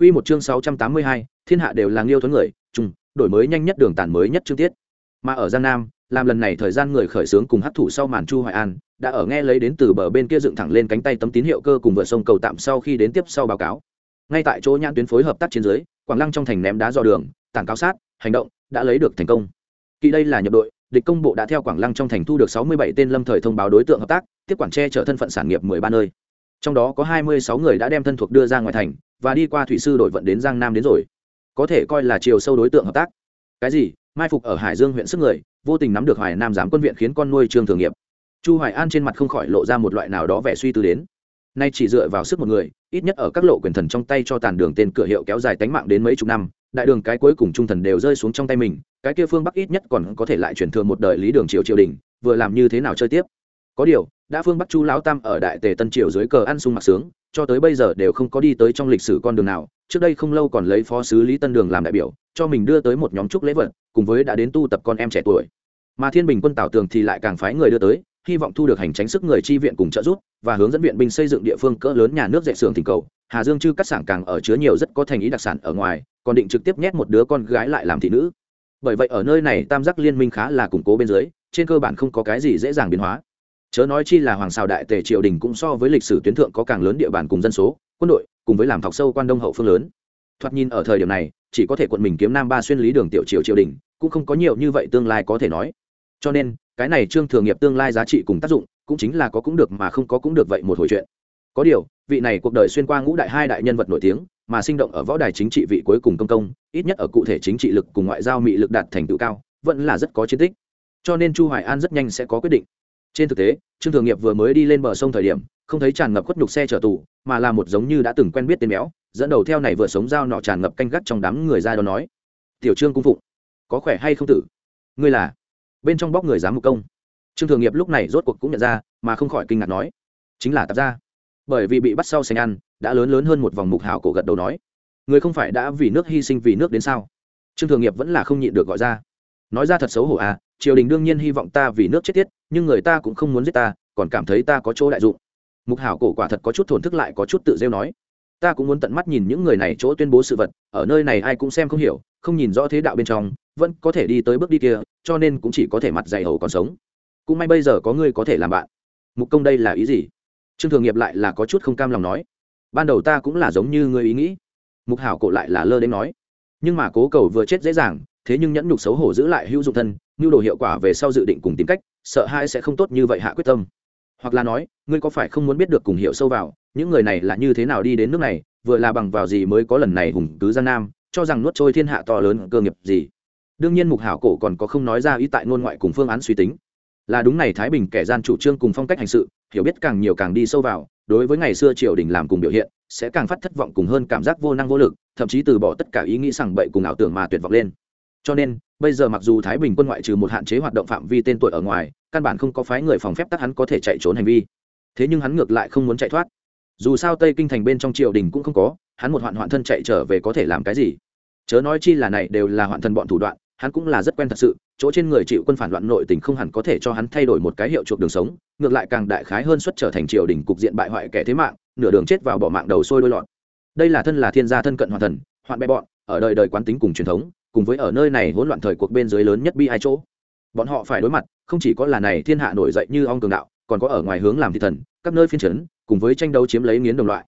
Quy một chương 682, thiên hạ đều là nghiêu thuấn người, trùng đổi mới nhanh nhất đường tản mới nhất chương tiết. Mà ở Giang Nam, làm lần này thời gian người khởi sướng cùng hấp thụ sau màn Chu Hoài An, đã ở nghe lấy đến từ bờ bên kia dựng thẳng lên cánh tay tấm tín hiệu cơ cùng vừa sông cầu tạm sau khi đến tiếp sau báo cáo. Ngay tại chỗ nhãn tuyến phối hợp tác chiến dưới, Quảng Lăng trong thành ném đá dò đường, tản cáo sát, hành động đã lấy được thành công. Kỳ đây là nhập đội, địch công bộ đã theo Quảng Lăng trong thành thu được 67 tên lâm thời thông báo đối tượng hợp tác, tiếp quản che chở thân phận sản nghiệp 13 nơi. Trong đó có 26 người đã đem thân thuộc đưa ra ngoài thành, và đi qua thủy sư đổi vận đến giang nam đến rồi. Có thể coi là chiều sâu đối tượng hợp tác. Cái gì? Mai phục ở hải dương huyện sức người, vô tình nắm được hoài nam giám quân viện khiến con nuôi trương thường nghiệp. Chu hoài an trên mặt không khỏi lộ ra một loại nào đó vẻ suy tư đến. Nay chỉ dựa vào sức một người, ít nhất ở các lộ quyền thần trong tay cho tàn đường tên cửa hiệu kéo dài tánh mạng đến mấy chục năm, đại đường cái cuối cùng trung thần đều rơi xuống trong tay mình, cái kia phương bắc ít nhất còn có thể lại chuyển thừa một đời lý đường triều triều đình, vừa làm như thế nào chơi tiếp? Có điều, đã phương bắc chu lão tam ở đại tề tân triều dưới cờ ăn sung mặc sướng cho tới bây giờ đều không có đi tới trong lịch sử con đường nào, trước đây không lâu còn lấy phó sứ lý tân đường làm đại biểu, cho mình đưa tới một nhóm trúc lễ vật, cùng với đã đến tu tập con em trẻ tuổi. Mà thiên bình quân tảo tường thì lại càng phái người đưa tới, hy vọng thu được hành tránh sức người chi viện cùng trợ giúp, và hướng dẫn viện binh xây dựng địa phương cỡ lớn nhà nước dạy xưởng thỉnh cầu. Hà dương chư cắt sảng càng ở chứa nhiều rất có thành ý đặc sản ở ngoài, còn định trực tiếp nhét một đứa con gái lại làm thị nữ. Bởi vậy ở nơi này tam giác liên minh khá là củng cố bên dưới, trên cơ bản không có cái gì dễ dàng biến hóa chớ nói chi là hoàng xào đại tề triều đình cũng so với lịch sử tuyến thượng có càng lớn địa bàn cùng dân số, quân đội, cùng với làm thọc sâu quan đông hậu phương lớn. Thoạt nhìn ở thời điểm này, chỉ có thể quận mình kiếm nam ba xuyên lý đường tiểu triều triều đình, cũng không có nhiều như vậy tương lai có thể nói. Cho nên, cái này trương thường nghiệp tương lai giá trị cùng tác dụng, cũng chính là có cũng được mà không có cũng được vậy một hồi chuyện. Có điều, vị này cuộc đời xuyên qua ngũ đại hai đại nhân vật nổi tiếng, mà sinh động ở võ đài chính trị vị cuối cùng công công, ít nhất ở cụ thể chính trị lực cùng ngoại giao mị lực đạt thành tựu cao, vẫn là rất có chiến tích. Cho nên chu hoài an rất nhanh sẽ có quyết định trên thực tế, trương thường nghiệp vừa mới đi lên bờ sông thời điểm, không thấy tràn ngập khuất nhục xe chở tù, mà là một giống như đã từng quen biết tên béo, dẫn đầu theo này vừa sống dao nọ tràn ngập canh gắt trong đám người ra đó nói, tiểu trương cung phụng, có khỏe hay không tử? Ngươi là? Bên trong bóc người dám một công. Trương thường nghiệp lúc này rốt cuộc cũng nhận ra, mà không khỏi kinh ngạc nói, chính là tạp ra bởi vì bị bắt sau xanh ăn, đã lớn lớn hơn một vòng mục hảo cổ gật đầu nói người không phải đã vì nước hy sinh vì nước đến sao? Trương thường nghiệp vẫn là không nhịn được gọi ra, nói ra thật xấu hổ à triều đình đương nhiên hy vọng ta vì nước chết tiết, nhưng người ta cũng không muốn giết ta, còn cảm thấy ta có chỗ đại dụng. Mục hảo cổ quả thật có chút thổn thức lại có chút tự rêu nói. Ta cũng muốn tận mắt nhìn những người này chỗ tuyên bố sự vật, ở nơi này ai cũng xem không hiểu, không nhìn rõ thế đạo bên trong, vẫn có thể đi tới bước đi kia, cho nên cũng chỉ có thể mặt dày hầu còn sống. Cũng may bây giờ có ngươi có thể làm bạn. Mục công đây là ý gì? Trương thường nghiệp lại là có chút không cam lòng nói. Ban đầu ta cũng là giống như ngươi ý nghĩ. Mục hảo cổ lại là lơ đến nói. Nhưng mà cố cầu vừa chết dễ dàng thế nhưng nhẫn nhục xấu hổ giữ lại hữu dụng thân nhu đồ hiệu quả về sau dự định cùng tìm cách, sợ hai sẽ không tốt như vậy hạ quyết tâm. Hoặc là nói, ngươi có phải không muốn biết được cùng hiểu sâu vào, những người này là như thế nào đi đến nước này, vừa là bằng vào gì mới có lần này hùng cứ gian nam, cho rằng nuốt trôi thiên hạ to lớn cơ nghiệp gì. Đương nhiên mục hảo cổ còn có không nói ra ý tại ngôn ngoại cùng phương án suy tính. Là đúng này thái bình kẻ gian chủ trương cùng phong cách hành sự, hiểu biết càng nhiều càng đi sâu vào, đối với ngày xưa triều đình làm cùng biểu hiện, sẽ càng phát thất vọng cùng hơn cảm giác vô năng vô lực, thậm chí từ bỏ tất cả ý nghĩ sằng bậy cùng ảo tưởng mà tuyệt vọng lên cho nên, bây giờ mặc dù thái bình quân ngoại trừ một hạn chế hoạt động phạm vi tên tuổi ở ngoài, căn bản không có phái người phòng phép tắc hắn có thể chạy trốn hành vi. Thế nhưng hắn ngược lại không muốn chạy thoát. Dù sao tây kinh thành bên trong triều đình cũng không có, hắn một hoạn hoạn thân chạy trở về có thể làm cái gì? Chớ nói chi là này đều là hoạn thân bọn thủ đoạn, hắn cũng là rất quen thật sự, chỗ trên người chịu quân phản loạn nội tình không hẳn có thể cho hắn thay đổi một cái hiệu chuộc đường sống, ngược lại càng đại khái hơn xuất trở thành triều đình cục diện bại hoại kẻ thế mạng, nửa đường chết vào bỏ mạng đầu sôi đôi lọt đây là thân là thiên gia thân cận hoạn thần, hoạn bè bọn, ở đời đời quán tính cùng truyền thống cùng với ở nơi này hỗn loạn thời cuộc bên dưới lớn nhất bi ai chỗ. Bọn họ phải đối mặt, không chỉ có là này thiên hạ nổi dậy như ong cường đạo, còn có ở ngoài hướng làm thị thần, các nơi phiên trấn cùng với tranh đấu chiếm lấy nghiến đồng loại.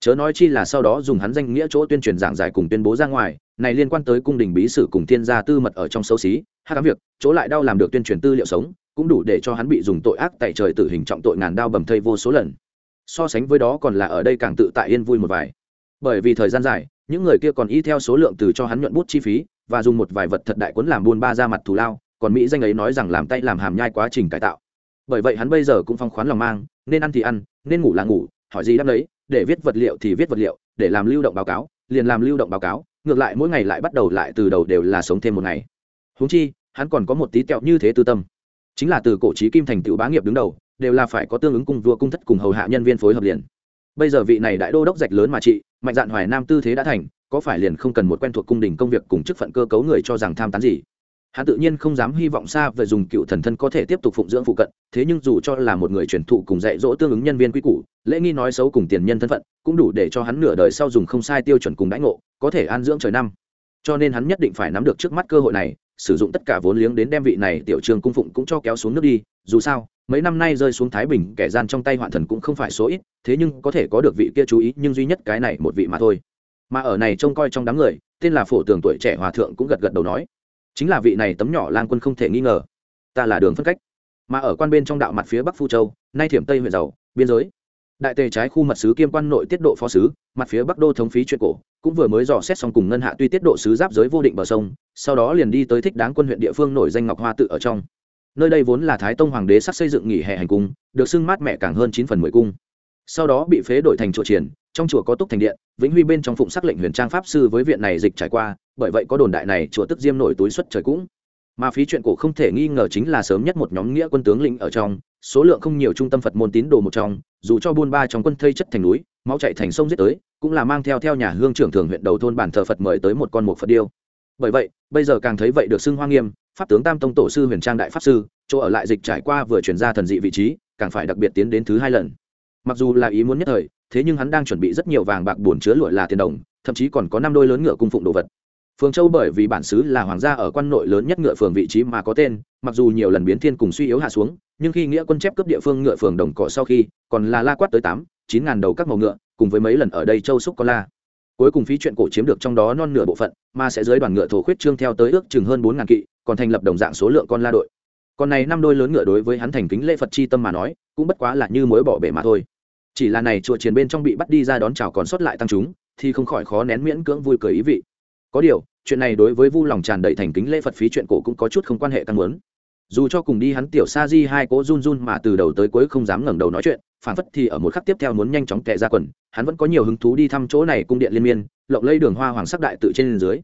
Chớ nói chi là sau đó dùng hắn danh nghĩa chỗ tuyên truyền giảng giải cùng tuyên bố ra ngoài, này liên quan tới cung đình bí sử cùng thiên gia tư mật ở trong xấu xí, hát cám việc, chỗ lại đau làm được tuyên truyền tư liệu sống, cũng đủ để cho hắn bị dùng tội ác tại trời tử hình trọng tội ngàn đao bầm thây vô số lần. So sánh với đó còn là ở đây càng tự tại yên vui một vài. Bởi vì thời gian dài, những người kia còn y theo số lượng từ cho hắn nhuận bút chi phí và dùng một vài vật thật đại cuốn làm buôn ba ra mặt thù lao, còn mỹ danh ấy nói rằng làm tay làm hàm nhai quá trình cải tạo. Bởi vậy hắn bây giờ cũng phong khoán lòng mang, nên ăn thì ăn, nên ngủ là ngủ, hỏi gì đáp đấy để viết vật liệu thì viết vật liệu, để làm lưu động báo cáo, liền làm lưu động báo cáo, ngược lại mỗi ngày lại bắt đầu lại từ đầu đều là sống thêm một ngày. Húng chi, hắn còn có một tí tẹo như thế tư tâm. Chính là từ cổ trí kim thành tựu bá nghiệp đứng đầu, đều là phải có tương ứng cung vua cung thất cùng hầu hạ nhân viên phối hợp liền. Bây giờ vị này đại đô đốc rạch lớn mà chị mạnh dạn hoài nam tư thế đã thành có phải liền không cần một quen thuộc cung đình công việc cùng chức phận cơ cấu người cho rằng tham tán gì? Hắn tự nhiên không dám hy vọng xa về dùng cựu thần thân có thể tiếp tục phụng dưỡng phụ cận, thế nhưng dù cho là một người truyền thụ cùng dạy dỗ tương ứng nhân viên quy củ, lễ nghi nói xấu cùng tiền nhân thân phận, cũng đủ để cho hắn nửa đời sau dùng không sai tiêu chuẩn cùng đãi ngộ, có thể an dưỡng trời năm. Cho nên hắn nhất định phải nắm được trước mắt cơ hội này, sử dụng tất cả vốn liếng đến đem vị này tiểu trường cung phụng cũng cho kéo xuống nước đi, dù sao, mấy năm nay rơi xuống thái bình, kẻ gian trong tay hoạn thần cũng không phải số ít, thế nhưng có thể có được vị kia chú ý, nhưng duy nhất cái này một vị mà thôi mà ở này trông coi trong đám người, tên là phổ tường tuổi trẻ hòa thượng cũng gật gật đầu nói, chính là vị này tấm nhỏ lang quân không thể nghi ngờ, ta là đường phân cách. Mà ở quan bên trong đạo mặt phía bắc phu châu, nay thiểm tây huyện giàu, biên giới. Đại tề trái khu mật sứ kiêm quan nội tiết độ phó sứ, mặt phía bắc đô thống phí chuyện cổ, cũng vừa mới dò xét xong cùng ngân hạ tuy tiết độ sứ giáp giới vô định bờ sông, sau đó liền đi tới thích đáng quân huyện địa phương nổi danh ngọc hoa tự ở trong. Nơi đây vốn là thái tông hoàng đế sắp xây dựng nghỉ hè hành cung, được xưng mát mẹ càng hơn chín phần mười cung. Sau đó bị phế đổi thành chỗ triển trong chùa có túc thành điện, vĩnh huy bên trong phụng sắc lệnh huyền trang pháp sư với viện này dịch trải qua, bởi vậy có đồn đại này chùa tức diêm nổi túi xuất trời cũng. Mà phí chuyện cổ không thể nghi ngờ chính là sớm nhất một nhóm nghĩa quân tướng lĩnh ở trong, số lượng không nhiều trung tâm phật môn tín đồ một trong, dù cho buôn ba trong quân thây chất thành núi, máu chạy thành sông giết tới, cũng là mang theo theo nhà hương trưởng thường huyện đầu thôn bản thờ phật mời tới một con một phật điêu. Bởi vậy, bây giờ càng thấy vậy được xưng hoa nghiêm, pháp tướng tam tông tổ sư huyền trang đại pháp sư, chỗ ở lại dịch trải qua vừa chuyển ra thần dị vị trí, càng phải đặc biệt tiến đến thứ hai lần. Mặc dù là ý muốn nhất thời thế nhưng hắn đang chuẩn bị rất nhiều vàng bạc buồn chứa lụa là tiền đồng, thậm chí còn có năm đôi lớn ngựa cung phụng đồ vật. Phường châu bởi vì bản xứ là hoàng gia ở quan nội lớn nhất ngựa phường vị trí mà có tên, mặc dù nhiều lần biến thiên cùng suy yếu hạ xuống, nhưng khi nghĩa quân chép cướp địa phương ngựa phường đồng cỏ sau khi, còn là la quát tới tám, chín ngàn đầu các màu ngựa, cùng với mấy lần ở đây châu xúc con la. Cuối cùng phí chuyện cổ chiếm được trong đó non nửa bộ phận, mà sẽ dưới đoàn ngựa thổ khuyết trương theo tới ước chừng hơn bốn ngàn kỵ, còn thành lập đồng dạng số lượng con la đội. Còn này năm đôi lớn ngựa đối với hắn thành kính lễ phật chi tâm mà nói, cũng bất quá là như mối bỏ bể mà thôi chỉ là này chùa chiến bên trong bị bắt đi ra đón chào còn sót lại tăng chúng, thì không khỏi khó nén miễn cưỡng vui cười ý vị. Có điều, chuyện này đối với vu lòng tràn đầy thành kính lễ phật phí chuyện cổ cũng có chút không quan hệ tăng muốn. Dù cho cùng đi hắn tiểu sa di hai cố run run mà từ đầu tới cuối không dám ngẩng đầu nói chuyện, phản phất thì ở một khắc tiếp theo muốn nhanh chóng tệ ra quần, hắn vẫn có nhiều hứng thú đi thăm chỗ này cung điện liên miên, lộng lây đường hoa hoàng sắc đại tự trên dưới.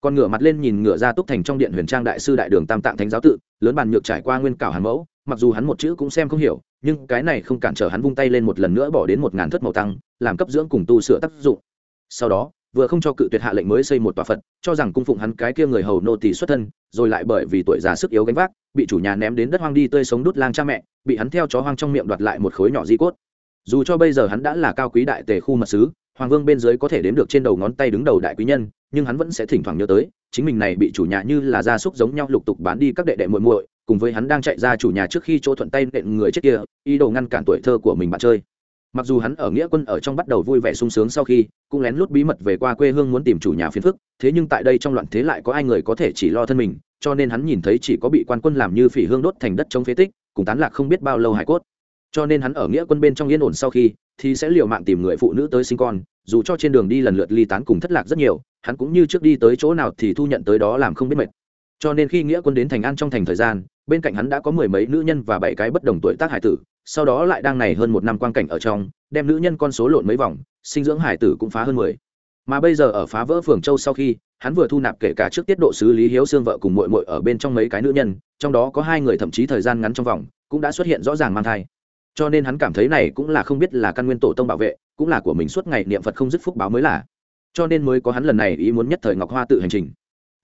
Còn ngửa mặt lên nhìn ngựa ra túc thành trong điện huyền trang đại sư đại đường tam tạng thánh giáo tự, lớn bàn nhược trải qua nguyên cảo hàn mẫu mặc dù hắn một chữ cũng xem không hiểu, nhưng cái này không cản trở hắn vung tay lên một lần nữa bỏ đến một ngàn thất màu tăng, làm cấp dưỡng cùng tu sửa tác dụng. Sau đó, vừa không cho cự tuyệt hạ lệnh mới xây một tòa phật, cho rằng cung phụng hắn cái kia người hầu nô tỳ xuất thân, rồi lại bởi vì tuổi già sức yếu gánh vác, bị chủ nhà ném đến đất hoang đi tươi sống đút lang cha mẹ, bị hắn theo chó hoang trong miệng đoạt lại một khối nhỏ di cốt. Dù cho bây giờ hắn đã là cao quý đại tề khu mật sứ, hoàng vương bên dưới có thể đếm được trên đầu ngón tay đứng đầu đại quý nhân, nhưng hắn vẫn sẽ thỉnh thoảng nhớ tới, chính mình này bị chủ nhà như là gia súc giống nhau lục tục bán đi các đệ đệ muội muội cùng với hắn đang chạy ra chủ nhà trước khi chỗ thuận tay nện người chết kia, ý đồ ngăn cản tuổi thơ của mình bạn chơi. Mặc dù hắn ở nghĩa quân ở trong bắt đầu vui vẻ sung sướng sau khi, cũng lén lút bí mật về qua quê hương muốn tìm chủ nhà phiền phức, thế nhưng tại đây trong loạn thế lại có ai người có thể chỉ lo thân mình, cho nên hắn nhìn thấy chỉ có bị quan quân làm như phỉ hương đốt thành đất chống phế tích, cùng tán lạc không biết bao lâu hải cốt. Cho nên hắn ở nghĩa quân bên trong yên ổn sau khi, thì sẽ liều mạng tìm người phụ nữ tới sinh con, dù cho trên đường đi lần lượt ly tán cùng thất lạc rất nhiều, hắn cũng như trước đi tới chỗ nào thì thu nhận tới đó làm không biết mệt cho nên khi nghĩa quân đến thành an trong thành thời gian, bên cạnh hắn đã có mười mấy nữ nhân và bảy cái bất đồng tuổi tác hải tử, sau đó lại đang này hơn một năm quan cảnh ở trong, đem nữ nhân con số lộn mấy vòng, sinh dưỡng hải tử cũng phá hơn mười. Mà bây giờ ở phá vỡ phường châu sau khi, hắn vừa thu nạp kể cả trước tiết độ sứ lý hiếu xương vợ cùng mội mội ở bên trong mấy cái nữ nhân, trong đó có hai người thậm chí thời gian ngắn trong vòng, cũng đã xuất hiện rõ ràng mang thai. Cho nên hắn cảm thấy này cũng là không biết là căn nguyên tổ tông bảo vệ, cũng là của mình suốt ngày niệm phật không dứt phúc báo mới là. Cho nên mới có hắn lần này ý muốn nhất thời ngọc hoa tự hành trình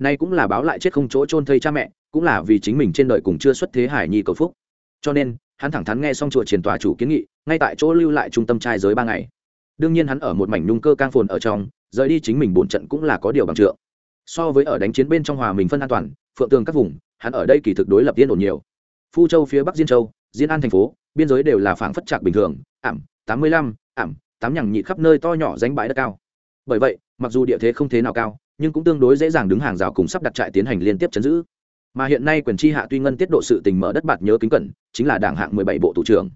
nay cũng là báo lại chết không chỗ chôn thây cha mẹ, cũng là vì chính mình trên đời cùng chưa xuất thế hải nhi cầu phúc. Cho nên, hắn thẳng thắn nghe xong chùa triển tòa chủ kiến nghị, ngay tại chỗ lưu lại trung tâm trai giới ba ngày. Đương nhiên hắn ở một mảnh nhung cơ cang phồn ở trong, rời đi chính mình bổn trận cũng là có điều bằng trượng. So với ở đánh chiến bên trong hòa mình phân an toàn, phượng tường các vùng, hắn ở đây kỳ thực đối lập tiên ổn nhiều. Phu châu phía bắc diên châu, diên an thành phố, biên giới đều là phảng phất trạc bình thường, ảm, tám mươi lăm, ảm, tám nhằng nhị khắp nơi to nhỏ danh bãi đất cao. Bởi vậy, mặc dù địa thế không thế nào cao nhưng cũng tương đối dễ dàng đứng hàng rào cùng sắp đặt trại tiến hành liên tiếp chấn giữ. Mà hiện nay quyền tri hạ tuy ngân tiết độ sự tình mở đất bạt nhớ kính cẩn, chính là đảng hạng mười bảy bộ thủ trưởng.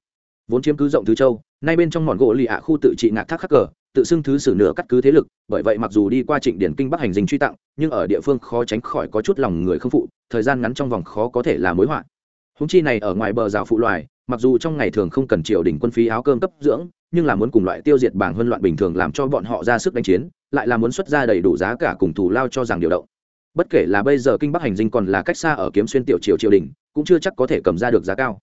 Vốn chiếm cứ rộng thứ châu, nay bên trong mòn gỗ lì ạ khu tự trị ngạc thác khắc cờ, tự xưng thứ sử nửa cắt cứ thế lực, bởi vậy mặc dù đi qua trịnh điển kinh bắc hành dinh truy tặng, nhưng ở địa phương khó tránh khỏi có chút lòng người không phụ, thời gian ngắn trong vòng khó có thể là mối họa. Húng chi này ở ngoài bờ rào phụ loài, mặc dù trong ngày thường không cần triều đình quân phí áo cơm cấp dưỡng, nhưng là muốn cùng loại tiêu diệt bảng huân loạn bình thường làm cho bọn họ ra sức đánh chiến lại là muốn xuất ra đầy đủ giá cả cùng thủ lao cho rằng điều động. Bất kể là bây giờ kinh bắc hành dinh còn là cách xa ở kiếm xuyên tiểu triều triều đình, cũng chưa chắc có thể cầm ra được giá cao.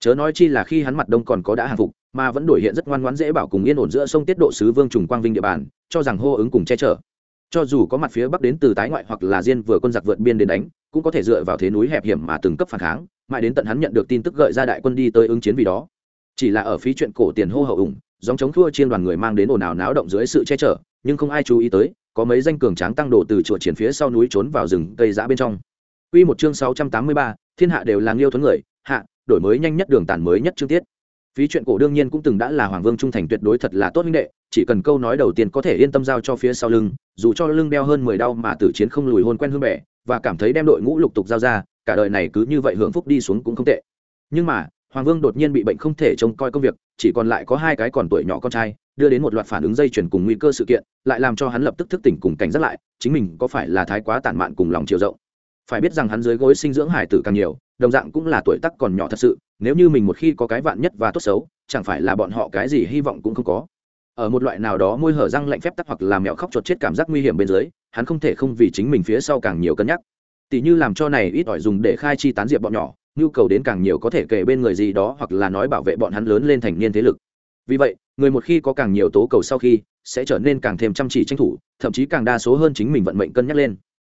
Chớ nói chi là khi hắn mặt đông còn có đã hàng phục, mà vẫn đổi hiện rất ngoan ngoãn dễ bảo cùng yên ổn giữa sông tiết độ sứ vương trùng quang vinh địa bàn, cho rằng hô ứng cùng che chở. Cho dù có mặt phía bắc đến từ tái ngoại hoặc là diên vừa quân giặc vượt biên đến đánh, cũng có thể dựa vào thế núi hẹp hiểm mà từng cấp phản kháng, mãi đến tận hắn nhận được tin tức gợi ra đại quân đi tới ứng chiến vì đó. Chỉ là ở phí chuyện cổ tiền hô hậu ủng dòng chống thua chiên đoàn người mang đến ồn ào náo động dưới sự che chở nhưng không ai chú ý tới có mấy danh cường tráng tăng đồ từ chùa triển phía sau núi trốn vào rừng cây giã bên trong Quy một chương 683, thiên hạ đều là nghiêu thuấn người, hạ, đổi mới nhanh nhất đường tản mới nhất chương tiết. Phí chuyện cổ đương nhiên cũng từng đã là hoàng vương trung thành tuyệt đối thật là tốt huynh đệ, chỉ cần câu nói đầu tiên có thể yên tâm giao cho phía sau lưng, dù cho lưng đeo hơn 10 đau mà tử chiến không lùi hôn quen hương bẻ, và cảm thấy đem đội ngũ lục tục giao ra, cả đời này cứ như vậy hưởng phúc đi xuống cũng không tệ. Nhưng mà, hoàng vương đột nhiên bị bệnh không thể trông coi công việc, chỉ còn lại có hai cái còn tuổi nhỏ con trai, đưa đến một loạt phản ứng dây chuyển cùng nguy cơ sự kiện, lại làm cho hắn lập tức thức tỉnh cùng cảnh giác lại, chính mình có phải là thái quá tàn mạn cùng lòng chiều rộng? Phải biết rằng hắn dưới gối sinh dưỡng hải tử càng nhiều đồng dạng cũng là tuổi tắc còn nhỏ thật sự nếu như mình một khi có cái vạn nhất và tốt xấu chẳng phải là bọn họ cái gì hy vọng cũng không có. Ở một loại nào đó môi hở răng lạnh phép tắc hoặc làm mẹo khóc chột chết cảm giác nguy hiểm bên dưới hắn không thể không vì chính mình phía sau càng nhiều cân nhắc. Tỷ như làm cho này ít ỏi dùng để khai chi tán diệp bọn nhỏ nhu cầu đến càng nhiều có thể kể bên người gì đó hoặc là nói bảo vệ bọn hắn lớn lên thành niên thế lực vì vậy, người một khi có càng nhiều tố cầu sau khi, sẽ trở nên càng thêm chăm chỉ tranh thủ, thậm chí càng đa số hơn chính mình vận mệnh cân nhắc lên.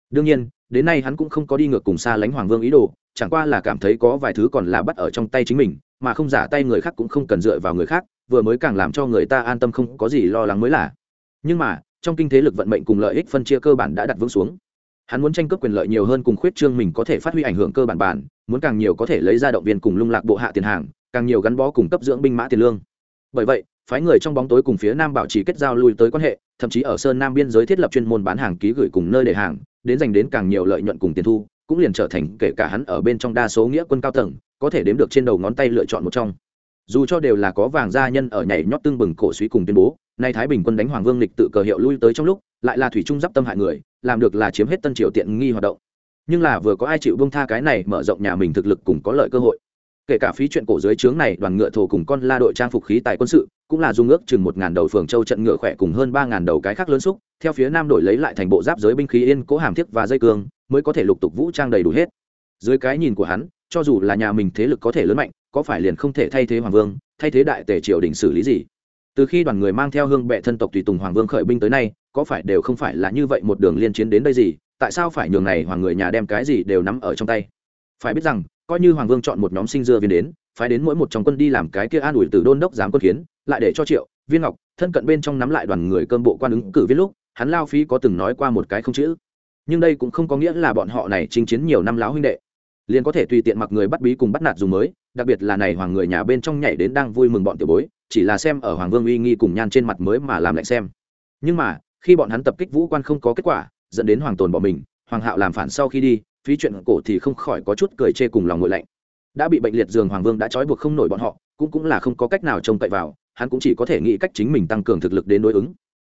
Đương nhiên, đến nay hắn cũng không có đi ngược cùng xa lánh hoàng vương ý đồ, chẳng qua là cảm thấy có vài thứ còn là bắt ở trong tay chính mình, mà không giả tay người khác cũng không cần dựa vào người khác, vừa mới càng làm cho người ta an tâm không có gì lo lắng mới là. Nhưng mà, trong kinh thế lực vận mệnh cùng lợi ích phân chia cơ bản đã đặt vững xuống. Hắn muốn tranh cướp quyền lợi nhiều hơn cùng khuyết trương mình có thể phát huy ảnh hưởng cơ bản bản, muốn càng nhiều có thể lấy ra động viên cùng lung lạc bộ hạ tiền hàng, càng nhiều gắn bó cùng cấp dưỡng binh mã tiền lương bởi vậy, phái người trong bóng tối cùng phía nam bảo trì kết giao lui tới quan hệ, thậm chí ở sơn nam biên giới thiết lập chuyên môn bán hàng ký gửi cùng nơi để hàng, đến dành đến càng nhiều lợi nhuận cùng tiền thu, cũng liền trở thành kể cả hắn ở bên trong đa số nghĩa quân cao tầng, có thể đếm được trên đầu ngón tay lựa chọn một trong. Dù cho đều là có vàng gia nhân ở nhảy nhót tương bừng cổ suý cùng tuyên bố, nay thái bình quân đánh hoàng vương lịch tự cờ hiệu lui tới trong lúc, lại là thủy trung giáp tâm hại người, làm được là chiếm hết tân triều tiện nghi hoạt động. Nhưng là vừa có ai chịu bông tha cái này mở rộng nhà mình thực lực cùng có lợi cơ hội kể cả phí chuyện cổ dưới trướng này, đoàn ngựa thổ cùng con la đội trang phục khí tài quân sự, cũng là dung ước chừng một ngàn đầu phường châu trận ngựa khỏe cùng hơn ba ngàn đầu cái khác lớn xúc, theo phía nam đổi lấy lại thành bộ giáp giới binh khí yên cố hàm thiết và dây cương, mới có thể lục tục vũ trang đầy đủ hết. Dưới cái nhìn của hắn, cho dù là nhà mình thế lực có thể lớn mạnh, có phải liền không thể thay thế hoàng vương, thay thế đại tể triều đình xử lý gì? Từ khi đoàn người mang theo hương bệ thân tộc tùy tùng hoàng vương khởi binh tới nay, có phải đều không phải là như vậy một đường liên chiến đến đây gì? Tại sao phải nhường này hoàng người nhà đem cái gì đều nắm ở trong tay? Phải biết rằng coi như hoàng vương chọn một nhóm sinh dưa viên đến, phái đến mỗi một trong quân đi làm cái kia an ủi từ đôn đốc giám quân khiến lại để cho triệu, viên ngọc, thân cận bên trong nắm lại đoàn người cơm bộ quan ứng cử viết lúc, hắn lao phí có từng nói qua một cái không chữ. Nhưng đây cũng không có nghĩa là bọn họ này chinh chiến nhiều năm láo huynh đệ. Liền có thể tùy tiện mặc người bắt bí cùng bắt nạt dùng mới, đặc biệt là này hoàng người nhà bên trong nhảy đến đang vui mừng bọn tiểu bối, chỉ là xem ở hoàng vương uy nghi cùng nhan trên mặt mới mà làm lạnh xem. Nhưng mà, khi bọn hắn tập kích vũ quan không có kết quả, dẫn đến hoàng tồn bỏ mình, hoàng hạo làm phản sau khi đi phí chuyện cổ thì không khỏi có chút cười chê cùng lòng ngội lạnh. Đã bị bệnh liệt giường hoàng vương đã trói buộc không nổi bọn họ, cũng cũng là không có cách nào trông cậy vào, hắn cũng chỉ có thể nghĩ cách chính mình tăng cường thực lực đến đối ứng.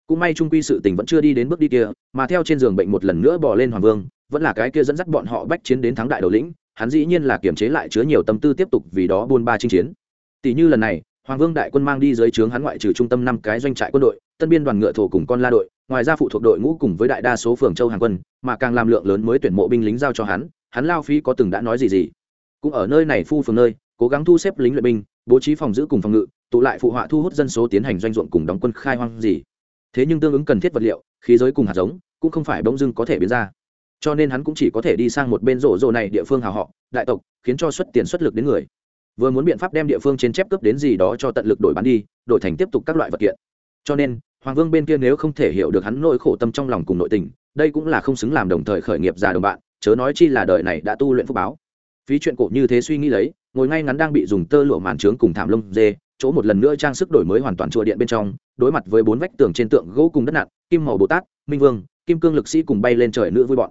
Cũng may trung quy sự tình vẫn chưa đi đến bước đi kia, mà theo trên giường bệnh một lần nữa bỏ lên hoàng vương, vẫn là cái kia dẫn dắt bọn họ bách chiến đến thắng đại đầu lĩnh, hắn dĩ nhiên là kiềm chế lại chứa nhiều tâm tư tiếp tục vì đó buôn ba chinh chiến. Tỷ như lần này, hoàng vương đại quân mang đi dưới trướng hắn ngoại trừ trung tâm năm cái doanh trại quân đội, tân biên đoàn ngựa thổ cùng con la đội ngoài ra phụ thuộc đội ngũ cùng với đại đa số phường châu hàng quân, mà càng làm lượng lớn mới tuyển mộ binh lính giao cho hắn hắn lao phí có từng đã nói gì gì. Cũng ở nơi này phu phường nơi, cố gắng thu xếp lính luyện binh, bố trí phòng giữ cùng phòng ngự, tụ lại phụ họa thu hút dân số tiến hành doanh ruộng cùng đóng quân khai hoang gì. Thế nhưng tương ứng cần thiết vật liệu, khí giới cùng hạt giống, cũng không phải bỗng dưng có thể biến ra. Cho nên hắn cũng chỉ có thể đi sang một bên rổ rổ này địa phương hào họ, đại tộc, khiến cho xuất tiền xuất lực đến người. Vừa muốn biện pháp đem địa phương trên chép cướp đến gì đó cho tận lực đổi bán đi, đổi thành tiếp tục các loại vật kiện. Cho nên hoàng vương bên kia nếu không thể hiểu được hắn nỗi khổ tâm trong lòng cùng nội tình, đây cũng là không xứng làm đồng thời khởi nghiệp già đồng bạn, chớ nói chi là đời này đã tu luyện phúc báo. Phí chuyện cổ như thế suy nghĩ lấy, ngồi ngay ngắn đang bị dùng tơ lụa màn trướng cùng thảm lông dê, chỗ một lần nữa trang sức đổi mới hoàn toàn chùa điện bên trong, đối mặt với bốn vách tường trên tượng gỗ cùng đất nặng, kim màu bồ tát, minh vương, kim cương lực sĩ cùng bay lên trời nữ vui bọn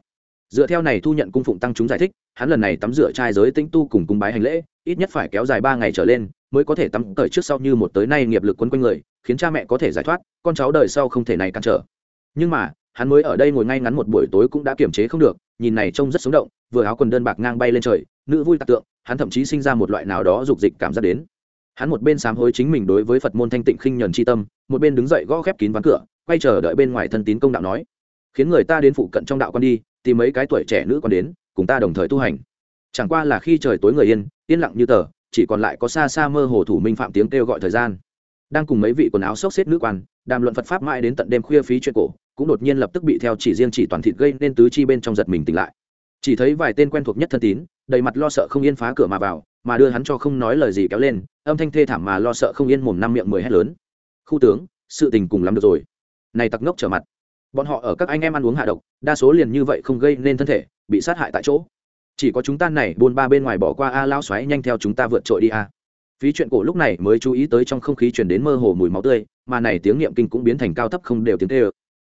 dựa theo này thu nhận cung phụng tăng chúng giải thích, hắn lần này tắm rửa trai giới tinh tu cùng cung bái hành lễ, ít nhất phải kéo dài ba ngày trở lên, mới có thể tắm cởi trước sau như một tới nay nghiệp lực quấn quanh người, khiến cha mẹ có thể giải thoát, con cháu đời sau không thể này cản trở. Nhưng mà, hắn mới ở đây ngồi ngay ngắn một buổi tối cũng đã kiềm chế không được, nhìn này trông rất sống động, vừa áo quần đơn bạc ngang bay lên trời, nữ vui tạc tượng, hắn thậm chí sinh ra một loại nào đó dục dịch cảm giác đến. Hắn một bên sám hối chính mình đối với phật môn thanh tịnh khinh nhuần chi tâm, một bên đứng dậy gõ khép kín ván cửa, quay chờ đợi bên ngoài thân tín công đạo nói khiến người ta đến phụ cận trong đạo con đi, tìm mấy cái tuổi trẻ nữ còn đến, cùng ta đồng thời tu hành. Chẳng qua là khi trời tối người yên yên lặng như tờ, chỉ còn lại có xa xa mơ hồ thủ minh phạm tiếng kêu gọi thời gian. Đang cùng mấy vị quần áo xốc xếp nữ quan, đàm luận phật pháp mãi đến tận đêm khuya phí chuyện cổ, cũng đột nhiên lập tức bị theo chỉ riêng chỉ toàn thịt gây nên tứ chi bên trong giật mình tỉnh lại. Chỉ thấy vài tên quen thuộc nhất thân tín, đầy mặt lo sợ không yên phá cửa mà vào, mà đưa hắn cho không nói lời gì kéo lên, âm thanh thê thảm mà lo sợ không yên mồm năm miệng mười hét lớn. Khu tướng, sự tình cùng lắm được rồi. Này tặc ngốc trở mặt bọn họ ở các anh em ăn uống hạ độc, đa số liền như vậy không gây nên thân thể, bị sát hại tại chỗ. Chỉ có chúng ta này, buôn ba bên ngoài bỏ qua a lao xoáy nhanh theo chúng ta vượt trội đi a. Phí chuyện cổ lúc này mới chú ý tới trong không khí chuyển đến mơ hồ mùi máu tươi, mà này tiếng niệm kinh cũng biến thành cao thấp không đều tiếng tê ơ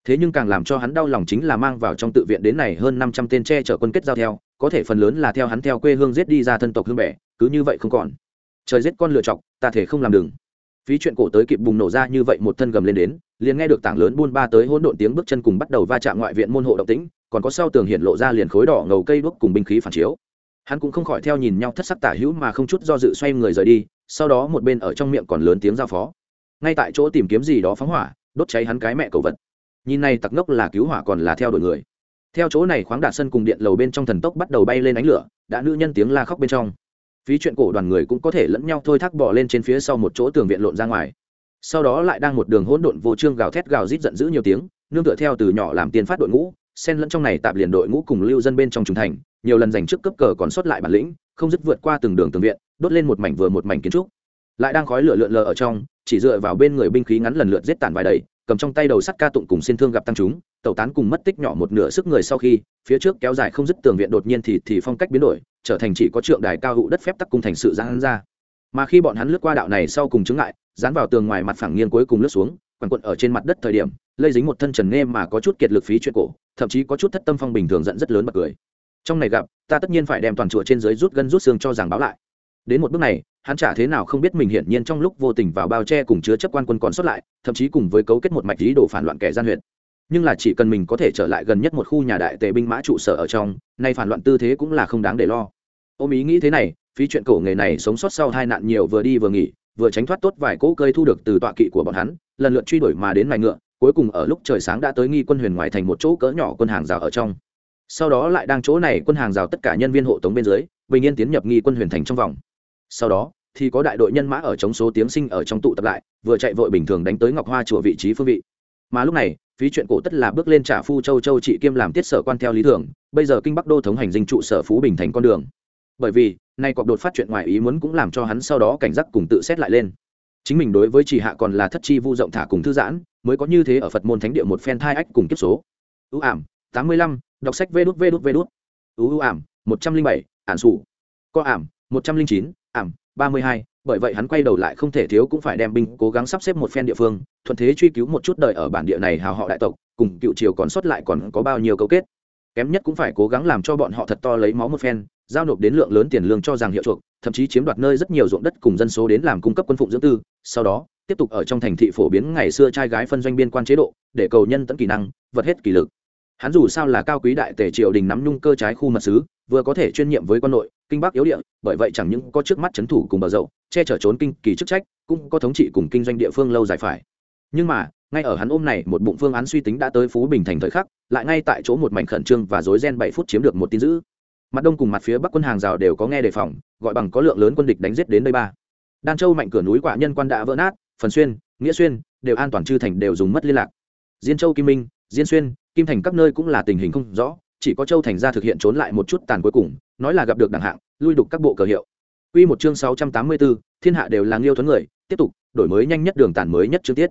thế nhưng càng làm cho hắn đau lòng chính là mang vào trong tự viện đến này hơn năm trăm tên che chở quân kết giao theo, có thể phần lớn là theo hắn theo quê hương giết đi ra thân tộc hương bẻ, cứ như vậy không còn. Trời giết con lựa chọc, ta thể không làm đừng phí chuyện cổ tới kịp bùng nổ ra như vậy một thân gầm lên đến, liền nghe được tảng lớn buôn ba tới hỗn độn tiếng bước chân cùng bắt đầu va chạm ngoại viện môn hộ động tĩnh, còn có sau tường hiện lộ ra liền khối đỏ ngầu cây đuốc cùng binh khí phản chiếu. Hắn cũng không khỏi theo nhìn nhau thất sắc tả hữu mà không chút do dự xoay người rời đi, sau đó một bên ở trong miệng còn lớn tiếng giao phó. Ngay tại chỗ tìm kiếm gì đó phóng hỏa, đốt cháy hắn cái mẹ cầu vật. Nhìn này tặc ngốc là cứu hỏa còn là theo đuổi người. Theo chỗ này khoáng đạt sân cùng điện lầu bên trong thần tốc bắt đầu bay lên ánh lửa, đã nữ nhân tiếng la khóc bên trong phí chuyện cổ đoàn người cũng có thể lẫn nhau thôi thác bỏ lên trên phía sau một chỗ tường viện lộn ra ngoài. Sau đó lại đang một đường hỗn độn vô trương gào thét gào rít giận dữ nhiều tiếng, nương tựa theo từ nhỏ làm tiên phát đội ngũ, xen lẫn trong này tạm liền đội ngũ cùng lưu dân bên trong trung thành, nhiều lần giành trước cấp cờ còn sót lại bản lĩnh, không dứt vượt qua từng đường tường viện, đốt lên một mảnh vừa một mảnh kiến trúc. Lại đang khói lửa lượn lờ ở trong, chỉ dựa vào bên người binh khí ngắn lần lượt giết tàn vài đầy, cầm trong tay đầu sắt ca tụng cùng xin thương gặp tăng chúng, tẩu tán cùng mất tích nhỏ một nửa sức người sau khi, phía trước kéo dài không dứt tường viện đột nhiên thì thì phong cách biến đổi trở thành chỉ có trượng đài cao hụ đất phép tắc cung thành sự giãn ra. Mà khi bọn hắn lướt qua đạo này sau cùng chứng ngại, dán vào tường ngoài mặt phẳng nghiêng cuối cùng lướt xuống, quần quận ở trên mặt đất thời điểm, lây dính một thân trần nghe mà có chút kiệt lực phí chuyện cổ, thậm chí có chút thất tâm phong bình thường giận rất lớn bật cười. Trong này gặp, ta tất nhiên phải đem toàn chùa trên dưới rút gân rút xương cho rằng báo lại. Đến một bước này, hắn chả thế nào không biết mình hiển nhiên trong lúc vô tình vào bao che cùng chứa chấp quan quân còn sót lại, thậm chí cùng với cấu kết một mạch lý đồ phản loạn kẻ gian huyện nhưng là chỉ cần mình có thể trở lại gần nhất một khu nhà đại tề binh mã trụ sở ở trong, nay phản loạn tư thế cũng là không đáng để lo ôm ý nghĩ thế này, phí chuyện cổ nghề này sống sót sau hai nạn nhiều vừa đi vừa nghỉ, vừa tránh thoát tốt vài cỗ cơi thu được từ tọa kỵ của bọn hắn, lần lượt truy đuổi mà đến mài ngựa, cuối cùng ở lúc trời sáng đã tới nghi quân huyền ngoài thành một chỗ cỡ nhỏ quân hàng rào ở trong. Sau đó lại đang chỗ này quân hàng rào tất cả nhân viên hộ tống bên dưới, bình yên tiến nhập nghi quân huyền thành trong vòng. Sau đó, thì có đại đội nhân mã ở chống số tiếng sinh ở trong tụ tập lại, vừa chạy vội bình thường đánh tới ngọc hoa chùa vị trí phương vị. Mà lúc này, phí chuyện cổ tất là bước lên trả phu châu châu trị kiêm làm tiết sở quan theo lý thường bây giờ kinh bắc đô thống hành dinh trụ sở phú bình thành con đường bởi vì, nay cọc đột phát chuyện ngoài ý muốn cũng làm cho hắn sau đó cảnh giác cùng tự xét lại lên. Chính mình đối với chỉ hạ còn là thất chi vu rộng thả cùng thư giãn, mới có như thế ở phật môn thánh địa một phen thai ách cùng kiếp số. Ưu ảm, tám mươi lăm, đọc sách vê đút vê đút vê đút. Ưu ảm, một trăm linh bảy, ản sủ. Co ảm, một trăm linh chín, ảm, ba mươi hai. Bởi vậy hắn quay đầu lại không thể thiếu cũng phải đem binh cố gắng sắp xếp một phen địa phương, thuận thế truy cứu một chút đời ở bản địa này hào họ đại tộc, cùng cựu triều còn sót lại còn có bao nhiêu cấu kết. Kém nhất cũng phải cố gắng làm cho bọn họ thật to lấy máu một phen giao nộp đến lượng lớn tiền lương cho rằng hiệu chuộc, thậm chí chiếm đoạt nơi rất nhiều ruộng đất cùng dân số đến làm cung cấp quân phụng dưỡng tư, sau đó, tiếp tục ở trong thành thị phổ biến ngày xưa trai gái phân doanh biên quan chế độ, để cầu nhân tận kỹ năng, vật hết kỷ lực. Hắn dù sao là cao quý đại tể triều đình nắm nhung cơ trái khu mật sứ, vừa có thể chuyên nhiệm với quân nội, kinh bắc yếu địa, bởi vậy chẳng những có trước mắt c thủ cùng bờ dậu, che chở trốn kinh kỳ chức trách, cũng có thống trị cùng kinh doanh địa phương lâu dài phải. Nhưng mà, ngay ở hắn ôm này một bụng phương án suy tính đã tới phú bình thành thời khắc, lại ngay tại chỗ một mảnh khẩn trương và rối ren bảy phút chiếm được một tin dữ mặt đông cùng mặt phía bắc quân hàng rào đều có nghe đề phòng gọi bằng có lượng lớn quân địch đánh giết đến đây ba. Đan châu mạnh cửa núi quả nhân quan đã vỡ nát phần xuyên nghĩa xuyên đều an toàn chư thành đều dùng mất liên lạc. Diên châu kim minh diên xuyên kim thành các nơi cũng là tình hình không rõ chỉ có châu thành ra thực hiện trốn lại một chút tàn cuối cùng nói là gặp được đẳng hạng lui đục các bộ cờ hiệu. Quy một chương 684, thiên hạ đều là nghiêu thuấn người, tiếp tục, đổi mới nhanh nhất đường tản mới nhất chương tiết.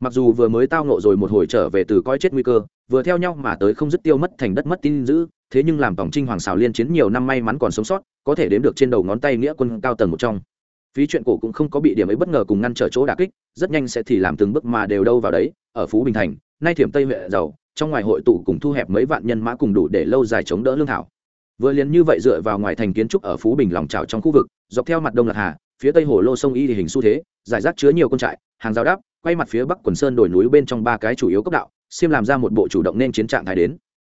Mặc dù vừa mới tao ngộ rồi một hồi trở về từ coi chết nguy cơ, vừa theo nhau mà tới không dứt tiêu mất thành đất mất tin dữ, thế nhưng làm tổng trinh hoàng xào liên chiến nhiều năm may mắn còn sống sót, có thể đếm được trên đầu ngón tay nghĩa quân cao tầng một trong. Phí chuyện cổ cũng không có bị điểm ấy bất ngờ cùng ngăn trở chỗ đà kích, rất nhanh sẽ thì làm từng bước mà đều đâu vào đấy, ở Phú Bình Thành, nay thiểm Tây huyện giàu, trong ngoài hội tụ cùng thu hẹp mấy vạn nhân mã cùng đủ để lâu dài chống đỡ lương thảo vừa liền như vậy dựa vào ngoài thành kiến trúc ở phú bình lòng trào trong khu vực dọc theo mặt đông lạc hà phía tây hồ lô sông y thì hình xu thế giải rác chứa nhiều con trại hàng rào đáp quay mặt phía bắc quần sơn đồi núi bên trong ba cái chủ yếu cấp đạo xiêm làm ra một bộ chủ động nên chiến trạng thái đến.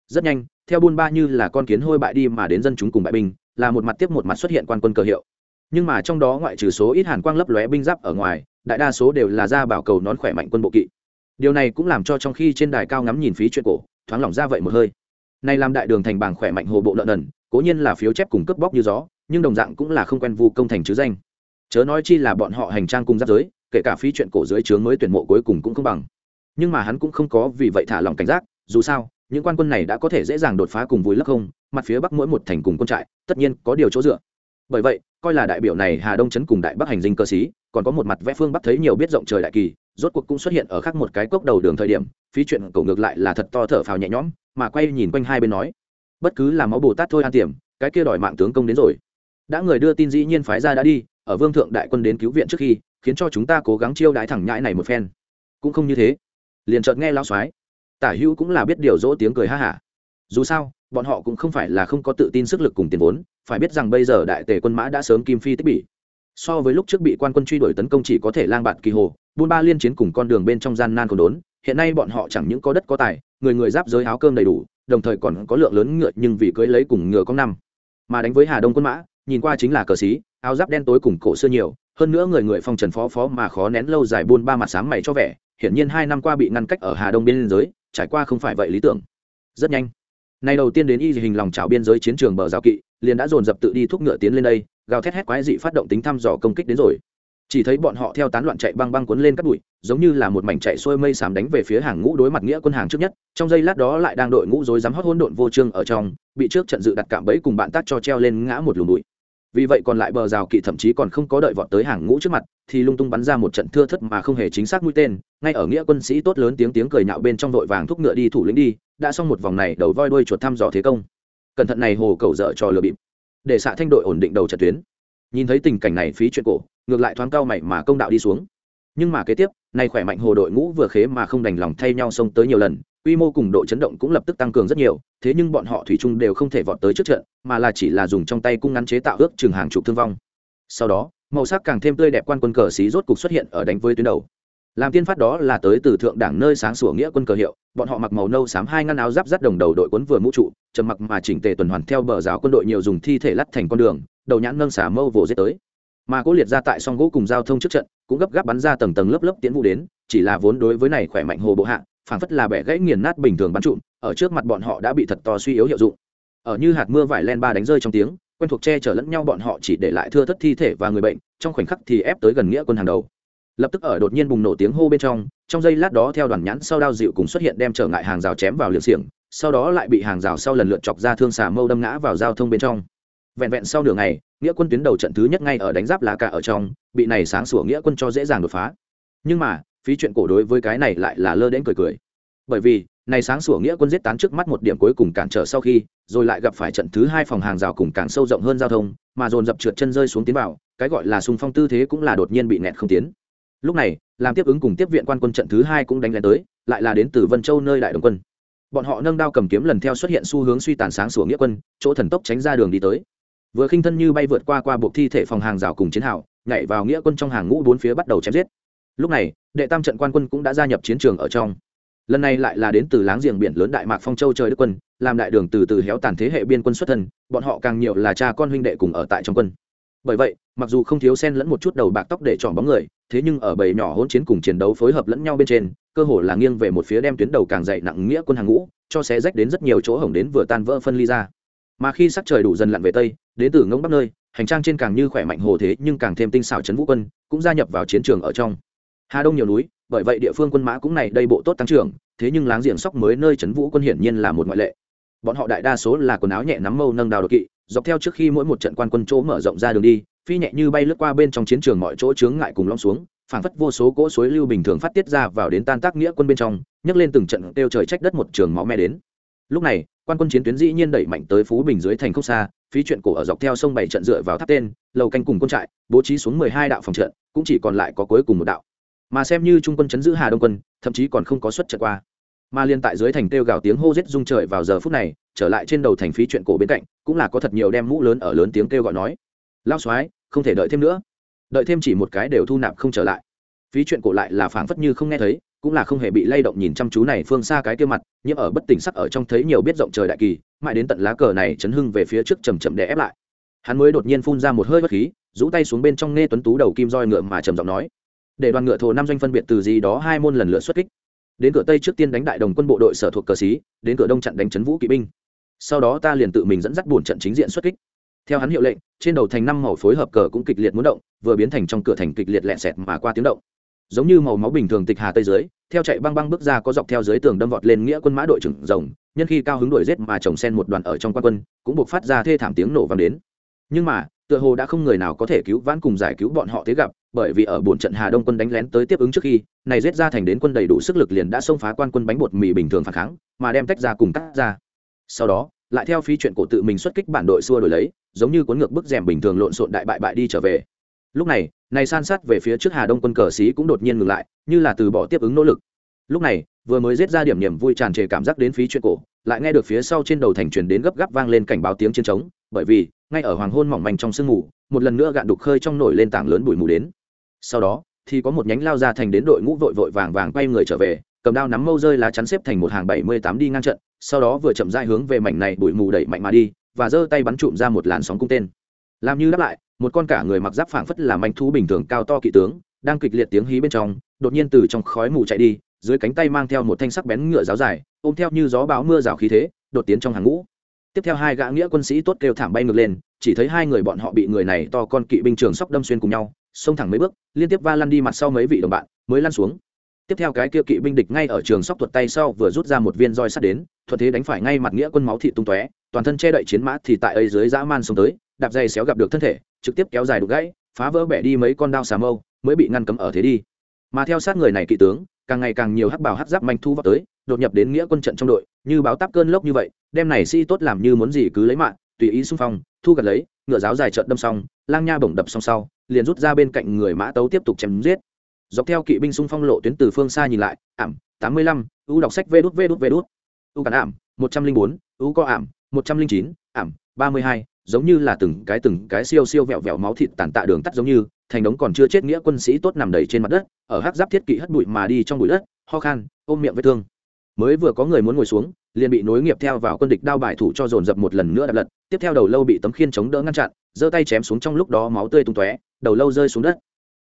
Rất nhanh, theo buôn ba như là con kiến hôi bại đi mà đến dân chúng cùng bại binh, là một mặt tiếp một mặt xuất hiện quan quân cơ hiệu. Nhưng mà trong đó ngoại trừ số ít hàn quang lấp lóe binh giáp ở ngoài, đại đa số đều là ra bảo cầu nón khỏe mạnh quân bộ kỵ. Điều này cũng làm cho trong khi trên đài cao ngắm nhìn phí chuyện cổ, thoáng lỏng ra vậy một hơi. Nay làm đại đường thành bảng khỏe mạnh hồ bộ lợn đần cố nhiên là phiếu chép cùng cướp bóc như gió, nhưng đồng dạng cũng là không quen vu công thành chứ danh. Chớ nói chi là bọn họ hành trang cùng giáp giới, kể cả phí chuyện cổ dưới trướng mới tuyển mộ cuối cùng cũng không bằng nhưng mà hắn cũng không có vì vậy thả lòng cảnh giác, dù sao, những quan quân này đã có thể dễ dàng đột phá cùng vùi lấp không, mặt phía bắc mỗi một thành cùng quân trại, tất nhiên có điều chỗ dựa. Bởi vậy, coi là đại biểu này hà đông chấn cùng đại bắc hành dinh cơ sĩ, còn có một mặt vẽ phương bắc thấy nhiều biết rộng trời đại kỳ, rốt cuộc cũng xuất hiện ở khác một cái cốc đầu đường thời điểm, phí chuyện cổ ngược lại là thật to thở phào nhẹ nhõm, mà quay nhìn quanh hai bên nói, bất cứ là máu bồ tát thôi an tiềm cái kia đòi mạng tướng công đến rồi. Đã người đưa tin dĩ nhiên phái ra đã đi, ở vương thượng đại quân đến cứu viện trước khi, khiến cho chúng ta cố gắng chiêu đãi thẳng nhãi này một phen. Cũng không như thế liền chợt nghe lao soái. Tả hữu cũng là biết điều dỗ tiếng cười ha hả. Dù sao, bọn họ cũng không phải là không có tự tin sức lực cùng tiền vốn, phải biết rằng bây giờ đại tề quân mã đã sớm kim phi tích bỉ. So với lúc trước bị quan quân truy đuổi tấn công chỉ có thể lang bạt kỳ hồ, buôn ba liên chiến cùng con đường bên trong gian nan còn đốn, hiện nay bọn họ chẳng những có đất có tài, người người giáp giới áo cơm đầy đủ, đồng thời còn có lượng lớn ngựa nhưng vì cưới lấy cùng ngựa có năm. Mà đánh với hà đông quân mã, nhìn qua chính là cờ xí, áo giáp đen tối cùng cổ xưa nhiều, hơn nữa người người phong trần phó phó mà khó nén lâu dài buôn ba mặt sáng mày cho vẻ hiển nhiên hai năm qua bị ngăn cách ở hà đông biên giới, trải qua không phải vậy lý tưởng. Rất nhanh. Nay đầu tiên đến y hình lòng chảo biên giới chiến trường bờ rào kỵ, liền đã dồn dập tự đi thúc ngựa tiến lên đây, gào thét hét quái dị phát động tính thăm dò công kích đến rồi. Chỉ thấy bọn họ theo tán loạn chạy băng băng cuốn lên các bụi, giống như là một mảnh chạy xuôi mây sám đánh về phía hàng ngũ đối mặt nghĩa quân hàng trước nhất, trong giây lát đó lại đang đội ngũ rối rắm hót hỗn độn vô trương ở trong, bị trước trận dự đặt cạm bẫy cùng bạn tác cho treo lên ngã một lùm bụi vì vậy còn lại bờ rào kỵ thậm chí còn không có đợi vọt tới hàng ngũ trước mặt, thì lung tung bắn ra một trận thưa thất mà không hề chính xác mũi tên. Ngay ở nghĩa quân sĩ tốt lớn tiếng tiếng cười nhạo bên trong đội vàng thúc ngựa đi thủ lĩnh đi, đã xong một vòng này đầu voi đuôi chuột thăm dò thế công. Cẩn thận này hồ cầu dở trò lừa bịp. Để xạ thanh đội ổn định đầu trận tuyến. Nhìn thấy tình cảnh này phí chuyện cổ, ngược lại thoáng cao mày mà công đạo đi xuống. Nhưng mà kế tiếp nay khỏe mạnh hồ đội ngũ vừa khế mà không đành lòng thay nhau xông tới nhiều lần quy mô cùng độ chấn động cũng lập tức tăng cường rất nhiều, thế nhưng bọn họ thủy chung đều không thể vọt tới trước trận, mà là chỉ là dùng trong tay cung ngắn chế tạo ước chừng hàng chục thương vong. Sau đó, màu sắc càng thêm tươi đẹp quan quân cờ xí rốt cục xuất hiện ở đánh với tuyến đầu. Làm tiên phát đó là tới từ thượng đảng nơi sáng sủa nghĩa quân cờ hiệu, bọn họ mặc màu nâu xám hai ngăn áo giáp rắt đồng đầu đội quấn vừa mũ trụ, trầm mặc mà chỉnh tề tuần hoàn theo bờ rào quân đội nhiều dùng thi thể lắt thành con đường, đầu nhãn nâng xả mâu vồ dết tới. Mà cố liệt ra tại song gỗ cùng giao thông trước trận, cũng gấp gáp bắn ra tầng tầng lớp lớp tiến vụ đến, chỉ là vốn đối với này khỏe mạnh hồ bộ hạ phảng phất là bẻ gãy nghiền nát bình thường bắn trụm, ở trước mặt bọn họ đã bị thật to suy yếu hiệu dụng. Ở như hạt mưa vải len ba đánh rơi trong tiếng, quen thuộc che chở lẫn nhau bọn họ chỉ để lại thưa thất thi thể và người bệnh, trong khoảnh khắc thì ép tới gần nghĩa quân hàng đầu. Lập tức ở đột nhiên bùng nổ tiếng hô bên trong trong giây lát đó theo đoàn nhãn sau đao dịu cùng xuất hiện đem trở ngại hàng rào chém vào liều xiềng, sau đó lại bị hàng rào sau lần lượt chọc ra thương xà mâu đâm ngã vào giao thông bên trong. Vẹn vẹn sau nửa ngày, nghĩa quân tuyến đầu trận thứ nhất ngay ở đánh giáp lá cả ở trong, bị này sáng sủa nghĩa quân cho dễ dàng đột phá. Nhưng mà phí chuyện cổ đối với cái này lại là lơ đến cười cười. Bởi vì, này sáng sủa nghĩa quân giết tán trước mắt một điểm cuối cùng cản trở sau khi, rồi lại gặp phải trận thứ hai phòng hàng rào cùng càng sâu rộng hơn giao thông, mà dồn dập trượt chân rơi xuống tiến vào, cái gọi là xung phong tư thế cũng là đột nhiên bị nẹt không tiến. Lúc này, làm tiếp ứng cùng tiếp viện quan quân trận thứ hai cũng đánh lên tới, lại là đến từ vân châu nơi đại đồng quân. Bọn họ nâng đao cầm kiếm lần theo xuất hiện xu hướng suy tàn sáng sủa nghĩa quân, chỗ thần tốc tránh ra đường đi tới. Vừa khinh thân như bay vượt qua qua buộc thi thể phòng hàng rào cùng chiến hào, nhảy vào nghĩa quân trong hàng ngũ bốn phía bắt đầu chém giết lúc này, đệ tam trận quan quân cũng đã gia nhập chiến trường ở trong. Lần này lại là đến từ láng giềng biển lớn đại mạc phong châu trời đức quân, làm đại đường từ từ héo tàn thế hệ biên quân xuất thân, bọn họ càng nhiều là cha con huynh đệ cùng ở tại trong quân. Bởi vậy, mặc dù không thiếu sen lẫn một chút đầu bạc tóc để tròn bóng người, thế nhưng ở bầy nhỏ hỗn chiến cùng chiến đấu phối hợp lẫn nhau bên trên, cơ hồ là nghiêng về một phía đem tuyến đầu càng dậy nặng nghĩa quân hàng ngũ, cho xé rách đến rất nhiều chỗ hổng đến vừa tan vỡ phân ly ra. Mà khi sắc trời đủ dần lặn về tây, đến từ ngông bắc nơi, hành trang trên càng như khỏe mạnh hồ thế nhưng càng thêm tinh xảo trấn vũ quân, cũng gia nhập vào chiến trường ở trong hà đông nhiều núi, bởi vậy địa phương quân mã cũng này đây bộ tốt tăng trưởng, thế nhưng láng giềng sóc mới nơi trấn vũ quân hiển nhiên là một ngoại lệ. Bọn họ đại đa số là quần áo nhẹ nắm mâu nâng đào đột kỵ, dọc theo trước khi mỗi một trận quan quân chỗ mở rộng ra đường đi, phi nhẹ như bay lướt qua bên trong chiến trường mọi chỗ chướng ngại cùng long xuống, phảng phất vô số cỗ suối lưu bình thường phát tiết ra vào đến tan tác nghĩa quân bên trong, nhấc lên từng trận kêu trời trách đất một trường máu me đến. Lúc này, quan quân chiến tuyến dĩ nhiên đẩy mạnh tới phú bình dưới thành không xa, phí chuyện cổ ở dọc theo sông bảy trận dựa vào tháp tên, lầu canh cùng quân trại, bố trí xuống mười hai đạo phòng trận, cũng chỉ còn lại có cuối cùng một đạo mà xem như trung quân chấn giữ hà đông quân, thậm chí còn không có xuất trận qua. Mà liên tại dưới thành kêu gào tiếng hô rết rung trời vào giờ phút này, trở lại trên đầu thành phí chuyện cổ bên cạnh, cũng là có thật nhiều đem mũ lớn ở lớn tiếng kêu gọi nói. Lao soái, không thể đợi thêm nữa. Đợi thêm chỉ một cái đều thu nạp không trở lại. Phí chuyện cổ lại là phảng phất như không nghe thấy, cũng là không hề bị lay động nhìn chăm chú này phương xa cái kia mặt nhưng ở bất tỉnh sắc ở trong thấy nhiều biết rộng trời đại kỳ, mãi đến tận lá cờ này chấn hưng về phía trước chầm chậm để ép lại. Hắn mới đột nhiên phun ra một hơi bất khí, rũ tay xuống bên trong nghe tuấn tú đầu kim roi ngựa mà trầm giọng nói để đoàn ngựa thổ năm doanh phân biệt từ gì đó hai môn lần lượt xuất kích. Đến cửa tây trước tiên đánh đại đồng quân bộ đội sở thuộc cờ xí, đến cửa đông chặn đánh chấn vũ kỵ binh. Sau đó ta liền tự mình dẫn dắt buồn trận chính diện xuất kích. Theo hắn hiệu lệnh, trên đầu thành năm màu phối hợp cờ cũng kịch liệt muốn động, vừa biến thành trong cửa thành kịch liệt lẹ sẹt mà qua tiếng động. Giống như màu máu bình thường tịch hà tây dưới, theo chạy băng băng bước ra có dọc theo dưới tường đâm vọt lên nghĩa quân mã đội trưởng rồng, nhân khi cao hứng đuổi rết mà chồng sen một đoàn ở trong quan quân, cũng buộc phát ra thê thảm tiếng nổ vang đến. Nhưng mà, tựa hồ đã không người nào có thể cứu vãn cùng giải cứu bọn họ thế gặp bởi vì ở buồn trận hà đông quân đánh lén tới tiếp ứng trước khi, này giết ra thành đến quân đầy đủ sức lực liền đã xông phá quan quân bánh bột mì bình thường phản kháng, mà đem tách ra cùng cắt ra. Sau đó, lại theo phi chuyện cổ tự mình xuất kích bản đội xua đổi lấy, giống như cuốn ngược bức rèm bình thường lộn xộn đại bại bại đi trở về. Lúc này này san sát về phía trước hà đông quân cờ sĩ cũng đột nhiên ngừng lại, như là từ bỏ tiếp ứng nỗ lực. Lúc này, vừa mới giết ra điểm niềm vui tràn trề cảm giác đến phí chuyện cổ, lại nghe được phía sau trên đầu thành truyền đến gấp gáp vang lên cảnh báo tiếng chiến trống, bởi vì, ngay ở hoàng hôn mỏng manh trong sương mù, một lần nữa gạn đục khơi trong nổi lên tảng lớn bụi mù đến sau đó, thì có một nhánh lao ra thành đến đội ngũ vội vội vàng vàng quay người trở về, cầm đao nắm mâu rơi lá chắn xếp thành một hàng bảy mươi tám đi ngang trận, sau đó vừa chậm rãi hướng về mảnh này bụi mù đẩy mạnh mà đi, và giơ tay bắn trụm ra một làn sóng cung tên. Làm như đáp lại, một con cả người mặc giáp phảng phất là manh thú bình thường cao to kỵ tướng, đang kịch liệt tiếng hí bên trong, đột nhiên từ trong khói mù chạy đi, dưới cánh tay mang theo một thanh sắc bén ngựa giáo dài, ôm theo như gió bão mưa rào khí thế, đột tiến trong hàng ngũ. Tiếp theo hai gã nghĩa quân sĩ tốt kêu thảm bay ngược lên, chỉ thấy hai người bọn họ bị người này to con kỵ binh trường sóc đâm xuyên cùng nhau xông thẳng mấy bước, liên tiếp va lăn đi mặt sau mấy vị đồng bạn, mới lăn xuống. Tiếp theo cái kia kỵ binh địch ngay ở trường sóc thuật tay sau vừa rút ra một viên roi sắt đến, thuận thế đánh phải ngay mặt nghĩa quân máu thị tung tóe, toàn thân che đậy chiến mã thì tại ấy dưới dã man xông tới, đạp dày xéo gặp được thân thể, trực tiếp kéo dài đục gãy, phá vỡ bẻ đi mấy con đao xà mâu, mới bị ngăn cấm ở thế đi. Mà theo sát người này kỵ tướng, càng ngày càng nhiều hắc bảo hắc giáp manh thu vào tới, đột nhập đến nghĩa quân trận trong đội, như báo táp cơn lốc như vậy, đem này si tốt làm như muốn gì cứ lấy mạng, tùy ý xung phong thu gặt lấy, ngựa giáo dài trợn đâm xong, lang nha bổng đập xong sau, liền rút ra bên cạnh người mã tấu tiếp tục chém giết. Dọc theo kỵ binh xung phong lộ tuyến từ phương xa nhìn lại, ảm, tám mươi lăm u đọc sách vê đút vê đút vê đút. U cản ảm, một trăm linh bốn u co ảm, một trăm linh chín, ảm, ba mươi hai, giống như là từng cái từng cái siêu siêu vẹo vẹo máu thịt tàn tạ đường tắt giống như, thành đống còn chưa chết nghĩa quân sĩ tốt nằm đầy trên mặt đất, ở hắc giáp thiết kỵ hất bụi mà đi trong bụi đất, ho khan, ôm miệng vết thương mới vừa có người muốn ngồi xuống, liền bị nối nghiệp theo vào quân địch đao bài thủ cho dồn dập một lần nữa đập lật, tiếp theo đầu lâu bị tấm khiên chống đỡ ngăn chặn, giơ tay chém xuống trong lúc đó máu tươi tung tóe, đầu lâu rơi xuống đất.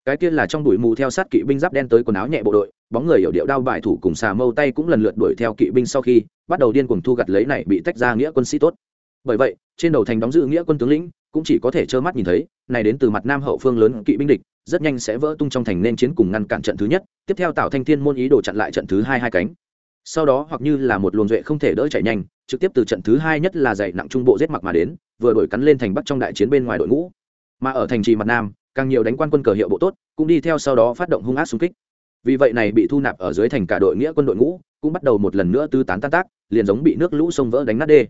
Cái kia là trong đuổi mù theo sát kỵ binh giáp đen tới quần áo nhẹ bộ đội, bóng người hiểu điệu đao bài thủ cùng xà mâu tay cũng lần lượt đuổi theo kỵ binh sau khi, bắt đầu điên cuồng thu gặt lấy này bị tách ra nghĩa quân sĩ tốt. Bởi vậy, trên đầu thành đóng giữ nghĩa quân tướng lĩnh, cũng chỉ có thể trơ mắt nhìn thấy, này đến từ mặt nam hậu phương lớn kỵ binh địch, rất nhanh sẽ vỡ tung trong thành nên chiến cùng ngăn cản trận thứ nhất, tiếp theo tạo thanh thiên môn ý đồ chặn lại trận thứ hai hai cánh sau đó hoặc như là một luồng duệ không thể đỡ chạy nhanh trực tiếp từ trận thứ hai nhất là dạy nặng trung bộ giết mặc mà đến vừa đổi cắn lên thành bắc trong đại chiến bên ngoài đội ngũ. Mà ở thành trì mặt nam càng nhiều đánh quan quân cờ hiệu bộ tốt cũng đi theo sau đó phát động hung ác xung kích. Vì vậy này bị thu nạp ở dưới thành cả đội nghĩa quân đội ngũ cũng bắt đầu một lần nữa tư tán tan tác liền giống bị nước lũ sông vỡ đánh nát đê.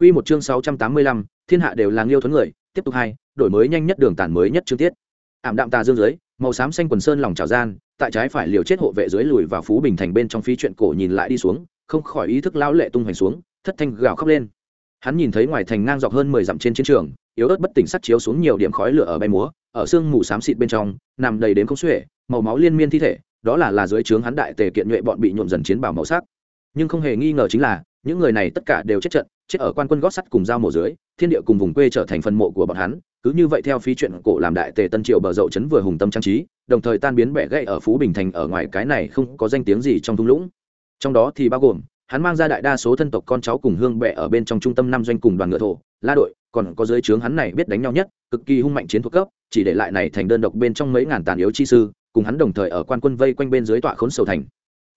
Quy một chương 685, thiên hạ đều là nghiêu thuấn người, tiếp tục hai, đổi mới nhanh nhất đường tản mới nhất chương tiết. Ảm đạm tà dương dưới, màu xám xanh quần sơn lòng trào gian, tại trái phải liều chết hộ vệ dưới lùi vào phú bình thành bên trong phí chuyện cổ nhìn lại đi xuống, không khỏi ý thức lão lệ tung hoành xuống, thất thanh gào khóc lên. Hắn nhìn thấy ngoài thành ngang dọc hơn 10 dặm trên chiến trường, yếu ớt bất tỉnh sắt chiếu xuống nhiều điểm khói lửa ở bay múa, ở sương mù xám xịt bên trong, nằm đầy đến không xuể, màu máu liên miên thi thể, đó là là dưới trướng hắn đại tề kiện nhuệ bọn bị nhuộm dần chiến bào màu sắc. Nhưng không hề nghi ngờ chính là, những người này tất cả đều chết trận, chết ở quan quân gót sắt cùng dao mổ dưới thiên địa cùng vùng quê trở thành phần mộ của bọn hắn. Cứ như vậy theo phí chuyện cổ làm đại tề tân triều bờ dậu chấn vừa hùng tâm trang trí đồng thời tan biến bẻ gãy ở phú bình thành ở ngoài cái này không có danh tiếng gì trong thung lũng. Trong đó thì bao gồm hắn mang ra đại đa số thân tộc con cháu cùng hương bệ ở bên trong trung tâm năm doanh cùng đoàn ngựa thổ la đội còn có dưới trướng hắn này biết đánh nhau nhất cực kỳ hung mạnh chiến thuộc cấp chỉ để lại này thành đơn độc bên trong mấy ngàn tàn yếu chi sư cùng hắn đồng thời ở quan quân vây quanh bên dưới tọa khốn sầu thành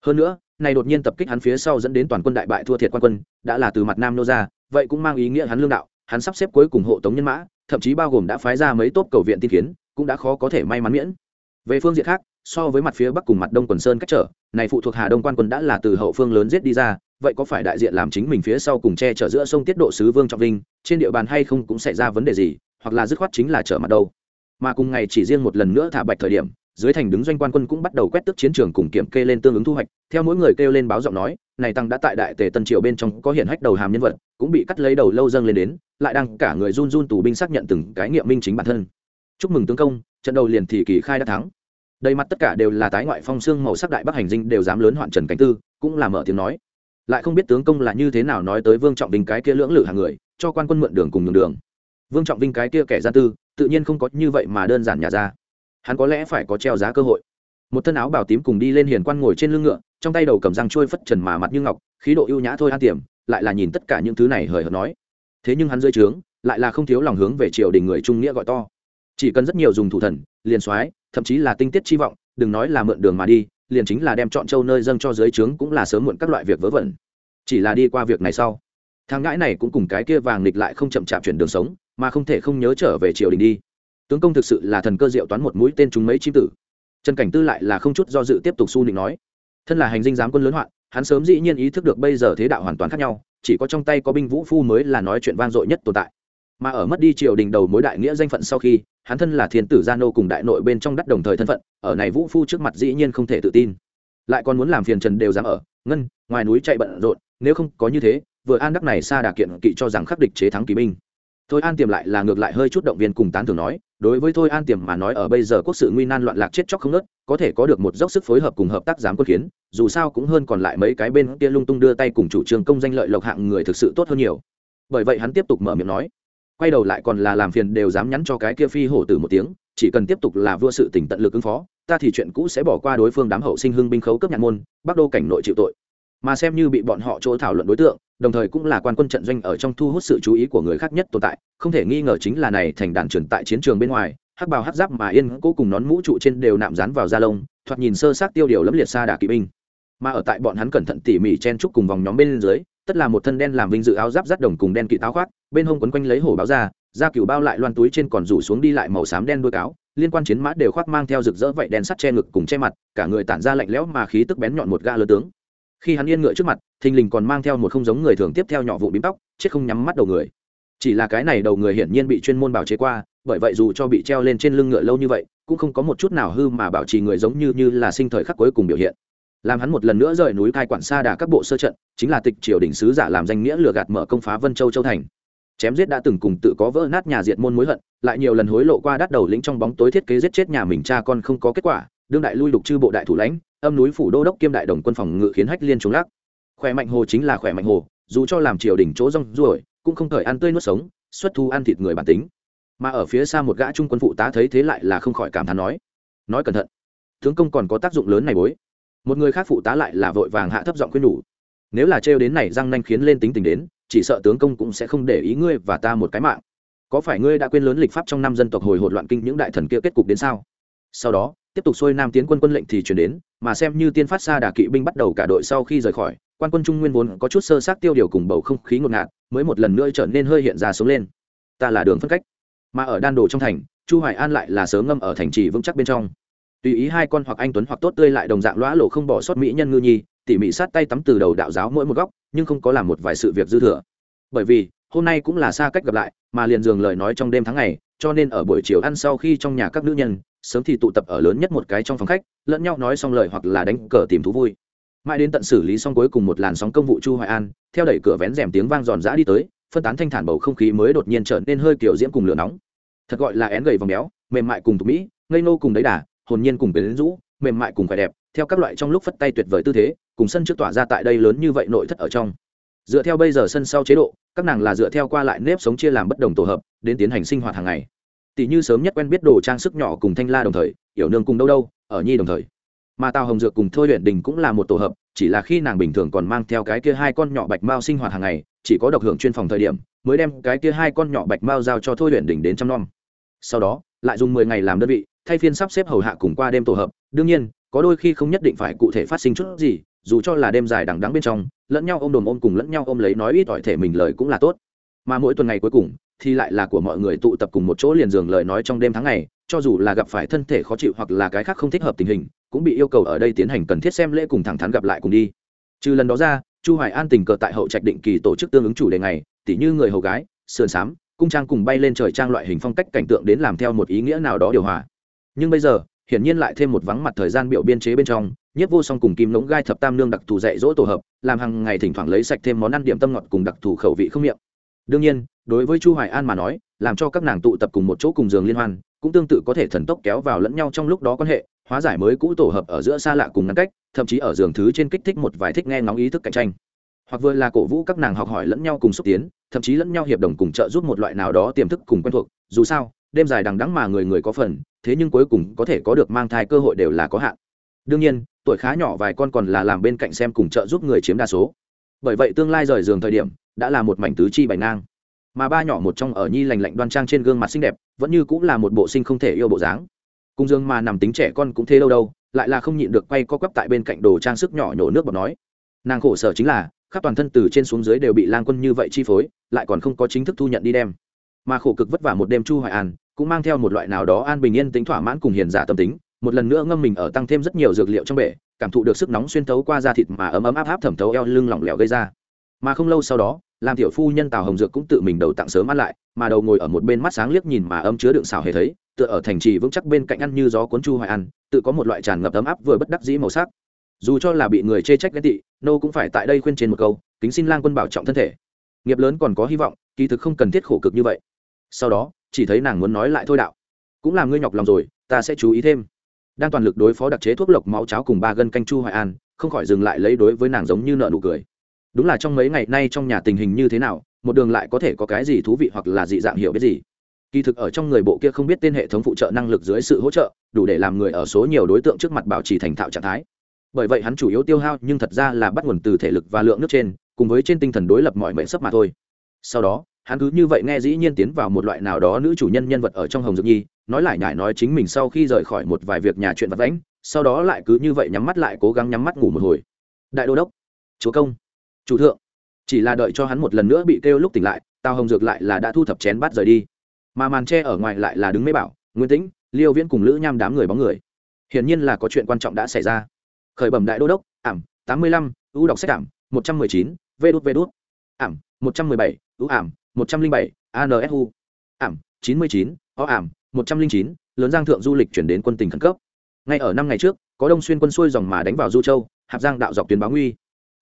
hơn nữa, này đột nhiên tập kích hắn phía sau dẫn đến toàn quân đại bại thua thiệt quan quân, đã là từ mặt nam nô ra, vậy cũng mang ý nghĩa hắn lương đạo, hắn sắp xếp cuối cùng hộ tống nhân mã, thậm chí bao gồm đã phái ra mấy tốp cầu viện tiên kiến cũng đã khó có thể may mắn miễn. Về phương diện khác, so với mặt phía bắc cùng mặt đông quần sơn cách trở, này phụ thuộc hà đông quan quân đã là từ hậu phương lớn giết đi ra, vậy có phải đại diện làm chính mình phía sau cùng che chở giữa sông tiết độ sứ vương trọng vinh, trên địa bàn hay không cũng xảy ra vấn đề gì, hoặc là dứt khoát chính là trở mặt đâu. Mà cùng ngày chỉ riêng một lần nữa thả bạch thời điểm dưới thành đứng doanh quan quân cũng bắt đầu quét tước chiến trường cùng kiểm kê lên tương ứng thu hoạch. Theo mỗi người kêu lên báo giọng nói, này tăng đã tại đại tề tân triều bên trong có hiện hách đầu hàm nhân vật, cũng bị cắt lấy đầu lâu dâng lên đến, lại đang cả người run run tù binh xác nhận từng cái nghiệm minh chính bản thân. Chúc mừng tướng công, trận đầu liền thì kỳ khai đã thắng. Đầy mặt tất cả đều là tái ngoại phong xương màu sắc đại bắc hành dinh đều dám lớn hoạn trần cánh tư, cũng là mở tiếng nói. Lại không biết tướng công là như thế nào nói tới vương trọng vinh cái kia lưỡng lự hàng người, cho quan quân mượn đường cùng đường đường. Vương trọng vinh cái kia kẻ gian tư, tự nhiên không có như vậy mà đơn giản nhà ra hắn có lẽ phải có treo giá cơ hội. Một thân áo bào tím cùng đi lên hiền quan ngồi trên lưng ngựa, trong tay đầu cầm răng trôi phất trần mà mặt như ngọc, khí độ ưu nhã thôi an tiềm, lại là nhìn tất cả những thứ này hời hợt nói. Thế nhưng hắn dưới trướng, lại là không thiếu lòng hướng về triều đình người trung nghĩa gọi to. Chỉ cần rất nhiều dùng thủ thần, liền soái, thậm chí là tinh tiết chi vọng, đừng nói là mượn đường mà đi, liền chính là đem chọn châu nơi dâng cho dưới trướng cũng là sớm muộn các loại việc vớ vẩn. Chỉ là đi qua việc này sau, thằng ngãi này cũng cùng cái kia vàng nghịch lại không chậm chạp chuyển đường sống, mà không thể không nhớ trở về triều đình đi tướng công thực sự là thần cơ diệu toán một mũi tên chúng mấy chim tử. Trần cảnh tư lại là không chút do dự tiếp tục su nịnh nói, thân là hành dinh giám quân lớn hoạn, hắn sớm dĩ nhiên ý thức được bây giờ thế đạo hoàn toàn khác nhau, chỉ có trong tay có binh vũ phu mới là nói chuyện vang dội nhất tồn tại. Mà ở mất đi triều đình đầu mối đại nghĩa danh phận sau khi, hắn thân là thiên tử gia nô cùng đại nội bên trong đắt đồng thời thân phận, ở này vũ phu trước mặt dĩ nhiên không thể tự tin. Lại còn muốn làm phiền trần đều dám ở, ngân, ngoài núi chạy bận rộn, nếu không có như thế, vừa an đắc này xa đà kiện kỵ cho rằng khắc địch chế thắng kỳ binh thôi an tiềm lại là ngược lại hơi chút động viên cùng tán thưởng nói, đối với thôi an tiềm mà nói ở bây giờ quốc sự nguy nan loạn lạc chết chóc không nớt có thể có được một dốc sức phối hợp cùng hợp tác giám quân khiến, dù sao cũng hơn còn lại mấy cái bên kia lung tung đưa tay cùng chủ trương công danh lợi lộc hạng người thực sự tốt hơn nhiều. Bởi vậy hắn tiếp tục mở miệng nói, quay đầu lại còn là làm phiền đều dám nhắn cho cái kia phi hổ tử một tiếng, chỉ cần tiếp tục là vua sự tỉnh tận lực ứng phó, ta thì chuyện cũ sẽ bỏ qua đối phương đám hậu sinh hưng binh khấu cấp nhạc môn, bắc đô cảnh nội chịu tội mà xem như bị bọn họ chỗ thảo luận đối tượng, đồng thời cũng là quan quân trận doanh ở trong thu hút sự chú ý của người khác nhất tồn tại, không thể nghi ngờ chính là này thành đàn trưởng tại chiến trường bên ngoài, hắc bào hắc giáp mà yên cố cùng nón mũ trụ trên đều nạm dán vào da lông, thoạt nhìn sơ sát tiêu điều lẫm liệt xa đà kỵ binh. Mà ở tại bọn hắn cẩn thận tỉ mỉ chen trúc cùng vòng nhóm bên dưới, tất là một thân đen làm vinh dự áo giáp rắt đồng cùng đen kỵ táo khoác, bên hông quấn quanh lấy hổ báo ra, da cửu bao lại loan túi trên còn rủ xuống đi lại màu xám đen đuôi cáo, liên quan chiến mã đều khoác mang theo rực rỡ vậy đen sắt che ngực cùng che mặt, cả người tản ra lạnh lẽo mà khí tức bén nhọn một gã lớn tướng khi hắn yên ngựa trước mặt, thình lình còn mang theo một không giống người thường tiếp theo nhỏ vụ bím tóc, chết không nhắm mắt đầu người. Chỉ là cái này đầu người hiển nhiên bị chuyên môn bảo chế qua, bởi vậy dù cho bị treo lên trên lưng ngựa lâu như vậy, cũng không có một chút nào hư mà bảo trì người giống như như là sinh thời khắc cuối cùng biểu hiện. Làm hắn một lần nữa rời núi cai quản xa đà các bộ sơ trận, chính là tịch triều đình sứ giả làm danh nghĩa lừa gạt mở công phá vân châu châu thành. Chém giết đã từng cùng tự có vỡ nát nhà diệt môn mối hận, lại nhiều lần hối lộ qua đắt đầu lĩnh trong bóng tối thiết kế giết chết nhà mình cha con không có kết quả đương đại lui lục chư bộ đại thủ lãnh, âm núi phủ đô đốc kiêm đại đồng quân phòng ngự khiến hách liên trúng lắc. Khỏe mạnh hồ chính là khỏe mạnh hồ, dù cho làm triều đình chỗ rong ruổi, cũng không thời ăn tươi nuốt sống, xuất thu ăn thịt người bản tính. Mà ở phía xa một gã trung quân phụ tá thấy thế lại là không khỏi cảm thán nói nói cẩn thận, tướng công còn có tác dụng lớn này bối. Một người khác phụ tá lại là vội vàng hạ thấp giọng khuyên nhủ, nếu là trêu đến này răng nanh khiến lên tính tình đến, chỉ sợ tướng công cũng sẽ không để ý ngươi và ta một cái mạng. Có phải ngươi đã quên lớn lịch pháp trong năm dân tộc hồi hộn loạn kinh những đại thần kia kết cục đến sao? Sau đó tiếp tục xuôi nam tiến quân quân lệnh thì chuyển đến, mà xem như tiên phát xa đà kỵ binh bắt đầu cả đội sau khi rời khỏi, quan quân trung nguyên vốn có chút sơ sát tiêu điều cùng bầu không khí ngột ngạt, mới một lần nữa trở nên hơi hiện ra sống lên. Ta là đường phân cách. Mà ở đan đồ trong thành, chu hoài an lại là sớm ngâm ở thành trì vững chắc bên trong. Tùy ý hai con hoặc anh tuấn hoặc tốt tươi lại đồng dạng lõa lộ không bỏ sót mỹ nhân ngư nhi, tỉ mỉ sát tay tắm từ đầu đạo giáo mỗi một góc, nhưng không có làm một vài sự việc dư thừa. Bởi vì, hôm nay cũng là xa cách gặp lại, mà liền dường lời nói trong đêm tháng ngày, cho nên ở buổi chiều ăn sau khi trong nhà các nữ nhân sớm thì tụ tập ở lớn nhất một cái trong phòng khách, lẫn nhau nói xong lời hoặc là đánh cờ tìm thú vui. Mãi đến tận xử lý xong cuối cùng một làn sóng công vụ chu hoài an, theo đẩy cửa vén rèm tiếng vang giòn giã đi tới, phân tán thanh thản bầu không khí mới đột nhiên trở nên hơi kiểu diễm cùng lửa nóng. Thật gọi là én gầy vòng béo, mềm mại cùng tục mỹ, ngây nô cùng đấy đà, hồn nhiên cùng bến rũ, mềm mại cùng khỏe đẹp, theo các loại trong lúc phất tay tuyệt vời tư thế, cùng sân trước tỏa ra tại đây lớn như vậy nội thất ở trong. Dựa theo bây giờ sân sau chế độ, các nàng là dựa theo qua lại nếp sống chia làm bất đồng tổ hợp, đến tiến hành sinh hoạt hàng ngày tỷ như sớm nhất quen biết đồ trang sức nhỏ cùng thanh la đồng thời yểu nương cùng đâu đâu, ở nhi đồng thời. Mà tào hồng dược cùng thôi luyện đình cũng là một tổ hợp, chỉ là khi nàng bình thường còn mang theo cái kia hai con nhỏ bạch mao sinh hoạt hàng ngày, chỉ có độc hưởng chuyên phòng thời điểm, mới đem cái kia hai con nhỏ bạch mao giao cho thôi luyện đình đến chăm nom. Sau đó, lại dùng mười ngày làm đơn vị, thay phiên sắp xếp hầu hạ cùng qua đêm tổ hợp. Đương nhiên, có đôi khi không nhất định phải cụ thể phát sinh chút gì, dù cho là đêm dài đằng đắng bên trong, lẫn nhau ôm đồm ôm cùng lẫn nhau ôm lấy nói ít ỏi thể mình lời cũng là tốt. Mà mỗi tuần ngày cuối cùng thì lại là của mọi người tụ tập cùng một chỗ liền giường lời nói trong đêm tháng ngày, cho dù là gặp phải thân thể khó chịu hoặc là cái khác không thích hợp tình hình, cũng bị yêu cầu ở đây tiến hành cần thiết xem lễ cùng thẳng thắn gặp lại cùng đi. Trừ lần đó ra, chu hoài an tình cờ tại hậu trạch định kỳ tổ chức tương ứng chủ đề ngày, tỉ như người hầu gái, sườn sám, cung trang cùng bay lên trời trang loại hình phong cách cảnh tượng đến làm theo một ý nghĩa nào đó điều hòa. Nhưng bây giờ, hiển nhiên lại thêm một vắng mặt thời gian biểu biên chế bên trong nhất vô song cùng kim nỗng gai thập tam nương đặc thù dạy dỗ tổ hợp, làm hàng ngày thỉnh thoảng lấy sạch thêm món ăn điểm tâm ngọt cùng đặc thù khẩu vị không miệng đương nhiên, đối với chu hoài an mà nói, làm cho các nàng tụ tập cùng một chỗ cùng giường liên hoan, cũng tương tự có thể thần tốc kéo vào lẫn nhau trong lúc đó quan hệ, hóa giải mới cũ tổ hợp ở giữa xa lạ cùng ngăn cách, thậm chí ở giường thứ trên kích thích một vài thích nghe ngóng ý thức cạnh tranh. Hoặc vừa là cổ vũ các nàng học hỏi lẫn nhau cùng xúc tiến, thậm chí lẫn nhau hiệp đồng cùng trợ giúp một loại nào đó tiềm thức cùng quen thuộc, dù sao, đêm dài đằng đẵng mà người người có phần, thế nhưng cuối cùng có thể có được mang thai cơ hội đều là có hạn. Đương nhiên, tuổi khá nhỏ vài con còn là làm bên cạnh xem cùng trợ giúp người chiếm đa số. Bởi vậy tương lai rời giường thời điểm đã là một mảnh tứ chi bành nang mà ba nhỏ một trong ở nhi lành lạnh đoan trang trên gương mặt xinh đẹp, vẫn như cũng là một bộ sinh không thể yêu bộ dáng. Cung dương mà nằm tính trẻ con cũng thế đâu đâu, lại là không nhịn được quay co quắp tại bên cạnh đồ trang sức nhỏ nhổ nước bọt nói. Nàng khổ sở chính là, khắp toàn thân từ trên xuống dưới đều bị lang quân như vậy chi phối, lại còn không có chính thức thu nhận đi đem. Mà khổ cực vất vả một đêm chu hoài an, cũng mang theo một loại nào đó an bình yên tính thỏa mãn cùng hiền giả tâm tính, một lần nữa ngâm mình ở tăng thêm rất nhiều dược liệu trong bể, cảm thụ được sức nóng xuyên thấu qua da thịt mà ấm ấm áp áp thẩm thấu eo lưng lỏng lẻo gây ra mà không lâu sau đó, làm tiểu phu nhân tào hồng dược cũng tự mình đầu tặng sớm ăn lại, mà đầu ngồi ở một bên mắt sáng liếc nhìn mà ấm chứa đựng xào hề thấy, tựa ở thành trì vững chắc bên cạnh ăn như gió cuốn chu hoài ăn, tự có một loại tràn ngập ấm áp vừa bất đắc dĩ màu sắc. Dù cho là bị người chê trách ghét tị, nô cũng phải tại đây khuyên trên một câu, kính xin lang quân bảo trọng thân thể. Nghiệp lớn còn có hy vọng, kỳ thực không cần thiết khổ cực như vậy. Sau đó, chỉ thấy nàng muốn nói lại thôi đạo. Cũng làm ngươi nhọc lòng rồi, ta sẽ chú ý thêm. Đang toàn lực đối phó đặc chế thuốc lộc máu cháo cùng ba gân canh chu hoài an, không khỏi dừng lại lấy đối với nàng giống như nợ nụ cười đúng là trong mấy ngày nay trong nhà tình hình như thế nào, một đường lại có thể có cái gì thú vị hoặc là dị dạng hiểu biết gì. Kỳ thực ở trong người bộ kia không biết tên hệ thống phụ trợ năng lực dưới sự hỗ trợ, đủ để làm người ở số nhiều đối tượng trước mặt bảo trì thành thạo trạng thái. Bởi vậy hắn chủ yếu tiêu hao nhưng thật ra là bắt nguồn từ thể lực và lượng nước trên, cùng với trên tinh thần đối lập mọi mệnh sấp mà thôi. Sau đó, hắn cứ như vậy nghe dĩ nhiên tiến vào một loại nào đó nữ chủ nhân nhân vật ở trong hồng dược nhi, nói lại nhải nói chính mình sau khi rời khỏi một vài việc nhà chuyện vật vãnh, sau đó lại cứ như vậy nhắm mắt lại cố gắng nhắm mắt ngủ một hồi. Đại đô đốc, chúa công chủ thượng, chỉ là đợi cho hắn một lần nữa bị kêu lúc tỉnh lại, tào hồng dược lại là đã thu thập chén bát rời đi. Mà màn tre ở ngoài lại là đứng mấy bảo, nguyên tĩnh, liêu viễn cùng lữ nham đám người bóng người. Hiển nhiên là có chuyện quan trọng đã xảy ra. Khởi bẩm đại đô đốc, ảm, tám mươi lăm, ưu đọc sách ảm, một trăm mười chín, vê đốt vê đốt ảm, một trăm mười bảy, ưu ảm, một trăm linh bảy ansu ảm, chín mươi chín, o ảm, một trăm linh chín, lớn giang thượng du lịch chuyển đến quân tỉnh khẩn cấp. Ngay ở năm ngày trước, có đông xuyên quân xuôi dòng mà đánh vào du châu, hạp giang đạo dọc tuyến báo nguy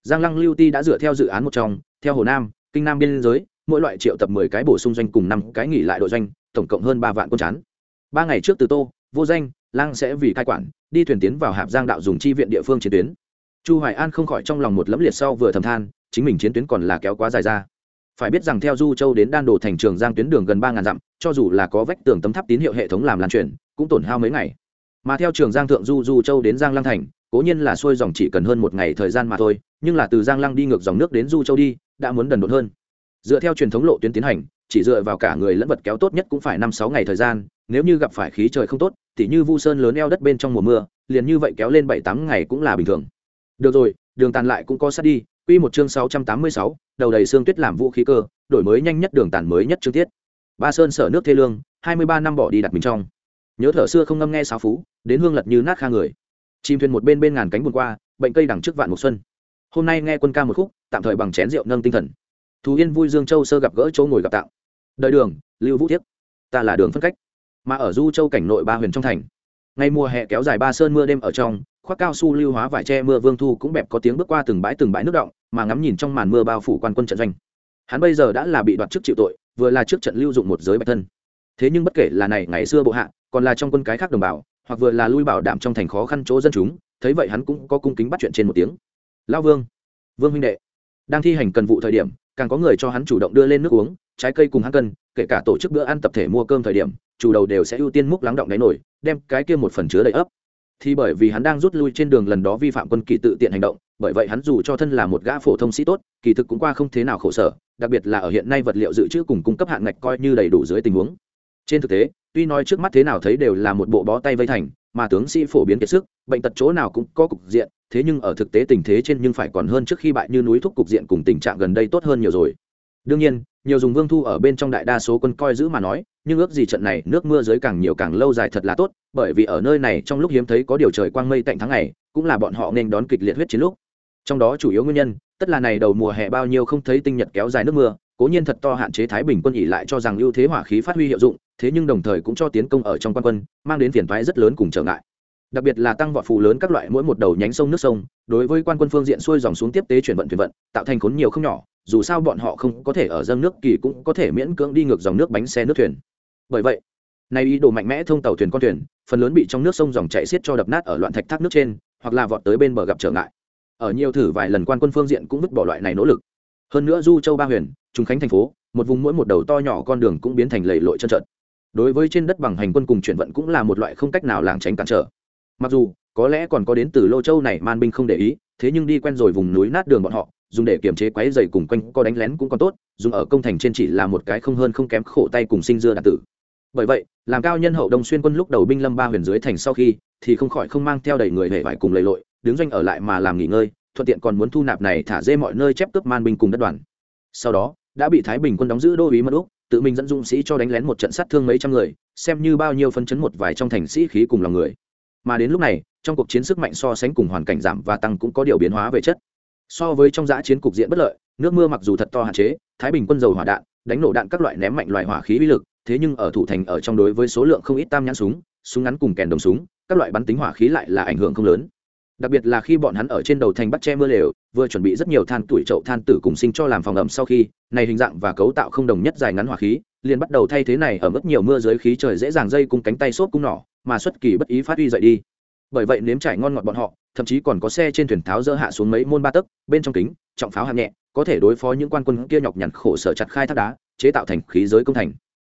giang lăng lưu ti đã dựa theo dự án một trong, theo hồ nam, kinh nam biên giới, mỗi loại triệu tập mười cái bổ sung doanh cùng năm cái nghỉ lại đội doanh, tổng cộng hơn ba vạn quân chán. Ba ngày trước từ tô, vô danh lang sẽ vì cai quản, đi thuyền tiến vào hạp giang đạo dùng chi viện địa phương chiến tuyến. Chu hoài an không khỏi trong lòng một lẫm liệt sau vừa thầm than, chính mình chiến tuyến còn là kéo quá dài ra. Phải biết rằng theo du châu đến đan đồ thành trường giang tuyến đường gần ba ngàn dặm, cho dù là có vách tường tấm tháp tín hiệu hệ thống làm lan truyền, cũng tổn hao mấy ngày. Mà theo trường giang thượng du du châu đến giang lăng thành cố nhiên là xuôi dòng chỉ cần hơn một ngày thời gian mà thôi, nhưng là từ giang lăng đi ngược dòng nước đến du châu đi, đã muốn đần đột hơn. Dựa theo truyền thống lộ tuyến tiến hành, chỉ dựa vào cả người lẫn vật kéo tốt nhất cũng phải năm sáu ngày thời gian, nếu như gặp phải khí trời không tốt thì như vu sơn lớn eo đất bên trong mùa mưa, liền như vậy kéo lên bảy tám ngày cũng là bình thường. Được rồi, đường tàn lại cũng có sát đi, quy một chương sáu trăm tám mươi sáu, đầu đầy xương tuyết làm vũ khí cơ, đổi mới nhanh nhất đường tàn mới nhất chương tiết. Ba sơn sở nước thê lương, hai mươi ba năm bỏ đi đặt mình trong. Nhớ thở xưa không ngâm nghe sáo phú, đến hương lật như nát kha người chim thuyền một bên bên ngàn cánh buồn qua, bệnh cây đằng trước vạn một xuân. Hôm nay nghe quân ca một khúc, tạm thời bằng chén rượu nâng tinh thần. Thú yên vui dương châu sơ gặp gỡ chỗ ngồi gặp tạo đời đường, lưu vũ thiếp. Ta là đường phân cách. Mà ở du châu cảnh nội ba huyền trong thành. Ngày mùa hè kéo dài ba sơn mưa đêm ở trong, khoác cao su lưu hóa vải tre mưa vương thu cũng bẹp có tiếng bước qua từng bãi từng bãi nước động, mà ngắm nhìn trong màn mưa bao phủ quan quân trận doanh. Hắn bây giờ đã là bị đoạt chức chịu tội, vừa là trước trận lưu dụng một giới bạch thân. Thế nhưng bất kể là này ngày xưa bộ hạ, còn là trong quân cái khác đồng bào hoặc vừa là lui bảo đảm trong thành khó khăn chỗ dân chúng, thấy vậy hắn cũng có cung kính bắt chuyện trên một tiếng. Lao vương vương huynh đệ, đang thi hành cần vụ thời điểm, càng có người cho hắn chủ động đưa lên nước uống, trái cây cùng hắn cân, kể cả tổ chức bữa ăn tập thể mua cơm thời điểm, chủ đầu đều sẽ ưu tiên múc lắng động đáy nổi đem cái kia một phần chứa đầy ấp. Thì bởi vì hắn đang rút lui trên đường lần đó vi phạm quân kỳ tự tiện hành động, bởi vậy hắn dù cho thân là một gã phổ thông sĩ tốt, kỳ thực cũng qua không thế nào khổ sở, đặc biệt là ở hiện nay vật liệu dự trữ cùng cung cấp hạn ngạch coi như đầy đủ dưới tình huống trên thực tế, tuy nói trước mắt thế nào thấy đều là một bộ bó tay vây thành, mà tướng sĩ phổ biến kiệt sức, bệnh tật chỗ nào cũng có cục diện, thế nhưng ở thực tế tình thế trên nhưng phải còn hơn trước khi bại như núi thúc cục diện cùng tình trạng gần đây tốt hơn nhiều rồi. Đương nhiên, nhiều dùng vương thu ở bên trong đại đa số quân coi giữ mà nói, nhưng ước gì trận này nước mưa dưới càng nhiều càng lâu dài thật là tốt, bởi vì ở nơi này trong lúc hiếm thấy có điều trời quang mây tạnh tháng ngày, cũng là bọn họ nên đón kịch liệt huyết chiến lúc. Trong đó chủ yếu nguyên nhân, tất là này đầu mùa hè bao nhiêu không thấy tinh nhật kéo dài nước mưa, cố nhiên thật to hạn chế thái bình quân ỉ lại cho rằng ưu thế hỏa khí phát huy hiệu dụng thế nhưng đồng thời cũng cho tiến công ở trong quan quân, mang đến phiền thoái rất lớn cùng trở ngại. Đặc biệt là tăng vọt phù lớn các loại mỗi một đầu nhánh sông nước sông, đối với quan quân phương diện xuôi dòng xuống tiếp tế chuyển vận thuyền vận, tạo thành khốn nhiều không nhỏ, dù sao bọn họ không có thể ở dâng nước kỳ cũng có thể miễn cưỡng đi ngược dòng nước bánh xe nước thuyền. Bởi vậy, nay ý đồ mạnh mẽ thông tàu thuyền con thuyền, phần lớn bị trong nước sông dòng chạy xiết cho đập nát ở loạn thạch thác nước trên, hoặc là vọt tới bên bờ gặp trở ngại. Ở nhiều thử vài lần quan quân phương diện cũng vứt bỏ loại này nỗ lực. Hơn nữa du châu ba huyền trung khánh thành phố, một vùng mỗi một đầu to nhỏ con đường cũng biến thành lầy lội chân trợt đối với trên đất bằng hành quân cùng chuyển vận cũng là một loại không cách nào làng tránh cản trở. Mặc dù, có lẽ còn có đến từ lô châu này, man binh không để ý, thế nhưng đi quen rồi vùng núi nát đường bọn họ, dùng để kiểm chế quáy dày cùng quanh co đánh lén cũng còn tốt, dùng ở công thành trên chỉ là một cái không hơn không kém khổ tay cùng sinh dưa đạt tử. Bởi vậy, làm cao nhân hậu đông xuyên quân lúc đầu binh lâm ba huyền dưới thành sau khi, thì không khỏi không mang theo đầy người hề vải cùng lầy lội, đứng doanh ở lại mà làm nghỉ ngơi, thuận tiện còn muốn thu nạp này thả dê mọi nơi chép cướp man binh cùng đất đoàn. Sau đó, đã bị thái bình quân đóng giữ đô ý mất úc tự mình dẫn dũng sĩ cho đánh lén một trận sát thương mấy trăm người, xem như bao nhiêu phân chấn một vài trong thành sĩ khí cùng lòng người. Mà đến lúc này, trong cuộc chiến sức mạnh so sánh cùng hoàn cảnh giảm và tăng cũng có điều biến hóa về chất. So với trong giã chiến cục diện bất lợi, nước mưa mặc dù thật to hạn chế, thái bình quân dầu hỏa đạn, đánh nổ đạn các loại ném mạnh loại hỏa khí uy lực, thế nhưng ở thủ thành ở trong đối với số lượng không ít tam nhãn súng súng ngắn cùng kèn đồng súng, các loại bắn tính hỏa khí lại là ảnh hưởng không lớn đặc biệt là khi bọn hắn ở trên đầu thành bắt che mưa lều, vừa chuẩn bị rất nhiều than tuổi chậu than tử cùng sinh cho làm phòng ẩm sau khi, này hình dạng và cấu tạo không đồng nhất dài ngắn hỏa khí, liền bắt đầu thay thế này ở mức nhiều mưa dưới khí trời dễ dàng dây cung cánh tay xốp cung nỏ, mà xuất kỳ bất ý phát huy dậy đi. Bởi vậy nếm trải ngon ngọt bọn họ, thậm chí còn có xe trên thuyền tháo dỡ hạ xuống mấy môn ba tấc, bên trong kính, trọng pháo hạng nhẹ, có thể đối phó những quan quân kia nhọc nhằn khổ sở chặt khai thác đá, chế tạo thành khí giới công thành.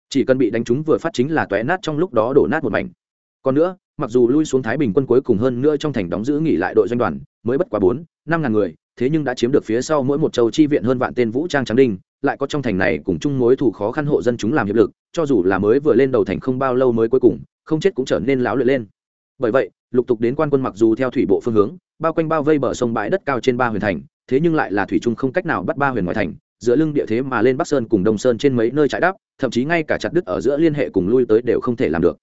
Chỉ cần bị đánh trúng vừa phát chính là tóe nát trong lúc đó đổ nát một mảnh. Còn nữa mặc dù lui xuống thái bình quân cuối cùng hơn nữa trong thành đóng giữ nghỉ lại đội doanh đoàn, mới bất quá bốn, năm ngàn người, thế nhưng đã chiếm được phía sau mỗi một châu chi viện hơn vạn tên vũ trang trắng đinh, lại có trong thành này cùng chung mối thủ khó khăn hộ dân chúng làm hiệp lực, cho dù là mới vừa lên đầu thành không bao lâu mới cuối cùng, không chết cũng trở nên láo luyện lên. Bởi vậy, lục tục đến quan quân mặc dù theo thủy bộ phương hướng, bao quanh bao vây bờ sông bãi đất cao trên ba huyền thành, thế nhưng lại là thủy trung không cách nào bắt ba huyền ngoại thành, giữa lưng địa thế mà lên bắc sơn cùng đông sơn trên mấy nơi trại đáp thậm chí ngay cả chặt đứt ở giữa liên hệ cùng lui tới đều không thể làm được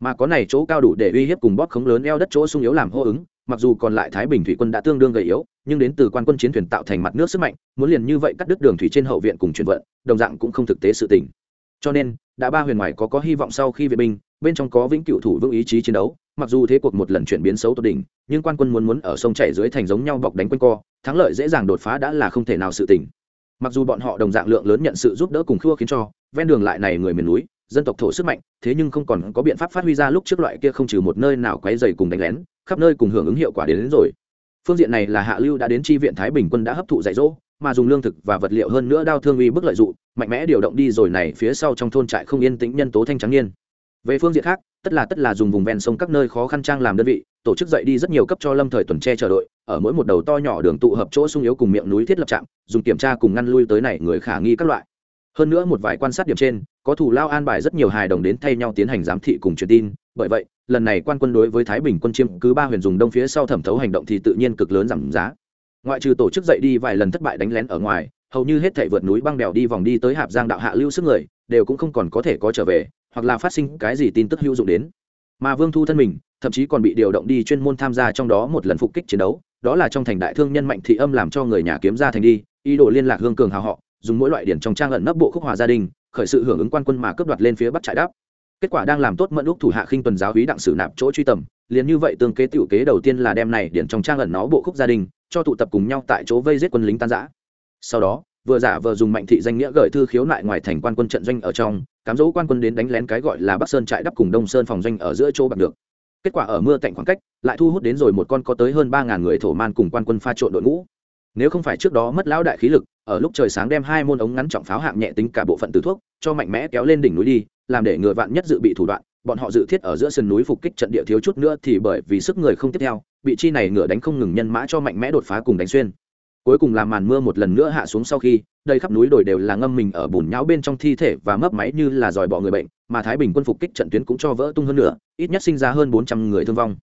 mà có này chỗ cao đủ để uy hiếp cùng bóp khống lớn eo đất chỗ sung yếu làm hô ứng, mặc dù còn lại thái bình thủy quân đã tương đương gầy yếu, nhưng đến từ quan quân chiến thuyền tạo thành mặt nước sức mạnh, muốn liền như vậy cắt đứt đường thủy trên hậu viện cùng chuyển vận, đồng dạng cũng không thực tế sự tình. Cho nên, đã ba huyền ngoài có có hy vọng sau khi viện binh, bên trong có vĩnh cựu thủ vững ý chí chiến đấu, mặc dù thế cuộc một lần chuyển biến xấu tột đỉnh, nhưng quan quân muốn muốn ở sông chảy dưới thành giống nhau bọc đánh quanh co, thắng lợi dễ dàng đột phá đã là không thể nào sự tình. Mặc dù bọn họ đồng dạng lượng lớn nhận sự giúp đỡ cùng khua khiến cho, ven đường lại này người miền núi dân tộc thổ sức mạnh thế nhưng không còn có biện pháp phát huy ra lúc trước loại kia không trừ một nơi nào quấy dày cùng đánh lén khắp nơi cùng hưởng ứng hiệu quả đến, đến rồi. Phương diện này là hạ lưu đã đến tri viện thái bình quân đã hấp thụ dạy dỗ mà dùng lương thực và vật liệu hơn nữa đao thương uy bức lợi dụng mạnh mẽ điều động đi rồi này phía sau trong thôn trại không yên tĩnh nhân tố thanh trắng niên. Về phương diện khác tất là tất là dùng vùng ven sông các nơi khó khăn trang làm đơn vị tổ chức dậy đi rất nhiều cấp cho lâm thời tuần tre chờ đội ở mỗi một đầu to nhỏ đường tụ hợp chỗ sung yếu cùng miệng núi thiết lập trạm dùng kiểm tra cùng ngăn lui tới này người khả nghi các loại. Hơn nữa một vài quan sát điểm trên có thủ lao an bài rất nhiều hài đồng đến thay nhau tiến hành giám thị cùng truyền tin. Bởi vậy, lần này quan quân đối với thái bình quân chiêm cứ ba huyền dùng đông phía sau thẩm thấu hành động thì tự nhiên cực lớn giảm giá. Ngoại trừ tổ chức dậy đi vài lần thất bại đánh lén ở ngoài, hầu như hết thể vượt núi băng đèo đi vòng đi tới hạp giang đạo hạ lưu sức người, đều cũng không còn có thể có trở về, hoặc là phát sinh cái gì tin tức hữu dụng đến. Mà vương thu thân mình, thậm chí còn bị điều động đi chuyên môn tham gia trong đó một lần phục kích chiến đấu, đó là trong thành đại thương nhân mạnh thị âm làm cho người nhà kiếm ra thành đi, ý đồ liên lạc hương cường hào họ, dùng mỗi loại điển trong trang ẩn nấp bộ khúc hòa gia đình khởi sự hưởng ứng quan quân mà cướp đoạt lên phía bắc trại đáp. Kết quả đang làm tốt mẫn lúc thủ hạ khinh tuần giáo hí đặng sử nạp chỗ truy tầm, liền như vậy tương kế tiểu kế đầu tiên là đem này điển trong trang ẩn nó bộ khúc gia đình, cho tụ tập cùng nhau tại chỗ vây giết quân lính tan giã sau đó, vừa giả vừa dùng mạnh thị danh nghĩa gửi thư khiếu nại ngoài thành quan quân trận doanh ở trong, cám dỗ quan quân đến đánh lén cái gọi là bắc sơn trại đắp cùng đông sơn phòng doanh ở giữa chỗ bạc được. Kết quả ở mưa cạnh khoảng cách, lại thu hút đến rồi một con có tới hơn ba ngàn người thổ man cùng quan quân pha trộn đội ngũ nếu không phải trước đó mất lão đại khí lực, ở lúc trời sáng đem hai môn ống ngắn trọng pháo hạng nhẹ tính cả bộ phận từ thuốc, cho mạnh mẽ kéo lên đỉnh núi đi, làm để người vạn nhất dự bị thủ đoạn, bọn họ dự thiết ở giữa sườn núi phục kích trận địa thiếu chút nữa thì bởi vì sức người không tiếp theo, bị chi này ngựa đánh không ngừng nhân mã cho mạnh mẽ đột phá cùng đánh xuyên. Cuối cùng làm màn mưa một lần nữa hạ xuống sau khi đây khắp núi đồi đều là ngâm mình ở bùn nhão bên trong thi thể và mấp máy như là dòi bỏ người bệnh, mà thái bình quân phục kích trận tuyến cũng cho vỡ tung hơn nữa ít nhất sinh ra hơn bốn trăm người thương vong.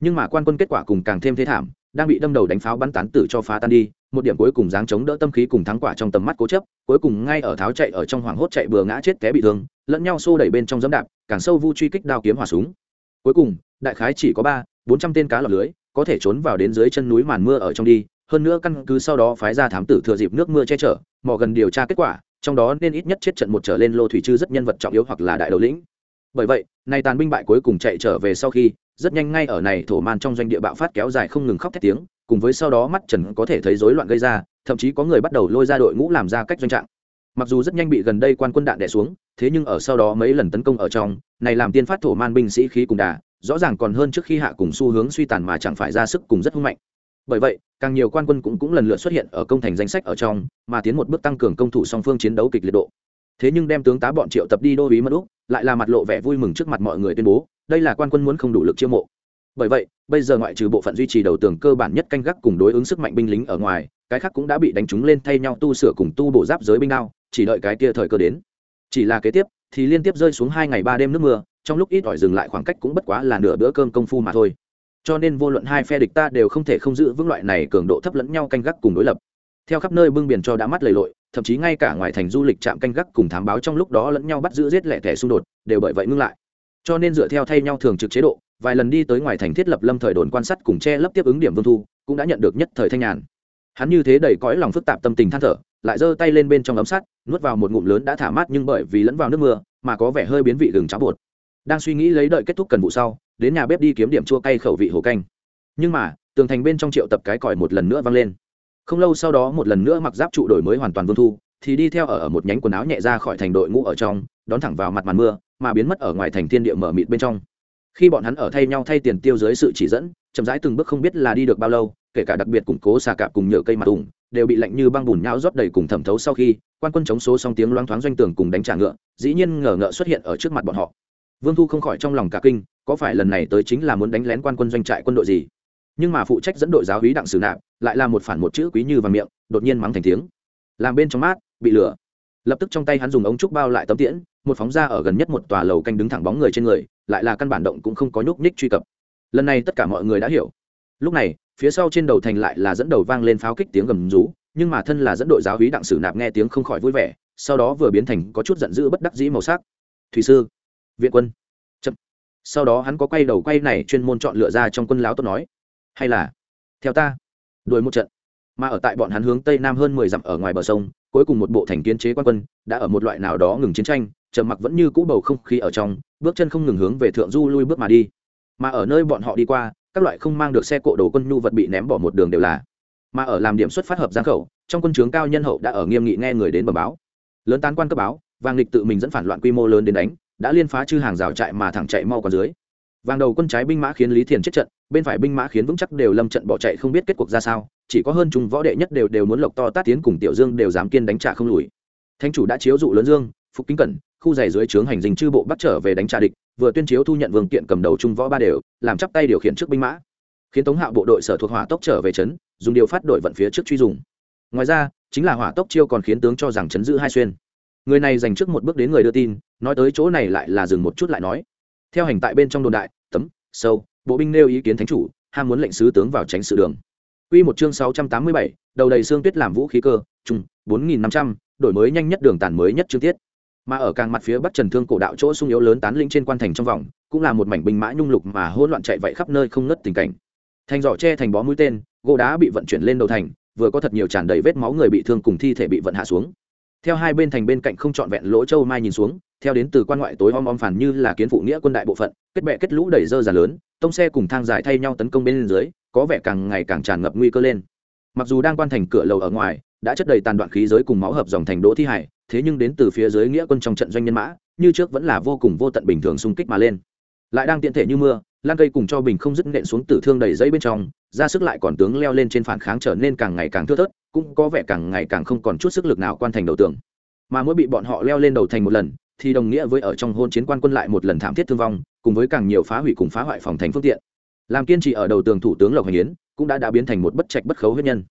Nhưng mà quan quân kết quả cùng càng thêm thế thảm, đang bị đâm đầu đánh pháo bắn tán tử cho phá tan đi một điểm cuối cùng dáng chống đỡ tâm khí cùng thắng quả trong tầm mắt cố chấp, cuối cùng ngay ở tháo chạy ở trong hoảng hốt chạy bừa ngã chết té bị thương, lẫn nhau xô đẩy bên trong dẫm đạp, càng sâu vu truy kích đao kiếm hỏa súng. Cuối cùng, đại khái chỉ có ba, bốn trăm tên cá lọc lưới, có thể trốn vào đến dưới chân núi màn mưa ở trong đi, hơn nữa căn cứ sau đó phái ra thám tử thừa dịp nước mưa che chở, mò gần điều tra kết quả, trong đó nên ít nhất chết trận một trở lên lô thủy chư rất nhân vật trọng yếu hoặc là đại đầu lĩnh. Bởi vậy, nay tàn binh bại cuối cùng chạy trở về sau khi, rất nhanh ngay ở này thổ man trong doanh địa bạo phát kéo dài không ngừng khóc thét tiếng cùng với sau đó mắt trần có thể thấy rối loạn gây ra, thậm chí có người bắt đầu lôi ra đội ngũ làm ra cách doanh trạng. Mặc dù rất nhanh bị gần đây quan quân đạn đẻ xuống, thế nhưng ở sau đó mấy lần tấn công ở trong, này làm tiên phát thổ man binh sĩ khí cùng đà, rõ ràng còn hơn trước khi hạ cùng xu hướng suy tàn mà chẳng phải ra sức cùng rất hung mạnh. Bởi vậy, càng nhiều quan quân cũng cũng lần lượt xuất hiện ở công thành danh sách ở trong, mà tiến một bước tăng cường công thủ song phương chiến đấu kịch liệt độ. Thế nhưng đem tướng tá bọn triệu tập đi đô ý mất úc, lại là mặt lộ vẻ vui mừng trước mặt mọi người tuyên bố, đây là quan quân muốn không đủ lực chiêu mộ bởi vậy, bây giờ ngoại trừ bộ phận duy trì đầu tường cơ bản nhất canh gác cùng đối ứng sức mạnh binh lính ở ngoài, cái khác cũng đã bị đánh trúng lên thay nhau tu sửa cùng tu bổ giáp giới binh đao, chỉ đợi cái kia thời cơ đến. Chỉ là kế tiếp, thì liên tiếp rơi xuống hai ngày ba đêm nước mưa, trong lúc ít ỏi dừng lại khoảng cách cũng bất quá là nửa bữa cơm công phu mà thôi. Cho nên vô luận hai phe địch ta đều không thể không giữ vững loại này cường độ thấp lẫn nhau canh gác cùng đối lập. Theo khắp nơi bưng biển cho đã mắt lầy lội, thậm chí ngay cả ngoài thành du lịch trạm canh gác cùng thám báo trong lúc đó lẫn nhau bắt giữ giết lẻ thẻ xung đột, đều bởi vậy ngưng lại. Cho nên dựa theo thay nhau thường trực chế độ vài lần đi tới ngoài thành thiết lập lâm thời đồn quan sát cùng che lấp tiếp ứng điểm vương thu cũng đã nhận được nhất thời thanh nhàn. Hắn như thế đầy cõi lòng phức tạp tâm tình than thở lại giơ tay lên bên trong ấm sắt nuốt vào một ngụm lớn đã thả mát nhưng bởi vì lẫn vào nước mưa mà có vẻ hơi biến vị gừng cháo bột. Đang suy nghĩ lấy đợi kết thúc cần vụ sau đến nhà bếp đi kiếm điểm chua cay khẩu vị hồ canh. Nhưng mà tường thành bên trong triệu tập cái còi một lần nữa vang lên. Không lâu sau đó một lần nữa mặc giáp trụ đổi mới hoàn toàn vương thu thì đi theo ở, ở một nhánh quần áo nhẹ ra khỏi thành đội ngũ ở trong đón thẳng vào mặt màn mưa mà biến mất ở ngoài thành thiên địa mở mịt bên trong khi bọn hắn ở thay nhau thay tiền tiêu dưới sự chỉ dẫn, chậm rãi từng bước không biết là đi được bao lâu, kể cả đặc biệt củng cố xà cạp cùng nhựa cây mặt ủng đều bị lạnh như băng bùn nhão rót đầy cùng thẩm thấu sau khi, quan quân chống số xong tiếng loáng thoáng doanh tường cùng đánh trả ngựa, dĩ nhiên ngờ ngợ xuất hiện ở trước mặt bọn họ. Vương thu không khỏi trong lòng cả kinh, có phải lần này tới chính là muốn đánh lén quan quân doanh trại quân đội gì? Nhưng mà phụ trách dẫn đội giáo hí đặng sử nạp, lại là một phản một chữ quý như và miệng, đột nhiên mắng thành tiếng. Làm bên trong mát, bị lửa lập tức trong tay hắn dùng ống trúc bao lại tấm tiễn, một phóng ra ở gần nhất một tòa lầu canh đứng thẳng bóng người trên người lại là căn bản động cũng không có nhúc nhích truy cập. Lần này tất cả mọi người đã hiểu. Lúc này, phía sau trên đầu thành lại là dẫn đầu vang lên pháo kích tiếng gầm rú, nhưng mà thân là dẫn đội giáo hí đặng sử nạp nghe tiếng không khỏi vui vẻ, sau đó vừa biến thành có chút giận dữ bất đắc dĩ màu sắc. Thủy sư, viện quân. Chậm. Sau đó hắn có quay đầu quay này chuyên môn chọn lựa ra trong quân láo tốt nói. Hay là, theo ta, đuổi một trận. Mà ở tại bọn hắn hướng tây nam hơn mười dặm ở ngoài bờ sông, cuối cùng một bộ thành kiến chế quan quân, đã ở một loại nào đó ngừng chiến tranh, trầm mặc vẫn như cũ bầu không khí ở trong bước chân không ngừng hướng về thượng du lui bước mà đi. Mà ở nơi bọn họ đi qua, các loại không mang được xe cộ đồ quân nhu vật bị ném bỏ một đường đều là. Mà ở làm điểm xuất phát hợp giang khẩu, trong quân chướng cao nhân hậu đã ở nghiêm nghị nghe người đến bờ báo. Lớn tán quan cấp báo, vàng lịch tự mình dẫn phản loạn quy mô lớn đến đánh, đã liên phá chư hàng rào trại mà thẳng chạy mau còn dưới. Vàng đầu quân trái binh mã khiến lý thiền chết trận, bên phải binh mã khiến vững chắc đều lâm trận bỏ chạy không biết kết cuộc ra sao, chỉ có hơn chúng võ đệ nhất đều đều muốn lộc to tát tiến cùng tiểu dương đều dám kiên đánh trả không lùi. Thanh chủ đã chiếu dụ lớn dương, phục kính cẩn khu dày dưới trướng hành dinh chư bộ bắt trở về đánh trả địch vừa tuyên chiếu thu nhận vương kiện cầm đầu trung võ ba đều làm chắp tay điều khiển trước binh mã. Khiến tống hạo bộ đội sở thuộc hỏa tốc trở về trấn dùng điều phát đội vận phía trước truy dùng. Ngoài ra chính là hỏa tốc chiêu còn khiến tướng cho rằng chấn giữ hai xuyên. Người này dành trước một bước đến người đưa tin nói tới chỗ này lại là dừng một chút lại nói. Theo hành tại bên trong đồn đại tấm sâu bộ binh nêu ý kiến thánh chủ ham muốn lệnh sứ tướng vào tránh sự đường. Quy một chương 687, đầu đầy xương tuyết làm vũ khí cơ, trung 4500, đổi mới nhanh nhất đường tàn mới nhất chương tiết. Mà ở càng mặt phía bắc Trần Thương cổ đạo chỗ sung yếu lớn tán linh trên quan thành trong vòng, cũng là một mảnh binh mã nhung lục mà hỗn loạn chạy vậy khắp nơi không ngất tình cảnh. Thành giỏ tre thành bó mũi tên, gỗ đá bị vận chuyển lên đầu thành, vừa có thật nhiều tràn đầy vết máu người bị thương cùng thi thể bị vận hạ xuống. Theo hai bên thành bên cạnh không trọn vẹn lỗ châu mai nhìn xuống, theo đến từ quan ngoại tối om om phản như là kiến phụ nghĩa quân đại bộ phận, kết bệ kết lũ đẩy dơ già lớn, tông xe cùng thang dài thay nhau tấn công bên dưới, có vẻ càng ngày càng tràn ngập nguy cơ lên mặc dù đang quan thành cửa lầu ở ngoài đã chất đầy tàn đoạn khí giới cùng máu hợp dòng thành đỗ thi hải, thế nhưng đến từ phía dưới nghĩa quân trong trận doanh nhân mã, như trước vẫn là vô cùng vô tận bình thường xung kích mà lên. Lại đang tiện thể như mưa, lan cây cùng cho bình không dứt nện xuống tử thương đầy dây bên trong, ra sức lại còn tướng leo lên trên phản kháng trở nên càng ngày càng thưa thớt, cũng có vẻ càng ngày càng không còn chút sức lực nào quan thành đầu tường. Mà mỗi bị bọn họ leo lên đầu thành một lần, thì đồng nghĩa với ở trong hôn chiến quan quân lại một lần thảm thiết thương vong, cùng với càng nhiều phá hủy cùng phá hoại phòng thành phương tiện. Làm kiên trì ở đầu tường thủ tướng lộc hành yến, cũng đã đã biến thành một bất trạch bất khấu huyết nhân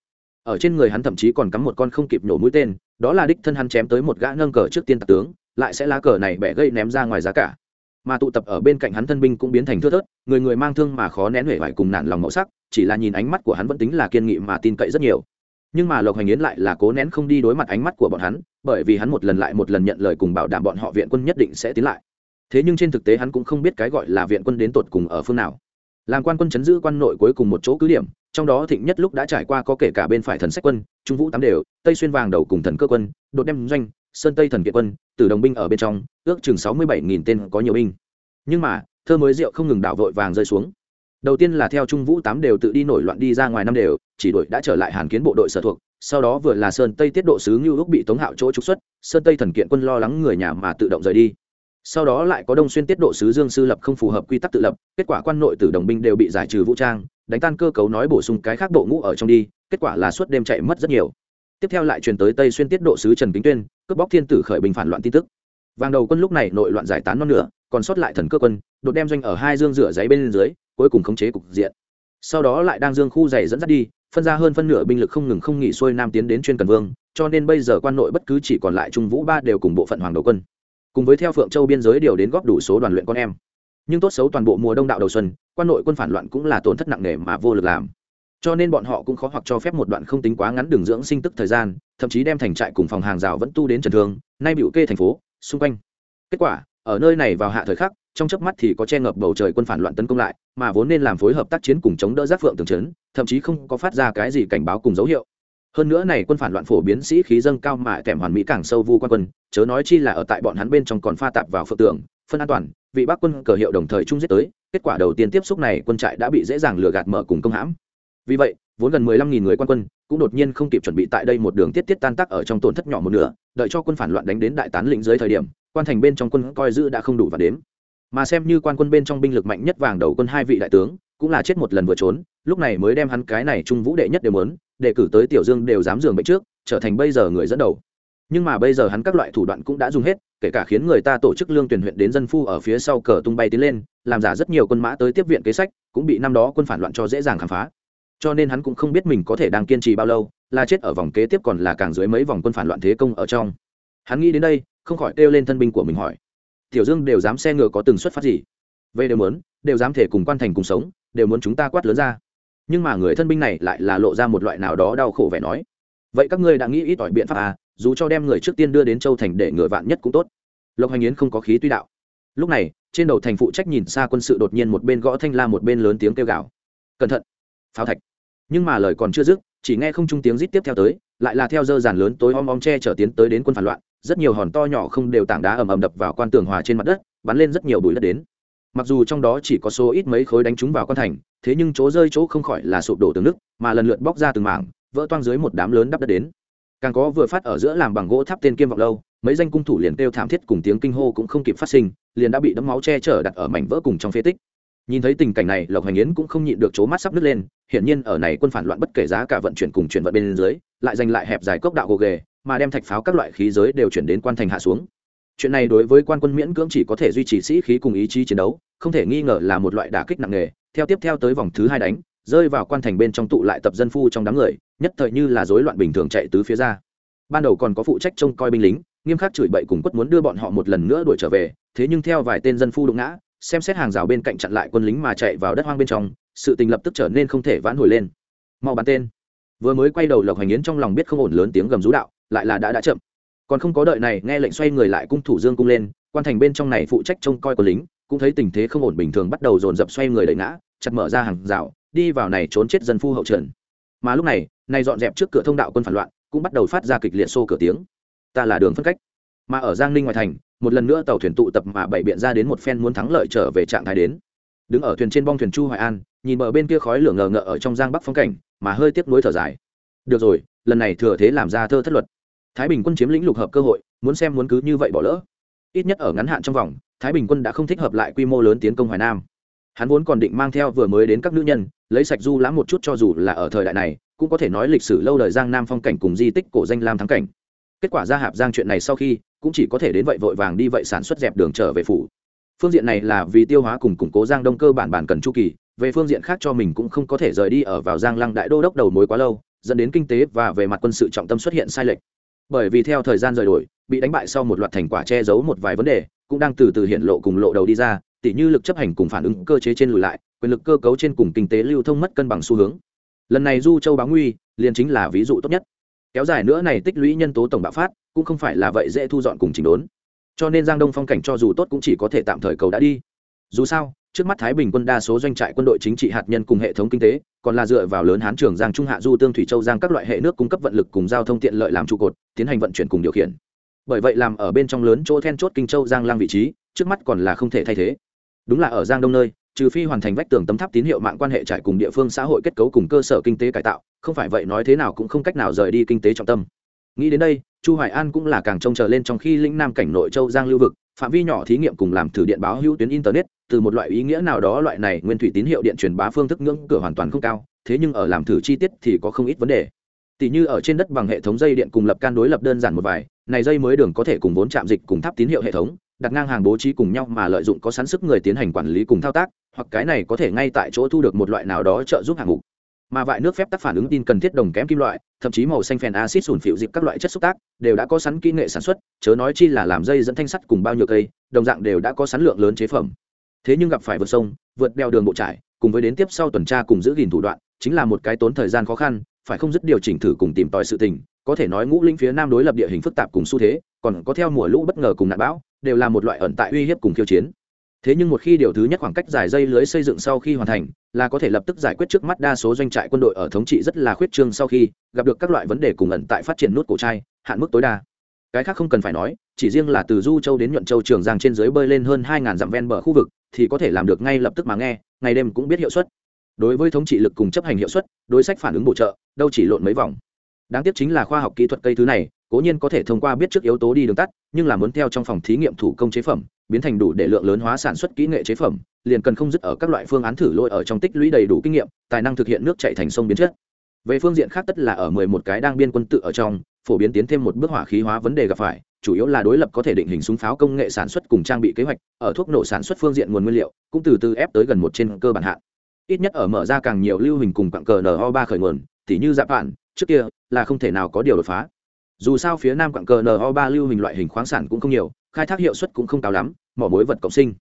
ở trên người hắn thậm chí còn cắm một con không kịp nổ mũi tên, đó là đích thân hắn chém tới một gã nâng cờ trước tiên tạc tướng, lại sẽ lá cờ này bẻ gây ném ra ngoài giá cả. Mà tụ tập ở bên cạnh hắn thân binh cũng biến thành thưa thớt, người người mang thương mà khó nén huệ vải cùng nản lòng màu sắc, chỉ là nhìn ánh mắt của hắn vẫn tính là kiên nghị mà tin cậy rất nhiều. Nhưng mà lộc hoành yến lại là cố nén không đi đối mặt ánh mắt của bọn hắn, bởi vì hắn một lần lại một lần nhận lời cùng bảo đảm bọn họ viện quân nhất định sẽ tiến lại. Thế nhưng trên thực tế hắn cũng không biết cái gọi là viện quân đến tột cùng ở phương nào. Làm quan quân chấn giữ quan nội cuối cùng một chỗ cứ điểm trong đó thịnh nhất lúc đã trải qua có kể cả bên phải thần sách quân, trung vũ tám đều, tây xuyên vàng đầu cùng thần cơ quân, đột đem doanh, sơn tây thần kiện quân từ đồng binh ở bên trong, ước chừng sáu mươi bảy nghìn tên có nhiều binh. Nhưng mà, thơ mới rượu không ngừng đảo vội vàng rơi xuống. Đầu tiên là theo trung vũ tám đều tự đi nổi loạn đi ra ngoài năm đều, chỉ đội đã trở lại hàn kiến bộ đội sở thuộc, sau đó vừa là sơn tây tiết độ sứ ngưu lúc bị tống hạo chỗ trục xuất, sơn tây thần kiện quân lo lắng người nhà mà tự động rời đi sau đó lại có đông xuyên tiết độ sứ dương sư lập không phù hợp quy tắc tự lập, kết quả quan nội tử đồng binh đều bị giải trừ vũ trang, đánh tan cơ cấu nói bổ sung cái khác bộ ngũ ở trong đi, kết quả là suốt đêm chạy mất rất nhiều. Tiếp theo lại truyền tới tây xuyên tiết độ sứ trần kính tuyên, cướp bóc thiên tử khởi bình phản loạn tin tức. Vàng đầu quân lúc này nội loạn giải tán non nửa, còn sót lại thần cơ quân, đột đem doanh ở hai dương rửa giấy bên dưới, cuối cùng khống chế cục diện. Sau đó lại đang dương khu giày dẫn dắt đi, phân ra hơn phân nửa binh lực không ngừng không nghỉ xuôi nam tiến đến chuyên cần vương, cho nên bây giờ quan nội bất cứ chỉ còn lại trung vũ ba đều cùng bộ phận hoàng đầu quân cùng với theo phượng châu biên giới điều đến góp đủ số đoàn luyện con em. Nhưng tốt xấu toàn bộ mùa đông đạo đầu xuân, quan nội quân phản loạn cũng là tổn thất nặng nề mà vô lực làm. Cho nên bọn họ cũng khó hoặc cho phép một đoạn không tính quá ngắn đường dưỡng sinh tức thời gian, thậm chí đem thành trại cùng phòng hàng rào vẫn tu đến trần thương, nay biểu kê thành phố, xung quanh. Kết quả, ở nơi này vào hạ thời khắc, trong chớp mắt thì có che ngập bầu trời quân phản loạn tấn công lại, mà vốn nên làm phối hợp tác chiến cùng chống đỡ giáp phượng tường trấn thậm chí không có phát ra cái gì cảnh báo cùng dấu hiệu hơn nữa này quân phản loạn phổ biến sĩ khí dâng cao mà kèm hoàn mỹ càng sâu vu quan quân, chớ nói chi là ở tại bọn hắn bên trong còn pha tạp vào phượng tượng, phân an toàn, vị bắc quân cờ hiệu đồng thời chung giết tới, kết quả đầu tiên tiếp xúc này quân trại đã bị dễ dàng lừa gạt mở cùng công hãm. Vì vậy, vốn gần mười lăm nghìn người quan quân cũng đột nhiên không kịp chuẩn bị tại đây một đường tiết tiết tan tác ở trong tổn thất nhỏ một nửa, đợi cho quân phản loạn đánh đến đại tán lĩnh dưới thời điểm, quan thành bên trong quân coi giữ đã không đủ và đếm. Mà xem như quan quân bên trong binh lực mạnh nhất vàng đầu quân hai vị đại tướng, cũng là chết một lần vừa trốn, lúc này mới đem hắn cái này trung vũ đệ nhất đều muốn để cử tới tiểu dương đều dám dường bệnh trước, trở thành bây giờ người dẫn đầu. Nhưng mà bây giờ hắn các loại thủ đoạn cũng đã dùng hết, kể cả khiến người ta tổ chức lương tuyển huyện đến dân phu ở phía sau cờ tung bay tiến lên, làm giả rất nhiều quân mã tới tiếp viện kế sách, cũng bị năm đó quân phản loạn cho dễ dàng khám phá. Cho nên hắn cũng không biết mình có thể đang kiên trì bao lâu, là chết ở vòng kế tiếp còn là càng dưới mấy vòng quân phản loạn thế công ở trong. Hắn nghĩ đến đây, không khỏi kêu lên thân binh của mình hỏi. Tiểu dương đều dám xe ngựa có từng xuất phát gì? Về đều muốn, đều dám thể cùng quan thành cùng sống, đều muốn chúng ta quát lớn ra nhưng mà người thân binh này lại là lộ ra một loại nào đó đau khổ vẻ nói, vậy các ngươi đã nghĩ ít ỏi biện pháp à dù cho đem người trước tiên đưa đến châu thành để ngựa vạn nhất cũng tốt. Lộc hành yến không có khí tuy đạo. Lúc này, trên đầu thành phụ trách nhìn xa quân sự đột nhiên một bên gõ thanh la một bên lớn tiếng kêu gào. Cẩn thận, pháo thạch. Nhưng mà lời còn chưa dứt, chỉ nghe không trung tiếng rít tiếp theo tới, lại là theo dơ giàn lớn tối om om che trở tiến tới đến quân phản loạn, rất nhiều hòn to nhỏ không đều tảng đá ầm ầm đập vào quan tường hòa trên mặt đất, bắn lên rất nhiều bụi đất đến mặc dù trong đó chỉ có số ít mấy khối đánh trúng vào quan thành, thế nhưng chỗ rơi chỗ không khỏi là sụp đổ từng nước, mà lần lượt bóc ra từng mảng, vỡ toang dưới một đám lớn đắp đất đến. Càng có vừa phát ở giữa làm bằng gỗ tháp tên kiêm vọng lâu, mấy danh cung thủ liền kêu thảm thiết cùng tiếng kinh hô cũng không kịp phát sinh, liền đã bị đấm máu che chở đặt ở mảnh vỡ cùng trong phế tích. Nhìn thấy tình cảnh này, lộc hoành yến cũng không nhịn được chỗ mắt sắp nứt lên, hiển nhiên ở này quân phản loạn bất kể giá cả vận chuyển cùng chuyển vận bên dưới, lại giành lại hẹp dài cốc đạo gồ ghề, mà đem thạch pháo các loại khí giới đều chuyển đến quan thành hạ xuống. Chuyện này đối với quan quân miễn cưỡng chỉ có thể duy trì sĩ khí cùng ý chí chiến đấu không thể nghi ngờ là một loại đả kích nặng nề. Theo tiếp theo tới vòng thứ hai đánh, rơi vào quan thành bên trong tụ lại tập dân phu trong đám người, nhất thời như là rối loạn bình thường chạy tứ phía ra. Ban đầu còn có phụ trách trông coi binh lính, nghiêm khắc chửi bậy cùng quất muốn đưa bọn họ một lần nữa đuổi trở về, thế nhưng theo vài tên dân phu đụng ngã, xem xét hàng rào bên cạnh chặn lại quân lính mà chạy vào đất hoang bên trong, sự tình lập tức trở nên không thể vãn hồi lên. Mau bắn tên. Vừa mới quay đầu lộc hoành yến trong lòng biết không ổn lớn tiếng gầm rú đạo, lại là đã đã chậm. Còn không có đợi này, nghe lệnh xoay người lại cung thủ dương cung lên, quan thành bên trong này phụ trách trông coi quân lính cũng thấy tình thế không ổn bình thường bắt đầu dồn dập xoay người đẩy ngã, chặt mở ra hàng rào, đi vào này trốn chết dân phu hậu trần. Mà lúc này này dọn dẹp trước cửa thông đạo quân phản loạn, cũng bắt đầu phát ra kịch liệt xô cửa tiếng. Ta là đường phân cách. Mà ở giang ninh ngoài thành, một lần nữa tàu thuyền tụ tập mà bảy biện ra đến một phen muốn thắng lợi trở về trạng thái đến. Đứng ở thuyền trên bong thuyền chu hoài an, nhìn bờ bên kia khói lửa ngờ ngợ ở trong giang bắc phong cảnh, mà hơi tiếc nuối thở dài. Được rồi, lần này thừa thế làm ra thơ thất luật. Thái bình quân chiếm lĩnh lục hợp cơ hội, muốn xem muốn cứ như vậy bỏ lỡ. Ít nhất ở ngắn hạn trong vòng thái bình quân đã không thích hợp lại quy mô lớn tiến công hoài nam. Hắn vốn còn định mang theo vừa mới đến các nữ nhân, lấy sạch du lãm một chút cho dù là ở thời đại này, cũng có thể nói lịch sử lâu đời giang nam phong cảnh cùng di tích cổ danh lam thắng cảnh. Kết quả ra hạp giang chuyện này sau khi, cũng chỉ có thể đến vậy vội vàng đi vậy sản xuất dẹp đường trở về phủ. Phương diện này là vì tiêu hóa cùng củng cố giang đông cơ bản bản cần chu kỳ, về phương diện khác cho mình cũng không có thể rời đi ở vào giang lăng đại đô đốc đầu mối quá lâu, dẫn đến kinh tế và về mặt quân sự trọng tâm xuất hiện sai lệch. Bởi vì theo thời gian rời đổi, bị đánh bại sau một loạt thành quả che giấu một vài vấn đề cũng đang từ từ hiện lộ cùng lộ đầu đi ra, tỉ như lực chấp hành cùng phản ứng cơ chế trên lùi lại, quyền lực cơ cấu trên cùng kinh tế lưu thông mất cân bằng xu hướng. Lần này du châu báo nguy, liền chính là ví dụ tốt nhất. Kéo dài nữa này tích lũy nhân tố tổng bạo phát, cũng không phải là vậy dễ thu dọn cùng chỉnh đốn. Cho nên giang đông phong cảnh cho dù tốt cũng chỉ có thể tạm thời cầu đã đi. Dù sao, trước mắt thái bình quân đa số doanh trại quân đội chính trị hạt nhân cùng hệ thống kinh tế, còn là dựa vào lớn hán trường, giang trung hạ du tương thủy châu giang các loại hệ nước cung cấp vận lực cùng giao thông tiện lợi làm trụ cột, tiến hành vận chuyển cùng điều khiển bởi vậy làm ở bên trong lớn chỗ then chốt kinh châu giang lang vị trí, trước mắt còn là không thể thay thế. Đúng là ở giang đông nơi, trừ phi hoàn thành vách tường tấm tháp tín hiệu mạng quan hệ trải cùng địa phương xã hội kết cấu cùng cơ sở kinh tế cải tạo, không phải vậy nói thế nào cũng không cách nào rời đi kinh tế trọng tâm. Nghĩ đến đây, chu hoài an cũng là càng trông chờ lên trong khi lĩnh nam cảnh nội châu giang lưu vực, phạm vi nhỏ thí nghiệm cùng làm thử điện báo hữu tuyến internet, từ một loại ý nghĩa nào đó loại này nguyên thủy tín hiệu điện truyền bá phương thức ngưỡng cửa hoàn toàn không cao, thế nhưng ở làm thử chi tiết thì có không ít vấn đề. Tỷ như ở trên đất bằng hệ thống dây điện cùng lập can đối lập đơn giản một vài này dây mới đường có thể cùng vốn chạm dịch cùng tháp tín hiệu hệ thống, đặt ngang hàng bố trí cùng nhau mà lợi dụng có sẵn sức người tiến hành quản lý cùng thao tác, hoặc cái này có thể ngay tại chỗ thu được một loại nào đó trợ giúp hạng mục. Mà vại nước phép tắc phản ứng tin cần thiết đồng kém kim loại, thậm chí màu xanh phèn acid sùn phịu dịp các loại chất xúc tác, đều đã có sẵn kỹ nghệ sản xuất, chớ nói chi là làm dây dẫn thanh sắt cùng bao nhiêu cây, đồng dạng đều đã có sẵn lượng lớn chế phẩm. Thế nhưng gặp phải vượt sông, vượt đeo đường bộ trải, cùng với đến tiếp sau tuần tra cùng giữ gìn thủ đoạn, chính là một cái tốn thời gian khó khăn phải không dứt điều chỉnh thử cùng tìm tòi sự tình, có thể nói ngũ linh phía nam đối lập địa hình phức tạp cùng xu thế, còn có theo mùa lũ bất ngờ cùng nạn bão, đều là một loại ẩn tại uy hiếp cùng khiêu chiến. Thế nhưng một khi điều thứ nhất khoảng cách dài dây lưới xây dựng sau khi hoàn thành, là có thể lập tức giải quyết trước mắt đa số doanh trại quân đội ở thống trị rất là khuyết trương sau khi gặp được các loại vấn đề cùng ẩn tại phát triển nút cổ trai hạn mức tối đa. Cái khác không cần phải nói, chỉ riêng là từ du châu đến nhuận châu, trường giang trên dưới bơi lên hơn hai dặm ven bờ khu vực, thì có thể làm được ngay lập tức mà nghe, ngày đêm cũng biết hiệu suất đối với thống trị lực cùng chấp hành hiệu suất, đối sách phản ứng bổ trợ, đâu chỉ lộn mấy vòng. Đáng tiếc chính là khoa học kỹ thuật cây thứ này, cố nhiên có thể thông qua biết trước yếu tố đi đường tắt, nhưng là muốn theo trong phòng thí nghiệm thủ công chế phẩm, biến thành đủ để lượng lớn hóa sản xuất kỹ nghệ chế phẩm, liền cần không dứt ở các loại phương án thử lỗi ở trong tích lũy đầy đủ kinh nghiệm, tài năng thực hiện nước chạy thành sông biến chất. Về phương diện khác tất là ở mười một cái đang biên quân tự ở trong, phổ biến tiến thêm một bước hỏa khí hóa vấn đề gặp phải, chủ yếu là đối lập có thể định hình súng pháo công nghệ sản xuất cùng trang bị kế hoạch, ở thuốc nổ sản xuất phương diện nguồn nguyên liệu, cũng từ từ ép tới gần một trên cơ bản hạn ít nhất ở mở ra càng nhiều lưu hình cùng cặng cờ no ba khởi nguồn, tỉ như dạp bạn trước kia là không thể nào có điều đột phá. Dù sao phía nam cặng cờ no ba lưu hình loại hình khoáng sản cũng không nhiều, khai thác hiệu suất cũng không cao lắm, mỏ mối vật cộng sinh.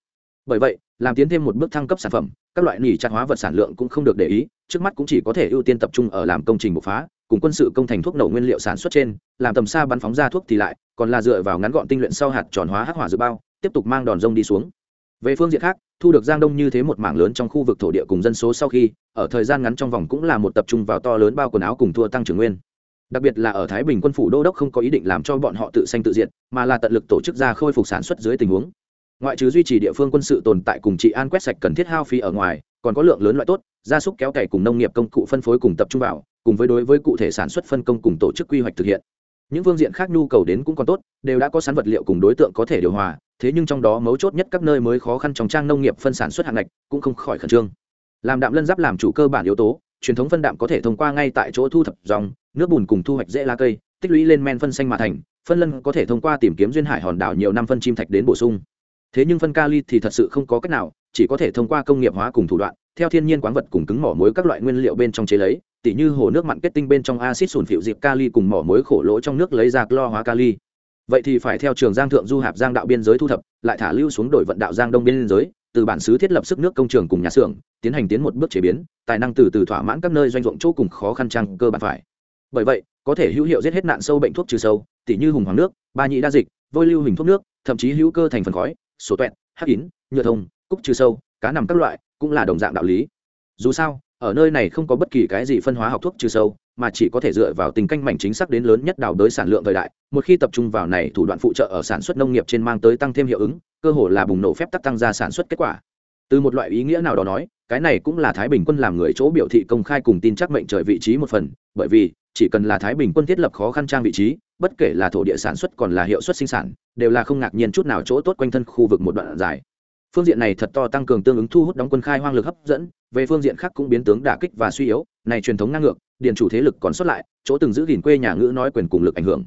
Bởi vậy, làm tiến thêm một bước thăng cấp sản phẩm, các loại nỉ chặt hóa vật sản lượng cũng không được để ý, trước mắt cũng chỉ có thể ưu tiên tập trung ở làm công trình bộc phá, cùng quân sự công thành thuốc nổ nguyên liệu sản xuất trên, làm tầm xa bắn phóng ra thuốc thì lại, còn là dựa vào ngắn gọn tinh luyện sau hạt tròn hóa hắc hỏa dự bao, tiếp tục mang đòn rông đi xuống về phương diện khác thu được giang đông như thế một mảng lớn trong khu vực thổ địa cùng dân số sau khi ở thời gian ngắn trong vòng cũng là một tập trung vào to lớn bao quần áo cùng thua tăng trưởng nguyên. Đặc biệt là ở thái bình quân phủ đô đốc không có ý định làm cho bọn họ tự sanh tự diện, mà là tận lực tổ chức ra khôi phục sản xuất dưới tình huống. Ngoại trừ duy trì địa phương quân sự tồn tại cùng trị an quét sạch cần thiết hao phí ở ngoài còn có lượng lớn loại tốt gia súc kéo cày cùng nông nghiệp công cụ phân phối cùng tập trung vào cùng với đối với cụ thể sản xuất phân công cùng tổ chức quy hoạch thực hiện những phương diện khác nhu cầu đến cũng còn tốt, đều đã có sẵn vật liệu cùng đối tượng có thể điều hòa, thế nhưng trong đó mấu chốt nhất các nơi mới khó khăn trong trang nông nghiệp phân sản xuất hạng ngạch cũng không khỏi khẩn trương. Làm đạm lân giáp làm chủ cơ bản yếu tố, truyền thống phân đạm có thể thông qua ngay tại chỗ thu thập dòng, nước bùn cùng thu hoạch dễ lá cây, tích lũy lên men phân xanh mà thành, phân lân có thể thông qua tìm kiếm duyên hải hòn đảo nhiều năm phân chim thạch đến bổ sung. Thế nhưng phân kali thì thật sự không có cách nào, chỉ có thể thông qua công nghiệp hóa cùng thủ đoạn, theo thiên nhiên quán vật cùng cứng mỏ muối các loại nguyên liệu bên trong chế lấy tỉ như hồ nước mặn kết tinh bên trong acid sùn phịu dịp kali cùng mỏ muối khổ lỗ trong nước lấy ra clo hóa kali. Vậy thì phải theo trường giang thượng du hạp giang đạo biên giới thu thập, lại thả lưu xuống đội vận đạo giang đông biên giới, từ bản xứ thiết lập sức nước công trường cùng nhà xưởng, tiến hành tiến một bước chế biến, tài năng từ từ thỏa mãn các nơi doanh ruộng chỗ cùng khó khăn trang cơ bản phải. Bởi vậy, có thể hữu hiệu giết hết nạn sâu bệnh thuốc trừ sâu, tỉ như hùng hoàng nước, ba nhị đa dịch, vôi lưu hình thuốc nước, thậm chí hữu cơ thành phần khói, sổ toẹt hắc ín nhựa thông, cúc trừ sâu, cá nằm các loại, cũng là đồng dạng đạo lý. Dù sao ở nơi này không có bất kỳ cái gì phân hóa học thuốc trừ sâu, mà chỉ có thể dựa vào tình canh mảnh chính xác đến lớn nhất đào đới sản lượng thời đại, một khi tập trung vào này thủ đoạn phụ trợ ở sản xuất nông nghiệp trên mang tới tăng thêm hiệu ứng, cơ hội là bùng nổ phép tắc tăng ra sản xuất kết quả. Từ một loại ý nghĩa nào đó nói, cái này cũng là thái bình quân làm người chỗ biểu thị công khai cùng tin chắc mệnh trời vị trí một phần, bởi vì, chỉ cần là thái bình quân thiết lập khó khăn trang vị trí, bất kể là thổ địa sản xuất còn là hiệu suất sinh sản, đều là không ngạc nhiên chút nào chỗ tốt quanh thân khu vực một đoạn dài phương diện này thật to tăng cường tương ứng thu hút đóng quân khai hoang lực hấp dẫn, về phương diện khác cũng biến tướng đả kích và suy yếu, này truyền thống ngang ngược điền chủ thế lực còn xuất lại, chỗ từng giữ gìn quê nhà ngữ nói quyền cùng lực ảnh hưởng.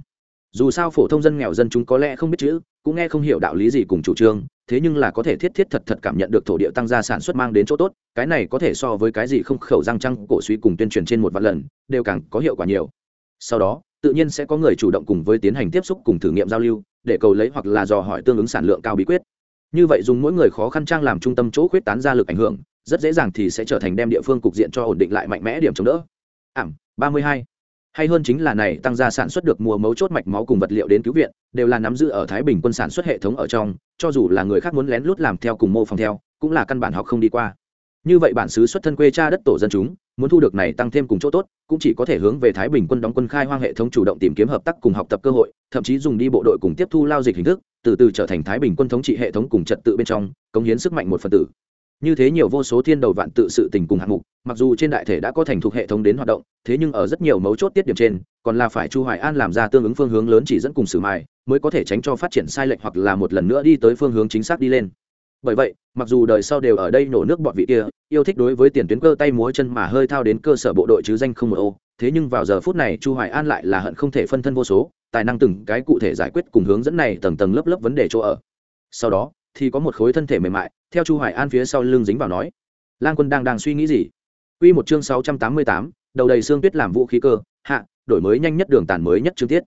Dù sao phổ thông dân nghèo dân chúng có lẽ không biết chữ, cũng nghe không hiểu đạo lý gì cùng chủ trương, thế nhưng là có thể thiết thiết thật thật cảm nhận được thổ địa tăng gia sản xuất mang đến chỗ tốt, cái này có thể so với cái gì không khẩu răng trăng cổ suý cùng tuyên truyền trên một vạn lần, đều càng có hiệu quả nhiều. Sau đó, tự nhiên sẽ có người chủ động cùng với tiến hành tiếp xúc cùng thử nghiệm giao lưu, để cầu lấy hoặc là dò hỏi tương ứng sản lượng cao bí quyết như vậy dùng mỗi người khó khăn trang làm trung tâm chỗ khuyết tán ra lực ảnh hưởng, rất dễ dàng thì sẽ trở thành đem địa phương cục diện cho ổn định lại mạnh mẽ điểm chống đỡ. Ảm, ba mươi hai. Hay hơn chính là này, tăng gia sản xuất được mùa mấu chốt mạch máu cùng vật liệu đến cứu viện, đều là nắm giữ ở thái bình quân sản xuất hệ thống ở trong, cho dù là người khác muốn lén lút làm theo cùng mô phòng theo, cũng là căn bản học không đi qua. Như vậy bản xứ xuất thân quê cha đất tổ dân chúng, muốn thu được này tăng thêm cùng chỗ tốt, cũng chỉ có thể hướng về thái bình quân đóng quân khai hoang hệ thống chủ động tìm kiếm hợp tác cùng học tập cơ hội, thậm chí dùng đi bộ đội cùng tiếp thu lao dịch hình thức từ từ trở thành thái bình quân thống trị hệ thống cùng trật tự bên trong, cống hiến sức mạnh một phần tử. Như thế nhiều vô số thiên đầu vạn tự sự tình cùng hạng mục, mặc dù trên đại thể đã có thành thục hệ thống đến hoạt động, thế nhưng ở rất nhiều mấu chốt tiết điểm trên, còn là phải chu hoài an làm ra tương ứng phương hướng lớn chỉ dẫn cùng sử mài, mới có thể tránh cho phát triển sai lệch hoặc là một lần nữa đi tới phương hướng chính xác đi lên. Bởi vậy, mặc dù đời sau đều ở đây nổ nước bọn vị kia, yêu thích đối với tiền tuyến cơ tay múa chân mà hơi thao đến cơ sở bộ đội chứ danh không một ô, thế nhưng vào giờ phút này chu hoài an lại là hận không thể phân thân vô số tài năng từng cái cụ thể giải quyết cùng hướng dẫn này tầng tầng lớp lớp vấn đề chỗ ở sau đó thì có một khối thân thể mềm mại theo chu hoài an phía sau lưng dính vào nói lang quân đang đang suy nghĩ gì Quy một chương 688, đầu đầy xương tuyết làm vũ khí cơ, hạ, đổi mới nhanh nhất đường tàn mới nhất chương tiết.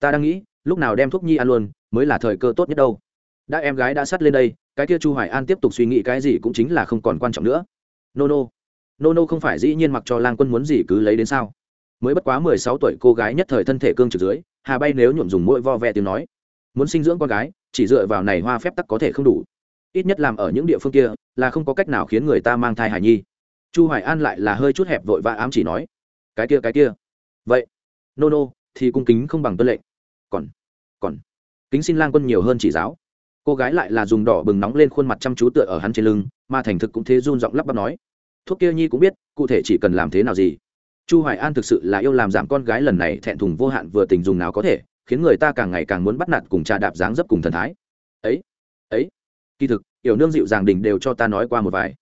Ta đang nghĩ, lúc nào đem thuốc nhi ăn luôn, mới là thời cơ tốt nhất đâu. Đã em gái đã sắt lên đây, cái kia Chu Hoài An tiếp tục suy nghĩ cái gì cũng chính là không còn quan trọng nữa. Nô nô, nô nô không phải dĩ nhiên mặc cho Lang Quân muốn gì cứ lấy đến sao? Mới bất quá 16 tuổi cô gái nhất thời thân thể cương trực dưới, Hà Bay nếu nhuộm dùng mũi vo ve tiếng nói, muốn sinh dưỡng con gái, chỉ dựa vào này hoa phép tắc có thể không đủ. Ít nhất làm ở những địa phương kia, là không có cách nào khiến người ta mang thai hài nhi. Chu hoài an lại là hơi chút hẹp vội vã ám chỉ nói. Cái kia cái kia. Vậy nô nô thì cung kính không bằng tuân lệnh. Còn còn kính xin lang quân nhiều hơn chỉ giáo. Cô gái lại là dùng đỏ bừng nóng lên khuôn mặt chăm chú tựa ở hắn trên lưng mà thành thực cũng thế run giọng lắp bắp nói. Thuốc kia nhi cũng biết cụ thể chỉ cần làm thế nào gì chu hoài an thực sự là yêu làm giảm con gái lần này thẹn thùng vô hạn vừa tình dùng nào có thể, khiến người ta càng ngày càng muốn bắt nạt cùng trà đạp dáng dấp cùng thần thái. Ấy ấy, kỳ thực yểu nương dịu dàng đình đều cho ta nói qua một vài.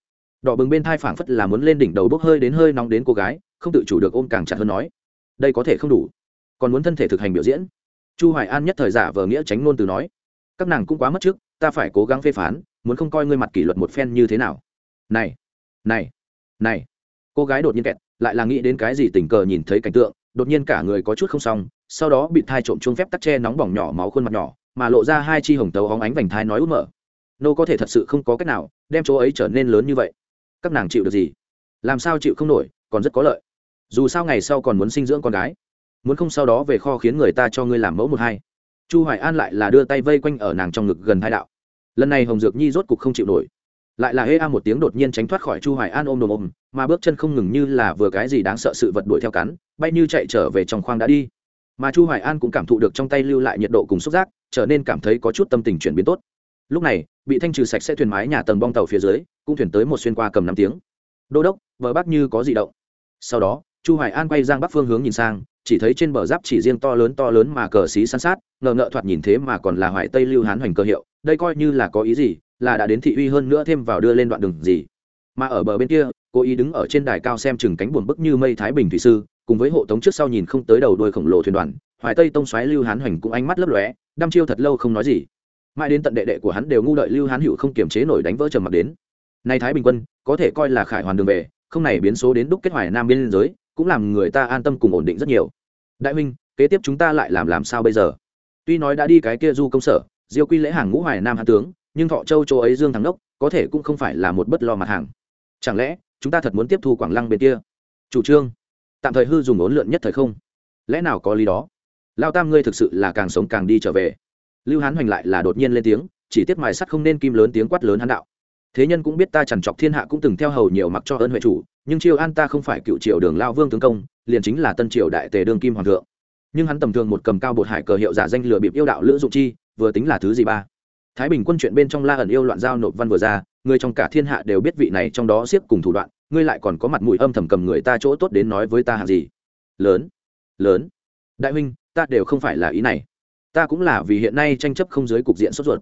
Đỏ bừng bên thai phảng phất là muốn lên đỉnh đầu bốc hơi đến hơi nóng đến cô gái, không tự chủ được ôm càng chặt hơn nói, đây có thể không đủ. Còn muốn thân thể thực hành biểu diễn. Chu hoài an nhất thời giả vờ nghĩa tránh ngôn từ nói, các nàng cũng quá mất trước, ta phải cố gắng phê phán, muốn không coi ngươi mặt kỷ luật một phen như thế nào. Này này này. Cô gái đột nhiên kẹt lại là nghĩ đến cái gì tình cờ nhìn thấy cảnh tượng, đột nhiên cả người có chút không xong, sau đó bị thai trộm chuông phép tắt che nóng bỏng nhỏ máu khuôn mặt nhỏ, mà lộ ra hai chi hồng tấu hóng ánh vành thai nói út mở. Nô có thể thật sự không có cách nào đem chỗ ấy trở nên lớn như vậy. Các nàng chịu được gì? Làm sao chịu không nổi, còn rất có lợi. Dù sao ngày sau còn muốn sinh dưỡng con gái. Muốn không sau đó về kho khiến người ta cho ngươi làm mẫu một hai. Chu hoài an lại là đưa tay vây quanh ở nàng trong ngực gần hai đạo. Lần này hồng dược nhi rốt cục không chịu nổi lại là hê a một tiếng đột nhiên tránh thoát khỏi chu hoài an ôm đồm ôm, mà bước chân không ngừng như là vừa cái gì đáng sợ sự vật đuổi theo cắn, bay như chạy trở về trong khoang đã đi. Mà chu hoài an cũng cảm thụ được trong tay lưu lại nhiệt độ cùng xúc giác, trở nên cảm thấy có chút tâm tình chuyển biến tốt. Lúc này, bị thanh trừ sạch sẽ thuyền mái nhà tầng bong tàu phía dưới, cũng thuyền tới một xuyên qua cầm năm tiếng. Đô đốc vợ bác như có gì động? Sau đó, chu hoài an quay giang bắc phương hướng nhìn sang, chỉ thấy trên bờ giáp chỉ riêng to lớn to lớn mà cờ xí san sát, ngờ ngợ thoạt nhìn thế mà còn là hoài tây lưu hán hoành cơ hiệu, đây coi như là có ý gì là đã đến thị uy hơn nữa thêm vào đưa lên đoạn đường gì. Mà ở bờ bên kia, cô ý đứng ở trên đài cao xem chừng cánh buồn bức như mây thái bình thủy sư, cùng với hộ tống trước sau nhìn không tới đầu đuôi khổng lồ thuyền đoàn, hoài tây tông xoáy lưu hán hoành cũng ánh mắt lấp lóe, đăm chiêu thật lâu không nói gì. Mãi đến tận đệ đệ của hắn đều ngu đợi lưu hán hữu không kiềm chế nổi đánh vỡ trầm mặc đến. Nay thái bình quân, có thể coi là khải hoàn đường về, không này biến số đến đúc kết hoài nam biên giới, cũng làm người ta an tâm cùng ổn định rất nhiều. Đại huynh, kế tiếp chúng ta lại làm làm sao bây giờ? Tuy nói đã đi cái kia du công sở, diêu quy lễ hàng ngũ hoài nam hạ tướng nhưng thọ châu châu ấy dương thắng đốc có thể cũng không phải là một bất lo mặt hàng. Chẳng lẽ, chúng ta thật muốn tiếp thu quảng lăng bên kia? Chủ trương, tạm thời hư dùng ốn lượn nhất thời không? Lẽ nào có lý đó? Lao tam ngươi thực sự là càng sống càng đi trở về. Lưu hán hoành lại là đột nhiên lên tiếng, chỉ tiếp mài sắt không nên kim lớn tiếng quát lớn hán đạo. Thế nhân cũng biết ta trằn trọc thiên hạ cũng từng theo hầu nhiều mặc cho ơn huệ chủ, nhưng triều an ta không phải cựu triều đường lao vương tướng công, liền chính là tân triều đại tề đương kim hoàng thượng. Nhưng hắn tầm thường một cầm cao bột hải cờ hiệu giả danh lừa bịp yêu đạo lữ dụng chi, vừa tính là thứ gì ba? Thái bình quân chuyện bên trong la ẩn yêu loạn giao nộp văn vừa ra, người trong cả thiên hạ đều biết vị này trong đó siết cùng thủ đoạn, ngươi lại còn có mặt mũi âm thầm cầm người ta chỗ tốt đến nói với ta hạng gì? Lớn lớn. Đại huynh, ta đều không phải là ý này. Ta cũng là vì hiện nay tranh chấp không dưới cục diện sốt ruột.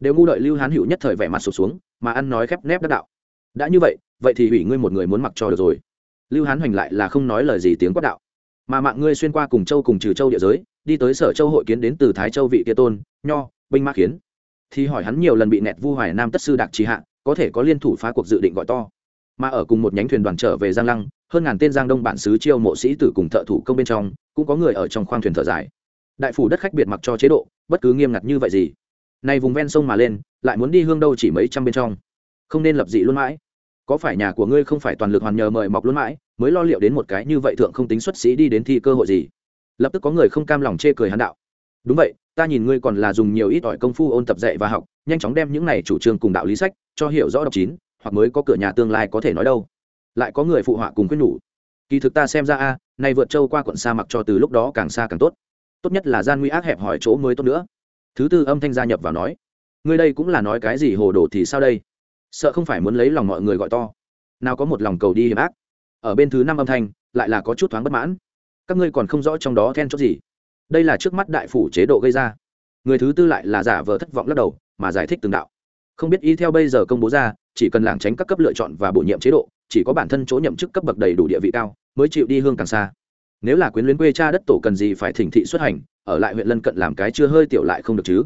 Đều ngu đợi lưu hán hữu nhất thời vẻ mặt sụt xuống, mà ăn nói khép nép đắc đạo. Đã như vậy vậy thì hủy ngươi một người muốn mặc cho được rồi. Lưu hán hoành lại là không nói lời gì tiếng quát đạo. Mà mạng ngươi xuyên qua cùng châu cùng trừ châu địa giới, đi tới sở châu hội kiến đến từ thái châu vị kia tôn, nho, binh mã khiến thì hỏi hắn nhiều lần bị nẹt vu hoài nam tất sư đặc trì hạ, có thể có liên thủ phá cuộc dự định gọi to. Mà ở cùng một nhánh thuyền đoàn trở về giang lăng, hơn ngàn tên giang đông bản xứ chiêu mộ sĩ tử cùng thợ thủ công bên trong, cũng có người ở trong khoang thuyền thở dài. Đại phủ đất khách biệt mặc cho chế độ, bất cứ nghiêm ngặt như vậy gì. Nay vùng ven sông mà lên, lại muốn đi hương đâu chỉ mấy trăm bên trong. Không nên lập dị luôn mãi. Có phải nhà của ngươi không phải toàn lực hoàn nhờ mời mọc luôn mãi, mới lo liệu đến một cái như vậy thượng không tính xuất sĩ đi đến thi cơ hội gì? Lập tức có người không cam lòng chê cười hắn đạo đúng vậy, ta nhìn ngươi còn là dùng nhiều ít ỏi công phu ôn tập dạy và học, nhanh chóng đem những này chủ trương cùng đạo lý sách cho hiểu rõ đọc chín, hoặc mới có cửa nhà tương lai có thể nói đâu. Lại có người phụ họa cùng quyết nhủ. Kỳ thực ta xem ra a, nay vượt châu qua quận xa mặc cho từ lúc đó càng xa càng tốt. Tốt nhất là gian nguy ác hẹp hỏi chỗ mới tốt nữa. Thứ tư âm thanh gia nhập vào nói. Ngươi đây cũng là nói cái gì hồ đồ thì sao đây? Sợ không phải muốn lấy lòng mọi người gọi to. Nào có một lòng cầu đi hiểm ác. Ở bên thứ năm âm thanh, lại là có chút thoáng bất mãn. Các ngươi còn không rõ trong đó then chốt gì đây là trước mắt đại phủ chế độ gây ra. Người thứ tư lại là giả vờ thất vọng lắc đầu, mà giải thích từng đạo. Không biết y theo bây giờ công bố ra, chỉ cần làng tránh các cấp lựa chọn và bổ nhiệm chế độ, chỉ có bản thân chỗ nhậm chức cấp bậc đầy đủ địa vị cao, mới chịu đi hương càng xa. Nếu là quyến luyến quê cha đất tổ cần gì phải thỉnh thị xuất hành, ở lại huyện lân cận làm cái chưa hơi tiểu lại không được chứ.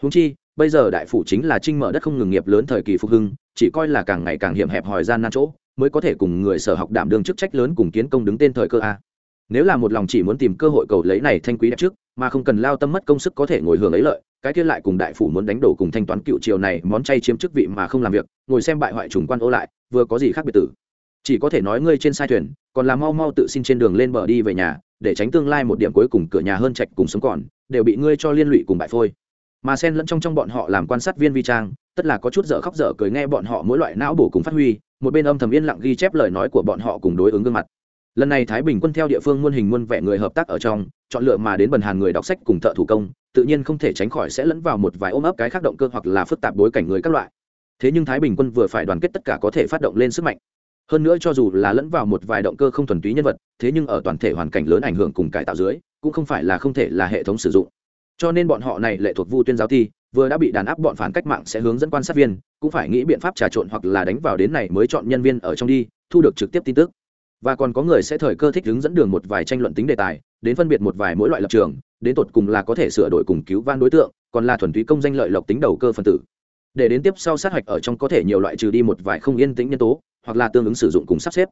Húng chi, bây giờ đại phủ chính là trinh mở đất không ngừng nghiệp lớn thời kỳ phục hưng, chỉ coi là càng ngày càng hiểm hẹp hòi gian nan chỗ, mới có thể cùng người sở học đảm đương chức trách lớn cùng kiến công đứng tên thời cơ a nếu là một lòng chỉ muốn tìm cơ hội cầu lấy này thanh quý đẹp trước, mà không cần lao tâm mất công sức có thể ngồi hưởng lấy lợi, cái kia lại cùng đại phủ muốn đánh đổ cùng thanh toán cựu triều này món chay chiếm chức vị mà không làm việc, ngồi xem bại hoại trùng quan ô lại, vừa có gì khác biệt tử. Chỉ có thể nói ngươi trên sai thuyền, còn là mau mau tự xin trên đường lên bờ đi về nhà, để tránh tương lai một điểm cuối cùng cửa nhà hơn trạch cùng sống còn, đều bị ngươi cho liên lụy cùng bại phôi. Mà xen lẫn trong trong bọn họ làm quan sát viên vi trang, tất là có chút dở khóc dở cười nghe bọn họ mỗi loại não bổ cùng phát huy, một bên âm thầm yên lặng ghi chép lời nói của bọn họ cùng đối ứng gương mặt lần này thái bình quân theo địa phương muôn hình muôn vẻ người hợp tác ở trong, chọn lựa mà đến bần hàn người đọc sách cùng thợ thủ công, tự nhiên không thể tránh khỏi sẽ lẫn vào một vài ôm ấp cái khác động cơ hoặc là phức tạp bối cảnh người các loại. Thế nhưng thái bình quân vừa phải đoàn kết tất cả có thể phát động lên sức mạnh. Hơn nữa cho dù là lẫn vào một vài động cơ không thuần túy nhân vật, thế nhưng ở toàn thể hoàn cảnh lớn ảnh hưởng cùng cải tạo dưới, cũng không phải là không thể là hệ thống sử dụng. Cho nên bọn họ này lệ thuộc vu tuyên giáo thi, vừa đã bị đàn áp bọn phản cách mạng sẽ hướng dẫn quan sát viên, cũng phải nghĩ biện pháp trà trộn hoặc là đánh vào đến này mới chọn nhân viên ở trong đi, thu được trực tiếp tin tức và còn có người sẽ thời cơ thích hướng dẫn đường một vài tranh luận tính đề tài, đến phân biệt một vài mỗi loại lập trường, đến tột cùng là có thể sửa đổi cùng cứu van đối tượng, còn là thuần túy công danh lợi lộc tính đầu cơ phân tử. Để đến tiếp sau sát hạch ở trong có thể nhiều loại trừ đi một vài không yên tĩnh nhân tố, hoặc là tương ứng sử dụng cùng sắp xếp.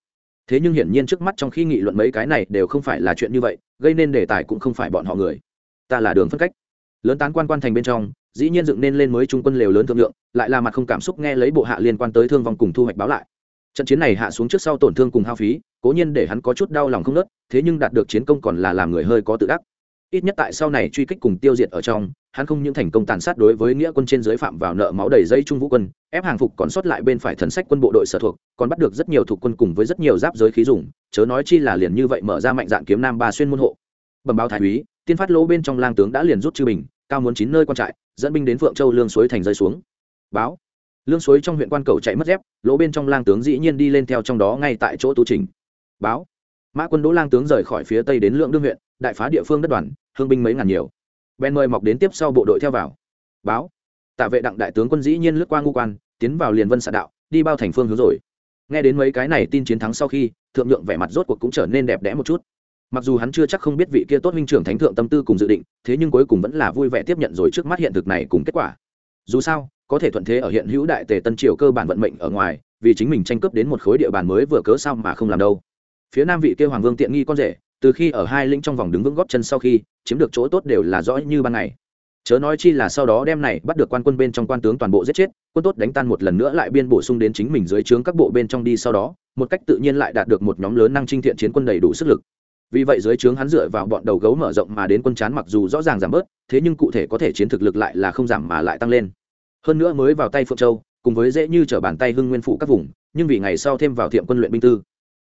Thế nhưng hiển nhiên trước mắt trong khi nghị luận mấy cái này đều không phải là chuyện như vậy, gây nên đề tài cũng không phải bọn họ người. Ta là đường phân cách. Lớn tán quan quan thành bên trong, dĩ nhiên dựng nên lên mới trung quân lều lớn thượng lượng, lại là mặt không cảm xúc nghe lấy bộ hạ liên quan tới thương vong cùng thu hoạch báo lại trận chiến này hạ xuống trước sau tổn thương cùng hao phí, cố nhiên để hắn có chút đau lòng không nớt, thế nhưng đạt được chiến công còn là làm người hơi có tự đắc. Ít nhất tại sau này truy kích cùng tiêu diệt ở trong, hắn không những thành công tàn sát đối với nghĩa quân trên giới phạm vào nợ máu đầy dây trung vũ quân, ép hàng phục còn sót lại bên phải thần sách quân bộ đội sở thuộc, còn bắt được rất nhiều thuộc quân cùng với rất nhiều giáp giới khí dùng, chớ nói chi là liền như vậy mở ra mạnh dạng kiếm nam ba xuyên môn hộ. Bẩm báo thái úy, tiên phát lỗ bên trong lang tướng đã liền rút chư bình, cao muốn chín nơi quan trại, dẫn binh đến phượng châu lương suối thành rơi xuống. Báo lương suối trong huyện quan cầu chạy mất dép, lỗ bên trong lang tướng dĩ nhiên đi lên theo trong đó ngay tại chỗ tu trình. Báo. Mã quân đỗ lang tướng rời khỏi phía tây đến lượng đương huyện, đại phá địa phương đất đoàn, hương binh mấy ngàn nhiều. Ben mời mọc đến tiếp sau bộ đội theo vào. Báo. Tạ vệ đặng đại tướng quân dĩ nhiên lướt qua ngu quan, tiến vào liền vân xạ đạo, đi bao thành phương hướng rồi. Nghe đến mấy cái này tin chiến thắng sau khi, thượng nhượng vẻ mặt rốt cuộc cũng trở nên đẹp đẽ một chút. Mặc dù hắn chưa chắc không biết vị kia tốt minh trưởng thánh thượng tâm tư cùng dự định, thế nhưng cuối cùng vẫn là vui vẻ tiếp nhận rồi trước mắt hiện thực này cùng kết quả. Dù sao có thể thuận thế ở hiện hữu đại tề tân triều cơ bản vận mệnh ở ngoài, vì chính mình tranh cướp đến một khối địa bàn mới vừa cớ sao mà không làm đâu. Phía nam vị kia hoàng vương tiện nghi con rể, từ khi ở hai lĩnh trong vòng đứng vững góp chân sau khi, chiếm được chỗ tốt đều là rõ như ban ngày. Chớ nói chi là sau đó đem này bắt được quan quân bên trong quan tướng toàn bộ giết chết, quân tốt đánh tan một lần nữa lại biên bổ sung đến chính mình dưới trướng các bộ bên trong đi sau đó, một cách tự nhiên lại đạt được một nhóm lớn năng trinh thiện chiến quân đầy đủ sức lực. Vì vậy dưới trướng hắn dựa vào bọn đầu gấu mở rộng mà đến quân chán mặc dù rõ ràng giảm bớt, thế nhưng cụ thể có thể chiến thực lực lại là không giảm mà lại tăng lên hơn nữa mới vào tay phượng châu, cùng với dễ như trở bàn tay hưng nguyên phụ các vùng, nhưng vì ngày sau thêm vào thiệm quân luyện binh tư.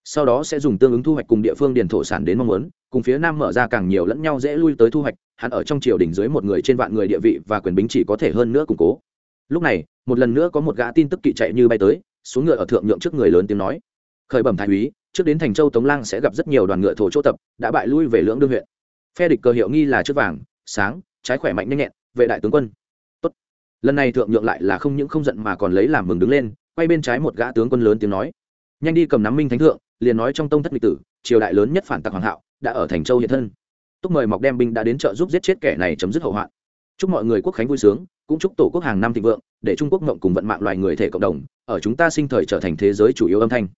Sau đó sẽ dùng tương ứng thu hoạch cùng địa phương điền thổ sản đến mong muốn, cùng phía nam mở ra càng nhiều lẫn nhau dễ lui tới thu hoạch, hắn ở trong triều đỉnh dưới một người trên vạn người địa vị và quyền bính chỉ có thể hơn nữa củng cố. Lúc này, một lần nữa có một gã tin tức kỵ chạy như bay tới, xuống ngựa ở thượng nhượng trước người lớn tiếng nói. Khởi bẩm thái úy, trước đến thành châu tống lang sẽ gặp rất nhiều đoàn ngựa thổ chỗ tập, đã bại lui về lưỡng đương huyện. Phe địch cờ hiệu nghi là trước vàng, sáng, trái khỏe mạnh nhanh nhẹn, vệ đại tướng quân lần này thượng nhượng lại là không những không giận mà còn lấy làm mừng đứng lên, quay bên trái một gã tướng quân lớn tiếng nói. Nhanh đi cầm nắm minh thánh thượng, liền nói trong tông thất lịch tử, triều đại lớn nhất phản tặc hoàng hạo, đã ở thành châu hiện thân. Túc mời mọc đem binh đã đến trợ giúp giết chết kẻ này chấm dứt hậu hoạn. Chúc mọi người quốc khánh vui sướng, cũng chúc tổ quốc hàng năm thịnh vượng, để trung quốc mộng cùng vận mạng loài người thể cộng đồng, ở chúng ta sinh thời trở thành thế giới chủ yếu âm thanh.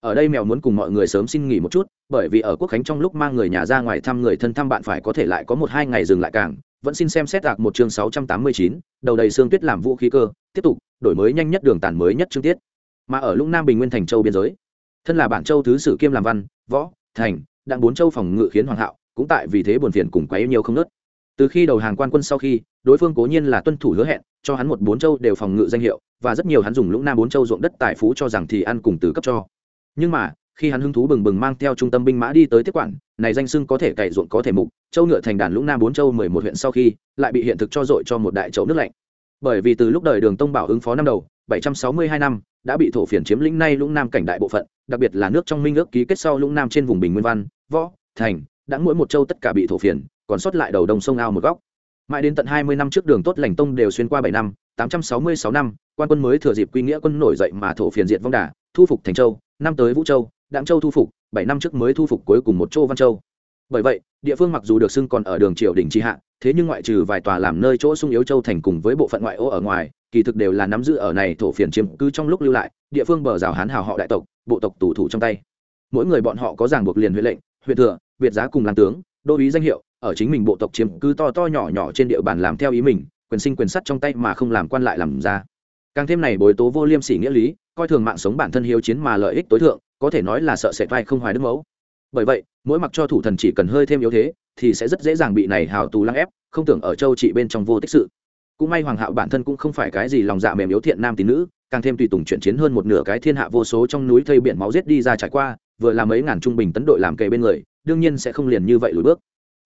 Ở đây mèo muốn cùng mọi người sớm xin nghỉ một chút, bởi vì ở quốc khánh trong lúc mang người nhà ra ngoài thăm người thân thăm bạn phải có thể lại có một hai ngày dừng lại cảng vẫn xin xem xét ạc một chương sáu trăm tám mươi chín, đầu đầy xương tuyết làm vũ khí cơ, tiếp tục, đổi mới nhanh nhất đường tàn mới nhất chương tiết. Mà ở lũng nam bình nguyên thành châu biên giới, thân là bản châu thứ sử kiêm làm văn, võ, thành, đặng bốn châu phòng ngự khiến hoàng hạo, cũng tại vì thế buồn phiền cùng quấy nhiều không nớt. Từ khi đầu hàng quan quân sau khi, đối phương cố nhiên là tuân thủ hứa hẹn, cho hắn một bốn châu đều phòng ngự danh hiệu, và rất nhiều hắn dùng lũng nam bốn châu ruộng đất tài phú cho rằng thì ăn cùng từ cấp cho. Nhưng mà khi hắn hứng thú bừng bừng mang theo trung tâm binh mã đi tới tiếp quản, này danh sưng có thể cày ruộng, có thể mục, châu ngựa thành đàn lũng nam bốn châu mười một huyện sau khi, lại bị hiện thực cho dội cho một đại chậu nước lạnh. Bởi vì từ lúc đời đường tông bảo ứng phó năm đầu, bảy trăm sáu mươi hai năm, đã bị thổ phiền chiếm lĩnh nay lũng nam cảnh đại bộ phận, đặc biệt là nước trong minh ước ký kết sau lũng nam trên vùng bình nguyên văn, võ, thành, đã mỗi một châu tất cả bị thổ phiền, còn sót lại đầu đồng sông ao một góc. Mãi đến tận hai mươi năm trước đường tốt lành tông đều xuyên qua bảy năm, tám trăm sáu mươi sáu năm, quan quân mới thừa dịp quy nghĩa quân nổi dậy mà thổ phiền diệt vong đà, thu phục thành châu, năm tới vũ châu đặng châu thu phục, bảy năm trước mới thu phục cuối cùng một châu văn châu. Bởi vậy, địa phương mặc dù được xưng còn ở đường triều đình tri hạ, thế nhưng ngoại trừ vài tòa làm nơi chỗ sung yếu châu thành cùng với bộ phận ngoại ô ở ngoài, kỳ thực đều là nắm giữ ở này thổ phiền chiếm cứ trong lúc lưu lại, địa phương bờ rào hán hào họ đại tộc, bộ tộc tù thủ trong tay. Mỗi người bọn họ có ràng buộc liền huyện lệnh, huyện thừa, việt giá cùng làm tướng, đô ý danh hiệu, ở chính mình bộ tộc chiếm cứ to to nhỏ nhỏ trên địa bàn làm theo ý mình, quyền sinh quyền sắt trong tay mà không làm quan lại làm ra. Càng thêm này bối tố vô liêm sỉ nghĩa lý, coi thường mạng sống bản thân hiếu chiến mà lợi ích tối thượng có thể nói là sợ sệt vai không hoài đức mẫu. Bởi vậy, mỗi mặc cho thủ thần chỉ cần hơi thêm yếu thế, thì sẽ rất dễ dàng bị này hào tù lăng ép, không tưởng ở châu trị bên trong vô tích sự. Cũng may hoàng hạo bản thân cũng không phải cái gì lòng dạ mềm yếu thiện nam tín nữ, càng thêm tùy tùng chuyển chiến hơn một nửa cái thiên hạ vô số trong núi thây biển máu giết đi ra trải qua, vừa làm mấy ngàn trung bình tấn đội làm kề bên người, đương nhiên sẽ không liền như vậy lùi bước.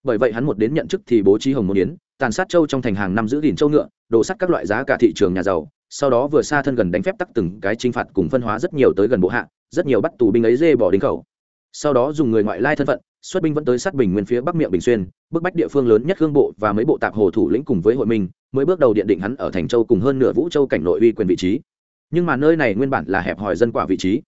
Bởi vậy hắn một đến nhận chức thì bố trí hồng môn yến, tàn sát châu trong thành hàng năm giữ gìn châu ngựa, đồ sắt các loại giá cả thị trường nhà giàu, sau đó vừa xa thân gần đánh phép tắc từng cái chinh phạt cùng phân hóa rất nhiều tới gần bộ hạ rất nhiều bắt tù binh ấy dê bỏ đính khẩu. Sau đó dùng người ngoại lai thân phận, xuất binh vẫn tới sát bình nguyên phía bắc miệng bình xuyên, bức bách địa phương lớn nhất hương bộ và mấy bộ tạp hồ thủ lĩnh cùng với hội minh mới bước đầu điện định hắn ở thành châu cùng hơn nửa vũ châu cảnh nội uy quyền vị trí. Nhưng mà nơi này nguyên bản là hẹp hòi dân quả vị trí.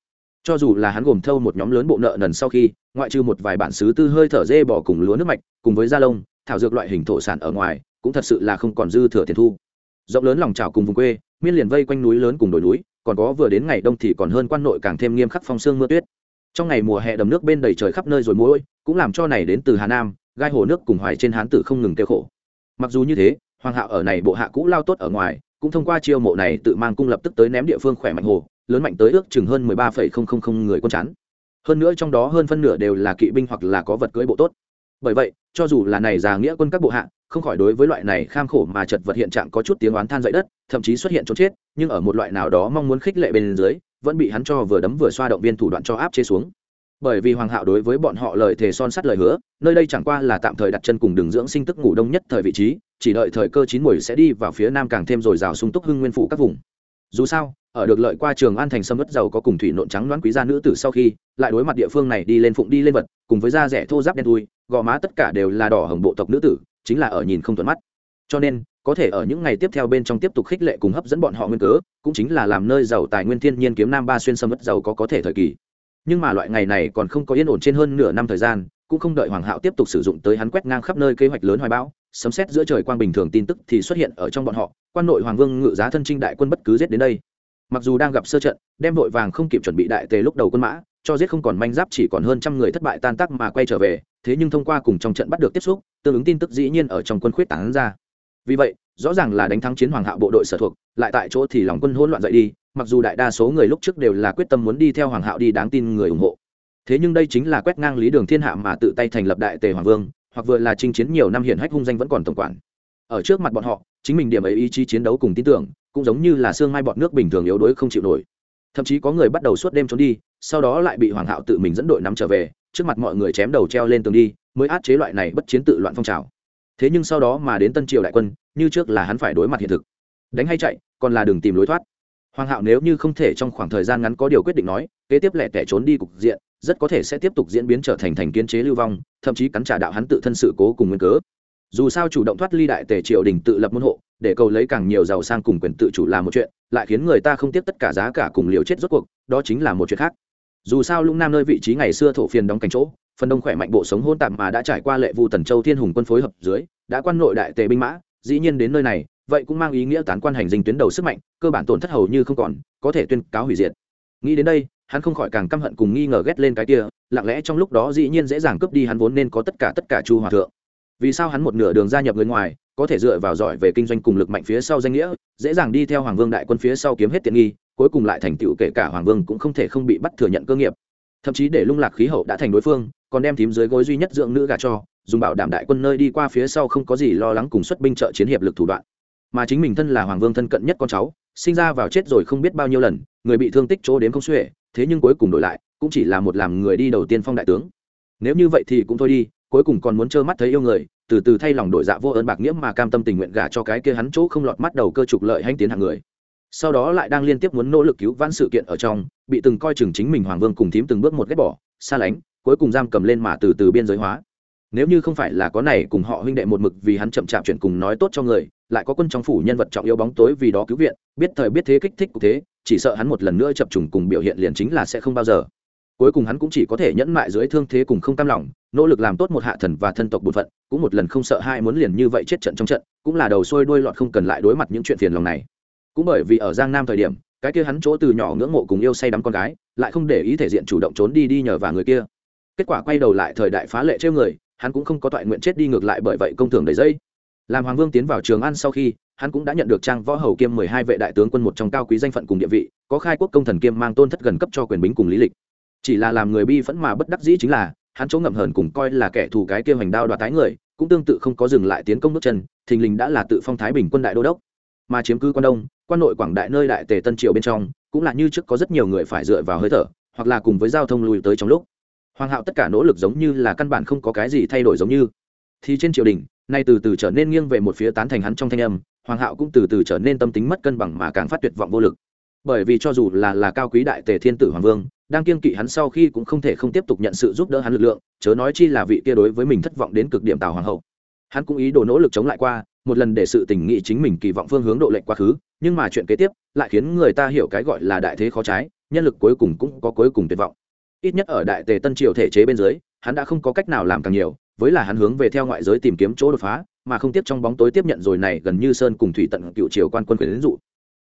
Cho dù là hắn gồm thâu một nhóm lớn bộ nợ nần sau khi, ngoại trừ một vài bản xứ tư hơi thở dê bỏ cùng lúa nước mạch, cùng với da lông, thảo dược loại hình thổ sản ở ngoài, cũng thật sự là không còn dư thừa tiền thu. Rộng lớn lòng trào cùng vùng quê, miên liền vây quanh núi lớn cùng đồi núi còn có vừa đến ngày đông thì còn hơn quan nội càng thêm nghiêm khắc phong sương mưa tuyết. Trong ngày mùa hè đầm nước bên đầy trời khắp nơi rồi mỗi cũng làm cho này đến từ hà nam, gai hồ nước cùng hoài trên hán tử không ngừng kêu khổ. Mặc dù như thế, hoàng hạo ở này bộ hạ cũ lao tốt ở ngoài, cũng thông qua chiêu mộ này tự mang cung lập tức tới ném địa phương khỏe mạnh hồ, lớn mạnh tới ước chừng hơn mười ba phẩy không không không người quân chắn. Hơn nữa trong đó hơn phân nửa đều là kỵ binh hoặc là có vật cưỡi bộ tốt bởi vậy, cho dù là này già nghĩa quân các bộ hạ, không khỏi đối với loại này kham khổ mà chật vật hiện trạng có chút tiếng oán than dậy đất, thậm chí xuất hiện trốn chết, nhưng ở một loại nào đó mong muốn khích lệ bên dưới, vẫn bị hắn cho vừa đấm vừa xoa động viên thủ đoạn cho áp chế xuống. Bởi vì hoàng hạo đối với bọn họ lời thề son sắt lời hứa, nơi đây chẳng qua là tạm thời đặt chân cùng đường dưỡng sinh tức ngủ đông nhất thời vị trí, chỉ đợi thời cơ chín mùi sẽ đi vào phía nam càng thêm dồi dào sung túc hưng nguyên phủ các vùng. Dù sao ở được lợi qua trường an thành sâm ất giàu có cùng thủy nộn trắng đoán quý gia nữ tử sau khi, lại đối mặt địa phương này đi lên phụng đi lên vật, cùng với da rẻ thô giáp đen thui, gò má tất cả đều là đỏ hồng bộ tộc nữ tử, chính là ở nhìn không thuận mắt. Cho nên, có thể ở những ngày tiếp theo bên trong tiếp tục khích lệ cùng hấp dẫn bọn họ nguyên cớ, cũng chính là làm nơi giàu tài nguyên thiên nhiên kiếm nam ba xuyên sâm ất giàu có có thể thời kỳ. Nhưng mà loại ngày này còn không có yên ổn trên hơn nửa năm thời gian, cũng không đợi hoàng hạo tiếp tục sử dụng tới hắn quét ngang khắp nơi kế hoạch lớn hoài bão, sấm xét giữa trời quang bình thường tin tức thì xuất hiện ở trong bọn họ, quan nội hoàng vương ngự giá thân trinh đại quân bất cứ giết đến đây mặc dù đang gặp sơ trận, đem vội vàng không kịp chuẩn bị đại tề lúc đầu quân mã, cho giết không còn manh giáp chỉ còn hơn trăm người thất bại tan tác mà quay trở về, thế nhưng thông qua cùng trong trận bắt được tiếp xúc, tương ứng tin tức dĩ nhiên ở trong quân khuyết tán ra. Vì vậy, rõ ràng là đánh thắng chiến hoàng hạo bộ đội sở thuộc, lại tại chỗ thì lòng quân hỗn loạn dậy đi, mặc dù đại đa số người lúc trước đều là quyết tâm muốn đi theo hoàng hạo đi đáng tin người ủng hộ. Thế nhưng đây chính là quét ngang lý đường thiên hạ mà tự tay thành lập đại tề hoàng vương, hoặc vừa là chinh chiến nhiều năm hiển hách hung danh vẫn còn tổng quản. Ở trước mặt bọn họ, chính mình điểm ấy ý chí chiến đấu cùng tin tưởng cũng giống như là xương mai bọt nước bình thường yếu đuối không chịu nổi. Thậm chí có người bắt đầu suốt đêm trốn đi, sau đó lại bị hoàng hạo tự mình dẫn đội nắm trở về, trước mặt mọi người chém đầu treo lên tường đi, mới át chế loại này bất chiến tự loạn phong trào. Thế nhưng sau đó mà đến tân triều đại quân, như trước là hắn phải đối mặt hiện thực. Đánh hay chạy, còn là đường tìm lối thoát. Hoàng hạo nếu như không thể trong khoảng thời gian ngắn có điều quyết định nói, kế tiếp lẻ tẻ trốn đi cục diện, rất có thể sẽ tiếp tục diễn biến trở thành thành kiến chế lưu vong, thậm chí cắn trả đạo hắn tự thân sự cố cùng nguyên cớ. Dù sao chủ động thoát ly đại tề triều đình tự lập môn hộ để cầu lấy càng nhiều giàu sang cùng quyền tự chủ là một chuyện, lại khiến người ta không tiếp tất cả giá cả cùng liều chết rốt cuộc, đó chính là một chuyện khác. Dù sao lũng nam nơi vị trí ngày xưa thổ phiền đóng cánh chỗ, phần đông khỏe mạnh bộ sống hôn tạm mà đã trải qua lệ vu tần châu thiên hùng quân phối hợp dưới, đã quan nội đại tề binh mã, dĩ nhiên đến nơi này, vậy cũng mang ý nghĩa tán quan hành dinh tuyến đầu sức mạnh, cơ bản tổn thất hầu như không còn, có thể tuyên cáo hủy diệt. Nghĩ đến đây, hắn không khỏi càng căm hận cùng nghi ngờ ghét lên cái kia, lặng lẽ trong lúc đó dĩ nhiên dễ dàng cướp đi hắn vốn nên có tất cả tất cả chu hòa thượng. Vì sao hắn một nửa đường gia nhập người ngoài có thể dựa vào giỏi về kinh doanh cùng lực mạnh phía sau danh nghĩa, dễ dàng đi theo hoàng vương đại quân phía sau kiếm hết tiện nghi, cuối cùng lại thành tựu kể cả hoàng vương cũng không thể không bị bắt thừa nhận cơ nghiệp. Thậm chí để lung lạc khí hậu đã thành đối phương, còn đem thím dưới gối duy nhất dưỡng nữ gà cho, dùng bảo đảm đại quân nơi đi qua phía sau không có gì lo lắng cùng xuất binh trợ chiến hiệp lực thủ đoạn. Mà chính mình thân là hoàng vương thân cận nhất con cháu, sinh ra vào chết rồi không biết bao nhiêu lần, người bị thương tích chỗ đến không xuể, thế nhưng cuối cùng đổi lại, cũng chỉ là một làm người đi đầu tiên phong đại tướng. Nếu như vậy thì cũng thôi đi cuối cùng còn muốn trơ mắt thấy yêu người, từ từ thay lòng đổi dạ vô ơn bạc nghĩa mà cam tâm tình nguyện gả cho cái kia hắn chỗ không lọt mắt đầu cơ trục lợi hành tiến hàng người. Sau đó lại đang liên tiếp muốn nỗ lực cứu vãn sự kiện ở trong, bị từng coi chừng chính mình hoàng vương cùng thím từng bước một ghét bỏ, xa lánh, cuối cùng giam cầm lên mà từ từ biên giới hóa. Nếu như không phải là có này cùng họ huynh đệ một mực vì hắn chậm chạp chuyện cùng nói tốt cho người, lại có quân trong phủ nhân vật trọng yếu bóng tối vì đó cứu viện, biết thời biết thế kích thích cụ thế, chỉ sợ hắn một lần nữa chập trùng cùng biểu hiện liền chính là sẽ không bao giờ cuối cùng hắn cũng chỉ có thể nhẫn mại dưới thương thế cùng không cam lòng, nỗ lực làm tốt một hạ thần và thân tộc bột phận, cũng một lần không sợ hai muốn liền như vậy chết trận trong trận, cũng là đầu sôi đuôi lọt không cần lại đối mặt những chuyện phiền lòng này. Cũng bởi vì ở giang nam thời điểm, cái kia hắn chỗ từ nhỏ ngưỡng mộ cùng yêu say đắm con gái, lại không để ý thể diện chủ động trốn đi đi nhờ vào người kia. Kết quả quay đầu lại thời đại phá lệ trêu người, hắn cũng không có toại nguyện chết đi ngược lại bởi vậy công thường đầy dây. Làm hoàng vương tiến vào trường an sau khi, hắn cũng đã nhận được trang võ hầu kiêm mười hai vệ đại tướng quân một trong cao quý danh phận cùng địa vị, có khai quốc công thần kiêm mang tôn thất gần cấp cho quyền bính cùng lý lịch chỉ là làm người bi phẫn mà bất đắc dĩ chính là, hắn chỗ ngậm hờn cùng coi là kẻ thù cái kia hoành đao đoạt tái người, cũng tương tự không có dừng lại tiến công nước chân, thình lình đã là tự phong thái bình quân đại đô đốc. Mà chiếm cứ quan đông, quan nội quảng đại nơi đại tề tân triều bên trong, cũng là như trước có rất nhiều người phải dựa vào hơi thở, hoặc là cùng với giao thông lùi tới trong lúc. Hoàng hạo tất cả nỗ lực giống như là căn bản không có cái gì thay đổi giống như. Thì trên triều đình, nay từ từ trở nên nghiêng về một phía tán thành hắn trong thanh âm, hoàng hạo cũng từ từ trở nên tâm tính mất cân bằng mà càng phát tuyệt vọng vô lực. Bởi vì cho dù là là cao quý đại tề thiên tử hoàng vương đang kiên kỵ hắn sau khi cũng không thể không tiếp tục nhận sự giúp đỡ hắn lực lượng, chớ nói chi là vị kia đối với mình thất vọng đến cực điểm tào hoàng hậu. Hắn cũng ý đồ nỗ lực chống lại qua, một lần để sự tình nghị chính mình kỳ vọng phương hướng độ lệnh quá khứ, nhưng mà chuyện kế tiếp lại khiến người ta hiểu cái gọi là đại thế khó trái, nhân lực cuối cùng cũng có cuối cùng tuyệt vọng. Ít nhất ở đại tề tân triều thể chế bên dưới, hắn đã không có cách nào làm càng nhiều, với là hắn hướng về theo ngoại giới tìm kiếm chỗ đột phá, mà không tiếp trong bóng tối tiếp nhận rồi này gần như sơn cùng thủy tận cựu triều quan quân quyền đến dụ.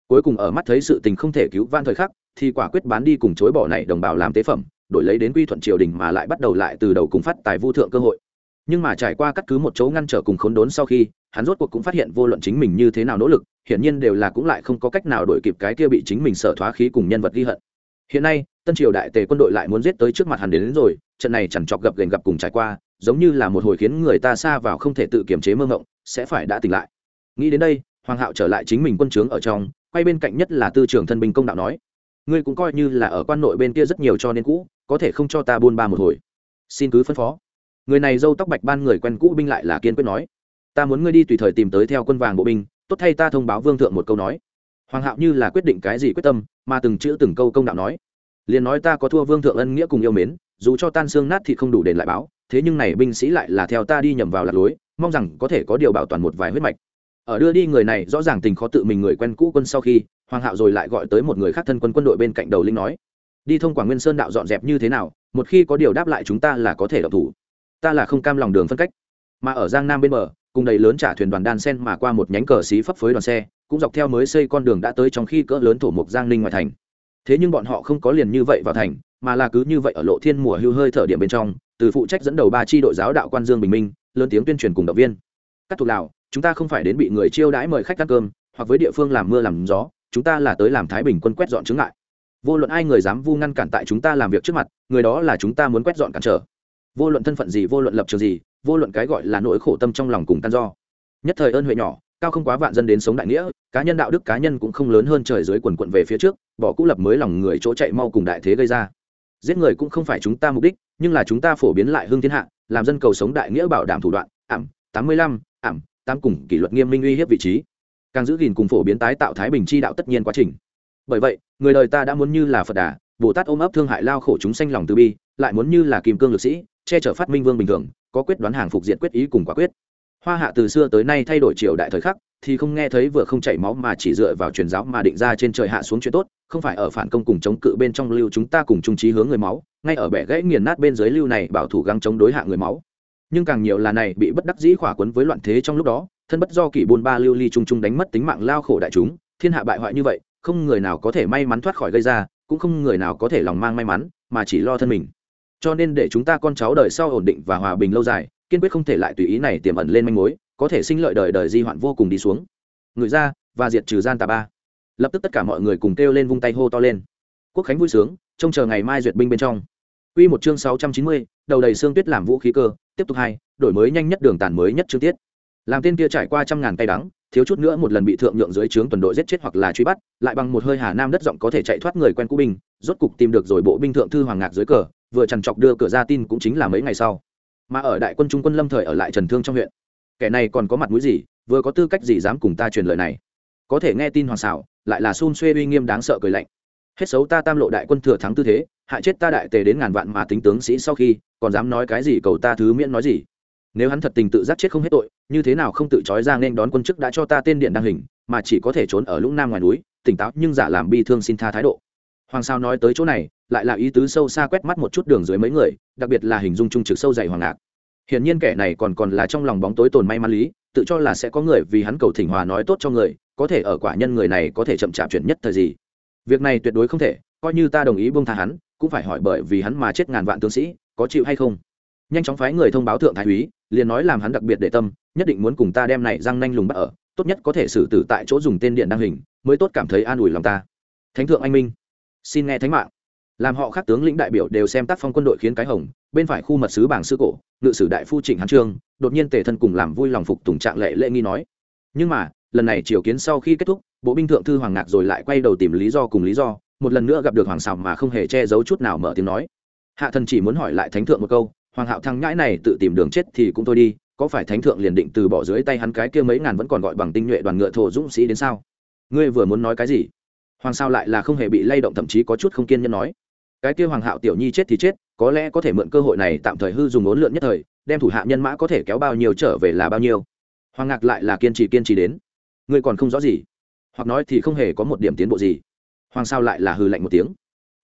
Cuối cùng ở mắt thấy sự tình không thể cứu van thời khắc thì quả quyết bán đi cùng chối bỏ này đồng bào làm tế phẩm đổi lấy đến quy thuận triều đình mà lại bắt đầu lại từ đầu cùng phát tài vu thượng cơ hội. Nhưng mà trải qua cắt cứ một chỗ ngăn trở cùng khốn đốn sau khi hắn rốt cuộc cũng phát hiện vô luận chính mình như thế nào nỗ lực hiển nhiên đều là cũng lại không có cách nào đổi kịp cái kia bị chính mình sở thoá khí cùng nhân vật ghi hận. Hiện nay tân triều đại tề quân đội lại muốn giết tới trước mặt hắn đến, đến rồi trận này chẳng chọc gặp gành gặp cùng trải qua giống như là một hồi khiến người ta xa vào không thể tự kiềm chế mơ ngộng sẽ phải đã tỉnh lại. Nghĩ đến đây hoàng hạo trở lại chính mình quân trướng ở trong quay bên cạnh nhất là tư trưởng thân binh công đạo nói ngươi cũng coi như là ở quan nội bên kia rất nhiều cho nên cũ, có thể không cho ta buôn ba một hồi. Xin cứ phân phó. Người này dâu tóc bạch ban người quen cũ binh lại là kiên quyết nói. Ta muốn ngươi đi tùy thời tìm tới theo quân vàng bộ binh, tốt thay ta thông báo vương thượng một câu nói. Hoàng hạo như là quyết định cái gì quyết tâm, mà từng chữ từng câu công đạo nói. Liền nói ta có thua vương thượng ân nghĩa cùng yêu mến, dù cho tan xương nát thì không đủ đền lại báo, thế nhưng này binh sĩ lại là theo ta đi nhầm vào lạc lối, mong rằng có thể có điều bảo toàn một vài huyết mạch ở đưa đi người này, rõ ràng tình khó tự mình người quen cũ quân sau khi, hoàng hạo rồi lại gọi tới một người khác thân quân quân đội bên cạnh đầu linh nói, đi thông quảng nguyên sơn đạo dọn dẹp như thế nào, một khi có điều đáp lại chúng ta là có thể độc thủ. Ta là không cam lòng đường phân cách. Mà ở giang nam bên bờ, cùng đầy lớn trả thuyền đoàn đan sen mà qua một nhánh cờ xí phấp phới đoàn xe, cũng dọc theo mới xây con đường đã tới trong khi cỡ lớn thổ mục giang ninh ngoài thành. Thế nhưng bọn họ không có liền như vậy vào thành, mà là cứ như vậy ở lộ thiên mùa hưu hơi thở điểm bên trong, từ phụ trách dẫn đầu ba tri đội giáo đạo quan dương bình minh, lớn tiếng tuyên truyền cùng động viên. Các thuộc lào chúng ta không phải đến bị người chiêu đãi mời khách ăn cơm, hoặc với địa phương làm mưa làm gió, chúng ta là tới làm thái bình quân quét dọn chứng ngại. Vô luận ai người dám vu ngăn cản tại chúng ta làm việc trước mặt, người đó là chúng ta muốn quét dọn cản trở. Vô luận thân phận gì, vô luận lập trường gì, vô luận cái gọi là nỗi khổ tâm trong lòng cùng tan do. Nhất thời ơn huệ nhỏ, cao không quá vạn dân đến sống đại nghĩa, cá nhân đạo đức cá nhân cũng không lớn hơn trời dưới quần quận về phía trước, bỏ cũ lập mới lòng người chỗ chạy mau cùng đại thế gây ra. Giết người cũng không phải chúng ta mục đích, nhưng là chúng ta phổ biến lại hương thiên hạ, làm dân cầu sống đại nghĩa bảo đảm thủ đoạn. Ảm, tám mươi lăm, ảm tám cùng kỷ luật nghiêm minh uy hiếp vị trí. Càng giữ gìn cùng phổ biến tái tạo thái bình chi đạo tất nhiên quá trình. Bởi vậy, người đời ta đã muốn như là phật đà, bồ tát ôm ấp thương hại lao khổ chúng sanh lòng từ bi, lại muốn như là kim cương lực sĩ, che chở phát minh vương bình thường, có quyết đoán hàng phục diện quyết ý cùng quả quyết. Hoa hạ từ xưa tới nay thay đổi triều đại thời khắc, thì không nghe thấy vừa không chảy máu mà chỉ dựa vào truyền giáo mà định ra trên trời hạ xuống chuyện tốt, không phải ở phản công cùng chống cự bên trong lưu chúng ta cùng trung trí hướng người máu, ngay ở bẻ gãy nghiền nát bên dưới lưu này bảo thủ găng chống đối hạ người máu nhưng càng nhiều là này bị bất đắc dĩ khỏa quấn với loạn thế trong lúc đó thân bất do kỷ bôn ba lưu ly chung chung đánh mất tính mạng lao khổ đại chúng thiên hạ bại hoại như vậy không người nào có thể may mắn thoát khỏi gây ra cũng không người nào có thể lòng mang may mắn mà chỉ lo thân mình. Cho nên để chúng ta con cháu đời sau ổn định và hòa bình lâu dài kiên quyết không thể lại tùy ý này tiềm ẩn lên manh mối có thể sinh lợi đời đời di hoạn vô cùng đi xuống. Người ra và diệt trừ gian tà ba. Lập tức tất cả mọi người cùng kêu lên vung tay hô to lên. Quốc khánh vui sướng trông chờ ngày mai duyệt binh bên trong. Quy một chương 690, đầu đầy xương tuyết làm vũ khí cơ, tiếp tục hai, đổi mới nhanh nhất đường tàn mới nhất chương tiết. Làm tên kia trải qua trăm ngàn tay đắng, thiếu chút nữa một lần bị thượng nhượng dưới trướng tuần đội giết chết hoặc là truy bắt, lại bằng một hơi hà nam đất rộng có thể chạy thoát người quen cũ binh, rốt cục tìm được rồi bộ binh thượng thư hoàng ngạc dưới cờ, vừa trằn trọc đưa cửa ra tin cũng chính là mấy ngày sau. Mà ở đại quân trung quân lâm thời ở lại Trần Thương trong huyện. Kẻ này còn có mặt mũi gì, vừa có tư cách gì dám cùng ta truyền lời này. Có thể nghe tin hoàng xảo, lại là xun xuê uy nghiêm đáng sợ cười lạnh. Hết xấu ta tam lộ đại quân thừa thắng tư thế, hại chết ta đại tề đến ngàn vạn mà tính tướng sĩ sau khi còn dám nói cái gì cầu ta thứ miễn nói gì. Nếu hắn thật tình tự giác chết không hết tội như thế nào không tự trói ra nên đón quân chức đã cho ta tên điện đăng hình mà chỉ có thể trốn ở lũng nam ngoài núi tỉnh táo nhưng giả làm bi thương xin tha thái độ. Hoàng sao nói tới chỗ này lại là ý tứ sâu xa quét mắt một chút đường dưới mấy người đặc biệt là hình dung trung trực sâu dày hoàng ngạc. Hiển nhiên kẻ này còn còn là trong lòng bóng tối tồn may mắn lý tự cho là sẽ có người vì hắn cầu thỉnh hòa nói tốt cho người có thể ở quả nhân người này có thể chậm chạp chuyển nhất thời gì việc này tuyệt đối không thể, coi như ta đồng ý buông tha hắn, cũng phải hỏi bởi vì hắn mà chết ngàn vạn tướng sĩ, có chịu hay không? Nhanh chóng phái người thông báo thượng thái úy, liền nói làm hắn đặc biệt để tâm, nhất định muốn cùng ta đem này răng nanh lùng bắt ở, tốt nhất có thể xử tử tại chỗ dùng tên điện đăng hình, mới tốt cảm thấy an ủi lòng ta. Thánh thượng anh minh, xin nghe thánh mạng. Làm họ khác tướng lĩnh đại biểu đều xem tác phong quân đội khiến cái hồng, bên phải khu mật sứ bảng sư cổ, ngự sử đại phu trịnh hán trương, đột nhiên tề thân cùng làm vui lòng phục tùng trạng lệ lễ nghi nói. Nhưng mà lần này triều kiến sau khi kết thúc, bộ binh thượng thư hoàng ngạc rồi lại quay đầu tìm lý do cùng lý do, một lần nữa gặp được hoàng sào mà không hề che giấu chút nào mở tiếng nói. Hạ thần chỉ muốn hỏi lại thánh thượng một câu, hoàng hạo thăng ngãi này tự tìm đường chết thì cũng thôi đi, có phải thánh thượng liền định từ bỏ dưới tay hắn cái kia mấy ngàn vẫn còn gọi bằng tinh nhuệ đoàn ngựa thổ dũng sĩ đến sao? Ngươi vừa muốn nói cái gì? Hoàng sao lại là không hề bị lay động thậm chí có chút không kiên nhẫn nói. Cái kia hoàng hạo tiểu nhi chết thì chết, có lẽ có thể mượn cơ hội này tạm thời hư dùng ốn lượn nhất thời, đem thủ hạ nhân mã có thể kéo bao nhiêu trở về là bao nhiêu. Hoàng ngạc lại là kiên trì kiên trì đến ngươi còn không rõ gì? Hoặc nói thì không hề có một điểm tiến bộ gì. Hoàng sao lại là hư lạnh một tiếng.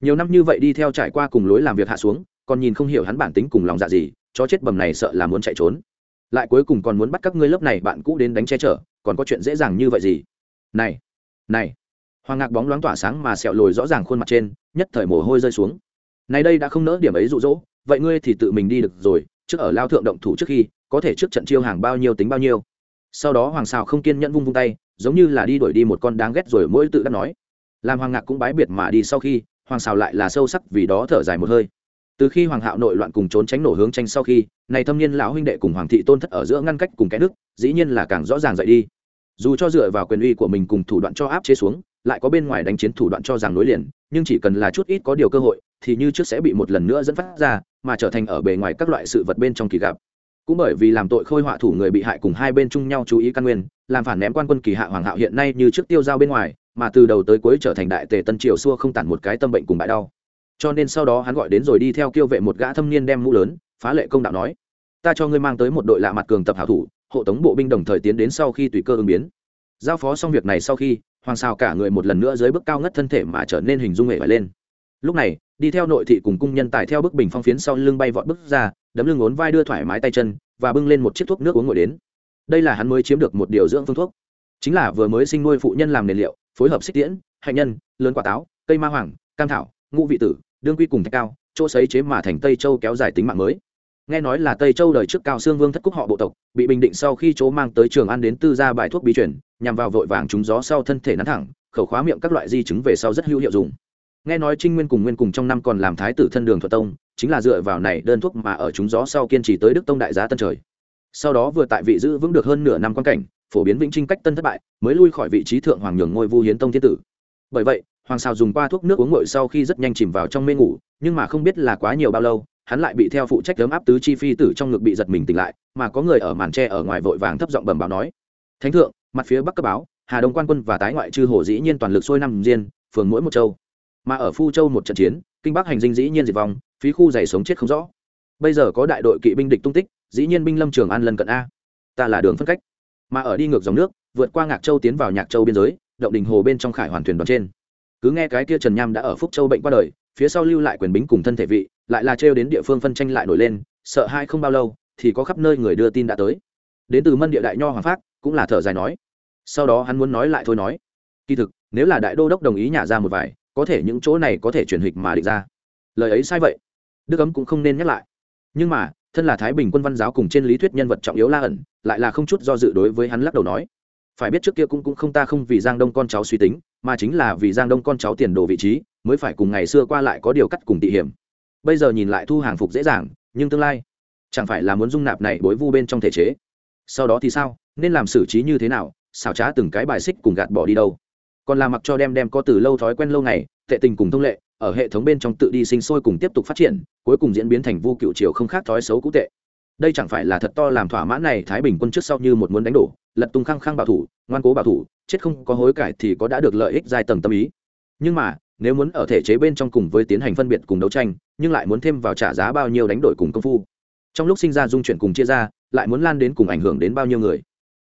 Nhiều năm như vậy đi theo trải qua cùng lối làm việc hạ xuống, còn nhìn không hiểu hắn bản tính cùng lòng dạ gì chó chết bầm này sợ là muốn chạy trốn. Lại cuối cùng còn muốn bắt các ngươi lớp này bạn cũ đến đánh che chở, còn có chuyện dễ dàng như vậy gì? Này này. Hoàng ngạc bóng loáng tỏa sáng mà sẹo lồi rõ ràng khuôn mặt trên, nhất thời mồ hôi rơi xuống. Này đây đã không nỡ điểm ấy rụ rỗ vậy ngươi thì tự mình đi được rồi, trước ở lao thượng động thủ trước khi, có thể trước trận chiêu hàng bao nhiêu tính bao nhiêu sau đó hoàng xào không kiên nhẫn vung vung tay, giống như là đi đuổi đi một con đáng ghét rồi mỗi tự đắc nói. Làm hoàng ngạc cũng bái biệt mà đi sau khi, hoàng xào lại là sâu sắc vì đó thở dài một hơi. Từ khi hoàng hạo nội loạn cùng trốn tránh nổ hướng tranh sau khi, này thâm niên lão huynh đệ cùng hoàng thị tôn thất ở giữa ngăn cách cùng cái đức dĩ nhiên là càng rõ ràng dậy đi. Dù cho dựa vào quyền uy của mình cùng thủ đoạn cho áp chế xuống, lại có bên ngoài đánh chiến thủ đoạn cho rằng nối liền, nhưng chỉ cần là chút ít có điều cơ hội, thì như trước sẽ bị một lần nữa dẫn phát ra, mà trở thành ở bề ngoài các loại sự vật bên trong kỳ gặp cũng bởi vì làm tội khôi họa thủ người bị hại cùng hai bên chung nhau chú ý căn nguyên, làm phản ném quan quân kỳ hạ hoàng hạo hiện nay như trước tiêu giao bên ngoài, mà từ đầu tới cuối trở thành đại tề tân triều xua không tản một cái tâm bệnh cùng bãi đau. Cho nên sau đó hắn gọi đến rồi đi theo kiêu vệ một gã thâm niên đem mũ lớn, phá lệ công đạo nói, ta cho ngươi mang tới một đội lạ mặt cường tập hảo thủ, hộ tống bộ binh đồng thời tiến đến sau khi tùy cơ ứng biến. Giao phó xong việc này sau khi, hoàng sao cả người một lần nữa dưới bước cao ngất thân thể mà trở nên hình dung hệ phải lên lúc này, đi theo nội thị cùng cung nhân tài theo bức bình phong phiến sau lưng bay vọt bước ra, đấm lưng ốn vai đưa thoải mái tay chân, và bưng lên một chiếc thuốc nước uống ngồi đến. Đây là hắn mới chiếm được một điều dưỡng phương thuốc. Chính là vừa mới sinh nuôi phụ nhân làm nền liệu, phối hợp xích tiễn, hạnh nhân, lớn quả táo, cây ma hoàng, cam thảo, ngũ vị tử, đương quy cùng thạch cao, chỗ sấy chế mà thành tây châu kéo dài tính mạng mới. Nghe nói là tây châu đời trước cao xương vương thất cúc họ bộ tộc, bị bình định sau khi chỗ mang tới trường ăn đến tư gia bài thuốc bí chuyển nhằm vào vội vàng trúng gió sau thân thể nắn thẳng, khẩu khóa miệng các loại di chứng về sau rất hữu hiệu dùng nghe nói trinh nguyên cùng nguyên cùng trong năm còn làm thái tử thân đường thuật tông, chính là dựa vào này đơn thuốc mà ở chúng gió sau kiên trì tới đức tông đại giá tân trời. Sau đó vừa tại vị giữ vững được hơn nửa năm quan cảnh, phổ biến vĩnh trinh cách tân thất bại, mới lui khỏi vị trí thượng hoàng nhường ngôi vu hiến tông thiên tử. Bởi vậy, hoàng xào dùng qua thuốc nước uống ngội sau khi rất nhanh chìm vào trong mê ngủ, nhưng mà không biết là quá nhiều bao lâu, hắn lại bị theo phụ trách ấm áp tứ chi phi tử trong ngực bị giật mình tỉnh lại, mà có người ở màn tre ở ngoài vội vàng thấp giọng bẩm báo nói. Thánh thượng, mặt phía bắc cấp báo, hà đông quan quân và tái ngoại chư hồ dĩ nhiên toàn lực xuôi năm diên, phường mỗi một châu mà ở phu châu một trận chiến, kinh bắc hành dinh dĩ nhiên diệt vong, phí khu dày sống chết không rõ. Bây giờ có đại đội kỵ binh địch tung tích, dĩ nhiên binh lâm trường an lân cận a. Ta là đường phân cách. Mà ở đi ngược dòng nước, vượt qua ngạc châu tiến vào nhạc châu biên giới, động đình hồ bên trong khải hoàn thuyền đoàn trên. Cứ nghe cái kia trần nham đã ở phúc châu bệnh qua đời, phía sau lưu lại quyền bính cùng thân thể vị, lại là trêu đến địa phương phân tranh lại nổi lên, sợ hai không bao lâu, thì có khắp nơi người đưa tin đã tới. Đến từ mân địa đại nho hoàng phát cũng là thở dài nói. Sau đó hắn muốn nói lại thôi nói. Kỳ thực, nếu là đại đô đốc đồng ý nhả ra một vài có thể những chỗ này có thể chuyển hịch mà định ra. Lời ấy sai vậy. Đức ấm cũng không nên nhắc lại. Nhưng mà, thân là thái bình quân văn giáo cùng trên lý thuyết nhân vật trọng yếu la ẩn, lại là không chút do dự đối với hắn lắc đầu nói. Phải biết trước kia cũng cũng không ta không vì giang đông con cháu suy tính, mà chính là vì giang đông con cháu tiền đồ vị trí, mới phải cùng ngày xưa qua lại có điều cắt cùng tị hiểm. Bây giờ nhìn lại thu hàng phục dễ dàng, nhưng tương lai, chẳng phải là muốn dung nạp này bối vu bên trong thể chế. Sau đó thì sao? Nên làm xử trí như thế nào? Xảo trá từng cái bài xích cùng gạt bỏ đi đâu? Còn là mặc cho đem đem có từ lâu thói quen lâu ngày, tệ tình cùng thông lệ, ở hệ thống bên trong tự đi sinh sôi cùng tiếp tục phát triển, cuối cùng diễn biến thành vu cựu triều không khác thói xấu cũ tệ. Đây chẳng phải là thật to làm thỏa mãn này thái bình quân trước sau như một muốn đánh đổ, lật tung khăng khăng bảo thủ, ngoan cố bảo thủ, chết không có hối cải thì có đã được lợi ích giai tầng tâm ý. Nhưng mà, nếu muốn ở thể chế bên trong cùng với tiến hành phân biệt cùng đấu tranh, nhưng lại muốn thêm vào trả giá bao nhiêu đánh đổi cùng công phu. Trong lúc sinh ra dung chuyển cùng chia ra, lại muốn lan đến cùng ảnh hưởng đến bao nhiêu người.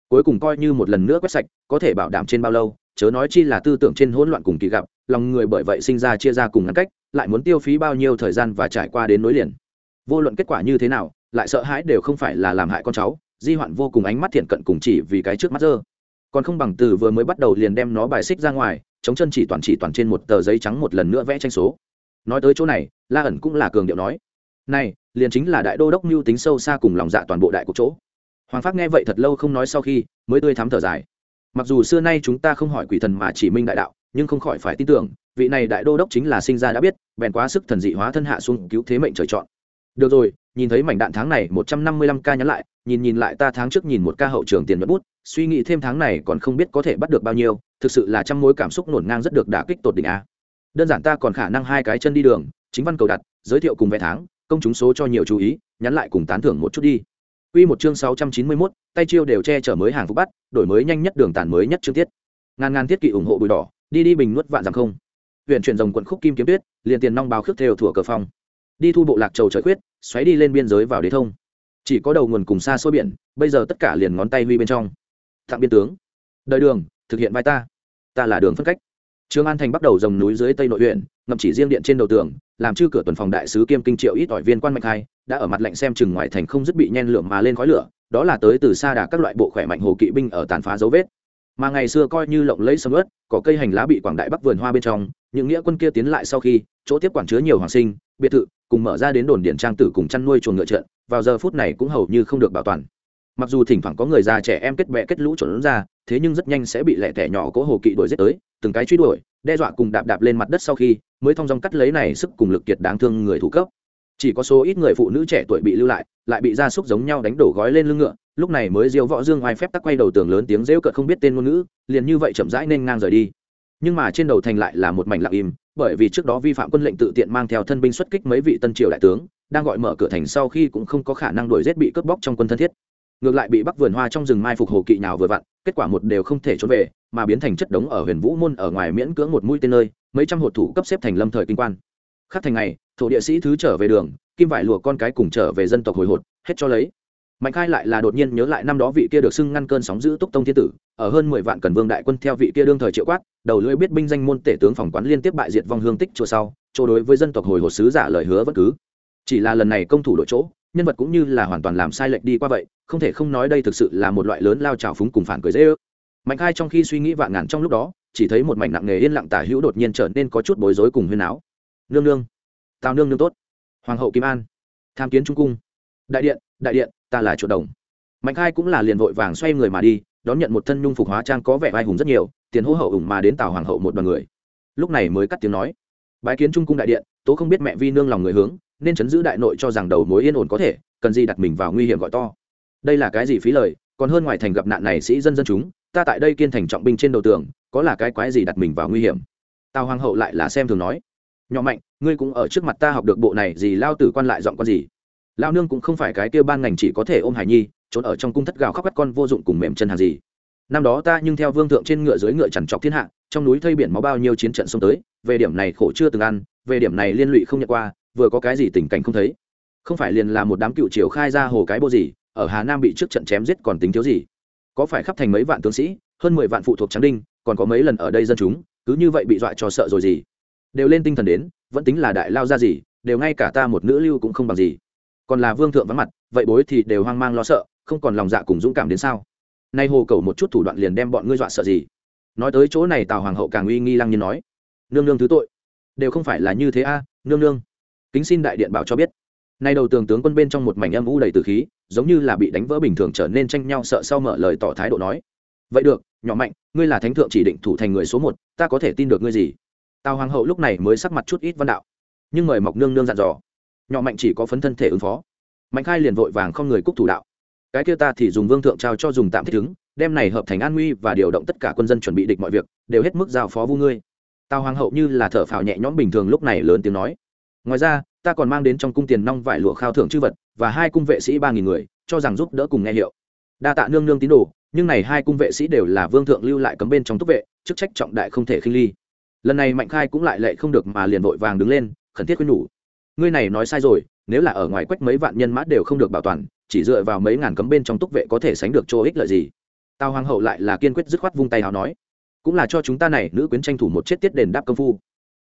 Cuối cùng coi như một lần nữa quét sạch, có thể bảo đảm trên bao lâu chớ nói chi là tư tưởng trên hỗn loạn cùng kỳ gặp, lòng người bởi vậy sinh ra chia ra cùng ngăn cách, lại muốn tiêu phí bao nhiêu thời gian và trải qua đến nối liền. Vô luận kết quả như thế nào, lại sợ hãi đều không phải là làm hại con cháu, di hoạn vô cùng ánh mắt thiện cận cùng chỉ vì cái trước mắt dơ. Còn không bằng từ vừa mới bắt đầu liền đem nó bài xích ra ngoài, chống chân chỉ toàn chỉ toàn trên một tờ giấy trắng một lần nữa vẽ tranh số. Nói tới chỗ này, la ẩn cũng là cường điệu nói, này, liền chính là đại đô đốc mưu tính sâu xa cùng lòng dạ toàn bộ đại cục chỗ. Hoàng pháp nghe vậy thật lâu không nói sau khi mới tươi thắm thở dài mặc dù xưa nay chúng ta không hỏi quỷ thần mà chỉ minh đại đạo, nhưng không khỏi phải tin tưởng, vị này đại đô đốc chính là sinh ra đã biết, bèn quá sức thần dị hóa thân hạ xuống cứu thế mệnh trời chọn. Được rồi, nhìn thấy mảnh đạn tháng này một trăm năm mươi lăm ca nhắn lại, nhìn nhìn lại ta tháng trước nhìn một ca hậu trường tiền mất bút, suy nghĩ thêm tháng này còn không biết có thể bắt được bao nhiêu, thực sự là trăm mối cảm xúc nổn ngang rất được đả kích tột đỉnh a. Đơn giản ta còn khả năng hai cái chân đi đường, chính văn cầu đặt, giới thiệu cùng vé tháng, công chúng số cho nhiều chú ý, nhắn lại cùng tán thưởng một chút đi. Quy một chương 691, tay chiêu đều che chở mới hàng phục bắt, đổi mới nhanh nhất đường tàn mới nhất chương tiết. Ngàn ngàn tiết kỵ ủng hộ bùi đỏ, đi đi bình nuốt vạn giảm không. Huyền chuyển rồng quận khúc kim kiếm tuyết, liền tiền nong báo khước theo thủa cờ phong. Đi thu bộ lạc trầu trời quyết, xoáy đi lên biên giới vào đế thông. Chỉ có đầu nguồn cùng xa xôi biển, bây giờ tất cả liền ngón tay huy bên trong. thặng biên tướng, đời đường, thực hiện vai ta. Ta là đường phân cách. Trương An Thành bắt đầu rồng núi dưới Tây Nội huyện, ngậm chỉ riêng điện trên đầu tường, làm chư cửa tuần phòng đại sứ kiêm kinh triệu ít ỏi viên quan mạnh hai, đã ở mặt lạnh xem chừng ngoài thành không dứt bị nhen lửa mà lên khói lửa, đó là tới từ xa đà các loại bộ khỏe mạnh hồ kỵ binh ở tàn phá dấu vết. Mà ngày xưa coi như lộng lẫy sầm uất, có cây hành lá bị quảng đại bắc vườn hoa bên trong, những nghĩa quân kia tiến lại sau khi, chỗ tiếp quản chứa nhiều hoàng sinh, biệt thự, cùng mở ra đến đồn điện trang tử cùng chăn nuôi chuồng ngựa trận, vào giờ phút này cũng hầu như không được bảo toàn. Mặc dù thỉnh thoảng có người già trẻ em kết bè kết lũ trốn ra, thế nhưng rất nhanh sẽ bị lẻ tẻ nhỏ cố hồ kỵ đuổi giết tới, từng cái truy đuổi, đe dọa cùng đạp đạp lên mặt đất sau khi mới thong dong cắt lấy này sức cùng lực kiệt đáng thương người thủ cấp. Chỉ có số ít người phụ nữ trẻ tuổi bị lưu lại lại bị gia súc giống nhau đánh đổ gói lên lưng ngựa lúc này mới diêu võ dương oai phép tắc quay đầu tường lớn tiếng rêu cợt không biết tên ngôn ngữ liền như vậy chậm rãi nên ngang rời đi. Nhưng mà trên đầu thành lại là một mảnh lặng im bởi vì trước đó vi phạm quân lệnh tự tiện mang theo thân binh xuất kích mấy vị tân triều đại tướng đang gọi mở cửa thành sau khi cũng không có khả năng đuổi giết bị cướp bóc trong quân thân thiết ngược lại bị bắc vườn hoa trong rừng mai phục hồ kỵ nào vừa vặn, kết quả một đều không thể trốn về, mà biến thành chất đống ở huyền vũ môn ở ngoài miễn cưỡng một mũi tên nơi, mấy trăm hộ thủ cấp xếp thành lâm thời kinh quan. Khắc thành ngày, thổ địa sĩ thứ trở về đường, kim vải lùa con cái cùng trở về dân tộc hồi hột, hết cho lấy. Mạnh khai lại là đột nhiên nhớ lại năm đó vị kia được xưng ngăn cơn sóng giữ túc tông thiên tử, ở hơn mười vạn cần vương đại quân theo vị kia đương thời triệu quát, đầu lưỡi biết binh danh môn tể tướng phòng quán liên tiếp bại diệt vong hương tích chùa sau, chỗ đối với dân tộc hồi hột sứ giả lời hứa vẫn cứ. Chỉ là lần này công thủ đội chỗ nhân vật cũng như là hoàn toàn làm sai lệch đi qua vậy, không thể không nói đây thực sự là một loại lớn lao trào phúng cùng phản cười dễ ước. Mạnh khai trong khi suy nghĩ vạn ngàn trong lúc đó, chỉ thấy một mảnh nặng nề yên lặng tả hữu đột nhiên trở nên có chút bối rối cùng huyên áo nương nương, tào nương nương tốt. Hoàng hậu kim an, tham kiến trung cung. Đại điện đại điện, ta là chuột đồng. Mạnh khai cũng là liền vội vàng xoay người mà đi, đón nhận một thân nhung phục hóa trang có vẻ vai hùng rất nhiều, tiền hô hậu ủng mà đến tào hoàng hậu một đoàn người. Lúc này mới cắt tiếng nói. Bái kiến trung cung đại điện, tố không biết mẹ vi nương lòng người hướng nên chấn giữ đại nội cho rằng đầu mối yên ổn có thể, cần gì đặt mình vào nguy hiểm gọi to. Đây là cái gì phí lời, còn hơn ngoài thành gặp nạn này sĩ dân dân chúng, ta tại đây kiên thành trọng binh trên đầu tường, có là cái quái gì đặt mình vào nguy hiểm? Tào hoàng hậu lại là xem thường nói. Nhỏ mạnh, ngươi cũng ở trước mặt ta học được bộ này gì lao tử quan lại dọn con gì? Lao nương cũng không phải cái kia ban ngành chỉ có thể ôm hải nhi, trốn ở trong cung thất gào khóc các con vô dụng cùng mềm chân hàng gì. Năm đó ta nhưng theo vương thượng trên ngựa dưới ngựa chằn trọc thiên hạ, trong núi thây biển máu bao nhiêu chiến trận xông tới, về điểm này khổ chưa từng ăn, về điểm này liên lụy không nhận qua vừa có cái gì tình cảnh không thấy. Không phải liền là một đám cựu triều khai ra hồ cái bô gì, ở hà nam bị trước trận chém giết còn tính thiếu gì? Có phải khắp thành mấy vạn tướng sĩ, hơn mười vạn phụ thuộc tráng đinh, còn có mấy lần ở đây dân chúng, cứ như vậy bị dọa cho sợ rồi gì? Đều lên tinh thần đến, vẫn tính là đại lao ra gì, đều ngay cả ta một nữ lưu cũng không bằng gì. Còn là vương thượng vắng mặt, vậy bối thì đều hoang mang lo sợ, không còn lòng dạ cùng dũng cảm đến sao? Nay hồ cầu một chút thủ đoạn liền đem bọn ngươi dọa sợ gì? Nói tới chỗ này tào hoàng hậu càng uy nghi lăng nhiên nói, nương nương thứ tội, đều không phải là như thế a, nương nương kính xin đại điện bảo cho biết. Nay đầu tường tướng quân bên trong một mảnh âm u đầy từ khí, giống như là bị đánh vỡ bình thường trở nên tranh nhau sợ sau mở lời tỏ thái độ nói. Vậy được, nhỏ mạnh, ngươi là thánh thượng chỉ định thủ thành người số một, ta có thể tin được ngươi gì? Tào hoàng hậu lúc này mới sắc mặt chút ít văn đạo. Nhưng mời mọc nương nương dặn dò. Nhỏ mạnh chỉ có phấn thân thể ứng phó. Mạnh khai liền vội vàng không người cúc thủ đạo. Cái kia ta thì dùng vương thượng trao cho dùng tạm thích ứng, đem này hợp thành an nguy và điều động tất cả quân dân chuẩn bị địch mọi việc, đều hết mức giao phó vu ngươi. Tào hoàng hậu như là thở phào nhẹ nhõm bình thường lúc này lớn tiếng nói ngoài ra, ta còn mang đến trong cung tiền nong vải lụa khao thưởng chư vật và hai cung vệ sĩ ba nghìn người, cho rằng giúp đỡ cùng nghe hiệu. Đa tạ nương nương tín đồ, nhưng này hai cung vệ sĩ đều là vương thượng lưu lại cấm bên trong túc vệ, chức trách trọng đại không thể khinh ly. Lần này mạnh khai cũng lại lệ không được mà liền vội vàng đứng lên, khẩn thiết khuyên nhủ. Ngươi này nói sai rồi, nếu là ở ngoài quách mấy vạn nhân mã đều không được bảo toàn, chỉ dựa vào mấy ngàn cấm bên trong túc vệ có thể sánh được chỗ ích lợi gì? Tào hoàng hậu lại là kiên quyết dứt khoát vung tay nào nói. Cũng là cho chúng ta này nữ quyến tranh thủ một chết tiết đền đáp công phu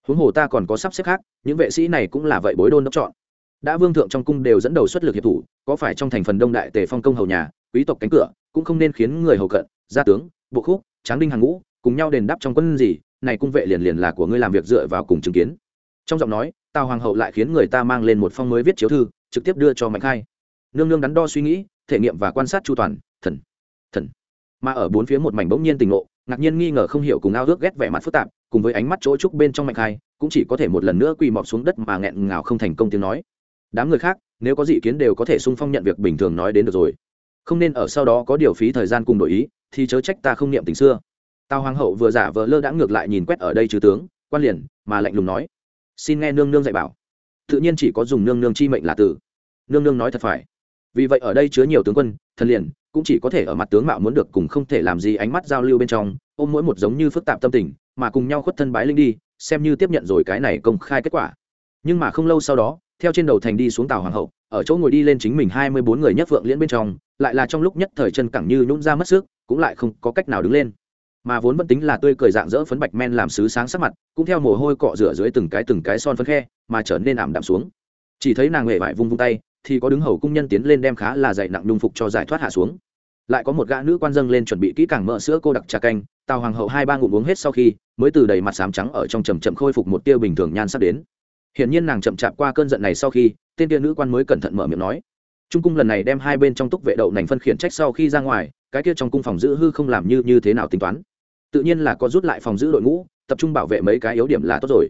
huống hồ ta còn có sắp xếp khác, những vệ sĩ này cũng là vậy bối đôn đốc chọn. Đã vương thượng trong cung đều dẫn đầu xuất lực hiệp thủ, có phải trong thành phần đông đại tề phong công hầu nhà, quý tộc cánh cửa, cũng không nên khiến người hầu cận, gia tướng, bộ khúc, tráng đinh hàng ngũ, cùng nhau đền đáp trong quân gì, này cung vệ liền liền là của ngươi làm việc dựa vào cùng chứng kiến. Trong giọng nói, tào hoàng hậu lại khiến người ta mang lên một phong mới viết chiếu thư, trực tiếp đưa cho mạnh khai. Nương nương đắn đo suy nghĩ, thể nghiệm và quan sát chu toàn, thần thần. Mà ở bốn phía một mảnh bỗng nhiên tình ngộ, ngạc nhiên nghi ngờ không hiểu cùng ao ước ghét vẻ mặt phức tạp cùng với ánh mắt chỗ trúc bên trong mạnh khai cũng chỉ có thể một lần nữa quỳ mọp xuống đất mà nghẹn ngào không thành công tiếng nói. Đám người khác, nếu có dị kiến đều có thể sung phong nhận việc bình thường nói đến được rồi. Không nên ở sau đó có điều phí thời gian cùng đổi ý, thì chớ trách ta không niệm tình xưa. Tào hoàng hậu vừa giả vờ lơ đãng ngược lại nhìn quét ở đây trừ tướng, quan liền, mà lạnh lùng nói, xin nghe nương nương dạy bảo. Tự nhiên chỉ có dùng nương nương chi mệnh là tử. Nương nương nói thật phải. Vì vậy ở đây chứa nhiều tướng quân, thần liền, cũng chỉ có thể ở mặt tướng mạo muốn được cùng không thể làm gì ánh mắt giao lưu bên trong ôm mỗi một giống như phức tạp tâm tình, mà cùng nhau khuất thân bái linh đi, xem như tiếp nhận rồi cái này công khai kết quả. Nhưng mà không lâu sau đó, theo trên đầu thành đi xuống tàu hoàng hậu, ở chỗ ngồi đi lên chính mình hai mươi bốn người nhất vượng liễn bên trong, lại là trong lúc nhất thời chân cẳng như nhũng ra mất sức cũng lại không có cách nào đứng lên. Mà vốn vẫn tính là tươi cười dạng dỡ phấn bạch men làm sứ sáng sắc mặt, cũng theo mồ hôi cọ rửa dưới từng cái từng cái son phấn khe, mà trở nên ảm đạm xuống. Chỉ thấy nàng huệ vải vung vung tay, thì có đứng hầu cung nhân tiến lên đem khá là dày nặng nhung phục cho giải thoát hạ xuống. Lại có một gã nữ quan dâng lên chuẩn bị kỹ càng mỡ sữa cô đặc trà canh tào hoàng hậu hai ba ngụm uống hết sau khi, mới từ đầy mặt sám trắng ở trong chầm chậm khôi phục một tiêu bình thường nhan sắp đến. Hiển nhiên nàng chậm chạp qua cơn giận này sau khi, tên tia nữ quan mới cẩn thận mở miệng nói. Trung cung lần này đem hai bên trong túc vệ đậu nành phân khiển trách sau khi ra ngoài, cái kia trong cung phòng giữ hư không làm như như thế nào tính toán? Tự nhiên là có rút lại phòng giữ đội ngũ, tập trung bảo vệ mấy cái yếu điểm là tốt rồi.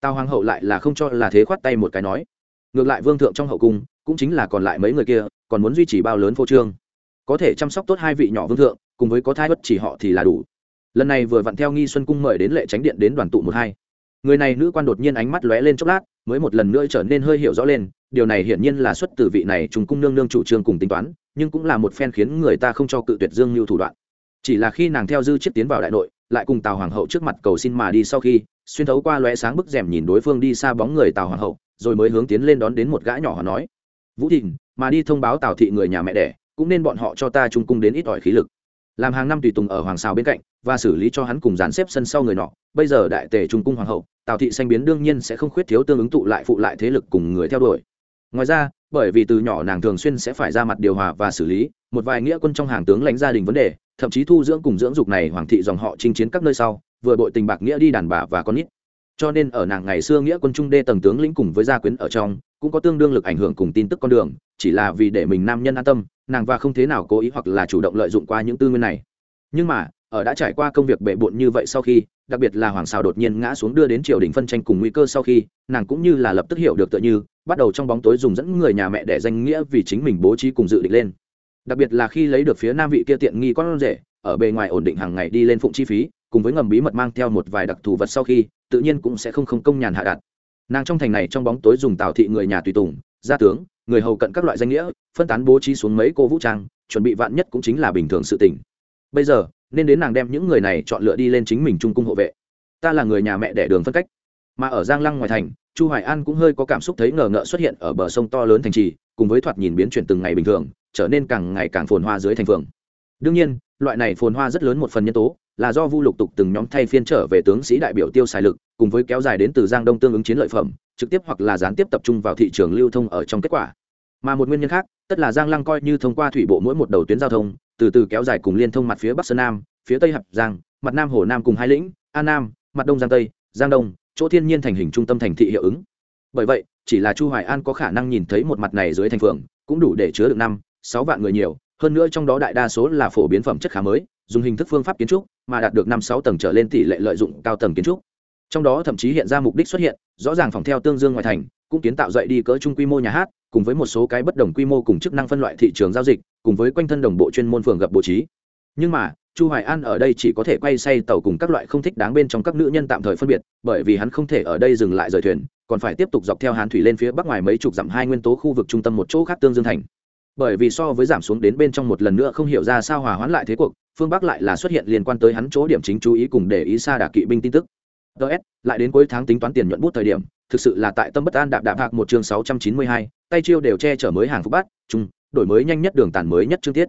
Tào hoàng hậu lại là không cho là thế khoát tay một cái nói. Ngược lại vương thượng trong hậu cung, cũng chính là còn lại mấy người kia, còn muốn duy trì bao lớn phô trương. Có thể chăm sóc tốt hai vị nhỏ vương thượng, cùng với có thai bất chỉ họ thì là đủ lần này vừa vặn theo nghi xuân cung mời đến lệ tránh điện đến đoàn tụ một hai. Người này nữ quan đột nhiên ánh mắt lóe lên chốc lát, mới một lần nữa trở nên hơi hiểu rõ lên, điều này hiển nhiên là xuất từ vị này trùng cung nương nương chủ trương cùng tính toán, nhưng cũng là một phen khiến người ta không cho cự tuyệt dương như thủ đoạn. Chỉ là khi nàng theo dư chiết tiến vào đại nội, lại cùng tào hoàng hậu trước mặt cầu xin mà đi sau khi, xuyên thấu qua lóe sáng bức rèm nhìn đối phương đi xa bóng người tào hoàng hậu, rồi mới hướng tiến lên đón đến một gã nhỏ họ nói. Vũ thìn, mà đi thông báo tào thị người nhà mẹ đẻ, cũng nên bọn họ cho ta trung cung đến ít ỏi khí lực làm hàng năm tùy tùng ở hoàng xào bên cạnh, và xử lý cho hắn cùng dàn xếp sân sau người nọ. Bây giờ đại tề trung cung hoàng hậu, tào thị xanh biến đương nhiên sẽ không khuyết thiếu tương ứng tụ lại phụ lại thế lực cùng người theo đuổi. Ngoài ra, bởi vì từ nhỏ nàng thường xuyên sẽ phải ra mặt điều hòa và xử lý, một vài nghĩa quân trong hàng tướng lãnh gia đình vấn đề, thậm chí thu dưỡng cùng dưỡng dục này hoàng thị dòng họ chinh chiến các nơi sau, vừa bội tình bạc nghĩa đi đàn bà và con nít. Cho nên ở nàng ngày xưa nghĩa quân trung đê tầng tướng lĩnh cùng với gia quyến ở trong cũng có tương đương lực ảnh hưởng cùng tin tức con đường, chỉ là vì để mình nam nhân an tâm, nàng và không thế nào cố ý hoặc là chủ động lợi dụng qua những tư nguyên này. Nhưng mà, ở đã trải qua công việc bệ bộn như vậy sau khi, đặc biệt là hoàng xào đột nhiên ngã xuống đưa đến triều đình phân tranh cùng nguy cơ sau khi, nàng cũng như là lập tức hiểu được tựa như, bắt đầu trong bóng tối dùng dẫn người nhà mẹ để danh nghĩa vì chính mình bố trí cùng dự định lên. Đặc biệt là khi lấy được phía nam vị kia tiện nghi con rể, ở bề ngoài ổn định hàng ngày đi lên phụng chi phí, cùng với ngầm bí mật mang theo một vài đặc thù vật sau khi, tự nhiên cũng sẽ không không công nhàn hạ đạt nàng trong thành này trong bóng tối dùng tào thị người nhà tùy tùng, gia tướng, người hầu cận các loại danh nghĩa, phân tán bố trí xuống mấy cô vũ trang, chuẩn bị vạn nhất cũng chính là bình thường sự tình. Bây giờ, nên đến nàng đem những người này chọn lựa đi lên chính mình trung cung hộ vệ. Ta là người nhà mẹ đẻ đường phân cách. Mà ở giang lăng ngoài thành, chu hoài an cũng hơi có cảm xúc thấy ngờ ngợ xuất hiện ở bờ sông to lớn thành trì, cùng với thoạt nhìn biến chuyển từng ngày bình thường, trở nên càng ngày càng phồn hoa dưới thành phường. Đương nhiên, loại này phồn hoa rất lớn một phần nhân tố là do vu lục tục từng nhóm thay phiên trở về tướng sĩ đại biểu tiêu xài lực, cùng với kéo dài đến từ giang đông tương ứng chiến lợi phẩm, trực tiếp hoặc là gián tiếp tập trung vào thị trường lưu thông ở trong kết quả. Mà một nguyên nhân khác, tất là giang lăng coi như thông qua thủy bộ mỗi một đầu tuyến giao thông, từ từ kéo dài cùng liên thông mặt phía bắc sơn nam, phía tây hạp giang, mặt nam hồ nam cùng hai lĩnh an nam, mặt đông giang tây, giang đông, chỗ thiên nhiên thành hình trung tâm thành thị hiệu ứng. Bởi vậy, chỉ là chu hoài an có khả năng nhìn thấy một mặt này dưới thành phường, cũng đủ để chứa được năm, sáu vạn người nhiều, hơn nữa trong đó đại đa số là phổ biến phẩm chất khá mới dùng hình thức phương pháp kiến trúc, mà đạt được năm sáu tầng trở lên tỷ lệ lợi dụng cao tầng kiến trúc. Trong đó thậm chí hiện ra mục đích xuất hiện, rõ ràng phòng theo tương dương ngoài thành, cũng kiến tạo dậy đi cỡ trung quy mô nhà hát, cùng với một số cái bất đồng quy mô cùng chức năng phân loại thị trường giao dịch, cùng với quanh thân đồng bộ chuyên môn phường gặp bố trí. Nhưng mà, chu hoài an ở đây chỉ có thể quay say tàu cùng các loại không thích đáng bên trong các nữ nhân tạm thời phân biệt, bởi vì hắn không thể ở đây dừng lại rời thuyền, còn phải tiếp tục dọc theo hán thủy lên phía bắc ngoài mấy chục dặm hai nguyên tố khu vực trung tâm một chỗ khác tương dương thành. Bởi vì so với giảm xuống đến bên trong một lần nữa không hiểu ra sao hòa hoãn lại thế cuộc phương bắc lại là xuất hiện liên quan tới hắn chỗ điểm chính chú ý cùng để ý xa đà kỵ binh tin tức. Ts lại đến cuối tháng tính toán tiền nhuận bút thời điểm, thực sự là tại tâm bất an đạp đạp hạc một chương sáu trăm chín mươi hai, tay chiêu đều che chở mới hàng phúc bát trung đổi mới nhanh nhất đường tàn mới nhất chương tiết.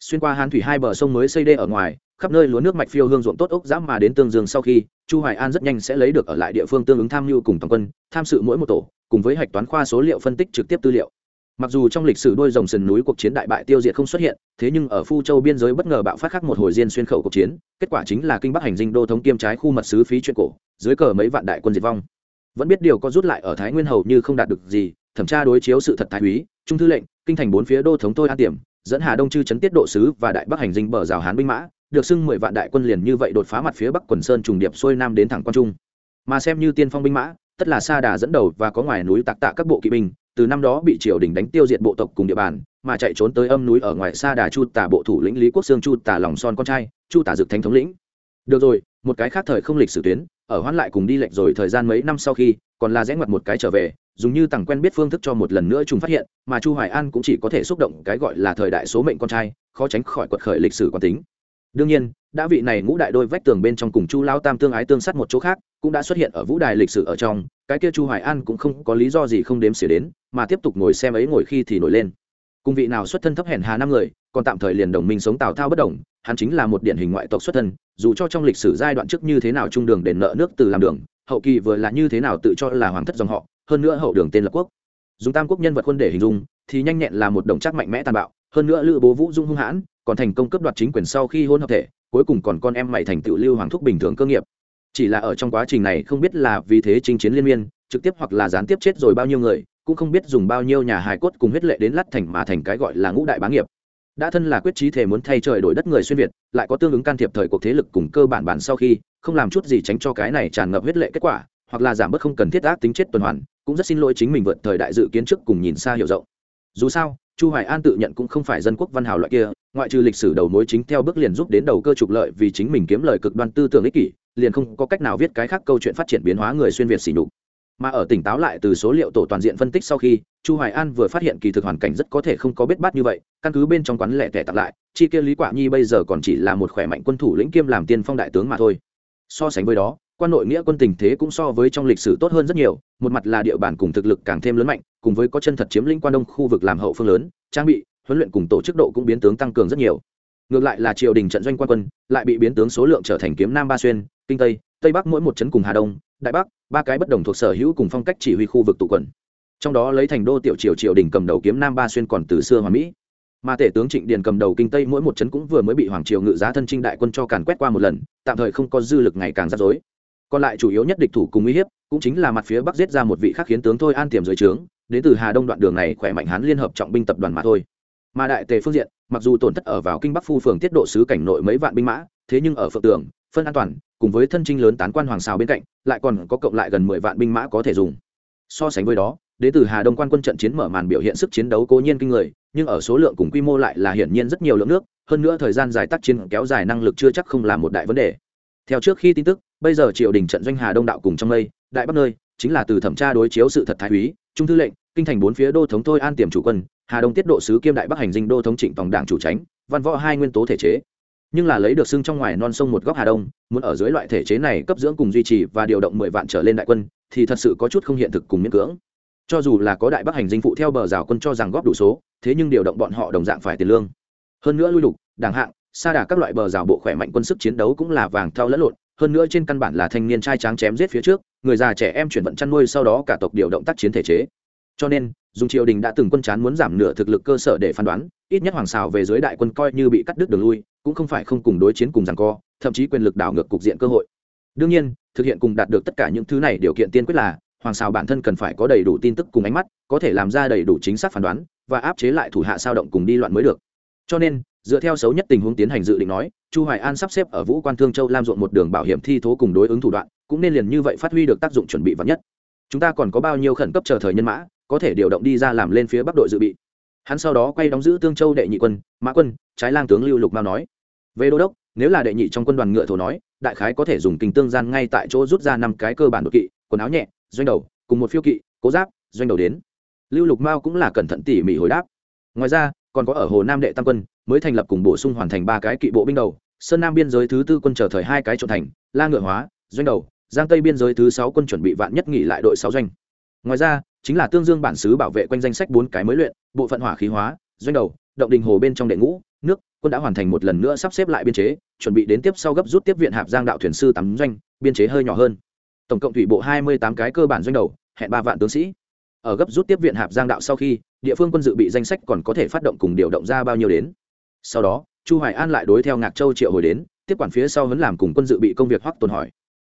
Xuyên qua hán thủy hai bờ sông mới xây đê ở ngoài, khắp nơi lúa nước mạch phiêu hương ruộng tốt ốc giã mà đến tương dương sau khi, chu hoài an rất nhanh sẽ lấy được ở lại địa phương tương ứng tham mưu cùng toàn quân, tham sự mỗi một tổ, cùng với hạch toán khoa số liệu phân tích trực tiếp tư liệu mặc dù trong lịch sử đôi dòng sườn núi cuộc chiến đại bại tiêu diệt không xuất hiện, thế nhưng ở phu châu biên giới bất ngờ bạo phát khắc một hồi diên xuyên khẩu cuộc chiến, kết quả chính là kinh bắc hành dinh đô thống kiêm trái khu mật sứ phí chuyện cổ, dưới cờ mấy vạn đại quân diệt vong. Vẫn biết điều có rút lại ở thái nguyên hầu như không đạt được gì, thẩm tra đối chiếu sự thật thái úy, trung thư lệnh, kinh thành bốn phía đô thống tôi an tiềm dẫn hà đông chư chấn tiết độ sứ và đại bắc hành dinh bờ rào hán binh mã, được xưng mười vạn đại quân liền như vậy đột phá mặt phía bắc quần sơn trùng điệp xuôi nam đến thẳng quan trung. Mà xem như tiên phong binh mã, tất là sa đà dẫn đầu và có ngoài núi tạc tạ các bộ kỵ binh từ năm đó bị triều đình đánh tiêu diệt bộ tộc cùng địa bàn, mà chạy trốn tới âm núi ở ngoài xa đà chu tả bộ thủ lĩnh lý quốc sương chu tả lòng son con trai, chu tả dực thánh thống lĩnh. Được rồi, một cái khác thời không lịch sử tuyến, ở hoãn lại cùng đi lệch rồi thời gian mấy năm sau khi, còn là rẽ ngoặt một cái trở về, dùng như tằng quen biết phương thức cho một lần nữa chúng phát hiện, mà chu hoài an cũng chỉ có thể xúc động cái gọi là thời đại số mệnh con trai, khó tránh khỏi quật khởi lịch sử quan tính đương nhiên, đã vị này ngũ đại đôi vách tường bên trong cùng chu lao tam tương ái tương sát một chỗ khác, cũng đã xuất hiện ở vũ đài lịch sử ở trong, cái kia chu hoài an cũng không có lý do gì không đếm xỉa đến, mà tiếp tục ngồi xem ấy ngồi khi thì nổi lên. Cùng vị nào xuất thân thấp hèn hà năm người, còn tạm thời liền đồng minh sống tào thao bất đồng hắn chính là một điển hình ngoại tộc xuất thân, dù cho trong lịch sử giai đoạn trước như thế nào trung đường đền nợ nước từ làm đường, hậu kỳ vừa là như thế nào tự cho là hoàng thất dòng họ, hơn nữa hậu đường tên lập quốc. Dùng tam quốc nhân vật quân để hình dung, thì nhanh nhẹn là một đồng chắc mạnh mẽ tàn bạo, hơn nữa lữ bố vũ dung hung hãn còn thành công cấp đoạt chính quyền sau khi hôn hợp thể, cuối cùng còn con em mày thành tựu lưu hoàng thúc bình thường cơ nghiệp. Chỉ là ở trong quá trình này không biết là vì thế chinh chiến liên miên, trực tiếp hoặc là gián tiếp chết rồi bao nhiêu người, cũng không biết dùng bao nhiêu nhà hài cốt cùng huyết lệ đến lắt thành mà thành cái gọi là ngũ đại bá nghiệp. Đã thân là quyết trí thể muốn thay trời đổi đất người xuyên việt, lại có tương ứng can thiệp thời cuộc thế lực cùng cơ bản bản sau khi, không làm chút gì tránh cho cái này tràn ngập huyết lệ kết quả, hoặc là giảm bớt không cần thiết ác tính chết tuần hoàn, cũng rất xin lỗi chính mình vượt thời đại dự kiến trước cùng nhìn xa hiểu rộng. Dù sao, chu hoài an tự nhận cũng không phải dân quốc văn hào loại kia ngoại trừ lịch sử đầu mối chính theo bước liền giúp đến đầu cơ trục lợi vì chính mình kiếm lời cực đoan tư tưởng ích kỷ, liền không có cách nào viết cái khác câu chuyện phát triển biến hóa người xuyên việt xỉ nhục. Mà ở tỉnh táo lại từ số liệu tổ toàn diện phân tích sau khi, chu hoài an vừa phát hiện kỳ thực hoàn cảnh rất có thể không có biết bát như vậy, căn cứ bên trong quán lẻ tẻ tặng lại, chi kia lý quả nhi bây giờ còn chỉ là một khỏe mạnh quân thủ lĩnh kiêm làm tiên phong đại tướng mà thôi. So sánh với đó, quan nội nghĩa quân tình thế cũng so với trong lịch sử tốt hơn rất nhiều, một mặt là địa bàn cùng thực lực càng thêm lớn mạnh, cùng với có chân thật chiếm lĩnh quan đông khu vực làm hậu phương lớn, trang bị huấn luyện cùng tổ chức độ cũng biến tướng tăng cường rất nhiều. Ngược lại là triều đình trận doanh quan quân lại bị biến tướng số lượng trở thành kiếm nam ba xuyên, kinh tây tây bắc mỗi một trấn cùng hà đông, đại bắc, ba cái bất đồng thuộc sở hữu cùng phong cách chỉ huy khu vực tụ quần. Trong đó lấy thành đô tiểu triều triều đình cầm đầu kiếm nam ba xuyên còn từ xưa hòa mỹ. Mà tể tướng trịnh điền cầm đầu kinh tây mỗi một trấn cũng vừa mới bị hoàng triều ngự giá thân trinh đại quân cho càn quét qua một lần, tạm thời không có dư lực ngày càng rắc rối. Còn lại chủ yếu nhất địch thủ cùng uy hiếp cũng chính là mặt phía bắc giết ra một vị khác khiến tướng thôi an tiềm dưới trướng, đến từ hà đông đoạn đường này khỏe mạnh hán liên hợp trọng binh tập đoàn mà thôi mà đại tề phương diện, mặc dù tổn thất ở vào kinh bắc phu phường tiết độ sứ cảnh nội mấy vạn binh mã, thế nhưng ở phượng tường, phân an toàn, cùng với thân trinh lớn tán quan hoàng xào bên cạnh, lại còn có cộng lại gần mười vạn binh mã có thể dùng. So sánh với đó, đế từ hà đông quan quân trận chiến mở màn biểu hiện sức chiến đấu cố nhiên kinh người, nhưng ở số lượng cùng quy mô lại là hiển nhiên rất nhiều lượng nước, hơn nữa thời gian dài tác chiến kéo dài năng lực chưa chắc không là một đại vấn đề. Theo trước khi tin tức, bây giờ triều đình trận doanh hà đông đạo cùng trong lây đại bắc nơi, chính là từ thẩm tra đối chiếu sự thật thái úy, trung thư lệnh, kinh thành bốn phía đô thống thôi an tiềm chủ quân hà đông tiết độ sứ kiêm đại bắc hành dinh đô thống trịnh tổng đảng chủ tránh, văn võ hai nguyên tố thể chế. Nhưng là lấy được xưng trong ngoài non sông một góc hà đông, muốn ở dưới loại thể chế này cấp dưỡng cùng duy trì và điều động mười vạn trở lên đại quân, thì thật sự có chút không hiện thực cùng miễn cưỡng. Cho dù là có đại bắc hành dinh phụ theo bờ rào quân cho rằng góp đủ số, thế nhưng điều động bọn họ đồng dạng phải tiền lương. Hơn nữa lui lục, đảng hạng xa đà các loại bờ rào bộ khỏe mạnh quân sức chiến đấu cũng là vàng thao lẫn lộn, hơn nữa trên căn bản là thanh niên trai tráng chém giết phía trước, người già trẻ em chuyển vận chăn nuôi sau đó cả tộc điều động tác chiến thể chế. Cho nên dùng triều đình đã từng quân chán muốn giảm nửa thực lực cơ sở để phán đoán, ít nhất hoàng xào về dưới đại quân coi như bị cắt đứt đường lui, cũng không phải không cùng đối chiến cùng rằng co, thậm chí quyền lực đảo ngược cục diện cơ hội. Đương nhiên, thực hiện cùng đạt được tất cả những thứ này điều kiện tiên quyết là, hoàng xào bản thân cần phải có đầy đủ tin tức cùng ánh mắt, có thể làm ra đầy đủ chính xác phán đoán, và áp chế lại thủ hạ sao động cùng đi loạn mới được. Cho nên, dựa theo xấu nhất tình huống tiến hành dự định nói, chu hoài an sắp xếp ở vũ quan thương châu lam ruộng một đường bảo hiểm thi thố cùng đối ứng thủ đoạn, cũng nên liền như vậy phát huy được tác dụng chuẩn bị vắn nhất. Chúng ta còn có bao nhiêu khẩn cấp chờ thời nhân mã có thể điều động đi ra làm lên phía bắc đội dự bị. Hắn sau đó quay đóng giữ tương châu đệ nhị quân, mã quân, trái lang tướng lưu lục mao nói. Về đô đốc, nếu là đệ nhị trong quân đoàn ngựa thổ nói, đại khái có thể dùng kinh tương gian ngay tại chỗ rút ra năm cái cơ bản đột kỵ, quần áo nhẹ, doanh đầu, cùng một phiêu kỵ, cố giáp, doanh đầu đến. Lưu lục mao cũng là cẩn thận tỉ mỉ hồi đáp. Ngoài ra, còn có ở hồ nam đệ tam quân, mới thành lập cùng bổ sung hoàn thành ba cái kỵ bộ binh đầu, sơn nam biên giới thứ tư quân chờ thời hai cái trộn thành, la ngựa hóa, doanh đầu, giang tây biên giới thứ sáu quân chuẩn bị vạn nhất nghỉ lại đội sáu doanh. Ngoài ra chính là tương dương bản xứ bảo vệ quanh danh sách bốn cái mới luyện, bộ phận hỏa khí hóa, doanh đầu, động đình hồ bên trong đệ ngũ, nước, quân đã hoàn thành một lần nữa sắp xếp lại biên chế, chuẩn bị đến tiếp sau gấp rút tiếp viện hạp giang đạo thuyền sư tắm doanh, biên chế hơi nhỏ hơn. Tổng cộng thủy bộ hai mươi tám cái cơ bản doanh đầu, hẹn ba vạn tướng sĩ. Ở gấp rút tiếp viện hạp giang đạo sau khi, địa phương quân dự bị danh sách còn có thể phát động cùng điều động ra bao nhiêu đến. Sau đó, chu hoài an lại đối theo ngạc châu triệu hồi đến, tiếp quản phía sau vẫn làm cùng quân dự bị công việc hoắc tồn hỏi.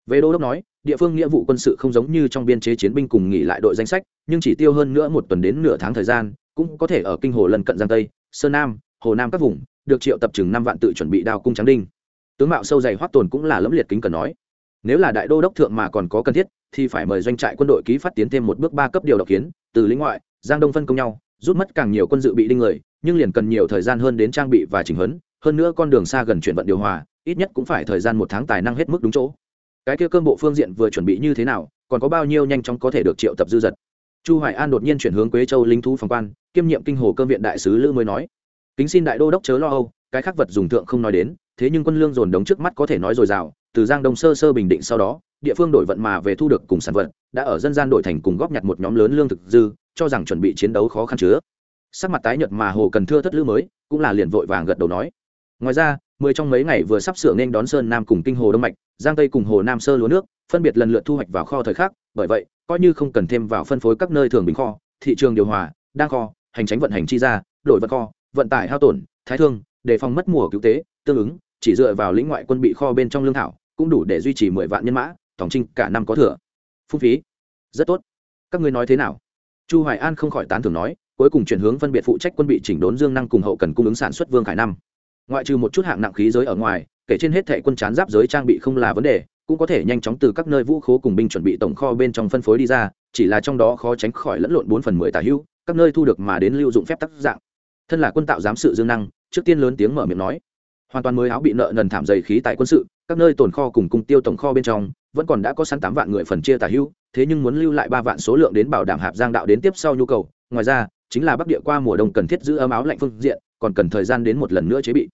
Về đô đốc nói, địa phương nghĩa vụ quân sự không giống như trong biên chế chiến binh cùng nghỉ lại đội danh sách nhưng chỉ tiêu hơn nữa một tuần đến nửa tháng thời gian, cũng có thể ở kinh hồ lần cận giang tây, sơn nam, hồ nam các vùng, được triệu tập chừng năm vạn tự chuẩn bị đao cung trắng đinh. Tướng mạo sâu dày hoắc tồn cũng là lẫm liệt kính cần nói. Nếu là đại đô đốc thượng mà còn có cần thiết, thì phải mời doanh trại quân đội ký phát tiến thêm một bước ba cấp điều độc kiến, từ lĩnh ngoại, giang đông phân công nhau, rút mất càng nhiều quân dự bị đinh người, nhưng liền cần nhiều thời gian hơn đến trang bị và chỉnh huấn, hơn nữa con đường xa gần chuyển vận điều hòa, ít nhất cũng phải thời gian một tháng tài năng hết mức đúng chỗ. Cái kia cơm bộ phương diện vừa chuẩn bị như thế nào, còn có bao nhiêu nhanh chóng có thể được triệu tập dư dật chu hoài an đột nhiên chuyển hướng quế châu linh thú phòng quan, kiêm nhiệm kinh hồ cơm viện đại sứ lữ mới nói. Kính xin đại đô đốc chớ lo âu, cái khác vật dùng thượng không nói đến, thế nhưng quân lương dồn đống trước mắt có thể nói dồi dào, từ giang đông sơ sơ bình định sau đó, địa phương đổi vận mà về thu được cùng sản vật, đã ở dân gian đổi thành cùng góp nhặt một nhóm lớn lương thực dư, cho rằng chuẩn bị chiến đấu khó khăn chứa. Sắc mặt tái nhợt mà hồ cần thưa thất lữ mới, cũng là liền vội vàng gật đầu nói. Ngoài ra mười trong mấy ngày vừa sắp sửa nên đón sơn nam cùng kinh hồ đông mạch, giang tây cùng hồ nam sơ lúa nước, phân biệt lần lượt thu hoạch vào kho thời khắc, bởi vậy, coi như không cần thêm vào phân phối các nơi thường bình kho, thị trường điều hòa, đang kho, hành tránh vận hành chi ra, đổi vật kho, vận tải hao tổn, thái thương, đề phòng mất mùa cứu tế, tương ứng, chỉ dựa vào lĩnh ngoại quân bị kho bên trong lương thảo, cũng đủ để duy trì mười vạn nhân mã, tổng trinh cả năm có thừa. Phung phí, rất tốt. Các ngươi nói thế nào? Chu hoài an không khỏi tán thưởng nói, cuối cùng chuyển hướng phân biệt phụ trách quân bị chỉnh đốn dương năng cùng hậu cần cung ứng sản xuất vương khải năm ngoại trừ một chút hạng nặng khí giới ở ngoài, kể trên hết thệ quân chán giáp giới trang bị không là vấn đề, cũng có thể nhanh chóng từ các nơi vũ khố cùng binh chuẩn bị tổng kho bên trong phân phối đi ra, chỉ là trong đó khó tránh khỏi lẫn lộn bốn phần mười tà hữu, các nơi thu được mà đến lưu dụng phép tác dạng. Thân là quân tạo giám sự dương năng, trước tiên lớn tiếng mở miệng nói, hoàn toàn mới áo bị nợ nần thảm dày khí tại quân sự, các nơi tồn kho cùng cung tiêu tổng kho bên trong, vẫn còn đã có sẵn tám vạn người phần chia tả hữu, thế nhưng muốn lưu lại ba vạn số lượng đến bảo đảm hạp giang đạo đến tiếp sau nhu cầu, ngoài ra, chính là bắc địa qua mùa đông cần thiết giữ ấm áo lạnh phương diện còn cần thời gian đến một lần nữa chế bị.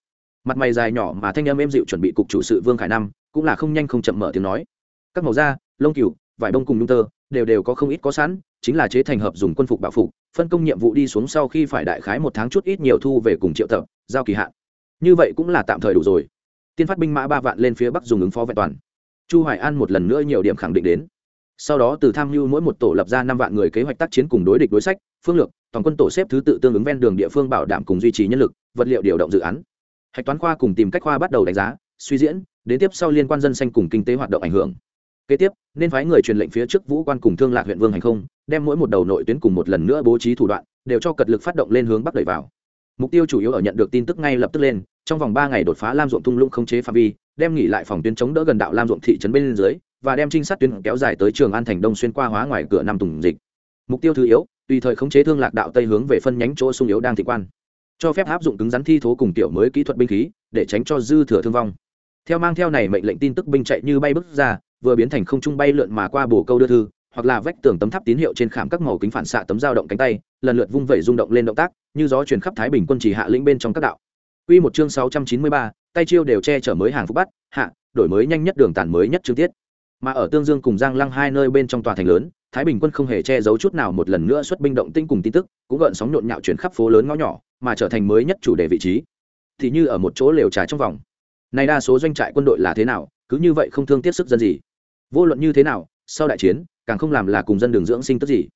Mặt mày dài nhỏ mà thanh âm êm dịu chuẩn bị cục chủ sự vương khải năm cũng là không nhanh không chậm mở tiếng nói. Các màu da, lông cừu, vải bông cùng nhung tơ, đều đều có không ít có sẵn, chính là chế thành hợp dùng quân phục bảo phục, phân công nhiệm vụ đi xuống sau khi phải đại khái một tháng chút ít nhiều thu về cùng triệu tập, giao kỳ hạn. Như vậy cũng là tạm thời đủ rồi. Tiên phát binh mã ba vạn lên phía bắc dùng ứng phó vẹn toàn. Chu hoài an một lần nữa nhiều điểm khẳng định đến. Sau đó từ tham mưu mỗi một tổ lập ra năm vạn người kế hoạch tác chiến cùng đối địch đối sách phương lược, toàn quân tổ xếp thứ tự tương ứng ven đường địa phương bảo đảm cùng duy trì nhân lực, vật liệu điều động dự án. Hạch toán khoa cùng tìm cách khoa bắt đầu đánh giá, suy diễn, đến tiếp sau liên quan dân xanh cùng kinh tế hoạt động ảnh hưởng. Kế tiếp, nên phái người truyền lệnh phía trước vũ quan cùng thương lạc huyện vương hành không, đem mỗi một đầu nội tuyến cùng một lần nữa bố trí thủ đoạn, đều cho cật lực phát động lên hướng bắc đẩy vào. Mục tiêu chủ yếu ở nhận được tin tức ngay lập tức lên, trong vòng ba ngày đột phá lam ruộng thung lũng không chế phạm vi, đem nghỉ lại phòng tuyến chống đỡ gần đạo lam ruộng thị trấn bên dưới, và đem trinh sát tuyến kéo dài tới trường an thành đông xuyên qua hóa ngoài cửa năm tùng dịch. Mục tiêu thứ yếu tùy thời khống chế thương lạc đạo tây hướng về phân nhánh chỗ sung yếu đang thị quan cho phép áp dụng cứng rắn thi thố cùng tiểu mới kỹ thuật binh khí để tránh cho dư thừa thương vong theo mang theo này mệnh lệnh tin tức binh chạy như bay bước ra vừa biến thành không trung bay lượn mà qua bồ câu đưa thư hoặc là vách tường tấm tháp tín hiệu trên khảm các màu kính phản xạ tấm dao động cánh tay lần lượt vung vẩy rung động lên động tác như gió chuyển khắp thái bình quân chỉ hạ lĩnh bên trong các đạo Quy một chương 693, tay chiêu đều che chở mới hàng phục bắt, hạ, đổi mới nhanh nhất đường tản mới nhất chương tiết. Mà ở Tương Dương cùng Giang Lăng hai nơi bên trong tòa thành lớn, Thái Bình quân không hề che giấu chút nào một lần nữa xuất binh động tinh cùng tin tức, cũng gợn sóng nhộn nhạo chuyển khắp phố lớn ngõ nhỏ, mà trở thành mới nhất chủ đề vị trí. Thì như ở một chỗ lều trà trong vòng. Này đa số doanh trại quân đội là thế nào, cứ như vậy không thương tiếc sức dân gì. Vô luận như thế nào, sau đại chiến, càng không làm là cùng dân đường dưỡng sinh tức gì.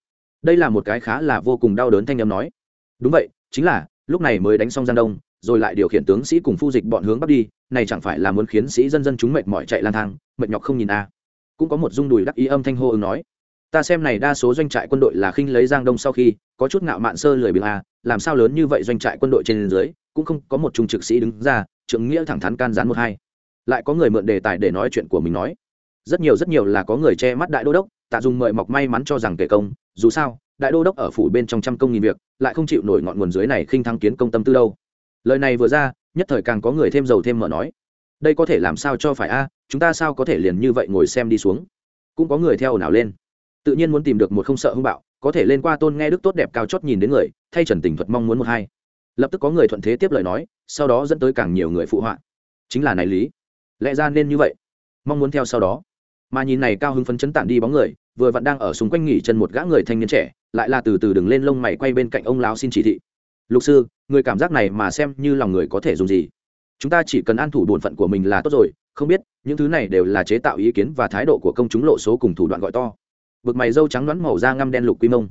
Đây là một cái khá là vô cùng đau đớn thanh âm nói. Đúng vậy, chính là, lúc này mới đánh xong Giang Đông, rồi lại điều khiển tướng sĩ cùng phu dịch bọn hướng bắc đi này chẳng phải là muốn khiến sĩ dân dân chúng mệt mỏi chạy lang thang mệt nhọc không nhìn a cũng có một dung đùi đắc ý âm thanh hô ứng nói, ta xem này đa số doanh trại quân đội là khinh lấy giang đông sau khi, có chút ngạo mạn sơ lười biếng a làm sao lớn như vậy doanh trại quân đội trên dưới, cũng không có một trung trực sĩ đứng ra, trưởng nghĩa thẳng thắn can gián một hai. Lại có người mượn đề tài để nói chuyện của mình nói, rất nhiều rất nhiều là có người che mắt đại đô đốc, tạ dùng mời mọc may mắn cho rằng kể công, dù sao, đại đô đốc ở phủ bên trong trăm công nghìn việc, lại không chịu nổi ngọn nguồn dưới này khinh thăng kiến công tâm tư đâu. Lời này vừa ra, nhất thời càng có người thêm dầu thêm mở nói, đây có thể làm sao cho phải a chúng ta sao có thể liền như vậy ngồi xem đi xuống? Cũng có người theo ồn ào lên. Tự nhiên muốn tìm được một không sợ hung bạo, có thể lên qua tôn nghe đức tốt đẹp cao chót nhìn đến người, thay trần tình thuật mong muốn một hai. Lập tức có người thuận thế tiếp lời nói, sau đó dẫn tới càng nhiều người phụ họa. Chính là này lý. Lẽ ra nên như vậy. Mong muốn theo sau đó. Mà nhìn này cao hứng phấn chấn tản đi bóng người, vừa vặn đang ở xung quanh nghỉ chân một gã người thanh niên trẻ, lại là từ từ đứng lên lông mày quay bên cạnh ông lão xin chỉ thị. Lục sư, người cảm giác này mà xem như lòng người có thể dùng gì? Chúng ta chỉ cần an thủ bổn phận của mình là tốt rồi không biết, những thứ này đều là chế tạo ý kiến và thái độ của công chúng lộ số cùng thủ đoạn gọi to. Bực mày dâu trắng đoán màu da ngăm đen lục quy mông.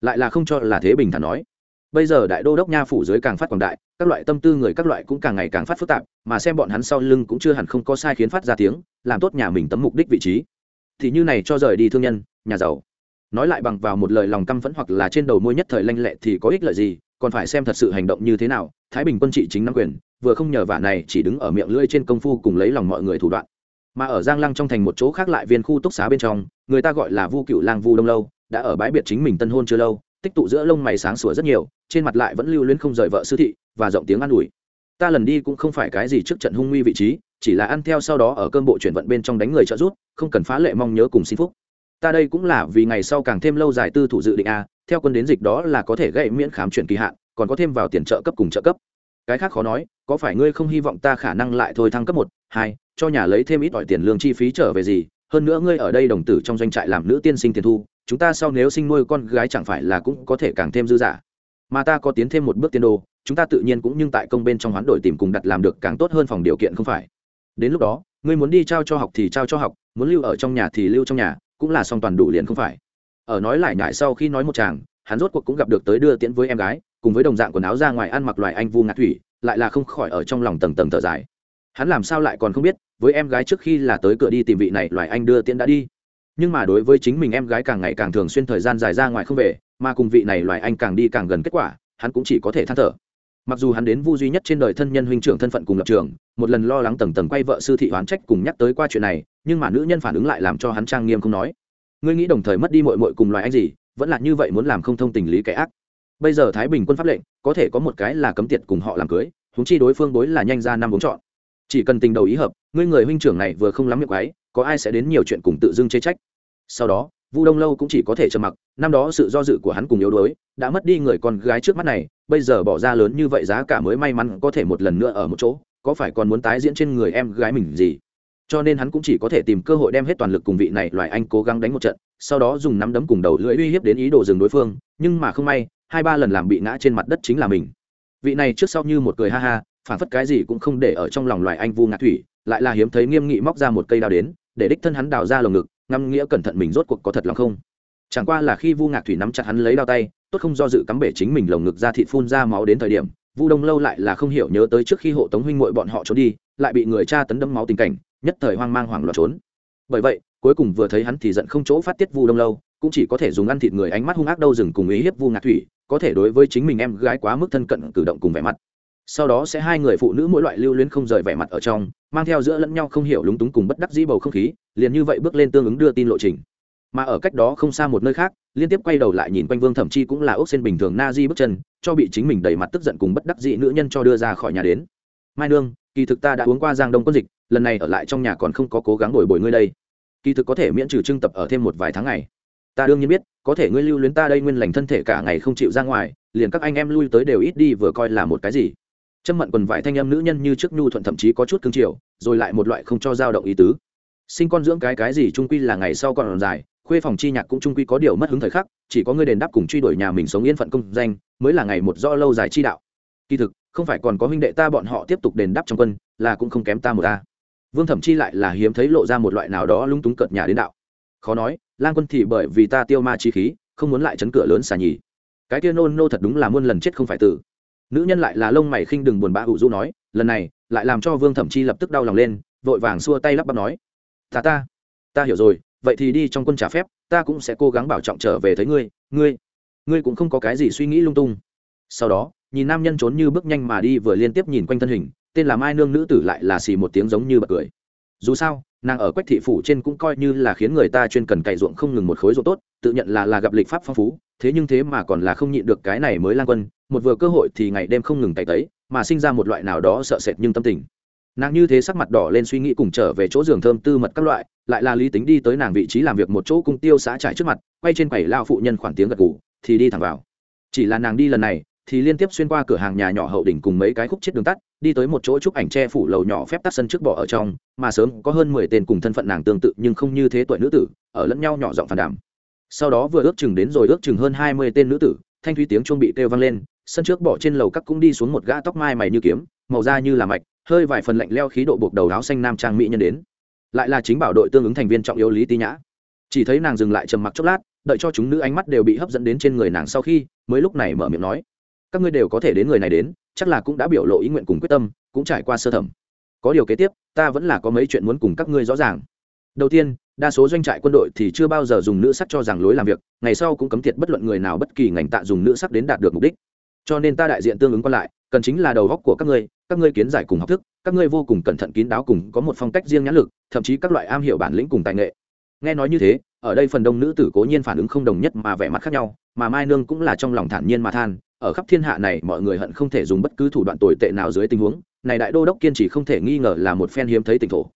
Lại là không cho là thế bình thản nói. Bây giờ đại đô đốc nha phủ dưới càng phát quảng đại, các loại tâm tư người các loại cũng càng ngày càng phát phức tạp, mà xem bọn hắn sau lưng cũng chưa hẳn không có sai khiến phát ra tiếng, làm tốt nhà mình tấm mục đích vị trí. Thì như này cho rời đi thương nhân, nhà giàu. Nói lại bằng vào một lời lòng căm phẫn hoặc là trên đầu môi nhất thời lanh lệ thì có ích lợi gì, còn phải xem thật sự hành động như thế nào, thái bình quân trị chính nắm quyền vừa không nhờ vả này chỉ đứng ở miệng lưỡi trên công phu cùng lấy lòng mọi người thủ đoạn. Mà ở giang lăng trong thành một chỗ khác lại viên khu túc xá bên trong, người ta gọi là vu cựu lang vu đông lâu, đã ở bãi biệt chính mình tân hôn chưa lâu, tích tụ giữa lông mày sáng sủa rất nhiều, trên mặt lại vẫn lưu luyến không rời vợ sư thị, và giọng tiếng an ủi. Ta lần đi cũng không phải cái gì trước trận hung nguy vị trí, chỉ là ăn theo sau đó ở cơn bộ chuyển vận bên trong đánh người trợ rút không cần phá lệ mong nhớ cùng xin phúc. Ta đây cũng là vì ngày sau càng thêm lâu dài tư thủ dự định a, theo quân đến dịch đó là có thể gây miễn khám chuyển kỳ hạn, còn có thêm vào tiền trợ cấp cùng trợ cấp cái khác khó nói, có phải ngươi không hy vọng ta khả năng lại thôi thăng cấp một, hai, cho nhà lấy thêm ít ỏi tiền lương chi phí trở về gì? Hơn nữa ngươi ở đây đồng tử trong doanh trại làm nữ tiên sinh tiền thu, chúng ta sau nếu sinh nuôi con gái chẳng phải là cũng có thể càng thêm dư giả mà ta có tiến thêm một bước tiên đồ, chúng ta tự nhiên cũng nhưng tại công bên trong hoán đổi tìm cùng đặt làm được càng tốt hơn phòng điều kiện không phải? Đến lúc đó, ngươi muốn đi trao cho học thì trao cho học, muốn lưu ở trong nhà thì lưu trong nhà, cũng là song toàn đủ liền không phải. Ở nói lại nhại sau khi nói một chàng hắn rốt cuộc cũng gặp được tới đưa tiễn với em gái, cùng với đồng dạng quần áo ra ngoài ăn mặc loài anh vu ngạt thủy, lại là không khỏi ở trong lòng tầng tầng thở dài. Hắn làm sao lại còn không biết, với em gái trước khi là tới cửa đi tìm vị này loài anh đưa tiễn đã đi. Nhưng mà đối với chính mình em gái càng ngày càng thường xuyên thời gian dài ra ngoài không về, mà cùng vị này loài anh càng đi càng gần kết quả, hắn cũng chỉ có thể than thở. Mặc dù hắn đến vu duy nhất trên đời thân nhân huynh trưởng thân phận cùng lập trường, một lần lo lắng tầng tầng quay vợ sư thị oán trách cùng nhắc tới qua chuyện này, nhưng mà nữ nhân phản ứng lại làm cho hắn trang nghiêm không nói. Ngươi nghĩ đồng thời mất đi mội mội cùng loài anh gì vẫn là như vậy muốn làm không thông tình lý kẻ ác. Bây giờ thái bình quân pháp lệnh, có thể có một cái là cấm tiệt cùng họ làm cưới húng chi đối phương đối là nhanh ra năm bốn chọn. Chỉ cần tình đầu ý hợp, ngươi người huynh trưởng này vừa không lắm miệng ấy có ai sẽ đến nhiều chuyện cùng tự dưng chê trách? Sau đó, vu đông lâu cũng chỉ có thể trầm mặc, năm đó sự do dự của hắn cùng yếu đuối, đã mất đi người con gái trước mắt này, bây giờ bỏ ra lớn như vậy giá cả mới may mắn có thể một lần nữa ở một chỗ, có phải còn muốn tái diễn trên người em gái mình gì? Cho nên hắn cũng chỉ có thể tìm cơ hội đem hết toàn lực cùng vị này loài anh cố gắng đánh một trận, sau đó dùng nắm đấm cùng đầu lưỡi uy hiếp đến ý đồ dừng đối phương, nhưng mà không may, hai ba lần làm bị ngã trên mặt đất chính là mình. Vị này trước sau như một cười ha ha, phản phất cái gì cũng không để ở trong lòng loài anh vu ngã thủy, lại là hiếm thấy nghiêm nghị móc ra một cây đao đến, để đích thân hắn đào ra lồng ngực ngâm nghĩa cẩn thận mình rốt cuộc có thật lòng không? Chẳng qua là khi vu ngạc thủy nắm chặt hắn lấy đao tay, tốt không do dự cắm bể chính mình lồng ngực ra thịt phun ra máu đến thời điểm, vu đông lâu lại là không hiểu nhớ tới trước khi hộ tống huynh muội bọn họ trốn đi, lại bị người cha tấn đấm máu tình cảnh nhất thời hoang mang hoảng loạn trốn. Bởi vậy, cuối cùng vừa thấy hắn thì giận không chỗ phát tiết vu đông lâu, cũng chỉ có thể dùng ăn thịt người ánh mắt hung ác đâu rừng cùng ý hiếp vu ngạc thủy, có thể đối với chính mình em gái quá mức thân cận cử động cùng vẻ mặt. Sau đó sẽ hai người phụ nữ mỗi loại lưu luyến không rời vẻ mặt ở trong, mang theo giữa lẫn nhau không hiểu lúng túng cùng bất đắc dĩ bầu không khí, liền như vậy bước lên tương ứng đưa tin lộ trình. Mà ở cách đó không xa một nơi khác, liên tiếp quay đầu lại nhìn quanh vương thậm chi cũng là ốc xên bình thường na di bước chân, cho bị chính mình đầy mặt tức giận cùng bất đắc dĩ nữ nhân cho đưa ra khỏi nhà đến. Mai nương kỳ thực ta đã uống qua giang đông quân dịch, lần này ở lại trong nhà còn không có cố gắng đổi bồi ngươi đây. Kỳ thực có thể miễn trừ trưng tập ở thêm một vài tháng ngày. Ta đương nhiên biết, có thể ngươi lưu luyến ta đây nguyên lành thân thể cả ngày không chịu ra ngoài, liền các anh em lui tới đều ít đi vừa coi là một cái gì. Châm mận quần vải thanh em nữ nhân như trước nhu thuận thậm chí có chút cương triều rồi lại một loại không cho dao động ý tứ. Sinh con dưỡng cái cái gì trung quy là ngày sau còn dài, khuê phòng chi nhạc cũng trung quy có điều mất hứng thời khắc, chỉ có người đền đáp cùng truy đuổi nhà mình sống yên phận công danh, mới là ngày một do lâu dài chi đạo. Kỳ thực không phải còn có huynh đệ ta bọn họ tiếp tục đền đáp trong quân, là cũng không kém ta một ta. Vương thẩm chi lại là hiếm thấy lộ ra một loại nào đó lung túng cợt nhà đến đạo. Khó nói lan quân thì bởi vì ta tiêu ma chi khí, không muốn lại chấn cửa lớn xà nhì. Cái kia nôn nô thật đúng là muôn lần chết không phải tử. Nữ nhân lại là lông mày khinh đừng buồn bã ủ du nói, lần này, lại làm cho vương thẩm chi lập tức đau lòng lên, vội vàng xua tay lắp bắp nói. Ta ta ta hiểu rồi, vậy thì đi trong quân trả phép, ta cũng sẽ cố gắng bảo trọng trở về thấy ngươi ngươi ngươi cũng không có cái gì suy nghĩ lung tung. Sau đó nhìn nam nhân trốn như bước nhanh mà đi vừa liên tiếp nhìn quanh thân hình, tên là mai nương nữ tử lại là xì một tiếng giống như bật cười. Dù sao, nàng ở quách thị phủ trên cũng coi như là khiến người ta chuyên cần cày ruộng không ngừng một khối ruộng tốt, tự nhận là là gặp lịch pháp phong phú, thế nhưng thế mà còn là không nhịn được cái này mới lan quân, một vừa cơ hội thì ngày đêm không ngừng cày tấy mà sinh ra một loại nào đó sợ sệt nhưng tâm tình. Nàng như thế sắc mặt đỏ lên suy nghĩ cùng trở về chỗ giường thơm tư mật các loại, lại là lý tính đi tới nàng vị trí làm việc một chỗ cung tiêu xã trải trước mặt, quay trên quầy lao phụ nhân khoản tiếng gật gù, thì đi thẳng vào. Chỉ là nàng đi lần này thì liên tiếp xuyên qua cửa hàng nhà nhỏ hậu đỉnh cùng mấy cái khúc chết đường tắt, đi tới một chỗ chụp ảnh che phủ lầu nhỏ phép tắt sân trước bỏ ở trong, mà sớm có hơn mười tên cùng thân phận nàng tương tự nhưng không như thế tuổi nữ tử, ở lẫn nhau nhỏ giọng phản đảm sau đó vừa ước chừng đến rồi ước chừng hơn hai mươi tên nữ tử, thanh thúy tiếng chuông bị kêu vang lên, sân trước bỏ trên lầu các cũng đi xuống một gã tóc mai mày như kiếm, màu da như là mạch, hơi vài phần lạnh leo khí độ buộc đầu áo xanh nam trang mỹ nhân đến. Lại là chính bảo đội tương ứng thành viên trọng yếu lý ti nhã. Chỉ thấy nàng dừng lại trầm mặc chốc lát, đợi cho chúng nữ ánh mắt đều bị hấp dẫn đến trên người nàng sau khi, mới lúc này mở miệng nói các ngươi đều có thể đến người này đến, chắc là cũng đã biểu lộ ý nguyện cùng quyết tâm, cũng trải qua sơ thẩm. Có điều kế tiếp, ta vẫn là có mấy chuyện muốn cùng các ngươi rõ ràng. Đầu tiên, đa số doanh trại quân đội thì chưa bao giờ dùng nữ sắc cho rằng lối làm việc, ngày sau cũng cấm thiệt bất luận người nào bất kỳ ngành tạ dùng nữ sắc đến đạt được mục đích. Cho nên ta đại diện tương ứng còn lại, cần chính là đầu góc của các ngươi các ngươi kiến giải cùng học thức, các ngươi vô cùng cẩn thận kín đáo cùng có một phong cách riêng nhãn lực, thậm chí các loại am hiểu bản lĩnh cùng tài nghệ. Nghe nói như thế, ở đây phần đông nữ tử cố nhiên phản ứng không đồng nhất mà vẻ mặt khác nhau, mà mai nương cũng là trong lòng thản nhiên mà than ở khắp thiên hạ này mọi người hận không thể dùng bất cứ thủ đoạn tồi tệ nào dưới tình huống, này đại đô đốc kiên trì không thể nghi ngờ là một phen hiếm thấy tỉnh thổ.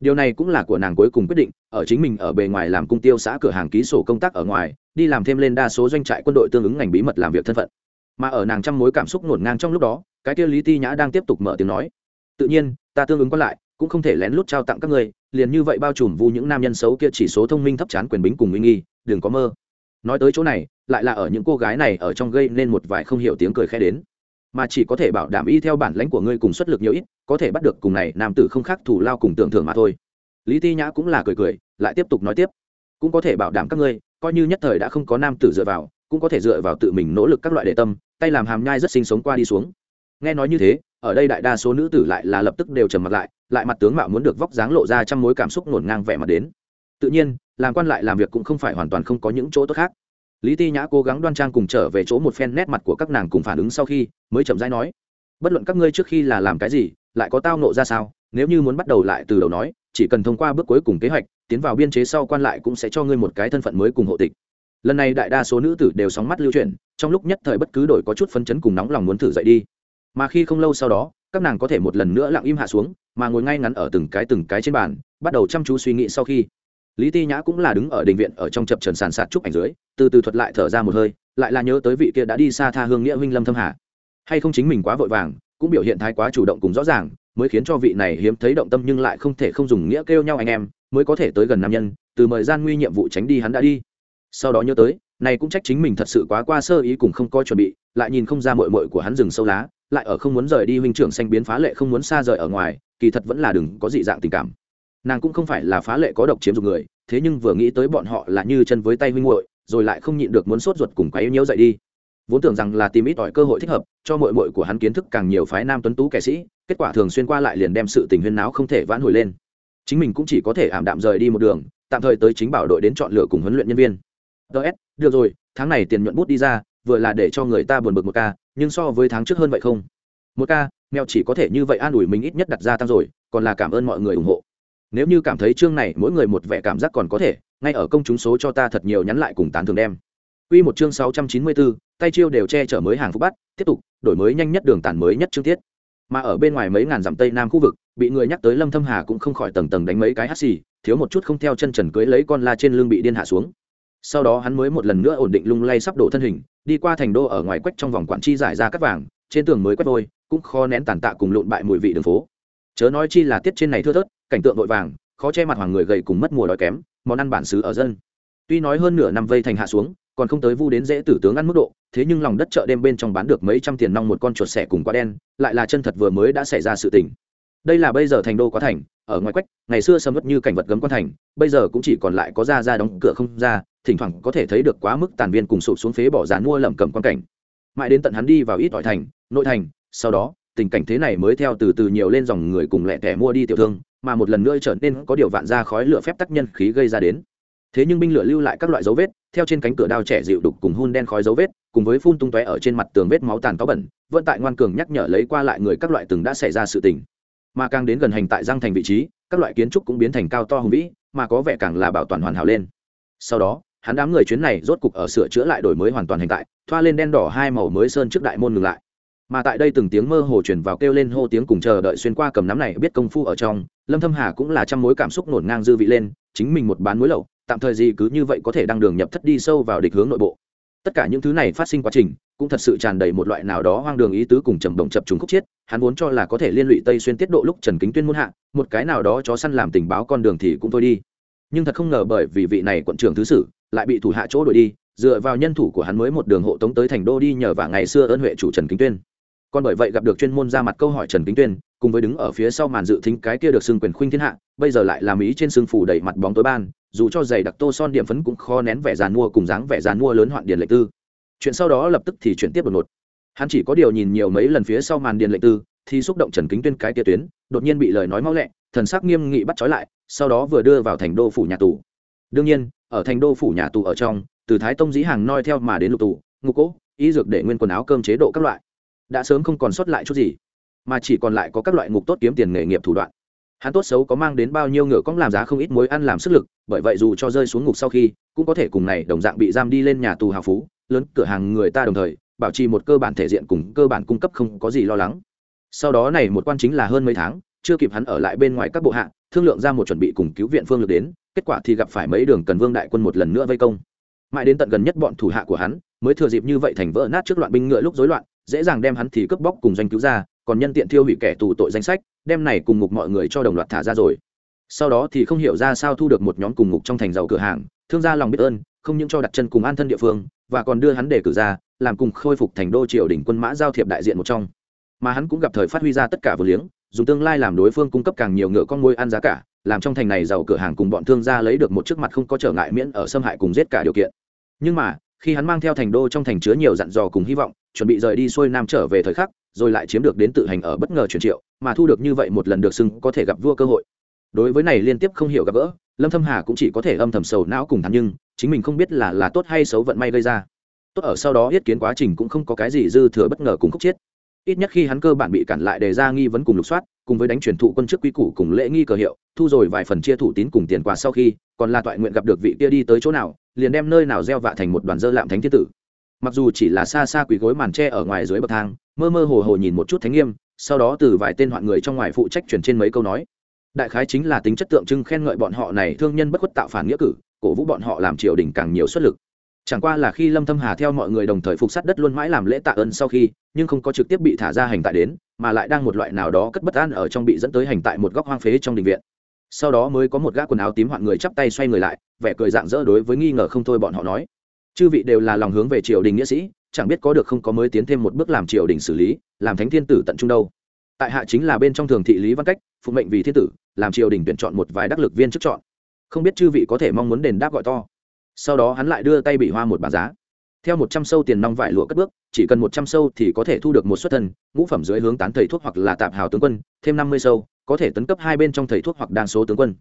Điều này cũng là của nàng cuối cùng quyết định, ở chính mình ở bề ngoài làm cung tiêu xã cửa hàng ký sổ công tác ở ngoài, đi làm thêm lên đa số doanh trại quân đội tương ứng ngành bí mật làm việc thân phận. Mà ở nàng trăm mối cảm xúc ngổn ngang trong lúc đó, cái kia lý ti nhã đang tiếp tục mở tiếng nói. Tự nhiên, ta tương ứng còn lại, cũng không thể lén lút trao tặng các ngươi, liền như vậy bao trùm vu những nam nhân xấu kia chỉ số thông minh thấp chán quyền bính cùng uy nghi, đừng có mơ nói tới chỗ này, lại là ở những cô gái này ở trong gây nên một vài không hiểu tiếng cười khẽ đến. Mà chỉ có thể bảo đảm y theo bản lãnh của ngươi cùng xuất lực nhiều ít, có thể bắt được cùng này nam tử không khác thủ lao cùng tưởng thưởng mà thôi. Lý ti nhã cũng là cười cười, lại tiếp tục nói tiếp. Cũng có thể bảo đảm các ngươi, coi như nhất thời đã không có nam tử dựa vào, cũng có thể dựa vào tự mình nỗ lực các loại đệ tâm, tay làm hàm nhai rất sinh sống qua đi xuống. Nghe nói như thế, ở đây đại đa số nữ tử lại là lập tức đều trầm mặt lại lại mặt tướng mạo muốn được vóc dáng lộ ra trăm mối cảm xúc ngổn ngang vẻ mặt đến. Tự nhiên làm quan lại làm việc cũng không phải hoàn toàn không có những chỗ tốt khác. Lý ti nhã cố gắng đoan trang cùng trở về chỗ một phen nét mặt của các nàng cùng phản ứng sau khi mới chậm rãi nói, bất luận các ngươi trước khi là làm cái gì, lại có tao nộ ra sao, nếu như muốn bắt đầu lại từ đầu nói, chỉ cần thông qua bước cuối cùng kế hoạch, tiến vào biên chế sau quan lại cũng sẽ cho ngươi một cái thân phận mới cùng hộ tịch. Lần này đại đa số nữ tử đều sóng mắt lưu chuyển, trong lúc nhất thời bất cứ đổi có chút phấn chấn cùng nóng lòng muốn thử dậy đi. Mà khi không lâu sau đó, các nàng có thể một lần nữa lặng im hạ xuống, mà ngồi ngay ngắn ở từng cái từng cái trên bàn, bắt đầu chăm chú suy nghĩ sau khi lý ti nhã cũng là đứng ở đình viện ở trong chập trần sàn sạt trúc ảnh dưới, từ từ thuật lại thở ra một hơi, lại là nhớ tới vị kia đã đi xa tha hương nghĩa huynh lâm thâm hà. Hay không chính mình quá vội vàng, cũng biểu hiện thái quá chủ động cùng rõ ràng, mới khiến cho vị này hiếm thấy động tâm nhưng lại không thể không dùng nghĩa kêu nhau anh em, mới có thể tới gần nam nhân, từ mời gian nguy nhiệm vụ tránh đi hắn đã đi. Sau đó nhớ tới, này cũng trách chính mình thật sự quá qua sơ ý cùng không coi chuẩn bị, lại nhìn không ra mội mội của hắn rừng sâu lá, lại ở không muốn rời đi huynh trưởng xanh biến phá lệ không muốn xa rời ở ngoài, kỳ thật vẫn là đừng có dị dạng tình cảm nàng cũng không phải là phá lệ có độc chiếm dụng người, thế nhưng vừa nghĩ tới bọn họ là như chân với tay huynh muội, rồi lại không nhịn được muốn sốt ruột cùng quá yếu nhiễu dậy đi. Vốn tưởng rằng là tìm ít ỏi cơ hội thích hợp, cho mội mội của hắn kiến thức càng nhiều phái nam tuấn tú kẻ sĩ, kết quả thường xuyên qua lại liền đem sự tình huyên náo không thể vãn hồi lên. Chính mình cũng chỉ có thể ảm đạm rời đi một đường, tạm thời tới chính bảo đội đến chọn lựa cùng huấn luyện nhân viên. Ts được rồi, tháng này tiền nhuận bút đi ra, vừa là để cho người ta buồn bực một ca, nhưng so với tháng trước hơn vậy không? Một ca, mèo chỉ có thể như vậy an ủi mình ít nhất đặt ra tăng rồi, còn là cảm ơn mọi người ủng hộ nếu như cảm thấy chương này mỗi người một vẻ cảm giác còn có thể ngay ở công chúng số cho ta thật nhiều nhắn lại cùng tán thường đem Quy một chương 694, tay chiêu đều che chở mới hàng phục bắt, tiếp tục, đổi mới nhanh nhất đường tàn mới nhất chương tiết. Mà ở bên ngoài mấy ngàn dặm tây nam khu vực, bị người nhắc tới Lâm Thâm Hà cũng không khỏi tầng tầng đánh mấy cái hắt xì, thiếu một chút không theo chân trần cưới lấy con la trên lưng bị điên hạ xuống. Sau đó hắn mới một lần nữa ổn định lung lay sắp đổ thân hình, đi qua thành đô ở ngoài quách trong vòng quản chi giải ra cắt vàng, trên tường mới quét vôi, cũng khó nén tàn tạ cùng lộn bại mùi vị đường phố. Chớ nói chi là tiết trên này thưa thớt, cảnh tượng vội vàng, khó che mặt hoàng người gầy cùng mất mùa đói kém, món ăn bản xứ ở dân. Tuy nói hơn nửa năm vây thành hạ xuống, còn không tới vu đến dễ tử tướng ăn mức độ thế nhưng lòng đất chợ đêm bên trong bán được mấy trăm tiền nong một con chuột xẻ cùng quá đen lại là chân thật vừa mới đã xảy ra sự tình đây là bây giờ thành đô quá thành ở ngoài quách ngày xưa sầm mất như cảnh vật gấm quan thành bây giờ cũng chỉ còn lại có ra ra đóng cửa không ra thỉnh thoảng có thể thấy được quá mức tàn viên cùng sụp xuống phế bỏ dàn mua lẩm cẩm quan cảnh mãi đến tận hắn đi vào ít ỏi thành nội thành sau đó tình cảnh thế này mới theo từ từ nhiều lên dòng người cùng lẹ tẻ mua đi tiểu thương, mà một lần nữa trở nên có điều vạn ra khói lửa phép tác nhân khí gây ra đến. Thế nhưng binh lửa lưu lại các loại dấu vết, theo trên cánh cửa đao trẻ dịu đục cùng hun đen khói dấu vết, cùng với phun tung tóe ở trên mặt tường vết máu tàn có bẩn, vẫn tại ngoan cường nhắc nhở lấy qua lại người các loại từng đã xảy ra sự tình. Mà càng đến gần hành tại giang thành vị trí, các loại kiến trúc cũng biến thành cao to hùng vĩ, mà có vẻ càng là bảo toàn hoàn hảo lên. Sau đó, hắn đám người chuyến này rốt cục ở sửa chữa lại đổi mới hoàn toàn hành tại, thoa lên đen đỏ hai màu mới sơn trước đại môn ngừng lại mà tại đây từng tiếng mơ hồ truyền vào kêu lên hô tiếng cùng chờ đợi xuyên qua cầm nắm này biết công phu ở trong, lâm thâm hà cũng là trăm mối cảm xúc nổn ngang dư vị lên, chính mình một bán mối lậu tạm thời gì cứ như vậy có thể đăng đường nhập thất đi sâu vào địch hướng nội bộ. Tất cả những thứ này phát sinh quá trình, cũng thật sự tràn đầy một loại nào đó hoang đường ý tứ cùng trầm động chập trùng khúc chiết, hắn vốn cho là có thể liên lụy tây xuyên tiết độ lúc trần kính tuyên muôn hạ, một cái nào đó chó săn làm tình báo con đường thì cũng thôi đi. Nhưng thật không ngờ bởi vì vị này quận trưởng thứ sử, lại bị thủ hạ chỗ đuổi đi, dựa vào nhân thủ của hắn mới một đường hộ tống tới thành đô đi nhờ vả ngày xưa ơn huệ chủ trần kính tuyên còn bởi vậy gặp được chuyên môn ra mặt câu hỏi trần kính tuyên, cùng với đứng ở phía sau màn dự thính cái kia được xưng quyền khuynh thiên hạ, bây giờ lại làm ý trên xương phủ đầy mặt bóng tối ban, dù cho giày đặc tô son điểm phấn cũng khó nén vẻ giàn mua cùng dáng vẻ giàn mua lớn hoạn điền lệ tư. Chuyện sau đó lập tức thì chuyển tiếp đột ngột. Hắn chỉ có điều nhìn nhiều mấy lần phía sau màn điền lệ tư, thì xúc động trần kính tuyên cái kia tuyến, đột nhiên bị lời nói máu lẹ, thần sắc nghiêm nghị bắt trói lại, sau đó vừa đưa vào thành đô phủ nhà tù. Đương nhiên, ở thành đô phủ nhà tù ở trong, từ thái tông dĩ hàng noi theo mà đến lục tù, ngục cỗ y dược để nguyên quần áo cơm chế độ các loại đã sớm không còn sót lại chút gì, mà chỉ còn lại có các loại ngục tốt kiếm tiền nghề nghiệp thủ đoạn. Hắn tốt xấu có mang đến bao nhiêu ngựa cũng làm giá không ít mối ăn làm sức lực, bởi vậy dù cho rơi xuống ngục sau khi, cũng có thể cùng này đồng dạng bị giam đi lên nhà tù hào phú, lớn cửa hàng người ta đồng thời, bảo trì một cơ bản thể diện cùng cơ bản cung cấp không có gì lo lắng. Sau đó này một quan chính là hơn mấy tháng, chưa kịp hắn ở lại bên ngoài các bộ hạ, thương lượng ra một chuẩn bị cùng cứu viện phương lực đến, kết quả thì gặp phải mấy đường cần vương đại quân một lần nữa vây công. Mãi đến tận gần nhất bọn thủ hạ của hắn, mới thừa dịp như vậy thành vỡ nát trước loạn binh ngựa lúc rối loạn dễ dàng đem hắn thì cướp bóc cùng doanh cứu ra, còn nhân tiện thiêu hủy kẻ tù tội danh sách, đem này cùng ngục mọi người cho đồng loạt thả ra rồi. Sau đó thì không hiểu ra sao thu được một nhóm cùng ngục trong thành giàu cửa hàng, thương gia lòng biết ơn, không những cho đặt chân cùng an thân địa phương, và còn đưa hắn để cử ra, làm cùng khôi phục thành đô triều đỉnh quân mã giao thiệp đại diện một trong. Mà hắn cũng gặp thời phát huy ra tất cả vừa liếng, dùng tương lai làm đối phương cung cấp càng nhiều ngựa con môi ăn giá cả, làm trong thành này giàu cửa hàng cùng bọn thương gia lấy được một chiếc mặt không có trở ngại miễn ở xâm hại cùng giết cả điều kiện. Nhưng mà khi hắn mang theo thành đô trong thành chứa nhiều dặn dò cùng hy vọng, chuẩn bị rời đi xuôi nam trở về thời khắc, rồi lại chiếm được đến tự hành ở bất ngờ truyền triệu, mà thu được như vậy một lần được xưng có thể gặp vua cơ hội. Đối với này liên tiếp không hiểu gặp gỡ, lâm thâm hà cũng chỉ có thể âm thầm sầu não cùng thắn nhưng, chính mình không biết là là tốt hay xấu vận may gây ra. Tốt ở sau đó yết kiến quá trình cũng không có cái gì dư thừa bất ngờ cùng khúc chết.ít nhất khi hắn cơ bản bị cản lại đề ra nghi vấn cùng lục soát, cùng với đánh truyền thụ quân chức quy củ cùng lễ nghi cờ hiệu, thu rồi vài phần chia thủ tín cùng tiền quà sau khi, còn là toại nguyện gặp được vị kia đi tới chỗ nào liền đem nơi nào gieo vạ thành một đoàn dơ lạm thánh thiên tử. Mặc dù chỉ là xa xa quỳ gối màn tre ở ngoài dưới bậc thang, mơ mơ hồ hồ nhìn một chút thánh nghiêm, sau đó từ vài tên hoạn người trong ngoài phụ trách chuyển trên mấy câu nói. Đại khái chính là tính chất tượng trưng khen ngợi bọn họ này thương nhân bất khuất tạo phản nghĩa cử, cổ vũ bọn họ làm triều đình càng nhiều xuất lực. Chẳng qua là khi lâm thâm hà theo mọi người đồng thời phục sát đất luôn mãi làm lễ tạ ơn sau khi, nhưng không có trực tiếp bị thả ra hành tại đến, mà lại đang một loại nào đó cất bất an ở trong bị dẫn tới hành tại một góc hoang phế trong đình viện sau đó mới có một gã quần áo tím hoạn người chắp tay xoay người lại, vẻ cười dạng dỡ đối với nghi ngờ không thôi bọn họ nói. Chư vị đều là lòng hướng về triều đình nghĩa sĩ, chẳng biết có được không có mới tiến thêm một bước làm triều đình xử lý, làm thánh thiên tử tận trung đâu. Tại hạ chính là bên trong thường thị lý văn cách, phụ mệnh vì thiên tử, làm triều đình tuyển chọn một vài đắc lực viên chức chọn. Không biết chư vị có thể mong muốn đền đáp gọi to. Sau đó hắn lại đưa tay bị hoa một bà giá. Theo một trăm sâu tiền nong vải lụa cất bước, chỉ cần một trăm sâu thì có thể thu được một suất thân, ngũ phẩm dưới hướng tán thầy thuốc hoặc là tạp hào tướng quân, thêm năm mươi sâu có thể tấn cấp hai bên trong thầy thuốc hoặc đa số tướng quân.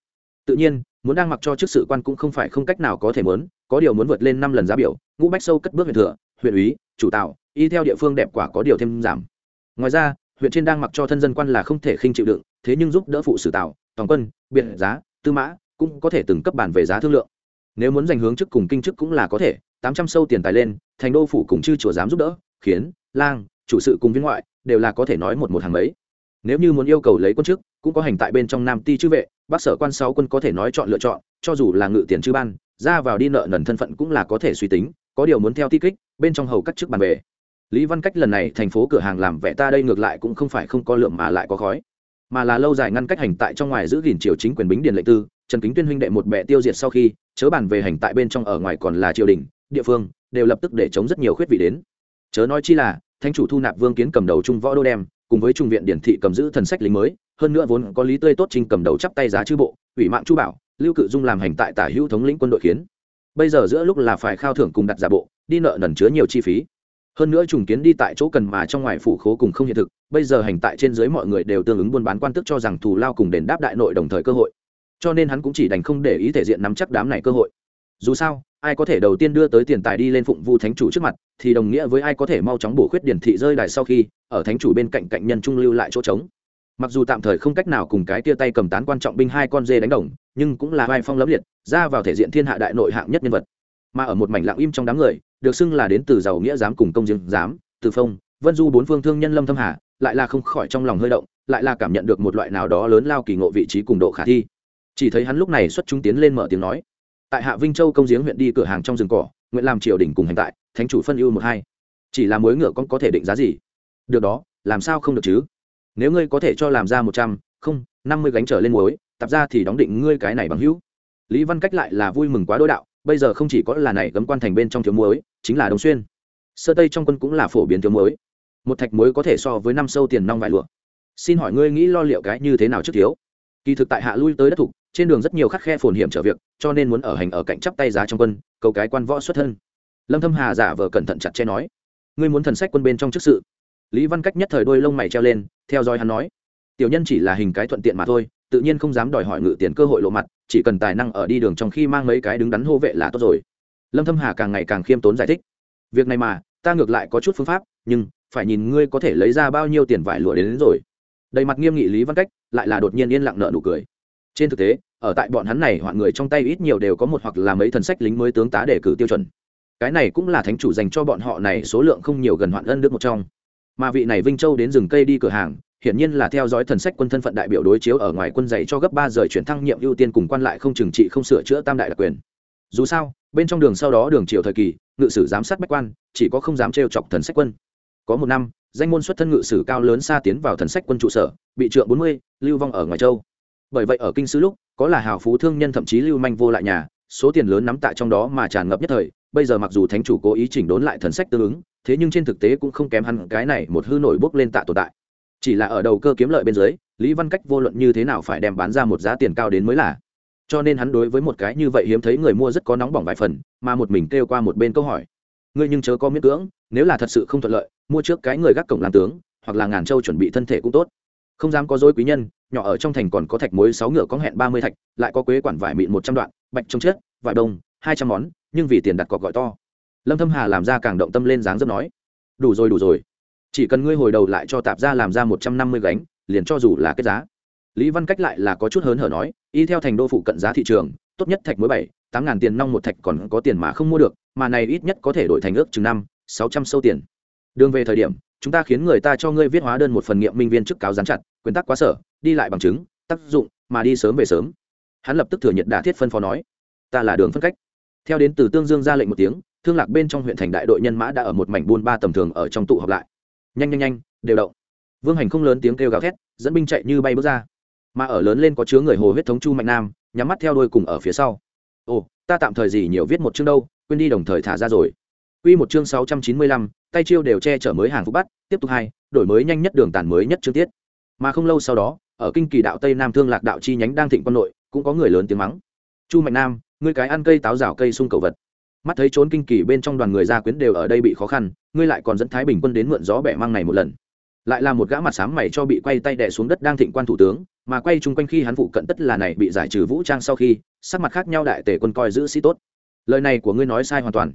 Tự nhiên, muốn đang mặc cho chức sự quan cũng không phải không cách nào có thể muốn, có điều muốn vượt lên năm lần giá biểu, ngũ bách sâu cất bước huyện thừa huyện úy, chủ tạo, y theo địa phương đẹp quả có điều thêm giảm. Ngoài ra, huyện trên đang mặc cho thân dân quan là không thể khinh chịu đựng, thế nhưng giúp đỡ phụ sử tạo, toàn quân, biệt giá, tư mã, cũng có thể từng cấp bản về giá thương lượng. Nếu muốn giành hướng chức cùng kinh chức cũng là có thể, tám trăm sâu tiền tài lên, thành đô phủ cùng chư chùa dám giúp đỡ, khiến, lang, chủ sự cùng viên ngoại, đều là có thể nói một một hàng mấy. Nếu như muốn yêu cầu lấy quân chức cũng có hành tại bên trong nam ti chư vệ, bác sở quan sáu quân có thể nói chọn lựa chọn, cho dù là ngự tiền chư ban, ra vào đi nợ nần thân phận cũng là có thể suy tính, có điều muốn theo ti kích, bên trong hầu các chức bàn về. Lý văn cách lần này thành phố cửa hàng làm vẻ ta đây ngược lại cũng không phải không có lượng mà lại có khói. Mà là lâu dài ngăn cách hành tại trong ngoài giữ gìn triều chính quyền bính điền lệnh tư, trần kính tuyên huynh đệ một bệ tiêu diệt sau khi, chớ bàn về hành tại bên trong ở ngoài còn là triều đình, địa phương, đều lập tức để chống rất nhiều khuyết vị đến. Chớ nói chi là thanh chủ thu nạp vương kiến cầm đầu trung võ đô đem, cùng với trung viện điển thị cầm giữ thần sách lính mới hơn nữa vốn có lý tươi tốt trình cầm đầu chắp tay giá chư bộ, ủy mạng chu bảo, lưu cự dung làm hành tại tả hữu thống lĩnh quân đội khiến bây giờ giữa lúc là phải khao thưởng cùng đặt giả bộ, đi nợ nần chứa nhiều chi phí. Hơn nữa trùng kiến đi tại chỗ cần mà trong ngoài phủ khố cùng không hiện thực, bây giờ hành tại trên dưới mọi người đều tương ứng buôn bán quan tức cho rằng thù lao cùng đền đáp đại nội đồng thời cơ hội. Cho nên hắn cũng chỉ đành không để ý thể diện nắm chắc đám này cơ hội. Dù sao, ai có thể đầu tiên đưa tới tiền tài đi lên phụng vu thánh chủ trước mặt, thì đồng nghĩa với ai có thể mau chóng bổ khuyết điển thị rơi đài sau khi, ở thánh chủ bên cạnh cạnh nhân trung lưu lại chỗ trống mặc dù tạm thời không cách nào cùng cái tia tay cầm tán quan trọng binh hai con dê đánh đồng, nhưng cũng là vai phong lẫm liệt, ra vào thể diện thiên hạ đại nội hạng nhất nhân vật. Mà ở một mảnh lặng im trong đám người, được xưng là đến từ giàu nghĩa giám cùng công dương giám, từ phong, vân du bốn phương thương nhân lâm thâm hà, lại là không khỏi trong lòng hơi động, lại là cảm nhận được một loại nào đó lớn lao kỳ ngộ vị trí cùng độ khả thi. Chỉ thấy hắn lúc này xuất chúng tiến lên mở tiếng nói. Tại hạ vinh châu công giếng huyện đi cửa hàng trong rừng cỏ, nguyện làm triều đình cùng hành tại, thánh chủ phân ưu một hai. Chỉ là mối ngựa con có thể định giá gì? Được đó, làm sao không được chứ? Nếu ngươi có thể cho làm ra một trăm, không, năm mươi gánh trở lên muối, tập ra thì đóng định ngươi cái này bằng hữu. Lý văn cách lại là vui mừng quá đối đạo, bây giờ không chỉ có là này gấm quan thành bên trong thiếu muối, chính là đồng xuyên. Sơ tây trong quân cũng là phổ biến thiếu muối. Một thạch muối có thể so với năm sâu tiền nong vải lụa. Xin hỏi ngươi nghĩ lo liệu cái như thế nào trước thiếu? Kỳ thực tại hạ lui tới đất thục trên đường rất nhiều khắc khe phồn hiểm trở việc, cho nên muốn ở hành ở cạnh chắp tay giá trong quân, cầu cái quan võ xuất thân. Lâm thâm hà giả vờ cẩn thận chặt chẽ nói, ngươi muốn thần sách quân bên trong chức sự lý văn cách nhất thời đôi lông mày treo lên theo dõi hắn nói tiểu nhân chỉ là hình cái thuận tiện mà thôi tự nhiên không dám đòi hỏi ngự tiền cơ hội lộ mặt chỉ cần tài năng ở đi đường trong khi mang mấy cái đứng đắn hô vệ là tốt rồi. Lâm thâm hà càng ngày càng khiêm tốn giải thích việc này mà ta ngược lại có chút phương pháp nhưng phải nhìn ngươi có thể lấy ra bao nhiêu tiền vải lụa đến, đến rồi. Đầy mặt nghiêm nghị lý văn cách lại là đột nhiên yên lặng nợ nụ cười. Trên thực tế ở tại bọn hắn này hoạn người trong tay ít nhiều đều có một hoặc là mấy thần sách lính mới tướng tá để cử tiêu chuẩn. Cái này cũng là thánh chủ dành cho bọn họ này số lượng không nhiều gần hoạn ân đức một trong mà vị này vinh châu đến rừng cây đi cửa hàng, hiển nhiên là theo dõi thần sách quân thân phận đại biểu đối chiếu ở ngoài quân dạy cho gấp ba giờ chuyển thăng nhiệm ưu tiên cùng quan lại không trừng trị không sửa chữa tam đại đặc quyền. Dù sao, bên trong đường sau đó đường triều thời kỳ, ngự sử giám sát bách quan, chỉ có không dám trêu chọc thần sách quân. Có một năm, danh môn xuất thân ngự sử cao lớn xa tiến vào thần sách quân trụ sở, bị trượng bốn mươi, lưu vong ở ngoài châu. Bởi vậy ở kinh sứ lúc, có là hào phú thương nhân thậm chí lưu manh vô lại nhà, số tiền lớn nắm tại trong đó mà tràn ngập nhất thời bây giờ mặc dù thánh chủ cố ý chỉnh đốn lại thần sách tương ứng, thế nhưng trên thực tế cũng không kém hẳn cái này một hư nổi bốc lên tạ tồn tại. Chỉ là ở đầu cơ kiếm lợi bên dưới, lý văn cách vô luận như thế nào phải đem bán ra một giá tiền cao đến mới là. Cho nên hắn đối với một cái như vậy hiếm thấy người mua rất có nóng bỏng vài phần, mà một mình kêu qua một bên câu hỏi. Ngươi nhưng chớ có miễn cưỡng, nếu là thật sự không thuận lợi, mua trước cái người gác cổng làm tướng, hoặc là ngàn châu chuẩn bị thân thể cũng tốt. Không dám có dối quý nhân, nhỏ ở trong thành còn có thạch muối sáu ngựa có hẹn ba mươi thạch, lại có quế quản vải mịn một trăm đoạn, bạch trông chết, vải đông, hai trăm món nhưng vì tiền đặt cọc gọi to. Lâm thâm hà làm ra càng động tâm lên dáng dấp nói, đủ rồi đủ rồi. Chỉ cần ngươi hồi đầu lại cho tạp ra làm ra một trăm năm mươi gánh, liền cho dù là cái giá. Lý văn cách lại là có chút hớn hở nói, y theo thành đô phụ cận giá thị trường, tốt nhất thạch mới bảy, tám ngàn tiền nong một thạch còn có tiền mà không mua được, mà này ít nhất có thể đổi thành ước chừng năm, sáu trăm sâu tiền. Đường về thời điểm, chúng ta khiến người ta cho ngươi viết hóa đơn một phần nghiệm minh viên chức cáo gián chặt, quyền tắc quá sở, đi lại bằng chứng, tác dụng, mà đi sớm về sớm. Hắn lập tức thừa nhận đả thiết phân phó nói, ta là đường phân cách theo đến từ tương dương ra lệnh một tiếng thương lạc bên trong huyện thành đại đội nhân mã đã ở một mảnh buôn ba tầm thường ở trong tụ họp lại. Nhanh nhanh nhanh đều động. Vương hành không lớn tiếng kêu gào thét dẫn binh chạy như bay bước ra. Mà ở lớn lên có chứa người hồ huyết thống chu mạnh nam nhắm mắt theo đôi cùng ở phía sau. Ồ ta tạm thời gì nhiều viết một chương đâu quên đi đồng thời thả ra rồi. Quy một chương 695, tay chiêu đều che chở mới hàng phục bắt, tiếp tục hai, đổi mới nhanh nhất đường tàn mới nhất chương tiết. Mà không lâu sau đó, ở kinh kỳ đạo Tây Nam Thương Lạc đạo chi nhánh đang thịnh quân nội, cũng có người lớn tiếng mắng. Chu Mạnh Nam, ngươi cái ăn cây táo rào cây sung cầu vật. Mắt thấy trốn kinh kỳ bên trong đoàn người gia quyến đều ở đây bị khó khăn, ngươi lại còn dẫn Thái Bình quân đến mượn gió bẻ mang này một lần. Lại là một gã mặt sám mày cho bị quay tay đè xuống đất đang thịnh quan thủ tướng, mà quay chung quanh khi hắn phụ cận tất là này bị giải trừ vũ trang sau khi, sắc mặt khác nhau đại tể quân coi giữ sĩ tốt. Lời này của ngươi nói sai hoàn toàn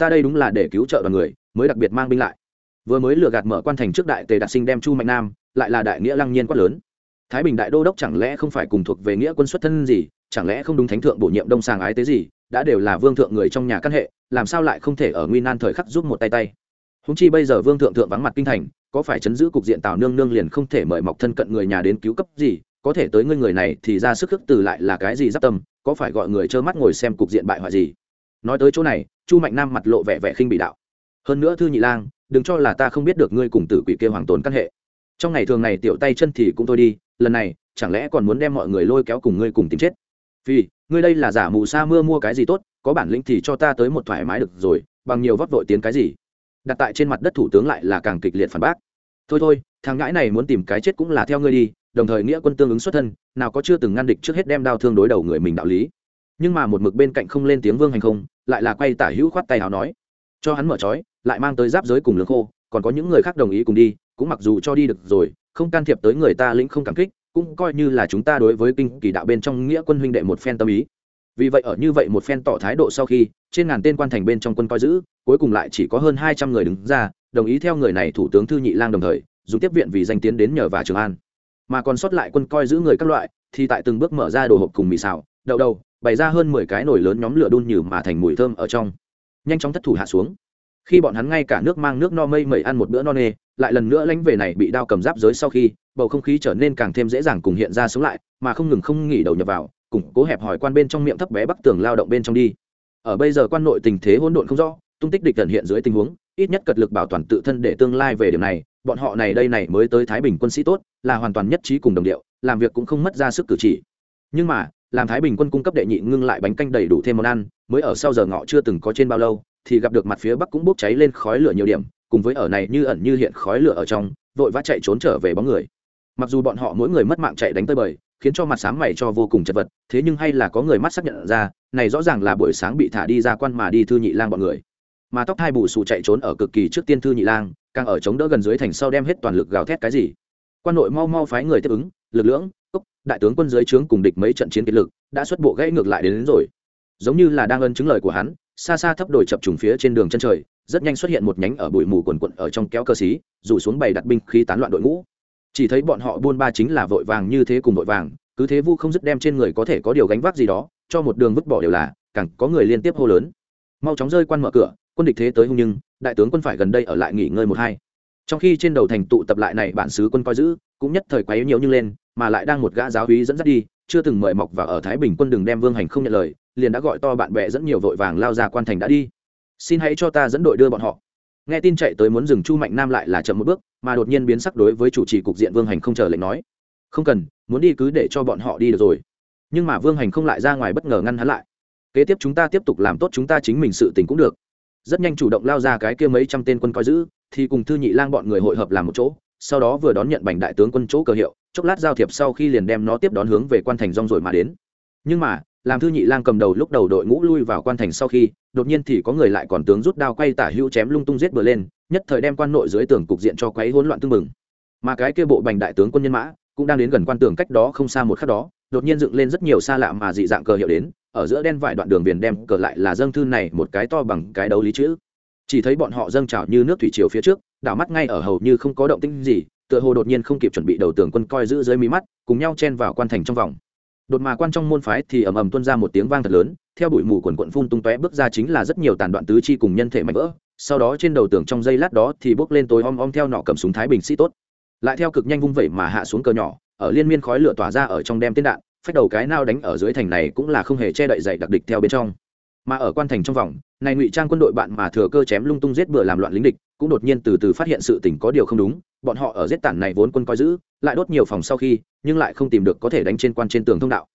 ta đây đúng là để cứu trợ đoàn người mới đặc biệt mang binh lại vừa mới lừa gạt mở quan thành trước đại tề đạt sinh đem chu mạnh nam lại là đại nghĩa lăng nhiên quát lớn thái bình đại đô đốc chẳng lẽ không phải cùng thuộc về nghĩa quân xuất thân gì, chẳng lẽ không đúng thánh thượng bổ nhiệm đông sàng ái tế gì, đã đều là vương thượng người trong nhà căn hệ, làm sao lại không thể ở nguy nan thời khắc giúp một tay tay? Húng chi bây giờ vương thượng thượng vắng mặt kinh thành, có phải chấn giữ cục diện tào nương nương liền không thể mời mọc thân cận người nhà đến cứu cấp gì, có thể tới ngươi người này thì ra sức khước từ lại là cái gì giáp tâm, có phải gọi người trơ mắt ngồi xem cục diện bại hoại gì? Nói tới chỗ này, chu mạnh nam mặt lộ vẻ vẻ khinh bị đạo. Hơn nữa thư nhị lang, đừng cho là ta không biết được ngươi cùng tử quỷ kia hoàng tồn căn hệ. Trong ngày thường này tiểu tay chân thì cũng thôi đi lần này, chẳng lẽ còn muốn đem mọi người lôi kéo cùng ngươi cùng tìm chết? Vì, ngươi đây là giả mù sa mưa mua cái gì tốt, có bản lĩnh thì cho ta tới một thoải mái được rồi, bằng nhiều vót vội tiến cái gì? Đặt tại trên mặt đất thủ tướng lại là càng kịch liệt phản bác. Thôi thôi, thằng ngãi này muốn tìm cái chết cũng là theo ngươi đi, đồng thời nghĩa quân tương ứng xuất thân, nào có chưa từng ngăn địch trước hết đem đao thương đối đầu người mình đạo lý. Nhưng mà một mực bên cạnh không lên tiếng vương hành không, lại là quay tả hữu khoát tay hào nói. Cho hắn mở trói, lại mang tới giáp giới cùng lương khô, còn có những người khác đồng ý cùng đi, cũng mặc dù cho đi được rồi không can thiệp tới người ta lĩnh không cảm kích, cũng coi như là chúng ta đối với kinh kỳ đạo bên trong nghĩa quân huynh đệ một phen tâm ý. Vì vậy ở như vậy một phen tỏ thái độ sau khi, trên ngàn tên quan thành bên trong quân coi giữ, cuối cùng lại chỉ có hơn hai trăm người đứng ra, đồng ý theo người này thủ tướng thư nhị lang đồng thời, dùng tiếp viện vì danh tiến đến nhờ và trường an. Mà còn sót lại quân coi giữ người các loại, thì tại từng bước mở ra đồ hộp cùng mì xào, đậu đầu, bày ra hơn mười cái nồi lớn nhóm lửa đun nhừ mà thành mùi thơm ở trong. Nhanh chóng thất thủ hạ xuống. Khi bọn hắn ngay cả nước mang nước no mây mẩy ăn một bữa no nê lại lần nữa lánh về này bị đao cầm giáp giới sau khi, bầu không khí trở nên càng thêm dễ dàng cùng hiện ra sống lại, mà không ngừng không nghỉ đầu nhập vào, củng cố hẹp hỏi quan bên trong miệng thấp bé bắc tường lao động bên trong đi. Ở bây giờ quan nội tình thế hỗn độn không rõ, tung tích địch thần hiện dưới tình huống, ít nhất cật lực bảo toàn tự thân để tương lai về điểm này, bọn họ này đây này mới tới thái bình quân sĩ tốt, là hoàn toàn nhất trí cùng đồng điệu, làm việc cũng không mất ra sức cử chỉ. Nhưng mà, làm thái bình quân cung cấp đệ nhị ngưng lại bánh canh đầy đủ thêm món ăn, mới ở sau giờ ngọ chưa từng có trên bao lâu, thì gặp được mặt phía bắc cũng bốc cháy lên khói lửa nhiều điểm cùng với ở này như ẩn như hiện khói lửa ở trong vội vã chạy trốn trở về bóng người. Mặc dù bọn họ mỗi người mất mạng chạy đánh tới bời khiến cho mặt sáng mày cho vô cùng chật vật thế nhưng hay là có người mắt xác nhận ra này rõ ràng là buổi sáng bị thả đi ra quan mà đi thư nhị lang bọn người. Mà tóc hai bù xù chạy trốn ở cực kỳ trước tiên thư nhị lang càng ở chống đỡ gần dưới thành sau đem hết toàn lực gào thét cái gì. Quan nội mau mau phái người tiếp ứng lực lượng cốc đại tướng quân dưới trướng cùng địch mấy trận chiến kiệt lực đã xuất bộ gãy ngược lại đến, đến rồi. Giống như là đang ân chứng lời của hắn xa xa thấp đồi chập trùng phía trên đường chân trời, rất nhanh xuất hiện một nhánh ở bụi mù quần quận ở trong kéo cơ xí, rủ xuống bày đặt binh khí tán loạn đội ngũ. Chỉ thấy bọn họ buôn ba chính là vội vàng như thế cùng vội vàng, cứ thế vu không dứt đem trên người có thể có điều gánh vác gì đó, cho một đường vứt bỏ đều là, càng có người liên tiếp hô lớn. Mau chóng rơi quan mở cửa, quân địch thế tới hung nhưng, đại tướng quân phải gần đây ở lại nghỉ ngơi một hai. Trong khi trên đầu thành tụ tập lại này bản xứ quân coi giữ, cũng nhất thời quá yếu nhiều như lên, mà lại đang một gã giáo úy dẫn dắt đi chưa từng mời mọc và ở thái bình quân đừng đem vương hành không nhận lời, liền đã gọi to bạn bè dẫn nhiều vội vàng lao ra quan thành đã đi. Xin hãy cho ta dẫn đội đưa bọn họ. Nghe tin chạy tới muốn dừng chu mạnh nam lại là chậm một bước, mà đột nhiên biến sắc đối với chủ trì cục diện vương hành không chờ lệnh nói. Không cần, muốn đi cứ để cho bọn họ đi được rồi. Nhưng mà vương hành không lại ra ngoài bất ngờ ngăn hắn lại. Kế tiếp chúng ta tiếp tục làm tốt chúng ta chính mình sự tình cũng được. Rất nhanh chủ động lao ra cái kia mấy trăm tên quân coi giữ, thì cùng thư nhị lang bọn người hội hợp làm một chỗ, sau đó vừa đón nhận bành đại tướng quân chỗ cờ hiệu chốc lát giao thiệp sau khi liền đem nó tiếp đón hướng về quan thành rong rồi mà đến. Nhưng mà, làm thư nhị lang cầm đầu lúc đầu đội ngũ lui vào quan thành sau khi, đột nhiên thì có người lại còn tướng rút đao quay tả hữu chém lung tung giết bừa lên, nhất thời đem quan nội dưới tường cục diện cho quấy hỗn loạn tương mừng mà cái kia bộ bành đại tướng quân nhân mã, cũng đang đến gần quan tường cách đó không xa một khắc đó, đột nhiên dựng lên rất nhiều xa lạ mà dị dạng cờ hiệu đến, ở giữa đen vài đoạn đường viền đem cờ lại là dâng thư này một cái to bằng cái đấu lý chữ. Chỉ thấy bọn họ dâng trào như nước thủy triều phía trước, đảo mắt ngay ở hầu như không có động tĩnh gì tựa hồ đột nhiên không kịp chuẩn bị đầu tường quân coi giữ dưới mí mắt, cùng nhau chen vào quan thành trong vòng. Đột mà quan trong môn phái thì ầm ầm tuôn ra một tiếng vang thật lớn, theo bụi mù quần quận phun tung tóe bước ra chính là rất nhiều tàn đoạn tứ chi cùng nhân thể mạnh vỡ, sau đó trên đầu tường trong giây lát đó thì bốc lên tối om om theo nọ cầm súng thái bình sĩ tốt. Lại theo cực nhanh vung vẩy mà hạ xuống cờ nhỏ, ở liên miên khói lửa tỏa ra ở trong đem tên đạn, phách đầu cái nao đánh ở dưới thành này cũng là không hề che đậy dậy đặc địch theo bên trong. Mà ở quan thành trong vòng, này ngụy trang quân đội bạn mà thừa cơ chém lung tung giết bừa làm loạn lính địch cũng đột nhiên từ từ phát hiện sự tình có điều không đúng, bọn họ ở giết tản này vốn quân coi giữ, lại đốt nhiều phòng sau khi, nhưng lại không tìm được có thể đánh trên quan trên tường thông đạo.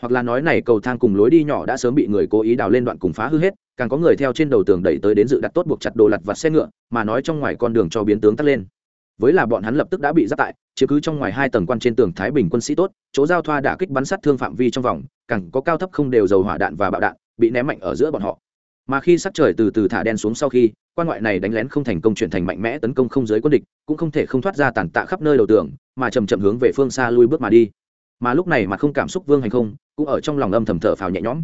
Hoặc là nói này cầu thang cùng lối đi nhỏ đã sớm bị người cố ý đào lên đoạn cùng phá hư hết, càng có người theo trên đầu tường đẩy tới đến dự đặt tốt buộc chặt đồ lặt vặt xe ngựa, mà nói trong ngoài con đường cho biến tướng tắt lên. Với là bọn hắn lập tức đã bị giáp tại, chứ cứ trong ngoài hai tầng quan trên tường thái bình quân sĩ tốt, chỗ giao thoa đã kích bắn sát thương phạm vi trong vòng, càng có cao thấp không đều dầu hỏa đạn và bạo đạn, bị ném mạnh ở giữa bọn họ. Mà khi sắc trời từ từ thả đen xuống sau khi quan ngoại này đánh lén không thành công chuyển thành mạnh mẽ tấn công không giới quân địch, cũng không thể không thoát ra tàn tạ khắp nơi đầu tường, mà chầm chậm hướng về phương xa lui bước mà đi. Mà lúc này mà không cảm xúc vương hành không cũng ở trong lòng âm thầm thở phào nhẹ nhõm.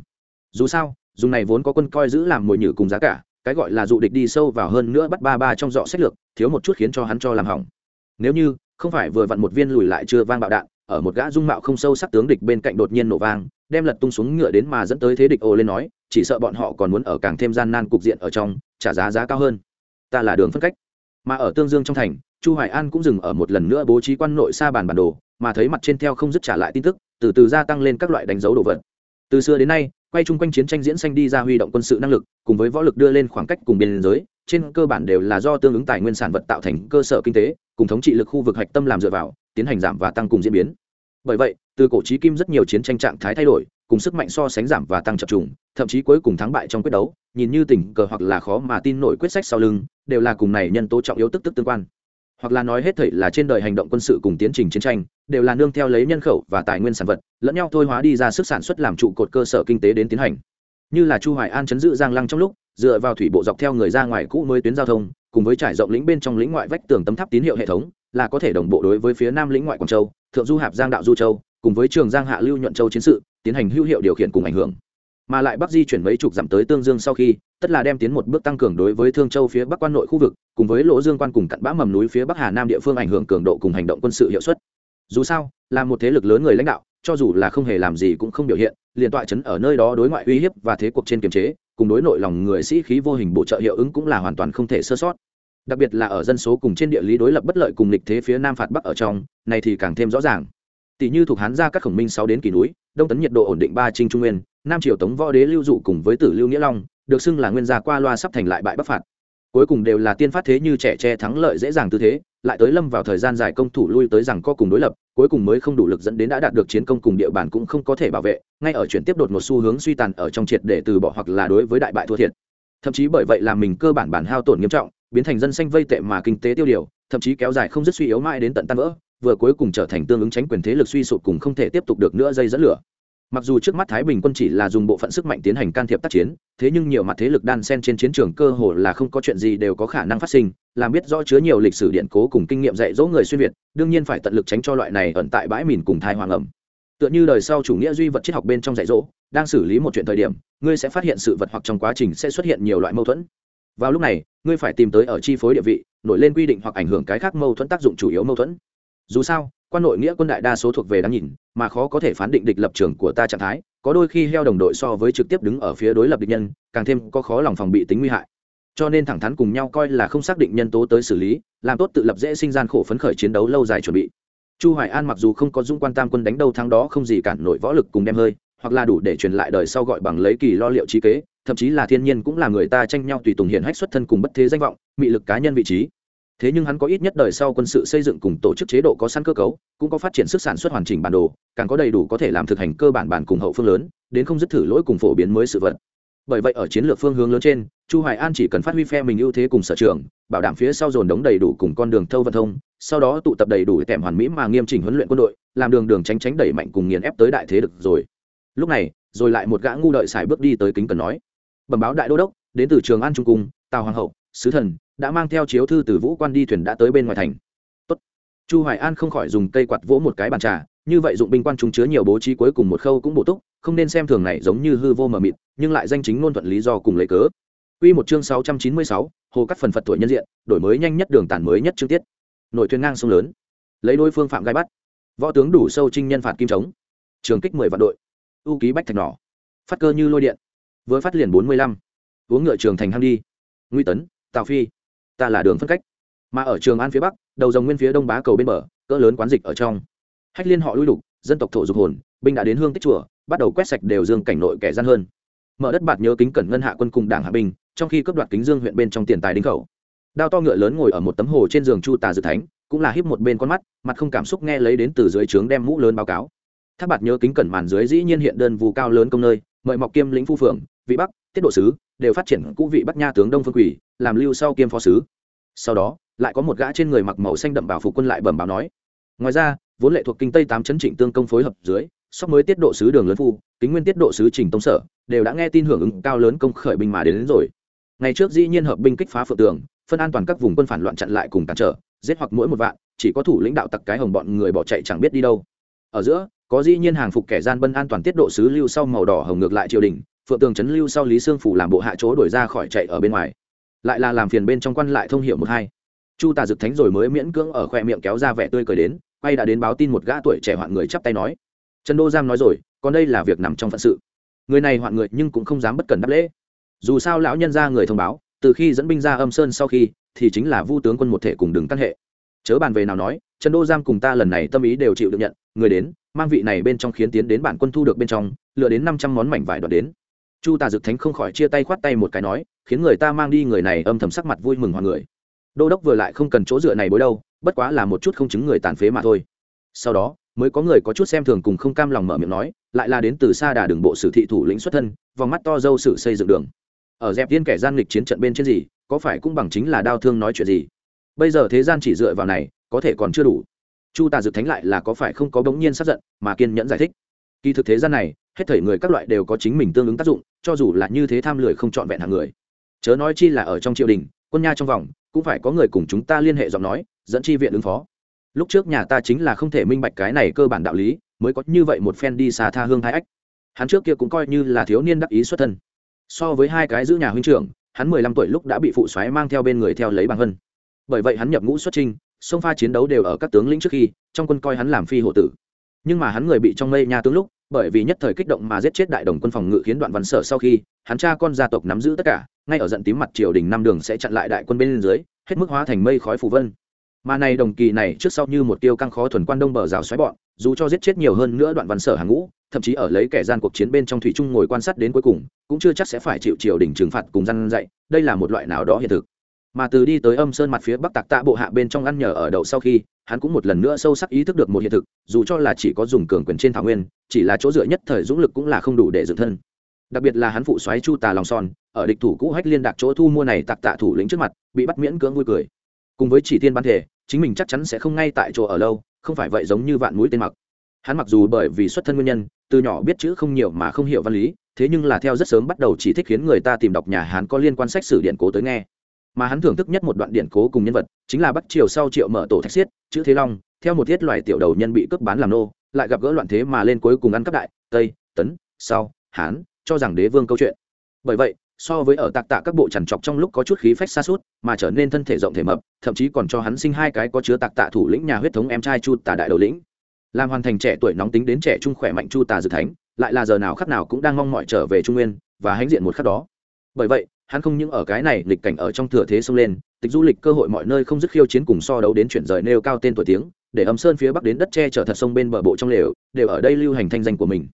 Dù sao, dùng này vốn có quân coi giữ làm mồi nhử cùng giá cả, cái gọi là dụ địch đi sâu vào hơn nữa bắt ba ba trong dọ sách lược, thiếu một chút khiến cho hắn cho làm hỏng. Nếu như không phải vừa vặn một viên lùi lại chưa vang bạo đạn, ở một gã dung mạo không sâu sắc tướng địch bên cạnh đột nhiên nổ vang, đem lật tung xuống ngựa đến mà dẫn tới thế địch ồ lên nói chỉ sợ bọn họ còn muốn ở càng thêm gian nan cục diện ở trong, trả giá giá cao hơn. Ta là đường phân cách. Mà ở tương dương trong thành, chu hoài an cũng dừng ở một lần nữa bố trí quan nội xa bàn bản đồ, mà thấy mặt trên theo không dứt trả lại tin tức, từ từ gia tăng lên các loại đánh dấu đồ vật. Từ xưa đến nay, quay chung quanh chiến tranh diễn sanh đi ra huy động quân sự năng lực, cùng với võ lực đưa lên khoảng cách cùng biên giới, trên cơ bản đều là do tương ứng tài nguyên sản vật tạo thành cơ sở kinh tế, cùng thống trị lực khu vực hạch tâm làm dựa vào, tiến hành giảm và tăng cùng diễn biến. Bởi vậy, từ cổ trí kim rất nhiều chiến tranh trạng thái thay đổi cùng sức mạnh so sánh giảm và tăng chập trùng, thậm chí cuối cùng thắng bại trong quyết đấu, nhìn như tình cờ hoặc là khó mà tin nổi quyết sách sau lưng, đều là cùng này nhân tố trọng yếu tức tức tương quan. Hoặc là nói hết thảy là trên đời hành động quân sự cùng tiến trình chiến tranh, đều là nương theo lấy nhân khẩu và tài nguyên sản vật, lẫn nhau thôi hóa đi ra sức sản xuất làm trụ cột cơ sở kinh tế đến tiến hành. Như là chu hoài an chấn giữ giang lăng trong lúc, dựa vào thủy bộ dọc theo người ra ngoài cũ mới tuyến giao thông, cùng với trải rộng lĩnh bên trong lĩnh ngoại vách tường tấm tháp tín hiệu hệ thống, là có thể đồng bộ đối với phía nam lĩnh ngoại quảng châu, thượng du hạp giang đạo du châu cùng với trường giang hạ lưu nhuận châu chiến sự, tiến hành hữu hiệu điều khiển cùng ảnh hưởng. Mà lại bắc di chuyển mấy chục dặm tới tương dương sau khi, tất là đem tiến một bước tăng cường đối với thương châu phía bắc quan nội khu vực, cùng với lỗ dương quan cùng cặn bã mầm núi phía bắc hà nam địa phương ảnh hưởng cường độ cùng hành động quân sự hiệu suất. Dù sao, là một thế lực lớn người lãnh đạo, cho dù là không hề làm gì cũng không biểu hiện, liền tọa chấn ở nơi đó đối ngoại uy hiếp và thế cuộc trên kiềm chế, cùng đối nội lòng người sĩ khí vô hình bổ trợ hiệu ứng cũng là hoàn toàn không thể sơ sót. Đặc biệt là ở dân số cùng trên địa lý đối lập bất lợi cùng lịch thế phía nam phạt bắc ở trong, này thì càng thêm rõ ràng tỷ như thuộc hán gia các khổng minh sáu đến kỳ núi, đông tấn nhiệt độ ổn định ba trinh trung nguyên, nam triều tống võ đế lưu dụ cùng với tử lưu nghĩa long, được xưng là nguyên gia qua loa sắp thành lại bại bắc phạt. Cuối cùng đều là tiên phát thế như trẻ tre thắng lợi dễ dàng tư thế, lại tới lâm vào thời gian dài công thủ lui tới rằng co cùng đối lập, cuối cùng mới không đủ lực dẫn đến đã đạt được chiến công cùng địa bàn cũng không có thể bảo vệ, ngay ở chuyển tiếp đột một xu hướng suy tàn ở trong triệt để từ bỏ hoặc là đối với đại bại thua thiệt. Thậm chí bởi vậy làm mình cơ bản bản hao tổn nghiêm trọng, biến thành dân xanh vây tệ mà kinh tế tiêu điều, thậm chí kéo dài không dứt suy yếu mãi đến tận tan vỡ vừa cuối cùng trở thành tương ứng tránh quyền thế lực suy sụp cùng không thể tiếp tục được nữa dây dẫn lửa. Mặc dù trước mắt thái bình quân chỉ là dùng bộ phận sức mạnh tiến hành can thiệp tác chiến, thế nhưng nhiều mặt thế lực đan sen trên chiến trường cơ hồ là không có chuyện gì đều có khả năng phát sinh, làm biết rõ chứa nhiều lịch sử điện cố cùng kinh nghiệm dạy dỗ người xuyên việt, đương nhiên phải tận lực tránh cho loại này ẩn tại bãi mìn cùng thai hoàng ẩm. Tựa như đời sau chủ nghĩa duy vật triết học bên trong dạy dỗ, đang xử lý một chuyện thời điểm, ngươi sẽ phát hiện sự vật hoặc trong quá trình sẽ xuất hiện nhiều loại mâu thuẫn. Vào lúc này, ngươi phải tìm tới ở chi phối địa vị, nổi lên quy định hoặc ảnh hưởng cái khác mâu thuẫn tác dụng chủ yếu mâu thuẫn dù sao, quan nội nghĩa quân đại đa số thuộc về đáng nhìn, mà khó có thể phán định địch lập trường của ta trạng thái, có đôi khi heo đồng đội so với trực tiếp đứng ở phía đối lập địch nhân, càng thêm có khó lòng phòng bị tính nguy hại. Cho nên thẳng thắn cùng nhau coi là không xác định nhân tố tới xử lý, làm tốt tự lập dễ sinh gian khổ phấn khởi chiến đấu lâu dài chuẩn bị. Chu hoài an mặc dù không có dung quan tam quân đánh đâu thắng đó không gì cản nổi võ lực cùng đem hơi, hoặc là đủ để truyền lại đời sau gọi bằng lấy kỳ lo liệu trí kế, thậm chí là thiên nhiên cũng là người ta tranh nhau tùy tùng hiển hách xuất thân cùng bất thế danh vọng, mị lực cá nhân vị trí thế nhưng hắn có ít nhất đời sau quân sự xây dựng cùng tổ chức chế độ có sẵn cơ cấu, cũng có phát triển sức sản xuất hoàn chỉnh bản đồ, càng có đầy đủ có thể làm thực hành cơ bản bản cùng hậu phương lớn, đến không dứt thử lỗi cùng phổ biến mới sự vật. Bởi vậy ở chiến lược phương hướng lớn trên, chu hoài an chỉ cần phát huy phe mình ưu thế cùng sở trường, bảo đảm phía sau dồn đống đầy đủ cùng con đường thâu vận thông, sau đó tụ tập đầy đủ kèm hoàn mỹ mà nghiêm chỉnh huấn luyện quân đội, làm đường đường tránh tránh đẩy mạnh cùng nghiền ép tới đại thế được rồi. Lúc này, rồi lại một gã ngu đợi xài bước đi tới kính cần nói, bẩm báo đại đô đốc, đến từ trường an trung cung, tào hoàng hậu sứ thần đã mang theo chiếu thư từ vũ quan đi thuyền đã tới bên ngoài thành Tốt. chu hoài an không khỏi dùng cây quạt vỗ một cái bàn trà như vậy dụng binh quan chúng chứa nhiều bố trí cuối cùng một khâu cũng bổ túc không nên xem thường này giống như hư vô mờ mịt nhưng lại danh chính ngôn thuận lý do cùng lấy cớ Quy một chương 696, hồ cắt phần phật tuổi nhân diện, đổi mới nhanh nhất đường tản mới nhất chương tiết. Nội thuyền ngang sông lớn, lấy đối phương phạm gai bắt. Võ tướng đủ sâu trinh nhân phạt kim trống. Trường kích 10 vạn đội. ưu ký bách thạch nỏ. Phát cơ như lôi điện. Vừa phát liền 45. Uống ngựa trường thành hang đi. Nguy tấn, Tào Phi. Ta là đường phân cách. Mà ở Trường An phía bắc, đầu dòng nguyên phía đông bá cầu bên bờ, cỡ lớn quán dịch ở trong. Hách liên họ lui lục, dân tộc thổ dục hồn, binh đã đến hương tích chùa, bắt đầu quét sạch đều dương cảnh nội kẻ gian hơn mở đất bạt nhớ kính cẩn ngân hạ quân cùng đảng hạ binh trong khi cướp đoạt kính dương huyện bên trong tiền tài đinh khẩu đao to ngựa lớn ngồi ở một tấm hồ trên giường chu tà dự thánh cũng là híp một bên con mắt mặt không cảm xúc nghe lấy đến từ dưới trướng đem mũ lớn báo cáo tháp bạt nhớ kính cẩn màn dưới dĩ nhiên hiện đơn vù cao lớn công nơi mời mọc kiêm lĩnh phu phượng vị bắc tiết độ sứ đều phát triển cũ vị bắc nha tướng đông phương quỷ làm lưu sau kiêm phó sứ. Sau đó lại có một gã trên người mặc màu xanh đậm bảo phục quân lại bẩm báo nói ngoài ra vốn lệ thuộc kinh tây tám chấn trịnh tương công phối hợp dưới sóc mới tiết độ sứ đường lớn phu kính nguyên tiết độ sứ trình tông sở đều đã nghe tin hưởng ứng cao lớn công khởi binh mà đến, đến rồi. Ngày trước dĩ nhiên hợp binh kích phá phượng tường phân an toàn các vùng quân phản loạn chặn lại cùng cản trở giết hoặc mỗi một vạn chỉ có thủ lãnh đạo tặc cái hồng bọn người bỏ chạy chẳng biết đi đâu. Ở giữa có dĩ nhiên hàng phục kẻ gian bân an toàn tiết độ sứ lưu sau màu đỏ hồng ngược lại triều đình phượng tường trấn lưu sau lý sương phủ làm bộ hạ chỗ đổi ra khỏi chạy ở bên ngoài lại là làm phiền bên trong quan lại thông hiểu một hai chu tà dực thánh rồi mới miễn cưỡng ở khoe miệng kéo ra vẻ tươi cười đến quay đã đến báo tin một gã tuổi trẻ hoạn người chắp tay nói trần đô giam nói rồi còn đây là việc nằm trong phận sự người này hoạn người nhưng cũng không dám bất cần đáp lễ dù sao lão nhân ra người thông báo từ khi dẫn binh ra âm sơn sau khi thì chính là vu tướng quân một thể cùng đứng căn hệ chớ bàn về nào nói trần đô giam cùng ta lần này tâm ý đều chịu được nhận người đến mang vị này bên trong khiến tiến đến bản quân thu được bên trong lựa đến năm trăm món mảnh vải đoạt đến chu tà dực thánh không khỏi chia tay khoát tay một cái nói, khiến người ta mang đi người này âm thầm sắc mặt vui mừng hoàng người. Đô đốc vừa lại không cần chỗ dựa này bối đâu, bất quá là một chút không chứng người tàn phế mà thôi. Sau đó, mới có người có chút xem thường cùng không cam lòng mở miệng nói, lại là đến từ xa đà đường bộ sử thị thủ lĩnh xuất thân, vòng mắt to dâu sử xây dựng đường. Ở dẹp tiên kẻ gian nghịch chiến trận bên trên gì, có phải cũng bằng chính là đau thương nói chuyện gì? Bây giờ thế gian chỉ dựa vào này, có thể còn chưa đủ. Chu tà dực thánh lại là có phải không có bỗng nhiên sát giận, mà kiên nhẫn giải thích. Kỳ thực thế gian này hết thảy người các loại đều có chính mình tương ứng tác dụng, cho dù là như thế tham lười không trọn vẹn hàng người. Chớ nói chi là ở trong triều đình, quân nha trong vòng, cũng phải có người cùng chúng ta liên hệ giọng nói, dẫn chi viện ứng phó. Lúc trước nhà ta chính là không thể minh bạch cái này cơ bản đạo lý, mới có như vậy một phen đi xa tha hương thái ách. Hắn trước kia cũng coi như là thiếu niên đắc ý xuất thân. So với hai cái giữ nhà huynh trưởng, hắn mười lăm tuổi lúc đã bị phụ soái mang theo bên người theo lấy bằng hân bởi vậy hắn nhập ngũ xuất trinh, sông pha chiến đấu đều ở các tướng lĩnh trước khi, trong quân coi hắn làm phi hộ tử. Nhưng mà hắn người bị trong mây nhà tướng lúc bởi vì nhất thời kích động mà giết chết đại đồng quân phòng ngự khiến đoạn văn sở sau khi, hắn cha con gia tộc nắm giữ tất cả, ngay ở giận tím mặt triều đình năm đường sẽ chặn lại đại quân bên dưới, hết mức hóa thành mây khói phù vân. Mà này đồng kỳ này trước sau như một tiêu căng khó thuần quan đông bờ rào xoáy bọn, dù cho giết chết nhiều hơn nữa đoạn văn sở hàng ngũ, thậm chí ở lấy kẻ gian cuộc chiến bên trong thủy trung ngồi quan sát đến cuối cùng, cũng chưa chắc sẽ phải chịu triều đình trừng phạt cùng gian dạy, đây là một loại nào đó hiện thực. Mà từ đi tới âm sơn mặt phía bắc tạc tạ bộ hạ bên trong ăn nhờ ở đậu sau khi hắn cũng một lần nữa sâu sắc ý thức được một hiện thực, dù cho là chỉ có dùng cường quyền trên thảo nguyên, chỉ là chỗ dựa nhất thời dũng lực cũng là không đủ để dựng thân. Đặc biệt là hắn phụ xoáy chu tà lòng son, ở địch thủ cũ hách liên đạc chỗ thu mua này tạc tạ thủ lĩnh trước mặt, bị bắt miễn cưỡng vui cười. Cùng với chỉ tiên ban thể, chính mình chắc chắn sẽ không ngay tại chỗ ở lâu, không phải vậy giống như vạn mũi tên mặc. Hắn mặc dù bởi vì xuất thân nguyên nhân, từ nhỏ biết chữ không nhiều mà không hiểu văn lý, thế nhưng là theo rất sớm bắt đầu chỉ thích khiến người ta tìm đọc nhà hán có liên quan sách sử điện cố tới nghe mà hắn thưởng thức nhất một đoạn điện cố cùng nhân vật, chính là bắc triều sau triệu mở tổ thạch xiết, chữ thế long, theo một thiết loài tiểu đầu nhân bị cướp bán làm nô, lại gặp gỡ loạn thế mà lên cuối cùng ăn cắp đại, tây, tấn, sau, hán, cho rằng đế vương câu chuyện. Bởi vậy, so với ở tạc tạ các bộ trằn trọc trong lúc có chút khí phách xa suốt, mà trở nên thân thể rộng thể mập, thậm chí còn cho hắn sinh hai cái có chứa tạc tạ thủ lĩnh nhà huyết thống em trai chu tà đại đầu lĩnh. Làm hoàn thành trẻ tuổi nóng tính đến trẻ trung khỏe mạnh chu tà dự thánh, lại là giờ nào khắc nào cũng đang mong mọi trở về trung nguyên, và hãnh diện một khắc đó. Bởi vậy hắn không những ở cái này lịch cảnh ở trong thừa thế xông lên, tịch du lịch cơ hội mọi nơi không dứt khiêu chiến cùng so đấu đến chuyển rời nêu cao tên tuổi tiếng, để âm sơn phía bắc đến đất tre trở thật sông bên bờ bộ trong lều, đều ở đây lưu hành thanh danh của mình.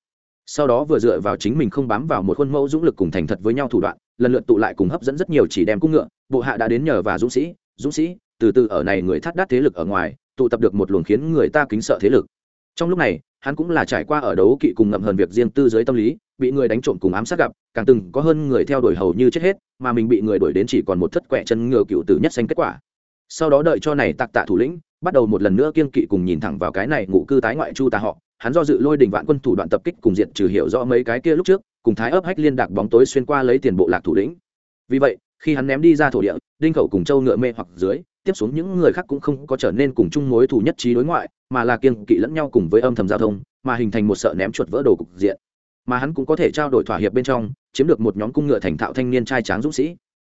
Sau đó vừa dựa vào chính mình không bám vào một khuôn mẫu dũng lực cùng thành thật với nhau thủ đoạn, lần lượt tụ lại cùng hấp dẫn rất nhiều chỉ đem cung ngựa, bộ hạ đã đến nhờ và dũng sĩ dũng sĩ, từ từ ở này người thắt đắt thế lực ở ngoài, tụ tập được một luồng khiến người ta kính sợ thế lực. Trong lúc này hắn cũng là trải qua ở đấu kỵ cùng ngậm hơn việc riêng tư giới tâm lý, bị người đánh trộm cùng ám sát gặp, càng từng có hơn người theo đuổi hầu như chết hết, mà mình bị người đuổi đến chỉ còn một thất quẹ chân ngựa cựu tử nhất xanh kết quả. Sau đó đợi cho này tạc tạ thủ lĩnh, bắt đầu một lần nữa kiên kỵ cùng nhìn thẳng vào cái này ngụ cư tái ngoại chu tà họ, hắn do dự lôi đình vạn quân thủ đoạn tập kích cùng diện trừ hiểu rõ mấy cái kia lúc trước, cùng thái ấp hách liên đạc bóng tối xuyên qua lấy tiền bộ lạc thủ lĩnh. Vì vậy, khi hắn ném đi ra thổ địa, đinh khẩu cùng châu ngựa mê hoặc dưới tiếp xuống những người khác cũng không có trở nên cùng chung mối thù nhất trí đối ngoại, mà là kiên kỵ lẫn nhau cùng với âm thầm giao thông, mà hình thành một sợ ném chuột vỡ đồ cục diện. Mà hắn cũng có thể trao đổi thỏa hiệp bên trong, chiếm được một nhóm cung ngựa thành thạo thanh niên trai tráng dũng sĩ.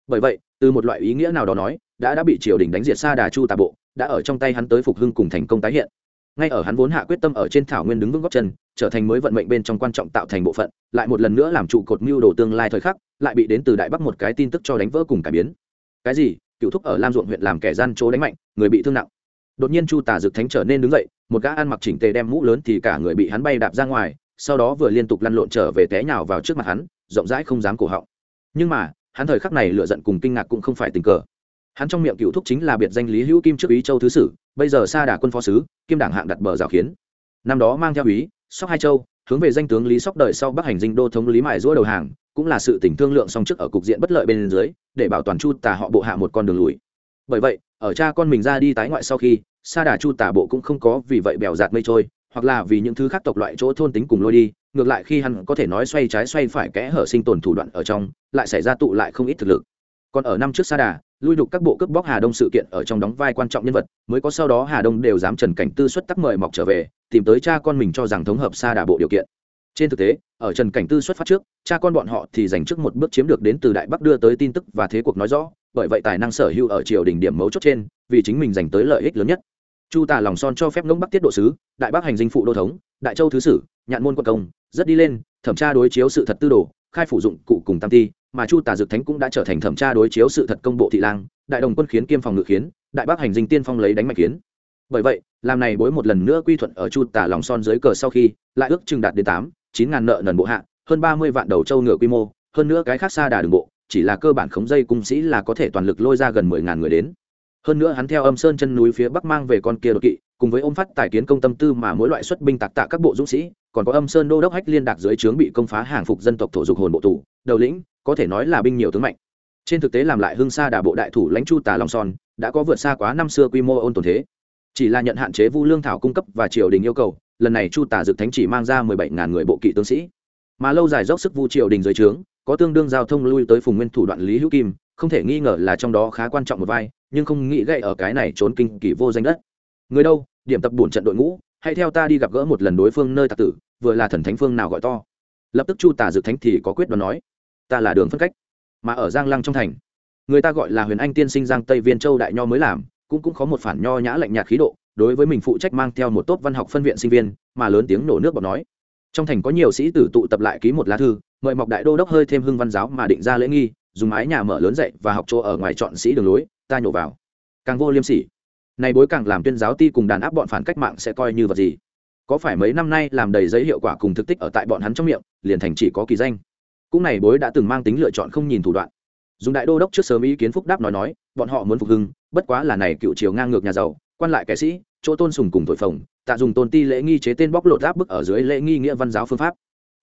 Bởi vậy, từ một loại ý nghĩa nào đó nói, đã đã bị triều đình đánh diệt xa đà chu tà bộ, đã ở trong tay hắn tới phục hưng cùng thành công tái hiện. Ngay ở hắn vốn hạ quyết tâm ở trên thảo nguyên đứng vững góc chân, trở thành mới vận mệnh bên trong quan trọng tạo thành bộ phận, lại một lần nữa làm trụ cột mưu đồ tương lai thời khắc, lại bị đến từ đại bắc một cái tin tức cho đánh vỡ cùng cải biến. Cái gì? Cựu thúc ở lam ruộng huyện làm kẻ gian chỗ đánh mạnh, người bị thương nặng. Đột nhiên chu tả dực thánh trở nên đứng dậy, một gã ăn mặc chỉnh tề đem mũ lớn thì cả người bị hắn bay đạp ra ngoài, sau đó vừa liên tục lăn lộn trở về té nhào vào trước mặt hắn, rộng rãi không dám cổ họng. Nhưng mà, hắn thời khắc này lựa giận cùng kinh ngạc cũng không phải tình cờ. Hắn trong miệng cựu thúc chính là biệt danh lý hữu kim trước ý châu thứ sử, bây giờ xa đà quân phó sứ, kim đảng hạng đặt bờ rào khiến năm đó mang theo ý, sóc hai châu, hướng về danh tướng lý sóc đợi sau bắc hành dinh đô thống lý mại giũa đầu hàng cũng là sự tình thương lượng song chức ở cục diện bất lợi bên dưới, để bảo toàn chu tà họ bộ hạ một con đường lùi. Bởi vậy, ở cha con mình ra đi tái ngoại sau khi, sa đà chu tà bộ cũng không có vì vậy bèo giạt mây trôi, hoặc là vì những thứ khác tộc loại chỗ thôn tính cùng lôi đi, ngược lại khi hắn có thể nói xoay trái xoay phải kẽ hở sinh tồn thủ đoạn ở trong, lại xảy ra tụ lại không ít thực lực. Còn ở năm trước sa đà, lui đục các bộ cướp bóc hà đông sự kiện ở trong đóng vai quan trọng nhân vật, mới có sau đó hà đông đều dám trần cảnh tư xuất tắc mời mọc trở về, tìm tới cha con mình cho rằng thống hợp sa đà bộ điều kiện trên thực tế, ở trần cảnh tư xuất phát trước, cha con bọn họ thì dành trước một bước chiếm được đến từ đại bắc đưa tới tin tức và thế cuộc nói rõ, bởi vậy tài năng sở hữu ở triều đình điểm mấu chốt trên, vì chính mình giành tới lợi ích lớn nhất. Chu tả lòng son cho phép ngỗng bắc tiết độ sứ, đại bắc hành dinh phụ đô thống, đại châu thứ sử, nhạn môn quân công, rất đi lên, thẩm tra đối chiếu sự thật tư đồ, khai phủ dụng cụ cùng tam ti, mà chu tả dược thánh cũng đã trở thành thẩm tra đối chiếu sự thật công bộ thị lang, đại đồng quân khiến kiêm phòng ngự khiến, đại bắc hành dinh tiên phong lấy đánh mạch khiến. Bởi vậy, làm này bối một lần nữa quy thuận ở chu tả lòng son dưới cờ sau khi, lại ước chừng đạt đến tám chín ngàn nợ nần bộ hạ, hơn ba mươi vạn đầu châu ngựa quy mô, hơn nữa cái khác xa đà đường bộ, chỉ là cơ bản khống dây cung sĩ là có thể toàn lực lôi ra gần mười ngàn người đến. Hơn nữa hắn theo âm sơn chân núi phía bắc mang về con kia đột kỵ, cùng với ôm phát tài kiến công tâm tư mà mỗi loại xuất binh tạc tạ các bộ dũng sĩ, còn có âm sơn đô đốc hách liên đạc dưới trướng bị công phá hàng phục dân tộc thổ dục hồn bộ tù, đầu lĩnh, có thể nói là binh nhiều tướng mạnh. Trên thực tế làm lại hưng xa đà bộ đại thủ lãnh chu tà lòng son, đã có vượt xa quá năm xưa quy mô ôn tồn thế. Chỉ là nhận hạn chế vu lương thảo cung cấp và triều đình yêu cầu lần này chu tả dực thánh chỉ mang ra mười bảy ngàn người bộ kỵ tướng sĩ. Mà lâu dài dốc sức vu triều đình dưới trướng, có tương đương giao thông lui tới phùng nguyên thủ đoạn lý hữu kim, không thể nghi ngờ là trong đó khá quan trọng một vai, nhưng không nghĩ gậy ở cái này trốn kinh kỳ vô danh đất. Người đâu, điểm tập bổn trận đội ngũ, hãy theo ta đi gặp gỡ một lần đối phương nơi tạc tử, vừa là thần thánh phương nào gọi to. Lập tức chu tả dực thánh thì có quyết đoán nói, ta là đường phân cách, mà ở giang lăng trong thành, người ta gọi là huyền anh tiên sinh giang tây viên châu đại nho mới làm, cũng cũng có một phản nho nhã lạnh nhạt khí độ đối với mình phụ trách mang theo một tốt văn học phân viện sinh viên, mà lớn tiếng nổ nước bọt nói. Trong thành có nhiều sĩ tử tụ tập lại ký một lá thư, mời mọc đại đô đốc hơi thêm hưng văn giáo mà định ra lễ nghi, dùng mái nhà mở lớn dậy và học chỗ ở ngoài chọn sĩ đường lối, ta nhổ vào. Càng vô liêm sỉ. Này bối càng làm tuyên giáo ti cùng đàn áp bọn phản cách mạng sẽ coi như vật gì? Có phải mấy năm nay làm đầy giấy hiệu quả cùng thực tích ở tại bọn hắn trong miệng, liền thành chỉ có kỳ danh? Cũng này bối đã từng mang tính lựa chọn không nhìn thủ đoạn. Dùng đại đô đốc trước sớm ý kiến phúc đáp nói nói, bọn họ muốn phục hưng, bất quá là này cựu chiều ngang ngược nhà giàu, quan lại kẻ sĩ chỗ tôn sùng cùng thổi phồng, tạ dùng tôn ti lễ nghi chế tên bóc lột áp bức ở dưới lễ nghi nghĩa văn giáo phương pháp.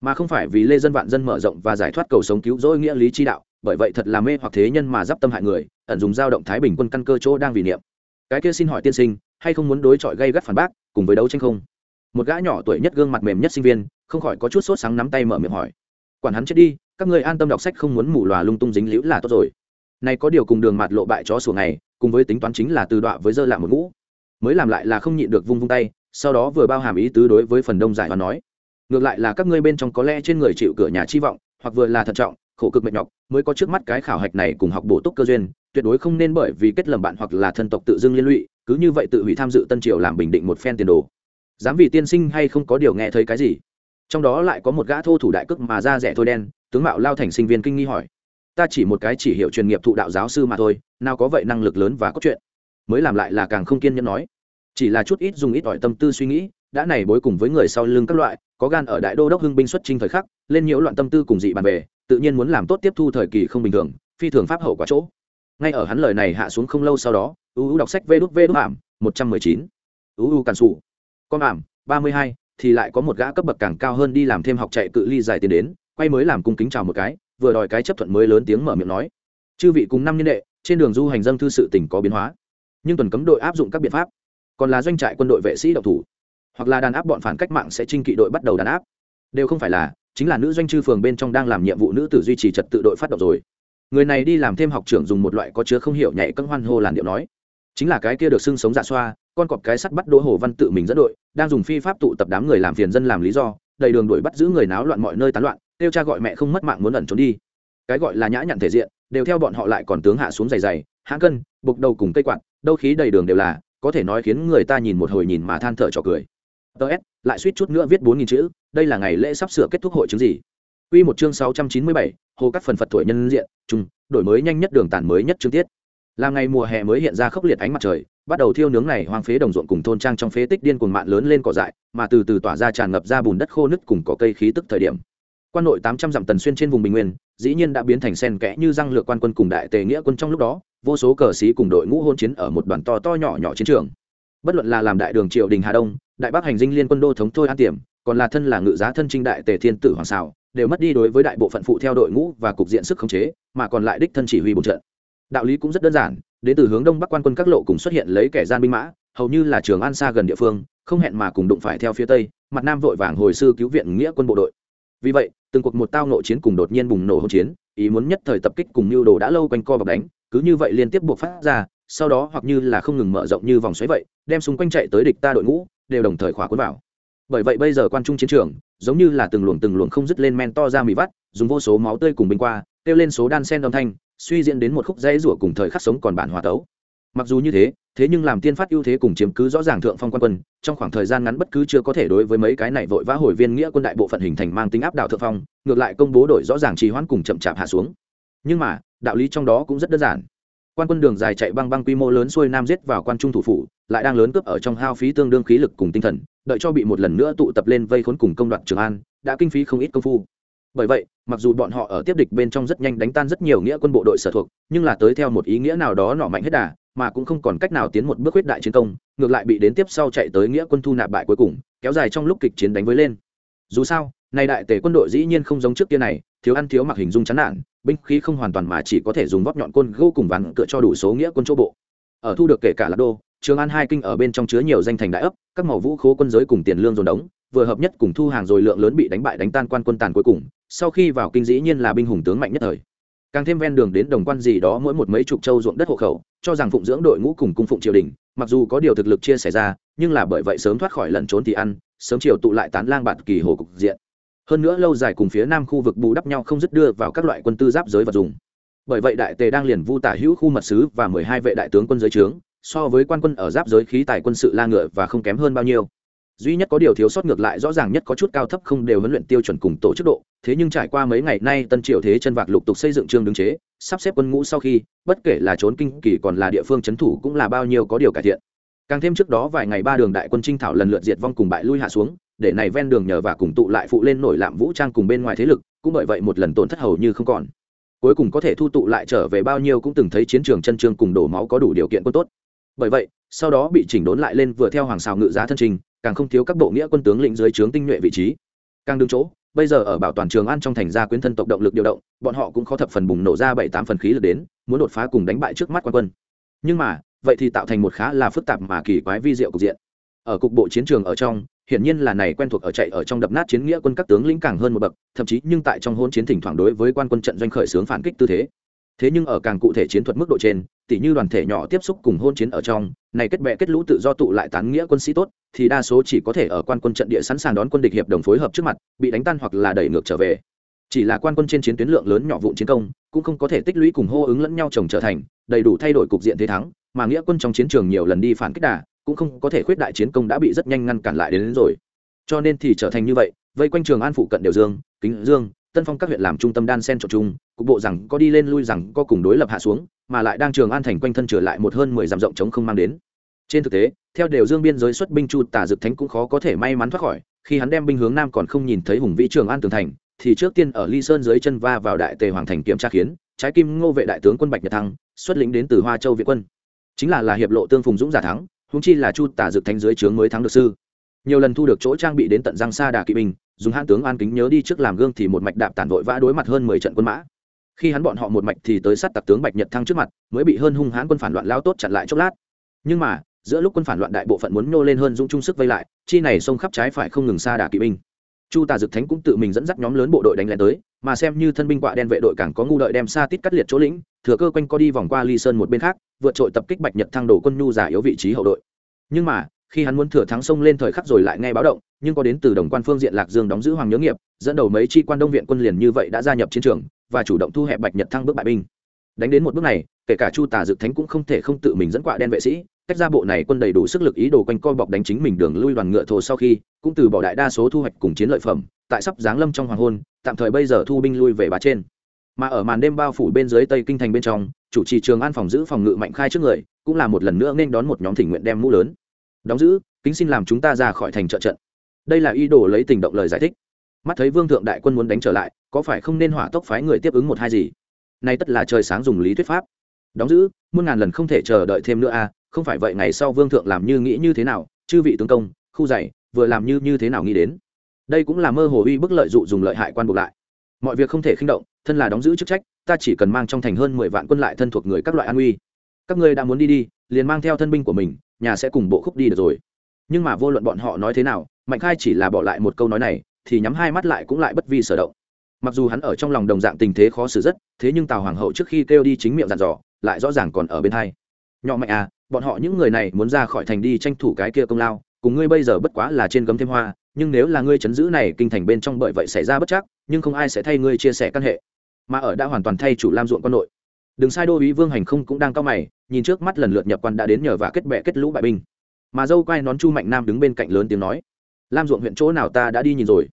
Mà không phải vì lê dân vạn dân mở rộng và giải thoát cầu sống cứu rỗi nghĩa lý chi đạo, bởi vậy thật là mê hoặc thế nhân mà d tâm hại người, ẩn dùng dao động thái bình quân căn cơ chỗ đang vì niệm. Cái kia xin hỏi tiên sinh, hay không muốn đối chọi gây gắt phản bác, cùng với đấu tranh không? Một gã nhỏ tuổi nhất gương mặt mềm nhất sinh viên, không khỏi có chút sốt sáng nắm tay mở miệng hỏi. Quản hắn chết đi, các ngươi an tâm đọc sách không muốn mù lòa lung tung dính liễu là tốt rồi. Này có điều cùng đường mặt lộ bại chó sủa ngày, cùng với tính toán chính là từ đọa với dơ lạ một ngũ mới làm lại là không nhịn được vung vung tay, sau đó vừa bao hàm ý tứ đối với phần đông giải và nói. Ngược lại là các ngươi bên trong có lẽ trên người chịu cửa nhà chi vọng, hoặc vừa là thận trọng, khổ cực mệt nhọc, mới có trước mắt cái khảo hạch này cùng học bổ túc cơ duyên, tuyệt đối không nên bởi vì kết lầm bạn hoặc là thân tộc tự dưng liên lụy, cứ như vậy tự hủy tham dự tân triều làm bình định một phen tiền đồ. Dám vì tiên sinh hay không có điều nghe thấy cái gì? Trong đó lại có một gã thô thủ đại cước mà da rẻ thôi đen, tướng mạo lao thành sinh viên kinh nghi hỏi. Ta chỉ một cái chỉ hiệu truyền nghiệp thụ đạo giáo sư mà thôi, nào có vậy năng lực lớn và có chuyện mới làm lại là càng không kiên nhẫn nói. Chỉ là chút ít dùng ít ỏi tâm tư suy nghĩ, đã này bối cùng với người sau lưng các loại, có gan ở đại đô đốc hưng binh xuất trinh thời khắc, lên nhiễu loạn tâm tư cùng dị bàn về tự nhiên muốn làm tốt tiếp thu thời kỳ không bình thường, phi thường pháp hậu quả chỗ. Ngay ở hắn lời này hạ xuống không lâu sau đó uu đọc sách vê đút vê đút ảm, một trăm mười chín. Uu càn sụ con ảm, ba mươi hai, thì lại có một gã cấp bậc càng cao hơn đi làm thêm học chạy cự ly dài tiền đến, quay mới làm cung kính chào một cái, vừa đòi cái chấp thuận mới lớn tiếng mở miệng nói. Chư vị cùng năm nhân đệ, trên đường du hành dân thư sự tỉnh có biến hóa nhưng tuần cấm đội áp dụng các biện pháp. Còn là doanh trại quân đội vệ sĩ độc thủ, hoặc là đàn áp bọn phản cách mạng sẽ trinh kỵ đội bắt đầu đàn áp. Đều không phải là, chính là nữ doanh chư phường bên trong đang làm nhiệm vụ nữ tử duy trì trật tự đội phát động rồi. Người này đi làm thêm học trưởng dùng một loại có chứa không hiểu nhảy cân hoan hô làn điệu nói. Chính là cái kia được xưng sống dạ xoa, con cọp cái sắt bắt đỗ hồ văn tự mình dẫn đội, đang dùng phi pháp tụ tập đám người làm phiền dân làm lý do, đầy đường đuổi bắt giữ người náo loạn mọi nơi tán loạn, kêu cha gọi mẹ không mất mạng muốn ẩn trốn đi. Cái gọi là nhã nhặn thể diện đều theo bọn họ lại còn tướng hạ xuống dày dày hãng cân bục đầu cùng cây quạt đâu khí đầy đường đều là có thể nói khiến người ta nhìn một hồi nhìn mà than thở trò cười ts lại suýt chút nữa viết bốn nghìn chữ đây là ngày lễ sắp sửa kết thúc hội chứng gì Quy một chương sáu trăm chín mươi bảy, hồ các phần Phật tuổi nhân diện, chung, đổi mới nhanh nhất đường tàn mới nhất chương tiết. Là ngày mùa hè mới hiện ra khốc liệt ánh mặt trời, bắt đầu thiêu nướng này hoang phế đồng ruộng cùng thôn trang trong phế tích điên cuồng mạn lớn lên cỏ dại, mà từ từ tỏa ra tràn ngập ra bùn đất khô nứt cùng cỏ cây khí tức thời điểm. Quan nội tám trăm dặm tần xuyên trên vùng bình nguyên, dĩ nhiên đã biến thành sen kẽ như răng lược quan quân cùng đại tề nghĩa quân trong lúc đó, vô số cờ sĩ cùng đội ngũ hôn chiến ở một đoàn to to nhỏ nhỏ chiến trường. Bất luận là làm đại đường triều đình Hà Đông, đại bắc hành dinh liên quân đô thống thôi an tiệm, còn là thân là ngự giá thân trinh đại tề thiên tử hoàng xào, đều mất đi đối với đại bộ phận phụ theo đội ngũ và cục diện sức khống chế, mà còn lại đích thân chỉ huy bộ trận. Đạo lý cũng rất đơn giản, đến từ hướng đông bắc quan quân các lộ cùng xuất hiện lấy kẻ gian binh mã, hầu như là trường an xa gần địa phương, không hẹn mà cùng đụng phải theo phía tây, mặt nam vội vàng hồi sư cứu viện nghĩa quân bộ đội. Vì vậy, từng cuộc một tao nội chiến cùng đột nhiên bùng nổ hỗn chiến, ý muốn nhất thời tập kích cùng mưu đồ đã lâu quanh co bọc đánh, cứ như vậy liên tiếp buộc phát ra, sau đó hoặc như là không ngừng mở rộng như vòng xoáy vậy, đem xung quanh chạy tới địch ta đội ngũ, đều đồng thời khóa cuốn vào. Bởi vậy bây giờ quan trung chiến trường, giống như là từng luồng từng luồng không dứt lên men to ra mì vắt, dùng vô số máu tươi cùng binh qua, tiêu lên số đan sen âm thanh, suy diễn đến một khúc dãy rủa cùng thời khắc sống còn bản hòa tấu. Mặc dù như thế, thế nhưng làm tiên phát ưu thế cùng chiếm cứ rõ ràng thượng phong quan quân, trong khoảng thời gian ngắn bất cứ chưa có thể đối với mấy cái này vội vã hồi viên nghĩa quân đại bộ phận hình thành mang tính áp đảo thượng phong, ngược lại công bố đổi rõ ràng trì hoãn cùng chậm chạp hạ xuống. Nhưng mà, đạo lý trong đó cũng rất đơn giản. Quan quân đường dài chạy băng băng quy mô lớn xuôi nam giết vào quan trung thủ phủ, lại đang lớn cướp ở trong hao phí tương đương khí lực cùng tinh thần, đợi cho bị một lần nữa tụ tập lên vây khốn cùng công đoạn Trường An, đã kinh phí không ít công phu bởi vậy mặc dù bọn họ ở tiếp địch bên trong rất nhanh đánh tan rất nhiều nghĩa quân bộ đội sở thuộc nhưng là tới theo một ý nghĩa nào đó nọ mạnh hết đà mà cũng không còn cách nào tiến một bước huyết đại chiến công, ngược lại bị đến tiếp sau chạy tới nghĩa quân thu nạp bại cuối cùng, kéo dài trong lúc kịch chiến đánh với lên. Dù sao, nay đại tề quân đội dĩ nhiên không giống trước kia này, thiếu ăn thiếu mặc hình dung chán nản, binh khí không hoàn toàn mà chỉ có thể dùng vóc nhọn côn gỗ cùng ván cựa cho đủ số nghĩa quân chỗ bộ. Ở thu được kể cả lạc đô, trường an hai kinh ở bên trong chứa nhiều danh thành đại ấp, các màu vũ khố quân giới cùng tiền lương dồn đống, vừa hợp nhất cùng thu hàng rồi lượng lớn bị đánh bại đánh tan quan quân tàn cuối cùng, sau khi vào kinh dĩ nhiên là binh hùng tướng mạnh nhất thời càng thêm ven đường đến đồng quan gì đó mỗi một mấy chục châu ruộng đất hộ khẩu, cho rằng phụng dưỡng đội ngũ cùng cung phụng triều đình, mặc dù có điều thực lực chia sẻ ra, nhưng là bởi vậy sớm thoát khỏi lẩn trốn thì ăn, sớm chiều tụ lại tán lang bạt kỳ hồ cục diện. Hơn nữa lâu dài cùng phía nam khu vực bù đắp nhau không dứt đưa vào các loại quân tư giáp giới vật dùng bởi vậy đại tề đang liền vu tả hữu khu mật sứ và mười hai vệ đại tướng quân giới trướng, so với quan quân ở giáp giới khí tài quân sự la ngựa và không kém hơn bao nhiêu duy nhất có điều thiếu sót ngược lại rõ ràng nhất có chút cao thấp không đều huấn luyện tiêu chuẩn cùng tổ chức độ, thế nhưng trải qua mấy ngày nay tân triều thế chân vạc lục tục xây dựng trường đứng chế, sắp xếp quân ngũ sau khi, bất kể là trốn kinh kỳ còn là địa phương c h ấ n thủ cũng là bao nhiêu có điều cải thiện. Càng thêm trước đó vài ngày ba đường đại quân trinh thảo lần lượt diệt vong cùng bại lui hạ xuống, để này ven đường nhờ và cùng tụ lại phụ lên nổi lạm vũ trang cùng bên ngoài thế lực, cũng bởi vậy một lần tổn thất hầu như không còn. Cuối cùng có thể thu tụ lại trở về bao nhiêu cũng từng thấy chiến trường chân trương cùng đổ máu có đủ điều kiện quân tốt. Bởi vậy sau đó bị chỉnh đốn lại lên vừa theo hoàng xào ngự giá thân trình, càng không thiếu các bộ nghĩa quân tướng lĩnh dưới trướng tinh nhuệ vị trí. Càng đứng chỗ, bây giờ ở bảo toàn trường an trong thành gia quyến thân tộc động lực điều động, bọn họ cũng khó thập phần bùng nổ ra bảy tám phần khí lực đến, muốn đột phá cùng đánh bại trước mắt quan quân. Nhưng mà, vậy thì tạo thành một khá là phức tạp mà kỳ quái vi diệu cục diện. Ở cục bộ chiến trường ở trong, hiển nhiên là này quen thuộc ở chạy ở trong đập nát chiến nghĩa quân các tướng lĩnh càng hơn một bậc, thậm chí nhưng tại trong hôn chiến thỉnh thoảng đối với quan quân trận doanh khởi xướng phản kích tư thế. Thế nhưng ở càng cụ thể chiến thuật mức độ trên tỉ như đoàn thể nhỏ tiếp xúc cùng hôn chiến ở trong này kết bè kết lũ tự do tụ lại tán nghĩa quân sĩ tốt thì đa số chỉ có thể ở quan quân trận địa sẵn sàng đón quân địch hiệp đồng phối hợp trước mặt bị đánh tan hoặc là đẩy ngược trở về. Chỉ là quan quân trên chiến tuyến lượng lớn nhỏ vụn chiến công cũng không có thể tích lũy cùng hô ứng lẫn nhau chồng trở thành đầy đủ thay đổi cục diện thế thắng mà nghĩa quân trong chiến trường nhiều lần đi phản kích đà cũng không có thể khuyết đại chiến công đã bị rất nhanh ngăn cản lại đến, đến rồi. Cho nên thì trở thành như vậy vây quanh trường an phụ cận đều dương kính dương tân phong các huyện làm trung tâm đan sen trộn chung cục bộ rằng có đi lên lui rằng có cùng đối lập hạ xuống mà lại đang trường an thành quanh thân trở lại một hơn mười dặm rộng chống không mang đến. Trên thực tế, theo đều dương biên giới xuất binh chu tả dực thánh cũng khó có thể may mắn thoát khỏi, khi hắn đem binh hướng nam còn không nhìn thấy hùng vĩ trường an tường thành, thì trước tiên ở ly sơn dưới chân va vào đại tề hoàng thành kiểm tra khiến trái kim ngô vệ đại tướng quân bạch nhật thăng, xuất lĩnh đến từ hoa châu việt quân. Chính là là hiệp lộ tương phùng dũng giả thắng húng chi là chu tả dực thánh dưới trướng mới thắng được sư. Nhiều lần thu được chỗ trang bị đến tận giang xa đà kỵ binh, dùng hãn tướng an kính nhớ đi trước làm gương thì một mạch đạp tản vội vã đối mặt hơn mười trận quân mã khi hắn bọn họ một mạch thì tới sát tặc tướng bạch nhật thăng trước mặt, mới bị hơn hung hãn quân phản loạn lao tốt chặn lại chốc lát. Nhưng mà, giữa lúc quân phản loạn đại bộ phận muốn nô lên hơn dũng trung sức vây lại, chi này xông khắp trái phải không ngừng xa đà kỵ binh. Chu tà dực thánh cũng tự mình dẫn dắt nhóm lớn bộ đội đánh lén tới, mà xem như thân binh quạ đen vệ đội càng có ngu đợi đem xa tít cắt liệt chỗ lĩnh, thừa cơ quanh co đi vòng qua ly sơn một bên khác, vượt trội tập kích bạch nhật thăng đổ quân nhu giả yếu vị trí hậu đội. Nhưng mà, khi hắn muốn thừa thắng sông lên thời khắc rồi lại nghe báo động, nhưng có đến từ đồng quan phương diện lạc dương đóng giữ hoàng nhớ nghiệp, dẫn đầu mấy chi quan đông viện quân liền như vậy đã gia nhập chiến trường và chủ động thu hẹp bạch nhật thăng bước bại binh. Đánh đến một bước này, kể cả chu tà dực thánh cũng không thể không tự mình dẫn quạ đen vệ sĩ cách ra bộ này quân đầy đủ sức lực ý đồ quanh co bọc đánh chính mình đường lui đoàn ngựa thồ sau khi, cũng từ bỏ đại đa số thu hoạch cùng chiến lợi phẩm, tại sắp giáng lâm trong hoàng hôn, tạm thời bây giờ thu binh lui về bá trên. Mà ở màn đêm bao phủ bên dưới tây kinh thành bên trong, chủ trì trường an phòng giữ phòng ngự mạnh khai trước người, cũng là một lần nữa nên đón một nhóm thỉnh nguyện đem mũ lớn. Đóng giữ, kính xin làm chúng ta ra khỏi thành trợ trận. Đây là ý đồ lấy tình động lời giải thích. Mắt thấy vương thượng đại quân muốn đánh trở lại có phải không nên hỏa tốc phái người tiếp ứng một hai gì? Nay tất là trời sáng dùng lý thuyết pháp. Đóng giữ, muôn ngàn lần không thể chờ đợi thêm nữa a không phải vậy ngày sau vương thượng làm như nghĩ như thế nào, chư vị tướng công, khu dạy, vừa làm như như thế nào nghĩ đến? Đây cũng là mơ hồ uy bức lợi dụ dùng lợi hại quan buộc lại. Mọi việc không thể khinh động, thân là đóng giữ chức trách, ta chỉ cần mang trong thành hơn mười vạn quân lại thân thuộc người các loại an uy. Các ngươi đã muốn đi đi, liền mang theo thân binh của mình, nhà sẽ cùng bộ khúc đi được rồi. Nhưng mà vô luận bọn họ nói thế nào, mạnh khai chỉ là bỏ lại một câu nói này, thì nhắm hai mắt lại cũng lại bất vi sở động mặc dù hắn ở trong lòng đồng dạng tình thế khó xử rất, thế nhưng tào hoàng hậu trước khi kêu đi chính miệng dặn dò, lại rõ ràng còn ở bên hai. Nhỏ mạnh à bọn họ những người này muốn ra khỏi thành đi tranh thủ cái kia công lao, cùng ngươi bây giờ bất quá là trên gấm thêm hoa, nhưng nếu là ngươi chấn giữ này kinh thành bên trong bởi vậy xảy ra bất chắc, nhưng không ai sẽ thay ngươi chia sẻ căn hệ. Mà ở đã hoàn toàn thay chủ lam ruộng quân nội đừng sai đô ý vương hành không cũng đang cao mày, nhìn trước mắt lần lượt nhập quan đã đến nhờ và kết bệ kết lũ bại binh. Mà dâu quai nón chu mạnh nam đứng bên cạnh lớn tiếng nói, lam ruộng huyện chỗ nào ta đã đi nhìn rồi?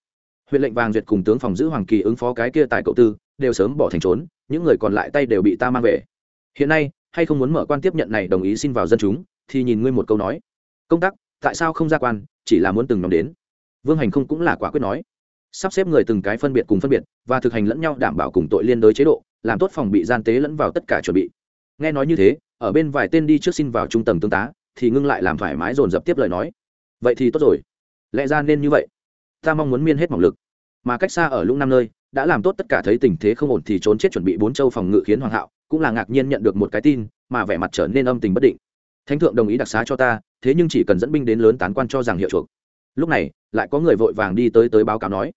Huyện lệnh vàng duyệt cùng tướng phòng giữ hoàng kỳ ứng phó cái kia tại cậu tư, đều sớm bỏ thành trốn, những người còn lại tay đều bị ta mang về. Hiện nay, hay không muốn mở quan tiếp nhận này đồng ý xin vào dân chúng, thì nhìn ngươi một câu nói. Công tác, tại sao không ra quan, chỉ là muốn từng nhóm đến. Vương hành không cũng là quả quyết nói. Sắp xếp người từng cái phân biệt cùng phân biệt, và thực hành lẫn nhau đảm bảo cùng tội liên đối chế độ, làm tốt phòng bị gian tế lẫn vào tất cả chuẩn bị. Nghe nói như thế, ở bên vài tên đi trước xin vào trung tầng tương tá, thì ngưng lại làm thoải mái dồn dập tiếp lời nói. Vậy thì tốt rồi. Lẽ ra nên như vậy ta mong muốn miên hết mỏng lực. Mà cách xa ở lũng năm nơi, đã làm tốt tất cả thấy tình thế không ổn thì trốn chết chuẩn bị bốn châu phòng ngự khiến hoàng hạo, cũng là ngạc nhiên nhận được một cái tin, mà vẻ mặt trở nên âm tình bất định. Thánh thượng đồng ý đặc xá cho ta, thế nhưng chỉ cần dẫn binh đến lớn tán quan cho rằng hiệu chuộc. Lúc này, lại có người vội vàng đi tới tới báo cáo nói.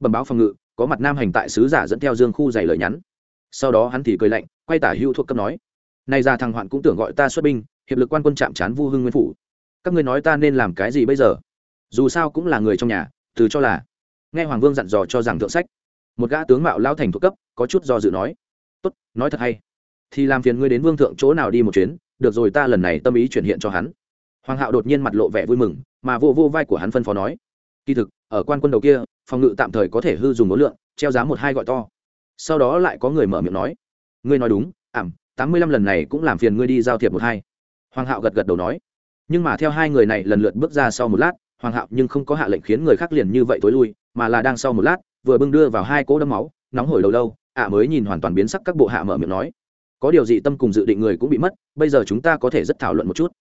Bẩm báo phòng ngự, có mặt nam hành tại sứ giả dẫn theo dương khu dày lời nhắn. Sau đó hắn thì cười lạnh, quay tả hưu thuộc cấp nói. Nay ra thằng hoạn cũng tưởng gọi ta xuất binh, hiệp lực quan quân chạm chán vu hưng nguyên phủ. Các ngươi nói ta nên làm cái gì bây giờ? Dù sao cũng là người trong nhà từ cho là. Nghe hoàng vương dặn dò cho rằng thượng sách, một gã tướng mạo lao thành thuộc cấp, có chút do dự nói, tốt, nói thật hay. Thì làm phiền ngươi đến vương thượng chỗ nào đi một chuyến, được rồi ta lần này tâm ý chuyển hiện cho hắn. Hoàng hạo đột nhiên mặt lộ vẻ vui mừng, mà vô vô vai của hắn phân phó nói, kỳ thực, ở quan quân đầu kia, phòng ngự tạm thời có thể hư dùng ngối lượng, treo giá một hai gọi to. Sau đó lại có người mở miệng nói, ngươi nói đúng, ảm, tám mươi lăm lần này cũng làm phiền ngươi đi giao thiệp một hai. Hoàng hạo gật gật đầu nói, nhưng mà theo hai người này lần lượt bước ra sau một lát hoàng hạo nhưng không có hạ lệnh khiến người khác liền như vậy tối lui, mà là đang sau một lát, vừa bưng đưa vào hai cỗ đấm máu, nóng hổi lâu lâu, ạ mới nhìn hoàn toàn biến sắc các bộ hạ mở miệng nói. Có điều gì tâm cùng dự định người cũng bị mất, bây giờ chúng ta có thể rất thảo luận một chút.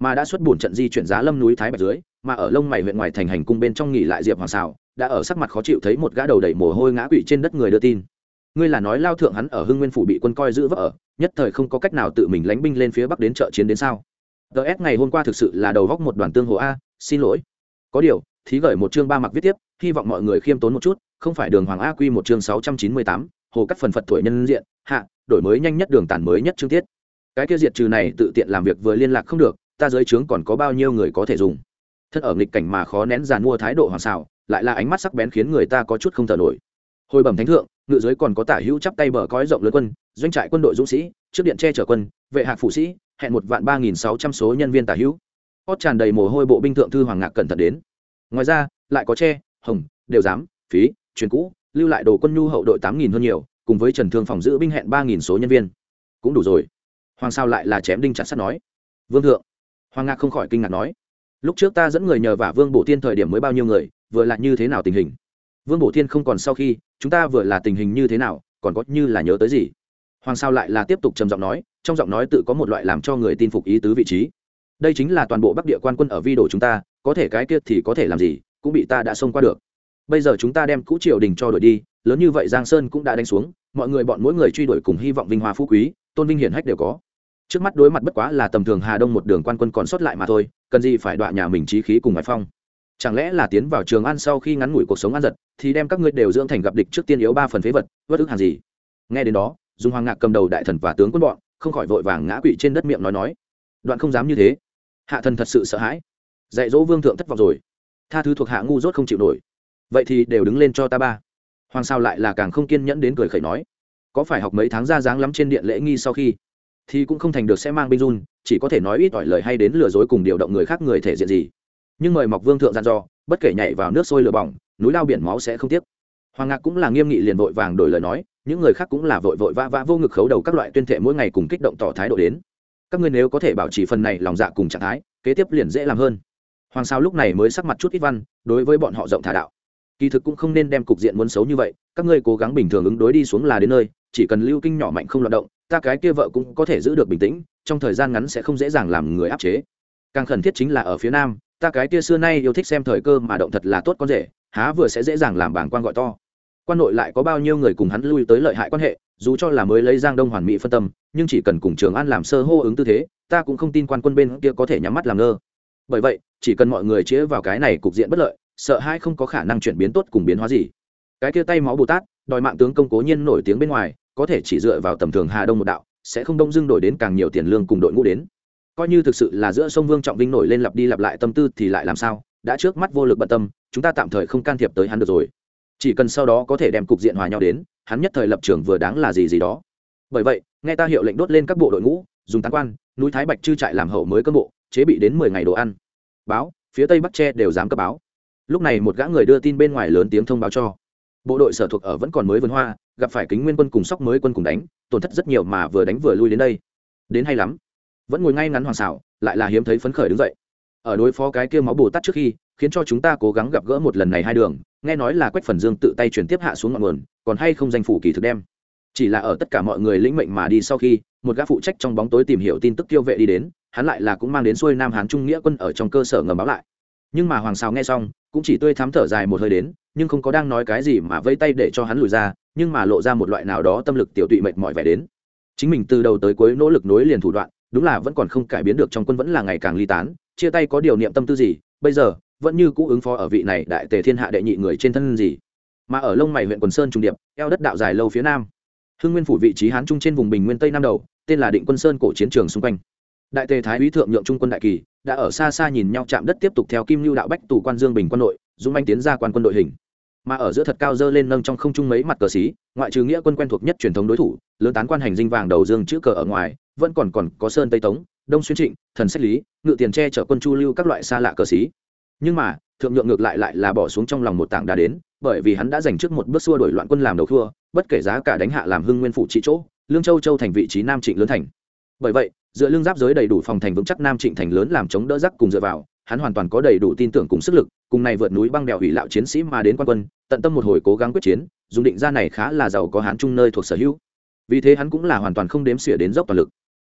Mà đã xuất bổn trận di chuyển giá lâm núi thái bạch dưới, mà ở lông mày huyện ngoài thành hành cung bên trong nghỉ lại diệp hoàng xào đã ở sắc mặt khó chịu thấy một gã đầu đầy mồ hôi ngã quỵ trên đất người đưa tin. Ngươi là nói lao thượng hắn ở hưng nguyên phủ bị quân coi giữ vỡ ở, nhất thời không có cách nào tự mình lánh binh lên phía bắc đến chợ chiến đến sao? Ts ngày hôm qua thực sự là đầu góc một đoàn tương hồ a, xin lỗi có điều, thí gửi một chương ba mặc viết tiếp, hy vọng mọi người khiêm tốn một chút, không phải đường hoàng a quy một chương sáu trăm chín mươi tám, hồ cắt phần phật tuổi nhân diện, hạ, đổi mới nhanh nhất đường tản mới nhất chương tiết. Cái kia diệt trừ này tự tiện làm việc vừa liên lạc không được, ta dưới trướng còn có bao nhiêu người có thể dùng. Thân ở nghịch cảnh mà khó nén giàn mua thái độ hoàng xào lại là ánh mắt sắc bén khiến người ta có chút không thở nổi. Hồi bẩm thánh thượng, ngự giới còn có tả hữu chắp tay bờ cõi rộng lớn quân, doanh trại quân đội dũng sĩ, trước điện che chở quân, vệ hạc phụ sĩ, hẹn một vạn ba nghìn sáu trăm số nhân viên tả hữu hót tràn đầy mồ hôi bộ binh thượng thư hoàng ngạc cẩn thận đến. Ngoài ra, lại có tre, hồng, đều dám phí, truyền cũ, lưu lại đồ quân nhu hậu đội tám nghìn hơn nhiều, cùng với trần thương phòng giữ binh hẹn ba nghìn số nhân viên. Cũng đủ rồi. Hoàng sao lại là chém đinh chặt sắt nói. Vương thượng. Hoàng ngạc không khỏi kinh ngạc nói. Lúc trước ta dẫn người nhờ vả vương bổ tiên thời điểm mới bao nhiêu người, vừa là như thế nào tình hình? Vương bổ tiên không còn sau khi, chúng ta vừa là tình hình như thế nào, còn có như là nhớ tới gì? Hoàng sao lại là tiếp tục trầm giọng nói, trong giọng nói tự có một loại làm cho người tin phục ý tứ vị trí đây chính là toàn bộ bắc địa quan quân ở vi đồ chúng ta, có thể cái kia thì có thể làm gì, cũng bị ta đã xông qua được. Bây giờ chúng ta đem cũ triều đình cho đổi đi, lớn như vậy giang sơn cũng đã đánh xuống, mọi người bọn mỗi người truy đuổi cùng hy vọng vinh hoa phú quý, tôn vinh hiển hách đều có. Trước mắt đối mặt bất quá là tầm thường hà đông một đường quan quân còn sót lại mà thôi, cần gì phải đọa nhà mình trí khí cùng ngoại phong. Chẳng lẽ là tiến vào trường ăn sau khi ngắn ngủi cuộc sống ăn giật, thì đem các ngươi đều dưỡng thành gặp địch trước tiên yếu ba phần phế vật vất ức hàng gì? Nghe đến đó dùng hoàng ngạc cầm đầu đại thần và tướng quân bọn, không khỏi vội vàng ngã quỵ trên đất miệng nói nói. Đoạn không dám như thế hạ thần thật sự sợ hãi. Dạy dỗ vương thượng thất vọng rồi. Tha thứ thuộc hạ ngu dốt không chịu nổi. Vậy thì đều đứng lên cho ta ba. Hoàng sao lại là càng không kiên nhẫn đến cười khẩy nói. Có phải học mấy tháng ra dáng lắm trên điện lễ nghi sau khi? Thì cũng không thành được sẽ mang binh run, chỉ có thể nói ít ỏi lời hay đến lừa dối cùng điều động người khác người thể diện gì. Nhưng mời mọc vương thượng dặn dò, bất kể nhảy vào nước sôi lửa bỏng, núi lao biển máu sẽ không tiếc. Hoàng ngạc cũng là nghiêm nghị liền vội vàng đổi lời nói, những người khác cũng là vội vội vã vã vô ngực khấu đầu các loại tuyên thệ mỗi ngày cùng kích động tỏ thái độ đến các ngươi nếu có thể bảo trì phần này lòng dạ cùng trạng thái, kế tiếp liền dễ làm hơn. Hoàng sao lúc này mới sắc mặt chút ít văn, đối với bọn họ rộng thả đạo. Kỳ thực cũng không nên đem cục diện muốn xấu như vậy, các ngươi cố gắng bình thường ứng đối đi xuống là đến nơi, chỉ cần lưu kinh nhỏ mạnh không loạt động, ta cái kia vợ cũng có thể giữ được bình tĩnh, trong thời gian ngắn sẽ không dễ dàng làm người áp chế. Càng khẩn thiết chính là ở phía nam, ta cái kia xưa nay yêu thích xem thời cơ mà động thật là tốt con rể, há vừa sẽ dễ dàng làm bảng quan gọi to quan nội lại có bao nhiêu người cùng hắn lui tới lợi hại quan hệ, dù cho là mới lấy giang đông hoàn mỹ phân tâm, nhưng chỉ cần cùng trường an làm sơ hô ứng tư thế, ta cũng không tin quan quân bên kia có thể nhắm mắt làm ngơ. Bởi vậy, chỉ cần mọi người chĩa vào cái này cục diện bất lợi, sợ hai không có khả năng chuyển biến tốt cùng biến hóa gì. Cái kia tay máu bồ tát, đòi mạng tướng công cố nhiên nổi tiếng bên ngoài, có thể chỉ dựa vào tầm thường hà đông một đạo, sẽ không đông dưng đổi đến càng nhiều tiền lương cùng đội ngũ đến. Coi như thực sự là giữa sông vương trọng vinh nổi lên lặp đi lặp lại tâm tư thì lại làm sao? Đã trước mắt vô lực bận tâm, chúng ta tạm thời không can thiệp tới hắn được rồi chỉ cần sau đó có thể đem cục diện hòa nhau đến, hắn nhất thời lập trường vừa đáng là gì gì đó. Bởi vậy, nghe ta hiệu lệnh đốt lên các bộ đội ngũ, dùng tán quan, núi thái bạch chư trại làm hậu mới cân bộ, chế bị đến mười ngày đồ ăn. Báo, phía tây bắc tre đều dám cấp báo. Lúc này một gã người đưa tin bên ngoài lớn tiếng thông báo cho. Bộ đội sở thuộc ở vẫn còn mới vườn hoa, gặp phải kính nguyên quân cùng sóc mới quân cùng đánh, tổn thất rất nhiều mà vừa đánh vừa lui đến đây. Đến hay lắm. Vẫn ngồi ngay ngắn hoàng xảo, lại là hiếm thấy phấn khởi đứng dậy. Ở đối phó cái kia máu bồ tát trước khi, khiến cho chúng ta cố gắng gặp gỡ một lần này hai đường nghe nói là quách phần dương tự tay chuyển tiếp hạ xuống ngọn nguồn, còn hay không danh phủ kỳ thực đem. Chỉ là ở tất cả mọi người lĩnh mệnh mà đi sau khi, một gã phụ trách trong bóng tối tìm hiểu tin tức tiêu vệ đi đến, hắn lại là cũng mang đến xuôi nam hán trung nghĩa quân ở trong cơ sở ngầm báo lại. Nhưng mà hoàng sao nghe xong, cũng chỉ tươi thám thở dài một hơi đến, nhưng không có đang nói cái gì mà vây tay để cho hắn lùi ra, nhưng mà lộ ra một loại nào đó tâm lực tiểu tụy mệt mỏi vẻ đến. Chính mình từ đầu tới cuối nỗ lực nối liền thủ đoạn, đúng là vẫn còn không cải biến được trong quân vẫn là ngày càng ly tán, chia tay có điều niệm tâm tư gì, bây giờ vẫn như cũ ứng phó ở vị này đại tề thiên hạ đệ nhị người trên thân gì. Mà ở lông mày huyện quần sơn trung điệp, eo đất đạo dài lâu phía nam. Hưng nguyên phủ vị trí hán trung trên vùng bình nguyên tây nam đầu, tên là định quân sơn cổ chiến trường xung quanh. Đại tề thái úy thượng nhượng trung quân đại kỳ, đã ở xa xa nhìn nhau chạm đất tiếp tục theo kim lưu đạo bách tù quan dương bình quân nội dũng anh tiến ra quan quân đội hình. Mà ở giữa thật cao dơ lên nâng trong không trung mấy mặt cờ xí ngoại trừ nghĩa quân quen thuộc nhất truyền thống đối thủ, lớn tán quan hành dinh vàng đầu dương chữ cờ ở ngoài, vẫn còn còn có sơn tây tống, đông xuyên trịnh, thần sách lý, ngự tiền tre chở quân chu lưu các loại xa lạ cờ xí nhưng mà, thượng nhượng ngược lại lại là bỏ xuống trong lòng một tảng đá đến, bởi vì hắn đã giành trước một bước xua đổi loạn quân làm đầu thua, bất kể giá cả đánh hạ làm hưng nguyên phụ trị chỗ, lương châu châu thành vị trí nam trịnh lớn thành. Bởi vậy dựa lương giáp giới đầy đủ phòng thành vững chắc nam trịnh thành lớn làm chống đỡ giắc cùng dựa vào, hắn hoàn toàn có đầy đủ tin tưởng cùng sức lực, cùng này vượt núi băng đèo hủy lạo chiến sĩ mà đến quan quân, tận tâm một hồi cố gắng quyết chiến, dùng định ra này khá là giàu có hán chung nơi thuộc sở hữu. Vì thế hắn cũng là hoàn toàn không đếm xỉa đến dốc toàn lực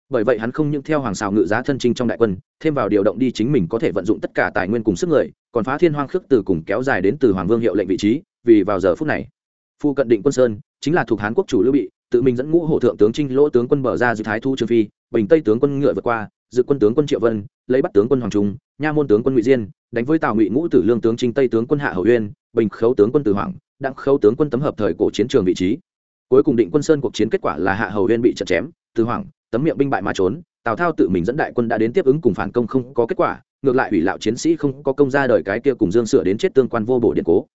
bởi vậy hắn không những theo hoàng xào ngự giá thân trinh trong đại quân, thêm vào điều động đi chính mình có thể vận dụng tất cả tài nguyên cùng sức người, còn phá thiên hoang khước từ cùng kéo dài đến từ hoàng vương hiệu lệnh vị trí, vì vào giờ phút này. Phu cận định quân sơn, chính là thuộc hán quốc chủ lưu bị, tự mình dẫn ngũ hổ thượng tướng trinh lỗ tướng quân bờ ra dự thái thu trương phi, bình tây tướng quân ngựa vượt qua dự quân tướng quân triệu vân, lấy bắt tướng quân hoàng trung, nha môn tướng quân ngụy diên, đánh với tào ngụy ngũ tử lương tướng trinh tây tướng quân hạ hậu uyên, bình khấu tướng quân từ hoàng đặng khấu tướng quân tấm hợp thời cổ chiến trường vị trí. Cuối cùng định quân sơn cuộc chiến kết quả là hạ hầu uyên bị chặt chém, từ hoàng tấm miệng binh bại mà trốn, tào thao tự mình dẫn đại quân đã đến tiếp ứng cùng phản công không có kết quả, ngược lại ủy lạo chiến sĩ không có công ra đời cái kia cùng dương sửa đến chết tương quan vô bổ điện cố.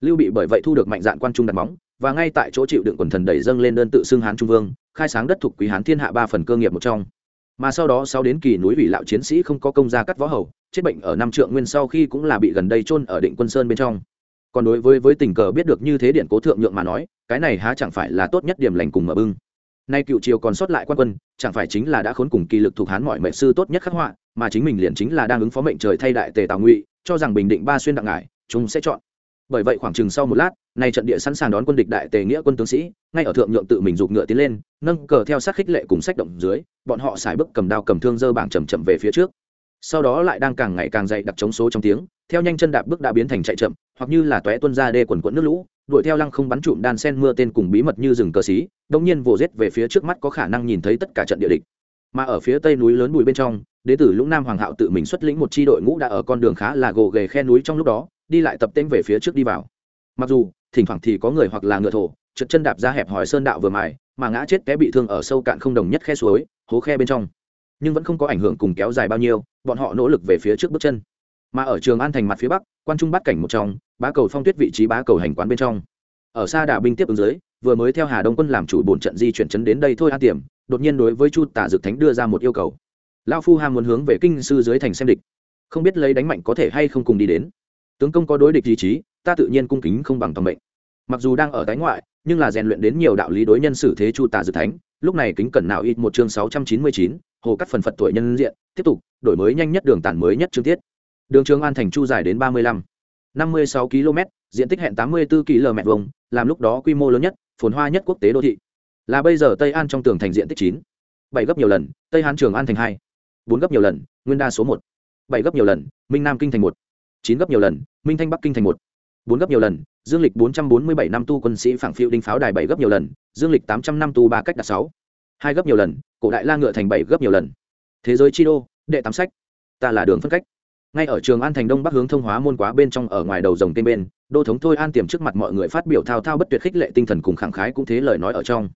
Lưu bị bởi vậy thu được mạnh dạn quan trung đặt móng, và ngay tại chỗ chịu đựng quần thần đẩy dâng lên đơn tự xưng hán trung vương, khai sáng đất thuộc quý hán thiên hạ ba phần cơ nghiệp một trong. Mà sau đó sau đến kỳ núi ủy lạo chiến sĩ không có công ra cắt võ hầu, chết bệnh ở năm trượng nguyên sau khi cũng là bị gần đây chôn ở định quân sơn bên trong. Còn đối với với tình cờ biết được như thế điện cố thượng nhượng mà nói, cái này há chẳng phải là tốt nhất điểm lành cùng mở bưng nay cựu triều còn sót lại quan quân, chẳng phải chính là đã khốn cùng kỳ lực thuộc hán mọi mệnh sư tốt nhất khắc họa, mà chính mình liền chính là đang ứng phó mệnh trời thay đại tề tào ngụy, cho rằng bình định ba xuyên đặng ngải, chúng sẽ chọn. Bởi vậy khoảng chừng sau một lát, nay trận địa sẵn sàng đón quân địch đại tề nghĩa quân tướng sĩ, ngay ở thượng nhượng tự mình giục ngựa tiến lên, nâng cờ theo sát khích lệ cùng sách động dưới, bọn họ xài bước cầm đao cầm thương dơ bảng chầm chậm về phía trước. Sau đó lại đang càng ngày càng dày đặc chống số trong tiếng, theo nhanh chân đạp bước đã biến thành chạy chậm, hoặc như là tóe tuân ra đê quần quẫn nước lũ đuổi theo lăng không bắn trụm đan sen mưa tên cùng bí mật như rừng cờ xí đông nhiên vồ rết về phía trước mắt có khả năng nhìn thấy tất cả trận địa địch. Mà ở phía tây núi lớn bùi bên trong, đế tử lũng nam hoàng hạo tự mình xuất lĩnh một chi đội ngũ đã ở con đường khá là gồ ghề khe núi trong lúc đó, đi lại tập tên về phía trước đi vào. Mặc dù, thỉnh thoảng thì có người hoặc là ngựa thổ, trượt chân đạp ra hẹp hỏi sơn đạo vừa mài, mà ngã chết té bị thương ở sâu cạn không đồng nhất khe suối, hố khe bên trong. Nhưng vẫn không có ảnh hưởng cùng kéo dài bao nhiêu, bọn họ nỗ lực về phía trước bước chân. Mà ở trường an thành mặt phía bắc, quan trung bắt cảnh một trong bá cầu phong tuyết vị trí bá cầu hành quán bên trong. Ở xa đà binh tiếp ứng dưới, vừa mới theo hà đông quân làm chủ bổn trận di chuyển chấn đến đây thôi an tiềm đột nhiên đối với chu tả dực thánh đưa ra một yêu cầu. Lao phu ham muốn hướng về kinh sư dưới thành xem địch. Không biết lấy đánh mạnh có thể hay không cùng đi đến. Tướng công có đối địch ý chí, ta tự nhiên cung kính không bằng tầm mệnh. Mặc dù đang ở tái ngoại, nhưng là rèn luyện đến nhiều đạo lý đối nhân xử thế chu tả dực thánh, lúc này kính cẩn nào ít một chương sáu trăm chín mươi chín, hồ cắt phần phật tuổi nhân diện, tiếp tục, đổi mới nhanh nhất đường tản mới nhất chương tiết. Đường trường an thành chu dài đến ba mươi lăm. 56 km, diện tích hẹn 84 km vuông, làm lúc đó quy mô lớn nhất, phồn hoa nhất quốc tế đô thị. Là bây giờ Tây An trong tường thành diện tích 9, 7 gấp nhiều lần, Tây Hán Trường An thành 2, 4 gấp nhiều lần, Nguyên Đa số 1, 7 gấp nhiều lần, Minh Nam Kinh thành 1, 9 gấp nhiều lần, Minh Thanh Bắc Kinh thành 1, 4 gấp nhiều lần, Dương lịch 447 năm tu quân sĩ phảng phiêu đinh pháo đài 7 gấp nhiều lần, Dương lịch 800 năm tu ba cách đặt 6, 2 gấp nhiều lần, cổ đại la ngựa thành 7 gấp nhiều lần. Thế giới chi đô, đệ tám sách, ta là đường phân cách ngay ở trường an thành đông bắc hướng thông hóa môn quá bên trong ở ngoài đầu dòng tên bên, đô thống thôi an tiềm trước mặt mọi người phát biểu thao thao bất tuyệt khích lệ tinh thần cùng khẳng khái cũng thế lời nói ở trong.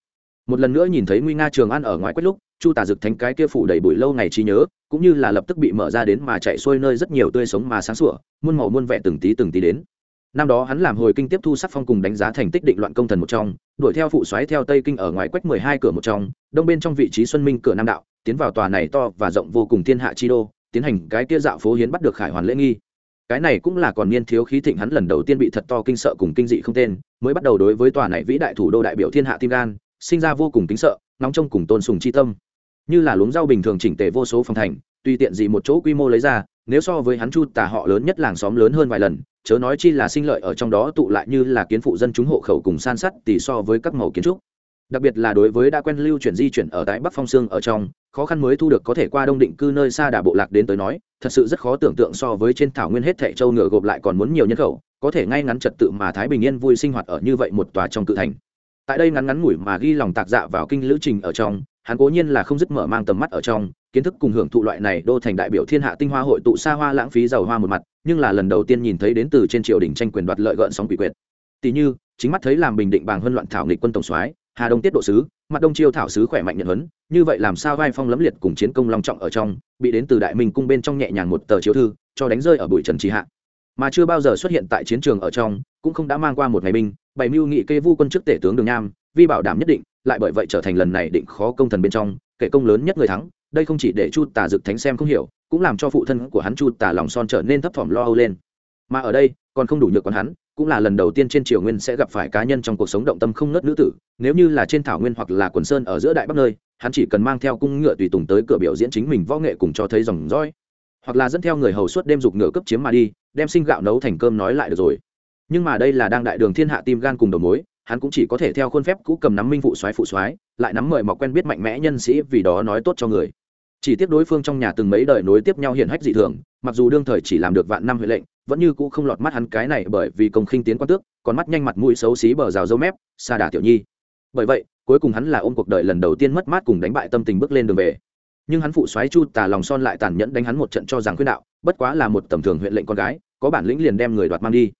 Một lần nữa nhìn thấy nguy nga trường an ở ngoài quét lúc, chu tà dực thánh cái kia phủ đầy bụi lâu ngày trí nhớ, cũng như là lập tức bị mở ra đến mà chạy xuôi nơi rất nhiều tươi sống mà sáng sủa, muôn màu muôn vẻ từng tí từng tí đến. Năm đó hắn làm hồi kinh tiếp thu sắc phong cùng đánh giá thành tích định loạn công thần một trong, đuổi theo phụ xoáy theo tây kinh ở ngoài quách mười hai cửa một trong, đông bên trong vị trí xuân minh cửa nam đạo, tiến vào tòa này to và rộng vô cùng thiên hạ chi đô tiến hành cái kia dạo phố hiến bắt được khải hoàn lễ nghi. Cái này cũng là còn niên thiếu khí thịnh hắn lần đầu tiên bị thật to kinh sợ cùng kinh dị không tên, mới bắt đầu đối với tòa này vĩ đại thủ đô đại biểu thiên hạ tim gan, sinh ra vô cùng kính sợ, nóng trông cùng tôn sùng chi tâm. Như là luống rau bình thường chỉnh tề vô số phòng thành, tùy tiện gì một chỗ quy mô lấy ra, nếu so với hắn chu tà họ lớn nhất làng xóm lớn hơn vài lần, chớ nói chi là sinh lợi ở trong đó tụ lại như là kiến phụ dân chúng hộ khẩu cùng san sắt tỷ so với các màu kiến trúc đặc biệt là đối với đã quen lưu chuyển di chuyển ở tại bắc phong sương ở trong, khó khăn mới thu được có thể qua đông định cư nơi xa đà bộ lạc đến tới nói, thật sự rất khó tưởng tượng so với trên thảo nguyên hết thệ châu ngựa gộp lại còn muốn nhiều nhân khẩu, có thể ngay ngắn trật tự mà thái bình yên vui sinh hoạt ở như vậy một tòa trong cự thành. Tại đây ngắn ngắn ngủi mà ghi lòng tạc dạ vào kinh lữ trình ở trong, hắn cố nhiên là không dứt mở mang tầm mắt ở trong, kiến thức cùng hưởng thụ loại này đô thành đại biểu thiên hạ tinh hoa hội tụ xa hoa lãng phí giàu hoa một mặt, nhưng là lần đầu tiên nhìn thấy đến từ trên triều đình tranh quyền đoạt lợi gợn sóng quỷ quyệt. Tỷ như, chính mắt thấy làm bình định bàng hơn loạn thảo nghịch quân tổng soái hà đông tiết độ sứ, mặt đông chiêu thảo sứ khỏe mạnh nhận huấn, như vậy làm sao vai phong lấm liệt cùng chiến công long trọng ở trong, bị đến từ đại minh cung bên trong nhẹ nhàng một tờ chiếu thư, cho đánh rơi ở bụi trần trì hạ. Mà chưa bao giờ xuất hiện tại chiến trường ở trong, cũng không đã mang qua một ngày binh, bày mưu nghị kê vu quân trước tể tướng đường nham, vi bảo đảm nhất định, lại bởi vậy trở thành lần này định khó công thần bên trong, kể công lớn nhất người thắng, đây không chỉ để chu tà dực thánh xem không hiểu, cũng làm cho phụ thân của hắn chu tà lòng son trở nên thấp thỏm lo âu lên. Mà ở đây, còn không đủ nhược còn hắn cũng là lần đầu tiên trên triều nguyên sẽ gặp phải cá nhân trong cuộc sống động tâm không nớt nữ tử, nếu như là trên thảo nguyên hoặc là quần sơn ở giữa đại bắc nơi, hắn chỉ cần mang theo cung ngựa tùy tùng tới cửa biểu diễn chính mình võ nghệ cùng cho thấy dòng roi hoặc là dẫn theo người hầu suốt đêm dục ngựa cấp chiếm mà đi, đem sinh gạo nấu thành cơm nói lại được rồi. Nhưng mà đây là đang đại đường thiên hạ tim gan cùng đầu mối, hắn cũng chỉ có thể theo khuôn phép cũ cầm nắm minh phụ soái phụ soái, lại nắm mời mọc quen biết mạnh mẽ nhân sĩ vì đó nói tốt cho người. Chỉ tiếp đối phương trong nhà từng mấy đời nối tiếp nhau hiển hách dị thường, mặc dù đương thời chỉ làm được vạn năm huệ lệnh vẫn như cũ không lọt mắt hắn cái này bởi vì công khinh tiến quan tước, còn mắt nhanh mặt mũi xấu xí bờ rào dâu mép, xa đà tiểu nhi. Bởi vậy, cuối cùng hắn là ôm cuộc đời lần đầu tiên mất mát cùng đánh bại tâm tình bước lên đường về. Nhưng hắn phụ xoáy chu tà lòng son lại tàn nhẫn đánh hắn một trận cho rằng khuyên đạo, bất quá là một tầm thường huyện lệnh con gái, có bản lĩnh liền đem người đoạt mang đi.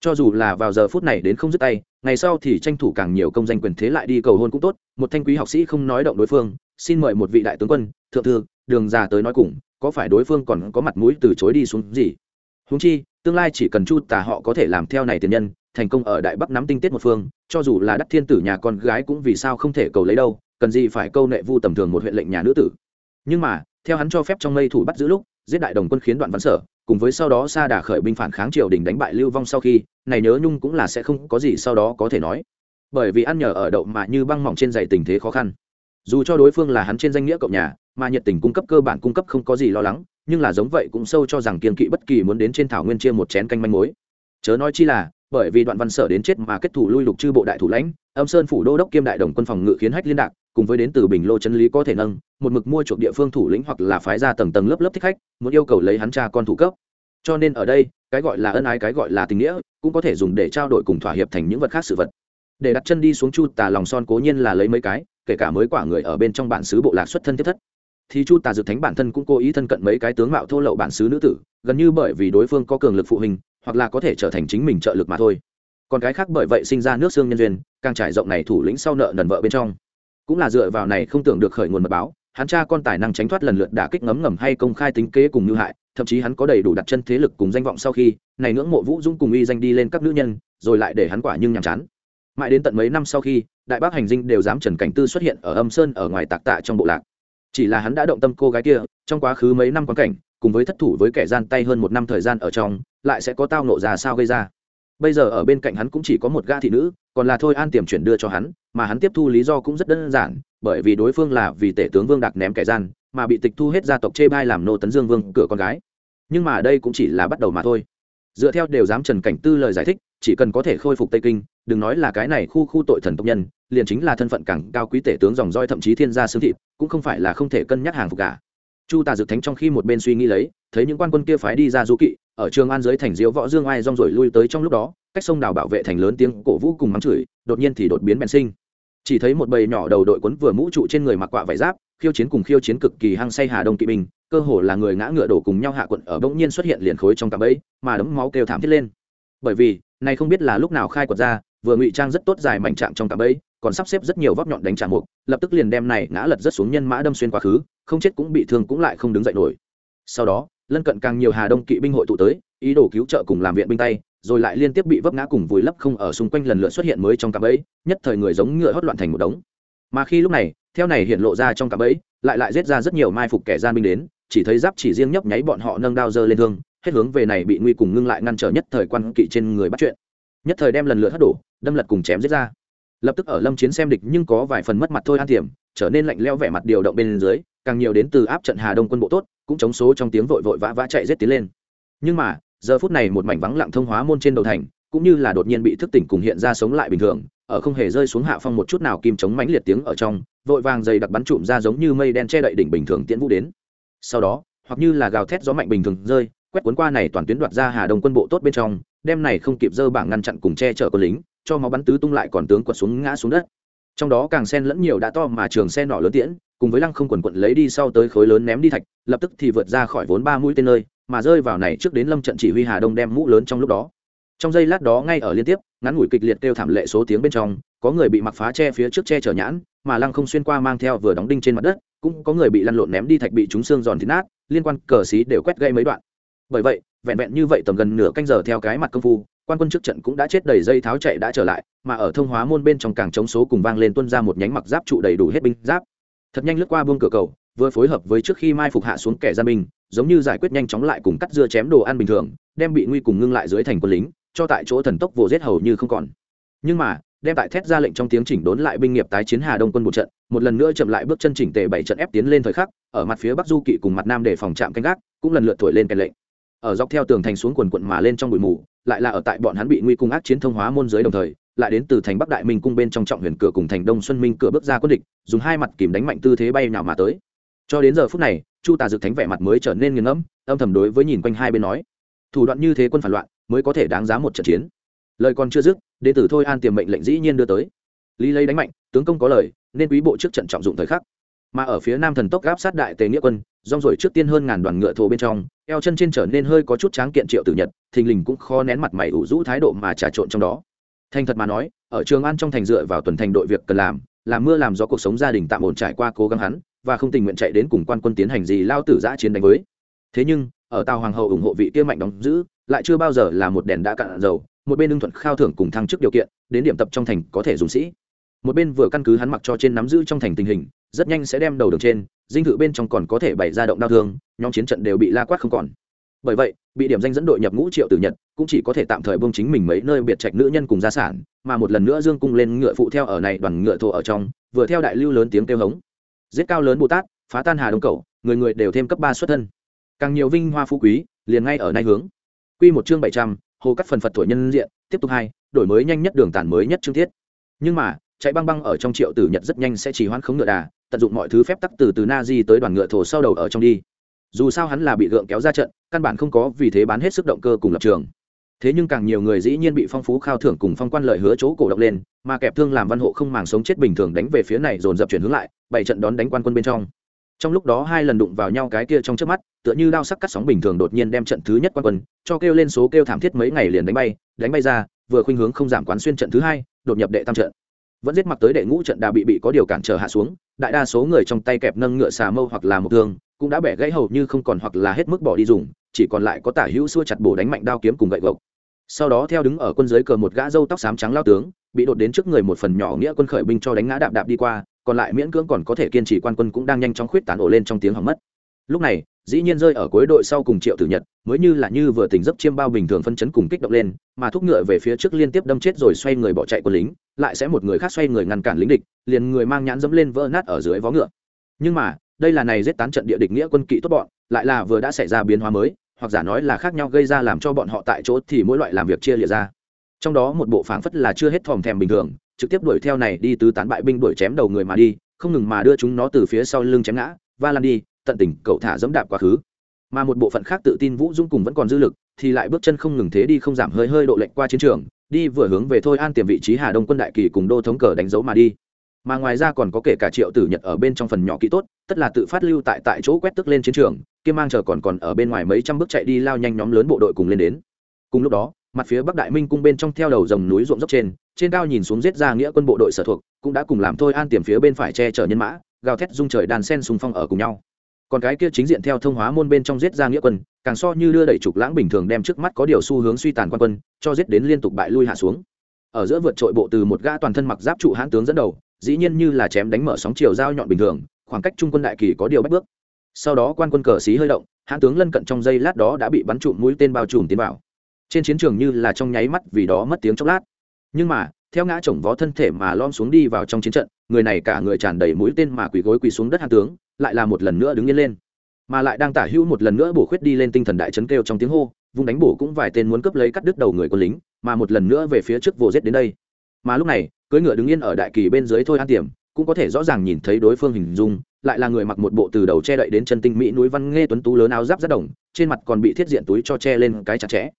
Cho dù là vào giờ phút này đến không dứt tay, ngày sau thì tranh thủ càng nhiều công danh quyền thế lại đi cầu hôn cũng tốt, một thanh quý học sĩ không nói động đối phương, xin mời một vị đại tướng quân, thượng thư, đường già tới nói cùng, có phải đối phương còn có mặt mũi từ chối đi xuống gì? Húng chi tương lai chỉ cần chu tà họ có thể làm theo này tiền nhân, thành công ở đại bắc nắm tinh tiết một phương, cho dù là đắc thiên tử nhà con gái cũng vì sao không thể cầu lấy đâu, cần gì phải câu nệ vu tầm thường một huyện lệnh nhà nữ tử. Nhưng mà, theo hắn cho phép trong mây thủ bắt giữ lúc, giết đại đồng quân khiến đoạn văn sở, cùng với sau đó sa đà khởi binh phản kháng triều đình đánh bại lưu vong sau khi, này nhớ nhung cũng là sẽ không có gì sau đó có thể nói. Bởi vì ăn nhờ ở đậu mà như băng mỏng trên dày tình thế khó khăn dù cho đối phương là hắn trên danh nghĩa cậu nhà, mà nhiệt tình cung cấp cơ bản cung cấp không có gì lo lắng, nhưng là giống vậy cũng sâu cho rằng kiên kỵ bất kỳ muốn đến trên thảo nguyên chia một chén canh manh mối. Chớ nói chi là, bởi vì đoạn văn sở đến chết mà kết thủ lui lục chư bộ đại thủ lãnh, âm sơn phủ đô đốc kiêm đại đồng quân phòng ngự khiến hách liên đạc, cùng với đến từ bình lô chân lý có thể nâng, một mực mua chuộc địa phương thủ lĩnh hoặc là phái ra tầng tầng lớp lớp thích khách, muốn yêu cầu lấy hắn cha con thủ cấp. Cho nên ở đây, cái gọi là ân ái cái gọi là tình nghĩa, cũng có thể dùng để trao đổi cùng thỏa hiệp thành những vật khác sự vật. Để đặt chân đi xuống chu tà lòng son cố nhiên là lấy mấy cái kể cả mới quả người ở bên trong bản xứ bộ lạc xuất thân thiết thất. Thì chu tà dược thánh bản thân cũng cố ý thân cận mấy cái tướng mạo thô lậu bản xứ nữ tử, gần như bởi vì đối phương có cường lực phụ huynh hoặc là có thể trở thành chính mình trợ lực mà thôi. Còn cái khác bởi vậy sinh ra nước xương nhân duyên, càng trải rộng này thủ lĩnh sau nợ nần vợ bên trong. Cũng là dựa vào này không tưởng được khởi nguồn mật báo, hắn cha con tài năng tránh thoát lần lượt đả kích ngấm ngầm hay công khai tính kế cùng như hại, thậm chí hắn có đầy đủ đặt chân thế lực cùng danh vọng sau khi, này ngưỡng mộ vũ dũng cùng uy danh đi lên các nữ nhân, rồi lại để hắn quả nhưng nhàm chán mãi đến tận mấy năm sau khi, đại bác hành dinh đều dám trần cảnh tư xuất hiện ở âm sơn ở ngoài tạc tạ trong bộ lạc. Chỉ là hắn đã động tâm cô gái kia, trong quá khứ mấy năm quan cảnh, cùng với thất thủ với kẻ gian tay hơn một năm thời gian ở trong, lại sẽ có tao nộ ra sao gây ra. Bây giờ ở bên cạnh hắn cũng chỉ có một gã thị nữ, còn là thôi an tiềm chuyển đưa cho hắn, mà hắn tiếp thu lý do cũng rất đơn giản, bởi vì đối phương là vì tể tướng vương đặc ném kẻ gian, mà bị tịch thu hết gia tộc chê bai làm nô tấn dương vương cửa con gái. Nhưng mà đây cũng chỉ là bắt đầu mà thôi. Dựa theo đều dám trần cảnh tư lời giải thích chỉ cần có thể khôi phục tây kinh, đừng nói là cái này khu khu tội thần tộc nhân, liền chính là thân phận càng cao quý tể tướng dòng roi thậm chí thiên gia xương thịt, cũng không phải là không thể cân nhắc hàng phục cả. Chu tà dực thánh trong khi một bên suy nghĩ lấy, thấy những quan quân kia phái đi ra du kỵ, ở trường an dưới thành diễu võ dương ai rong rồi lui tới trong lúc đó, cách sông đào bảo vệ thành lớn tiếng cổ vũ cùng mắng chửi, đột nhiên thì đột biến bèn sinh. Chỉ thấy một bầy nhỏ đầu đội quấn vừa mũ trụ trên người mặc quạ vải giáp, khiêu chiến cùng khiêu chiến cực kỳ hăng say hà đông kỵ binh, cơ hồ là người ngã ngựa đổ cùng nhau hạ quận ở bỗng nhiên xuất hiện liền khối trong cạm bẫy, mà đấm máu kêu thảm thiết lên. Bởi vì này không biết là lúc nào khai quật ra, vừa ngụy trang rất tốt dài mảnh trạng trong cạm bẫy, còn sắp xếp rất nhiều vóc nhọn đánh trả mục, lập tức liền đem này ngã lật rất xuống nhân mã đâm xuyên quá khứ, không chết cũng bị thương cũng lại không đứng dậy nổi. Sau đó, lân cận càng nhiều hà đông kỵ binh hội tụ tới, ý đồ cứu trợ cùng làm viện binh tay, rồi lại liên tiếp bị vấp ngã cùng vùi lấp không ở xung quanh lần lượt xuất hiện mới trong cạm bẫy, nhất thời người giống ngựa hót loạn thành một đống. Mà khi lúc này, theo này hiện lộ ra trong cạm bẫy, lại lại giết ra rất nhiều mai phục kẻ gian binh đến, chỉ thấy giáp chỉ riêng nhấp nháy bọn họ nâng đao dơ lên thương hết hướng về này bị nguy cùng ngưng lại ngăn trở nhất thời quan kỵ trên người bắt chuyện. Nhất thời đem lần lượt hất đổ, đâm lật cùng chém giết ra. Lập tức ở lâm chiến xem địch nhưng có vài phần mất mặt thôi an tiềm trở nên lạnh leo vẻ mặt điều động bên dưới, càng nhiều đến từ áp trận hà đông quân bộ tốt, cũng chống số trong tiếng vội vội vã vã chạy giết tiến lên. Nhưng mà, giờ phút này một mảnh vắng lặng thông hóa môn trên đầu thành, cũng như là đột nhiên bị thức tỉnh cùng hiện ra sống lại bình thường, ở không hề rơi xuống hạ phong một chút nào kim chống mãnh liệt tiếng ở trong, vội vàng dày đặc bắn trụm ra giống như mây đen che đậy đỉnh bình thường tiễn vũ đến. Sau đó, hoặc như là gào thét gió mạnh bình thường rơi quét cuốn qua này toàn tuyến đoạt ra hà đông quân bộ tốt bên trong, đem này không kịp dơ bảng ngăn chặn cùng che chở quân lính, cho máu bắn tứ tung lại còn tướng quật xuống ngã xuống đất. Trong đó càng xen lẫn nhiều đã to mà trường xe nỏ lớn tiễn, cùng với lăng không quần quật lấy đi sau tới khối lớn ném đi thạch, lập tức thì vượt ra khỏi vốn ba mũi tên nơi, mà rơi vào này trước đến lâm trận chỉ huy hà đông đem mũ lớn trong lúc đó. Trong giây lát đó ngay ở liên tiếp, ngắn ngủi kịch liệt kêu thảm lệ số tiếng bên trong, có người bị mặc phá che phía trước che chở nhãn, mà lăng không xuyên qua mang theo vừa đóng đinh trên mặt đất, cũng có người bị lăn lộn ném đi thạch bị chúng xương giòn thì nát, liên quan cờ xí đều quét gây mấy đoạn bởi vậy, vẹn vẹn như vậy tầm gần nửa canh giờ theo cái mặt công phu, quan quân trước trận cũng đã chết đầy dây tháo chạy đã trở lại, mà ở thông hóa môn bên trong càng chống số cùng vang lên tuân ra một nhánh mặc giáp trụ đầy đủ hết binh giáp. Thật nhanh lướt qua buông cửa cầu, vừa phối hợp với trước khi mai phục hạ xuống kẻ gian binh, giống như giải quyết nhanh chóng lại cùng cắt dưa chém đồ ăn bình thường, đem bị nguy cùng ngưng lại dưới thành quân lính, cho tại chỗ thần tốc vồ giết hầu như không còn. Nhưng mà, đem tại thét ra lệnh trong tiếng chỉnh đốn lại binh nghiệp tái chiến hà đông quân một trận, một lần nữa chậm lại bước chân chỉnh tề bảy trận ép tiến lên thời khắc, ở mặt phía bắc du kỵ cùng mặt nam để phòng trạm canh gác, cũng lần lượt thổi lên kèn lệnh ở dọc theo tường thành xuống quần quận mà lên trong bụi mù, lại là ở tại bọn hắn bị nguy cung ác chiến thông hóa môn giới đồng thời, lại đến từ thành bắc đại minh cung bên trong trọng huyền cửa cùng thành đông xuân minh cửa bước ra quân địch, dùng hai mặt kìm đánh mạnh tư thế bay nào mà tới. Cho đến giờ phút này, chu tà dực thánh vẻ mặt mới trở nên nghiêng ngẫm, âm thầm đối với nhìn quanh hai bên nói, thủ đoạn như thế quân phản loạn, mới có thể đáng giá một trận chiến. Lời còn chưa dứt, đệ tử thôi an tiềm mệnh lệnh dĩ nhiên đưa tới. Lý lấy đánh mạnh, tướng công có lời, nên quý bộ trước trận trọng dụng thời khắc mà ở phía nam thần tốc gáp sát đại tề nghĩa quân, rong rồi trước tiên hơn ngàn đoàn ngựa thổ bên trong, eo chân trên trở nên hơi có chút tráng kiện triệu tử nhật, thình lình cũng khó nén mặt mày ủ rũ thái độ mà trà trộn trong đó. Thành thật mà nói, ở trường an trong thành dựa vào tuần thành đội việc cần làm làm mưa làm gió cuộc sống gia đình tạm ổn trải qua cố gắng hắn, và không tình nguyện chạy đến cùng quan quân tiến hành gì lao tử giã chiến đánh với. Thế nhưng, ở tàu hoàng hậu ủng hộ vị kia mạnh đóng giữ, lại chưa bao giờ là một đèn đã cạn dầu, một bên ưng thuận khao thưởng cùng thăng chức điều kiện, đến điểm tập trong thành có thể dùng sĩ. Một bên vừa căn cứ hắn mặc cho trên nắm giữ trong thành tình hình rất nhanh sẽ đem đầu đường trên, dinh thự bên trong còn có thể bày ra động đau thương, nhóm chiến trận đều bị la quát không còn. Bởi vậy, bị điểm danh dẫn đội nhập ngũ triệu tử nhật cũng chỉ có thể tạm thời bông chính mình mấy nơi biệt trạch nữ nhân cùng gia sản, mà một lần nữa dương cung lên ngựa phụ theo ở này đoàn ngựa thổ ở trong, vừa theo đại lưu lớn tiếng kêu hống. Giết cao lớn bồ tát, phá tan hà đông cầu, người người đều thêm cấp ba xuất thân. Càng nhiều vinh hoa phú quý, liền ngay ở nay hướng. Quy một chương bảy trăm, hồ cắt phần phật thổi nhân diện, tiếp tục hai, đổi mới nhanh nhất đường tản mới nhất chương thiết. nhưng mà, chạy băng băng ở trong triệu tử nhật rất nhanh sẽ chỉ hoãn khống ngựa đà tận dụng mọi thứ phép tắc từ từ na di tới đoàn ngựa thổ sau đầu ở trong đi. Dù sao hắn là bị gượng kéo ra trận, căn bản không có vì thế bán hết sức động cơ cùng lập trường. Thế nhưng càng nhiều người dĩ nhiên bị phong phú khao thưởng cùng phong quan lợi hứa chỗ cổ động lên, mà kẹp thương làm văn hộ không màng sống chết bình thường đánh về phía này dồn dập chuyển hướng lại, bảy trận đón đánh quan quân bên trong. Trong lúc đó hai lần đụng vào nhau cái kia trong trước mắt, tựa như đao sắc cắt sóng bình thường đột nhiên đem trận thứ nhất quan quân, cho kêu lên số kêu thảm thiết mấy ngày liền đánh bay đánh bay ra, vừa khuynh hướng không giảm quán xuyên trận thứ hai, đột nhập đệ tam trận vẫn giết mặc tới đệ ngũ trận đà bị bị có điều cản trở hạ xuống, đại đa số người trong tay kẹp nâng ngựa xà mâu hoặc là một thương, cũng đã bẻ gãy hầu như không còn hoặc là hết mức bỏ đi dùng, chỉ còn lại có tả hữu xua chặt bổ đánh mạnh đao kiếm cùng gậy gộc. Sau đó theo đứng ở quân giới cờ một gã râu tóc xám trắng lao tướng, bị đột đến trước người một phần nhỏ nghĩa quân khởi binh cho đánh ngã đạp đạp đi qua, còn lại miễn cưỡng còn có thể kiên trì quan quân cũng đang nhanh chóng khuyết tán ổ lên trong tiếng hỏng mất lúc này dĩ nhiên rơi ở cuối đội sau cùng triệu tử nhật, mới như là như vừa tỉnh giấc chiêm bao bình thường phân chấn cùng kích động lên, mà thúc ngựa về phía trước liên tiếp đâm chết rồi xoay người bỏ chạy quân lính, lại sẽ một người khác xoay người ngăn cản lính địch, liền người mang nhãn dẫm lên vỡ nát ở dưới vó ngựa. Nhưng mà, đây là này giết tán trận địa địch nghĩa quân kỵ tốt bọn, lại là vừa đã xảy ra biến hóa mới, hoặc giả nói là khác nhau gây ra làm cho bọn họ tại chỗ thì mỗi loại làm việc chia liệt ra. Trong đó một bộ phảng phất là chưa hết thòm thèm bình thường, trực tiếp đuổi theo này đi tứ tán bại binh đuổi chém đầu người mà đi, không ngừng mà đưa chúng nó từ phía sau lưng chém ngã, va lan đi tận tình cậu thả dẫm đạp quá khứ. Mà một bộ phận khác tự tin vũ dung cùng vẫn còn dư lực, thì lại bước chân không ngừng thế đi không giảm hơi hơi độ lệnh qua chiến trường, đi vừa hướng về thôi an tiềm vị trí hà đông quân đại kỳ cùng đô thống cờ đánh dấu mà đi. Mà ngoài ra còn có kể cả triệu tử nhật ở bên trong phần nhỏ kỹ tốt, tất là tự phát lưu tại tại chỗ quét tức lên chiến trường kim mang chờ còn còn ở bên ngoài mấy trăm bước chạy đi lao nhanh nhóm lớn bộ đội cùng lên đến. Cùng lúc đó, mặt phía bắc đại minh cung bên trong theo đầu dòng núi ruộng dốc trên trên cao nhìn xuống giết ra nghĩa quân bộ đội sở thuộc, cũng đã cùng làm thôi an tiềm phía bên phải che chở nhân mã, gào thét dung trời đàn sen xung phong ở cùng nhau còn cái kia chính diện theo thông hóa môn bên trong giết ra nghĩa quân, càng so như đưa đẩy trục lãng bình thường đem trước mắt có điều xu hướng suy tàn quan quân, cho giết đến liên tục bại lui hạ xuống. Ở giữa vượt trội bộ từ một gã toàn thân mặc giáp trụ hãn tướng dẫn đầu, dĩ nhiên như là chém đánh mở sóng chiều dao nhọn bình thường, khoảng cách trung quân đại kỳ có điều bách bước. Sau đó quan quân cờ xí hơi động, hãn tướng lân cận trong giây lát đó đã bị bắn trụm mũi tên bao trùm tiến vào. Trên chiến trường như là trong nháy mắt vì đó mất tiếng chốc lát. Nhưng mà, theo ngã chồng vó thân thể mà lom xuống đi vào trong chiến trận, người này cả người tràn đầy mũi tên mà quỳ gối quỳ xuống đất hãn tướng lại là một lần nữa đứng yên lên. Mà lại đang tả hữu một lần nữa bổ khuyết đi lên tinh thần đại chấn kêu trong tiếng hô, vung đánh bổ cũng vài tên muốn cướp lấy cắt đứt đầu người quân lính, mà một lần nữa về phía trước vồ giết đến đây. Mà lúc này, cưỡi ngựa đứng yên ở đại kỳ bên dưới thôi an tiềm, cũng có thể rõ ràng nhìn thấy đối phương hình dung, lại là người mặc một bộ từ đầu che đậy đến chân tinh mỹ núi văn nghe tuấn tú lớn áo giáp rất đồng, trên mặt còn bị thiết diện túi cho che lên cái chặt chẽ.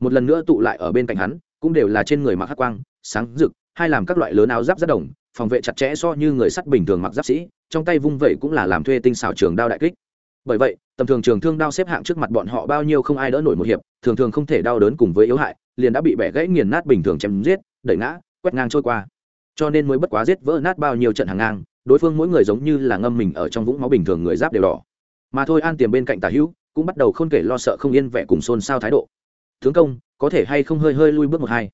Một lần nữa tụ lại ở bên cạnh hắn, cũng đều là trên người mặc hắc quang, sáng rực hay làm các loại lớn áo giáp rất đồng phòng vệ chặt chẽ so như người sắt bình thường mặc giáp sĩ, trong tay vung vẩy cũng là làm thuê tinh xảo trường đao đại kích. Bởi vậy, tầm thường trường thương đao xếp hạng trước mặt bọn họ bao nhiêu không ai đỡ nổi một hiệp, thường thường không thể đau đớn cùng với yếu hại, liền đã bị bẻ gãy nghiền nát bình thường chém giết, đẩy ngã, quét ngang trôi qua. Cho nên mới bất quá giết vỡ nát bao nhiêu trận hàng ngang, đối phương mỗi người giống như là ngâm mình ở trong vũng máu bình thường người giáp đều đỏ. Mà thôi an tiềm bên cạnh tả hữu, cũng bắt đầu không kể lo sợ không yên vẻ cùng xôn xao thái độ. Tướng công, có thể hay không hơi hơi lui bước một hai?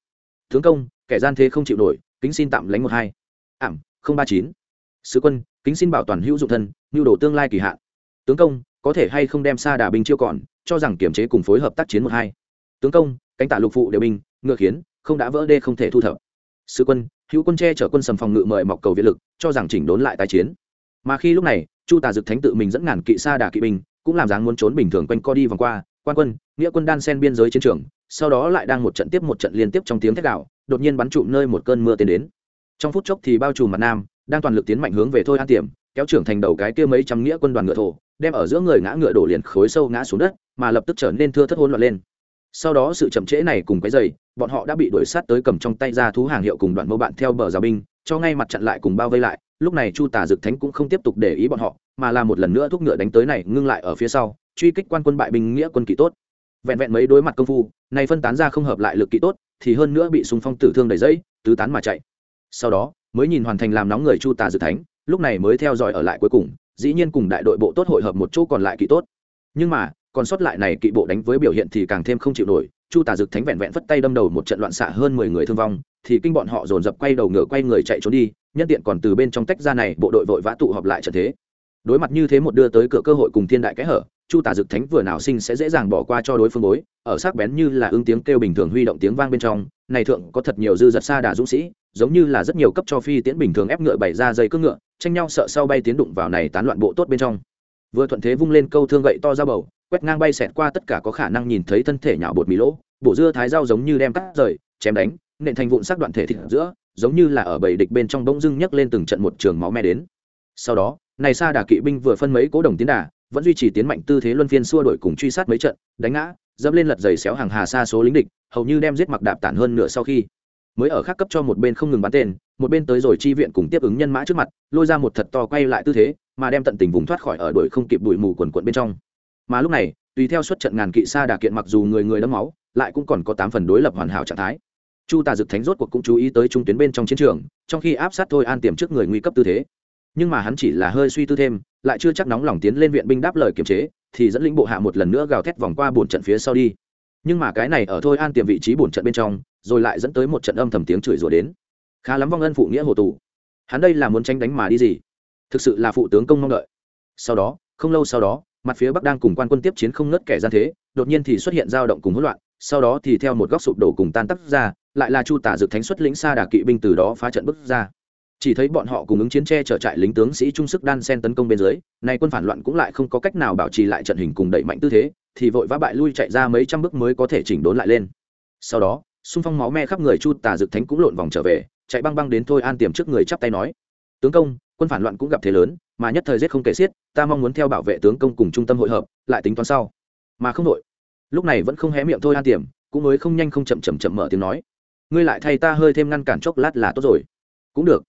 Tướng công, kẻ gian thế không chịu nổi, kính xin tạm lánh một hai ảm, không ba chín. Sứ quân, kính xin bảo toàn hữu dụng thân nhu đồ tương lai kỳ hạn. Tướng công, có thể hay không đem xa đà binh chiêu còn, cho rằng kiểm chế cùng phối hợp tác chiến một hai. Tướng công, cánh tả lục phụ đều binh, ngựa khiến, không đã vỡ đê không thể thu thập. Sứ quân, hữu quân che chở quân sầm phòng ngự mời mọc cầu viện lực, cho rằng chỉnh đốn lại tái chiến. Mà khi lúc này, chu tà dực thánh tự mình dẫn ngàn kỵ xa đà kỵ binh, cũng làm dáng muốn trốn bình thường quanh co đi vòng qua, quan quân, nghĩa quân đan sen biên giới chiến trường, sau đó lại đang một trận tiếp một trận liên tiếp trong tiếng thét đạo đột nhiên bắn trụm nơi một cơn mưa tiến đến trong phút chốc thì bao trùm mặt nam, đang toàn lực tiến mạnh hướng về thôi an tiềm kéo trưởng thành đầu cái kia mấy trăm nghĩa quân đoàn ngựa thổ, đem ở giữa người ngã ngựa đổ liền khối sâu ngã xuống đất, mà lập tức trở nên thưa thất hỗn loạn lên. Sau đó sự chậm trễ này cùng cái giày bọn họ đã bị đuổi sát tới cầm trong tay ra thú hàng hiệu cùng đoàn mâu bạn theo bờ rào binh, cho ngay mặt chặn lại cùng bao vây lại, lúc này chu tả dực thánh cũng không tiếp tục để ý bọn họ, mà là một lần nữa thúc ngựa đánh tới này, ngưng lại ở phía sau, truy kích quan quân bại binh nghĩa quân kỵ tốt. Vẹn vẹn mấy đối mặt công phu, này phân tán ra không hợp lại lực kỵ tốt, thì hơn nữa bị súng phong tử thương đầy dẫy, tứ tán mà chạy sau đó, mới nhìn hoàn thành làm nóng người chu tà dực thánh, lúc này mới theo dõi ở lại cuối cùng, dĩ nhiên cùng đại đội bộ tốt hội hợp một chỗ còn lại kỵ tốt. Nhưng mà, còn sót lại này kỵ bộ đánh với biểu hiện thì càng thêm không chịu nổi, chu tà dực thánh vẹn vẹn phất tay đâm đầu một trận loạn xạ hơn mười người thương vong, thì kinh bọn họ dồn dập quay đầu ngựa quay người chạy trốn đi, nhân tiện còn từ bên trong tách ra này, bộ đội vội vã tụ họp lại trận thế. Đối mặt như thế một đưa tới cửa cơ hội cùng thiên đại kẽ hở, chu tả dực thánh vừa nào sinh sẽ dễ dàng bỏ qua cho đối phương bối, ở sắc bén như là ứng tiếng kêu bình thường huy động tiếng vang bên trong, này thượng có thật nhiều dư giật xa đà dũng sĩ giống như là rất nhiều cấp cho phi tiễn bình thường ép ngựa bày ra dây cưỡng ngựa, tranh nhau sợ sau bay tiến đụng vào này tán loạn bộ tốt bên trong. Vừa thuận thế vung lên câu thương gậy to ra bầu, quét ngang bay xẹt qua tất cả có khả năng nhìn thấy thân thể nhạo bột mì lỗ bộ dưa thái dao giống như đem cắt rời, chém đánh, nện thành vụn sắc đoạn thể thịt giữa, giống như là ở bầy địch bên trong bỗng dưng nhấc lên từng trận một trường máu me đến. Sau đó, này xa đà kỵ binh vừa phân mấy cố đồng tiến đà, vẫn duy trì tiến mạnh tư thế luân phiên xua đổi cùng truy sát mấy trận, đánh ngã, dẫm lên lật giày xéo hàng hà xa số lính địch, hầu như đem giết mặc đạp tản hơn nửa sau khi mới ở khác cấp cho một bên không ngừng bắn tên, một bên tới rồi chi viện cùng tiếp ứng nhân mã trước mặt, lôi ra một thật to quay lại tư thế, mà đem tận tình vùng thoát khỏi ở đuổi không kịp đuổi mù quần quận bên trong. Mà lúc này, tùy theo xuất trận ngàn kỵ xa đà kiện mặc dù người người đấm máu, lại cũng còn có tám phần đối lập hoàn hảo trạng thái. Chu tà dực thánh rốt cuộc cũng chú ý tới trung tuyến bên trong chiến trường, trong khi áp sát thôi an tiềm trước người nguy cấp tư thế. Nhưng mà hắn chỉ là hơi suy tư thêm, lại chưa chắc nóng lòng tiến lên viện binh đáp lời kiềm chế, thì dẫn lĩnh bộ hạ một lần nữa gào thét vòng qua bổn trận phía sau đi. Nhưng mà cái này ở thôi an tiềm vị trí bổn trận bên trong rồi lại dẫn tới một trận âm thầm tiếng chửi rủa đến. Khá lắm vong ân phụ nghĩa hồ tù. Hắn đây là muốn tranh đánh mà đi gì? Thực sự là phụ tướng công mong đợi. Sau đó, không lâu sau đó, mặt phía bắc đang cùng quan quân tiếp chiến không ngớt kẻ gian thế, đột nhiên thì xuất hiện dao động cùng hỗn loạn, sau đó thì theo một góc sụp đổ cùng tan tắc ra, lại là chu tả Dực thánh xuất lĩnh xa đà kỵ binh từ đó phá trận bước ra. Chỉ thấy bọn họ cùng ứng chiến tre trở trại lính tướng sĩ trung sức đan sen tấn công bên dưới, nay quân phản loạn cũng lại không có cách nào bảo trì lại trận hình cùng đẩy mạnh tư thế, thì vội vã bại lui chạy ra mấy trăm bước mới có thể chỉnh đốn lại lên. Sau đó xung phong máu me khắp người chu tà dực thánh cũng lộn vòng trở về, chạy băng băng đến thôi an tiềm trước người chắp tay nói, tướng công, quân phản loạn cũng gặp thế lớn, mà nhất thời giết không kể xiết, ta mong muốn theo bảo vệ tướng công cùng trung tâm hội hợp, lại tính toán sau. Mà không đội lúc này vẫn không hé miệng thôi an tiềm, cũng mới không nhanh không chậm chậm chậm mở tiếng nói, ngươi lại thay ta hơi thêm ngăn cản chốc lát là tốt rồi. Cũng được.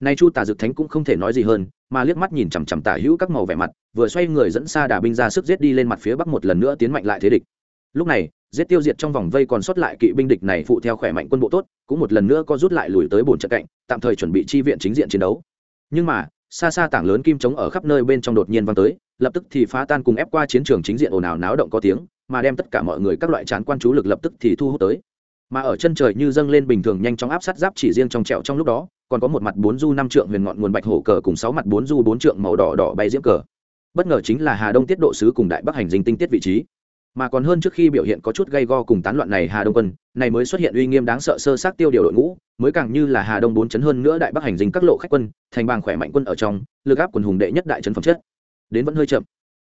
Nay chu tà dực thánh cũng không thể nói gì hơn, mà liếc mắt nhìn chằm chằm tả hữu các màu vẻ mặt, vừa xoay người dẫn xa đà binh ra sức giết đi lên mặt phía bắc một lần nữa tiến mạnh lại thế địch. Lúc này giết tiêu diệt trong vòng vây còn sót lại kỵ binh địch này phụ theo khỏe mạnh quân bộ tốt, cũng một lần nữa có rút lại lùi tới bồn trận cạnh, tạm thời chuẩn bị chi viện chính diện chiến đấu. Nhưng mà, xa xa tảng lớn kim trống ở khắp nơi bên trong đột nhiên vang tới, lập tức thì phá tan cùng ép qua chiến trường chính diện ồn ào náo động có tiếng, mà đem tất cả mọi người các loại chán quan chú lực lập tức thì thu hút tới. Mà ở chân trời như dâng lên bình thường nhanh chóng áp sát giáp chỉ riêng trong trẹo trong lúc đó, còn có một mặt bốn du năm trượng huyền ngọn nguồn bạch hổ cờ cùng sáu mặt bốn du bốn trượng màu đỏ đỏ bay diễm cờ. Bất ngờ chính là hà đông tiết độ sứ cùng đại bắc hành dinh tinh tiết vị trí mà còn hơn trước khi biểu hiện có chút gây go cùng tán loạn này hà đông quân, này mới xuất hiện uy nghiêm đáng sợ sơ sát tiêu điều đội ngũ, mới càng như là hà đông bốn chấn hơn nữa đại bắc hành dinh các lộ khách quân, thành bang khỏe mạnh quân ở trong, lực áp quần hùng đệ nhất đại trấn phẩm chất. Đến vẫn hơi chậm.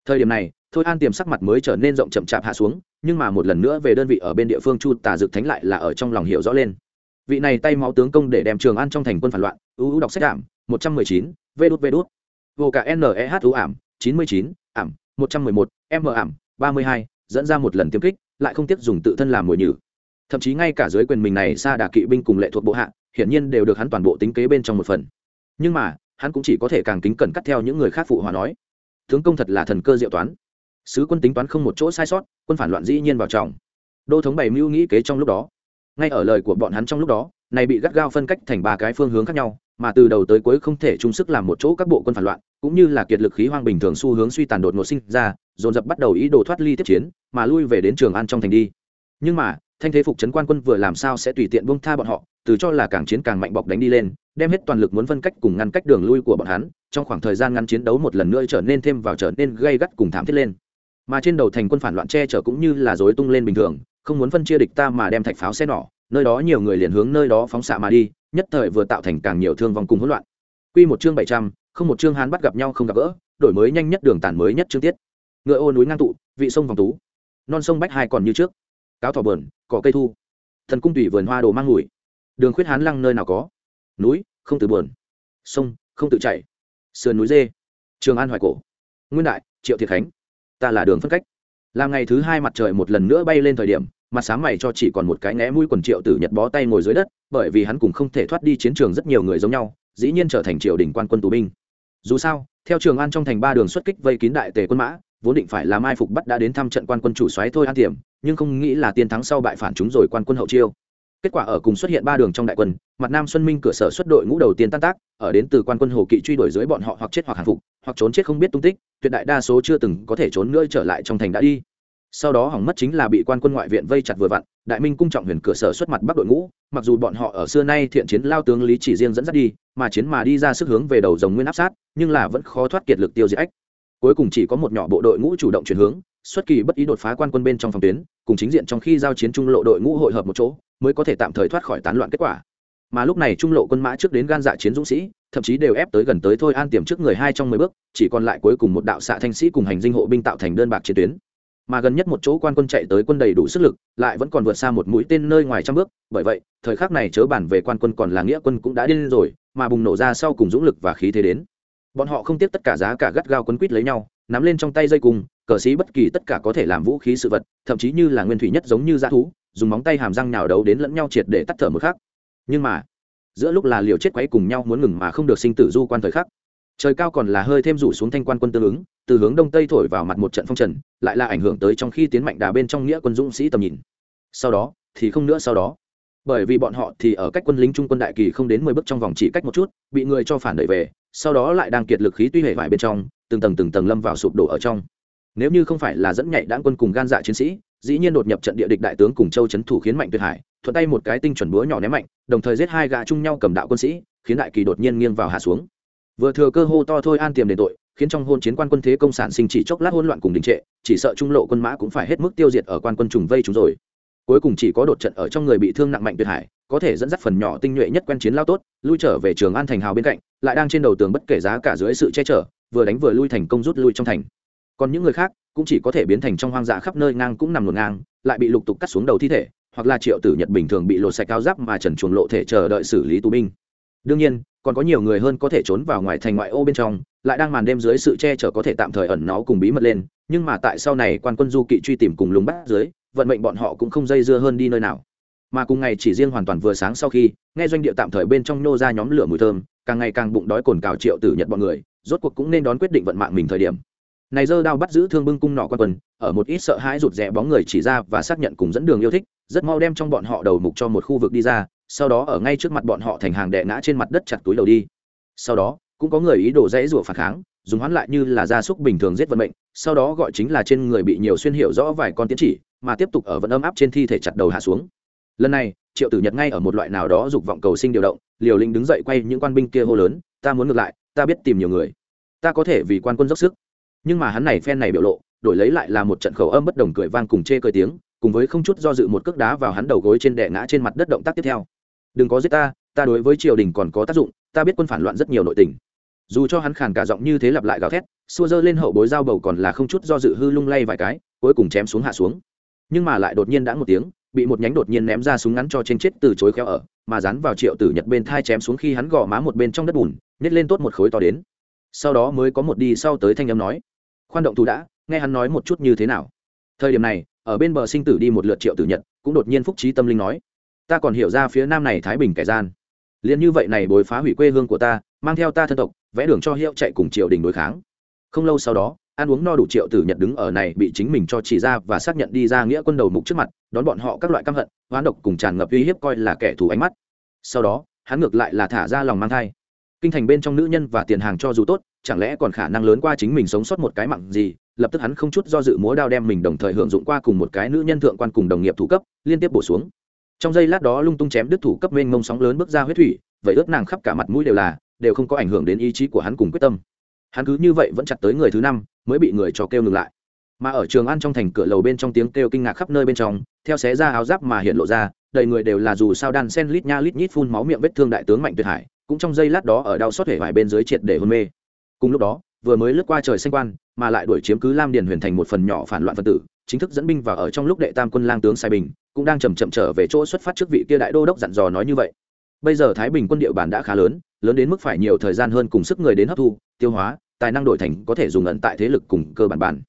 Thời điểm này, thôi an tiềm sắc mặt mới trở nên rộng chậm chạp hạ xuống, nhưng mà một lần nữa về đơn vị ở bên địa phương chu tà dực thánh lại là ở trong lòng hiểu rõ lên. Vị này tay máu tướng công để đem trường an trong thành quân phản loạn, ưu đọc sách ảm, một trăm mười chín, vê đút vê đút. Vô cả neh ảm, chín mươi chín, ảm, một trăm mười một, m ảm, ba mươi hai dẫn ra một lần tiêm kích, lại không tiếc dùng tự thân làm mồi nhử. Thậm chí ngay cả dưới quyền mình này xa đà kỵ binh cùng lệ thuộc bộ hạ, hiển nhiên đều được hắn toàn bộ tính kế bên trong một phần. Nhưng mà, hắn cũng chỉ có thể càng kính cẩn cắt theo những người khác phụ hòa nói. Tướng công thật là thần cơ diệu toán. Sứ quân tính toán không một chỗ sai sót, quân phản loạn dĩ nhiên vào trọng. Đô thống bày mưu nghĩ kế trong lúc đó. Ngay ở lời của bọn hắn trong lúc đó, này bị gắt gao phân cách thành ba cái phương hướng khác nhau, mà từ đầu tới cuối không thể chung sức làm một chỗ các bộ quân phản loạn, cũng như là kiệt lực khí hoang bình thường xu hướng suy tàn đột ngột sinh ra dồn dập bắt đầu ý đồ thoát ly tiếp chiến, mà lui về đến trường an trong thành đi. Nhưng mà, thanh thế phục trấn quan quân vừa làm sao sẽ tùy tiện buông tha bọn họ, từ cho là càng chiến càng mạnh bọc đánh đi lên, đem hết toàn lực muốn phân cách cùng ngăn cách đường lui của bọn hắn, trong khoảng thời gian ngắn chiến đấu một lần nữa trở nên thêm vào trở nên gây gắt cùng thảm thiết lên. Mà trên đầu thành quân phản loạn che chở cũng như là dối tung lên bình thường, không muốn phân chia địch ta mà đem thạch pháo xe nỏ, nơi đó nhiều người liền hướng nơi đó phóng xạ mà đi, nhất thời vừa tạo thành càng nhiều thương vong cùng hỗn loạn. Quy một chương bảy trăm, không một chương hán bắt gặp nhau không gặp gỡ, đổi mới nhanh nhất đường tản mới nhất chương tiết ngựa ô núi ngang tụ vị sông vòng tú. Non sông bách hai còn như trước. Cáo thỏ bờn cỏ cây thu. Thần cung tùy vườn hoa đồ mang mùi. Đường khuyết hán lăng nơi nào có. Núi không từ bờn. Sông không tự chảy, sườn núi dê. Trường an hoài cổ. Nguyên đại triệu thiệt khánh. Ta là đường phân cách. Làm ngày thứ hai mặt trời một lần nữa bay lên thời điểm mặt sáng mày cho chỉ còn một cái né mũi quần triệu tử nhật bó tay ngồi dưới đất bởi vì hắn cũng không thể thoát đi chiến trường rất nhiều người giống nhau dĩ nhiên trở thành triều đình quan quân tù binh. Dù sao theo trường an trong thành ba đường xuất kích vây kín đại tề quân mã vốn định phải là mai phục bắt đã đến thăm trận quan quân chủ xoáy thôi an tiềm, nhưng không nghĩ là tiên thắng sau bại phản chúng rồi quan quân hậu chiêu. Kết quả ở cùng xuất hiện ba đường trong đại quân, mặt nam xuân minh cửa sở xuất đội ngũ đầu tiên tan tác, ở đến từ quan quân hồ kỵ truy đuổi dưới bọn họ hoặc chết hoặc hàng phục, hoặc trốn chết không biết tung tích, tuyệt đại đa số chưa từng có thể trốn nữa trở lại trong thành đã đi. Sau đó hỏng mất chính là bị quan quân ngoại viện vây chặt vừa vặn, đại minh cung trọng huyền cửa sở xuất mặt bắc đội ngũ, mặc dù bọn họ ở xưa nay thiện chiến lao tướng lý chỉ riêng dẫn dắt đi, mà chiến mà đi ra sức hướng về đầu dòng nguyên áp sát, nhưng là vẫn khó thoát kiệt lực tiêu diệt ách cuối cùng chỉ có một nhỏ bộ đội ngũ chủ động chuyển hướng, xuất kỳ bất ý đột phá quan quân bên trong phòng tuyến, cùng chính diện trong khi giao chiến trung lộ đội ngũ hội hợp một chỗ, mới có thể tạm thời thoát khỏi tán loạn kết quả. Mà lúc này trung lộ quân mã trước đến gan dạ chiến dũng sĩ, thậm chí đều ép tới gần tới thôi an tiềm trước người hai trong mười bước, chỉ còn lại cuối cùng một đạo xạ thanh sĩ cùng hành dinh hộ binh tạo thành đơn bạc chiến tuyến. Mà gần nhất một chỗ quan quân chạy tới quân đầy đủ sức lực, lại vẫn còn vượt xa một mũi tên nơi ngoài trăm bước, bởi vậy, thời khắc này chớ bản về quan quân còn là nghĩa quân cũng đã điên rồi, mà bùng nổ ra sau cùng dũng lực và khí thế đến bọn họ không tiếc tất cả giá cả gắt gao quấn quýt lấy nhau, nắm lên trong tay dây cùng cờ sĩ bất kỳ tất cả có thể làm vũ khí sự vật, thậm chí như là nguyên thủy nhất giống như dã thú, dùng móng tay hàm răng nhào đấu đến lẫn nhau triệt để tắt thở một khắc. Nhưng mà, giữa lúc là liều chết quấy cùng nhau muốn ngừng mà không được sinh tử du quan thời khắc, trời cao còn là hơi thêm rủ xuống thanh quan quân tương ứng, từ hướng đông tây thổi vào mặt một trận phong trần, lại là ảnh hưởng tới trong khi tiến mạnh đà bên trong nghĩa quân dũng sĩ tầm nhìn. Sau đó, thì không nữa sau đó. Bởi vì bọn họ thì ở cách quân lính trung quân đại kỳ không đến mười bước trong vòng chỉ cách một chút, bị người cho phản đẩy về sau đó lại đang kiệt lực khí tuy hệ vải bên trong, từng tầng từng tầng lâm vào sụp đổ ở trong. Nếu như không phải là dẫn nhạy đáng quân cùng gan dạ chiến sĩ, dĩ nhiên đột nhập trận địa địch đại tướng cùng châu chấn thủ khiến mạnh tuyệt hải, thuận tay một cái tinh chuẩn búa nhỏ ném mạnh, đồng thời giết hai gã chung nhau cầm đạo quân sĩ, khiến đại kỳ đột nhiên nghiêng vào hạ xuống. Vừa thừa cơ hô to thôi an tiềm đền tội, khiến trong hôn chiến quan quân thế công sản sinh chỉ chốc lát hỗn loạn cùng đình trệ, chỉ sợ trung lộ quân mã cũng phải hết mức tiêu diệt ở quan quân trùng vây chúng rồi. Cuối cùng chỉ có đột trận ở trong người bị thương nặng mạnh tuyệt hải có thể dẫn dắt phần nhỏ tinh nhuệ nhất quen chiến lao tốt, lui trở về trường an thành hào bên cạnh, lại đang trên đầu tường bất kể giá cả dưới sự che chở, vừa đánh vừa lui thành công rút lui trong thành. Còn những người khác, cũng chỉ có thể biến thành trong hoang dã khắp nơi ngang cũng nằm luồn ngang, lại bị lục tục cắt xuống đầu thi thể, hoặc là triệu tử nhật bình thường bị lột sạch cao giáp mà trần chuồng lộ thể chờ đợi xử lý tù binh. Đương nhiên, còn có nhiều người hơn có thể trốn vào ngoài thành ngoại ô bên trong, lại đang màn đêm dưới sự che chở có thể tạm thời ẩn nó cùng bí mật lên, nhưng mà tại sau này quan quân du kỵ truy tìm cùng lùng bắt dưới, vận mệnh bọn họ cũng không dây dưa hơn đi nơi nào mà cùng ngày chỉ riêng hoàn toàn vừa sáng sau khi, nghe doanh địa tạm thời bên trong nô ra nhóm lửa mùi thơm, càng ngày càng bụng đói cồn cào triệu tử nhật bọn người, rốt cuộc cũng nên đón quyết định vận mạng mình thời điểm. Này dơ đao bắt giữ thương bưng cung nọ quan quân, ở một ít sợ hãi rụt rẽ bóng người chỉ ra và xác nhận cùng dẫn đường yêu thích, rất mau đem trong bọn họ đầu mục cho một khu vực đi ra, sau đó ở ngay trước mặt bọn họ thành hàng đệ ngã trên mặt đất chặt túi đầu đi. Sau đó, cũng có người ý đồ dễ rủa phản kháng, dùng hoán lại như là gia súc bình thường giết vận mệnh, sau đó gọi chính là trên người bị nhiều xuyên hiểu rõ vài con tiến chỉ, mà tiếp tục ở vận âm áp trên thi thể chặt đầu hạ xuống lần này, triệu tử nhật ngay ở một loại nào đó dục vọng cầu sinh điều động, liều linh đứng dậy quay những quan binh kia hô lớn, ta muốn ngược lại, ta biết tìm nhiều người. Ta có thể vì quan quân dốc sức. Nhưng mà hắn này phen này biểu lộ, đổi lấy lại là một trận khẩu âm bất đồng cười vang cùng chê cười tiếng, cùng với không chút do dự một cước đá vào hắn đầu gối trên đè ngã trên mặt đất động tác tiếp theo. Đừng có giết ta ta đối với triều đình còn có tác dụng, ta biết quân phản loạn rất nhiều nội tình. Dù cho hắn khàn cả giọng như thế lặp lại gào thét, xua dơ lên hậu bối dao bầu còn là không chút do dự hư lung lay vài cái, cuối cùng chém xuống hạ xuống. Nhưng mà lại đột nhiên đã một tiếng bị một nhánh đột nhiên ném ra súng ngắn cho trên chết từ chối khéo ở, mà dán vào triệu tử nhật bên thai chém xuống khi hắn gò má một bên trong đất bùn, nhét lên tốt một khối to đến. Sau đó mới có một đi sau tới thanh âm nói, khoan động thủ đã, nghe hắn nói một chút như thế nào. Thời điểm này, ở bên bờ sinh tử đi một lượt triệu tử nhật, cũng đột nhiên phúc trí tâm linh nói, ta còn hiểu ra phía nam này thái bình kẻ gian. Liền như vậy này bồi phá hủy quê hương của ta, mang theo ta thân tộc, vẽ đường cho hiệu chạy cùng triều đình đối kháng. Không lâu sau đó ăn uống no đủ triệu tử nhật đứng ở này bị chính mình cho chỉ ra và xác nhận đi ra nghĩa quân đầu mục trước mặt, đón bọn họ các loại căm hận, hoán độc cùng tràn ngập uy hiếp coi là kẻ thù ánh mắt. Sau đó, hắn ngược lại là thả ra lòng mang thai. Kinh thành bên trong nữ nhân và tiền hàng cho dù tốt, chẳng lẽ còn khả năng lớn qua chính mình sống sót một cái mặn gì? Lập tức hắn không chút do dự múa đao đem mình đồng thời hưởng dụng qua cùng một cái nữ nhân thượng quan cùng đồng nghiệp thủ cấp, liên tiếp bổ xuống. Trong giây lát đó lung tung chém đứt thủ cấp mênh mông sóng lớn bước ra huyết thủy, vậy ướt nàng khắp cả mặt mũi đều là, đều không có ảnh hưởng đến ý chí của hắn cùng quyết tâm hắn cứ như vậy vẫn chặt tới người thứ năm, mới bị người cho kêu ngừng lại. Mà ở trường ăn trong thành cửa lầu bên trong tiếng kêu kinh ngạc khắp nơi bên trong, theo xé ra áo giáp mà hiện lộ ra, đầy người đều là dù sao đan sen lít nha lít nhít phun máu miệng vết thương đại tướng mạnh tuyệt hải, cũng trong giây lát đó ở đau xót hể vải bên dưới triệt để hôn mê. Cùng lúc đó, vừa mới lướt qua trời xanh quan, mà lại đuổi chiếm cứ lam điền huyền thành một phần nhỏ phản loạn phân tử, chính thức dẫn binh vào ở trong lúc đệ tam quân lang tướng sai bình, cũng đang chầm chậm trở về chỗ xuất phát trước vị kia đại đô đốc dặn dò nói như vậy. Bây giờ thái bình quân địa bàn đã khá lớn lớn đến mức phải nhiều thời gian hơn cùng sức người đến hấp thu, tiêu hóa, tài năng đổi thành có thể dùng ẩn tại thế lực cùng cơ bản bản.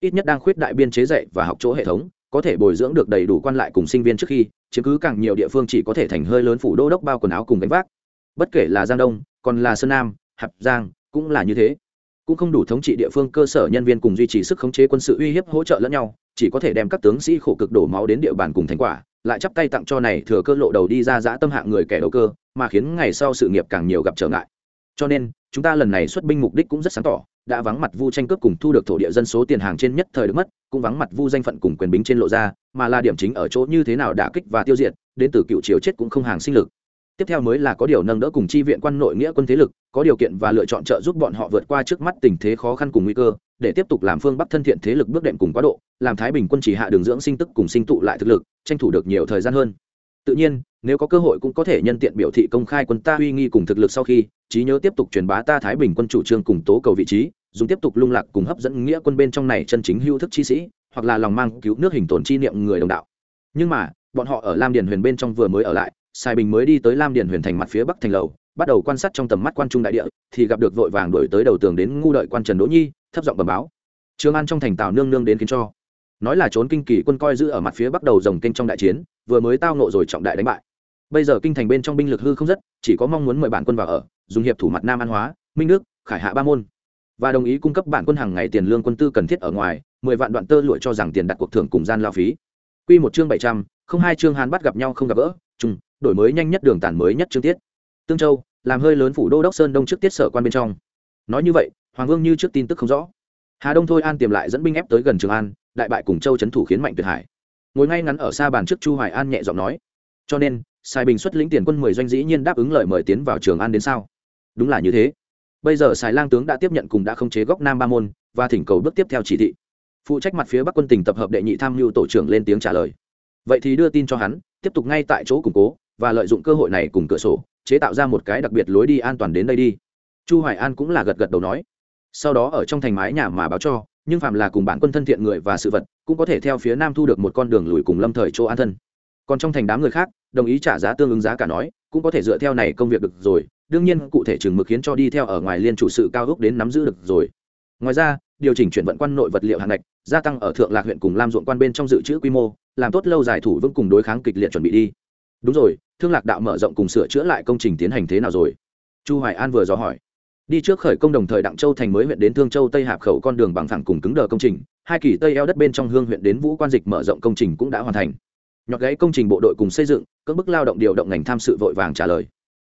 Ít nhất đang khuyết đại biên chế dạy và học chỗ hệ thống, có thể bồi dưỡng được đầy đủ quan lại cùng sinh viên trước khi, chiếm cứ càng nhiều địa phương chỉ có thể thành hơi lớn phủ đô đốc bao quần áo cùng gánh vác. Bất kể là giang đông, còn là sơn nam, hạp giang, cũng là như thế. Cũng không đủ thống trị địa phương cơ sở nhân viên cùng duy trì sức khống chế quân sự uy hiếp hỗ trợ lẫn nhau, chỉ có thể đem các tướng sĩ khổ cực đổ máu đến địa bàn cùng thành quả lại chắp tay tặng cho này thừa cơ lộ đầu đi ra giã tâm hạng người kẻ đầu cơ, mà khiến ngày sau sự nghiệp càng nhiều gặp trở ngại. Cho nên, chúng ta lần này xuất binh mục đích cũng rất sáng tỏ, đã vắng mặt vu tranh cướp cùng thu được thổ địa dân số tiền hàng trên nhất thời được mất, cũng vắng mặt vu danh phận cùng quyền bính trên lộ ra, mà là điểm chính ở chỗ như thế nào đả kích và tiêu diệt, đến từ cựu triều chết cũng không hàng sinh lực tiếp theo mới là có điều nâng đỡ cùng chi viện quan nội nghĩa quân thế lực, có điều kiện và lựa chọn trợ giúp bọn họ vượt qua trước mắt tình thế khó khăn cùng nguy cơ, để tiếp tục làm phương bắc thân thiện thế lực bước đệm cùng quá độ, làm thái bình quân chỉ hạ đường dưỡng sinh tức cùng sinh tụ lại thực lực, tranh thủ được nhiều thời gian hơn. Tự nhiên, nếu có cơ hội cũng có thể nhân tiện biểu thị công khai quân ta uy nghi cùng thực lực sau khi, trí nhớ tiếp tục truyền bá ta thái bình quân chủ trương cùng tố cầu vị trí, dùng tiếp tục lung lạc cùng hấp dẫn nghĩa quân bên trong này chân chính hưu thức chi sĩ, hoặc là lòng mang cứu nước hình tồn chi niệm người đồng đạo. Nhưng mà, bọn họ ở lam điền huyền bên trong vừa mới ở lại sai bình mới đi tới lam điền huyền thành mặt phía bắc thành lầu, bắt đầu quan sát trong tầm mắt quan trung đại địa, thì gặp được vội vàng đổi tới đầu tường đến ngu đợi quan trần đỗ nhi, thấp giọng bẩm báo. Trường an trong thành tào nương nương đến khiến cho. Nói là trốn kinh kỳ quân coi giữ ở mặt phía bắc đầu dòng kinh trong đại chiến, vừa mới tao nộ rồi trọng đại đánh bại. Bây giờ kinh thành bên trong binh lực hư không rất, chỉ có mong muốn mời bản quân vào ở, dùng hiệp thủ mặt nam an hóa, minh đức, khải hạ ba môn. Và đồng ý cung cấp bản quân hàng ngày tiền lương quân tư cần thiết ở ngoài, mười vạn đoạn tơ lụa cho rằng tiền đặt cuộc thưởng cùng gian lao phí. Quy một chương bảy trăm, không hai chương hàn bắt gặp nhau không gặp gỡ, chung đổi mới nhanh nhất đường tản mới nhất chương tiết. Tương châu, làm hơi lớn phủ đô đốc sơn đông trước tiết sở quan bên trong. Nói như vậy, hoàng vương như trước tin tức không rõ. Hà đông thôi an tiềm lại dẫn binh ép tới gần trường an, đại bại cùng châu trấn thủ khiến mạnh tuyệt hải. Ngồi ngay ngắn ở xa bàn trước chu hoài an nhẹ giọng nói, cho nên sai bình xuất lĩnh tiền quân mười doanh dĩ nhiên đáp ứng lời mời tiến vào trường an đến sao? Đúng là như thế. Bây giờ sài lang tướng đã tiếp nhận cùng đã khống chế góc nam ba môn và thỉnh cầu bước tiếp theo chỉ thị. Phụ trách mặt phía bắc quân tỉnh tập hợp đệ nhị tham mưu tổ trưởng lên tiếng trả lời. Vậy thì đưa tin cho hắn, tiếp tục ngay tại chỗ củng cố và lợi dụng cơ hội này cùng cửa sổ, chế tạo ra một cái đặc biệt lối đi an toàn đến đây đi. Chu hoài an cũng là gật gật đầu nói. Sau đó ở trong thành mái nhà mà báo cho, nhưng phạm là cùng bản quân thân thiện người và sự vật, cũng có thể theo phía nam thu được một con đường lùi cùng lâm thời chỗ an thân. Còn trong thành đám người khác, đồng ý trả giá tương ứng giá cả nói, cũng có thể dựa theo này công việc được rồi, đương nhiên cụ thể chừng mực khiến cho đi theo ở ngoài liên chủ sự cao ốc đến nắm giữ được rồi. Ngoài ra, điều chỉnh chuyển vận quan nội vật liệu hàng ngạch, gia tăng ở thượng lạc huyện cùng lam ruộng quan bên trong dự trữ quy mô, làm tốt lâu dài thủ vững cùng đối kháng kịch liệt chuẩn bị đi đúng rồi, thương lạc đạo mở rộng cùng sửa chữa lại công trình tiến hành thế nào rồi? Chu hoài an vừa dò hỏi. Đi trước khởi công đồng thời đặng châu thành mới huyện đến thương châu tây hạp khẩu con đường bằng thẳng cùng cứng đờ công trình, hai kỳ tây eo đất bên trong hương huyện đến vũ quan dịch mở rộng công trình cũng đã hoàn thành. Nhọt gãy công trình bộ đội cùng xây dựng các bức lao động điều động ngành tham sự vội vàng trả lời.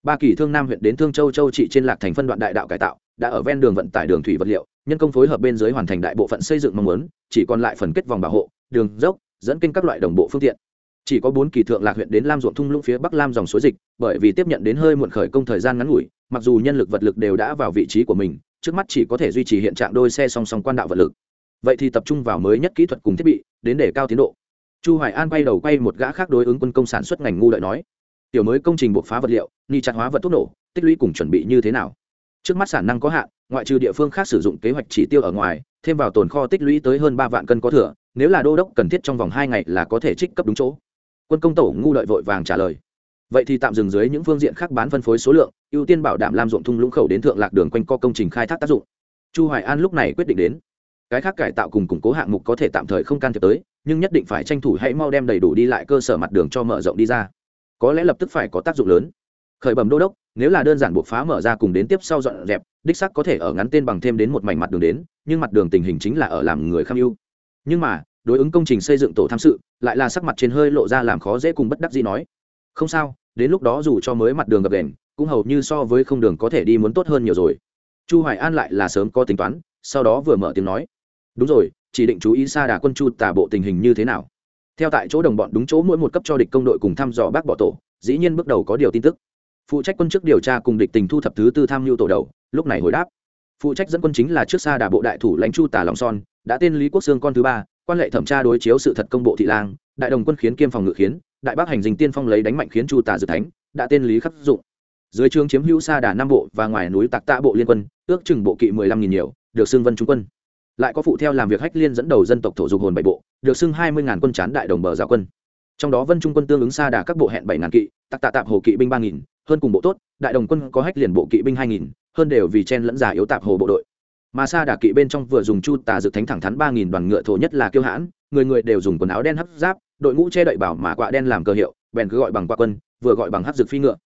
Ba kỳ thương nam huyện đến thương châu châu trị trên lạc thành phân đoạn đại đạo cải tạo, đã ở ven đường vận tải đường thủy vật liệu, nhân công phối hợp bên dưới hoàn thành đại bộ phận xây dựng mong muốn, chỉ còn lại phần kết vòng bảo hộ, đường dốc, dẫn kinh các loại đồng bộ phương tiện chỉ có bốn kỳ thượng lạc huyện đến lam ruộng thung lũng phía bắc lam dòng suối dịch, bởi vì tiếp nhận đến hơi muộn khởi công thời gian ngắn ngủi, mặc dù nhân lực vật lực đều đã vào vị trí của mình, trước mắt chỉ có thể duy trì hiện trạng đôi xe song song quan đạo vật lực. Vậy thì tập trung vào mới nhất kỹ thuật cùng thiết bị, đến để cao tiến độ. Chu hoài an quay đầu quay một gã khác đối ứng quân công sản xuất ngành ngu lợi nói, tiểu mới công trình buộc phá vật liệu ni chặt hóa vật thuốc nổ, tích lũy cùng chuẩn bị như thế nào? Trước mắt sản năng có hạn, ngoại trừ địa phương khác sử dụng kế hoạch chỉ tiêu ở ngoài, thêm vào tồn kho tích lũy tới hơn ba vạn cân có thừa, nếu là đô đốc cần thiết trong vòng hai ngày là có thể trích cấp đúng chỗ quân công tổ ngu lợi vội vàng trả lời. Vậy thì tạm dừng dưới những phương diện khác bán phân phối số lượng, ưu tiên bảo đảm làm ruộng thung lũng khẩu đến thượng lạc đường quanh co công trình khai thác tác dụng. Chu hoài an lúc này quyết định đến. Cái khác cải tạo cùng củng cố hạng mục có thể tạm thời không can thiệp tới, nhưng nhất định phải tranh thủ hãy mau đem đầy đủ đi lại cơ sở mặt đường cho mở rộng đi ra. Có lẽ lập tức phải có tác dụng lớn. Khởi bẩm đô đốc, nếu là đơn giản buộc phá mở ra cùng đến tiếp sau dọn dẹp, đích sắc có thể ở ngắn tên bằng thêm đến một mảnh mặt đường đến, nhưng mặt đường tình hình chính là ở làm người kham ưu. Nhưng mà đối ứng công trình xây dựng tổ tham sự, lại là sắc mặt trên hơi lộ ra làm khó dễ cùng bất đắc dĩ nói. Không sao, đến lúc đó dù cho mới mặt đường gập đèn cũng hầu như so với không đường có thể đi muốn tốt hơn nhiều rồi. Chu hoài an lại là sớm có tính toán, sau đó vừa mở tiếng nói. Đúng rồi, chỉ định chú ý xa đà quân chu tà bộ tình hình như thế nào. Theo tại chỗ đồng bọn đúng chỗ mỗi một cấp cho địch công đội cùng thăm dò bác bỏ tổ, dĩ nhiên bước đầu có điều tin tức. Phụ trách quân chức điều tra cùng địch tình thu thập thứ tư tham mưu tổ đầu, lúc này hồi đáp. Phụ trách dẫn quân chính là trước xa đà bộ đại thủ lãnh chu tà lòng son, đã tên lý quốc sương con thứ ba quan lệ thẩm tra đối chiếu sự thật công bộ thị lang, đại đồng quân khiến kiêm phòng ngự khiến, đại bác hành dinh tiên phong lấy đánh mạnh khiến chu tà dự thánh, đã tên lý khắc dụng. Dưới trương chiếm hữu xa đà nam bộ và ngoài núi tạc tạ bộ liên quân, ước chừng bộ kỵ mười lăm nghìn nhiều, được xưng vân trung quân. Lại có phụ theo làm việc hách liên dẫn đầu dân tộc thổ dục hồn bảy bộ, được xưng hai mươi ngàn quân chán đại đồng bờ giáo quân. Trong đó vân trung quân tương ứng xa đà các bộ hẹn bảy ngàn kỵ, tạc tạ tạp hồ kỵ binh ba nghìn, hơn cùng bộ tốt, đại đồng quân có hách liền bộ kỵ binh hai nghìn, hơn đều vì chen lẫn giả yếu tạp hồ bộ đội mà Sa đà kỵ bên trong vừa dùng chu tà dự thánh thẳng thắn ba nghìn đoàn ngựa thổ nhất là kiêu hãn, người người đều dùng quần áo đen hấp giáp, đội ngũ che đậy bảo mà quạ đen làm cơ hiệu, bèn cứ gọi bằng quạ quân, vừa gọi bằng hấp dực phi ngựa.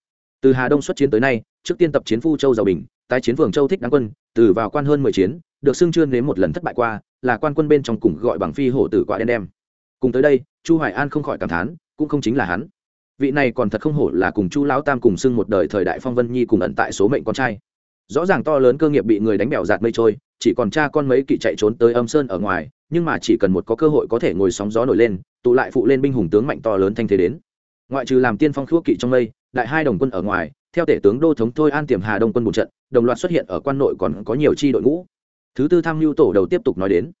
Từ hà đông xuất chiến tới nay, trước tiên tập chiến phu châu giàu bình, tái chiến vườn châu thích đáng quân, từ vào quan hơn mười chiến, được xưng chưa nếm một lần thất bại qua, là quan quân bên trong cùng gọi bằng phi hổ tử quạ đen đem. Cùng tới đây, chu hoài an không khỏi cảm thán, cũng không chính là hắn. Vị này còn thật không hổ là cùng chu lão tam cùng xưng một đời thời đại phong vân nhi cùng ẩn tại số mệnh con trai rõ ràng to lớn cơ nghiệp bị người đánh bẻo giạt mây trôi, chỉ còn cha con mấy kỵ chạy trốn tới âm sơn ở ngoài, nhưng mà chỉ cần một có cơ hội có thể ngồi sóng gió nổi lên, tụ lại phụ lên binh hùng tướng mạnh to lớn thanh thế đến. Ngoại trừ làm tiên phong khua kỵ trong mây, đại hai đồng quân ở ngoài, theo tể tướng đô thống thôi an tiềm hà đông quân một trận, đồng loạt xuất hiện ở quan nội còn có nhiều chi đội ngũ. Thứ tư tham mưu tổ đầu tiếp tục nói đến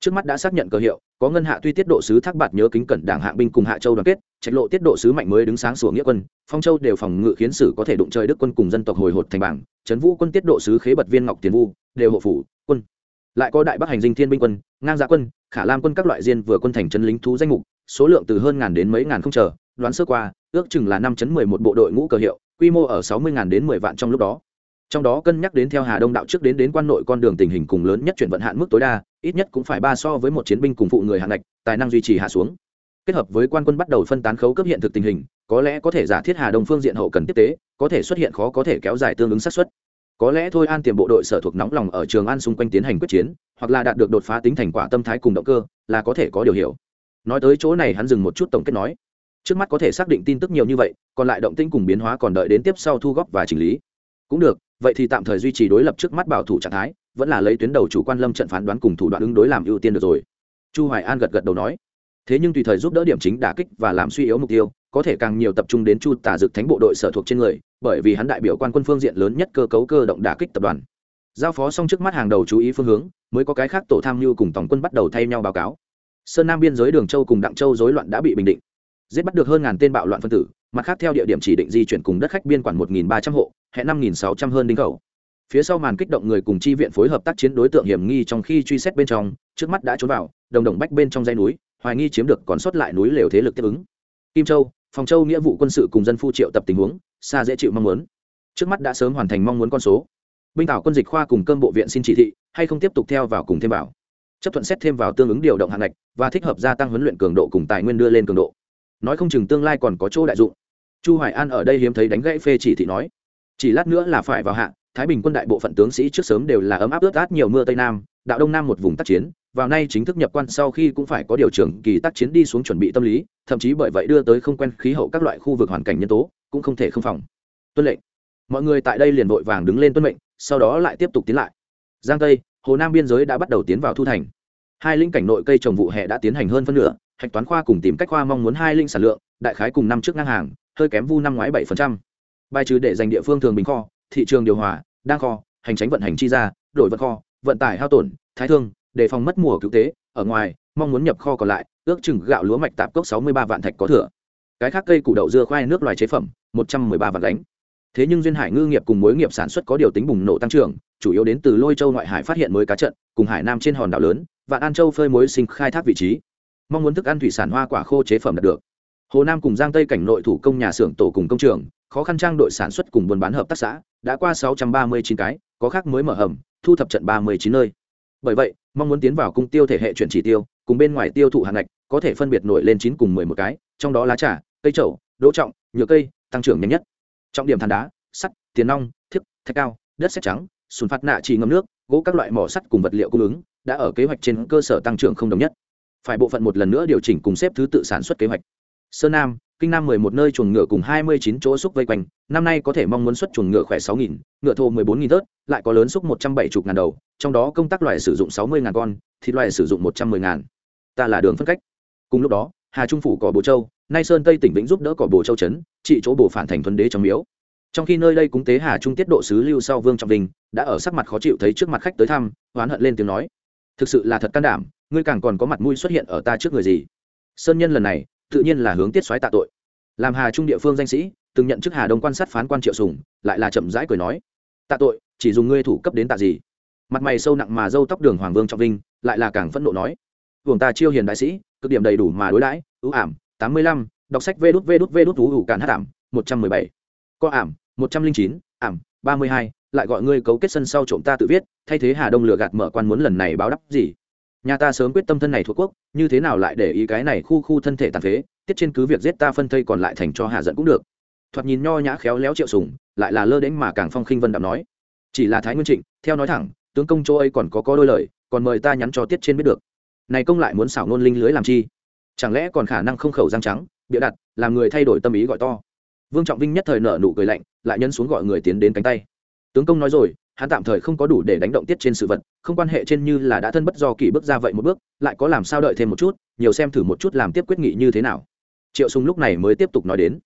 trước mắt đã xác nhận cơ hiệu, có ngân hạ tuy tiết độ sứ thác bạt nhớ kính cẩn đảng hạng binh cùng hạ châu đoàn kết, trạch lộ tiết độ sứ mạnh mới đứng sáng sủa nghĩa quân, phong châu đều phòng ngự khiến sử có thể đụng chơi đức quân cùng dân tộc hồi hột thành bảng, trấn vũ quân tiết độ sứ khế bật viên ngọc tiền vu, đều hộ phủ, quân. Lại có đại bắc hành dinh thiên binh quân, ngang gia quân, khả lam quân các loại diên vừa quân thành trấn lính thú danh mục, số lượng từ hơn ngàn đến mấy ngàn không chờ, đoán sơ qua, ước chừng là năm chấn mười một bộ đội ngũ cờ hiệu, quy mô ở sáu mươi ngàn đến mười vạn trong lúc đó. Trong đó cân nhắc đến theo hà đông đạo trước đến đến quan nội con đường tình hình cùng lớn nhất chuyển vận hạn mức tối đa ít nhất cũng phải ba so với một chiến binh cùng phụ người hạng ngạch, tài năng duy trì hạ xuống. Kết hợp với quan quân bắt đầu phân tán khấu cấp hiện thực tình hình, có lẽ có thể giả thiết hà đông phương diện hậu cần tiếp tế, có thể xuất hiện khó có thể kéo dài tương ứng xác suất. Có lẽ thôi an tiềm bộ đội sở thuộc nóng lòng ở trường an xung quanh tiến hành quyết chiến, hoặc là đạt được đột phá tính thành quả tâm thái cùng động cơ, là có thể có điều hiểu. Nói tới chỗ này hắn dừng một chút tổng kết nói, trước mắt có thể xác định tin tức nhiều như vậy, còn lại động tĩnh cùng biến hóa còn đợi đến tiếp sau thu góp và chỉnh lý. Cũng được, vậy thì tạm thời duy trì đối lập trước mắt bảo thủ trạng thái vẫn là lấy tuyến đầu chủ quan lâm trận phán đoán cùng thủ đoạn ứng đối làm ưu tiên được rồi. Chu hoài an gật gật đầu nói. Thế nhưng tùy thời giúp đỡ điểm chính đả kích và làm suy yếu mục tiêu, có thể càng nhiều tập trung đến chu tả dực thánh bộ đội sở thuộc trên người, bởi vì hắn đại biểu quan quân phương diện lớn nhất cơ cấu cơ động đả kích tập đoàn. Giao phó xong trước mắt hàng đầu chú ý phương hướng, mới có cái khác tổ tham mưu cùng tổng quân bắt đầu thay nhau báo cáo. Sơn nam biên giới đường châu cùng đặng châu rối loạn đã bị bình định. Giết bắt được hơn ngàn tên bạo loạn phân tử, mặt khác theo địa điểm chỉ định di chuyển cùng đất khách biên quản một nghìn ba trăm hộ, hẹn năm nghìn sáu trăm hơn đinh khẩu phía sau màn kích động người cùng chi viện phối hợp tác chiến đối tượng hiểm nghi trong khi truy xét bên trong, trước mắt đã trốn vào, đồng đồng bách bên trong dãy núi, hoài nghi chiếm được còn sót lại núi lều thế lực tiếp ứng. Kim châu phòng châu nghĩa vụ quân sự cùng dân phu triệu tập tình huống, xa dễ chịu mong muốn. Trước mắt đã sớm hoàn thành mong muốn con số. Binh tảo quân dịch khoa cùng cơm bộ viện xin chỉ thị, hay không tiếp tục theo vào cùng thêm vào. Chấp thuận xét thêm vào tương ứng điều động hạng ngạch, và thích hợp gia tăng huấn luyện cường độ cùng tài nguyên đưa lên cường độ. Nói không chừng tương lai còn có chỗ đại dụng. Chu hoài an ở đây hiếm thấy đánh gãy phê chỉ thị nói. Chỉ lát nữa là phải vào hạng thái bình quân đại bộ phận tướng sĩ trước sớm đều là ấm áp ướt át nhiều mưa tây nam, đạo đông nam một vùng tác chiến, vào nay chính thức nhập quan sau khi cũng phải có điều trưởng kỳ tác chiến đi xuống chuẩn bị tâm lý, thậm chí bởi vậy đưa tới không quen khí hậu các loại khu vực hoàn cảnh nhân tố, cũng không thể không phòng. Tuân lệnh. Mọi người tại đây liền vội vàng đứng lên tuân mệnh, sau đó lại tiếp tục tiến lại. Giang tây, hồ nam biên giới đã bắt đầu tiến vào thu thành. Hai linh cảnh nội cây trồng vụ hè đã tiến hành hơn phân nửa, hạch toán khoa cùng tìm cách khoa mong muốn hai linh sản lượng, đại khái cùng năm trước ngang hàng, hơi kém vu năm ngoái bảy phần trăm. Bài trừ để dành địa phương thường bình kho thị trường điều hòa, đang kho, hành tránh vận hành chi ra, đổi vận kho, vận tải hao tổn, thái thương, đề phòng mất mùa cứu tế. Ở ngoài, mong muốn nhập kho còn lại, ước chừng gạo lúa mạch tạp cốc sáu mươi ba vạn thạch có thừa. Cái khác cây củ đậu dưa khoai nước loài chế phẩm, một trăm mười ba vạn đánh thế nhưng duyên hải ngư nghiệp cùng mối nghiệp sản xuất có điều tính bùng nổ tăng trưởng, chủ yếu đến từ lôi châu ngoại hải phát hiện mới cá trận, cùng hải nam trên hòn đảo lớn vạn an châu phơi mối sinh khai thác vị trí. Mong muốn thức ăn thủy sản hoa quả khô chế phẩm đạt được. Hồ nam cùng giang tây cảnh nội thủ công nhà xưởng tổ cùng công trường khó khăn trang đội sản xuất cùng buôn bán hợp tác xã đã qua sáu trăm ba mươi chín cái có khác mới mở hầm thu thập trận ba mươi chín nơi. Bởi vậy mong muốn tiến vào cung tiêu thể hệ chuyển chỉ tiêu cùng bên ngoài tiêu thụ hàng ngạch có thể phân biệt nổi lên chín cùng mười một cái trong đó lá trà cây trầu, đỗ trọng nhựa cây tăng trưởng nhanh nhất. Trọng điểm than đá sắt tiền nong thiếc, thạch cao đất sét trắng sùn phạt nạ chỉ ngâm nước gỗ các loại mỏ sắt cùng vật liệu cung ứng đã ở kế hoạch trên cơ sở tăng trưởng không đồng nhất. Phải bộ phận một lần nữa điều chỉnh cùng xếp thứ tự sản xuất kế hoạch. Sơn nam kinh nam mười một nơi chuồng ngựa cùng hai mươi chín chỗ xúc vây quanh, năm nay có thể mong muốn xuất chuồng ngựa khỏe sáu nghìn, ngựa thô mười bốn nghìn tớt, lại có lớn xúc một trăm bảy mươi ngàn đầu, trong đó công tác loại sử dụng sáu mươi ngàn con, thịt loại sử dụng một trăm mười ngàn. Ta là đường phân cách. Cùng lúc đó, hà trung phủ cỏ bồ châu, nay sơn tây tỉnh vĩnh giúp đỡ cỏ bồ châu trấn, trị chỗ bồ phản thành thuần đế trong miếu. Trong khi nơi đây cúng tế hà trung tiết độ sứ lưu sau vương trọng đình, đã ở sắc mặt khó chịu thấy trước mặt khách tới thăm, oán hận lên tiếng nói, thực sự là thật can đảm, ngươi càng còn có mặt mũi xuất hiện ở ta trước người gì? Sơn nhân lần này tự nhiên là hướng tiết xoáy tạ tội. Làm hà trung địa phương danh sĩ, từng nhận chức hà đông quan sát phán quan triệu sùng, lại là chậm rãi cười nói, tạ tội, chỉ dùng ngươi thủ cấp đến tạ gì? Mặt mày sâu nặng mà dâu tóc đường hoàng vương trọng vinh, lại là càng phẫn nộ nói vùng ta chiêu hiền đại sĩ, cực điểm đầy đủ mà đối đãi, ưu ảm, tám mươi lăm, đọc sách vê đút vê đút vê đút ú ủ càn hát ảm, một trăm mười bảy, co ảm, một trăm linh chín, ảm, ba mươi hai, lại gọi ngươi cấu kết sân sau trộm ta tự viết, thay thế hà đông lừa gạt mở quan muốn lần này báo đáp gì? Nhà ta sớm quyết tâm thân này thuộc quốc, như thế nào lại để ý cái này khu khu thân thể tàn phế, tiết trên cứ việc giết ta phân thây còn lại thành cho hạ giận cũng được. Thoạt nhìn nho nhã khéo léo triệu sùng, lại là lơ đến mà càng phong khinh vân đạm nói. Chỉ là thái nguyên trịnh, theo nói thẳng, tướng công chỗ ấy còn có có đôi lời, còn mời ta nhắn cho tiết trên biết được. Này công lại muốn xảo ngôn linh lưới làm chi? Chẳng lẽ còn khả năng không khẩu răng trắng, bịa đặt, làm người thay đổi tâm ý gọi to? Vương trọng vinh nhất thời nở nụ cười lạnh, lại nhấn xuống gọi người tiến đến cánh tay. Tướng công nói rồi hắn tạm thời không có đủ để đánh động tiết trên sự vật, không quan hệ trên như là đã thân bất do kỳ bước ra vậy một bước, lại có làm sao đợi thêm một chút, nhiều xem thử một chút làm tiếp quyết nghị như thế nào. Triệu sùng lúc này mới tiếp tục nói đến.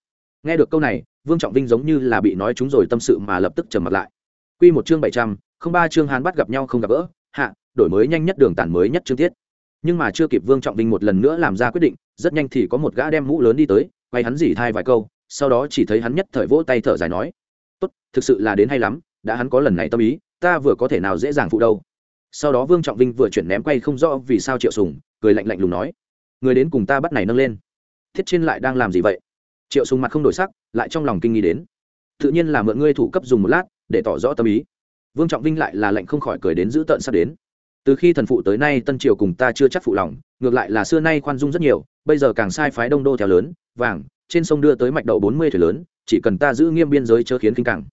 Nghe được câu này, vương trọng vinh giống như là bị nói chúng rồi tâm sự mà lập tức trầm mặt lại. Quy một chương bảy trăm, không ba chương hán bắt gặp nhau không gặp gỡ, hạ, đổi mới nhanh nhất đường tản mới nhất chương tiết. Nhưng mà chưa kịp vương trọng vinh một lần nữa làm ra quyết định, rất nhanh thì có một gã đem mũ lớn đi tới, quay hắn dỉ thai vài câu, sau đó chỉ thấy hắn nhất thời vỗ tay thở dài nói, tốt, thực sự là đến hay lắm đã hắn có lần này tâm ý, ta vừa có thể nào dễ dàng phụ đâu. Sau đó vương trọng vinh vừa chuyển ném quay không rõ vì sao triệu sùng, cười lạnh lạnh lùng nói, người đến cùng ta bắt này nâng lên. Thiết trên lại đang làm gì vậy? Triệu sùng mặt không đổi sắc, lại trong lòng kinh nghi đến. Tự nhiên là mượn ngươi thủ cấp dùng một lát, để tỏ rõ tâm ý. Vương trọng vinh lại là lạnh không khỏi cười đến giữ tợn sắp đến. Từ khi thần phụ tới nay tân triều cùng ta chưa chắc phụ lòng, ngược lại là xưa nay khoan dung rất nhiều, bây giờ càng sai phái đông đô theo lớn, vàng, trên sông đưa tới mạch đậu bốn mươi thuyền lớn, chỉ cần ta giữ nghiêm biên giới chớ khiến kinh càng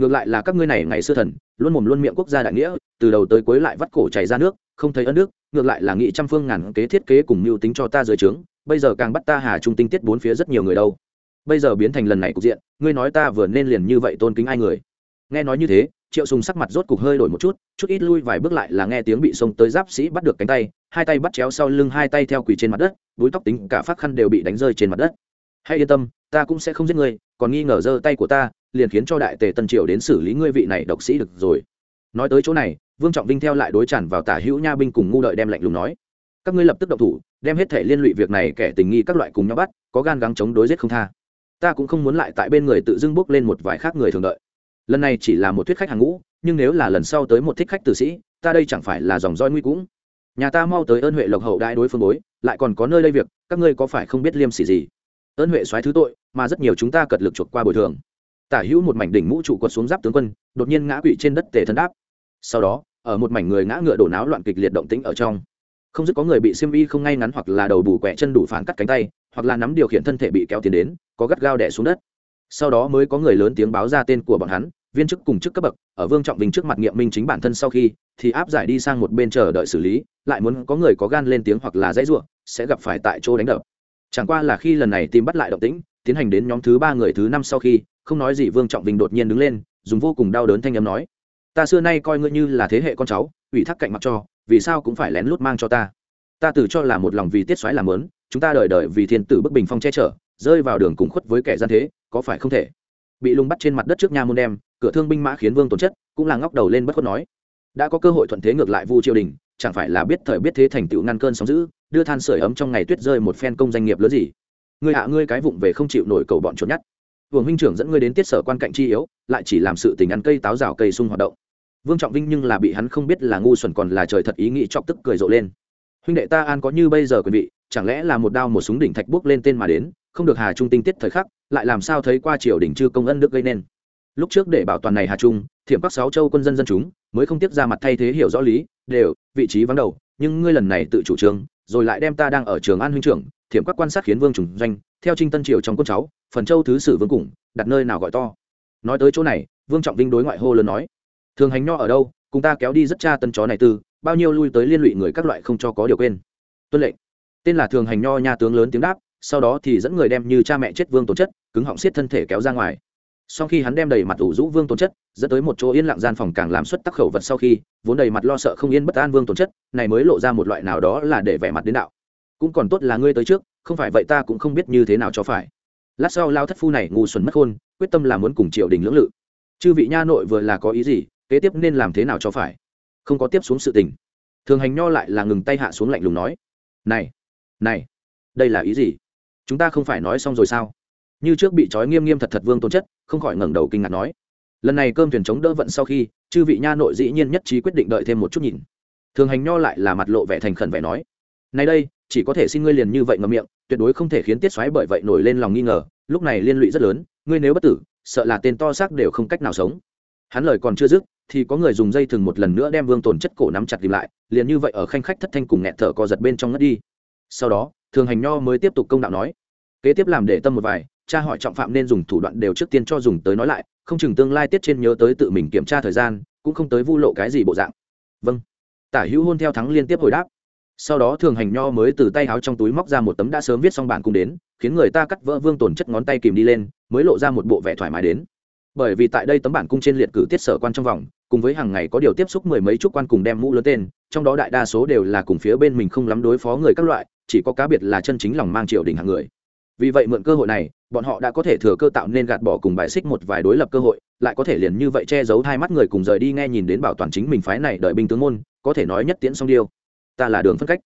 ngược lại là các ngươi này ngày xưa thần, luôn mồm luôn miệng quốc gia đại nghĩa, từ đầu tới cuối lại vắt cổ chảy ra nước, không thấy ân nước ngược lại là nghị trăm phương ngàn kế thiết kế cùng mưu tính cho ta dưới trướng, bây giờ càng bắt ta hà trung tinh tiết bốn phía rất nhiều người đâu. Bây giờ biến thành lần này cục diện, ngươi nói ta vừa nên liền như vậy tôn kính ai người? Nghe nói như thế, triệu sùng sắc mặt rốt cục hơi đổi một chút chút ít lui vài bước lại là nghe tiếng bị xông tới giáp sĩ bắt được cánh tay, hai tay bắt chéo sau lưng, hai tay theo quỳ trên mặt đất, búi tóc tính cả phát khăn đều bị đánh rơi trên mặt đất. Hãy yên tâm, ta cũng sẽ không giết ngươi còn nghi ngờ giơ tay của ta, liền khiến cho đại tề tân triều đến xử lý ngươi vị này độc sĩ được rồi. Nói tới chỗ này, vương trọng vinh theo lại đối tràn vào tả hữu nha binh cùng ngu đợi đem lạnh lùng nói. Các ngươi lập tức động thủ, đem hết thể liên lụy việc này kẻ tình nghi các loại cùng nhau bắt, có gan gắng chống đối giết không tha. Ta cũng không muốn lại tại bên người tự dưng bước lên một vài khác người thường đợi. Lần này chỉ là một thuyết khách hàng ngũ, nhưng nếu là lần sau tới một thích khách tử sĩ, ta đây chẳng phải là dòng roi nguy cũng. Nhà ta mau tới ơn huệ lộc hậu đại đối phương bối, lại còn có nơi đây việc, các ngươi có phải không biết liêm sỉ gì? Ơn huệ xoáy thứ tội, mà rất nhiều chúng ta cật lực chuộc qua bồi thường. Tả hữu một mảnh đỉnh mũ trụ quật xuống giáp tướng quân, đột nhiên ngã quỵ trên đất tề thân đáp. Sau đó, ở một mảnh người ngã ngựa đổ náo loạn kịch liệt động tĩnh ở trong. Không dứt có người bị xiêm y không ngay ngắn hoặc là đầu bù quẹ chân đủ phản cắt cánh tay, hoặc là nắm điều khiển thân thể bị kéo tiến đến, có gắt gao đẻ xuống đất. Sau đó mới có người lớn tiếng báo ra tên của bọn hắn, viên chức cùng chức cấp bậc, ở vương trọng vinh trước mặt nghiệm minh chính bản thân sau khi, thì áp giải đi sang một bên chờ đợi xử lý, lại muốn có người có gan lên tiếng hoặc là dãy ruộng, sẽ gặp phải tại chỗ đánh đập chẳng qua là khi lần này tìm bắt lại động tĩnh, tiến hành đến nhóm thứ ba người thứ năm sau khi, không nói gì vương trọng vinh đột nhiên đứng lên, dùng vô cùng đau đớn thanh âm nói, ta xưa nay coi ngươi như là thế hệ con cháu, ủy thác cạnh mặt cho, vì sao cũng phải lén lút mang cho ta. Ta tự cho là một lòng vì tiết xoáy làm lớn, chúng ta đợi đợi vì thiên tử bức bình phong che chở, rơi vào đường cùng khuất với kẻ gian thế, có phải không thể? Bị lùng bắt trên mặt đất trước nha môn đem, cửa thương binh mã khiến vương tổn chất, cũng là ngóc đầu lên bất khuất nói, đã có cơ hội thuận thế ngược lại vu triều đình, chẳng phải là biết thời biết thế thành tựu ngăn cơn sóng giữ đưa than sửa ấm trong ngày tuyết rơi một phen công danh nghiệp lớn gì. Ngươi hạ ngươi cái vụng về không chịu nổi cầu bọn trốn nhát vương huynh trưởng dẫn ngươi đến tiết sở quan cạnh chi yếu, lại chỉ làm sự tình ăn cây táo rào cây sung hoạt động. Vương trọng vinh nhưng là bị hắn không biết là ngu xuẩn còn là trời thật ý nghĩ chọc tức cười rộ lên. Huynh đệ ta an có như bây giờ quyền vị, chẳng lẽ là một đao một súng đỉnh thạch bước lên tên mà đến, không được hà trung tinh tiết thời khắc, lại làm sao thấy qua triều đỉnh chư công ân đức gây nên. Lúc trước để bảo toàn này hà trung, thiểm các sáu châu quân dân dân chúng, mới không tiếp ra mặt thay thế hiểu rõ lý, đều, vị trí vắng đầu, nhưng ngươi lần này tự chủ trương rồi lại đem ta đang ở trường an huynh trưởng, thiểm các quan sát khiến vương trùng doanh, theo trinh tân triều trong quân cháu, phần châu thứ sử vương cùng, đặt nơi nào gọi to. Nói tới chỗ này, vương trọng vinh đối ngoại hô lớn nói, thường hành nho ở đâu, cùng ta kéo đi rất cha tân chó này tư, bao nhiêu lui tới liên lụy người các loại không cho có điều quên. Tuân lệnh. Tên là thường hành nho nha tướng lớn tiếng đáp, sau đó thì dẫn người đem như cha mẹ chết vương tổn chất, cứng họng xiết thân thể kéo ra ngoài sau khi hắn đem đầy mặt ủ rũ vương tồn chất, dẫn tới một chỗ yên lặng gian phòng càng làm xuất tắc khẩu vật sau khi, vốn đầy mặt lo sợ không yên bất an vương tồn chất, này mới lộ ra một loại nào đó là để vẻ mặt đến đạo. Cũng còn tốt là ngươi tới trước, không phải vậy ta cũng không biết như thế nào cho phải. Lát sau lao thất phu này ngu xuẩn mất khôn, quyết tâm là muốn cùng triều đình lưỡng lự. Chư vị nha nội vừa là có ý gì, kế tiếp nên làm thế nào cho phải? Không có tiếp xuống sự tình. Thường hành nho lại là ngừng tay hạ xuống lạnh lùng nói, này này, đây là ý gì? Chúng ta không phải nói xong rồi sao? Như trước bị trói nghiêm nghiêm thật thật vương tôn chất, không khỏi ngẩng đầu kinh ngạc nói, lần này cơm thuyền chống đỡ vận sau khi, chư vị nha nội dĩ nhiên nhất trí quyết định đợi thêm một chút nhìn. Thường hành nho lại là mặt lộ vẻ thành khẩn vẻ nói, nay đây, chỉ có thể xin ngươi liền như vậy ngậm miệng, tuyệt đối không thể khiến tiết xoáy bởi vậy nổi lên lòng nghi ngờ, lúc này liên lụy rất lớn, ngươi nếu bất tử, sợ là tên to xác đều không cách nào sống. Hắn lời còn chưa dứt, thì có người dùng dây thừng một lần nữa đem vương tồn chất cổ nắm chặt tìm lại, liền như vậy ở khanh khách thất thanh cùng nghẹt thở co giật bên trong ngất đi. Sau đó, thường hành nho mới tiếp tục công đạo nói, kế tiếp làm để tâm một vài cha hỏi trọng phạm nên dùng thủ đoạn đều trước tiên cho dùng tới nói lại, không chừng tương lai tiết trên nhớ tới tự mình kiểm tra thời gian, cũng không tới vu lộ cái gì bộ dạng. Vâng. Tả hữu hôn theo thắng liên tiếp hồi đáp. Sau đó thường hành nho mới từ tay áo trong túi móc ra một tấm đã sớm viết xong bản cung đến, khiến người ta cắt vỡ vương tổn chất ngón tay kìm đi lên, mới lộ ra một bộ vẻ thoải mái đến. Bởi vì tại đây tấm bản cung trên liệt cử tiết sở quan trong vòng, cùng với hàng ngày có điều tiếp xúc mười mấy chục quan cùng đem mũ lớn tên, trong đó đại đa số đều là cùng phía bên mình không lắm đối phó người các loại, chỉ có cá biệt là chân chính lòng mang triều đình hàng người vì vậy mượn cơ hội này, bọn họ đã có thể thừa cơ tạo nên gạt bỏ cùng bài xích một vài đối lập cơ hội, lại có thể liền như vậy che giấu hai mắt người cùng rời đi nghe nhìn đến bảo toàn chính mình phái này đợi binh tướng môn, có thể nói nhất tiễn song điêu. Ta là đường phân cách.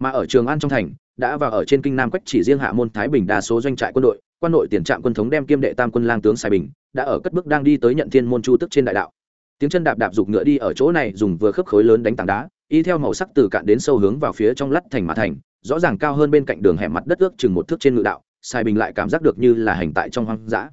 Mà ở trường an trong thành, đã vào ở trên kinh nam quách chỉ riêng hạ môn thái bình đa số doanh trại quân đội, quan nội tiền trạm quân thống đem kiêm đệ tam quân lang tướng sài bình, đã ở cất bước đang đi tới nhận thiên môn chu tức trên đại đạo. Tiếng chân đạp đạp giục ngựa đi ở chỗ này dùng vừa khớp khối lớn đánh tảng đá, y theo màu sắc từ cạn đến sâu hướng vào phía trong lắt thành mã thành, rõ ràng cao hơn bên cạnh đường hẻm mặt đất ước chừng một thước trên ngự đạo Sai bình lại cảm giác được như là hành tại trong hoang dã.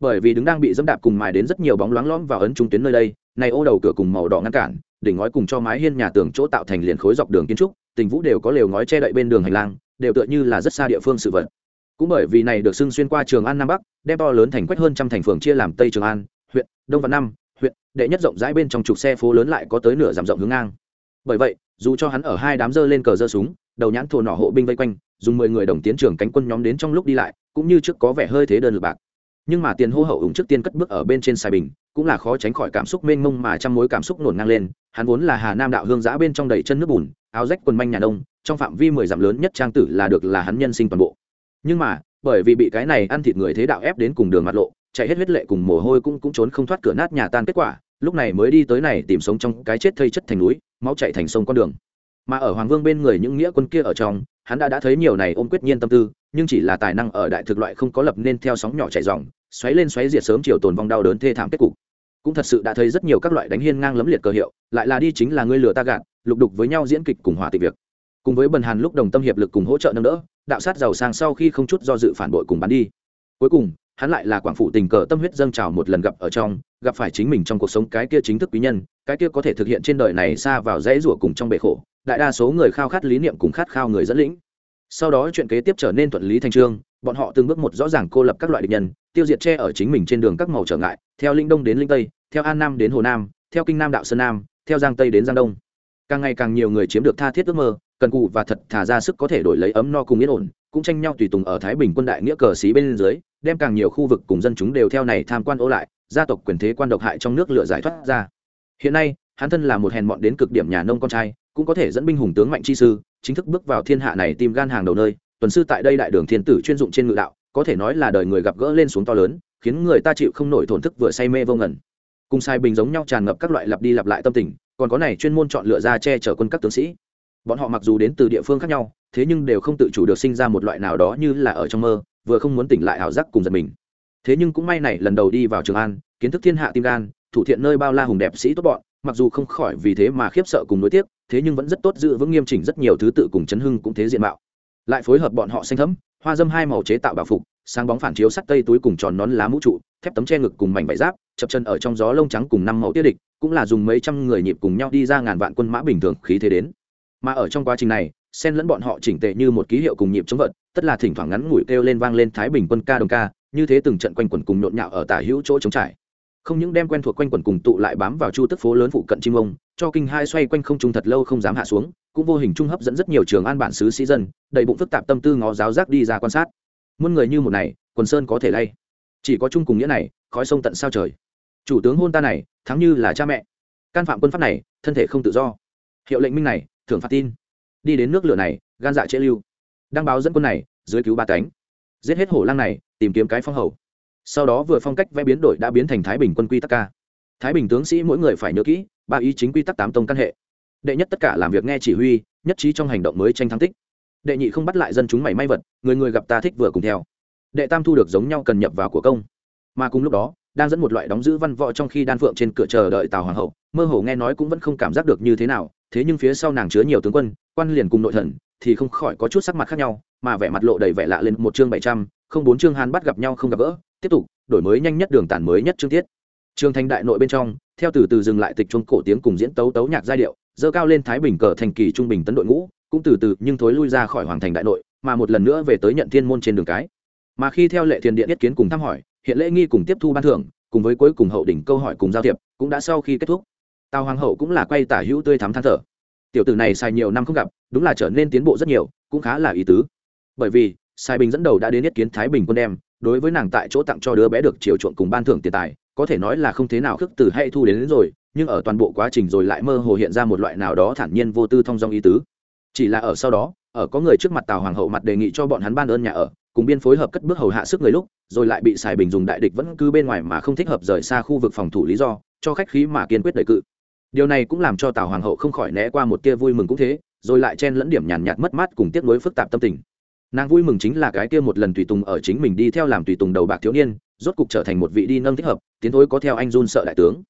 Bởi vì đứng đang bị dẫm đạp cùng mài đến rất nhiều bóng loáng lõm vào ấn trung tuyến nơi đây này ô đầu cửa cùng màu đỏ ngăn cản đỉnh ngói cùng cho mái hiên nhà tường chỗ tạo thành liền khối dọc đường kiến trúc tình vũ đều có lều ngói che đậy bên đường hành lang đều tựa như là rất xa địa phương sự vật. Cũng bởi vì này được xưng xuyên qua trường an nam bắc đem to lớn thành quách hơn trăm thành phường chia làm tây trường an huyện đông và Nam, huyện đệ nhất rộng rãi bên trong trục xe phố lớn lại có tới nửa giảm rộng hướng ngang. Bởi vậy dù cho hắn ở hai đám dơ lên cờ dơ súng đầu nhãn thổ nỏ hộ binh vây quanh dùng mười người đồng tiến trưởng cánh quân nhóm đến trong lúc đi lại, cũng như trước có vẻ hơi thế đơn lực bạc. Nhưng mà tiền hô hậu ủng trước tiên cất bước ở bên trên xài bình, cũng là khó tránh khỏi cảm xúc mênh mông mà trăm mối cảm xúc nổn ngang lên. Hắn vốn là hà nam đạo hương giã bên trong đầy chân nước bùn, áo rách quần manh nhà đông trong phạm vi mười dặm lớn nhất trang tử là được là hắn nhân sinh toàn bộ. Nhưng mà, bởi vì bị cái này ăn thịt người thế đạo ép đến cùng đường mặt lộ, chạy hết huyết lệ cùng mồ hôi cũng cũng trốn không thoát cửa nát nhà tan kết quả, lúc này mới đi tới này tìm sống trong cái chết thây chất thành núi, máu chạy thành sông con đường. Mà ở hoàng vương bên người những nghĩa quân kia ở trong hắn đã đã thấy nhiều này ôm quyết nhiên tâm tư, nhưng chỉ là tài năng ở đại thực loại không có lập nên theo sóng nhỏ chạy dòng, xoáy lên xoáy diệt sớm chiều tồn vong đau đớn thê thảm kết cục. Cũng thật sự đã thấy rất nhiều các loại đánh hiên ngang lấm liệt cơ hiệu, lại là đi chính là ngươi lừa ta gạt, lục đục với nhau diễn kịch cùng hòa tịch việc. Cùng với bần hàn lúc đồng tâm hiệp lực cùng hỗ trợ nâng đỡ, đạo sát giàu sang sau khi không chút do dự phản bội cùng bắn đi. Cuối cùng, hắn lại là quảng phụ tình cờ tâm huyết dâng trào một lần gặp ở trong, gặp phải chính mình trong cuộc sống cái kia chính thức quý nhân, cái kia có thể thực hiện trên đời này xa vào dãy rủa cùng trong bể khổ đại đa số người khao khát lý niệm cùng khát khao người dẫn lĩnh. Sau đó chuyện kế tiếp trở nên thuận lý thành trương, bọn họ từng bước một rõ ràng cô lập các loại địch nhân, tiêu diệt che ở chính mình trên đường các màu trở ngại, theo linh đông đến linh tây, theo an nam đến hồ nam, theo kinh nam đạo sơn nam, theo giang tây đến giang đông. Càng ngày càng nhiều người chiếm được tha thiết ước mơ, cần cù và thật thả ra sức có thể đổi lấy ấm no cùng yên ổn, cũng tranh nhau tùy tùng ở thái bình quân đại nghĩa cờ xí bên dưới, đem càng nhiều khu vực cùng dân chúng đều theo này tham quan ô lại, gia tộc quyền thế quan độc hại trong nước lựa giải thoát ra. Hiện nay, hắn thân là một hèn mọn đến cực điểm nhà nông con trai cũng có thể dẫn binh hùng tướng mạnh chi sư, chính thức bước vào thiên hạ này tìm gan hàng đầu nơi. Tuần sư tại đây đại đường thiên tử chuyên dụng trên ngự đạo, có thể nói là đời người gặp gỡ lên xuống to lớn, khiến người ta chịu không nổi thổn thức vừa say mê vô ngẩn cùng sai bình giống nhau tràn ngập các loại lặp đi lặp lại tâm tình, còn có này chuyên môn chọn lựa ra che chở quân các tướng sĩ. Bọn họ mặc dù đến từ địa phương khác nhau, thế nhưng đều không tự chủ được sinh ra một loại nào đó như là ở trong mơ, vừa không muốn tỉnh lại ảo giác cùng giật mình. Thế nhưng cũng may này lần đầu đi vào trường an, kiến thức thiên hạ tim gan, thủ thiện nơi bao la hùng đẹp sĩ tốt bọn mặc dù không khỏi vì thế mà khiếp sợ cùng nối tiếc thế nhưng vẫn rất tốt giữ vững nghiêm chỉnh rất nhiều thứ tự cùng chấn hưng cũng thế diện mạo. Lại phối hợp bọn họ xanh thấm hoa dâm hai màu chế tạo bảo phục sáng bóng phản chiếu sắt tây túi cùng tròn nón lá mũ trụ thép tấm che ngực cùng mảnh vải giáp chập chân ở trong gió lông trắng cùng năm màu tiết địch cũng là dùng mấy trăm người nhịp cùng nhau đi ra ngàn vạn quân mã bình thường khí thế đến. Mà ở trong quá trình này xen lẫn bọn họ chỉnh tệ như một ký hiệu cùng nhịp chống vật, tất là thỉnh thoảng ngắn ngủi kêu lên vang lên thái bình quân ca đồng ca như thế từng trận quanh quẩn cùng nhộn nhạo ở tả hữu chỗ chống trải không những đem quen thuộc quanh quẩn cùng tụ lại bám vào chu tức phố lớn phụ cận chim ông, cho kinh hai xoay quanh không trung thật lâu không dám hạ xuống, cũng vô hình trung hấp dẫn rất nhiều trường an bản xứ sĩ dân, đầy bụng phức tạp tâm tư ngó giáo giác đi ra quan sát. Muôn người như một này, quần sơn có thể lay. Chỉ có chung cùng nghĩa này, khói sông tận sao trời. Chủ tướng hôn ta này, thắng như là cha mẹ. Can phạm quân pháp này, thân thể không tự do. Hiệu lệnh minh này, thưởng phạt tin. Đi đến nước lửa này, gan dạ chế lưu. Đăng báo dẫn quân này, dưới cứu ba cánh. Giết hết hổ lang này, tìm kiếm cái phong hầu sau đó vừa phong cách vẽ biến đổi đã biến thành thái bình quân quy tắc ca. Thái bình tướng sĩ mỗi người phải nhớ kỹ, ba ý chính quy tắc tám tông căn hệ. Đệ nhất tất cả làm việc nghe chỉ huy, nhất trí trong hành động mới tranh thắng tích đệ nhị không bắt lại dân chúng mảy may vật, người người gặp ta thích vừa cùng theo. Đệ tam thu được giống nhau cần nhập vào của công. Mà cùng lúc đó, đang dẫn một loại đóng giữ văn võ trong khi đan phượng trên cửa chờ đợi tào hoàng hậu, mơ hồ nghe nói cũng vẫn không cảm giác được như thế nào, thế nhưng phía sau nàng chứa nhiều tướng quân, quan liền cùng nội thần, thì không khỏi có chút sắc mặt khác nhau, mà vẻ mặt lộ đầy vẻ lạ lên, một chương bảy trăm, không bốn chương hàn bắt gặp nhau không gặp gỡ tiếp tục, đổi mới nhanh nhất đường tản mới nhất chương tiết. Trường thành đại nội bên trong, theo từ từ dừng lại tịch chuông cổ tiếng cùng diễn tấu tấu nhạc giai điệu, dơ cao lên thái bình cờ thành kỳ trung bình tấn đội ngũ, cũng từ từ nhưng thối lui ra khỏi hoàng thành đại nội, mà một lần nữa về tới nhận thiên môn trên đường cái. Mà khi theo lệ thiền điện yết kiến cùng thăm hỏi, hiện lễ nghi cùng tiếp thu ban thưởng, cùng với cuối cùng hậu đỉnh câu hỏi cùng giao thiệp, cũng đã sau khi kết thúc. Tào hoàng hậu cũng là quay tả hữu tươi thắm than thở. Tiểu tử này xài nhiều năm không gặp, đúng là trở nên tiến bộ rất nhiều, cũng khá là ý tứ. Bởi vì, sai bình dẫn đầu đã đến yết kiến thái bình quân đem đối với nàng tại chỗ tặng cho đứa bé được chiều chuộng cùng ban thưởng tiền tài có thể nói là không thế nào khước từ hay thu đến, đến rồi nhưng ở toàn bộ quá trình rồi lại mơ hồ hiện ra một loại nào đó thản nhiên vô tư thông dong ý tứ. Chỉ là ở sau đó ở có người trước mặt tào hoàng hậu mặt đề nghị cho bọn hắn ban ơn nhà ở cùng biên phối hợp cất bước hầu hạ sức người lúc rồi lại bị xài bình dùng đại địch vẫn cứ bên ngoài mà không thích hợp rời xa khu vực phòng thủ lý do cho khách khí mà kiên quyết đề cự. Điều này cũng làm cho tào hoàng hậu không khỏi né qua một tia vui mừng cũng thế rồi lại chen lẫn điểm nhàn nhạt mất mát cùng tiếc nuối phức tạp tâm tình nàng vui mừng chính là cái kia một lần tùy tùng ở chính mình đi theo làm tùy tùng đầu bạc thiếu niên, rốt cục trở thành một vị đi nâng thích hợp, tiến thối có theo anh run sợ đại tướng.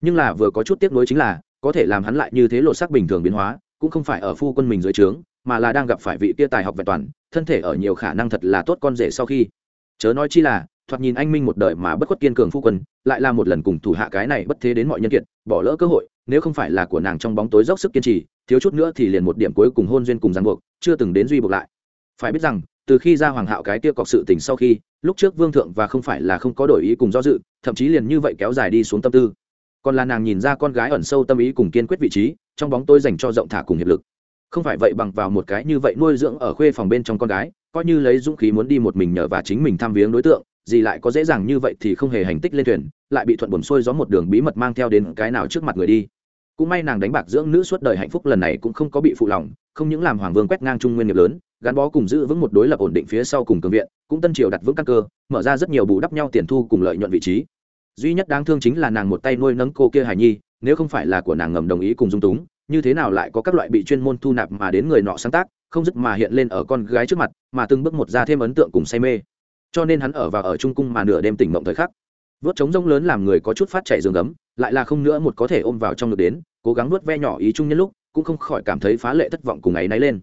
Nhưng là vừa có chút tiếc nuối chính là, có thể làm hắn lại như thế lộ sắc bình thường biến hóa, cũng không phải ở phu quân mình dưới trướng, mà là đang gặp phải vị kia tài học vẹn toàn, thân thể ở nhiều khả năng thật là tốt con rể sau khi. Chớ nói chi là, thoạt nhìn anh minh một đời mà bất khuất kiên cường phu quân, lại là một lần cùng thủ hạ cái này bất thế đến mọi nhân kiệt, bỏ lỡ cơ hội, nếu không phải là của nàng trong bóng tối dốc sức kiên trì, thiếu chút nữa thì liền một điểm cuối cùng hôn duyên cùng ràng buộc, chưa từng đến duy buộc lại phải biết rằng, từ khi ra hoàng hạo cái kia cọc sự tình sau khi, lúc trước vương thượng và không phải là không có đổi ý cùng do dự, thậm chí liền như vậy kéo dài đi xuống tâm tư. Còn là nàng nhìn ra con gái ẩn sâu tâm ý cùng kiên quyết vị trí, trong bóng tôi dành cho rộng thả cùng hiệp lực. Không phải vậy bằng vào một cái như vậy nuôi dưỡng ở khuê phòng bên trong con gái, coi như lấy dũng khí muốn đi một mình nhờ và chính mình thăm viếng đối tượng, gì lại có dễ dàng như vậy thì không hề hành tích lên thuyền, lại bị thuận buồn xuôi gió một đường bí mật mang theo đến cái nào trước mặt người đi. Cũng may nàng đánh bạc dưỡng nữ suốt đời hạnh phúc lần này cũng không có bị phụ lòng, không những làm hoàng vương quét ngang trung nguyên nghiệp lớn gắn bó cùng giữ vững một đối lập ổn định phía sau cùng cường viện, cũng tân triều đặt vững căn cơ, mở ra rất nhiều bù đắp nhau tiền thu cùng lợi nhuận vị trí. Duy nhất đáng thương chính là nàng một tay nuôi nấng cô kia hài nhi, nếu không phải là của nàng ngầm đồng ý cùng dung túng, như thế nào lại có các loại bị chuyên môn thu nạp mà đến người nọ sáng tác, không dứt mà hiện lên ở con gái trước mặt, mà từng bước một ra thêm ấn tượng cùng say mê. Cho nên hắn ở và ở trung cung mà nửa đêm tỉnh mộng thời khắc. Vớt trống rông lớn làm người có chút phát chạy giường gấm, lại là không nữa một có thể ôm vào trong được đến, cố gắng nuốt ve nhỏ ý trung nhân lúc, cũng không khỏi cảm thấy phá lệ thất vọng cùng ấy náy lên.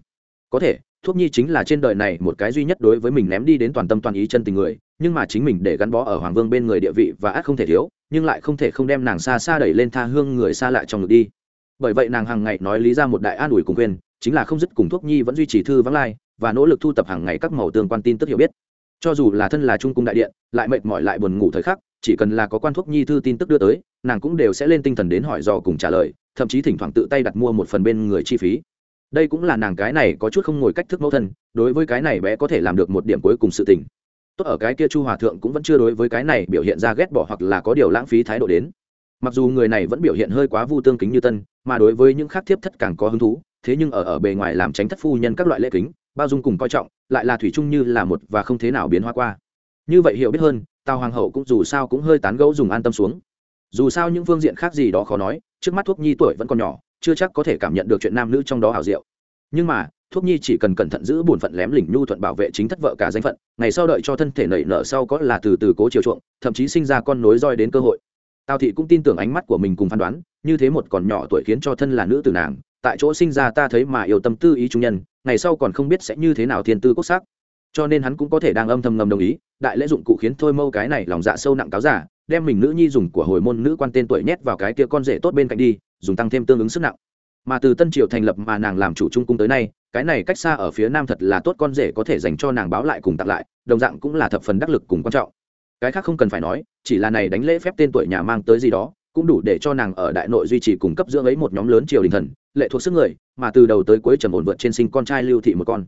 Có thể thuốc nhi chính là trên đời này một cái duy nhất đối với mình ném đi đến toàn tâm toàn ý chân tình người, nhưng mà chính mình để gắn bó ở hoàng vương bên người địa vị và ác không thể thiếu, nhưng lại không thể không đem nàng xa xa đẩy lên tha hương người xa lại trong ngực đi. Bởi vậy nàng hàng ngày nói lý ra một đại an ủi cùng quên chính là không dứt cùng thuốc nhi vẫn duy trì thư vắng lai, và nỗ lực thu tập hàng ngày các màu tương quan tin tức hiểu biết. Cho dù là thân là trung cung đại điện, lại mệt mỏi lại buồn ngủ thời khắc, chỉ cần là có quan thuốc nhi thư tin tức đưa tới, nàng cũng đều sẽ lên tinh thần đến hỏi dò cùng trả lời, thậm chí thỉnh thoảng tự tay đặt mua một phần bên người chi phí đây cũng là nàng cái này có chút không ngồi cách thức mẫu thân, đối với cái này bé có thể làm được một điểm cuối cùng sự tình. Tốt ở cái kia chu hòa thượng cũng vẫn chưa đối với cái này biểu hiện ra ghét bỏ hoặc là có điều lãng phí thái độ đến. Mặc dù người này vẫn biểu hiện hơi quá vu tương kính như tân, mà đối với những khác thiếp thất càng có hứng thú, thế nhưng ở ở bề ngoài làm tránh thất phu nhân các loại lễ kính, bao dung cùng coi trọng, lại là thủy chung như là một và không thế nào biến hóa qua. Như vậy hiểu biết hơn, tào hoàng hậu cũng dù sao cũng hơi tán gẫu dùng an tâm xuống. Dù sao những phương diện khác gì đó khó nói, trước mắt thuốc nhi tuổi vẫn còn nhỏ chưa chắc có thể cảm nhận được chuyện nam nữ trong đó hảo diệu. Nhưng mà, thuốc nhi chỉ cần cẩn thận giữ bổn phận lém lỉnh nhu thuận bảo vệ chính thất vợ cả danh phận, ngày sau đợi cho thân thể nảy nở sau có là từ từ cố chiều chuộng, thậm chí sinh ra con nối roi đến cơ hội. Tào thị cũng tin tưởng ánh mắt của mình cùng phán đoán, như thế một còn nhỏ tuổi khiến cho thân là nữ tử nàng, tại chỗ sinh ra ta thấy mà yêu tâm tư ý trung nhân, ngày sau còn không biết sẽ như thế nào thiên tư quốc sắc. Cho nên hắn cũng có thể đang âm thầm ngầm đồng ý, đại lễ dụng cụ khiến thôi mâu cái này lòng dạ sâu nặng cáo giả, đem mình nữ nhi dùng của hồi môn nữ quan tên tuổi nhét vào cái kia con rể tốt bên cạnh đi dùng tăng thêm tương ứng sức nặng. Mà từ tân triều thành lập mà nàng làm chủ trung cung tới nay, cái này cách xa ở phía nam thật là tốt con rể có thể dành cho nàng báo lại cùng tặng lại, đồng dạng cũng là thập phần đắc lực cùng quan trọng. Cái khác không cần phải nói, chỉ là này đánh lễ phép tên tuổi nhà mang tới gì đó, cũng đủ để cho nàng ở đại nội duy trì cung cấp dưỡng ấy một nhóm lớn triều đình thần, lệ thuộc sức người, mà từ đầu tới cuối trầm ổn vượt trên sinh con trai lưu thị một con.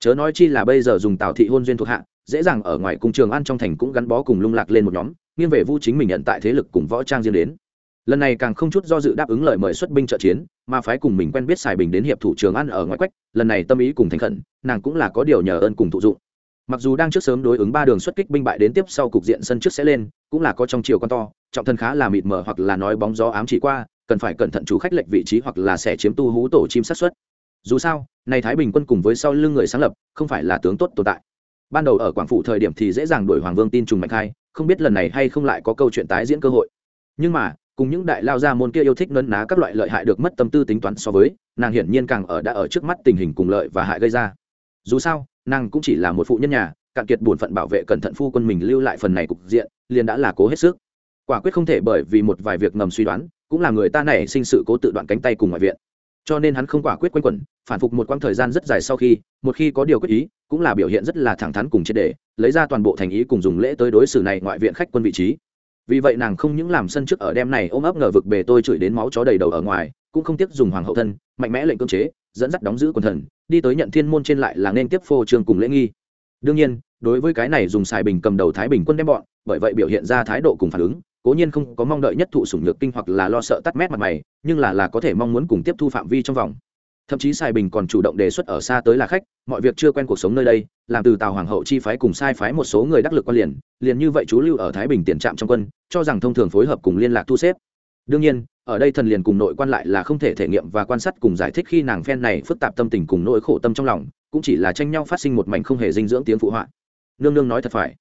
Chớ nói chi là bây giờ dùng tào thị hôn duyên thuộc hạ, dễ dàng ở ngoài cung trường an trong thành cũng gắn bó cùng lung lạc lên một nhóm, nghiêng về vu chính mình nhận tại thế lực cùng võ trang riêng đến lần này càng không chút do dự đáp ứng lời mời xuất binh trợ chiến, mà phái cùng mình quen biết xài bình đến hiệp thủ trường ăn ở ngoại quách, lần này tâm ý cùng thành khẩn, nàng cũng là có điều nhờ ơn cùng thụ dụng. Mặc dù đang trước sớm đối ứng ba đường xuất kích binh bại đến tiếp sau cục diện sân trước sẽ lên, cũng là có trong chiều con to, trọng thân khá là mịt mờ hoặc là nói bóng gió ám chỉ qua, cần phải cẩn thận chủ khách lệch vị trí hoặc là sẽ chiếm tu hú tổ chim sát xuất. Dù sao này thái bình quân cùng với sau lưng người sáng lập, không phải là tướng tốt tồn tại. Ban đầu ở quảng phủ thời điểm thì dễ dàng đuổi hoàng vương tin trùng mạnh khai không biết lần này hay không lại có câu chuyện tái diễn cơ hội. Nhưng mà cùng những đại lao gia môn kia yêu thích nấn ná các loại lợi hại được mất tâm tư tính toán so với, nàng hiển nhiên càng ở đã ở trước mắt tình hình cùng lợi và hại gây ra. Dù sao, nàng cũng chỉ là một phụ nhân nhà, cạn kiệt bổn phận bảo vệ cẩn thận phu quân mình lưu lại phần này cục diện, liền đã là cố hết sức. Quả quyết không thể bởi vì một vài việc ngầm suy đoán, cũng là người ta này sinh sự cố tự đoạn cánh tay cùng ngoại viện. Cho nên hắn không quả quyết quanh quẩn, phản phục một quãng thời gian rất dài sau khi, một khi có điều quyết ý, cũng là biểu hiện rất là thẳng thắn cùng triệt để, lấy ra toàn bộ thành ý cùng dùng lễ tới đối xử này ngoại viện khách quân vị trí vì vậy nàng không những làm sân trước ở đêm này ôm ấp ngờ vực bề tôi chửi đến máu chó đầy đầu ở ngoài, cũng không tiếc dùng hoàng hậu thân, mạnh mẽ lệnh cưỡng chế, dẫn dắt đóng giữ quần thần, đi tới nhận thiên môn trên lại là nên tiếp phô trương cùng lễ nghi. Đương nhiên, đối với cái này dùng xài bình cầm đầu thái bình quân đem bọn, bởi vậy biểu hiện ra thái độ cùng phản ứng, cố nhiên không có mong đợi nhất thụ sủng nhược kinh hoặc là lo sợ tắt mét mặt mày, nhưng là là có thể mong muốn cùng tiếp thu phạm vi trong vòng thậm chí sai bình còn chủ động đề xuất ở xa tới là khách, mọi việc chưa quen cuộc sống nơi đây, làm từ tàu hoàng hậu chi phái cùng sai phái một số người đắc lực quan liền liền như vậy chú lưu ở thái bình tiền trạm trong quân, cho rằng thông thường phối hợp cùng liên lạc thu xếp. Đương nhiên, ở đây thần liền cùng nội quan lại là không thể thể nghiệm và quan sát cùng giải thích khi nàng phen này phức tạp tâm tình cùng nỗi khổ tâm trong lòng, cũng chỉ là tranh nhau phát sinh một mảnh không hề dinh dưỡng tiếng phụ họa. Nương nương nói thật phải.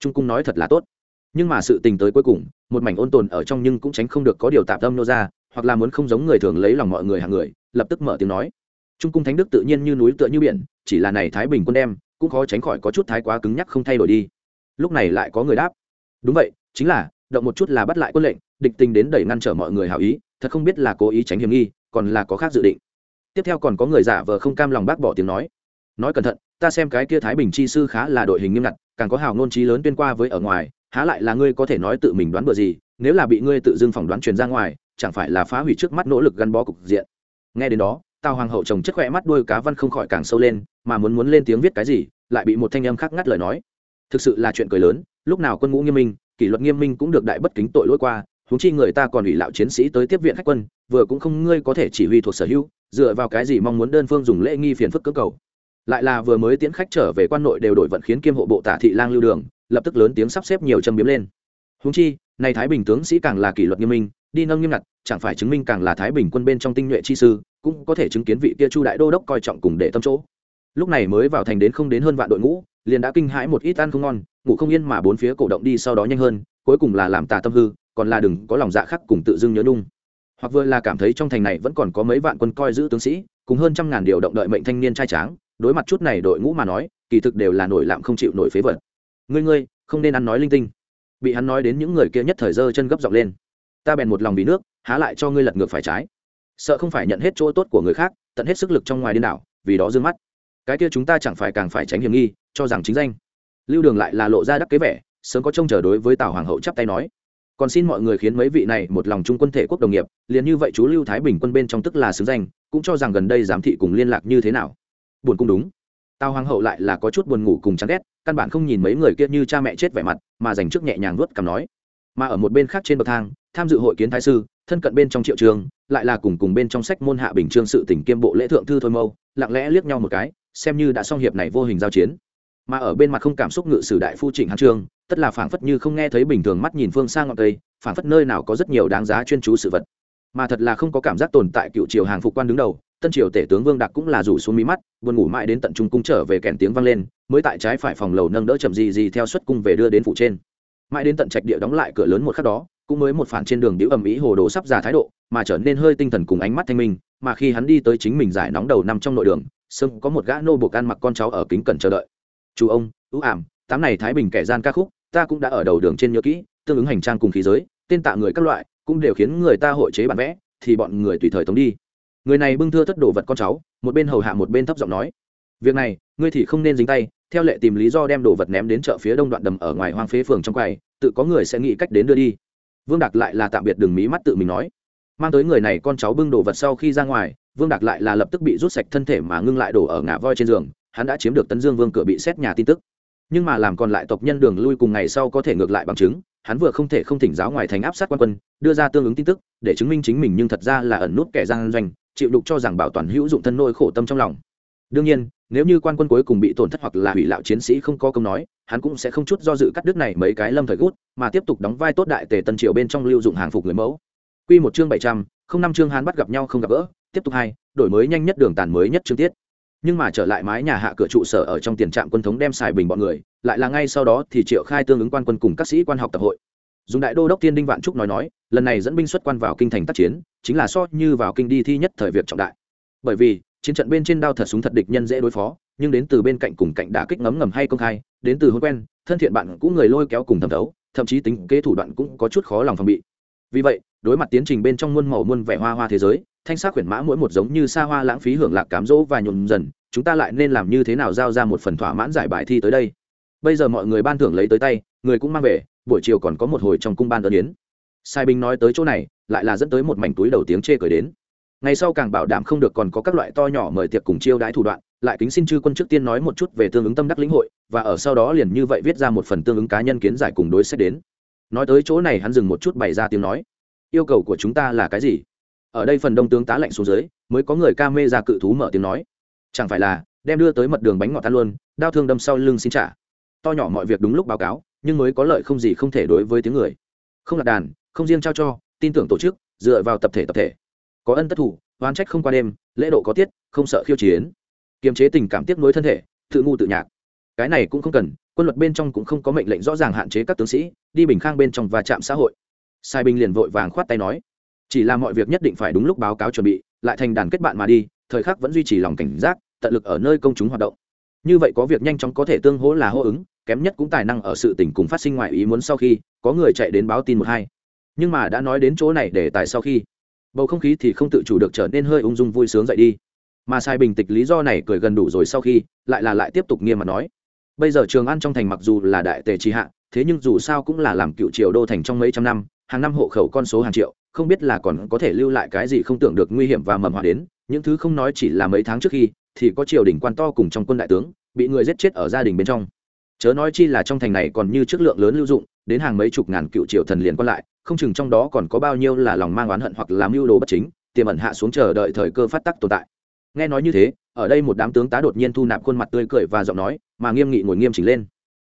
Trung cung nói thật là tốt. Nhưng mà sự tình tới cuối cùng, một mảnh ôn tồn ở trong nhưng cũng tránh không được có điều tạp tâm nô ra, hoặc là muốn không giống người thường lấy lòng mọi người hàng người lập tức mở tiếng nói. Trung cung thánh đức tự nhiên như núi tựa như biển, chỉ là này thái bình quân đem, cũng khó tránh khỏi có chút thái quá cứng nhắc không thay đổi đi. Lúc này lại có người đáp. Đúng vậy, chính là, động một chút là bắt lại quân lệnh, địch tình đến đẩy ngăn trở mọi người hảo ý, thật không biết là cố ý tránh hiểm nghi, còn là có khác dự định. Tiếp theo còn có người giả vờ không cam lòng bác bỏ tiếng nói. Nói cẩn thận, ta xem cái kia thái bình chi sư khá là đội hình nghiêm ngặt, càng có hào ngôn trí lớn tuyên qua với ở ngoài, há lại là ngươi có thể nói tự mình đoán bừa gì, nếu là bị ngươi tự dưng phỏng đoán truyền ra ngoài, chẳng phải là phá hủy trước mắt nỗ lực gắn bó cục diện nghe đến đó, tào hoàng hậu chồng chất khỏe mắt đuôi cá văn không khỏi càng sâu lên, mà muốn muốn lên tiếng viết cái gì, lại bị một thanh âm khác ngắt lời nói. Thực sự là chuyện cười lớn, lúc nào quân ngũ nghiêm minh, kỷ luật nghiêm minh cũng được đại bất kính tội lỗi qua, huống chi người ta còn ủy lạo chiến sĩ tới tiếp viện khách quân, vừa cũng không ngươi có thể chỉ huy thuộc sở hữu, dựa vào cái gì mong muốn đơn phương dùng lễ nghi phiền phức cơ cầu. Lại là vừa mới tiễn khách trở về quan nội đều đổi vận khiến kiêm hộ bộ tả thị lang lưu đường, lập tức lớn tiếng sắp xếp nhiều châm biếm lên. Húng chi này thái bình tướng sĩ càng là kỷ luật nghiêm minh đi nâng nghiêm ngặt, chẳng phải chứng minh càng là thái bình quân bên trong tinh nhuệ chi sư, cũng có thể chứng kiến vị kia chu đại đô đốc coi trọng cùng để tâm chỗ. Lúc này mới vào thành đến không đến hơn vạn đội ngũ, liền đã kinh hãi một ít ăn không ngon, ngủ không yên mà bốn phía cổ động đi sau đó nhanh hơn, cuối cùng là làm tà tâm hư, còn là đừng có lòng dạ khắc cùng tự dưng nhớ nung hoặc vừa là cảm thấy trong thành này vẫn còn có mấy vạn quân coi giữ tướng sĩ, cùng hơn trăm ngàn điều động đợi mệnh thanh niên trai tráng, đối mặt chút này đội ngũ mà nói, kỳ thực đều là nổi lạm không chịu nổi phế vật. Ngươi ngươi, không nên ăn nói linh tinh. Bị hắn nói đến những người kia nhất thời giơ chân gấp dọc lên ta bèn một lòng vì nước, há lại cho ngươi lật ngược phải trái. Sợ không phải nhận hết chỗ tốt của người khác, tận hết sức lực trong ngoài điên đảo, vì đó d ư ơ n g mắt. Cái kia chúng ta chẳng phải càng phải tránh hiểm nghi, cho rằng chính danh. Lưu đường lại là lộ ra đắc kế vẻ, sớm có trông chờ đối với tào hoàng hậu chắp tay nói. Còn xin mọi người khiến mấy vị này một lòng chung quân thể quốc đồng nghiệp, liền như vậy chú lưu thái bình quân bên trong tức là xứng danh, cũng cho rằng gần đây giám thị cùng liên lạc như thế nào. Buồn cũng đúng. Tào hoàng hậu lại là có chút buồn ngủ cùng chán ghét, căn bản không nhìn mấy người kia như cha mẹ chết vẻ mặt, mà dành trước nhẹ nhàng vuốt cằm nói mà ở một bên khác trên bậc thang, tham dự hội kiến thái sư, thân cận bên trong triệu trường, lại là cùng cùng bên trong sách môn hạ bình trương sự tỉnh kiêm bộ lễ thượng thư thôi mâu, lặng lẽ liếc nhau một cái, xem như đã xong hiệp này vô hình giao chiến. Mà ở bên mặt không cảm xúc ngự sử đại phu trịnh hán trương tất là phảng phất như không nghe thấy bình thường mắt nhìn phương sang ngọn tây phảng phất nơi nào có rất nhiều đáng giá chuyên chú sự vật. Mà thật là không có cảm giác tồn tại cựu triều hàng phục quan đứng đầu, tân triều tể tướng vương đặc cũng là rủ xuống mí mắt, buồn ngủ mãi đến tận trung cung trở về kèn tiếng vang lên, mới tại trái phải phòng lầu nâng đỡ chậm gì gì theo xuất cung về đưa đến phủ trên mãi đến tận trạch địa đóng lại cửa lớn một khắc đó, cũng mới một phản trên đường điệu ầm ĩ hồ đồ sắp ra thái độ, mà trở nên hơi tinh thần cùng ánh mắt thanh minh, mà khi hắn đi tới chính mình giải nóng đầu nằm trong nội đường sưng có một gã nô buộc ăn mặc con cháu ở kính cẩn chờ đợi. Chú ông, ưu ảm, tám này thái bình kẻ gian ca khúc, ta cũng đã ở đầu đường trên nhớ kỹ, tương ứng hành trang cùng khí giới, tên tạ người các loại, cũng đều khiến người ta hội chế bản vẽ, thì bọn người tùy thời tống đi. Người này bưng thưa thất đồ vật con cháu, một bên hầu hạ một bên thấp giọng nói, việc này, ngươi thì không nên dính tay theo lệ tìm lý do đem đồ vật ném đến chợ phía đông đoạn đầm ở ngoài hoang phế phường trong quầy, tự có người sẽ nghĩ cách đến đưa đi. Vương đạt lại là tạm biệt đường mí mắt tự mình nói. Mang tới người này con cháu bưng đồ vật sau khi ra ngoài, vương đạt lại là lập tức bị rút sạch thân thể mà ngưng lại đổ ở ngã voi trên giường, hắn đã chiếm được tấn dương vương cửa bị xét nhà tin tức. Nhưng mà làm còn lại tộc nhân đường lui cùng ngày sau có thể ngược lại bằng chứng, hắn vừa không thể không thỉnh giáo ngoài thành áp sát quan quân, đưa ra tương ứng tin tức, để chứng minh chính mình nhưng thật ra là ẩn nút kẻ gian doanh, chịu đục cho rằng bảo toàn hữu dụng thân nôi khổ tâm trong lòng. Đương nhiên nếu như quan quân cuối cùng bị tổn thất hoặc là hủy lạo chiến sĩ không có công nói, hắn cũng sẽ không chút do dự cắt đứt này mấy cái lâm thời gút, mà tiếp tục đóng vai tốt đại tề tân triều bên trong lưu dụng hàng phục người mẫu. Quy một chương bảy trăm, không năm chương hắn bắt gặp nhau không gặp gỡ, tiếp tục hai, đổi mới nhanh nhất đường tàn mới nhất chương tiết. Nhưng mà trở lại mái nhà hạ cửa trụ sở ở trong tiền trạm quân thống đem xài bình bọn người, lại là ngay sau đó thì triệu khai tương ứng quan quân cùng các sĩ quan học tập hội. Dùng đại đô đốc tiên đinh vạn trúc nói nói, lần này dẫn binh xuất quan vào kinh thành tác chiến, chính là so như vào kinh đi thi nhất thời việc trọng đại. Bởi vì chiến trận bên trên đao thật súng thật địch nhân dễ đối phó, nhưng đến từ bên cạnh cùng cạnh đã kích ngấm ngầm hay công khai, đến từ hôn quen, thân thiện bạn cũng người lôi kéo cùng thẩm thấu, thậm chí tính kế thủ đoạn cũng có chút khó lòng phòng bị. Vì vậy, đối mặt tiến trình bên trong muôn màu muôn vẻ hoa hoa thế giới, thanh sắc quyển mã mỗi một giống như xa hoa lãng phí hưởng lạc cám dỗ và nhuộm dần, chúng ta lại nên làm như thế nào giao ra một phần thỏa mãn giải bài thi tới đây? Bây giờ mọi người ban thưởng lấy tới tay, người cũng mang về, buổi chiều còn có một hồi trong cung ban ơn yến. Sai binh nói tới chỗ này, lại là dẫn tới một mảnh túi đầu tiếng chê cười đến ngày sau càng bảo đảm không được còn có các loại to nhỏ mời tiệc cùng chiêu đãi thủ đoạn, lại kính xin chư quân trước tiên nói một chút về tương ứng tâm đắc lĩnh hội, và ở sau đó liền như vậy viết ra một phần tương ứng cá nhân kiến giải cùng đối xét đến. Nói tới chỗ này hắn dừng một chút bày ra tiếng nói. Yêu cầu của chúng ta là cái gì? Ở đây phần đông tướng tá lạnh xuống dưới, mới có người ca mê ra cự thú mở tiếng nói. Chẳng phải là, đem đưa tới mật đường bánh ngọt tan luôn, đau thương đâm sau lưng xin trả. To nhỏ mọi việc đúng lúc báo cáo, nhưng mới có lợi không gì không thể đối với tiếng người. Không là đàn, không riêng trao cho, tin tưởng tổ chức, dựa vào tập thể tập thể có ân tất thủ, oán trách không qua đêm, lễ độ có tiết, không sợ khiêu chiến. Kiềm chế tình cảm tiếc nối thân thể, tự ngu tự nhạc. Cái này cũng không cần, quân luật bên trong cũng không có mệnh lệnh rõ ràng hạn chế các tướng sĩ, đi bình khang bên trong và chạm xã hội. Sai binh liền vội vàng khoát tay nói, chỉ là mọi việc nhất định phải đúng lúc báo cáo chuẩn bị, lại thành đàn kết bạn mà đi, thời khắc vẫn duy trì lòng cảnh giác, tận lực ở nơi công chúng hoạt động. Như vậy có việc nhanh chóng có thể tương hỗ là hô ứng, kém nhất cũng tài năng ở sự tình cùng phát sinh ngoài ý muốn sau khi có người chạy đến báo tin một hai. Nhưng mà đã nói đến chỗ này để tài sau khi bầu không khí thì không tự chủ được trở nên hơi ung dung vui sướng dậy đi. Mà sai bình tịch lý do này cười gần đủ rồi sau khi, lại là lại tiếp tục nghiêm mặt nói. Bây giờ trường an trong thành mặc dù là đại tề trì hạ, thế nhưng dù sao cũng là làm cựu triều đô thành trong mấy trăm năm, hàng năm hộ khẩu con số hàng triệu, không biết là còn có thể lưu lại cái gì không tưởng được nguy hiểm và mầm họa đến. Những thứ không nói chỉ là mấy tháng trước khi, thì có triều đình quan to cùng trong quân đại tướng, bị người giết chết ở gia đình bên trong. Chớ nói chi là trong thành này còn như chất lượng lớn lưu dụng, đến hàng mấy chục ngàn cựu triều thần liền quan lại không chừng trong đó còn có bao nhiêu là lòng mang oán hận hoặc làm mưu đồ bất chính, tiềm ẩn hạ xuống chờ đợi thời cơ phát tắc tồn tại. Nghe nói như thế, ở đây một đám tướng tá đột nhiên thu nạp khuôn mặt tươi cười và giọng nói, mà nghiêm nghị ngồi nghiêm chỉnh lên.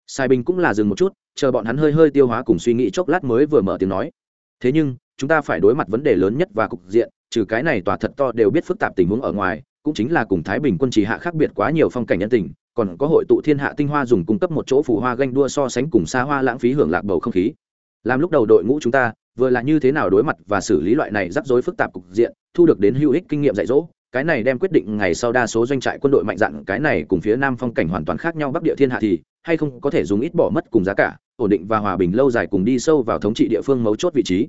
Sai binh cũng là dừng một chút, chờ bọn hắn hơi hơi tiêu hóa cùng suy nghĩ chốc lát mới vừa mở tiếng nói. Thế nhưng, chúng ta phải đối mặt vấn đề lớn nhất và cục diện, trừ cái này tòa thật to đều biết phức tạp tình huống ở ngoài, cũng chính là cùng thái bình quân trì hạ khác biệt quá nhiều phong cảnh nhân tình, còn có hội tụ thiên hạ tinh hoa dùng cung cấp một chỗ phủ hoa ganh đua so sánh cùng xa hoa lãng phí hưởng lạc bầu không khí làm lúc đầu đội ngũ chúng ta, vừa là như thế nào đối mặt và xử lý loại này rắc rối phức tạp cục diện, thu được đến hữu ích kinh nghiệm dạy dỗ, cái này đem quyết định ngày sau đa số doanh trại quân đội mạnh dạn, cái này cùng phía nam phong cảnh hoàn toàn khác nhau bắc địa thiên hạ thì, hay không có thể dùng ít bỏ mất cùng giá cả, ổn định và hòa bình lâu dài cùng đi sâu vào thống trị địa phương mấu chốt vị trí.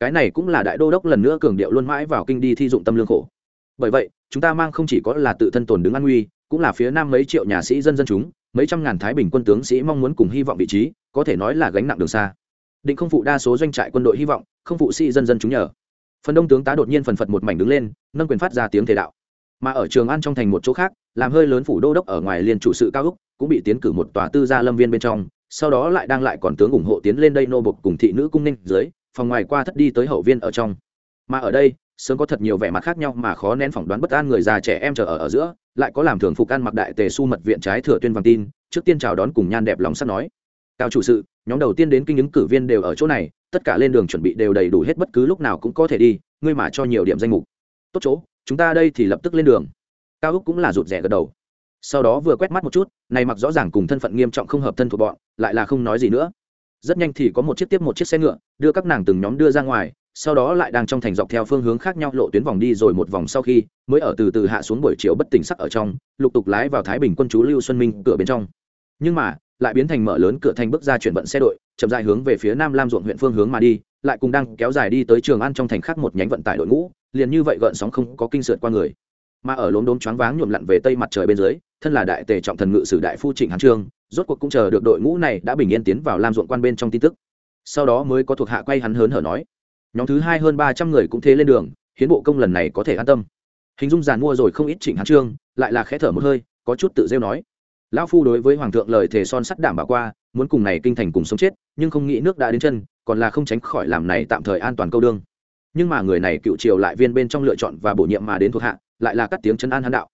Cái này cũng là đại đô đốc lần nữa cường điệu luôn mãi vào kinh đi thi dụng tâm lương khổ. Bởi vậy, chúng ta mang không chỉ có là tự thân tồn đứng an nguy, cũng là phía nam mấy triệu nhà sĩ dân dân chúng, mấy trăm ngàn thái bình quân tướng sĩ mong muốn cùng hy vọng vị trí, có thể nói là gánh nặng đường xa định không phụ đa số doanh trại quân đội hy vọng, không phụ sĩ dân dân chúng nhờ. Phần đông tướng tá đột nhiên phần phật một mảnh đứng lên, nâng quyền phát ra tiếng thể đạo. Mà ở trường an trong thành một chỗ khác, làm hơi lớn phủ đô đốc ở ngoài liên chủ sự cao úc cũng bị tiến cử một tòa tư gia lâm viên bên trong, sau đó lại đang lại còn tướng ủng hộ tiến lên đây nô bộc cùng thị nữ cung ninh dưới, phòng ngoài qua thất đi tới hậu viên ở trong. Mà ở đây, sớm có thật nhiều vẻ mặt khác nhau mà khó nén phỏng đoán bất an người già trẻ em chờ ở ở giữa, lại có làm thường phục ăn mặc đại tề su mật viện trái thừa tuyên vàng tin, trước tiên chào đón cùng nhan đẹp lòng sắt nói cao chủ sự, nhóm đầu tiên đến kinh ứng cử viên đều ở chỗ này, tất cả lên đường chuẩn bị đều đầy đủ hết bất cứ lúc nào cũng có thể đi, ngươi mà cho nhiều điểm danh mục. Tốt chỗ, chúng ta đây thì lập tức lên đường. Cao úc cũng là rụt rẻ gật đầu. Sau đó vừa quét mắt một chút, này mặc rõ ràng cùng thân phận nghiêm trọng không hợp thân thuộc bọn, lại là không nói gì nữa. Rất nhanh thì có một chiếc tiếp một chiếc xe ngựa, đưa các nàng từng nhóm đưa ra ngoài, sau đó lại đang trong thành dọc theo phương hướng khác nhau lộ tuyến vòng đi rồi một vòng sau khi, mới ở từ từ hạ xuống buổi chiều bất tỉnh sắc ở trong, lục tục lái vào thái bình quân chú lưu xuân minh cửa bên trong. Nhưng mà lại biến thành mở lớn cửa thành bước ra chuyển vận xe đội, chậm dài hướng về phía nam lam ruộng huyện phương hướng mà đi, lại cùng đang kéo dài đi tới trường ăn trong thành khác một nhánh vận tải đội ngũ, liền như vậy gợn sóng không có kinh sượt qua người. Mà ở lốm đốm choáng váng nhuộm lặn về tây mặt trời bên dưới, thân là đại tề trọng thần ngự sử đại phu trịnh hán trương, rốt cuộc cũng chờ được đội ngũ này đã bình yên tiến vào lam ruộng quan bên trong tin tức. Sau đó mới có thuộc hạ quay hắn hớn hở nói, nhóm thứ hai hơn ba trăm người cũng thế lên đường, hiến bộ công lần này có thể an tâm. Hình dung giàn mua rồi không ít trịnh hán trương, lại là khẽ thở một hơi, có chút tự rêu nói lão phu đối với hoàng thượng lời thề son sắt đảm bảo qua, muốn cùng này kinh thành cùng sống chết, nhưng không nghĩ nước đã đến chân, còn là không tránh khỏi làm này tạm thời an toàn câu đương. Nhưng mà người này cựu triều lại viên bên trong lựa chọn và bổ nhiệm mà đến thuộc hạ, lại là cắt tiếng chân an hán đạo.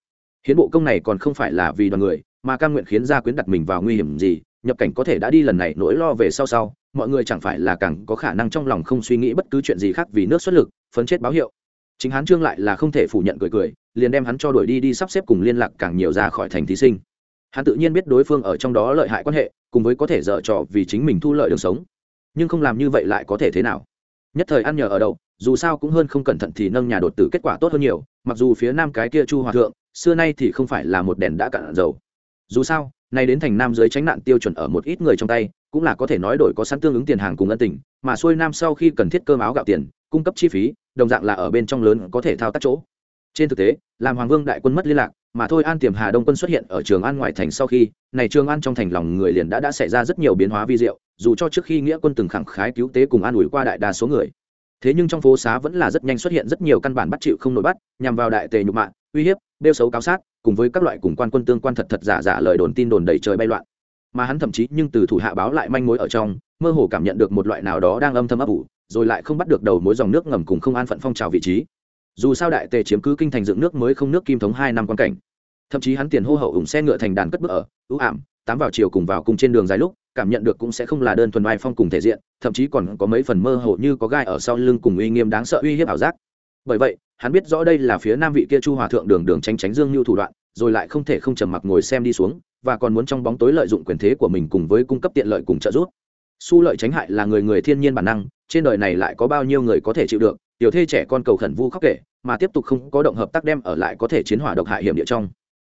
Hiến bộ công này còn không phải là vì đoàn người, mà cam nguyện khiến gia quyến đặt mình vào nguy hiểm gì, nhập cảnh có thể đã đi lần này nỗi lo về sau sau, mọi người chẳng phải là càng có khả năng trong lòng không suy nghĩ bất cứ chuyện gì khác vì nước xuất lực, phấn chết báo hiệu. Chính hán trương lại là không thể phủ nhận cười cười, liền đem hắn cho đuổi đi đi sắp xếp cùng liên lạc càng nhiều ra khỏi thành thí sinh hắn tự nhiên biết đối phương ở trong đó lợi hại quan hệ, cùng với có thể dở trò vì chính mình thu lợi đường sống. Nhưng không làm như vậy lại có thể thế nào? Nhất thời ăn nhờ ở đậu, dù sao cũng hơn không cẩn thận thì nâng nhà đột tử kết quả tốt hơn nhiều, mặc dù phía nam cái kia chu hòa thượng, xưa nay thì không phải là một đèn đã cạn dầu. Dù sao, nay đến thành nam dưới tránh nạn tiêu chuẩn ở một ít người trong tay, cũng là có thể nói đổi có sẵn tương ứng tiền hàng cùng ân tình, mà xuôi nam sau khi cần thiết cơm áo gạo tiền, cung cấp chi phí, đồng dạng là ở bên trong lớn có thể thao tác chỗ trên thực tế, làm hoàng vương đại quân mất liên lạc, mà thôi an tiềm hà đông quân xuất hiện ở trường an ngoại thành sau khi, này trường an trong thành lòng người liền đã đã xảy ra rất nhiều biến hóa vi diệu, dù cho trước khi nghĩa quân từng khẳng khái cứu tế cùng an ủi qua đại đa số người. Thế nhưng trong phố xá vẫn là rất nhanh xuất hiện rất nhiều căn bản bắt chịu không nổi bắt, nhằm vào đại tề nhục mạ, uy hiếp đeo xấu cáo sát, cùng với các loại cùng quan quân tương quan thật thật giả giả lời đồn tin đồn đầy trời bay loạn. Mà hắn thậm chí nhưng từ thủ hạ báo lại manh mối ở trong, mơ hồ cảm nhận được một loại nào đó đang âm thầm ấp ủ, rồi lại không bắt được đầu mối dòng nước ngầm cùng không an phận phong trào vị trí dù sao đại tề chiếm cứ kinh thành dựng nước mới không nước kim thống hai năm quan cảnh. Thậm chí hắn tiền hô hậu ủng xe ngựa thành đàn cất bước ở, ưu ảm, tám vào chiều cùng vào cùng trên đường dài lúc, cảm nhận được cũng sẽ không là đơn thuần oai phong cùng thể diện, thậm chí còn có mấy phần mơ hồ như có gai ở sau lưng cùng uy nghiêm đáng sợ uy hiếp ảo giác. Bởi vậy, hắn biết rõ đây là phía nam vị kia chu hòa thượng đường đường tránh tránh dương như thủ đoạn, rồi lại không thể không trầm mặc ngồi xem đi xuống, và còn muốn trong bóng tối lợi dụng quyền thế của mình cùng với cung cấp tiện lợi cùng trợ giúp. Su lợi tránh hại là người người thiên nhiên bản năng, trên đời này lại có bao nhiêu người có thể chịu được tiểu thê trẻ con cầu khẩn vu khóc kể, mà tiếp tục không có động hợp tác đem ở lại có thể chiến hỏa độc hại hiểm địa trong.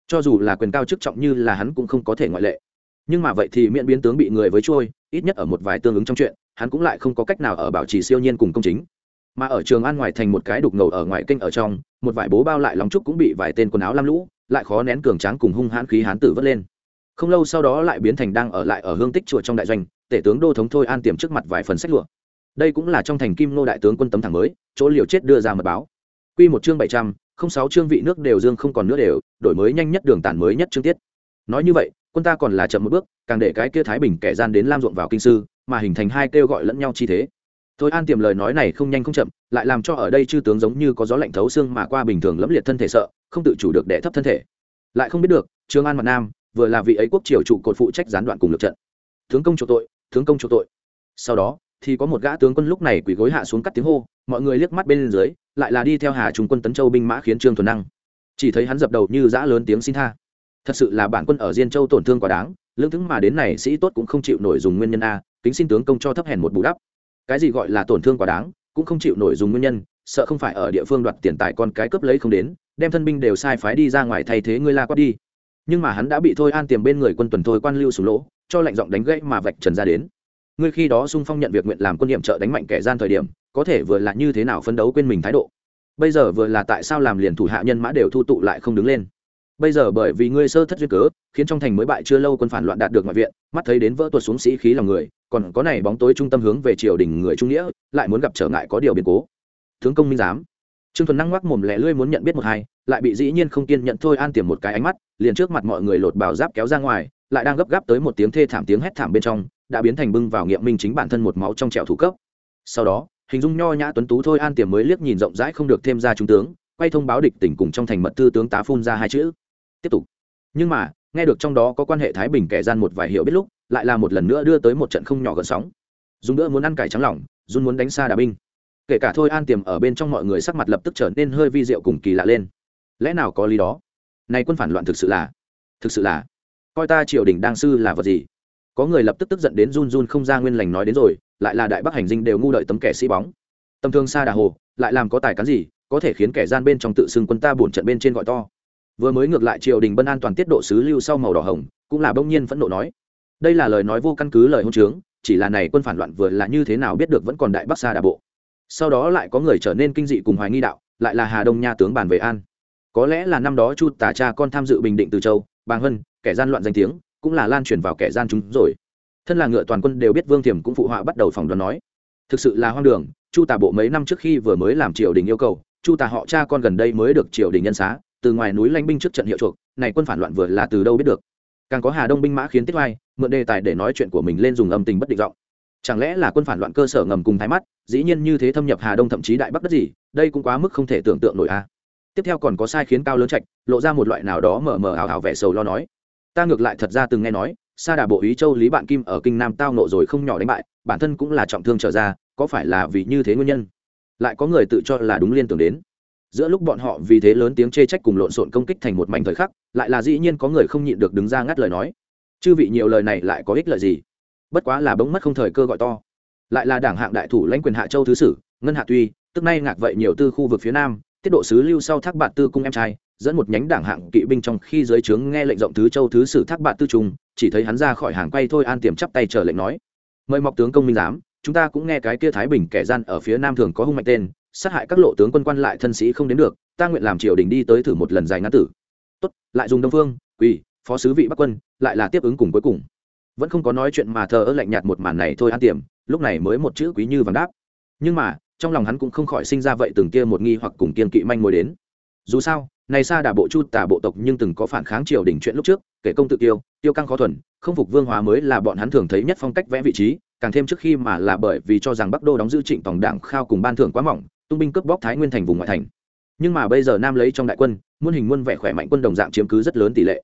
Cho dù là quyền cao chức trọng như là hắn cũng không có thể ngoại lệ. Nhưng mà vậy thì miễn biến tướng bị người với trôi, ít nhất ở một vài tương ứng trong chuyện, hắn cũng lại không có cách nào ở bảo trì siêu nhiên cùng công chính. Mà ở trường an ngoài thành một cái đục ngầu ở ngoài kênh ở trong, một vài bố bao lại lóng trúc cũng bị vài tên quần áo lam lũ, lại khó nén cường tráng cùng hung hãn khí hán tử vất lên. Không lâu sau đó lại biến thành đang ở lại ở hương tích chùa trong đại doanh, tể tướng đô thống thôi an tiềm trước mặt vài phần sách lụa đây cũng là trong thành kim nô đại tướng quân tấm thẳng mới, chỗ liều chết đưa ra mật báo. Quy một chương bảy trăm, không sáu chương vị nước đều dương không còn nữa đều, đổi mới nhanh nhất đường tản mới nhất chương tiết. Nói như vậy, quân ta còn là chậm một bước, càng để cái kia thái bình kẻ gian đến lam ruộng vào kinh sư, mà hình thành hai kêu gọi lẫn nhau chi thế. Thôi an tiềm lời nói này không nhanh không chậm, lại làm cho ở đây chư tướng giống như có gió lạnh thấu xương mà qua bình thường lẫm liệt thân thể sợ, không tự chủ được đẻ thấp thân thể. Lại không biết được, trương an mặt nam, vừa là vị ấy quốc triều trụ cột phụ trách gián đoạn cùng lượt trận. Tướng công chỗ tội, tướng công chỗ tội. Sau đó thì có một gã tướng quân lúc này quỳ gối hạ xuống cắt tiếng hô, mọi người liếc mắt bên dưới, lại là đi theo hà trung quân tấn châu binh mã khiến trương thuần năng. Chỉ thấy hắn dập đầu như giã lớn tiếng xin tha. Thật sự là bản quân ở diên châu tổn thương quá đáng, lương thứng mà đến này sĩ tốt cũng không chịu nổi dùng nguyên nhân a, kính xin tướng công cho thấp hèn một bù đắp. Cái gì gọi là tổn thương quá đáng, cũng không chịu nổi dùng nguyên nhân, sợ không phải ở địa phương đoạt tiền tài con cái cướp lấy không đến, đem thân binh đều sai phái đi ra ngoài thay thế ngươi la quát đi. Nhưng mà hắn đã bị thôi an tiềm bên người quân tuần thôi quan lưu sùng lỗ, cho lệnh giọng đánh gãy mà vạch trần ra đến ngươi khi đó sung phong nhận việc nguyện làm quân nhiệm trợ đánh mạnh kẻ gian thời điểm, có thể vừa là như thế nào phấn đấu quên mình thái độ? Bây giờ vừa là tại sao làm liền thủ hạ nhân mã đều thu tụ lại không đứng lên? Bây giờ bởi vì ngươi sơ thất duyên cớ, khiến trong thành mới bại chưa lâu quân phản loạn đạt được ngoại viện, mắt thấy đến vỡ tuột xuống sĩ khí lòng người, còn có này bóng tối trung tâm hướng về triều đình người trung nghĩa, lại muốn gặp trở ngại có điều biến cố. Tướng công minh giám. Trương thuần năng ngoắc mồm lẻ lươi muốn nhận biết một hai, lại bị dĩ nhiên không kiên nhận thôi an tiềm một cái ánh mắt, liền trước mặt mọi người lột bào giáp kéo ra ngoài, lại đang gấp gáp tới một tiếng thê thảm tiếng hét thảm bên trong đã biến thành bưng vào nghiệm minh chính bản thân một máu trong trẻo thủ cấp. Sau đó, hình dung nho nhã tuấn tú thôi an tiềm mới liếc nhìn rộng rãi không được thêm ra trung tướng, quay thông báo địch tỉnh cùng trong thành mật thư tướng tá phun ra hai chữ. Tiếp tục. Nhưng mà, nghe được trong đó có quan hệ thái bình kẻ gian một vài hiệu biết lúc, lại là một lần nữa đưa tới một trận không nhỏ gần sóng. Dùng nữa muốn ăn cải trắng lỏng, run muốn đánh xa đà binh. Kể cả thôi an tiềm ở bên trong mọi người sắc mặt lập tức trở nên hơi vi diệu cùng kỳ lạ lên. Lẽ nào có lý đó? Này quân phản loạn thực sự là, thực sự là, coi ta triều đình đang sư là vật gì? Có người lập tức tức giận đến run run không ra nguyên lành nói đến rồi, lại là đại bắc hành dinh đều ngu đợi tấm kẻ sĩ bóng. Tầm thương xa đà hồ, lại làm có tài cán gì, có thể khiến kẻ gian bên trong tự xưng quân ta bổn trận bên trên gọi to. Vừa mới ngược lại triều đình bân an toàn tiết độ sứ lưu sau màu đỏ hồng, cũng là bỗng nhiên phẫn nộ nói. Đây là lời nói vô căn cứ, lời hôn trướng, chỉ là này quân phản loạn vừa là như thế nào biết được vẫn còn đại bắc xa đà bộ. Sau đó lại có người trở nên kinh dị cùng hoài nghi đạo, lại là hà đông nha tướng bàn về an. Có lẽ là năm đó chu tả cha con tham dự bình định từ châu, bàng hân, kẻ gian loạn danh tiếng cũng là lan truyền vào kẻ gian chúng rồi. Thân là ngựa toàn quân đều biết vương thiểm cũng phụ họa bắt đầu phỏng đoán nói, thực sự là hoang đường, chu tà bộ mấy năm trước khi vừa mới làm triều đình yêu cầu, chu tà họ cha con gần đây mới được triều đình nhân xá, từ ngoài núi lanh binh trước trận hiệu chuộc, này quân phản loạn vừa là từ đâu biết được. Càng có hà đông binh mã khiến tiết oai, mượn đề tài để nói chuyện của mình lên dùng âm tình bất định giọng. Chẳng lẽ là quân phản loạn cơ sở ngầm cùng thái mắt, dĩ nhiên như thế thâm nhập hà đông thậm chí đại bắc đất gì, đây cũng quá mức không thể tưởng tượng nổi a. Tiếp theo còn có sai khiến cao lớn trạch, lộ ra một loại nào đó mờ mờ ảo ảo vẻ sầu lo nói ta ngược lại thật ra từng nghe nói, sa đà bộ ý châu lý bạn kim ở kinh nam tao nộ rồi không nhỏ đánh bại, bản thân cũng là trọng thương trở ra, có phải là vì như thế nguyên nhân? Lại có người tự cho là đúng liên tưởng đến. Giữa lúc bọn họ vì thế lớn tiếng chê trách cùng lộn xộn công kích thành một mảnh thời khắc, lại là dĩ nhiên có người không nhịn được đứng ra ngắt lời nói. Chư vị nhiều lời này lại có ích lợi gì? Bất quá là bỗng mất không thời cơ gọi to. Lại là đảng hạng đại thủ lãnh quyền hạ châu thứ sử, ngân hạ tuy, tức nay ngạc vậy nhiều tư khu vực phía nam, tiết độ sứ lưu sau thác bạn tư cung em trai dẫn một nhánh đảng hạng kỵ binh trong khi dưới trướng nghe lệnh rộng thứ châu thứ sử thác bạn tư trung, chỉ thấy hắn ra khỏi hàng quay thôi an tiềm chắp tay chờ lệnh nói, mời mọc tướng công minh giám, chúng ta cũng nghe cái kia thái bình kẻ gian ở phía nam thường có hung mạnh tên, sát hại các lộ tướng quân quan lại thân sĩ không đến được, ta nguyện làm triều đình đi tới thử một lần dài ngã tử. Tốt, lại dùng đông phương, quỳ, phó sứ vị bắc quân, lại là tiếp ứng cùng cuối cùng. Vẫn không có nói chuyện mà thờ ơ lạnh nhạt một màn này thôi an tiềm, lúc này mới một chữ quý như vàng đáp. Nhưng mà, trong lòng hắn cũng không khỏi sinh ra vậy từng kia một nghi hoặc cùng kiên kỵ manh mối đến. Dù sao này xa đà bộ chu tả bộ tộc nhưng từng có phản kháng triều đình chuyện lúc trước, kể công tự tiêu tiêu căng khó thuần, không phục vương hóa mới là bọn hắn thường thấy nhất phong cách vẽ vị trí, càng thêm trước khi mà là bởi vì cho rằng bắc đô đóng giữ trịnh tổng đảng khao cùng ban thưởng quá mỏng, tung binh cướp bóc thái nguyên thành vùng ngoại thành. Nhưng mà bây giờ nam lấy trong đại quân, muôn hình muôn vẻ khỏe mạnh quân đồng dạng chiếm cứ rất lớn tỷ lệ.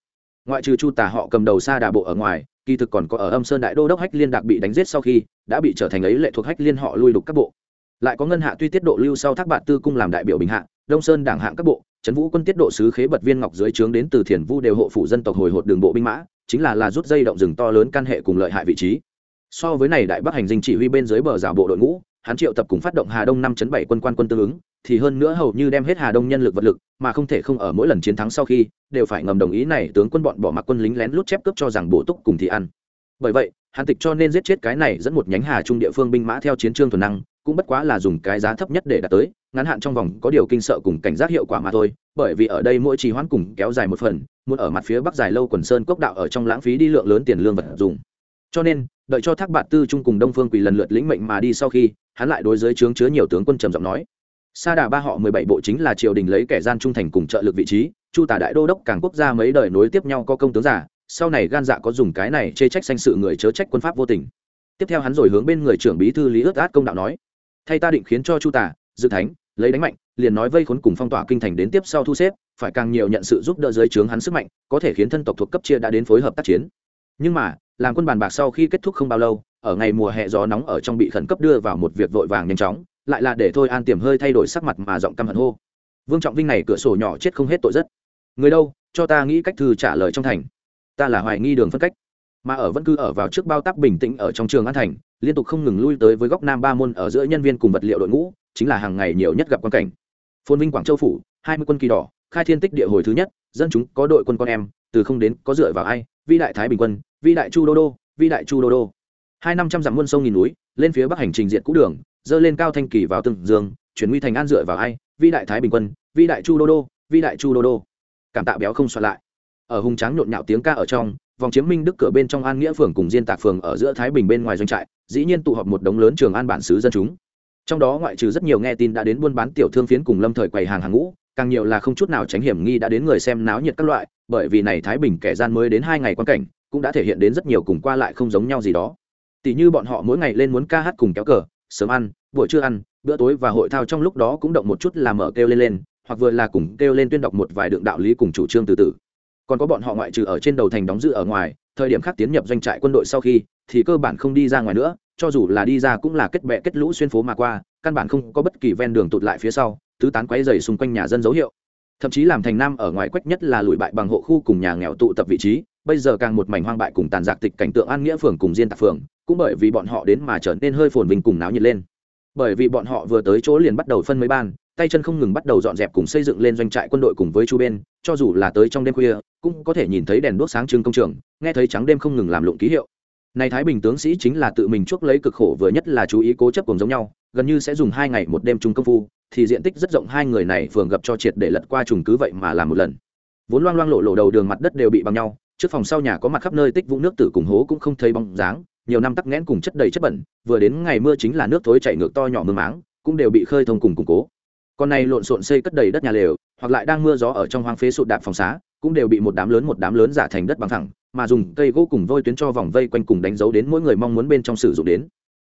Ngoại trừ chu tả họ cầm đầu xa đà bộ ở ngoài, kỳ thực còn có ở âm sơn đại đô đốc hách liên đặc bị đánh giết sau khi, đã bị trở thành ấy lệ thuộc hách liên họ lui đục các bộ. Lại có ngân hạ tuy tiết độ lưu sau thác bạn tư cung làm đại biểu bình hạ, đông sơn đảng hạng các bộ trấn vũ quân tiết độ sứ khế bật viên ngọc dưới trướng đến từ thiền vu đều hộ phủ dân tộc hồi hột đường bộ binh mã, chính là là rút dây động rừng to lớn căn hệ cùng lợi hại vị trí. So với này đại bắc hành dinh chỉ huy bên dưới bờ rào bộ đội ngũ, hắn triệu tập cùng phát động hà đông năm chấn bảy quân quan quân tương ứng, thì hơn nữa hầu như đem hết hà đông nhân lực vật lực, mà không thể không ở mỗi lần chiến thắng sau khi, đều phải ngầm đồng ý này tướng quân bọn bỏ mặc quân lính lén lút chép cướp cho rằng bổ túc cùng thì ăn. Bởi vậy hàn tịch cho nên giết chết cái này dẫn một nhánh hà trung địa phương binh mã theo chiến trương thuần năng cũng bất quá là dùng cái giá thấp nhất để đạt tới, ngắn hạn trong vòng có điều kinh sợ cùng cảnh giác hiệu quả mà thôi, bởi vì ở đây mỗi trì hoãn cùng kéo dài một phần, muốn ở mặt phía bắc dài lâu quần sơn cốc đạo ở trong lãng phí đi lượng lớn tiền lương vật dùng cho nên, đợi cho thác bạt tư trung cùng đông phương quỳ lần lượt lĩnh mệnh mà đi sau khi, hắn lại đối giới trướng chứa nhiều tướng quân trầm giọng nói, sa đà ba họ mười bảy bộ chính là triều đình lấy kẻ gian trung thành cùng trợ lực vị trí, chu tả đại đô đốc càng quốc gia mấy đời nối tiếp nhau có công tướng giả, sau này gan dạ có dùng cái này chê trách sanh sự người chớ trách quân pháp vô tình. Tiếp theo hắn rồi hướng bên người trưởng bí thư lý ướt át công đạo nói thay ta định khiến cho chu tả dự thánh, lấy đánh mạnh, liền nói vây khốn cùng phong tỏa kinh thành đến tiếp sau thu xếp, phải càng nhiều nhận sự giúp đỡ dưới trướng hắn sức mạnh, có thể khiến thân tộc thuộc cấp chia đã đến phối hợp tác chiến. Nhưng mà, làm quân bàn bạc sau khi kết thúc không bao lâu, ở ngày mùa hè gió nóng ở trong bị khẩn cấp đưa vào một việc vội vàng nhanh chóng, lại là để thôi an tiềm hơi thay đổi sắc mặt mà giọng căm hận hô. Vương trọng vinh này cửa sổ nhỏ chết không hết tội rất. Người đâu, cho ta nghĩ cách thư trả lời trong thành. Ta là hoài nghi đường phân cách mà ở vẫn cứ ở vào trước bao tác bình tĩnh ở trong trường an thành, liên tục không ngừng lui tới với góc nam ba môn ở giữa nhân viên cùng vật liệu đội ngũ, chính là hàng ngày nhiều nhất gặp quan cảnh. Phôn vinh quảng châu phủ, hai mươi quân kỳ đỏ, khai thiên tích địa hồi thứ nhất, dân chúng có đội quân con em, từ không đến có dựa vào ai vi đại thái bình quân vi đại chu đô đô vi đại chu đô đô. Hai năm trăm dặm muôn sông nghìn núi, lên phía bắc hành trình diện cũ đường, dơ lên cao thanh kỳ vào từng dương, chuyển nguy thành an dựa vào ai vi đại thái bình quân vi đại chu đô đô vi đại chu đô đô. Cảm tạ béo không soạn lại ở hùng tráng nhộn nhạo tiếng ca ở trong, vòng chiếm minh đức cửa bên trong an nghĩa phường cùng diên tạc phường ở giữa thái bình bên ngoài doanh trại, dĩ nhiên tụ họp một đống lớn trường an bản xứ dân chúng. Trong đó ngoại trừ rất nhiều nghe tin đã đến buôn bán tiểu thương phiến cùng lâm thời quầy hàng hàng ngũ, càng nhiều là không chút nào tránh hiểm nghi đã đến người xem náo nhiệt các loại, bởi vì này thái bình kẻ gian mới đến hai ngày quan cảnh, cũng đã thể hiện đến rất nhiều cùng qua lại không giống nhau gì đó. Tỷ như bọn họ mỗi ngày lên muốn ca hát cùng kéo cờ, sớm ăn, buổi trưa ăn, bữa tối và hội thao trong lúc đó cũng động một chút làm mở kêu lên lên, hoặc vừa là cùng kêu lên tuyên đọc một vài đường đạo lý cùng chủ trương từ từ còn có bọn họ ngoại trừ ở trên đầu thành đóng giữ ở ngoài, thời điểm khác tiến nhập doanh trại quân đội sau khi, thì cơ bản không đi ra ngoài nữa, cho dù là đi ra cũng là kết bệ kết lũ xuyên phố mà qua, căn bản không có bất kỳ ven đường tụt lại phía sau, tứ tán quấy dày xung quanh nhà dân dấu hiệu. Thậm chí làm thành nam ở ngoài quách nhất là lùi bại bằng hộ khu cùng nhà nghèo tụ tập vị trí, bây giờ càng một mảnh hoang bại cùng tàn giặc tịch cảnh tượng an nghĩa phường cùng diên tạc phường, cũng bởi vì bọn họ đến mà trở nên hơi phồn vinh cùng náo nhiệt lên. Bởi vì bọn họ vừa tới chỗ liền bắt đầu phân mấy ban, tay chân không ngừng bắt đầu dọn dẹp cùng xây dựng lên doanh trại quân đội cùng với chu bên cho dù là tới trong đêm khuya, cũng có thể nhìn thấy đèn đuốc sáng trưng công trường, nghe thấy trắng đêm không ngừng làm lụng ký hiệu. Này thái bình tướng sĩ chính là tự mình chuốc lấy cực khổ vừa nhất là chú ý cố chấp cùng giống nhau, gần như sẽ dùng hai ngày một đêm chung công phu, thì diện tích rất rộng hai người này phường gặp cho triệt để lật qua trùng cứ vậy mà làm một lần. Vốn loang loang lộ lộ đầu đường mặt đất đều bị bằng nhau, trước phòng sau nhà có mặt khắp nơi tích vũng nước tử cùng hố cũng không thấy bóng dáng, nhiều năm tắc nghẽn cùng chất đầy chất bẩn, vừa đến ngày mưa chính là nước thối chảy ngược to nhỏ mương máng, cũng đều bị khơi thông cùng củng cố con này lộn xộn xây cất đầy đất nhà lều, hoặc lại đang mưa gió ở trong hoang phế sụt đạp phòng xá, cũng đều bị một đám lớn một đám lớn giả thành đất bằng thẳng mà dùng cây gỗ cùng vôi tuyến cho vòng vây quanh cùng đánh dấu đến mỗi người mong muốn bên trong sử dụng đến.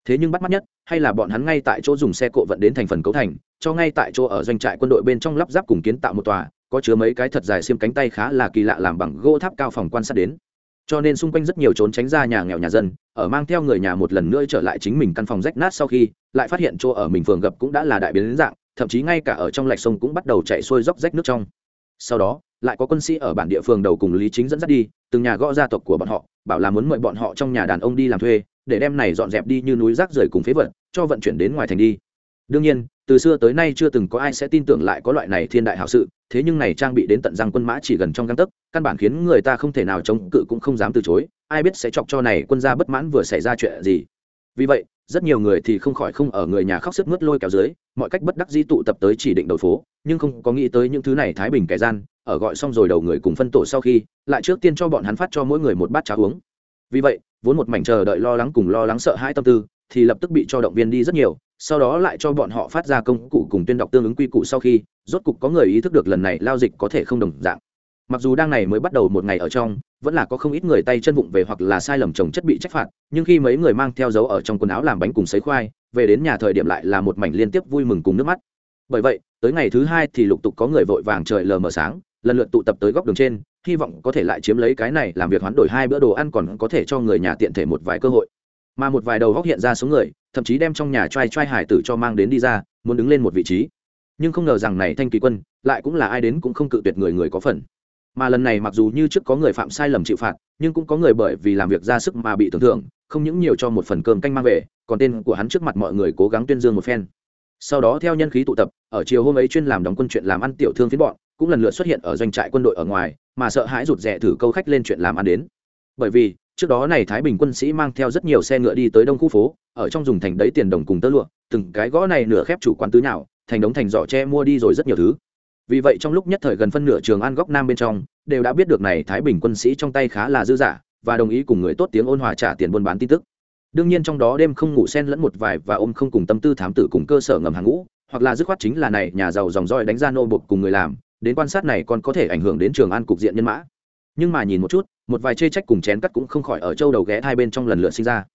Thế nhưng bắt mắt nhất, hay là bọn hắn ngay tại chỗ dùng xe cộ vận đến thành phần cấu thành, cho ngay tại chỗ ở doanh trại quân đội bên trong lắp ráp cùng kiến tạo một tòa, có chứa mấy cái thật dài xiêm cánh tay khá là kỳ lạ làm bằng gỗ tháp cao phòng quan sát đến. Cho nên xung quanh rất nhiều trốn tránh ra nhà nghèo nhà dân, ở mang theo người nhà một lần nữa trở lại chính mình căn phòng rách nát sau khi, lại phát hiện chỗ ở mình phường gập cũng đã là đại biến dạng thậm chí ngay cả ở trong lạch sông cũng bắt đầu chạy xuôi dốc rách nước trong. Sau đó, lại có quân sĩ ở bản địa phường đầu cùng lý chính dẫn dắt đi, từng nhà gõ gia tộc của bọn họ, bảo là muốn mời bọn họ trong nhà đàn ông đi làm thuê, để đem này dọn dẹp đi như núi rác rưởi cùng phế vật, cho vận chuyển đến ngoài thành đi. Đương nhiên, từ xưa tới nay chưa từng có ai sẽ tin tưởng lại có loại này thiên đại hảo sự, thế nhưng này trang bị đến tận răng quân mã chỉ gần trong găng tấc, căn bản khiến người ta không thể nào chống cự cũng không dám từ chối, ai biết sẽ chọc cho này quân gia bất mãn vừa xảy ra chuyện gì. Vì vậy rất nhiều người thì không khỏi không ở người nhà khóc sức mướt lôi kéo dưới, mọi cách bất đắc dĩ tụ tập tới chỉ định đầu phố, nhưng không có nghĩ tới những thứ này thái bình kẻ gian, ở gọi xong rồi đầu người cùng phân tổ sau khi, lại trước tiên cho bọn hắn phát cho mỗi người một bát cháo uống. Vì vậy, vốn một mảnh chờ đợi lo lắng cùng lo lắng sợ hãi tâm tư, thì lập tức bị cho động viên đi rất nhiều, sau đó lại cho bọn họ phát ra công cụ cùng tuyên đọc tương ứng quy củ sau khi, rốt cục có người ý thức được lần này lao dịch có thể không đồng dạng mặc dù đang này mới bắt đầu một ngày ở trong, vẫn là có không ít người tay chân vụng về hoặc là sai lầm trồng chất bị trách phạt, nhưng khi mấy người mang theo dấu ở trong quần áo làm bánh cùng sấy khoai, về đến nhà thời điểm lại là một mảnh liên tiếp vui mừng cùng nước mắt. Bởi vậy, tới ngày thứ hai thì lục tục có người vội vàng trời lờ mờ sáng, lần lượt tụ tập tới góc đường trên, hy vọng có thể lại chiếm lấy cái này làm việc hoán đổi hai bữa đồ ăn còn có thể cho người nhà tiện thể một vài cơ hội. Mà một vài đầu góc hiện ra số người, thậm chí đem trong nhà t r a i t r a i hải tử cho mang đến đi ra, muốn đứng lên một vị trí. Nhưng không ngờ rằng này thanh kỳ quân, lại cũng là ai đến cũng không cự tuyệt người người có phần mà lần này mặc dù như trước có người phạm sai lầm chịu phạt, nhưng cũng có người bởi vì làm việc ra sức mà bị tưởng thưởng không những nhiều cho một phần cơm canh mang về, còn tên của hắn trước mặt mọi người cố gắng tuyên dương một phen. Sau đó theo nhân khí tụ tập, ở chiều hôm ấy chuyên làm đóng quân chuyện làm ăn tiểu thương phiến bọn, cũng lần lượt xuất hiện ở doanh trại quân đội ở ngoài, mà sợ hãi rụt rè thử câu khách lên chuyện làm ăn đến. Bởi vì, trước đó này thái bình quân sĩ mang theo rất nhiều xe ngựa đi tới đông khu phố, ở trong dùng thành đấy tiền đồng cùng tơ lụa, từng cái gõ này nửa khép chủ quán tứ nào thành đống thành giỏ tre mua đi rồi rất nhiều thứ vì vậy trong lúc nhất thời gần phân nửa trường an góc nam bên trong, đều đã biết được này thái bình quân sĩ trong tay khá là dư giả, và đồng ý cùng người tốt tiếng ôn hòa trả tiền buôn bán tin tức. Đương nhiên trong đó đêm không ngủ sen lẫn một vài và ôm không cùng tâm tư thám tử cùng cơ sở ngầm hàng ngũ, hoặc là dứt khoát chính là này nhà giàu dòng roi đánh ra nô bột cùng người làm, đến quan sát này còn có thể ảnh hưởng đến trường an cục diện nhân mã. Nhưng mà nhìn một chút, một vài chê trách cùng chén cắt cũng không khỏi ở châu đầu ghé hai bên trong lần lượt sinh ra.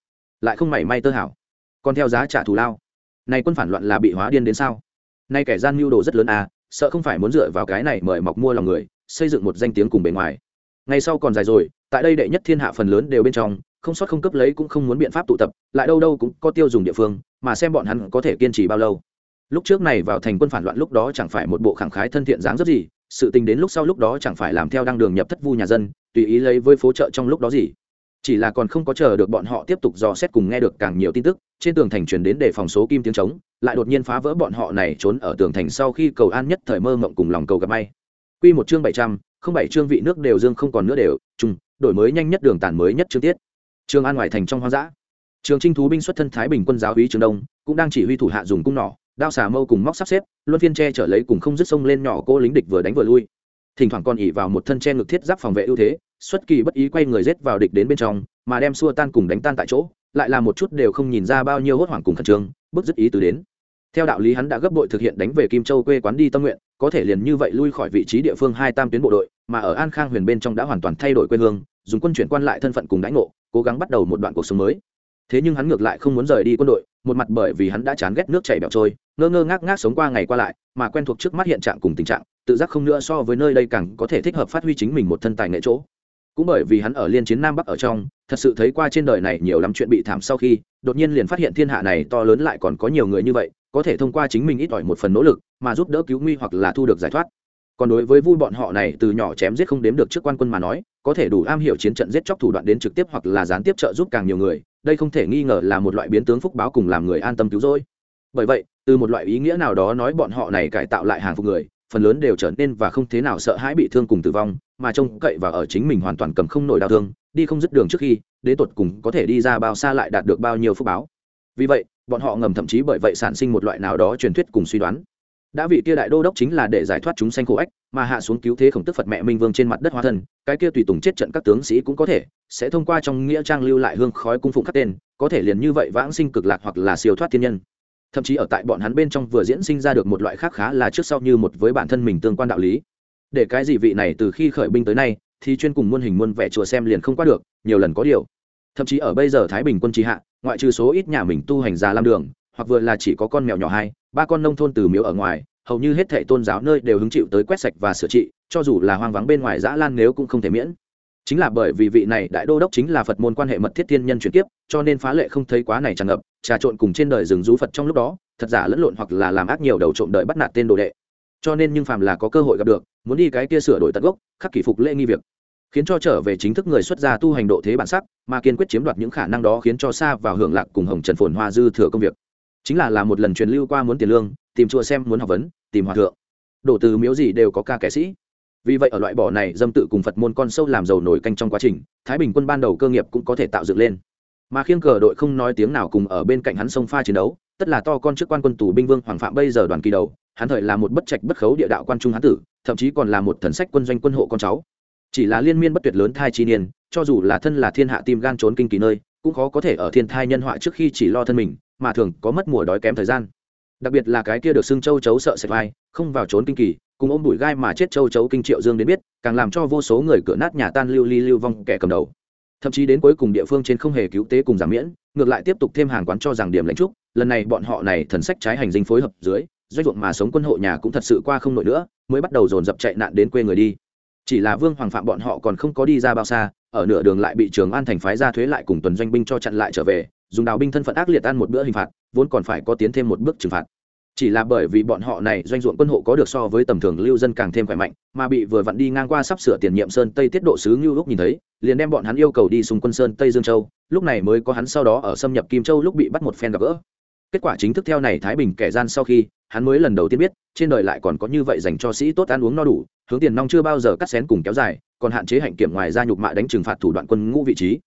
Lại không mảy may tơ hảo còn theo giá trả thù lao. Này quân phản loạn là bị hóa điên đến sao? Nay kẻ gian mưu đồ rất lớn à sợ không phải muốn dựa vào cái này mời mọc mua lòng người, xây dựng một danh tiếng cùng bề ngoài. Ngày sau còn dài rồi, tại đây đệ nhất thiên hạ phần lớn đều bên trong, không sót không cấp lấy cũng không muốn biện pháp tụ tập, lại đâu đâu cũng có tiêu dùng địa phương, mà xem bọn hắn có thể kiên trì bao lâu. Lúc trước này vào thành quân phản loạn lúc đó chẳng phải một bộ khẳng khái thân thiện dáng rất gì, sự tình đến lúc sau lúc đó chẳng phải làm theo đăng đường nhập thất vu nhà dân, tùy ý lấy với phố chợ trong lúc đó gì chỉ là còn không có chờ được bọn họ tiếp tục dò xét cùng nghe được càng nhiều tin tức, trên tường thành truyền đến để phòng số kim tiếng trống, lại đột nhiên phá vỡ bọn họ này trốn ở tường thành sau khi cầu an nhất thời mơ mộng cùng lòng cầu gặp may. Quy một chương bảy trăm, không bảy chương vị nước đều dương không còn nữa đều chung đổi mới nhanh nhất đường tàn mới nhất chương tiết. Trường an ngoài thành trong hoang dã, trường trinh thú binh xuất thân thái bình quân giáo úy trường đông, cũng đang chỉ huy thủ hạ dùng cung nỏ, đao xà mâu cùng móc sắp xếp, luân phiên che trở lấy cùng không dứt sông lên nhỏ cô lính địch vừa đánh vừa lui. Thỉnh thoảng còn ỉ vào một thân che ngực thiết giáp phòng vệ ưu thế xuất kỳ bất ý quay người rết vào địch đến bên trong, mà đem xua tan cùng đánh tan tại chỗ, lại là một chút đều không nhìn ra bao nhiêu hốt hoảng cùng khẩn trương, bức dứt ý từ đến. Theo đạo lý hắn đã gấp bội thực hiện đánh về kim châu quê quán đi tâm nguyện, có thể liền như vậy lui khỏi vị trí địa phương hai tam tuyến bộ đội, mà ở an khang huyền bên trong đã hoàn toàn thay đổi quê hương, dùng quân chuyển quan lại thân phận cùng đánh ngộ, cố gắng bắt đầu một đoạn cuộc sống mới. Thế nhưng hắn ngược lại không muốn rời đi quân đội, một mặt bởi vì hắn đã chán ghét nước chảy bẹo trôi, ngơ ngơ ngác ngác sống qua ngày qua lại, mà quen thuộc trước mắt hiện trạng cùng tình trạng, tự giác không nữa so với nơi đây càng có thể thích hợp phát huy chính mình một thân tài nghệ chỗ cũng bởi vì hắn ở liên chiến nam bắc ở trong, thật sự thấy qua trên đời này nhiều lắm chuyện bị thảm sau khi, đột nhiên liền phát hiện thiên hạ này to lớn lại còn có nhiều người như vậy, có thể thông qua chính mình ít ỏi một phần nỗ lực, mà giúp đỡ cứu nguy hoặc là thu được giải thoát. Còn đối với vui bọn họ này từ nhỏ chém giết không đếm được trước quan quân mà nói, có thể đủ am hiểu chiến trận giết chóc thủ đoạn đến trực tiếp hoặc là gián tiếp trợ giúp càng nhiều người, đây không thể nghi ngờ là một loại biến tướng phúc báo cùng làm người an tâm cứu rỗi. Bởi vậy, từ một loại ý nghĩa nào đó nói bọn họ này cải tạo lại hàng phục người phần lớn đều trở nên và không thế nào sợ hãi bị thương cùng tử vong, mà trông cậy và ở chính mình hoàn toàn cầm không nổi đau thương, đi không dứt đường trước khi đế tột cùng có thể đi ra bao xa lại đạt được bao nhiêu phúc báo. Vì vậy, bọn họ ngầm thậm chí bởi vậy sản sinh một loại nào đó truyền thuyết cùng suy đoán. Đã vị kia đại đô đốc chính là để giải thoát chúng sanh khổ ách, mà hạ xuống cứu thế khổng tức phật mẹ minh vương trên mặt đất hóa thân, cái kia tùy tùng chết trận các tướng sĩ cũng có thể, sẽ thông qua trong nghĩa trang lưu lại hương khói cung phụng các tên, có thể liền như vậy vãng sinh cực lạc hoặc là siêu thoát thiên nhân thậm chí ở tại bọn hắn bên trong vừa diễn sinh ra được một loại khác khá là trước sau như một với bản thân mình tương quan đạo lý. Để cái gì vị này từ khi khởi binh tới nay, thì chuyên cùng muôn hình muôn vẻ chùa xem liền không qua được, nhiều lần có điều. Thậm chí ở bây giờ thái bình quân trí hạ, ngoại trừ số ít nhà mình tu hành già lam đường, hoặc vừa là chỉ có con mèo nhỏ hai, ba con nông thôn từ miếu ở ngoài, hầu như hết thệ tôn giáo nơi đều hứng chịu tới quét sạch và sửa trị, cho dù là hoang vắng bên ngoài dã lan nếu cũng không thể miễn chính là bởi vì vị này đại đô đốc chính là phật môn quan hệ mật thiết thiên nhân chuyển tiếp cho nên phá lệ không thấy quá này tràn ngập, trà trộn cùng trên đời rừng rú phật trong lúc đó, thật giả lẫn lộn hoặc là làm ác nhiều đầu trộm đợi bắt nạt tên đồ đệ. Cho nên nhưng phàm là có cơ hội gặp được, muốn đi cái kia sửa đổi tận gốc, khắc kỷ phục lễ nghi việc. Khiến cho trở về chính thức người xuất gia tu hành độ thế bản sắc, mà kiên quyết chiếm đoạt những khả năng đó khiến cho xa vào hưởng lạc cùng hồng trần phồn hoa dư thừa công việc. Chính là làm một lần truyền lưu qua muốn tiền lương, tìm chùa xem muốn học vấn, tìm hòa thượng. Đổ từ miếu gì đều có ca kẻ sĩ vì vậy ở loại bỏ này, dâm tự cùng phật môn con sâu làm giàu nổi canh trong quá trình, thái bình quân ban đầu cơ nghiệp cũng có thể tạo dựng lên. Mà khiêng cờ đội không nói tiếng nào cùng ở bên cạnh hắn sông pha chiến đấu, tất là to con trước quan quân tù binh vương hoàng phạm bây giờ đoàn kỳ đầu, hắn thời là một bất trạch bất khấu địa đạo quan trung hán tử, thậm chí còn là một thần sách quân doanh quân hộ con cháu. Chỉ là liên miên bất tuyệt lớn thai chi niên, cho dù là thân là thiên hạ tim gan trốn kinh kỳ nơi, cũng khó có thể ở thiên thai nhân họa trước khi chỉ lo thân mình, mà thường có mất mùa đói kém thời gian đặc biệt là cái kia được xưng châu chấu sợ sệt vai, không vào trốn kinh kỳ, cùng ôm đùi gai mà chết châu chấu kinh triệu dương đến biết, càng làm cho vô số người cửa nát nhà tan lưu ly lưu vong kẻ cầm đầu. Thậm chí đến cuối cùng địa phương trên không hề cứu tế cùng giảm miễn, ngược lại tiếp tục thêm hàng quán cho rằng điểm lãnh trúc, lần này bọn họ này thần sách trái hành dinh phối hợp dưới, doanh ruộng mà sống quân hộ nhà cũng thật sự qua không nổi nữa, mới bắt đầu dồn dập chạy nạn đến quê người đi. Chỉ là vương hoàng phạm bọn họ còn không có đi ra bao xa, ở nửa đường lại bị trường an thành phái ra thuế lại cùng tuần doanh binh cho chặn lại trở về dùng đào binh thân phận ác liệt ăn một bữa hình phạt, vốn còn phải có tiến thêm một bước trừng phạt. Chỉ là bởi vì bọn họ này doanh ruộng quân hộ có được so với tầm thường lưu dân càng thêm khỏe mạnh, mà bị vừa vặn đi ngang qua sắp sửa tiền nhiệm sơn tây tiết độ sứ ngưu lúc nhìn thấy, liền đem bọn hắn yêu cầu đi xung quân sơn tây dương châu, lúc này mới có hắn sau đó ở xâm nhập kim châu lúc bị bắt một phen gặp gỡ. Kết quả chính thức theo này thái bình kẻ gian sau khi, hắn mới lần đầu tiên biết, trên đời lại còn có như vậy dành cho sĩ tốt ăn uống no đủ, hướng tiền nong chưa bao giờ cắt xén cùng kéo dài, còn hạn chế hạnh kiểm ngoài ra nhục mạ đánh trừng phạt thủ đoạn quân ngũ vị trí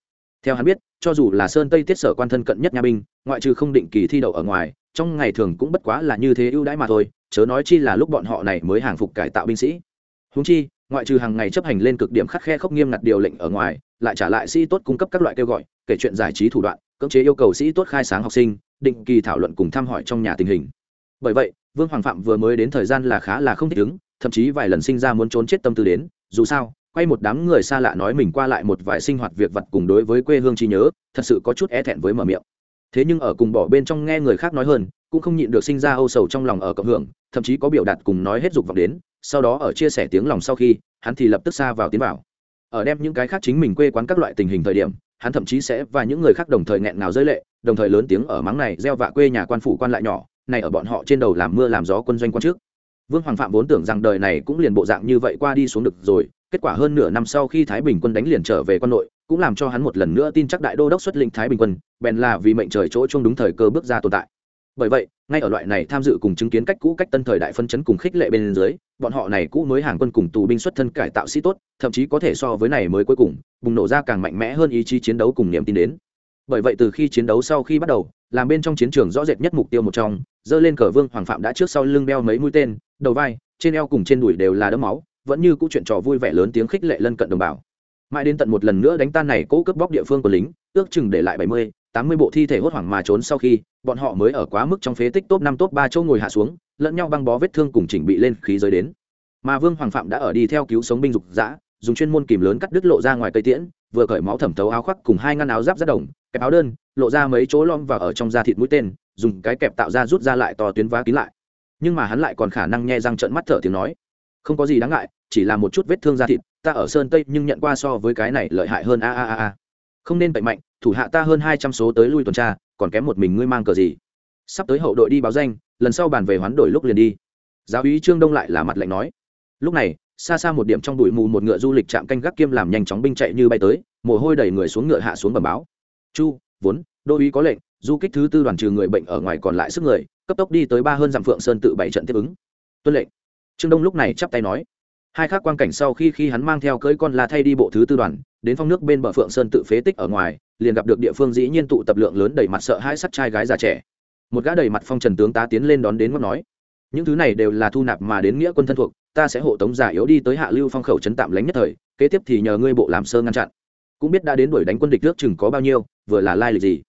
theo hắn biết, cho dù là sơn tây tiết sở quan thân cận nhất nha binh, ngoại trừ không định kỳ thi đậu ở ngoài, trong ngày thường cũng bất quá là như thế ưu đãi mà thôi, chớ nói chi là lúc bọn họ này mới hàng phục cải tạo binh sĩ. Húng chi, ngoại trừ hàng ngày chấp hành lên cực điểm khắc khe khốc nghiêm ngặt điều lệnh ở ngoài, lại trả lại sĩ tốt cung cấp các loại kêu gọi, kể chuyện giải trí thủ đoạn, cưỡng chế yêu cầu sĩ tốt khai sáng học sinh, định kỳ thảo luận cùng thăm hỏi trong nhà tình hình. Bởi vậy, vương hoàng phạm vừa mới đến thời gian là khá là không thích ứng, thậm chí vài lần sinh ra muốn trốn chết tâm tư đến, dù sao quay một đám người xa lạ nói mình qua lại một vài sinh hoạt việc vật cùng đối với quê hương trí nhớ, thật sự có chút e thẹn với mở miệng. Thế nhưng ở cùng bỏ bên trong nghe người khác nói hơn, cũng không nhịn được sinh ra âu sầu trong lòng ở cộng hưởng, thậm chí có biểu đạt cùng nói hết dục vọng đến, sau đó ở chia sẻ tiếng lòng sau khi, hắn thì lập tức xa vào tiến vào. Ở đem những cái khác chính mình quê quán các loại tình hình thời điểm, hắn thậm chí sẽ và những người khác đồng thời nghẹn ngào rơi lệ, đồng thời lớn tiếng ở mắng này, gieo vạ quê nhà quan phủ quan lại nhỏ, này ở bọn họ trên đầu làm mưa làm gió quân doanh quan trước. Vương hoàng phạm vốn tưởng rằng đời này cũng liền bộ dạng như vậy qua đi xuống được rồi kết quả hơn nửa năm sau khi thái bình quân đánh liền trở về quân nội, cũng làm cho hắn một lần nữa tin chắc đại đô đốc xuất lĩnh thái bình quân, bèn là vì mệnh trời chỗ chung đúng thời cơ bước ra tồn tại. Bởi vậy, ngay ở loại này tham dự cùng chứng kiến cách cũ cách tân thời đại phân chấn cùng khích lệ bên dưới, bọn họ này cũ mới hàng quân cùng tù binh xuất thân cải tạo sĩ tốt, thậm chí có thể so với này mới cuối cùng, bùng nổ ra càng mạnh mẽ hơn ý chí chiến đấu cùng niềm tin đến. Bởi vậy từ khi chiến đấu sau khi bắt đầu, làm bên trong chiến trường rõ rệt nhất mục tiêu một trong, dơ lên cờ vương hoàng phạm đã trước sau lưng đeo mấy mũi tên, đầu vai, trên eo cùng trên đùi đều là đấm máu vẫn như cũ chuyện trò vui vẻ lớn tiếng khích lệ lân cận đồng bào. Mãi đến tận một lần nữa đánh tan này cố cướp bóc địa phương của lính, ước chừng để lại bảy mươi, tám mươi bộ thi thể hốt hoảng mà trốn sau khi, bọn họ mới ở quá mức trong phế tích top năm, top ba châu ngồi hạ xuống, lẫn nhau băng bó vết thương cùng chỉnh bị lên khí giới đến. Mà vương hoàng phạm đã ở đi theo cứu sống binh dục dã, dùng chuyên môn kìm lớn cắt đứt lộ ra ngoài cây tiễn, vừa cởi máu thẩm thấu áo khoác cùng hai ngăn áo giáp ra đồng, kẹp áo đơn, lộ ra mấy chỗ lom và ở trong da thịt mũi tên, dùng cái kẹp tạo ra rút ra lại to tuyến vá kín lại. Nhưng mà hắn lại còn khả năng nghe răng trợn mắt thở tiếng nói không có gì đáng ngại, chỉ là một chút vết thương da thịt, ta ở sơn tây nhưng nhận qua so với cái này lợi hại hơn a a a a. Không nên bệnh mạnh, thủ hạ ta hơn hai trăm số tới lui tuần tra, còn kém một mình ngươi mang cờ gì. Sắp tới hậu đội đi báo danh, lần sau bàn về hoán đổi lúc liền đi. Giáo úy trương đông lại là mặt lạnh nói. Lúc này, xa xa một điểm trong bụi mù một ngựa du lịch chạm canh gác kiêm làm nhanh chóng binh chạy như bay tới, mồ hôi đẩy người xuống ngựa hạ xuống bẩm báo. Chu, vốn, đô uý có lệnh, du kích thứ tư đoàn trừ người bệnh ở ngoài còn lại sức người, cấp tốc đi tới ba hơn dặm phượng sơn tự bảy trận tiếp ứng. Tuân lệnh trương đông lúc này chắp tay nói. Hai khác quan cảnh sau khi khi hắn mang theo cưỡi con la thay đi bộ thứ tư đoàn, đến phong nước bên bờ phượng sơn tự phế tích ở ngoài, liền gặp được địa phương dĩ nhiên tụ tập lượng lớn đầy mặt sợ hai sắt trai gái già trẻ. Một gã đầy mặt phong trần tướng tá tiến lên đón đến ngóc nói. Những thứ này đều là thu nạp mà đến nghĩa quân thân thuộc, ta sẽ hộ tống giả yếu đi tới hạ lưu phong khẩu trấn tạm lánh nhất thời, kế tiếp thì nhờ ngươi bộ làm sơ ngăn chặn. Cũng biết đã đến đuổi đánh quân địch nước chừng có bao nhiêu, vừa là lai lịch gì?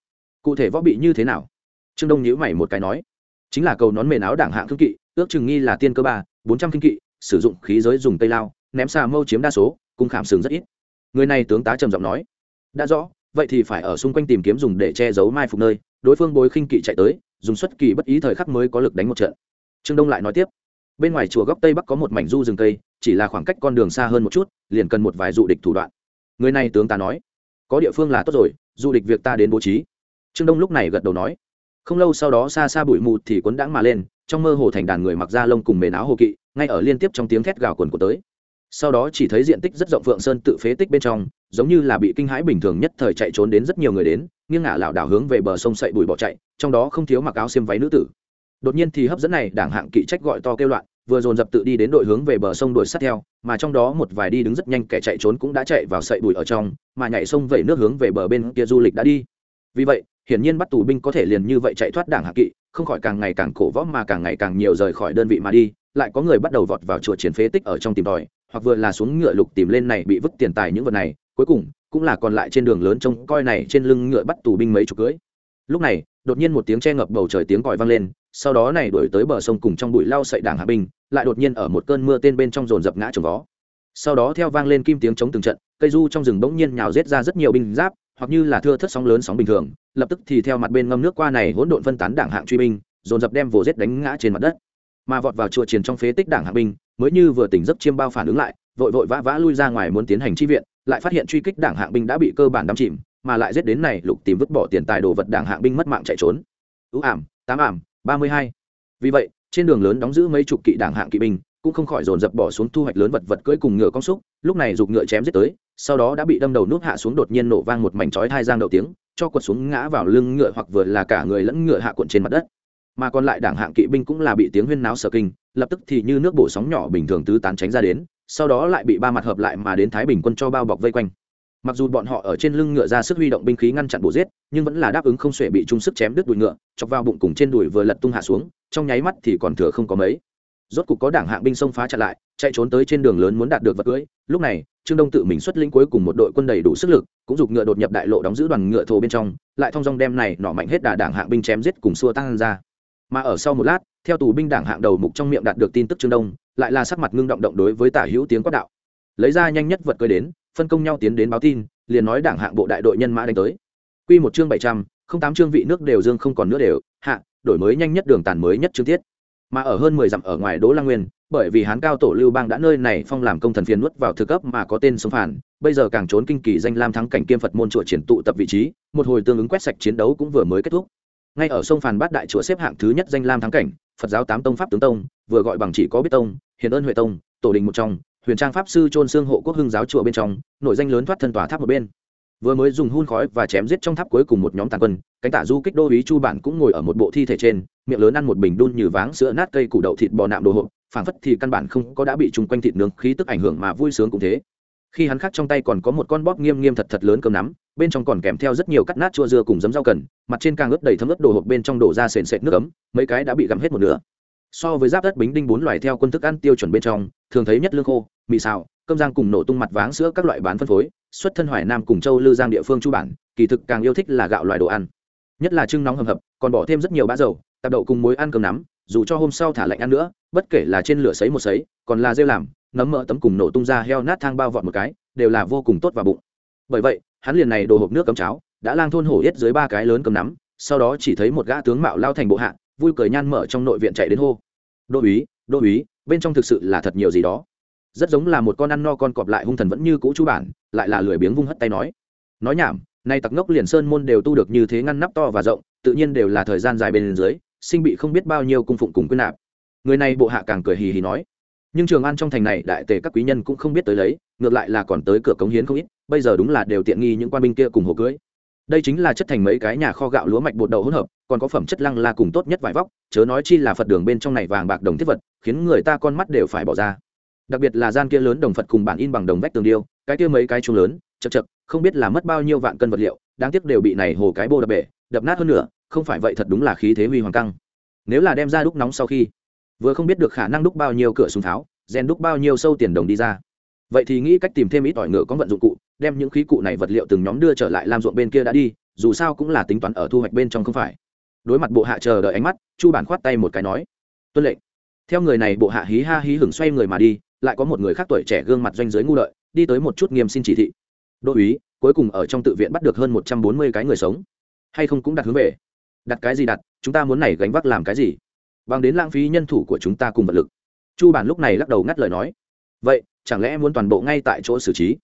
Cụ thể võ bị như thế nào? Trương đông nhíu mày một cái nói. Chính là cầu nón mền áo đảng hạng thương kỵ, ước chừng nghi là tiên cơ ba bốn trăm kinh kỵ, sử dụng khí giới dùng tây lao, ném xà mâu chiếm đa số cung khảm sừng rất ít. Người này tướng tá trầm giọng nói, đã rõ, vậy thì phải ở xung quanh tìm kiếm dùng để che giấu mai phục nơi. Đối phương bối khinh kỵ chạy tới, dùng xuất kỳ bất ý thời khắc mới có lực đánh một trận. Trương đông lại nói tiếp, bên ngoài chùa góc tây bắc có một mảnh du rừng cây, chỉ là khoảng cách con đường xa hơn một chút, liền cần một vài dụ địch thủ đoạn. Người này tướng ta nói, có địa phương là tốt rồi du địch việc ta đến bố trí. Trương đông lúc này gật đầu nói, không lâu sau đó xa xa bụi mù thì quấn đãng mà lên trong mơ hồ thành đàn người mặc da lông cùng mền áo hồ kỵ, ngay ở liên tiếp trong tiếng thét gào quần của tới. Sau đó chỉ thấy diện tích rất rộng phượng sơn tự phế tích bên trong, giống như là bị kinh hãi bình thường nhất thời chạy trốn đến rất nhiều người đến, nghiêng ngả lảo đảo hướng về bờ sông sậy bụi bỏ chạy, trong đó không thiếu mặc áo xiêm váy nữ tử. Đột nhiên thì hấp dẫn này, đảng hạng kỵ trách gọi to kêu loạn, vừa dồn dập tự đi đến đội hướng về bờ sông đuổi sát theo, mà trong đó một vài đi đứng rất nhanh kẻ chạy trốn cũng đã chạy vào sậy bùi ở trong, mà nhảy sông vẩy nước hướng về bờ bên kia du lịch đã đi. Vì vậy, hiển nhiên bắt tù binh có thể liền như vậy chạy thoát đảng hạng kỵ không khỏi càng ngày càng cổ võ mà càng ngày càng nhiều rời khỏi đơn vị mà đi, lại có người bắt đầu vọt vào chùa chiến phế tích ở trong tìm tòi, hoặc vừa là xuống ngựa lục tìm lên này bị vứt tiền tài những vật này, cuối cùng cũng là còn lại trên đường lớn trông coi này trên lưng ngựa bắt tù binh mấy chục cưỡi. Lúc này, đột nhiên một tiếng che ngập bầu trời tiếng còi vang lên, sau đó này đuổi tới bờ sông cùng trong bụi lau sậy đảng hạ binh, lại đột nhiên ở một cơn mưa tên bên trong dồn dập ngã trồng vó. Sau đó theo vang lên kim tiếng chống từng trận, cây du trong rừng bỗng nhiên nhào rết ra rất nhiều binh giáp hoặc như là thưa thất sóng lớn sóng bình thường, lập tức thì theo mặt bên ngâm nước qua này hỗn độn phân tán đảng hạng truy binh, dồn dập đem vồ rết đánh ngã trên mặt đất. Mà vọt vào chùa truyền trong phế tích đảng hạng binh, mới như vừa tỉnh giấc chiêm bao phản ứng lại, vội vội vã vã lui ra ngoài muốn tiến hành chi viện, lại phát hiện truy kích đảng hạng binh đã bị cơ bản đắm chìm, mà lại giết đến này lục tìm vứt bỏ tiền tài đồ vật đảng hạng binh mất mạng chạy trốn. Ưu ảm, tám ảm, ba mươi hai. Vì vậy, trên đường lớn đóng giữ mấy chục kỵ đảng hạng kỵ binh cũng không khỏi dồn dập bỏ xuống thu hoạch lớn vật vật cưỡi cùng ngựa con xúc lúc này giục ngựa chém giết tới, sau đó đã bị đâm đầu nút hạ xuống đột nhiên nổ vang một mảnh chói thai giang đầu tiếng, cho quật xuống ngã vào lưng ngựa hoặc vừa là cả người lẫn ngựa hạ cuộn trên mặt đất. Mà còn lại đảng hạng kỵ binh cũng là bị tiếng huyên náo sở kinh, lập tức thì như nước bổ sóng nhỏ bình thường tứ tán tránh ra đến, sau đó lại bị ba mặt hợp lại mà đến thái bình quân cho bao bọc vây quanh. Mặc dù bọn họ ở trên lưng ngựa ra sức huy động binh khí ngăn chặn bổ giết, nhưng vẫn là đáp ứng không xuể bị trung sức chém đứt đùi ngựa, chọc vào bụng cùng trên đùi vừa lật tung hạ xuống, trong nháy mắt thì còn thừa không có mấy rốt cục có đảng hạng binh xông phá chặn lại, chạy trốn tới trên đường lớn muốn đạt được vật cưới. Lúc này, trương đông tự mình xuất lĩnh cuối cùng một đội quân đầy đủ sức lực, cũng giục ngựa đột nhập đại lộ đóng giữ đoàn ngựa thổ bên trong, lại thông dong đem này nọ mạnh hết đà đảng hạng binh chém giết cùng xua tăng ra. Mà ở sau một lát, theo tù binh đảng hạng đầu mục trong miệng đạt được tin tức trương đông, lại là sắc mặt ngưng động động đối với tả hữu tiếng quát đạo. Lấy ra nhanh nhất vật cưới đến, phân công nhau tiến đến báo tin, liền nói đảng hạng bộ đại đội nhân mã đánh tới. Quy một chương bảy trăm, không tám chương vị nước đều dương không còn nữa đều, hạ, đổi mới nhanh nhất đường tàn mới nhất chương tiết mà ở hơn mười dặm ở ngoài Đỗ Lăng Nguyên, bởi vì hán cao tổ Lưu Bang đã nơi này phong làm công thần phiền nuốt vào thực cấp mà có tên sống phản, bây giờ càng trốn kinh kỳ danh lam thắng cảnh kiêm Phật môn chùa triển tụ tập vị trí, một hồi tương ứng quét sạch chiến đấu cũng vừa mới kết thúc. Ngay ở sông Phàn Bát đại chùa xếp hạng thứ nhất danh lam thắng cảnh, Phật giáo tám tông pháp tướng tông, vừa gọi bằng chỉ có biết tông, hiền ơn huệ tông, tổ đình một trong, huyền trang pháp sư trôn xương hộ quốc hưng giáo chùa bên trong, nội danh lớn thoát thân tòa tháp một bên vừa mới dùng hun khói và chém giết trong tháp cuối cùng một nhóm tàn quân, cánh tả du kích đô ý chu bản cũng ngồi ở một bộ thi thể trên, miệng lớn ăn một bình đun như váng sữa nát cây củ đậu thịt bò nạm đồ hộp, phảng phất thì căn bản không có đã bị chung quanh thịt nướng khí tức ảnh hưởng mà vui sướng cũng thế. Khi hắn khác trong tay còn có một con bóp nghiêm nghiêm thật thật lớn cơm nắm, bên trong còn kèm theo rất nhiều cắt nát chua dưa cùng giấm rau cần, mặt trên càng ướt đầy thấm ướt đồ hộp bên trong đổ ra sền sệt nước ấm, mấy cái đã bị gặm hết một nửa. So với giáp đất bính đinh bốn loài theo quân thức ăn tiêu chuẩn bên trong, thường thấy nhất lương khô, mì xào, cơm rang cùng nổ tung mặt váng sữa các loại bán phân phối xuất thân hoài nam cùng châu lư giang địa phương chu bản, kỳ thực càng yêu thích là gạo loại đồ ăn. Nhất là trưng nóng hầm hập, còn bỏ thêm rất nhiều bã dầu, tạp đậu cùng muối ăn cơm nắm, dù cho hôm sau thả lạnh ăn nữa, bất kể là trên lửa sấy một sấy, còn là rêu làm, nấm mỡ tấm cùng nổ tung ra heo nát thang bao vọt một cái, đều là vô cùng tốt vào bụng. Bởi vậy, hắn liền này đồ hộp nước cấm cháo, đã lang thôn hổ yết dưới ba cái lớn cầm nắm, sau đó chỉ thấy một gã tướng mạo lao thành bộ hạ, vui cười nhan mở trong nội viện chạy đến hô. Đô úy đô úy, bên trong thực sự là thật nhiều gì đó rất giống là một con ăn no con cọp lại hung thần vẫn như cũ chú bản, lại là lười biếng vung hất tay nói. Nói nhảm, nay tặc ngốc liền sơn môn đều tu được như thế ngăn nắp to và rộng, tự nhiên đều là thời gian dài bên dưới, sinh bị không biết bao nhiêu cung phụng cùng quyên nạp. Người này bộ hạ càng cười hì hì nói. Nhưng trường an trong thành này đại tề các quý nhân cũng không biết tới lấy, ngược lại là còn tới cửa cống hiến không ít, bây giờ đúng là đều tiện nghi những quan binh kia cùng hồ cưới. Đây chính là chất thành mấy cái nhà kho gạo lúa mạch bột đậu hỗn hợp, còn có phẩm chất lăng la cùng tốt nhất vải vóc, chớ nói chi là phật đường bên trong này vàng bạc đồng thiết vật, khiến người ta con mắt đều phải bỏ ra đặc biệt là gian kia lớn đồng phật cùng bản in bằng đồng vách tường điêu, cái kia mấy cái chung lớn, chật chật, không biết là mất bao nhiêu vạn cân vật liệu, đáng tiếc đều bị này hồ cái bô đập bể, đập nát hơn nữa không phải vậy thật đúng là khí thế huy hoàng căng. Nếu là đem ra đúc nóng sau khi, vừa không biết được khả năng đúc bao nhiêu cửa súng tháo, rèn đúc bao nhiêu sâu tiền đồng đi ra. Vậy thì nghĩ cách tìm thêm ít ỏi ngựa có vận dụng cụ, đem những khí cụ này vật liệu từng nhóm đưa trở lại làm ruộng bên kia đã đi, dù sao cũng là tính toán ở thu hoạch bên trong không phải. Đối mặt bộ hạ chờ đợi ánh mắt, chu bản khoát tay một cái nói, tuân lệnh. Theo người này bộ hạ hí ha hí hửng xoay người mà đi lại có một người khác tuổi trẻ gương mặt doanh giới ngu lợi, đi tới một chút nghiêm xin chỉ thị. Đô úy, cuối cùng ở trong tự viện bắt được hơn một trăm bốn mươi cái người sống. Hay không cũng đặt hướng về. Đặt cái gì đặt, chúng ta muốn này gánh vác làm cái gì? Bằng đến lãng phí nhân thủ của chúng ta cùng vật lực. Chu bản lúc này lắc đầu ngắt lời nói. Vậy, chẳng lẽ muốn toàn bộ ngay tại chỗ xử trí?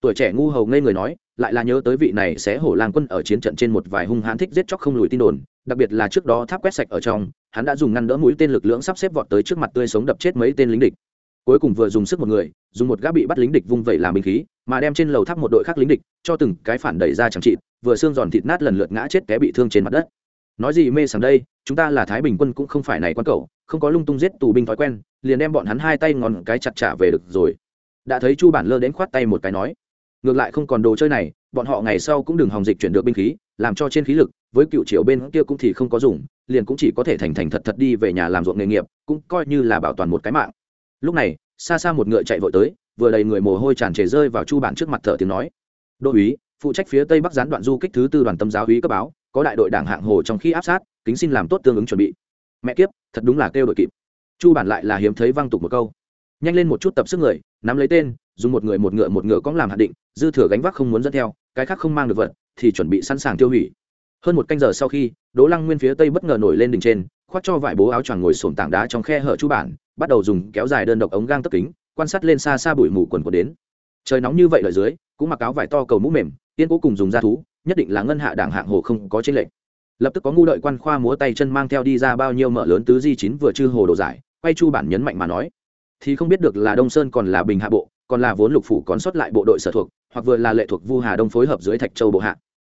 Tuổi trẻ ngu hầu ngây người nói, lại là nhớ tới vị này sẽ hổ lang quân ở chiến trận trên một vài hung hãn thích giết chóc không lùi tin đồn, đặc biệt là trước đó tháp quét sạch ở trong, hắn đã dùng ngăn đỡ mũi tên lực lưỡng sắp xếp vọt tới trước mặt tươi sống đập chết mấy tên lính địch cuối cùng vừa dùng sức một người, dùng một gã bị bắt lính địch vung vẩy làm binh khí, mà đem trên lầu tháp một đội khác lính địch cho từng cái phản đẩy ra chẳng trị vừa xương giòn thịt nát lần lượt ngã chết té bị thương trên mặt đất. Nói gì mê sảng đây, chúng ta là thái bình quân cũng không phải này quan cậu, không có lung tung giết tù binh thói quen, liền đem bọn hắn hai tay ngòn cái chặt trả về được rồi. Đã thấy chu bản lơ đến khoát tay một cái nói, ngược lại không còn đồ chơi này, bọn họ ngày sau cũng đừng hòng dịch chuyển được binh khí, làm cho trên khí lực, với cựu triều bên kia cũng thì không có dùng, liền cũng chỉ có thể thành thành thật thật đi về nhà làm ruộng nghề nghiệp, cũng coi như là bảo toàn một cái mạng lúc này, xa xa một ngựa chạy vội tới, vừa đầy người mồ hôi tràn trề rơi vào chu bản trước mặt thở tiếng nói. Đô úy, phụ trách phía tây bắc gián đoạn du kích thứ tư đoàn tâm giáo úy cấp báo, có đại đội đảng hạng hồ trong khi áp sát, kính xin làm tốt tương ứng chuẩn bị. Mẹ kiếp, thật đúng là kêu đội kịp. Chu bản lại là hiếm thấy văng tục một câu. Nhanh lên một chút tập sức người, nắm lấy tên, dùng một người một ngựa một ngựa cóng làm hạn định, dư thừa gánh vác không muốn dẫn theo, cái khác không mang được vật, thì chuẩn bị sẵn sàng tiêu hủy. Hơn một canh giờ sau khi, đỗ lăng nguyên phía tây bất ngờ nổi lên đỉnh trên, khoác cho vải bố áo choàng ngồi sổm tảng đá trong khe hở chu bản bắt đầu dùng kéo dài đơn độc ống gang tấp kính, quan sát lên xa xa bụi mù quần của đến. Trời nóng như vậy lợi dưới, cũng mặc áo vải to cầu mũ mềm tiên cố cùng dùng da thú, nhất định là ngân hạ đảng hạng hồ không có trên lệnh lập tức có ngu đợi quan khoa múa tay chân mang theo đi ra bao nhiêu mở lớn tứ di chín vừa chư hồ đồ giải, quay chu bản nhấn mạnh mà nói. Thì không biết được là đông sơn còn là bình hạ bộ, còn là vốn lục phủ còn sót lại bộ đội sở thuộc, hoặc vừa là lệ thuộc vu hà đông phối hợp dưới thạch châu bộ hạ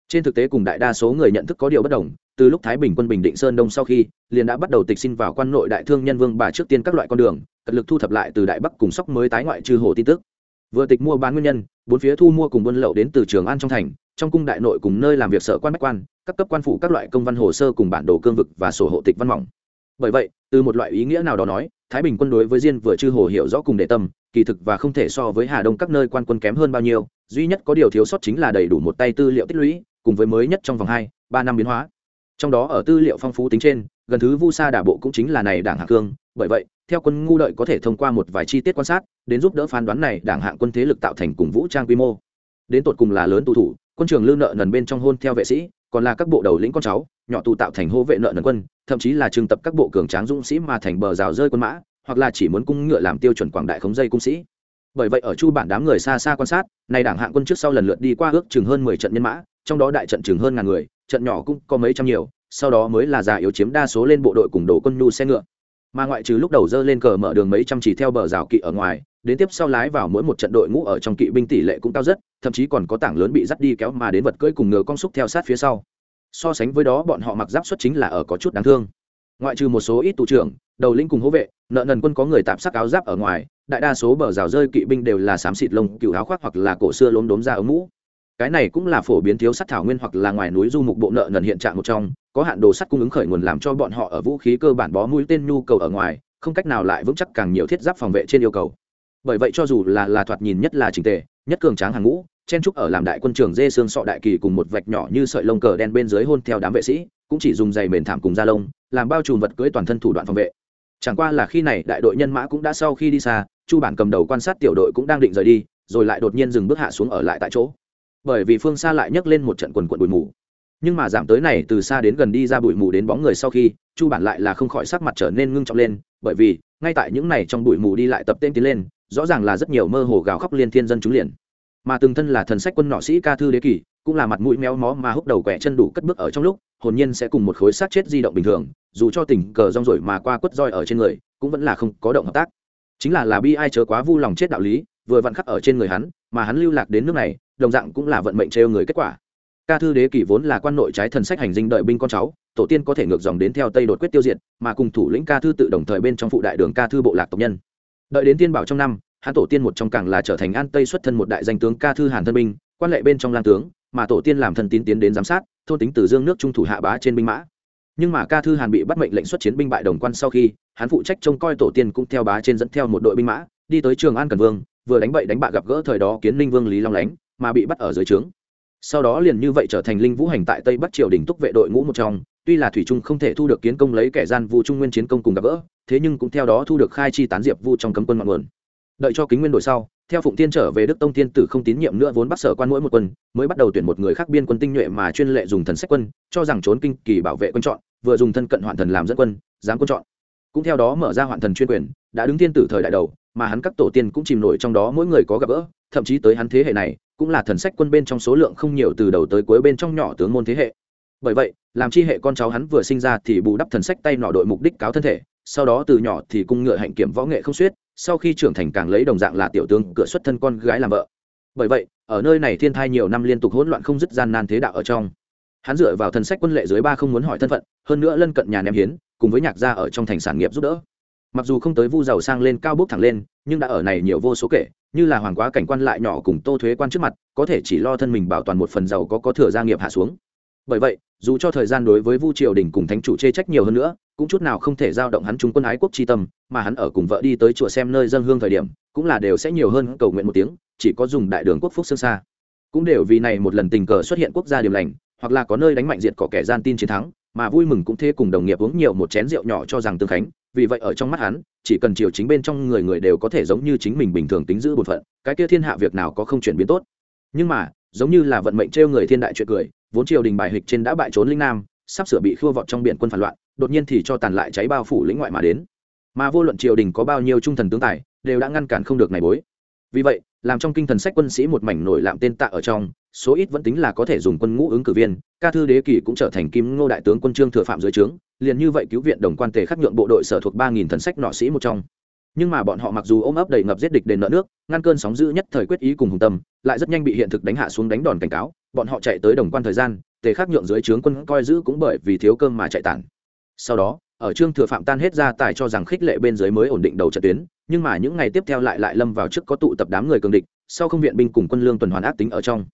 trên thực tế cùng đại đa số người nhận thức có điều bất đồng, từ lúc thái bình quân bình định sơn đông sau khi, liền đã bắt đầu tịch xin vào quan nội đại thương nhân vương bà trước tiên các loại con đường, cật lực thu thập lại từ đại bắc cùng sóc mới tái ngoại trừ hồ tin tức. Vừa tịch mua bán nguyên nhân, bốn phía thu mua cùng buôn lậu đến từ trường an trong thành, trong cung đại nội cùng nơi làm việc sở quan bách quan, các cấp quan phủ các loại công văn hồ sơ cùng bản đồ cương vực và sổ hộ tịch văn mỏng. Bởi vậy, từ một loại ý nghĩa nào đó nói, thái bình quân đối với diên vừa chư hồ hiểu rõ cùng đệ tâm, kỳ thực và không thể so với hà đông các nơi quan quân kém hơn bao nhiêu, duy nhất có điều thiếu sót chính là đầy đủ một tay tư liệu tích lũy cùng với mới nhất trong vòng hai, ba năm biến hóa. Trong đó ở tư liệu phong phú tính trên, gần thứ vu sa đả bộ cũng chính là này đảng hạng cương. Bởi vậy, theo quân ngu đợi có thể thông qua một vài chi tiết quan sát, đến giúp đỡ phán đoán này đảng hạng quân thế lực tạo thành cùng vũ trang quy mô. Đến tột cùng là lớn tù thủ, quân trường lương nợ nần bên trong hôn theo vệ sĩ, còn là các bộ đầu lĩnh con cháu, nhỏ tù tạo thành hô vệ nợ nần quân, thậm chí là trưng tập các bộ cường tráng dũng sĩ mà thành bờ rào rơi quân mã, hoặc là chỉ muốn cung ngựa làm tiêu chuẩn quảng đại khống dây cung sĩ. Bởi vậy ở chu bản đám người xa xa quan sát, này đảng hạng quân trước sau lần lượt đi qua ước chừng hơn mười trận nhân mã trong đó đại trận chừng hơn ngàn người, trận nhỏ cũng có mấy trăm nhiều, sau đó mới là già yếu chiếm đa số lên bộ đội cùng đổ quân nhu xe ngựa. Mà ngoại trừ lúc đầu dơ lên cờ mở đường mấy trăm chỉ theo bờ rào kỵ ở ngoài, đến tiếp sau lái vào mỗi một trận đội ngũ ở trong kỵ binh tỷ lệ cũng cao rất, thậm chí còn có tảng lớn bị dắt đi kéo mà đến vật cưỡi cùng ngựa con xúc theo sát phía sau. So sánh với đó, bọn họ mặc giáp xuất chính là ở có chút đáng thương. Ngoại trừ một số ít tù trưởng, đầu lĩnh cùng hỗ vệ, nợ nần quân có người tạm sắc áo giáp ở ngoài, đại đa số bờ rào rơi kỵ binh đều là xám xịt lông, cựu áo khoác hoặc là cổ xưa lốm đốm ra ống mũ cái này cũng là phổ biến thiếu sắt thảo nguyên hoặc là ngoài núi du mục bộ nợ nần hiện trạng một trong, có hạn đồ sắt cung ứng khởi nguồn làm cho bọn họ ở vũ khí cơ bản bó mũi tên nhu cầu ở ngoài, không cách nào lại vững chắc càng nhiều thiết giáp phòng vệ trên yêu cầu. Bởi vậy cho dù là là thoạt nhìn nhất là trình tề, nhất cường tráng hàng ngũ, chen trúc ở làm đại quân trường dê xương sọ đại kỳ cùng một vạch nhỏ như sợi lông cờ đen bên dưới hôn theo đám vệ sĩ, cũng chỉ dùng giày mền thảm cùng da lông, làm bao trùm vật cưỡi toàn thân thủ đoạn phòng vệ. Chẳng qua là khi này đại đội nhân mã cũng đã sau khi đi xa, chu bản cầm đầu quan sát tiểu đội cũng đang định rời đi, rồi lại đột nhiên dừng bước hạ xuống ở lại tại chỗ bởi vì phương xa lại nhấc lên một trận quần quận bụi mù. Nhưng mà giảm tới này từ xa đến gần đi ra bụi mù đến bóng người sau khi, chu bản lại là không khỏi sắc mặt trở nên ngưng trọng lên, bởi vì, ngay tại những này trong bụi mù đi lại tập tên tiến lên, rõ ràng là rất nhiều mơ hồ gào khóc liên thiên dân chúng liền. Mà từng thân là thần sách quân nọ sĩ ca thư đế kỷ cũng là mặt mũi méo mó mà húc đầu quẻ chân đủ cất bước ở trong lúc, hồn nhiên sẽ cùng một khối sát chết di động bình thường, dù cho tình cờ rong rổi mà qua quất roi ở trên người, cũng vẫn là không có động hợp tác. Chính là là bi ai chớ quá vu lòng chết đạo lý, vừa vặn khắc ở trên người hắn, mà hắn lưu lạc đến nước này đồng dạng cũng là vận mệnh trêu người kết quả. Ca thư đế kỷ vốn là quan nội trái thần sách hành dinh đợi binh con cháu, tổ tiên có thể ngược dòng đến theo tây đột quyết tiêu diệt, mà cùng thủ lĩnh ca thư tự đồng thời bên trong phụ đại đường ca thư bộ lạc tộc nhân. Đợi đến tiên bảo trong năm, hắn tổ tiên một trong càng là trở thành an tây xuất thân một đại danh tướng ca thư hàn thân binh, quan lệ bên trong lang tướng, mà tổ tiên làm thân tín tiến đến giám sát, thôn tính từ dương nước trung thủ hạ bá trên binh mã. Nhưng mà ca thư hàn bị bắt mệnh lệnh xuất chiến binh bại đồng quan sau khi, hắn phụ trách trông coi tổ tiên cũng theo bá trên dẫn theo một đội binh mã, đi tới trường an cần vương, vừa đánh bậy đánh bạ gặp gỡ thời đó kiến ninh vương lý long lánh mà bị bắt ở dưới trướng. Sau đó liền như vậy trở thành linh vũ hành tại tây bắc triều đình túc vệ đội ngũ một trong, tuy là thủy trung không thể thu được kiến công lấy kẻ gian vu trung nguyên chiến công cùng gặp gỡ, thế nhưng cũng theo đó thu được khai chi tán diệp vu trong cấm quân ngọn nguồn. Đợi cho kính nguyên đổi sau, theo phụng tiên trở về đức tông tiên tử không tín nhiệm nữa vốn bắt sở quan mỗi một quân, mới bắt đầu tuyển một người khác biên quân tinh nhuệ mà chuyên lệ dùng thần sách quân, cho rằng trốn kinh kỳ bảo vệ quân chọn, vừa dùng thân cận hoạn thần làm dẫn quân dám quân chọn. Cũng theo đó mở ra hoạn thần chuyên quyền, đã đứng tiên tử thời đại đầu mà hắn các tổ tiên cũng chìm nổi trong đó, mỗi người có gặp gỡ, thậm chí tới hắn thế hệ này, cũng là thần sách quân bên trong số lượng không nhiều từ đầu tới cuối bên trong nhỏ tướng môn thế hệ. Bởi vậy, làm chi hệ con cháu hắn vừa sinh ra thì bù đắp thần sách tay nọ đội mục đích cáo thân thể, sau đó từ nhỏ thì cung ngựa hạnh kiểm võ nghệ không suyết, sau khi trưởng thành càng lấy đồng dạng là tiểu tướng cửa xuất thân con gái làm vợ. Bởi vậy, ở nơi này thiên thai nhiều năm liên tục hỗn loạn không dứt gian nan thế đạo ở trong. Hắn dựa vào thần sách quân lệ dưới ba không muốn hỏi thân phận, hơn nữa lân cận nhà ném hiến, cùng với nhạc gia ở trong thành sản nghiệp giúp đỡ mặc dù không tới vu giàu sang lên cao bốc thẳng lên, nhưng đã ở này nhiều vô số kể, như là hoàng quá cảnh quan lại nhỏ cùng tô thuế quan trước mặt, có thể chỉ lo thân mình bảo toàn một phần giàu có có thừa gia nghiệp hạ xuống. Bởi vậy, dù cho thời gian đối với vu triều đình cùng thánh chủ chê trách nhiều hơn nữa, cũng chút nào không thể giao động hắn trung quân ái quốc tri tâm, mà hắn ở cùng vợ đi tới chùa xem nơi dân hương thời điểm, cũng là đều sẽ nhiều hơn cầu nguyện một tiếng, chỉ có dùng đại đường quốc phúc xương xa. Cũng đều vì này một lần tình cờ xuất hiện quốc gia điểm lành, hoặc là có nơi đánh mạnh diệt có kẻ gian tin chiến thắng, mà vui mừng cũng thế cùng đồng nghiệp uống nhiều một chén rượu nhỏ cho rằng tương khánh vì vậy ở trong mắt hắn, chỉ cần chiều chính bên trong người người đều có thể giống như chính mình bình thường tính giữ bổn phận, cái kia thiên hạ việc nào có không chuyển biến tốt. Nhưng mà, giống như là vận mệnh trêu người thiên đại chuyện cười, vốn triều đình bài hịch trên đã bại trốn linh nam, sắp sửa bị khua vọt trong biển quân phản loạn, đột nhiên thì cho tàn lại cháy bao phủ lĩnh ngoại mà đến. Mà vô luận triều đình có bao nhiêu trung thần tướng tài, đều đã ngăn cản không được này bối. Vì vậy, làm trong kinh thần sách quân sĩ một mảnh nổi lạm tên tạ ở trong số ít vẫn tính là có thể dùng quân ngũ ứng cử viên, ca thư đế kỳ cũng trở thành kim ngô đại tướng quân trương thừa phạm dưới trướng, liền như vậy cứu viện đồng quan tề khắc nhượng bộ đội sở thuộc ba nghìn thần sách nọ sĩ một trong. Nhưng mà bọn họ mặc dù ôm ấp đầy ngập giết địch đền nợ nước, ngăn cơn sóng dữ nhất thời quyết ý cùng hùng tâm, lại rất nhanh bị hiện thực đánh hạ xuống đánh đòn cảnh cáo, bọn họ chạy tới đồng quan thời gian, tề khắc nhượng dưới trướng quân coi giữ cũng bởi vì thiếu cơm mà chạy tản. Sau đó, ở trương thừa phạm tan hết ra tài cho rằng khích lệ bên dưới mới ổn định đầu trận tuyến, nhưng mà những ngày tiếp theo lại lại lâm vào trước có tụ tập đám người cường địch, sau không viện binh cùng quân lương tuần hoàn ác tính ở trong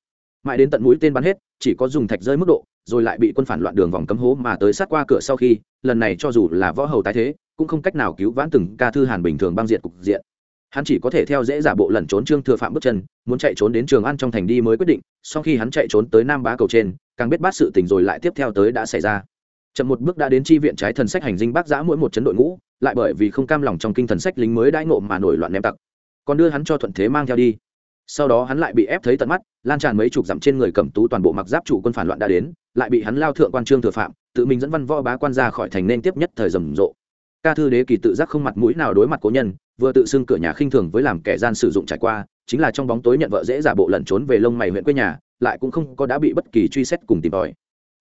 mãi đến tận mũi tên bắn hết, chỉ có dùng thạch rơi mức độ, rồi lại bị quân phản loạn đường vòng cấm hố mà tới sát qua cửa sau khi, lần này cho dù là võ hầu tái thế, cũng không cách nào cứu vãn từng ca thư hàn bình thường băng diện cục diện. Hắn chỉ có thể theo dễ giả bộ lẩn trốn trương thừa phạm bước chân, muốn chạy trốn đến trường ăn trong thành đi mới quyết định, sau khi hắn chạy trốn tới nam bá cầu trên, càng biết bát sự tình rồi lại tiếp theo tới đã xảy ra. Chậm một bước đã đến chi viện trái thần sách hành dinh bác giã mỗi một chấn đội ngũ, lại bởi vì không cam lòng trong kinh thần sách lính mới đãi ngộ mà nổi loạn ném tặc. Còn đưa hắn cho thuận thế mang theo đi sau đó hắn lại bị ép thấy tận mắt, lan tràn mấy chục dặm trên người cầm tú toàn bộ mặc giáp chủ quân phản loạn đã đến, lại bị hắn lao thượng quan trương thừa phạm, tự mình dẫn văn võ bá quan ra khỏi thành nên tiếp nhất thời rầm rộ. Ca thư đế kỳ tự giác không mặt mũi nào đối mặt cố nhân, vừa tự xưng cửa nhà khinh thường với làm kẻ gian sử dụng trải qua, chính là trong bóng tối nhận vợ dễ giả bộ lẩn trốn về lông mày huyện quê nhà, lại cũng không có đã bị bất kỳ truy xét cùng tìm tòi.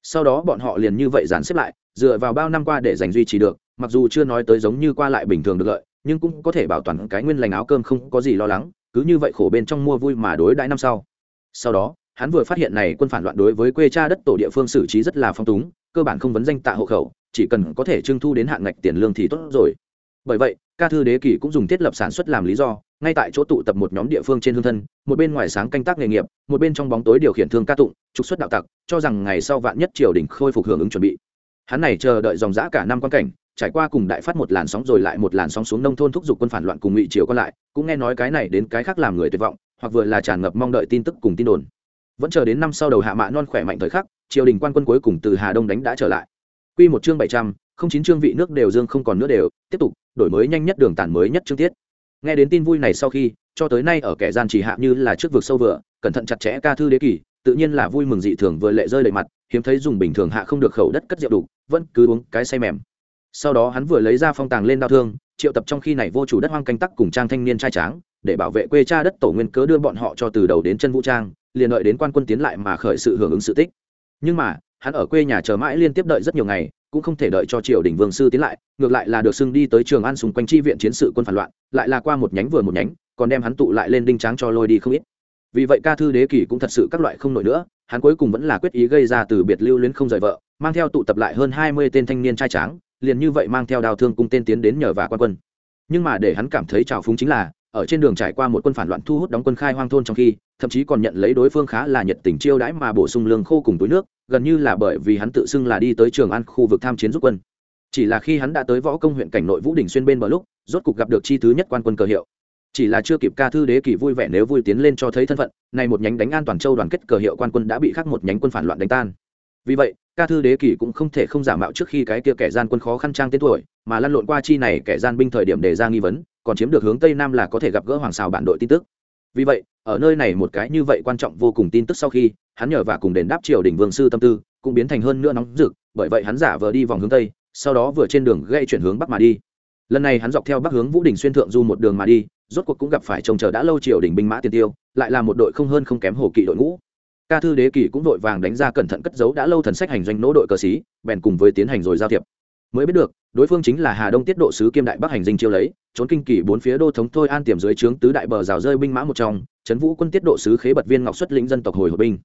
Sau đó bọn họ liền như vậy dàn xếp lại, dựa vào bao năm qua để giành duy trì được, mặc dù chưa nói tới giống như qua lại bình thường được lợi, nhưng cũng có thể bảo toàn cái nguyên lành áo cơm không có gì lo lắng cứ như vậy khổ bên trong mua vui mà đối đãi năm sau. Sau đó, hắn vừa phát hiện này quân phản loạn đối với quê cha đất tổ địa phương xử trí rất là phong túng, cơ bản không vấn danh tạ hộ khẩu, chỉ cần có thể trưng thu đến hạn ngạch tiền lương thì tốt rồi. Bởi vậy, ca thư đế kỳ cũng dùng thiết lập sản xuất làm lý do, ngay tại chỗ tụ tập một nhóm địa phương trên hương thân, một bên ngoài sáng canh tác nghề nghiệp, một bên trong bóng tối điều khiển thương ca tụng, trục xuất đạo tặc, cho rằng ngày sau vạn nhất triều đình khôi phục hưởng ứng chuẩn bị. Hắn này chờ đợi dòng dã cả năm quan cảnh trải qua cùng đại phát một làn sóng rồi lại một làn sóng xuống nông thôn thúc giục quân phản loạn cùng ngụy triều còn lại, cũng nghe nói cái này đến cái khác làm người tuyệt vọng, hoặc vừa là tràn ngập mong đợi tin tức cùng tin đồn. Vẫn chờ đến năm sau đầu hạ mạ non khỏe mạnh thời khắc, triều đình quan quân cuối cùng từ hà đông đánh đã trở lại. Quy một chương bảy trăm, không chín chương vị nước đều dương không còn nước đều, tiếp tục, đổi mới nhanh nhất đường tản mới nhất chương tiết. Nghe đến tin vui này sau khi, cho tới nay ở kẻ gian chỉ hạ như là trước vực sâu vừa, cẩn thận chặt chẽ ca thư đế kỳ, tự nhiên là vui mừng dị thường vừa lệ rơi đầy mặt, hiếm thấy dùng bình thường hạ không được khẩu đất cất rượu đủ, vẫn cứ uống cái say mềm sau đó hắn vừa lấy ra phong tàng lên đau thương, triệu tập trong khi này vô chủ đất hoang canh tắc cùng trang thanh niên trai tráng, để bảo vệ quê cha đất tổ nguyên cớ đưa bọn họ cho từ đầu đến chân vũ trang, liền đợi đến quan quân tiến lại mà khởi sự hưởng ứng sự tích. Nhưng mà, hắn ở quê nhà chờ mãi liên tiếp đợi rất nhiều ngày, cũng không thể đợi cho triều đình vương sư tiến lại, ngược lại là được xưng đi tới trường an xung quanh chi viện chiến sự quân phản loạn, lại là qua một nhánh vừa một nhánh, còn đem hắn tụ lại lên đinh tráng cho lôi đi không ít. Vì vậy ca thư đế kỳ cũng thật sự các loại không nổi nữa, hắn cuối cùng vẫn là quyết ý gây ra từ biệt lưu luyến không rời vợ, mang theo tụ tập lại hơn hai mươi tên thanh niên trai tráng liền như vậy mang theo đào thương cung tên tiến đến nhờ và quan quân. Nhưng mà để hắn cảm thấy trào phúng chính là, ở trên đường trải qua một quân phản loạn thu hút đóng quân khai hoang thôn trong khi, thậm chí còn nhận lấy đối phương khá là nhiệt tình chiêu đãi mà bổ sung lương khô cùng túi nước, gần như là bởi vì hắn tự xưng là đi tới trường an khu vực tham chiến giúp quân. Chỉ là khi hắn đã tới võ công huyện cảnh nội vũ đình xuyên bên bờ lúc, rốt cục gặp được chi thứ nhất quan quân cờ hiệu. Chỉ là chưa kịp ca thư đế kỳ vui vẻ nếu vui tiến lên cho thấy thân phận, này một nhánh đánh an toàn châu đoàn kết cờ hiệu quan quân đã bị khắc một nhánh quân phản loạn đánh tan vì vậy, ca thư đế kỳ cũng không thể không giả mạo trước khi cái kia kẻ gian quân khó khăn trang tên tuổi, mà lăn lộn qua chi này kẻ gian binh thời điểm đề ra nghi vấn, còn chiếm được hướng tây nam là có thể gặp gỡ hoàng xào bản đội tin tức. Vì vậy, ở nơi này một cái như vậy quan trọng vô cùng tin tức sau khi, hắn nhờ và cùng đền đáp triều đình vương sư tâm tư, cũng biến thành hơn nữa nóng rực, bởi vậy hắn giả vờ đi vòng hướng tây, sau đó vừa trên đường gây chuyển hướng bắc mà đi. Lần này hắn dọc theo bắc hướng vũ đình xuyên thượng du một đường mà đi, rốt cuộc cũng gặp phải trông chờ đã lâu triều đình binh mã tiền tiêu, lại là một đội không hơn không kém hồ kỵ đội ngũ ca thư đế kỳ cũng vội vàng đánh ra cẩn thận cất giấu đã lâu thần sách hành doanh nỗ đội cờ xí bèn cùng với tiến hành rồi giao thiệp. Mới biết được, đối phương chính là hà đông tiết độ sứ kiêm đại bắc hành dinh chiêu lấy, trốn kinh kỳ bốn phía đô thống thôi an tiềm dưới trướng tứ đại bờ rào rơi binh mã một trong, trấn vũ quân tiết độ sứ khế bật viên ngọc xuất lĩnh dân tộc hồi hộp binh.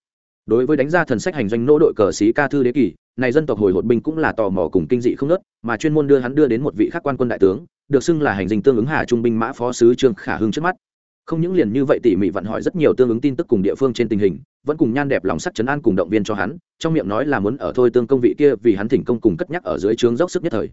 Đối với đánh ra thần sách hành doanh nỗ đội cờ sĩ ca thư đế kỳ, này dân tộc hồi hộp binh cũng là tò mò cùng kinh dị không nớt mà chuyên môn đưa hắn đưa đến một vị khắc quan quân đại tướng, được xưng là hành dinh tương ứng hà trung binh mã phó sứ trương khả hưng trước mắt không những liền như vậy tỉ mỉ vặn hỏi rất nhiều tương ứng tin tức cùng địa phương trên tình hình, vẫn cùng nhan đẹp lòng sắc chấn an cùng động viên cho hắn, trong miệng nói là muốn ở thôi tương công vị kia vì hắn thỉnh công cùng cất nhắc ở dưới trướng dốc sức nhất thời.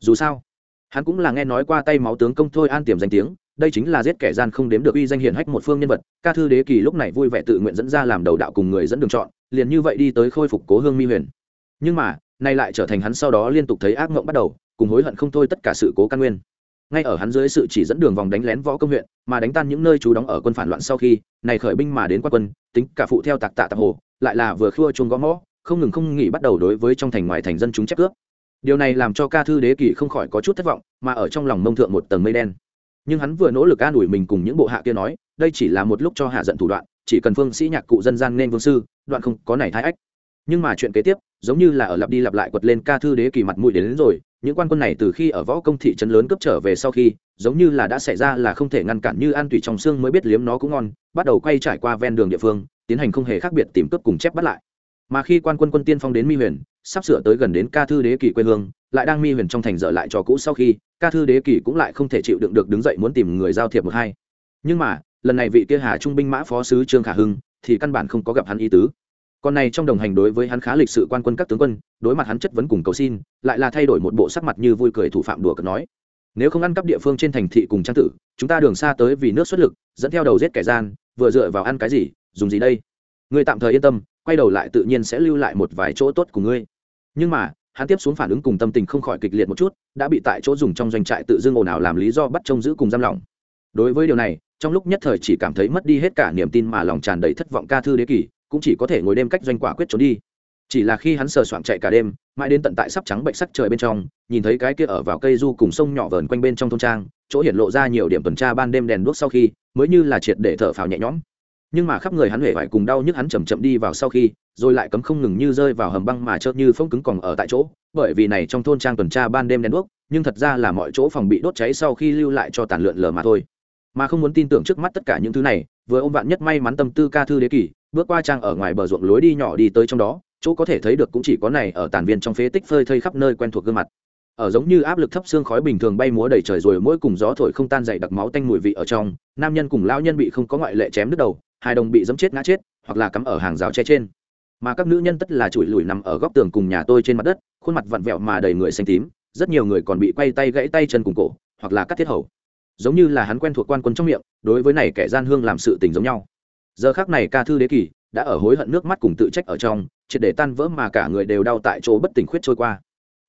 Dù sao, hắn cũng là nghe nói qua tay máu tướng công thôi an tiềm danh tiếng, đây chính là giết kẻ gian không đếm được uy danh hiển hách một phương nhân vật, ca thư đế kỳ lúc này vui vẻ tự nguyện dẫn ra làm đầu đạo cùng người dẫn đường chọn, liền như vậy đi tới khôi phục cố hương mi huyền. Nhưng mà, nay lại trở thành hắn sau đó liên tục thấy ác mộng bắt đầu, cùng hối hận không thôi tất cả sự cố căn nguyên ngay ở hắn dưới sự chỉ dẫn đường vòng đánh lén võ công huyện mà đánh tan những nơi trú đóng ở quân phản loạn sau khi này khởi binh mà đến quan quân tính cả phụ theo tạc tạ tạc hồ lại là vừa khua chuông gõ mõ không ngừng không nghỉ bắt đầu đối với trong thành ngoài thành dân chúng chép cướp. Điều này làm cho ca thư đế kỳ không khỏi có chút thất vọng mà ở trong lòng mông thượng một tầng mây đen. Nhưng hắn vừa nỗ lực an ủi mình cùng những bộ hạ kia nói đây chỉ là một lúc cho hạ giận thủ đoạn chỉ cần phương sĩ nhạc cụ dân gian nên vương sư đoạn không có này thái ách. Nhưng mà chuyện kế tiếp giống như là ở lặp đi lặp lại quật lên ca thư đế kỳ mặt mũi đến, đến rồi những quan quân này từ khi ở võ công thị trấn lớn cướp trở về sau khi, giống như là đã xảy ra là không thể ngăn cản như an tùy trong xương mới biết liếm nó cũng ngon, bắt đầu quay trải qua ven đường địa phương, tiến hành không hề khác biệt tìm cướp cùng chép bắt lại. Mà khi quan quân quân tiên phong đến mi huyền, sắp sửa tới gần đến ca thư đế kỳ quê hương, lại đang mi huyền trong thành dở lại trò cũ sau khi, ca thư đế kỳ cũng lại không thể chịu đựng được đứng dậy muốn tìm người giao thiệp một hai. Nhưng mà, lần này vị kia hà trung binh mã phó sứ trương khả hưng, thì căn bản không có gặp hắn ý tứ còn này trong đồng hành đối với hắn khá lịch sự quan quân các tướng quân, đối mặt hắn chất vấn cùng cầu xin, lại là thay đổi một bộ sắc mặt như vui cười thủ phạm đùa cợt nói. Nếu không ăn cắp địa phương trên thành thị cùng trang tử, chúng ta đường xa tới vì nước xuất lực, dẫn theo đầu giết kẻ gian, vừa dựa vào ăn cái gì, dùng gì đây? Ngươi tạm thời yên tâm, quay đầu lại tự nhiên sẽ lưu lại một vài chỗ tốt của ngươi. Nhưng mà, hắn tiếp xuống phản ứng cùng tâm tình không khỏi kịch liệt một chút, đã bị tại chỗ dùng trong doanh trại tự dưng ồn ào làm lý do bắt trông giữ cùng giam lỏng. Đối với điều này, trong lúc nhất thời chỉ cảm thấy mất đi hết cả niềm tin mà lòng tràn đầy thất vọng ca thư đế kỷ cũng chỉ có thể ngồi đêm cách doanh quả quyết trốn đi. Chỉ là khi hắn sờ soạng chạy cả đêm, mãi đến tận tại sắp trắng bệnh sắc trời bên trong, nhìn thấy cái kia ở vào cây du cùng sông nhỏ vờn quanh bên trong thôn trang, chỗ hiện lộ ra nhiều điểm tuần tra ban đêm đèn đuốc sau khi, mới như là triệt để thở phào nhẹ nhõm. Nhưng mà khắp người hắn huệ phải cùng đau nhức hắn chầm chậm đi vào sau khi, rồi lại cấm không ngừng như rơi vào hầm băng mà chợt như phong cứng còn ở tại chỗ, bởi vì này trong thôn trang tuần tra ban đêm đèn đuốc, nhưng thật ra là mọi chỗ phòng bị đốt cháy sau khi lưu lại cho tàn lượn lờ mà thôi. Mà không muốn tin tưởng trước mắt tất cả những thứ này, vừa ôm vạn nhất may mắn tâm tư ca thư đế kỷ bước qua trang ở ngoài bờ ruộng lối đi nhỏ đi tới trong đó, chỗ có thể thấy được cũng chỉ có này ở tàn viên trong phế tích phơi thây khắp nơi quen thuộc gương mặt. Ở giống như áp lực thấp xương khói bình thường bay múa đầy trời rồi mỗi cùng gió thổi không tan dày đặc máu tanh mùi vị ở trong, nam nhân cùng lão nhân bị không có ngoại lệ chém đứt đầu, hai đồng bị dẫm chết ngã chết, hoặc là cắm ở hàng rào che trên. Mà các nữ nhân tất là chùi lùi nằm ở góc tường cùng nhà tôi trên mặt đất, khuôn mặt vặn vẹo mà đầy người xanh tím, rất nhiều người còn bị quay tay gãy tay chân cùng cổ, hoặc là cắt thiết hầu. Giống như là hắn quen thuộc quan quân trong miệng, đối với này kẻ gian hương làm sự tình giống nhau giờ khác này ca thư đế kỳ đã ở hối hận nước mắt cùng tự trách ở trong, triệt để tan vỡ mà cả người đều đau tại chỗ bất tỉnh khuyết trôi qua.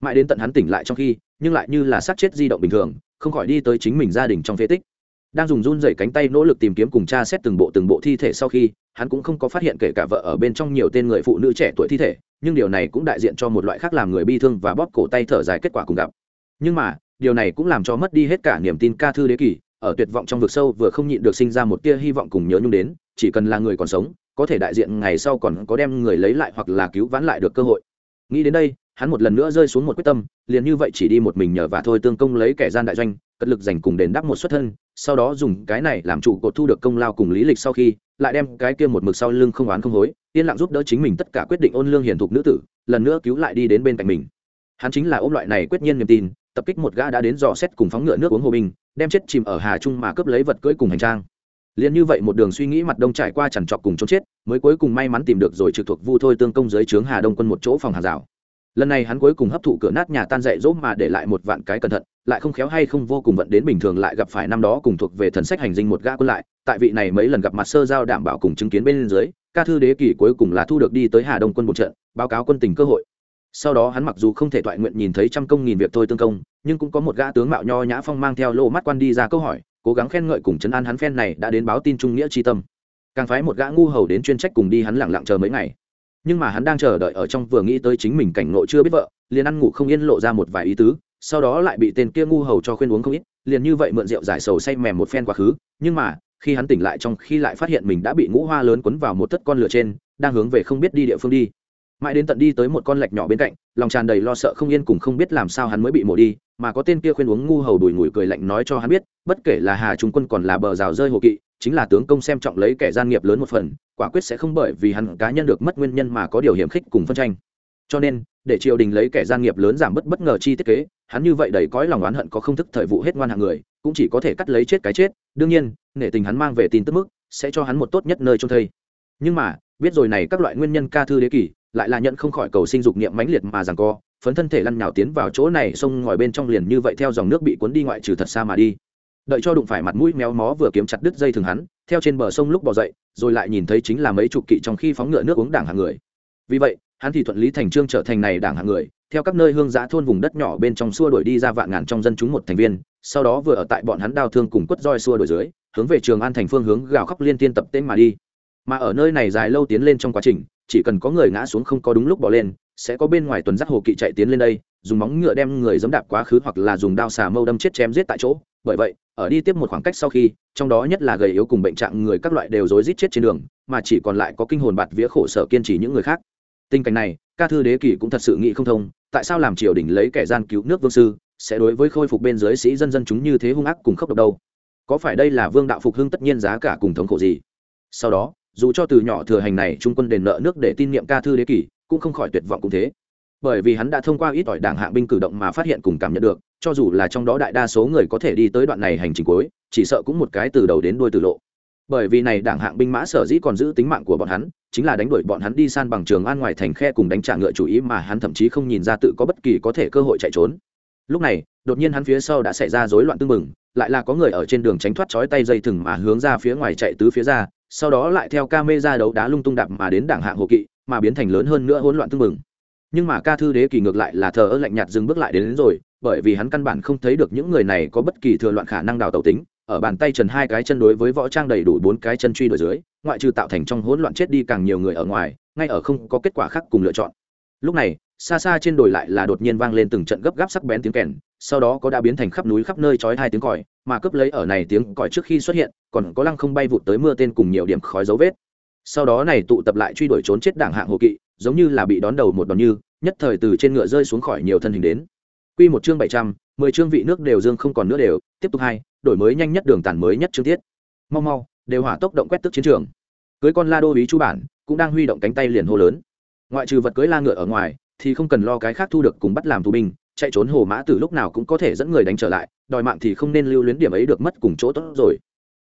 Mãi đến tận hắn tỉnh lại trong khi, nhưng lại như là sát chết di động bình thường, không khỏi đi tới chính mình gia đình trong phế tích. Đang dùng run dày cánh tay nỗ lực tìm kiếm cùng cha xét từng bộ từng bộ thi thể sau khi, hắn cũng không có phát hiện kể cả vợ ở bên trong nhiều tên người phụ nữ trẻ tuổi thi thể, nhưng điều này cũng đại diện cho một loại khác làm người bi thương và bóp cổ tay thở dài kết quả cùng gặp. Nhưng mà, điều này cũng làm cho mất đi hết cả niềm tin ca thư đế kỳ, ở tuyệt vọng trong vực sâu vừa không nhịn được sinh ra một tia hy vọng cùng nhớ nhung đến chỉ cần là người còn sống, có thể đại diện ngày sau còn có đem người lấy lại hoặc là cứu vãn lại được cơ hội. Nghĩ đến đây, hắn một lần nữa rơi xuống một quyết tâm, liền như vậy chỉ đi một mình nhờ và thôi tương công lấy kẻ gian đại doanh cất lực dành cùng đền đáp một xuất thân, sau đó dùng cái này làm trụ cột thu được công lao cùng lý lịch sau khi, lại đem cái kia một mực sau lưng không oán không hối, yên lặng giúp đỡ chính mình tất cả quyết định ôn lương hiền thục nữ tử, lần nữa cứu lại đi đến bên cạnh mình. Hắn chính là ôm loại này quyết nhiên niềm tin, tập kích một gã đã đến dò xét cùng phóng ngựa nước uống hồ binh, đem chết chìm ở hà trung mà cướp lấy vật cưỡi cùng hành trang liền như vậy một đường suy nghĩ mặt đông trải qua chằn trọc cùng trốn chết, mới cuối cùng may mắn tìm được rồi trực thuộc vu thôi tương công dưới trướng hà đông quân một chỗ phòng hàng rào. Lần này hắn cuối cùng hấp thụ cửa nát nhà tan dạy dỗ mà để lại một vạn cái cẩn thận, lại không khéo hay không vô cùng vận đến bình thường lại gặp phải năm đó cùng thuộc về thần sách hành dinh một gã quân lại, tại vị này mấy lần gặp mặt sơ giao đảm bảo cùng chứng kiến bên dưới, ca thư đế kỳ cuối cùng là thu được đi tới hà đông quân một trận, báo cáo quân tình cơ hội. Sau đó hắn mặc dù không thể thoại nguyện nhìn thấy trăm công nghìn việc thôi tương công, nhưng cũng có một gã tướng mạo nho nhã phong mang theo lô mắt quan đi ra câu hỏi cố gắng khen ngợi cùng chấn an hắn phen này đã đến báo tin trung nghĩa tri tâm. Càng phái một gã ngu hầu đến chuyên trách cùng đi hắn lẳng lặng chờ mấy ngày. Nhưng mà hắn đang chờ đợi ở trong vừa nghĩ tới chính mình cảnh ngộ chưa biết vợ, liền ăn ngủ không yên lộ ra một vài ý tứ, sau đó lại bị tên kia ngu hầu cho khuyên uống không ít, liền như vậy mượn rượu giải sầu say mèm một phen quá khứ, nhưng mà, khi hắn tỉnh lại trong khi lại phát hiện mình đã bị ngũ hoa lớn quấn vào một thất con lửa trên, đang hướng về không biết đi địa phương đi mãi đến tận đi tới một con lạch nhỏ bên cạnh, lòng tràn đầy lo sợ không yên cùng không biết làm sao hắn mới bị mổ đi, mà có tên kia khuyên uống ngu hầu đùi ngùi cười lạnh nói cho hắn biết, bất kể là hà trung quân còn là bờ rào rơi hồ kỵ, chính là tướng công xem trọng lấy kẻ gian nghiệp lớn một phần, quả quyết sẽ không bởi vì hắn cá nhân được mất nguyên nhân mà có điều hiểm khích cùng phân tranh. Cho nên, để triều đình lấy kẻ gian nghiệp lớn giảm bớt bất ngờ chi tiết kế, hắn như vậy đầy cõi lòng oán hận có không thức thời vụ hết ngoan hạng người, cũng chỉ có thể cắt lấy chết cái chết, đương nhiên, nể tình hắn mang về tin tức mức, sẽ cho hắn một tốt nhất nơi trông thây nhưng mà, biết rồi này các loại nguyên nhân ca thư đế kỷ lại là nhận không khỏi cầu sinh dục niệm mãnh liệt mà rằng co, phấn thân thể lăn nhào tiến vào chỗ này sông ngòi bên trong liền như vậy theo dòng nước bị cuốn đi ngoại trừ thật xa mà đi. Đợi cho đụng phải mặt mũi méo mó vừa kiếm chặt đứt dây thường hắn, theo trên bờ sông lúc bỏ dậy, rồi lại nhìn thấy chính là mấy chục kỵ trong khi phóng ngựa nước uống đảng hàng người. Vì vậy, hắn thì thuận lý thành trương trở thành này đảng hàng người, theo các nơi hương giã thôn vùng đất nhỏ bên trong xua đuổi đi ra vạn ngàn trong dân chúng một thành viên, sau đó vừa ở tại bọn hắn đao thương cùng quất roi xua đuổi dưới, hướng về trường an thành phương hướng gào khóc liên tiên tập tên mà đi mà ở nơi này dài lâu tiến lên trong quá trình, chỉ cần có người ngã xuống không có đúng lúc bỏ lên, sẽ có bên ngoài tuần giác hồ kỵ chạy tiến lên đây, dùng móng ngựa đem người dẫm đạp quá khứ hoặc là dùng đao xà mâu đâm chết chém giết tại chỗ. Bởi vậy, ở đi tiếp một khoảng cách sau khi, trong đó nhất là gầy yếu cùng bệnh trạng người các loại đều rối rít chết trên đường, mà chỉ còn lại có kinh hồn bạt vía khổ sở kiên trì những người khác. Tình cảnh này, ca thư đế kỷ cũng thật sự nghĩ không thông, tại sao làm triều đình lấy kẻ gian cứu nước vương sư, sẽ đối với khôi phục bên dưới sĩ dân dân chúng như thế hung ác cùng khốc độc đâu? Có phải đây là vương đạo phục hưng tất nhiên giá cả cùng thống khổ gì? Sau đó dù cho từ nhỏ thừa hành này trung quân đền nợ nước để tin niệm ca thư đế kỷ, cũng không khỏi tuyệt vọng cũng thế. Bởi vì hắn đã thông qua ít ỏi đảng hạng binh cử động mà phát hiện cùng cảm nhận được, cho dù là trong đó đại đa số người có thể đi tới đoạn này hành trình cuối, chỉ sợ cũng một cái từ đầu đến đuôi từ lộ. Bởi vì này đảng hạng binh mã sở dĩ còn giữ tính mạng của bọn hắn, chính là đánh đuổi bọn hắn đi san bằng trường an ngoài thành khe cùng đánh trả ngựa chủ ý mà hắn thậm chí không nhìn ra tự có bất kỳ có thể cơ hội chạy trốn. Lúc này, đột nhiên hắn phía sau đã xảy ra rối loạn tương mừng lại là có người ở trên đường tránh thoát chói tay dây thừng mà hướng ra phía ngoài chạy tứ phía ra sau đó lại theo ca mê ra đấu đá lung tung đạp mà đến đảng hạng hồ kỵ mà biến thành lớn hơn nữa hỗn loạn tương mừng nhưng mà ca thư đế kỳ ngược lại là thờ ơ lạnh nhạt dừng bước lại đến, đến rồi bởi vì hắn căn bản không thấy được những người này có bất kỳ thừa loạn khả năng đào tẩu tính ở bàn tay trần hai cái chân đối với võ trang đầy đủ bốn cái chân truy đuổi dưới ngoại trừ tạo thành trong hỗn loạn chết đi càng nhiều người ở ngoài ngay ở không có kết quả khác cùng lựa chọn. Lúc này xa xa trên đồi lại là đột nhiên vang lên từng trận gấp gáp sắc bén tiếng kèn sau đó có đã biến thành khắp núi khắp nơi chói hai tiếng còi, mà cướp lấy ở này tiếng còi trước khi xuất hiện, còn có lăng không bay vụt tới mưa tên cùng nhiều điểm khói dấu vết. Sau đó này tụ tập lại truy đuổi trốn chết đảng hạng hồ kỵ, giống như là bị đón đầu một đòn như, nhất thời từ trên ngựa rơi xuống khỏi nhiều thân hình đến. Quy một chương bảy trăm, mười chương vị nước đều dương không còn nữa đều, tiếp tục hai, đổi mới nhanh nhất đường tản mới nhất chương tiết. Mau mau, đều hỏa tốc động quét tức chiến trường. Cưới con la đô ý chú bản, cũng đang huy động cánh tay liền hô lớn. Ngoại trừ vật cưới la ngựa ở ngoài, thì không cần lo cái khác thu được cùng bắt làm tù binh chạy trốn hồ mã từ lúc nào cũng có thể dẫn người đánh trở lại, đòi mạng thì không nên lưu luyến điểm ấy được mất cùng chỗ tốt rồi.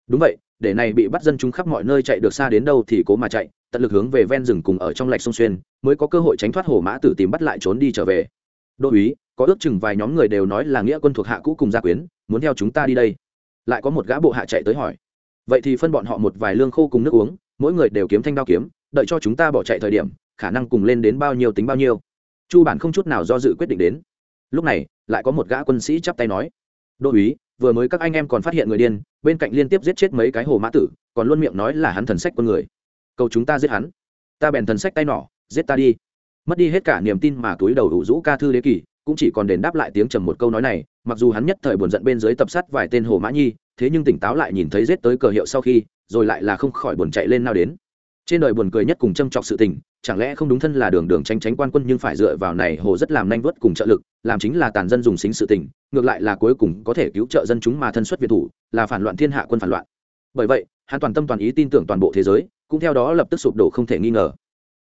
Đúng vậy, để này bị bắt dân chúng khắp mọi nơi chạy được xa đến đâu thì cố mà chạy, tận lực hướng về ven rừng cùng ở trong lạch sông xuyên, mới có cơ hội tránh thoát hồ mã tử tìm bắt lại trốn đi trở về. Đô úy, có ước chừng vài nhóm người đều nói là nghĩa quân thuộc hạ cũ cùng gia quyến, muốn theo chúng ta đi đây. Lại có một gã bộ hạ chạy tới hỏi. Vậy thì phân bọn họ một vài lương khô cùng nước uống, mỗi người đều kiếm thanh đao kiếm, đợi cho chúng ta bỏ chạy thời điểm, khả năng cùng lên đến bao nhiêu tính bao nhiêu. Chu bản không chút nào do dự quyết định đến lúc này, lại có một gã quân sĩ chắp tay nói đô úy, vừa mới các anh em còn phát hiện người điên, bên cạnh liên tiếp giết chết mấy cái hồ mã tử, còn luôn miệng nói là hắn thần sách con người. Cầu chúng ta giết hắn. Ta bèn thần sách tay nỏ giết ta đi. Mất đi hết cả niềm tin mà túi đầu đủ rũ ca thư đế kỳ, cũng chỉ còn đền đáp lại tiếng trầm một câu nói này, mặc dù hắn nhất thời buồn giận bên dưới tập sát vài tên hồ mã nhi, thế nhưng tỉnh táo lại nhìn thấy giết tới cờ hiệu sau khi, rồi lại là không khỏi buồn chạy lên nào đến trên đời buồn cười nhất cùng châm trọc sự tình, chẳng lẽ không đúng thân là đường đường tranh tránh quan quân nhưng phải dựa vào này hồ rất làm nanh vớt cùng trợ lực, làm chính là tàn dân dùng xính sự tình, ngược lại là cuối cùng có thể cứu trợ dân chúng mà thân xuất việt thủ, là phản loạn thiên hạ quân phản loạn. Bởi vậy, hắn toàn tâm toàn ý tin tưởng toàn bộ thế giới, cũng theo đó lập tức sụp đổ không thể nghi ngờ.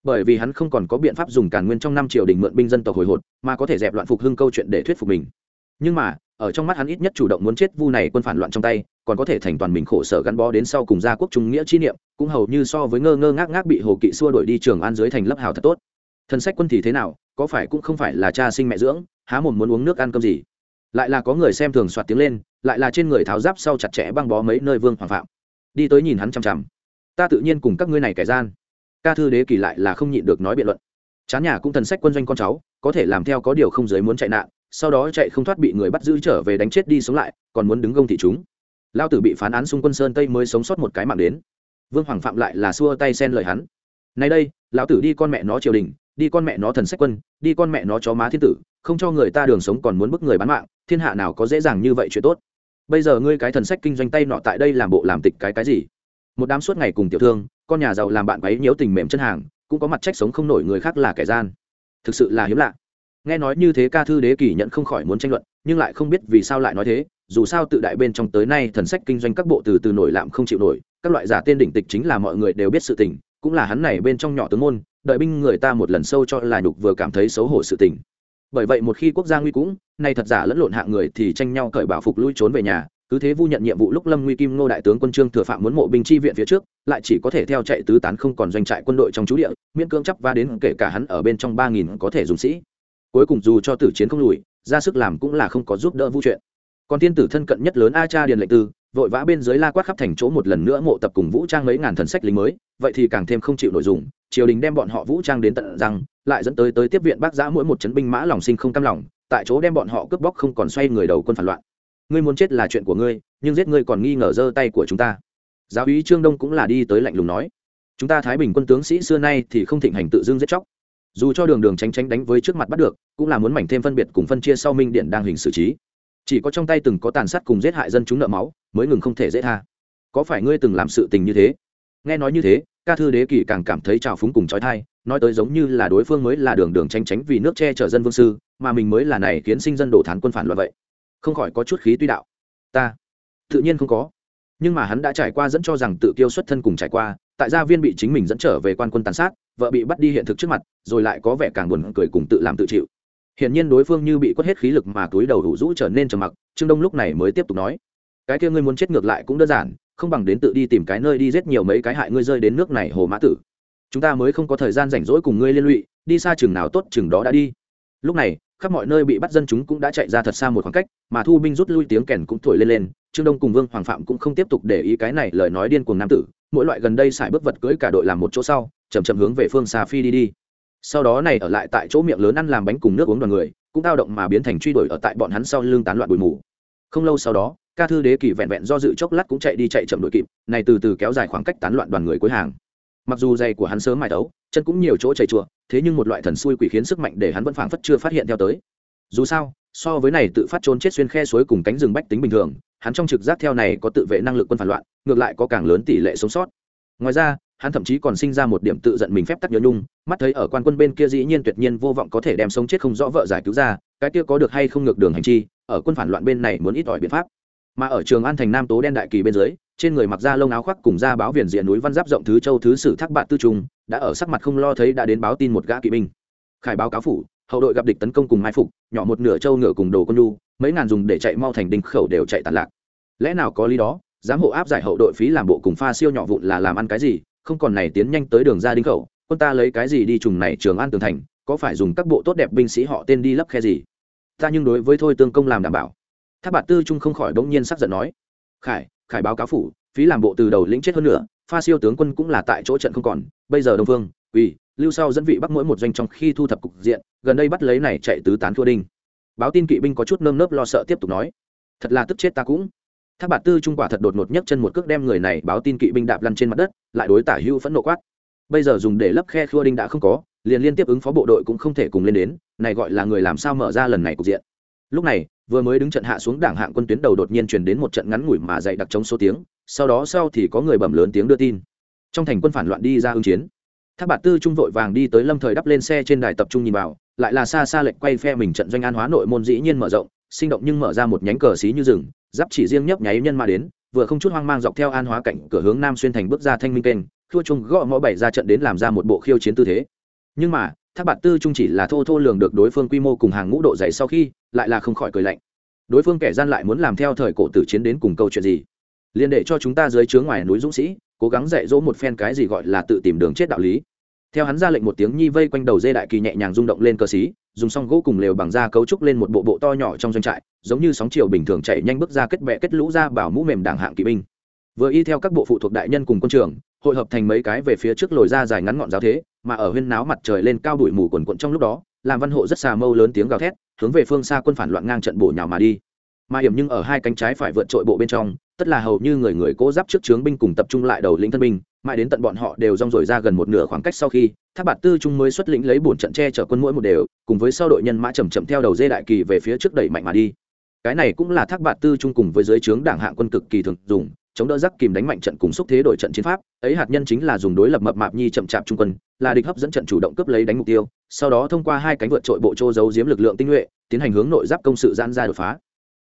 Bởi vì hắn không còn có biện pháp dùng càn nguyên trong năm triều đình mượn binh dân tộc hồi hột, mà có thể dẹp loạn phục hưng câu chuyện để thuyết phục mình. Nhưng mà ở trong mắt hắn ít nhất chủ động muốn chết vu này quân phản loạn trong tay, còn có thể thành toàn mình khổ sở gắn bó đến sau cùng gia quốc trung nghĩa chi niệm, cũng hầu như so với ngơ ngơ ngác ngác bị hồ kỵ xua đuổi đi trường an dưới thành lấp hào thật tốt. Thần sách quân thì thế nào, có phải cũng không phải là cha sinh mẹ dưỡng, há mồm muốn uống nước ăn cơm gì? Lại là có người xem thường soạt tiếng lên, lại là trên người tháo giáp sau chặt chẽ băng bó mấy nơi vương hoàng phạm. Đi tới nhìn hắn chằm chằm. Ta tự nhiên cùng các ngươi này kẻ gian. Ca thư đế kỳ lại là không nhịn được nói biện luận. Chán nhà cũng thần sách quân doanh con cháu, có thể làm theo có điều không giới muốn chạy nạn sau đó chạy không thoát bị người bắt giữ trở về đánh chết đi sống lại, còn muốn đứng gông thị chúng. Lao tử bị phán án xung quân sơn tây mới sống sót một cái mạng đến. Vương hoàng phạm lại là xua tay xen lời hắn. Nay đây, lão tử đi con mẹ nó triều đình, đi con mẹ nó thần sách quân, đi con mẹ nó chó má thiên tử, không cho người ta đường sống còn muốn bức người bán mạng, thiên hạ nào có dễ dàng như vậy chuyện tốt. Bây giờ ngươi cái thần sách kinh doanh tay nọ tại đây làm bộ làm tịch cái cái gì? Một đám suốt ngày cùng tiểu thương, con nhà giàu làm bạn quấy nhiễu tình mềm chân hàng, cũng có mặt trách sống không nổi người khác là kẻ gian. Thực sự là hiếm lạ nghe nói như thế ca thư đế kỳ nhận không khỏi muốn tranh luận, nhưng lại không biết vì sao lại nói thế, dù sao tự đại bên trong tới nay thần sách kinh doanh các bộ từ từ nổi lạm không chịu nổi, các loại giả tên đỉnh tịch chính là mọi người đều biết sự tình, cũng là hắn này bên trong nhỏ tướng môn, đợi binh người ta một lần sâu cho là nhục vừa cảm thấy xấu hổ sự tình. Bởi vậy một khi quốc gia nguy cũng, nay thật giả lẫn lộn hạng người thì tranh nhau cởi bảo phục lui trốn về nhà, cứ thế vu nhận nhiệm vụ lúc lâm nguy kim ngô đại tướng quân trương thừa phạm muốn mộ binh chi viện phía trước, lại chỉ có thể theo chạy tứ tán không còn doanh trại quân đội trong chú địa, miễn cưỡng chấp va đến kể cả hắn ở bên trong ba nghìn có thể dùng sĩ cuối cùng dù cho tử chiến không lùi ra sức làm cũng là không có giúp đỡ vũ chuyện. Còn thiên tử thân cận nhất lớn a cha điền lệnh tư vội vã bên dưới la quát khắp thành chỗ một lần nữa mộ tập cùng vũ trang mấy ngàn thần sách lính mới vậy thì càng thêm không chịu nội dung triều đình đem bọn họ vũ trang đến tận rằng, lại dẫn tới tới tiếp viện bác giã mỗi một chấn binh mã lòng sinh không cam lòng tại chỗ đem bọn họ cướp bóc không còn xoay người đầu quân phản loạn. Ngươi muốn chết là chuyện của ngươi nhưng giết ngươi còn nghi ngờ giơ tay của chúng ta. Giáo úy trương đông cũng là đi tới lạnh lùng nói. Chúng ta thái bình quân tướng sĩ xưa nay thì không thịnh hành tự dưng giết chóc dù cho đường đường tránh tránh đánh với trước mặt bắt được, cũng là muốn mảnh thêm phân biệt cùng phân chia sau minh điện đang hình xử trí. Chỉ có trong tay từng có tàn sát cùng giết hại dân chúng nợ máu, mới ngừng không thể dễ tha. Có phải ngươi từng làm sự tình như thế? Nghe nói như thế, ca thư đế kỳ càng cảm thấy trào phúng cùng trói thai, nói tới giống như là đối phương mới là đường đường tranh tránh vì nước che chở dân vương sư, mà mình mới là này khiến sinh dân đổ thán quân phản loạn vậy. Không khỏi có chút khí tuy đạo. Ta, tự nhiên không có. Nhưng mà hắn đã trải qua dẫn cho rằng tự kiêu xuất thân cùng trải qua tại gia viên bị chính mình dẫn trở về quan quân tàn sát, vợ bị bắt đi hiện thực trước mặt, rồi lại có vẻ càng buồn cười cùng tự làm tự chịu. Hiển nhiên đối phương như bị quất hết khí lực mà túi đầu đủ rũ trở nên trầm mặc, trương đông lúc này mới tiếp tục nói, cái kia ngươi muốn chết ngược lại cũng đơn giản, không bằng đến tự đi tìm cái nơi đi giết nhiều mấy cái hại ngươi rơi đến nước này hồ mã tử. Chúng ta mới không có thời gian rảnh rỗi cùng ngươi liên lụy, đi xa chừng nào tốt chừng đó đã đi. Lúc này, khắp mọi nơi bị bắt dân chúng cũng đã chạy ra thật xa một khoảng cách, mà thu binh rút lui tiếng kèn cũng thổi lên lên trương đông cùng vương hoàng phạm cũng không tiếp tục để ý cái này lời nói điên cuồng nam tử, mỗi loại gần đây xài bước vật cưỡi cả đội làm một chỗ sau chầm chậm hướng về phương xa phi đi đi. Sau đó này ở lại tại chỗ miệng lớn ăn làm bánh cùng nước uống đoàn người, cũng tao động mà biến thành truy đuổi ở tại bọn hắn sau lưng tán loạn bụi mù. Không lâu sau đó, ca thư đế kỳ vẹn vẹn do dự chốc lát cũng chạy đi chạy chậm đội kịp, này từ từ kéo dài khoảng cách tán loạn đoàn người cuối hàng. Mặc dù giày của hắn sớm mài tấu chân cũng nhiều chỗ chạy chùa, thế nhưng một loại thần xui quỷ khiến sức mạnh để hắn vẫn phảng phất chưa phát hiện theo tới. Dù sao so với này tự phát trốn chết xuyên khe suối cùng cánh rừng bách tính bình thường, hắn trong trực giác theo này có tự vệ năng lực quân phản loạn, ngược lại có càng lớn tỷ lệ sống sót. Ngoài ra, hắn thậm chí còn sinh ra một điểm tự giận mình phép tắc nhớ nhung, mắt thấy ở quan quân bên kia dĩ nhiên tuyệt nhiên vô vọng có thể đem sống chết không rõ vợ giải cứu ra, cái kia có được hay không ngược đường hành chi, ở quân phản loạn bên này muốn ít ỏi biện pháp. Mà ở trường an thành nam tố đen đại kỳ bên dưới, trên người mặc da lông áo khoác cùng da báo viền diện núi văn giáp rộng thứ châu thứ sử thác bạn tư trung, đã ở sắc mặt không lo thấy đã đến báo tin một gã kỵ binh. Khải báo cáo phủ hậu đội gặp địch tấn công cùng mai phục, nhỏ một nửa châu ngựa cùng đồ con lu mấy ngàn dùng để chạy mau thành đinh khẩu đều chạy tàn lạc. Lẽ nào có lý đó dám hộ áp giải hậu đội phí làm bộ cùng pha siêu nhỏ vụn là làm ăn cái gì, không còn này tiến nhanh tới đường ra đinh khẩu, quân ta lấy cái gì đi trùng này trường an tường thành, có phải dùng các bộ tốt đẹp binh sĩ họ tên đi lấp khe gì? Ta nhưng đối với thôi tương công làm đảm bảo. Tháp bạt tư trung không khỏi bỗng nhiên sắc giận nói. Khải khải báo cáo phủ, phí làm bộ từ đầu lĩnh chết hơn nữa pha siêu tướng quân cũng là tại chỗ trận không còn, bây giờ đông phương ủy lưu sau dẫn vị bắc mỗi một doanh trong khi thu thập cục diện, gần đây bắt lấy này chạy tứ tán thua đinh. Báo tin kỵ binh có chút nơm nớp lo sợ tiếp tục nói, thật là tức chết ta cũng. Tháp bạt tư trung quả thật đột ngột nhấc chân một cước đem người này báo tin kỵ binh đạp lăn trên mặt đất, lại đối tả hưu phẫn nộ quát, bây giờ dùng để lấp khe khua đinh đã không có, liền liên tiếp ứng phó bộ đội cũng không thể cùng lên đến, này gọi là người làm sao mở ra lần này cục diện. Lúc này, vừa mới đứng trận hạ xuống đảng hạng quân tuyến đầu đột nhiên truyền đến một trận ngắn ngủi mà dậy đặc chống số tiếng, sau đó sau thì có người bẩm lớn tiếng đưa tin. Trong thành quân phản loạn đi ra ứng chiến thác bạt tư trung vội vàng đi tới lâm thời đắp lên xe trên đài tập trung nhìn vào, lại là xa xa lệnh quay phe mình trận doanh an hóa nội môn dĩ nhiên mở rộng, sinh động nhưng mở ra một nhánh cờ xí như rừng, giáp chỉ riêng nhấp nháy nhân mà đến, vừa không chút hoang mang dọc theo an hóa cạnh cửa hướng nam xuyên thành bước ra thanh minh kênh, thua chung gõ ngõ bảy ra trận đến làm ra một bộ khiêu chiến tư thế. Nhưng mà, thác bạt tư trung chỉ là thô thô lường được đối phương quy mô cùng hàng ngũ độ dày sau khi, lại là không khỏi cười lạnh. Đối phương kẻ gian lại muốn làm theo thời cổ tử chiến đến cùng câu chuyện gì? Liên để cho chúng ta dưới chướng ngoài núi dũng sĩ, cố gắng dạy dỗ một phen cái gì gọi là tự tìm đường chết đạo lý theo hắn ra lệnh một tiếng nhi vây quanh đầu dê đại kỳ nhẹ nhàng rung động lên cơ xí, dùng song gỗ cùng lều bằng da cấu trúc lên một bộ bộ to nhỏ trong doanh trại, giống như sóng chiều bình thường chạy nhanh bước ra kết bẹ kết lũ ra bảo mũ mềm đảng hạng kỵ binh. Vừa y theo các bộ phụ thuộc đại nhân cùng quân trường hội hợp thành mấy cái về phía trước lồi ra dài ngắn ngọn giáo thế, mà ở huyên náo mặt trời lên cao đuổi mù quần quận trong lúc đó, làm văn hộ rất xà mâu lớn tiếng gào thét, hướng về phương xa quân phản loạn ngang trận bổ nhào mà đi. Mà hiểm nhưng ở hai cánh trái phải vượt trội bộ bên trong, tất là hầu như người người cố giáp trước trướng binh cùng tập trung lại đầu lĩnh thân binh mãi đến tận bọn họ đều rong rổi ra gần một nửa khoảng cách sau khi tháp bạt tư trung mới xuất lĩnh lấy bổn trận tre chở quân mỗi một đều, cùng với sau đội nhân mã chầm chậm theo đầu dê đại kỳ về phía trước đẩy mạnh mà đi. Cái này cũng là thác bạt tư trung cùng với dưới trướng đảng hạng quân cực kỳ thường dùng, chống đỡ giắc kìm đánh mạnh trận cùng xúc thế đổi trận chiến pháp, ấy hạt nhân chính là dùng đối lập mập mạp nhi chậm chạp trung quân, là địch hấp dẫn trận chủ động cướp lấy đánh mục tiêu, sau đó thông qua hai cánh vượt trội bộ châu giấu giếm lực lượng tinh nhuệ, tiến hành hướng nội giáp công sự giãn ra đột phá.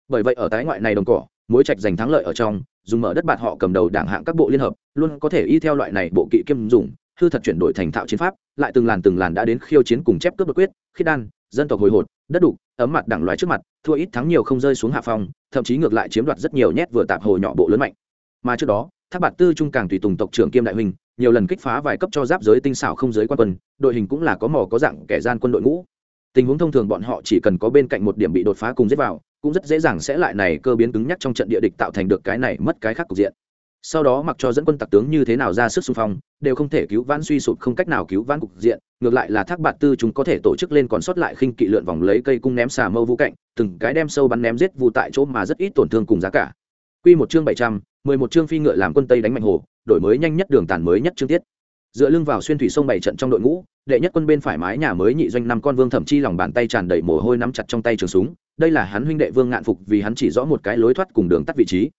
Bởi vậy ở tái ngoại này đồng cỏ, mối trạch giành thắng lợi ở trong dùng mở đất bạt họ cầm đầu đảng hạng các bộ liên hợp, luôn có thể y theo loại này bộ kỵ kiêm dùng, hư thật chuyển đổi thành thạo chiến pháp, lại từng làn từng làn đã đến khiêu chiến cùng chép cướp bất quyết, khiết đan, dân tộc hồi hột, đất đục, ấm mặt đẳng loài trước mặt, thua ít thắng nhiều không rơi xuống hạ phong, thậm chí ngược lại chiếm đoạt rất nhiều nhét vừa tạp hồ nhỏ bộ lớn mạnh. Mà trước đó tháp bạt tư trung càng tùy tùng tộc trưởng kiêm đại huynh nhiều lần kích phá vài cấp cho giáp giới tinh xảo không giới quan quân, đội hình cũng là có mỏ có dạng kẻ gian quân đội ngũ tình huống thông thường bọn họ chỉ cần có bên cạnh một điểm bị đột phá cùng giết vào, cũng rất dễ dàng sẽ lại này cơ biến cứng nhắc trong trận địa địch tạo thành được cái này mất cái khác cục diện. Sau đó mặc cho dẫn quân tặc tướng như thế nào ra sức xung phong, đều không thể cứu vãn suy sụp, không cách nào cứu vãn cục diện, ngược lại là thác bạt tư chúng có thể tổ chức lên còn sót lại khinh kỵ lượn vòng lấy cây cung ném xà mâu vũ cạnh, từng cái đem sâu bắn ném giết vụ tại chỗ mà rất ít tổn thương cùng giá cả. Quy một chương bảy trăm, mười một chương phi ngựa làm quân tây đánh mạnh hồ, đổi mới nhanh nhất đường tàn mới nhất chương tiết dựa lưng vào xuyên thủy sông bảy trận trong đội ngũ, đệ nhất quân bên phải mái nhà mới nhị doanh năm con vương thẩm chi lòng bàn tay tràn đầy mồ hôi nắm chặt trong tay trường súng, đây là hắn huynh đệ vương ngạn phục vì hắn chỉ rõ một cái lối thoát cùng đường tắt vị trí.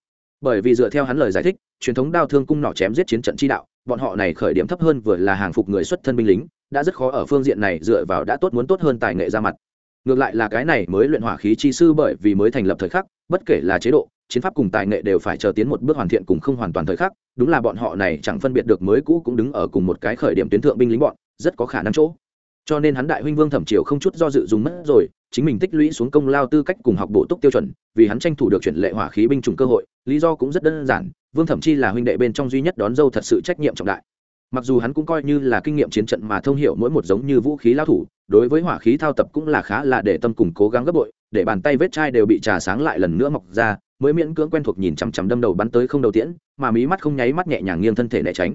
Bởi vì dựa theo hắn lời giải thích, truyền thống đao thương cung nọ chém giết chiến trận chi đạo, bọn họ này khởi điểm thấp hơn vừa là hàng phục người xuất thân binh lính, đã rất khó ở phương diện này dựa vào đã tốt muốn tốt hơn tài nghệ ra mặt. Ngược lại là cái này mới luyện hỏa khí chi sư bởi vì mới thành lập thời khắc bất kể là chế độ, chiến pháp cùng tài nghệ đều phải chờ tiến một bước hoàn thiện cùng không hoàn toàn thời khắc, đúng là bọn họ này chẳng phân biệt được mới cũ cũng đứng ở cùng một cái khởi điểm tuyến thượng binh lính bọn, rất có khả năng chỗ. Cho nên hắn đại huynh vương thẩm triều không chút do dự dùng mất rồi, chính mình tích lũy xuống công lao tư cách cùng học bổ túc tiêu chuẩn, vì hắn tranh thủ được chuyển lệ hỏa khí binh chủng cơ hội, lý do cũng rất đơn giản, vương thẩm chi là huynh đệ bên trong duy nhất đón dâu thật sự trách nhiệm trọng đại. Mặc dù hắn cũng coi như là kinh nghiệm chiến trận mà thông hiểu mỗi một giống như vũ khí lao thủ, đối với hỏa khí thao tập cũng là khá là để tâm cùng cố gắng gấp bội để bàn tay vết chai đều bị trà sáng lại lần nữa mọc ra, mới miễn cưỡng quen thuộc nhìn chằm chằm đâm đầu bắn tới không đầu tiễn, mà mí mắt không nháy mắt nhẹ nhàng nghiêng thân thể né tránh.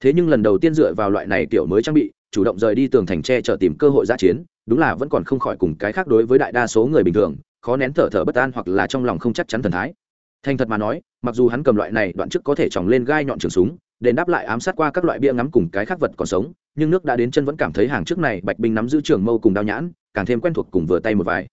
Thế nhưng lần đầu tiên dựa vào loại này kiểu mới trang bị, chủ động rời đi tường thành tre chờ tìm cơ hội giã chiến, đúng là vẫn còn không khỏi cùng cái khác đối với đại đa số người bình thường, khó nén thở thở bất an hoặc là trong lòng không chắc chắn thần thái. Thành thật mà nói, mặc dù hắn cầm loại này đoạn trước có thể chòng lên gai nhọn trường súng, đền đáp lại ám sát qua các loại bia ngắm cùng cái khác vật còn sống, nhưng nước đã đến chân vẫn cảm thấy hàng trước này bạch binh nắm giữ trường mâu cùng đao nhãn, càng thêm quen thuộc cùng vừa tay một vài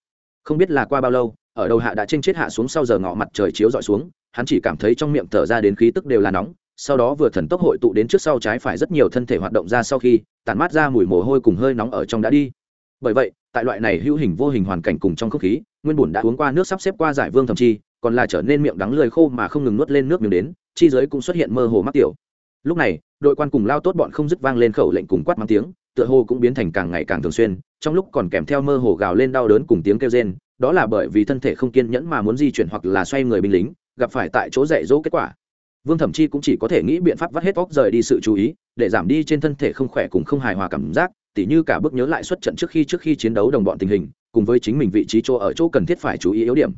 không biết là qua bao lâu, ở đầu hạ đã trên chết hạ xuống sau giờ ngọ mặt trời chiếu dọi xuống, hắn chỉ cảm thấy trong miệng thở ra đến khí tức đều là nóng, sau đó vừa thần tốc hội tụ đến trước sau trái phải rất nhiều thân thể hoạt động ra sau khi, tản mát ra mùi mồ hôi cùng hơi nóng ở trong đã đi. Bởi vậy, tại loại này hữu hình vô hình hoàn cảnh cùng trong không khí, nguyên bùn đã uống qua nước sắp xếp qua giải vương thậm chi, còn là trở nên miệng đắng lười khô mà không ngừng nuốt lên nước miếng đến, chi giới cũng xuất hiện mơ hồ mắc tiểu. Lúc này, đội quan cùng lao tốt bọn không dứt vang lên khẩu lệnh cùng quát mang tiếng tựa hồ cũng biến thành càng ngày càng thường xuyên, trong lúc còn kèm theo mơ hồ gào lên đau đớn cùng tiếng kêu rên, đó là bởi vì thân thể không kiên nhẫn mà muốn di chuyển hoặc là xoay người binh lính, gặp phải tại chỗ dạy dỗ kết quả. Vương thẩm chi cũng chỉ có thể nghĩ biện pháp vắt hết óc rời đi sự chú ý, để giảm đi trên thân thể không khỏe cùng không hài hòa cảm giác, tỉ như cả bước nhớ lại xuất trận trước khi trước khi chiến đấu đồng bọn tình hình, cùng với chính mình vị trí chỗ ở chỗ cần thiết phải chú ý yếu điểm.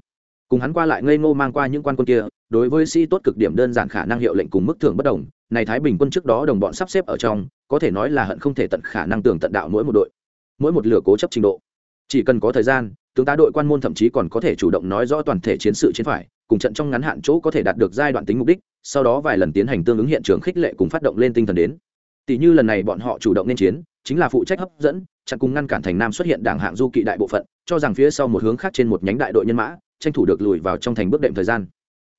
Cùng hắn qua lại ngây ngô mang qua những quan quân kia, đối với sĩ tốt cực điểm đơn giản khả năng hiệu lệnh cùng mức thưởng bất đồng này thái bình quân trước đó đồng bọn sắp xếp ở trong, có thể nói là hận không thể tận khả năng tưởng tận đạo mỗi một đội, mỗi một lửa cố chấp trình độ. Chỉ cần có thời gian, tướng tá đội quan môn thậm chí còn có thể chủ động nói rõ toàn thể chiến sự chiến phải, cùng trận trong ngắn hạn chỗ có thể đạt được giai đoạn tính mục đích, sau đó vài lần tiến hành tương ứng hiện trường khích lệ cùng phát động lên tinh thần đến. Tỷ như lần này bọn họ chủ động nên chiến, chính là phụ trách hấp dẫn, chặn cùng ngăn cản thành nam xuất hiện đảng hạng du kỵ đại bộ phận, cho rằng phía sau một hướng khác trên một nhánh đại đội nhân mã, tranh thủ được lùi vào trong thành bước đệm thời gian.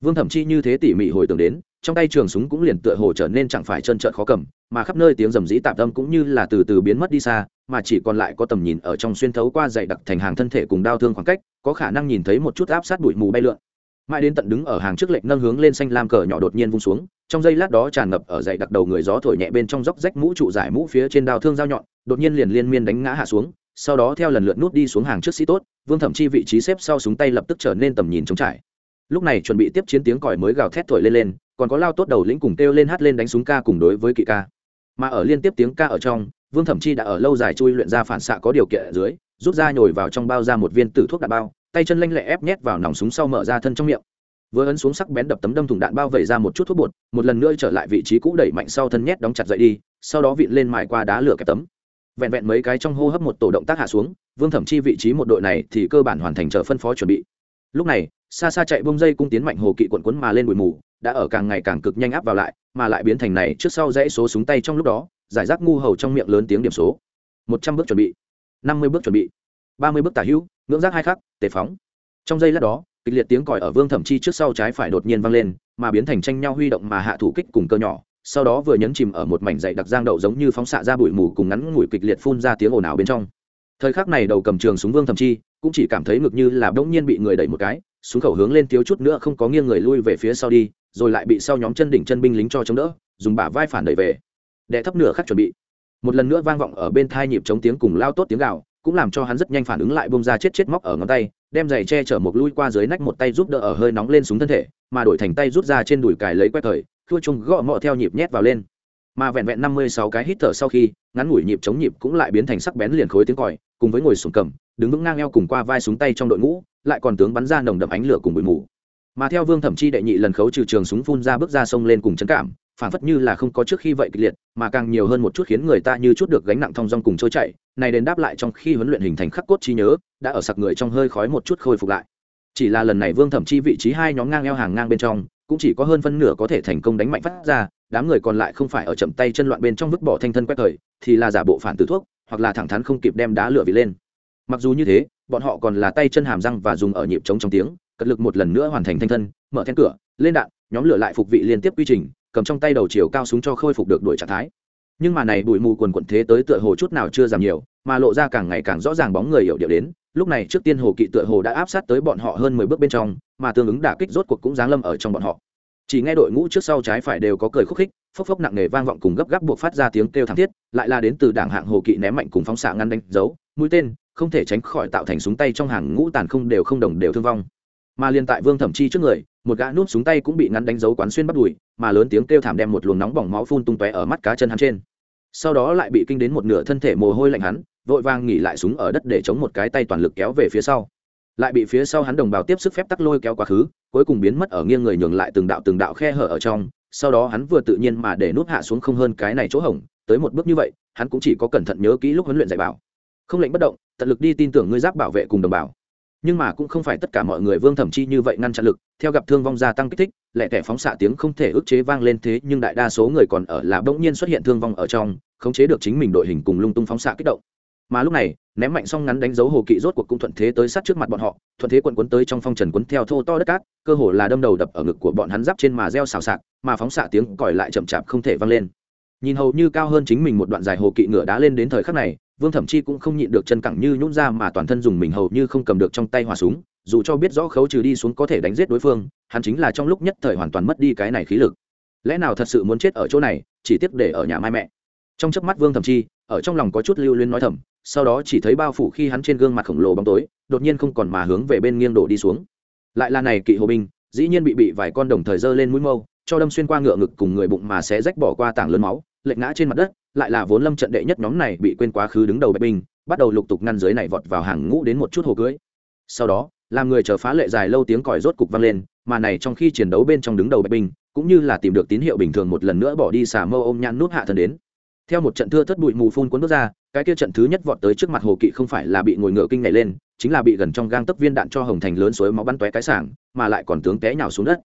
Vương thẩm chi như thế tỉ mỉ hồi tưởng đến trong tay trường súng cũng liền tựa hồ trở nên chẳng phải trơn trợn khó cầm, mà khắp nơi tiếng rầm rĩ tạp tâm cũng như là từ từ biến mất đi xa, mà chỉ còn lại có tầm nhìn ở trong xuyên thấu qua dày đặc thành hàng thân thể cùng đau thương khoảng cách, có khả năng nhìn thấy một chút áp sát bụi mù bay lượn. Mãi đến tận đứng ở hàng trước lệnh nâng hướng lên xanh lam cờ nhỏ đột nhiên vung xuống, trong giây lát đó tràn ngập ở dày đặc đầu người gió thổi nhẹ bên trong dốc rách mũ trụ giải mũ phía trên đao thương dao nhọn, đột nhiên liền liên miên đánh ngã hạ xuống, sau đó theo lần lượt nút đi xuống hàng trước sĩ tốt, vương thẩm chi vị trí xếp sau súng tay lập tức trở nên tầm nhìn trống trải lúc này chuẩn bị tiếp chiến tiếng còi mới gào thét thổi lên lên, còn có lao tốt đầu lĩnh cùng kêu lên hát lên đánh súng ca cùng đối với kỵ ca. Mà ở liên tiếp tiếng ca ở trong, vương thẩm chi đã ở lâu dài chui luyện ra phản xạ có điều kiện ở dưới, rút ra nhồi vào trong bao ra một viên tử thuốc đạn bao, tay chân lanh lẹ ép nhét vào nòng súng sau mở ra thân trong miệng. Vừa ấn xuống sắc bén đập tấm đâm thùng đạn bao vẩy ra một chút thuốc bột, một lần nữa trở lại vị trí cũ đẩy mạnh sau thân nhét đóng chặt dậy đi, sau đó vịn lên mài qua đá lửa kẹp tấm. Vẹn vẹn mấy cái trong hô hấp một tổ động tác hạ xuống, vương thẩm chi vị trí một đội này thì cơ bản hoàn thành chờ phân phó chuẩn bị lúc này, xa xa chạy bông dây cung tiến mạnh hồ kỵ quận quấn mà lên bụi mù, đã ở càng ngày càng cực nhanh áp vào lại, mà lại biến thành này trước sau dãy số súng tay trong lúc đó, giải rác ngu hầu trong miệng lớn tiếng điểm số. Một trăm bước chuẩn bị, năm mươi bước chuẩn bị, ba mươi bước tả hữu, ngưỡng rác hai khắc, tề phóng. Trong giây lát đó, kịch liệt tiếng còi ở vương thẩm chi trước sau trái phải đột nhiên vang lên, mà biến thành tranh nhau huy động mà hạ thủ kích cùng cơ nhỏ, sau đó vừa nhấn chìm ở một mảnh dậy đặc giang đậu giống như phóng xạ ra bụi mù cùng ngắn ngủi kịch liệt phun ra tiếng ồn ào bên trong thời khắc này đầu cầm trường súng vương thẩm chi cũng chỉ cảm thấy ngực như là bỗng nhiên bị người đẩy một cái, súng khẩu hướng lên thiếu chút nữa không có nghiêng người lui về phía sau đi, rồi lại bị sau nhóm chân đỉnh chân binh lính cho chống đỡ, dùng bả vai phản đẩy về. Đệ thấp nửa khắc chuẩn bị. Một lần nữa vang vọng ở bên thai nhịp chống tiếng cùng lao tốt tiếng gạo cũng làm cho hắn rất nhanh phản ứng lại bông ra chết chết móc ở ngón tay, đem giày che chở một lui qua dưới nách một tay giúp đỡ ở hơi nóng lên súng thân thể, mà đổi thành tay rút ra trên đùi cài lấy quét thời, khua chung gõ mọ theo nhịp nhét vào lên. Mà vẹn vẹn năm mươi sáu cái hít thở sau khi, ngắn ngủi nhịp chống nhịp cũng lại biến thành sắc bén liền khối tiếng còi cùng với ngồi sùng cầm, đứng vững ngang eo cùng qua vai súng tay trong đội ngũ, lại còn tướng bắn ra nồng đậm ánh lửa cùng bụi mù. Mà theo vương thẩm chi đệ nhị lần khấu trừ trường súng phun ra bước ra sông lên cùng chấn cảm, phản phất như là không có trước khi vậy kịch liệt, mà càng nhiều hơn một chút khiến người ta như chút được gánh nặng thong dong cùng trôi chạy này đến đáp lại trong khi huấn luyện hình thành khắc cốt trí nhớ, đã ở sặc người trong hơi khói một chút khôi phục lại. Chỉ là lần này vương thẩm chi vị trí hai nhóm ngang eo hàng ngang bên trong, cũng chỉ có hơn phân nửa có thể thành công đánh mạnh phát ra, đám người còn lại không phải ở chậm tay chân loạn bên trong vứt bỏ thanh thân quét thời, thì là giả bộ phản tử thuốc hoặc là thẳng thắn không kịp đem đá lửa vị lên. Mặc dù như thế, bọn họ còn là tay chân hàm răng và dùng ở nhịp trống trong tiếng, cật lực một lần nữa hoàn thành thanh thân, mở then cửa, lên đạn, nhóm lửa lại phục vị liên tiếp quy trình, cầm trong tay đầu chiều cao súng cho khôi phục được đuổi trạng thái. Nhưng mà này bụi mù quần quận thế tới tựa hồ chút nào chưa giảm nhiều, mà lộ ra càng ngày càng rõ ràng bóng người hiểu điệu đến, lúc này trước tiên hồ kỵ tựa hồ đã áp sát tới bọn họ hơn mười bước bên trong, mà tương ứng đả kích rốt cuộc cũng giáng lâm ở trong bọn họ chỉ nghe đội ngũ trước sau trái phải đều có cười khúc khích, phốc phốc nặng nề vang vọng cùng gấp gáp buộc phát ra tiếng kêu thảm thiết, lại là đến từ đảng hạng hồ kỵ ném mạnh cùng phóng xạ ngăn đánh dấu, mũi tên, không thể tránh khỏi tạo thành súng tay trong hàng ngũ tàn không đều không đồng đều thương vong. Mà liên tại vương thẩm chi trước người, một gã núp súng tay cũng bị ngắn đánh dấu quán xuyên bắt đùi, mà lớn tiếng kêu thảm đem một luồng nóng bỏng máu phun tung tóe ở mắt cá chân hắn trên. Sau đó lại bị kinh đến một nửa thân thể mồ hôi lạnh hắn, vội vàng nghỉ lại súng ở đất để chống một cái tay toàn lực kéo về phía sau lại bị phía sau hắn đồng bào tiếp sức phép tắc lôi kéo quá khứ, cuối cùng biến mất ở nghiêng người nhường lại từng đạo từng đạo khe hở ở trong, sau đó hắn vừa tự nhiên mà để nút hạ xuống không hơn cái này chỗ hỏng tới một bước như vậy, hắn cũng chỉ có cẩn thận nhớ kỹ lúc huấn luyện dạy bảo. Không lệnh bất động, tận lực đi tin tưởng ngươi giáp bảo vệ cùng đồng bào. Nhưng mà cũng không phải tất cả mọi người vương thẩm chi như vậy ngăn chặn lực, theo gặp thương vong gia tăng kích thích, lẻ tẻ phóng xạ tiếng không thể ức chế vang lên thế, nhưng đại đa số người còn ở là bỗng nhiên xuất hiện thương vong ở trong, khống chế được chính mình đội hình cùng lung tung phóng xạ kích động mà lúc này, ném mạnh xong ngắn đánh dấu hồ kỵ rốt cuộc cũng thuận thế tới sát trước mặt bọn họ, thuận thế quận quấn tới trong phong trần quấn theo thô to đất cát, cơ hồ là đâm đầu đập ở ngực của bọn hắn giáp trên mà reo xào xạc, mà phóng xạ tiếng còi lại chậm chạp không thể vang lên. Nhìn hầu như cao hơn chính mình một đoạn dài hồ kỵ ngựa đá lên đến thời khắc này, vương thẩm chi cũng không nhịn được chân cẳng như nhún ra mà toàn thân dùng mình hầu như không cầm được trong tay hòa súng, dù cho biết rõ khấu trừ đi xuống có thể đánh giết đối phương, hắn chính là trong lúc nhất thời hoàn toàn mất đi cái này khí lực. Lẽ nào thật sự muốn chết ở chỗ này, chỉ tiếc để ở nhà mai mẹ. Trong chớp mắt vương thẩm chi, ở trong lòng có chút lưu luyến nói thầm sau đó chỉ thấy bao phủ khi hắn trên gương mặt khổng lồ bóng tối, đột nhiên không còn mà hướng về bên nghiêng đổ đi xuống. Lại là này kỵ hồ binh, dĩ nhiên bị bị vài con đồng thời dơ lên mũi mâu, cho đâm xuyên qua ngựa ngực cùng người bụng mà sẽ rách bỏ qua tảng lớn máu, lệch ngã trên mặt đất, lại là vốn lâm trận đệ nhất nhóm này bị quên quá khứ đứng đầu bạch binh, bắt đầu lục tục ngăn dưới này vọt vào hàng ngũ đến một chút hồ cưới. Sau đó, làm người chờ phá lệ dài lâu tiếng còi rốt cục vang lên, mà này trong khi chiến đấu bên trong đứng đầu bạch binh, cũng như là tìm được tín hiệu bình thường một lần nữa bỏ đi xả mâu ôm nhăn nút hạ thần đến. Theo một trận thưa thất bụi mù phun cuốn nước ra cái kia trận thứ nhất vọt tới trước mặt hồ kỵ không phải là bị ngồi ngựa kinh nhảy lên, chính là bị gần trong gang tấc viên đạn cho hồng thành lớn suối máu bắn tóe cái sảng, mà lại còn tướng té nhào xuống đất.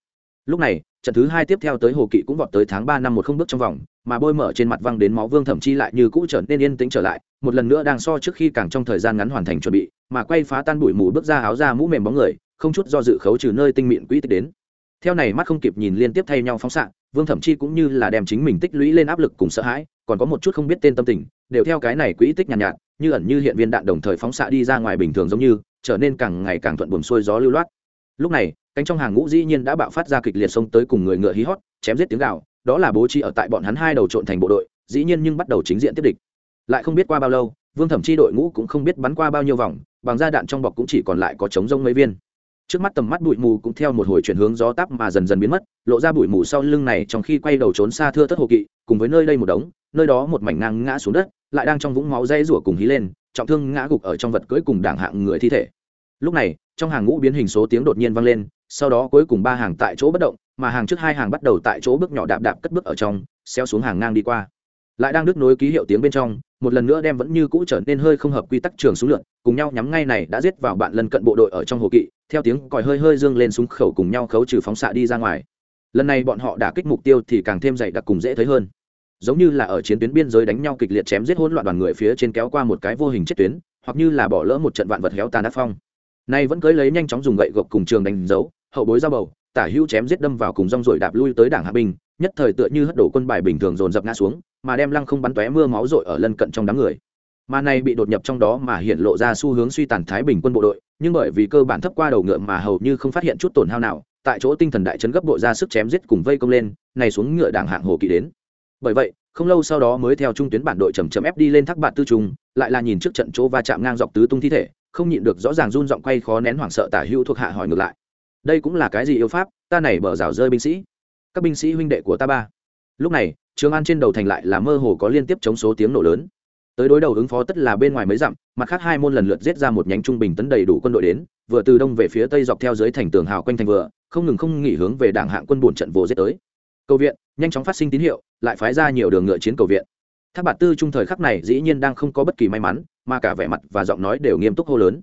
Lúc này, trận thứ hai tiếp theo tới hồ kỵ cũng vọt tới tháng ba năm một không bước trong vòng, mà bôi mở trên mặt văng đến máu vương thậm chi lại như cũ trở nên yên tĩnh trở lại, một lần nữa đang so trước khi càng trong thời gian ngắn hoàn thành chuẩn bị, mà quay phá tan bụi mù bước ra áo ra mũ mềm bóng người, không chút do dự khấu trừ nơi tinh mịn quỹ tích đến. Theo này mắt không kịp nhìn liên tiếp thay nhau phóng xạ, vương thậm chi cũng như là đem chính mình tích lũy lên áp lực cùng sợ hãi, còn có một chút không biết tên tâm tình đều theo cái này quỹ tích nhàn nhạt, nhạt như ẩn như hiện viên đạn đồng thời phóng xạ đi ra ngoài bình thường giống như trở nên càng ngày càng thuận buồm xuôi gió lưu loát. Lúc này cánh trong hàng ngũ dĩ nhiên đã bạo phát ra kịch liệt xông tới cùng người ngựa hí hót chém giết tiếng gào đó là bố trí ở tại bọn hắn hai đầu trộn thành bộ đội dĩ nhiên nhưng bắt đầu chính diện tiếp địch. Lại không biết qua bao lâu vương thẩm chi đội ngũ cũng không biết bắn qua bao nhiêu vòng bằng ra đạn trong bọc cũng chỉ còn lại có trống rông mấy viên. Trước mắt tầm mắt bụi mù cũng theo một hồi chuyển hướng gió táp mà dần dần biến mất lộ ra bụi mù sau lưng này trong khi quay đầu trốn xa thưa thất hồ kỵ cùng với nơi đây một đống nơi đó một mảnh ngang ngã xuống đất lại đang trong vũng máu dây rủa cùng hí lên, trọng thương ngã gục ở trong vật cưới cùng đảng hạng người thi thể. Lúc này, trong hàng ngũ biến hình số tiếng đột nhiên vang lên, sau đó cuối cùng ba hàng tại chỗ bất động, mà hàng trước hai hàng bắt đầu tại chỗ bước nhỏ đạp đạp cất bước ở trong xeo xuống hàng ngang đi qua. Lại đang đứt nối ký hiệu tiếng bên trong, một lần nữa đem vẫn như cũ trở nên hơi không hợp quy tắc trường xuống lượn, cùng nhau nhắm ngay này đã giết vào bạn lần cận bộ đội ở trong hồ kỵ, theo tiếng còi hơi hơi dương lên súng khẩu cùng nhau khấu trừ phóng xạ đi ra ngoài. Lần này bọn họ đã kích mục tiêu thì càng thêm dày đặc cùng dễ thấy hơn giống như là ở chiến tuyến biên giới đánh nhau kịch liệt chém giết hỗn loạn đoàn người phía trên kéo qua một cái vô hình chết tuyến, hoặc như là bỏ lỡ một trận vạn vật héo tàn đắc phong. Nay vẫn cưới lấy nhanh chóng dùng gậy gộc cùng trường đánh dấu, hậu bối ra bầu, tả hữu chém giết đâm vào cùng rong rồi đạp lui tới đảng hạ binh, nhất thời tựa như hất đổ quân bài bình thường dồn dập ngã xuống, mà đem lăng không bắn tóe mưa máu rội ở lân cận trong đám người. Mà này bị đột nhập trong đó mà hiện lộ ra xu hướng suy tàn thái bình quân bộ đội, nhưng bởi vì cơ bản thấp qua đầu ngựa mà hầu như không phát hiện chút tổn hao nào, tại chỗ tinh thần đại chấn gấp bộ ra sức chém giết cùng vây công lên này xuống ngựa đảng hạng hồ kỵ đến bởi vậy, không lâu sau đó mới theo trung tuyến bản đội chầm chậm ép đi lên thác bạn tư trung, lại là nhìn trước trận chỗ va chạm ngang dọc tứ tung thi thể, không nhịn được rõ ràng run giọng quay khó nén hoảng sợ tả hữu thuộc hạ hỏi ngược lại. Đây cũng là cái gì yêu pháp, ta này bờ rào rơi binh sĩ? Các binh sĩ huynh đệ của ta ba. Lúc này, trường an trên đầu thành lại là mơ hồ có liên tiếp chống số tiếng nổ lớn. Tới đối đầu ứng phó tất là bên ngoài mấy dặm, mặt khác hai môn lần lượt giết ra một nhánh trung bình tấn đầy đủ quân đội đến, vừa từ đông về phía tây dọc theo dưới thành tường hào quanh thành vừa, không ngừng không nghỉ hướng về đảng hạng quân bổn trận vô giết tới. Cầu viện nhanh chóng phát sinh tín hiệu, lại phái ra nhiều đường ngựa chiến cầu viện. Thác bạt tư trung thời khắc này dĩ nhiên đang không có bất kỳ may mắn, mà cả vẻ mặt và giọng nói đều nghiêm túc hô lớn.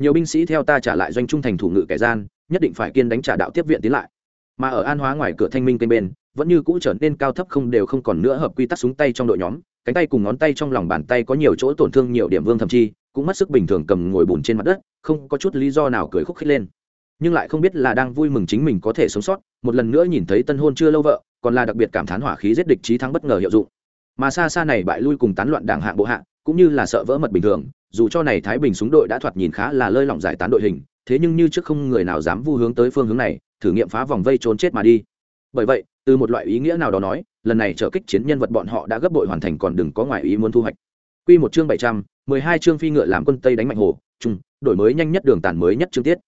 Nhiều binh sĩ theo ta trả lại doanh trung thành thủ ngự kẻ gian, nhất định phải kiên đánh trả đạo tiếp viện tiến lại. Mà ở an hóa ngoài cửa thanh minh kênh bên, vẫn như cũ trở nên cao thấp không đều không còn nữa hợp quy tắc súng tay trong đội nhóm, cánh tay cùng ngón tay trong lòng bàn tay có nhiều chỗ tổn thương nhiều điểm vương thậm chi cũng mất sức bình thường cầm ngồi bùn trên mặt đất, không có chút lý do nào cười khúc khích lên. Nhưng lại không biết là đang vui mừng chính mình có thể sống sót, một lần nữa nhìn thấy tân hôn chưa lâu vợ còn là đặc biệt cảm thán hỏa khí giết địch trí thắng bất ngờ hiệu dụng. Mà xa xa này bại lui cùng tán loạn đảng hạng bộ hạng cũng như là sợ vỡ mật bình thường dù cho này thái bình súng đội đã thoạt nhìn khá là lơi lỏng giải tán đội hình thế nhưng như trước không người nào dám vu hướng tới phương hướng này thử nghiệm phá vòng vây trốn chết mà đi. Bởi vậy từ một loại ý nghĩa nào đó nói lần này trở kích chiến nhân vật bọn họ đã gấp bội hoàn thành còn đừng có ngoài ý muốn thu hoạch. Quy một chương bảy trăm mười hai chương phi ngựa làm quân Tây đánh mạnh hồ, trung, đổi mới nhanh nhất đường tàn mới nhất chương tiết.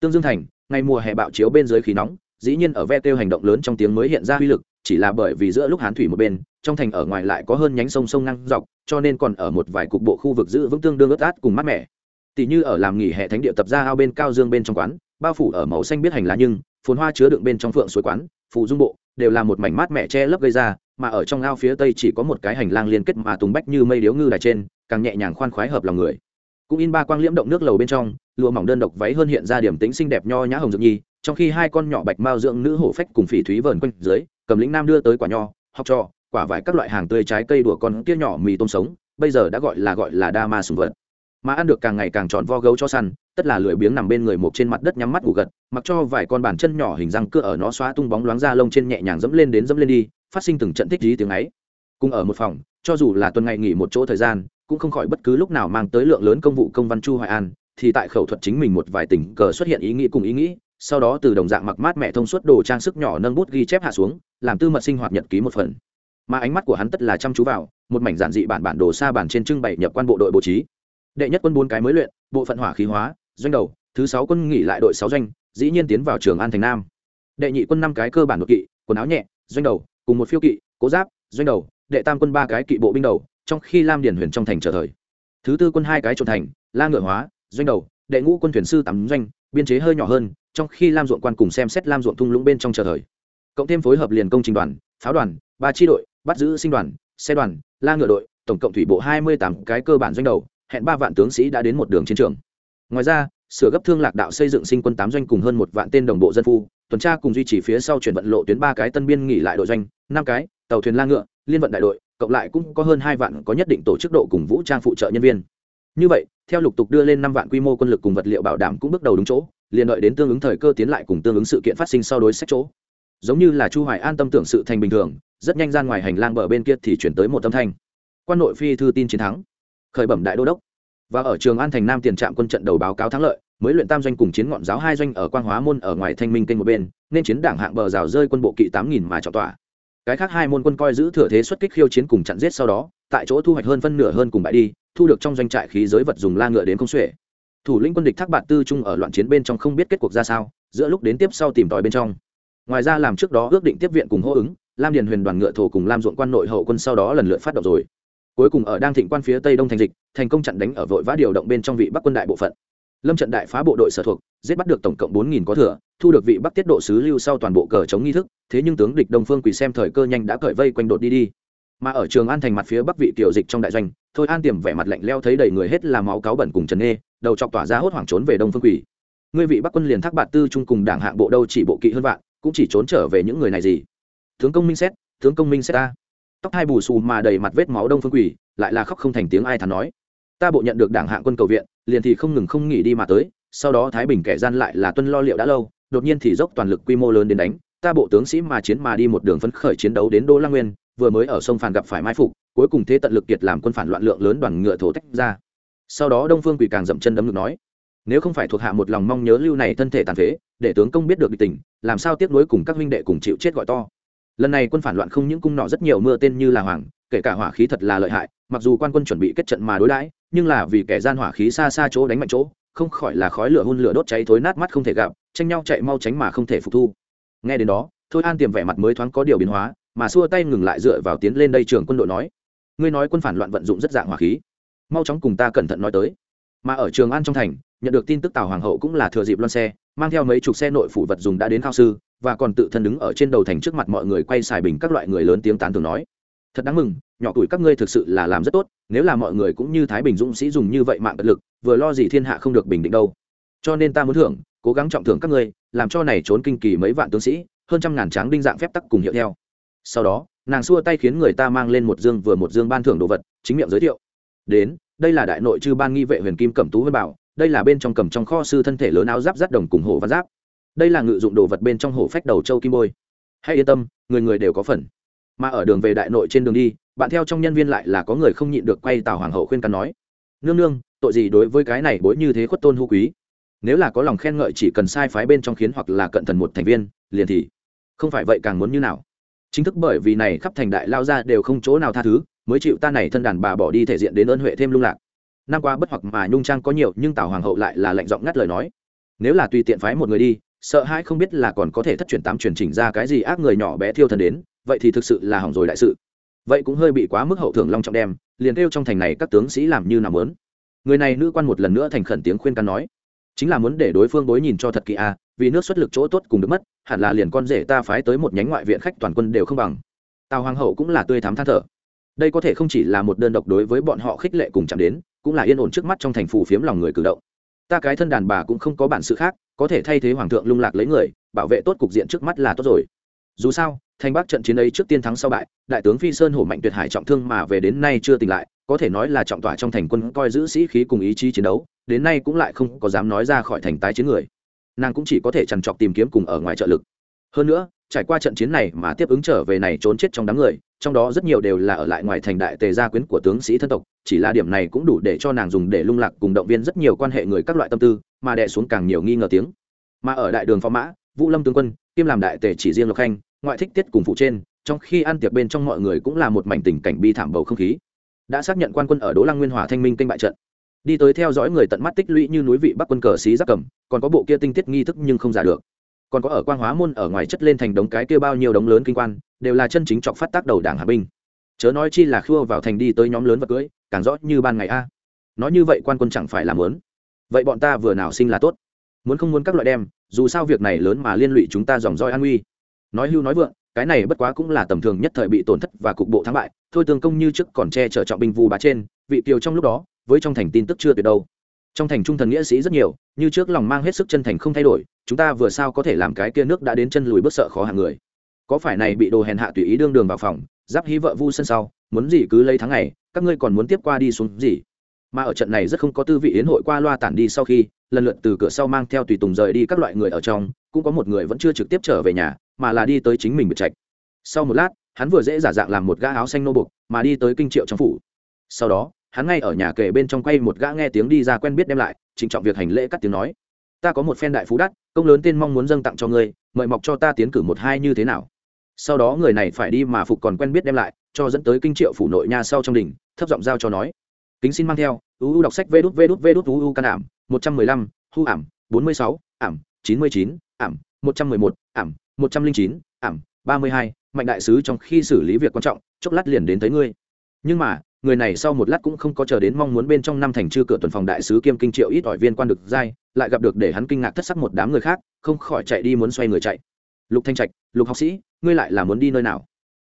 Tương Dương thành, ngày mùa hè bạo chiếu bên dưới khí nóng, dĩ nhiên ở ve kêu hành động lớn trong tiếng mới hiện ra uy lực, chỉ là bởi vì giữa lúc hán thủy một bên, trong thành ở ngoài lại có hơn nhánh sông sông ngang dọc, cho nên còn ở một vài cục bộ khu vực giữ vững tương đương ướt át cùng mát mẻ. Tỷ như ở làm nghỉ hè thánh địa tập ra ao bên cao dương bên trong quán, bao phủ ở màu xanh biết hành lá nhưng, phồn hoa chứa đựng bên trong phượng suối quán, phụ dung bộ, đều là một mảnh mát mẻ che lấp gây ra, mà ở trong ao phía tây chỉ có một cái hành lang liên kết mà tùng bách như mây điếu ngư đài trên, càng nhẹ nhàng khoan khoái hợp lòng người. Cũng in ba quang liễm động nước lầu bên trong, lụa mỏng đơn độc váy hơn hiện ra điểm tính xinh đẹp nho nhã hồng dược nhi, trong khi hai con nhỏ bạch mao dưỡng nữ hổ phách cùng phỉ thúy vờn quanh dưới, cầm lĩnh nam đưa tới quả nho, học trò, quả vải các loại hàng tươi trái cây đùa con kia nhỏ mì tôm sống, bây giờ đã gọi là gọi là đa ma sùng vật. Mà ăn được càng ngày càng tròn vo gấu cho săn, tất là lười biếng nằm bên người một trên mặt đất nhắm mắt ngủ gật, mặc cho vài con bàn chân nhỏ hình răng cưa ở nó xóa tung bóng loáng ra lông trên nhẹ nhàng dẫm lên đến dẫm lên đi, phát sinh từng trận thích dí tiếng ấy. Cùng ở một phòng, cho dù là tuần ngày nghỉ một chỗ thời gian, cũng không khỏi bất cứ lúc nào mang tới lượng lớn công vụ công văn chu hoài an, thì tại khẩu thuật chính mình một vài tình cờ xuất hiện ý nghĩ cùng ý nghĩ, sau đó từ đồng dạng mặc mát mẹ thông suốt đồ trang sức nhỏ nâng bút ghi chép hạ xuống, làm tư mật sinh hoạt nhật ký một phần. Mà ánh mắt của hắn tất là chăm chú vào, một mảnh giản dị bản bản đồ xa bản trên trưng bày nhập quan bộ đội bố trí. Đệ nhất quân bốn cái mới luyện, bộ phận hỏa khí hóa, doanh đầu, thứ sáu quân nghỉ lại đội sáu doanh, dĩ nhiên tiến vào trường An thành Nam. Đệ nhị quân năm cái cơ bản đột kỵ, quần áo nhẹ, doanh đầu, cùng một phiêu kỵ, cố giáp, doanh đầu, đệ tam quân ba cái kỵ bộ binh đầu, trong khi Lam Điền Huyền trong thành trở thời. Thứ tư quân hai cái trộn thành, la ngựa hóa, doanh đầu, đệ ngũ quân thuyền sư tắm doanh, biên chế hơi nhỏ hơn, trong khi Lam ruộng quan cùng xem xét Lam ruộng thung lũng bên trong chờ thời. Cộng thêm phối hợp liền công trình đoàn, pháo đoàn, ba chi đội, bắt giữ sinh đoàn, xe đoàn, la ngựa đội, tổng cộng thủy bộ hai mươi tám cái cơ bản doanh đầu, hẹn ba vạn tướng sĩ đã đến một đường chiến trường. Ngoài ra, sửa gấp thương lạc đạo xây dựng sinh quân tám doanh cùng hơn một vạn tên đồng bộ dân phu tuần tra cùng duy trì phía sau chuyển vận lộ tuyến ba cái tân biên nghỉ lại đội doanh năm cái tàu thuyền la ngựa liên vận đại đội cộng lại cũng có hơn hai vạn có nhất định tổ chức độ cùng vũ trang phụ trợ nhân viên như vậy, theo lục tục đưa lên năm vạn quy mô quân lực cùng vật liệu bảo đảm cũng bước đầu đúng chỗ, liền đợi đến tương ứng thời cơ tiến lại cùng tương ứng sự kiện phát sinh sau đối sách chỗ. Giống như là chu hoài an tâm tưởng sự thành bình thường, rất nhanh ra ngoài hành lang bờ bên kia thì chuyển tới một tâm thanh. Quan nội phi thư tin chiến thắng. Khởi bẩm đại đô đốc. Và ở trường an thành nam tiền trạm quân trận đầu báo cáo thắng lợi, mới luyện tam doanh cùng chiến ngọn giáo hai doanh ở quang hóa môn ở ngoài thanh minh kênh một bên, nên chiến đảng hạng bờ rào rơi quân bộ kỵ tám nghìn mà trọng tỏa cái khác hai môn quân coi giữ thừa thế xuất kích khiêu chiến cùng chặn giết sau đó, tại chỗ thu hoạch hơn phân nửa hơn cùng bại đi, thu được trong doanh trại khí giới vật dùng la ngựa đến không xuể. Thủ lĩnh quân địch thác bạt tư trung ở loạn chiến bên trong không biết kết cuộc ra sao, giữa lúc đến tiếp sau tìm tòi bên trong. Ngoài ra làm trước đó ước định tiếp viện cùng hô ứng, lam điền huyền đoàn ngựa thổ cùng lam ruộng quan nội hậu quân sau đó lần lượt phát động rồi. Cuối cùng ở đang thịnh quan phía tây đông thành dịch, thành công chặn đánh ở vội vã điều động bên trong vị bắc quân đại bộ phận. Lâm trận đại phá bộ đội sở thuộc, giết bắt được tổng cộng bốn nghìn có thừa thu được vị bắc tiết độ sứ lưu sau toàn bộ cờ chống nghi thức, thế nhưng tướng địch đông phương quỳ xem thời cơ nhanh đã cởi vây quanh đột đi đi. Mà ở trường an thành mặt phía bắc vị tiểu dịch trong đại doanh, thôi an tiềm vẻ mặt lạnh leo thấy đầy người hết là máu cáo bẩn cùng trần nghê đầu chọc tỏa ra hốt hoảng trốn về đông phương quỳ. Ngươi vị bắc quân liền thác bạt tư trung cùng đảng hạng bộ đâu chỉ bộ kỵ hơn vạn, cũng chỉ trốn trở về những người này gì? Tướng công minh xét, tướng công minh xét ta. Tóc hai bù xù mà đầy mặt vết máu đông phương quỳ, lại là khóc không thành tiếng ai thắn nói. Ta bộ nhận được đảng hạng quân cầu viện, liền thì không ngừng không nghỉ đi mà tới, sau đó thái bình kẻ gian lại là tuân lo liệu đã lâu đột nhiên thì dốc toàn lực quy mô lớn đến đánh. Ta bộ tướng sĩ mà chiến mà đi một đường phấn khởi chiến đấu đến đô lăng nguyên, vừa mới ở sông phản gặp phải mai phục, cuối cùng thế tận lực kiệt làm quân phản loạn lượng lớn đoàn ngựa thổ tách ra. Sau đó đông phương quỷ càng dậm chân đấm ngực nói, nếu không phải thuộc hạ một lòng mong nhớ lưu này thân thể tàn phế, để tướng công biết được địch tình, làm sao tiếp nối cùng các huynh đệ cùng chịu chết gọi to? Lần này quân phản loạn không những cung nọ rất nhiều mưa tên như là hoàng, kể cả hỏa khí thật là lợi hại, mặc dù quan quân chuẩn bị kết trận mà đối đãi, nhưng là vì kẻ gian hỏa khí xa xa chỗ đánh mạnh chỗ, không khỏi là khói lửa hun lửa đốt cháy thối nát mắt không thể gặp tranh nhau chạy mau tránh mà không thể phục thu. Nghe đến đó, thôi an tiềm vẻ mặt mới thoáng có điều biến hóa, mà xua tay ngừng lại dựa vào tiến lên đây trường quân đội nói, ngươi nói quân phản loạn vận dụng rất dạng hỏa khí. Mau chóng cùng ta cẩn thận nói tới. Mà ở trường an trong thành, nhận được tin tức tào hoàng hậu cũng là thừa dịp loan xe, mang theo mấy chục xe nội phủ vật dùng đã đến khao sư, và còn tự thân đứng ở trên đầu thành trước mặt mọi người quay xài bình các loại người lớn tiếng tán thường nói, thật đáng mừng, nhỏ tuổi các ngươi thực sự là làm rất tốt, nếu là mọi người cũng như thái bình dũng sĩ dùng như vậy mạng bất lực, vừa lo gì thiên hạ không được bình định đâu. Cho nên ta muốn thưởng cố gắng trọng thưởng các ngươi, làm cho này trốn kinh kỳ mấy vạn tướng sĩ, hơn trăm ngàn tráng đinh dạng phép tắc cùng hiệu theo. Sau đó, nàng xua tay khiến người ta mang lên một dương vừa một dương ban thưởng đồ vật, chính miệng giới thiệu. Đến, đây là đại nội chư ban nghi vệ huyền kim cẩm tú vân bảo, đây là bên trong cầm trong kho sư thân thể lớn áo giáp rắt đồng cùng hổ văn giáp. Đây là ngự dụng đồ vật bên trong hổ phách đầu châu kim bôi. Hãy yên tâm, người người đều có phần. Mà ở đường về đại nội trên đường đi, bạn theo trong nhân viên lại là có người không nhịn được quay tào hoàng hậu khuyên can nói. Nương nương, tội gì đối với cái này bối như thế khuất tôn hữu quý? Nếu là có lòng khen ngợi chỉ cần sai phái bên trong khiến hoặc là cận thần một thành viên, liền thì không phải vậy càng muốn như nào. Chính thức bởi vì này khắp thành đại lao ra đều không chỗ nào tha thứ, mới chịu ta này thân đàn bà bỏ đi thể diện đến ơn huệ thêm lung lạc. Năm qua bất hoặc mà nhung trang có nhiều, nhưng tào hoàng hậu lại là lệnh giọng ngắt lời nói. Nếu là tùy tiện phái một người đi, sợ hãi không biết là còn có thể thất truyền tám truyền chỉnh ra cái gì ác người nhỏ bé thiêu thần đến, vậy thì thực sự là hỏng rồi đại sự. Vậy cũng hơi bị quá mức hậu thưởng long trọng đem, liền kêu trong thành này các tướng sĩ làm như nào muốn người này nữ quan một lần nữa thành khẩn tiếng khuyên can nói chính là muốn để đối phương bối nhìn cho thật kỹ à vì nước xuất lực chỗ tốt cùng được mất, hẳn là liền con rể ta phái tới một nhánh ngoại viện khách toàn quân đều không bằng. Tào hoàng hậu cũng là tươi thắm than thở. Đây có thể không chỉ là một đơn độc đối với bọn họ khích lệ cùng chạm đến, cũng là yên ổn trước mắt trong thành phủ phiếm lòng người cử động. Ta cái thân đàn bà cũng không có bản sự khác, có thể thay thế hoàng thượng lung lạc lấy người, bảo vệ tốt cục diện trước mắt là tốt rồi. Dù sao, thành bắc trận chiến ấy trước tiên thắng sau bại, đại tướng phi sơn hổ mạnh tuyệt hải trọng thương mà về đến nay chưa tỉnh lại, có thể nói là trọng tỏa trong thành quân coi giữ sĩ khí cùng ý chí chiến đấu đến nay cũng lại không có dám nói ra khỏi thành tái chiến người. Nàng cũng chỉ có thể trằn trọc tìm kiếm cùng ở ngoài trợ lực. Hơn nữa, trải qua trận chiến này mà tiếp ứng trở về này trốn chết trong đám người, trong đó rất nhiều đều là ở lại ngoài thành đại tề gia quyến của tướng sĩ thân tộc, chỉ là điểm này cũng đủ để cho nàng dùng để lung lạc cùng động viên rất nhiều quan hệ người các loại tâm tư, mà đè xuống càng nhiều nghi ngờ tiếng. Mà ở đại đường phó mã, vũ lâm tướng quân, kiêm làm đại tề chỉ riêng lộc khanh, ngoại thích tiết cùng phụ trên, trong khi ăn tiệc bên trong mọi người cũng là một mảnh tình cảnh bi thảm bầu không khí. Đã xác nhận quan quân ở đỗ lăng nguyên hòa thanh minh kênh bại trận đi tới theo dõi người tận mắt tích lũy như núi vị bắc quân cờ xí giáp cầm, còn có bộ kia tinh tiết nghi thức nhưng không giả được. Còn có ở quan hóa môn ở ngoài chất lên thành đống cái kia bao nhiêu đống lớn kinh quan, đều là chân chính chọc phát tác đầu đảng hạ binh. Chớ nói chi là khua vào thành đi tới nhóm lớn vật cưới, càng rõ như ban ngày a. Nói như vậy quan quân chẳng phải làm lớn vậy bọn ta vừa nào sinh là tốt? Muốn không muốn các loại đem, dù sao việc này lớn mà liên lụy chúng ta dòng roi an uy nói hưu nói vượng, cái này bất quá cũng là tầm thường nhất thời bị tổn thất và cục bộ thắng bại, thôi tương công như trước còn che chở trọng binh vu bá trên vị kiều trong lúc đó với trong thành tin tức chưa tuyệt đâu. Trong thành trung thần nghĩa sĩ rất nhiều như trước lòng mang hết sức chân thành không thay đổi chúng ta vừa sao có thể làm cái kia nước đã đến chân lùi bước sợ khó hàng người. Có phải này bị đồ hèn hạ tùy ý đương đường vào phòng giáp hí vợ vu sân sau muốn gì cứ lấy tháng này, các ngươi còn muốn tiếp qua đi xuống gì? Mà ở trận này rất không có tư vị yến hội qua loa tản đi sau khi lần lượt từ cửa sau mang theo tùy tùng rời đi các loại người ở trong cũng có một người vẫn chưa trực tiếp trở về nhà mà là đi tới chính mình biệt trạch. Sau một lát hắn vừa dễ giả dạng làm một gã áo xanh nô bục mà đi tới kinh triệu trong phủ. Sau đó hắn ngay ở nhà kể bên trong quay một gã nghe tiếng đi ra quen biết đem lại trịnh trọng việc hành lễ cắt tiếng nói. Ta có một phen đại phú đắt, công lớn tên mong muốn dâng tặng cho ngươi, mời mọc cho ta tiến cử một hai như thế nào? Sau đó người này phải đi mà phục còn quen biết đem lại, cho dẫn tới kinh triệu phủ nội nha sau trong đình, thấp giọng giao cho nói. Kính xin mang theo uu đọc sách vê đút vê đút vê đút uu can ảm, một trăm mười lăm, hu ảm, bốn mươi sáu, ảm, chín mươi chín, ảm, một trăm mười một, ảm, một trăm linh chín, ảm, ba mươi hai, mạnh đại sứ trong khi xử lý việc quan trọng, chốc lát liền đến tới ngươi. Nhưng mà người này sau một lát cũng không có chờ đến mong muốn bên trong năm thành chưa cửa tuần phòng đại sứ kiêm kinh triệu ít ỏi viên quan được giai, lại gặp được để hắn kinh ngạc thất sắc một đám người khác, không khỏi chạy đi muốn xoay người chạy. Lục thanh trạch, lục học sĩ, ngươi lại là muốn đi nơi nào?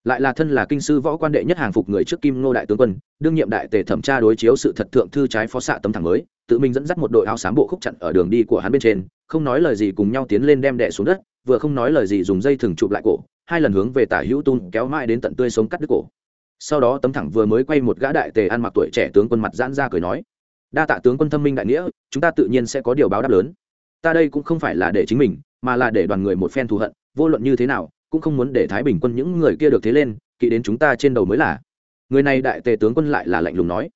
Lại là thân là kinh sư võ quan đệ nhất hàng phục người trước kim ngô đại tướng quân, đương nhiệm đại tề thẩm tra đối chiếu sự thật thượng thư trái phó xạ tấm thẳng mới, tự mình dẫn dắt một đội áo xám bộ khúc chặn ở đường đi của hắn bên trên, không nói lời gì cùng nhau tiến lên đem đệ xuống đất, vừa không nói lời gì dùng dây thừng chụp lại cổ, hai lần hướng về tả hữu tung kéo mãi đến tận tươi sống cắt đứt cổ sau đó tấm thẳng vừa mới quay một gã đại tề ăn mặc tuổi trẻ tướng quân mặt giãn ra cười nói, đa tạ tướng quân thâm minh đại nghĩa, chúng ta tự nhiên sẽ có điều báo đáp lớn. Ta đây cũng không phải là để chính mình, mà là để đoàn người một phen thù hận, vô luận như thế nào, cũng không muốn để thái bình quân những người kia được thế lên, kỵ đến chúng ta trên đầu mới là. Người này đại tề tướng quân lại là lạnh lùng nói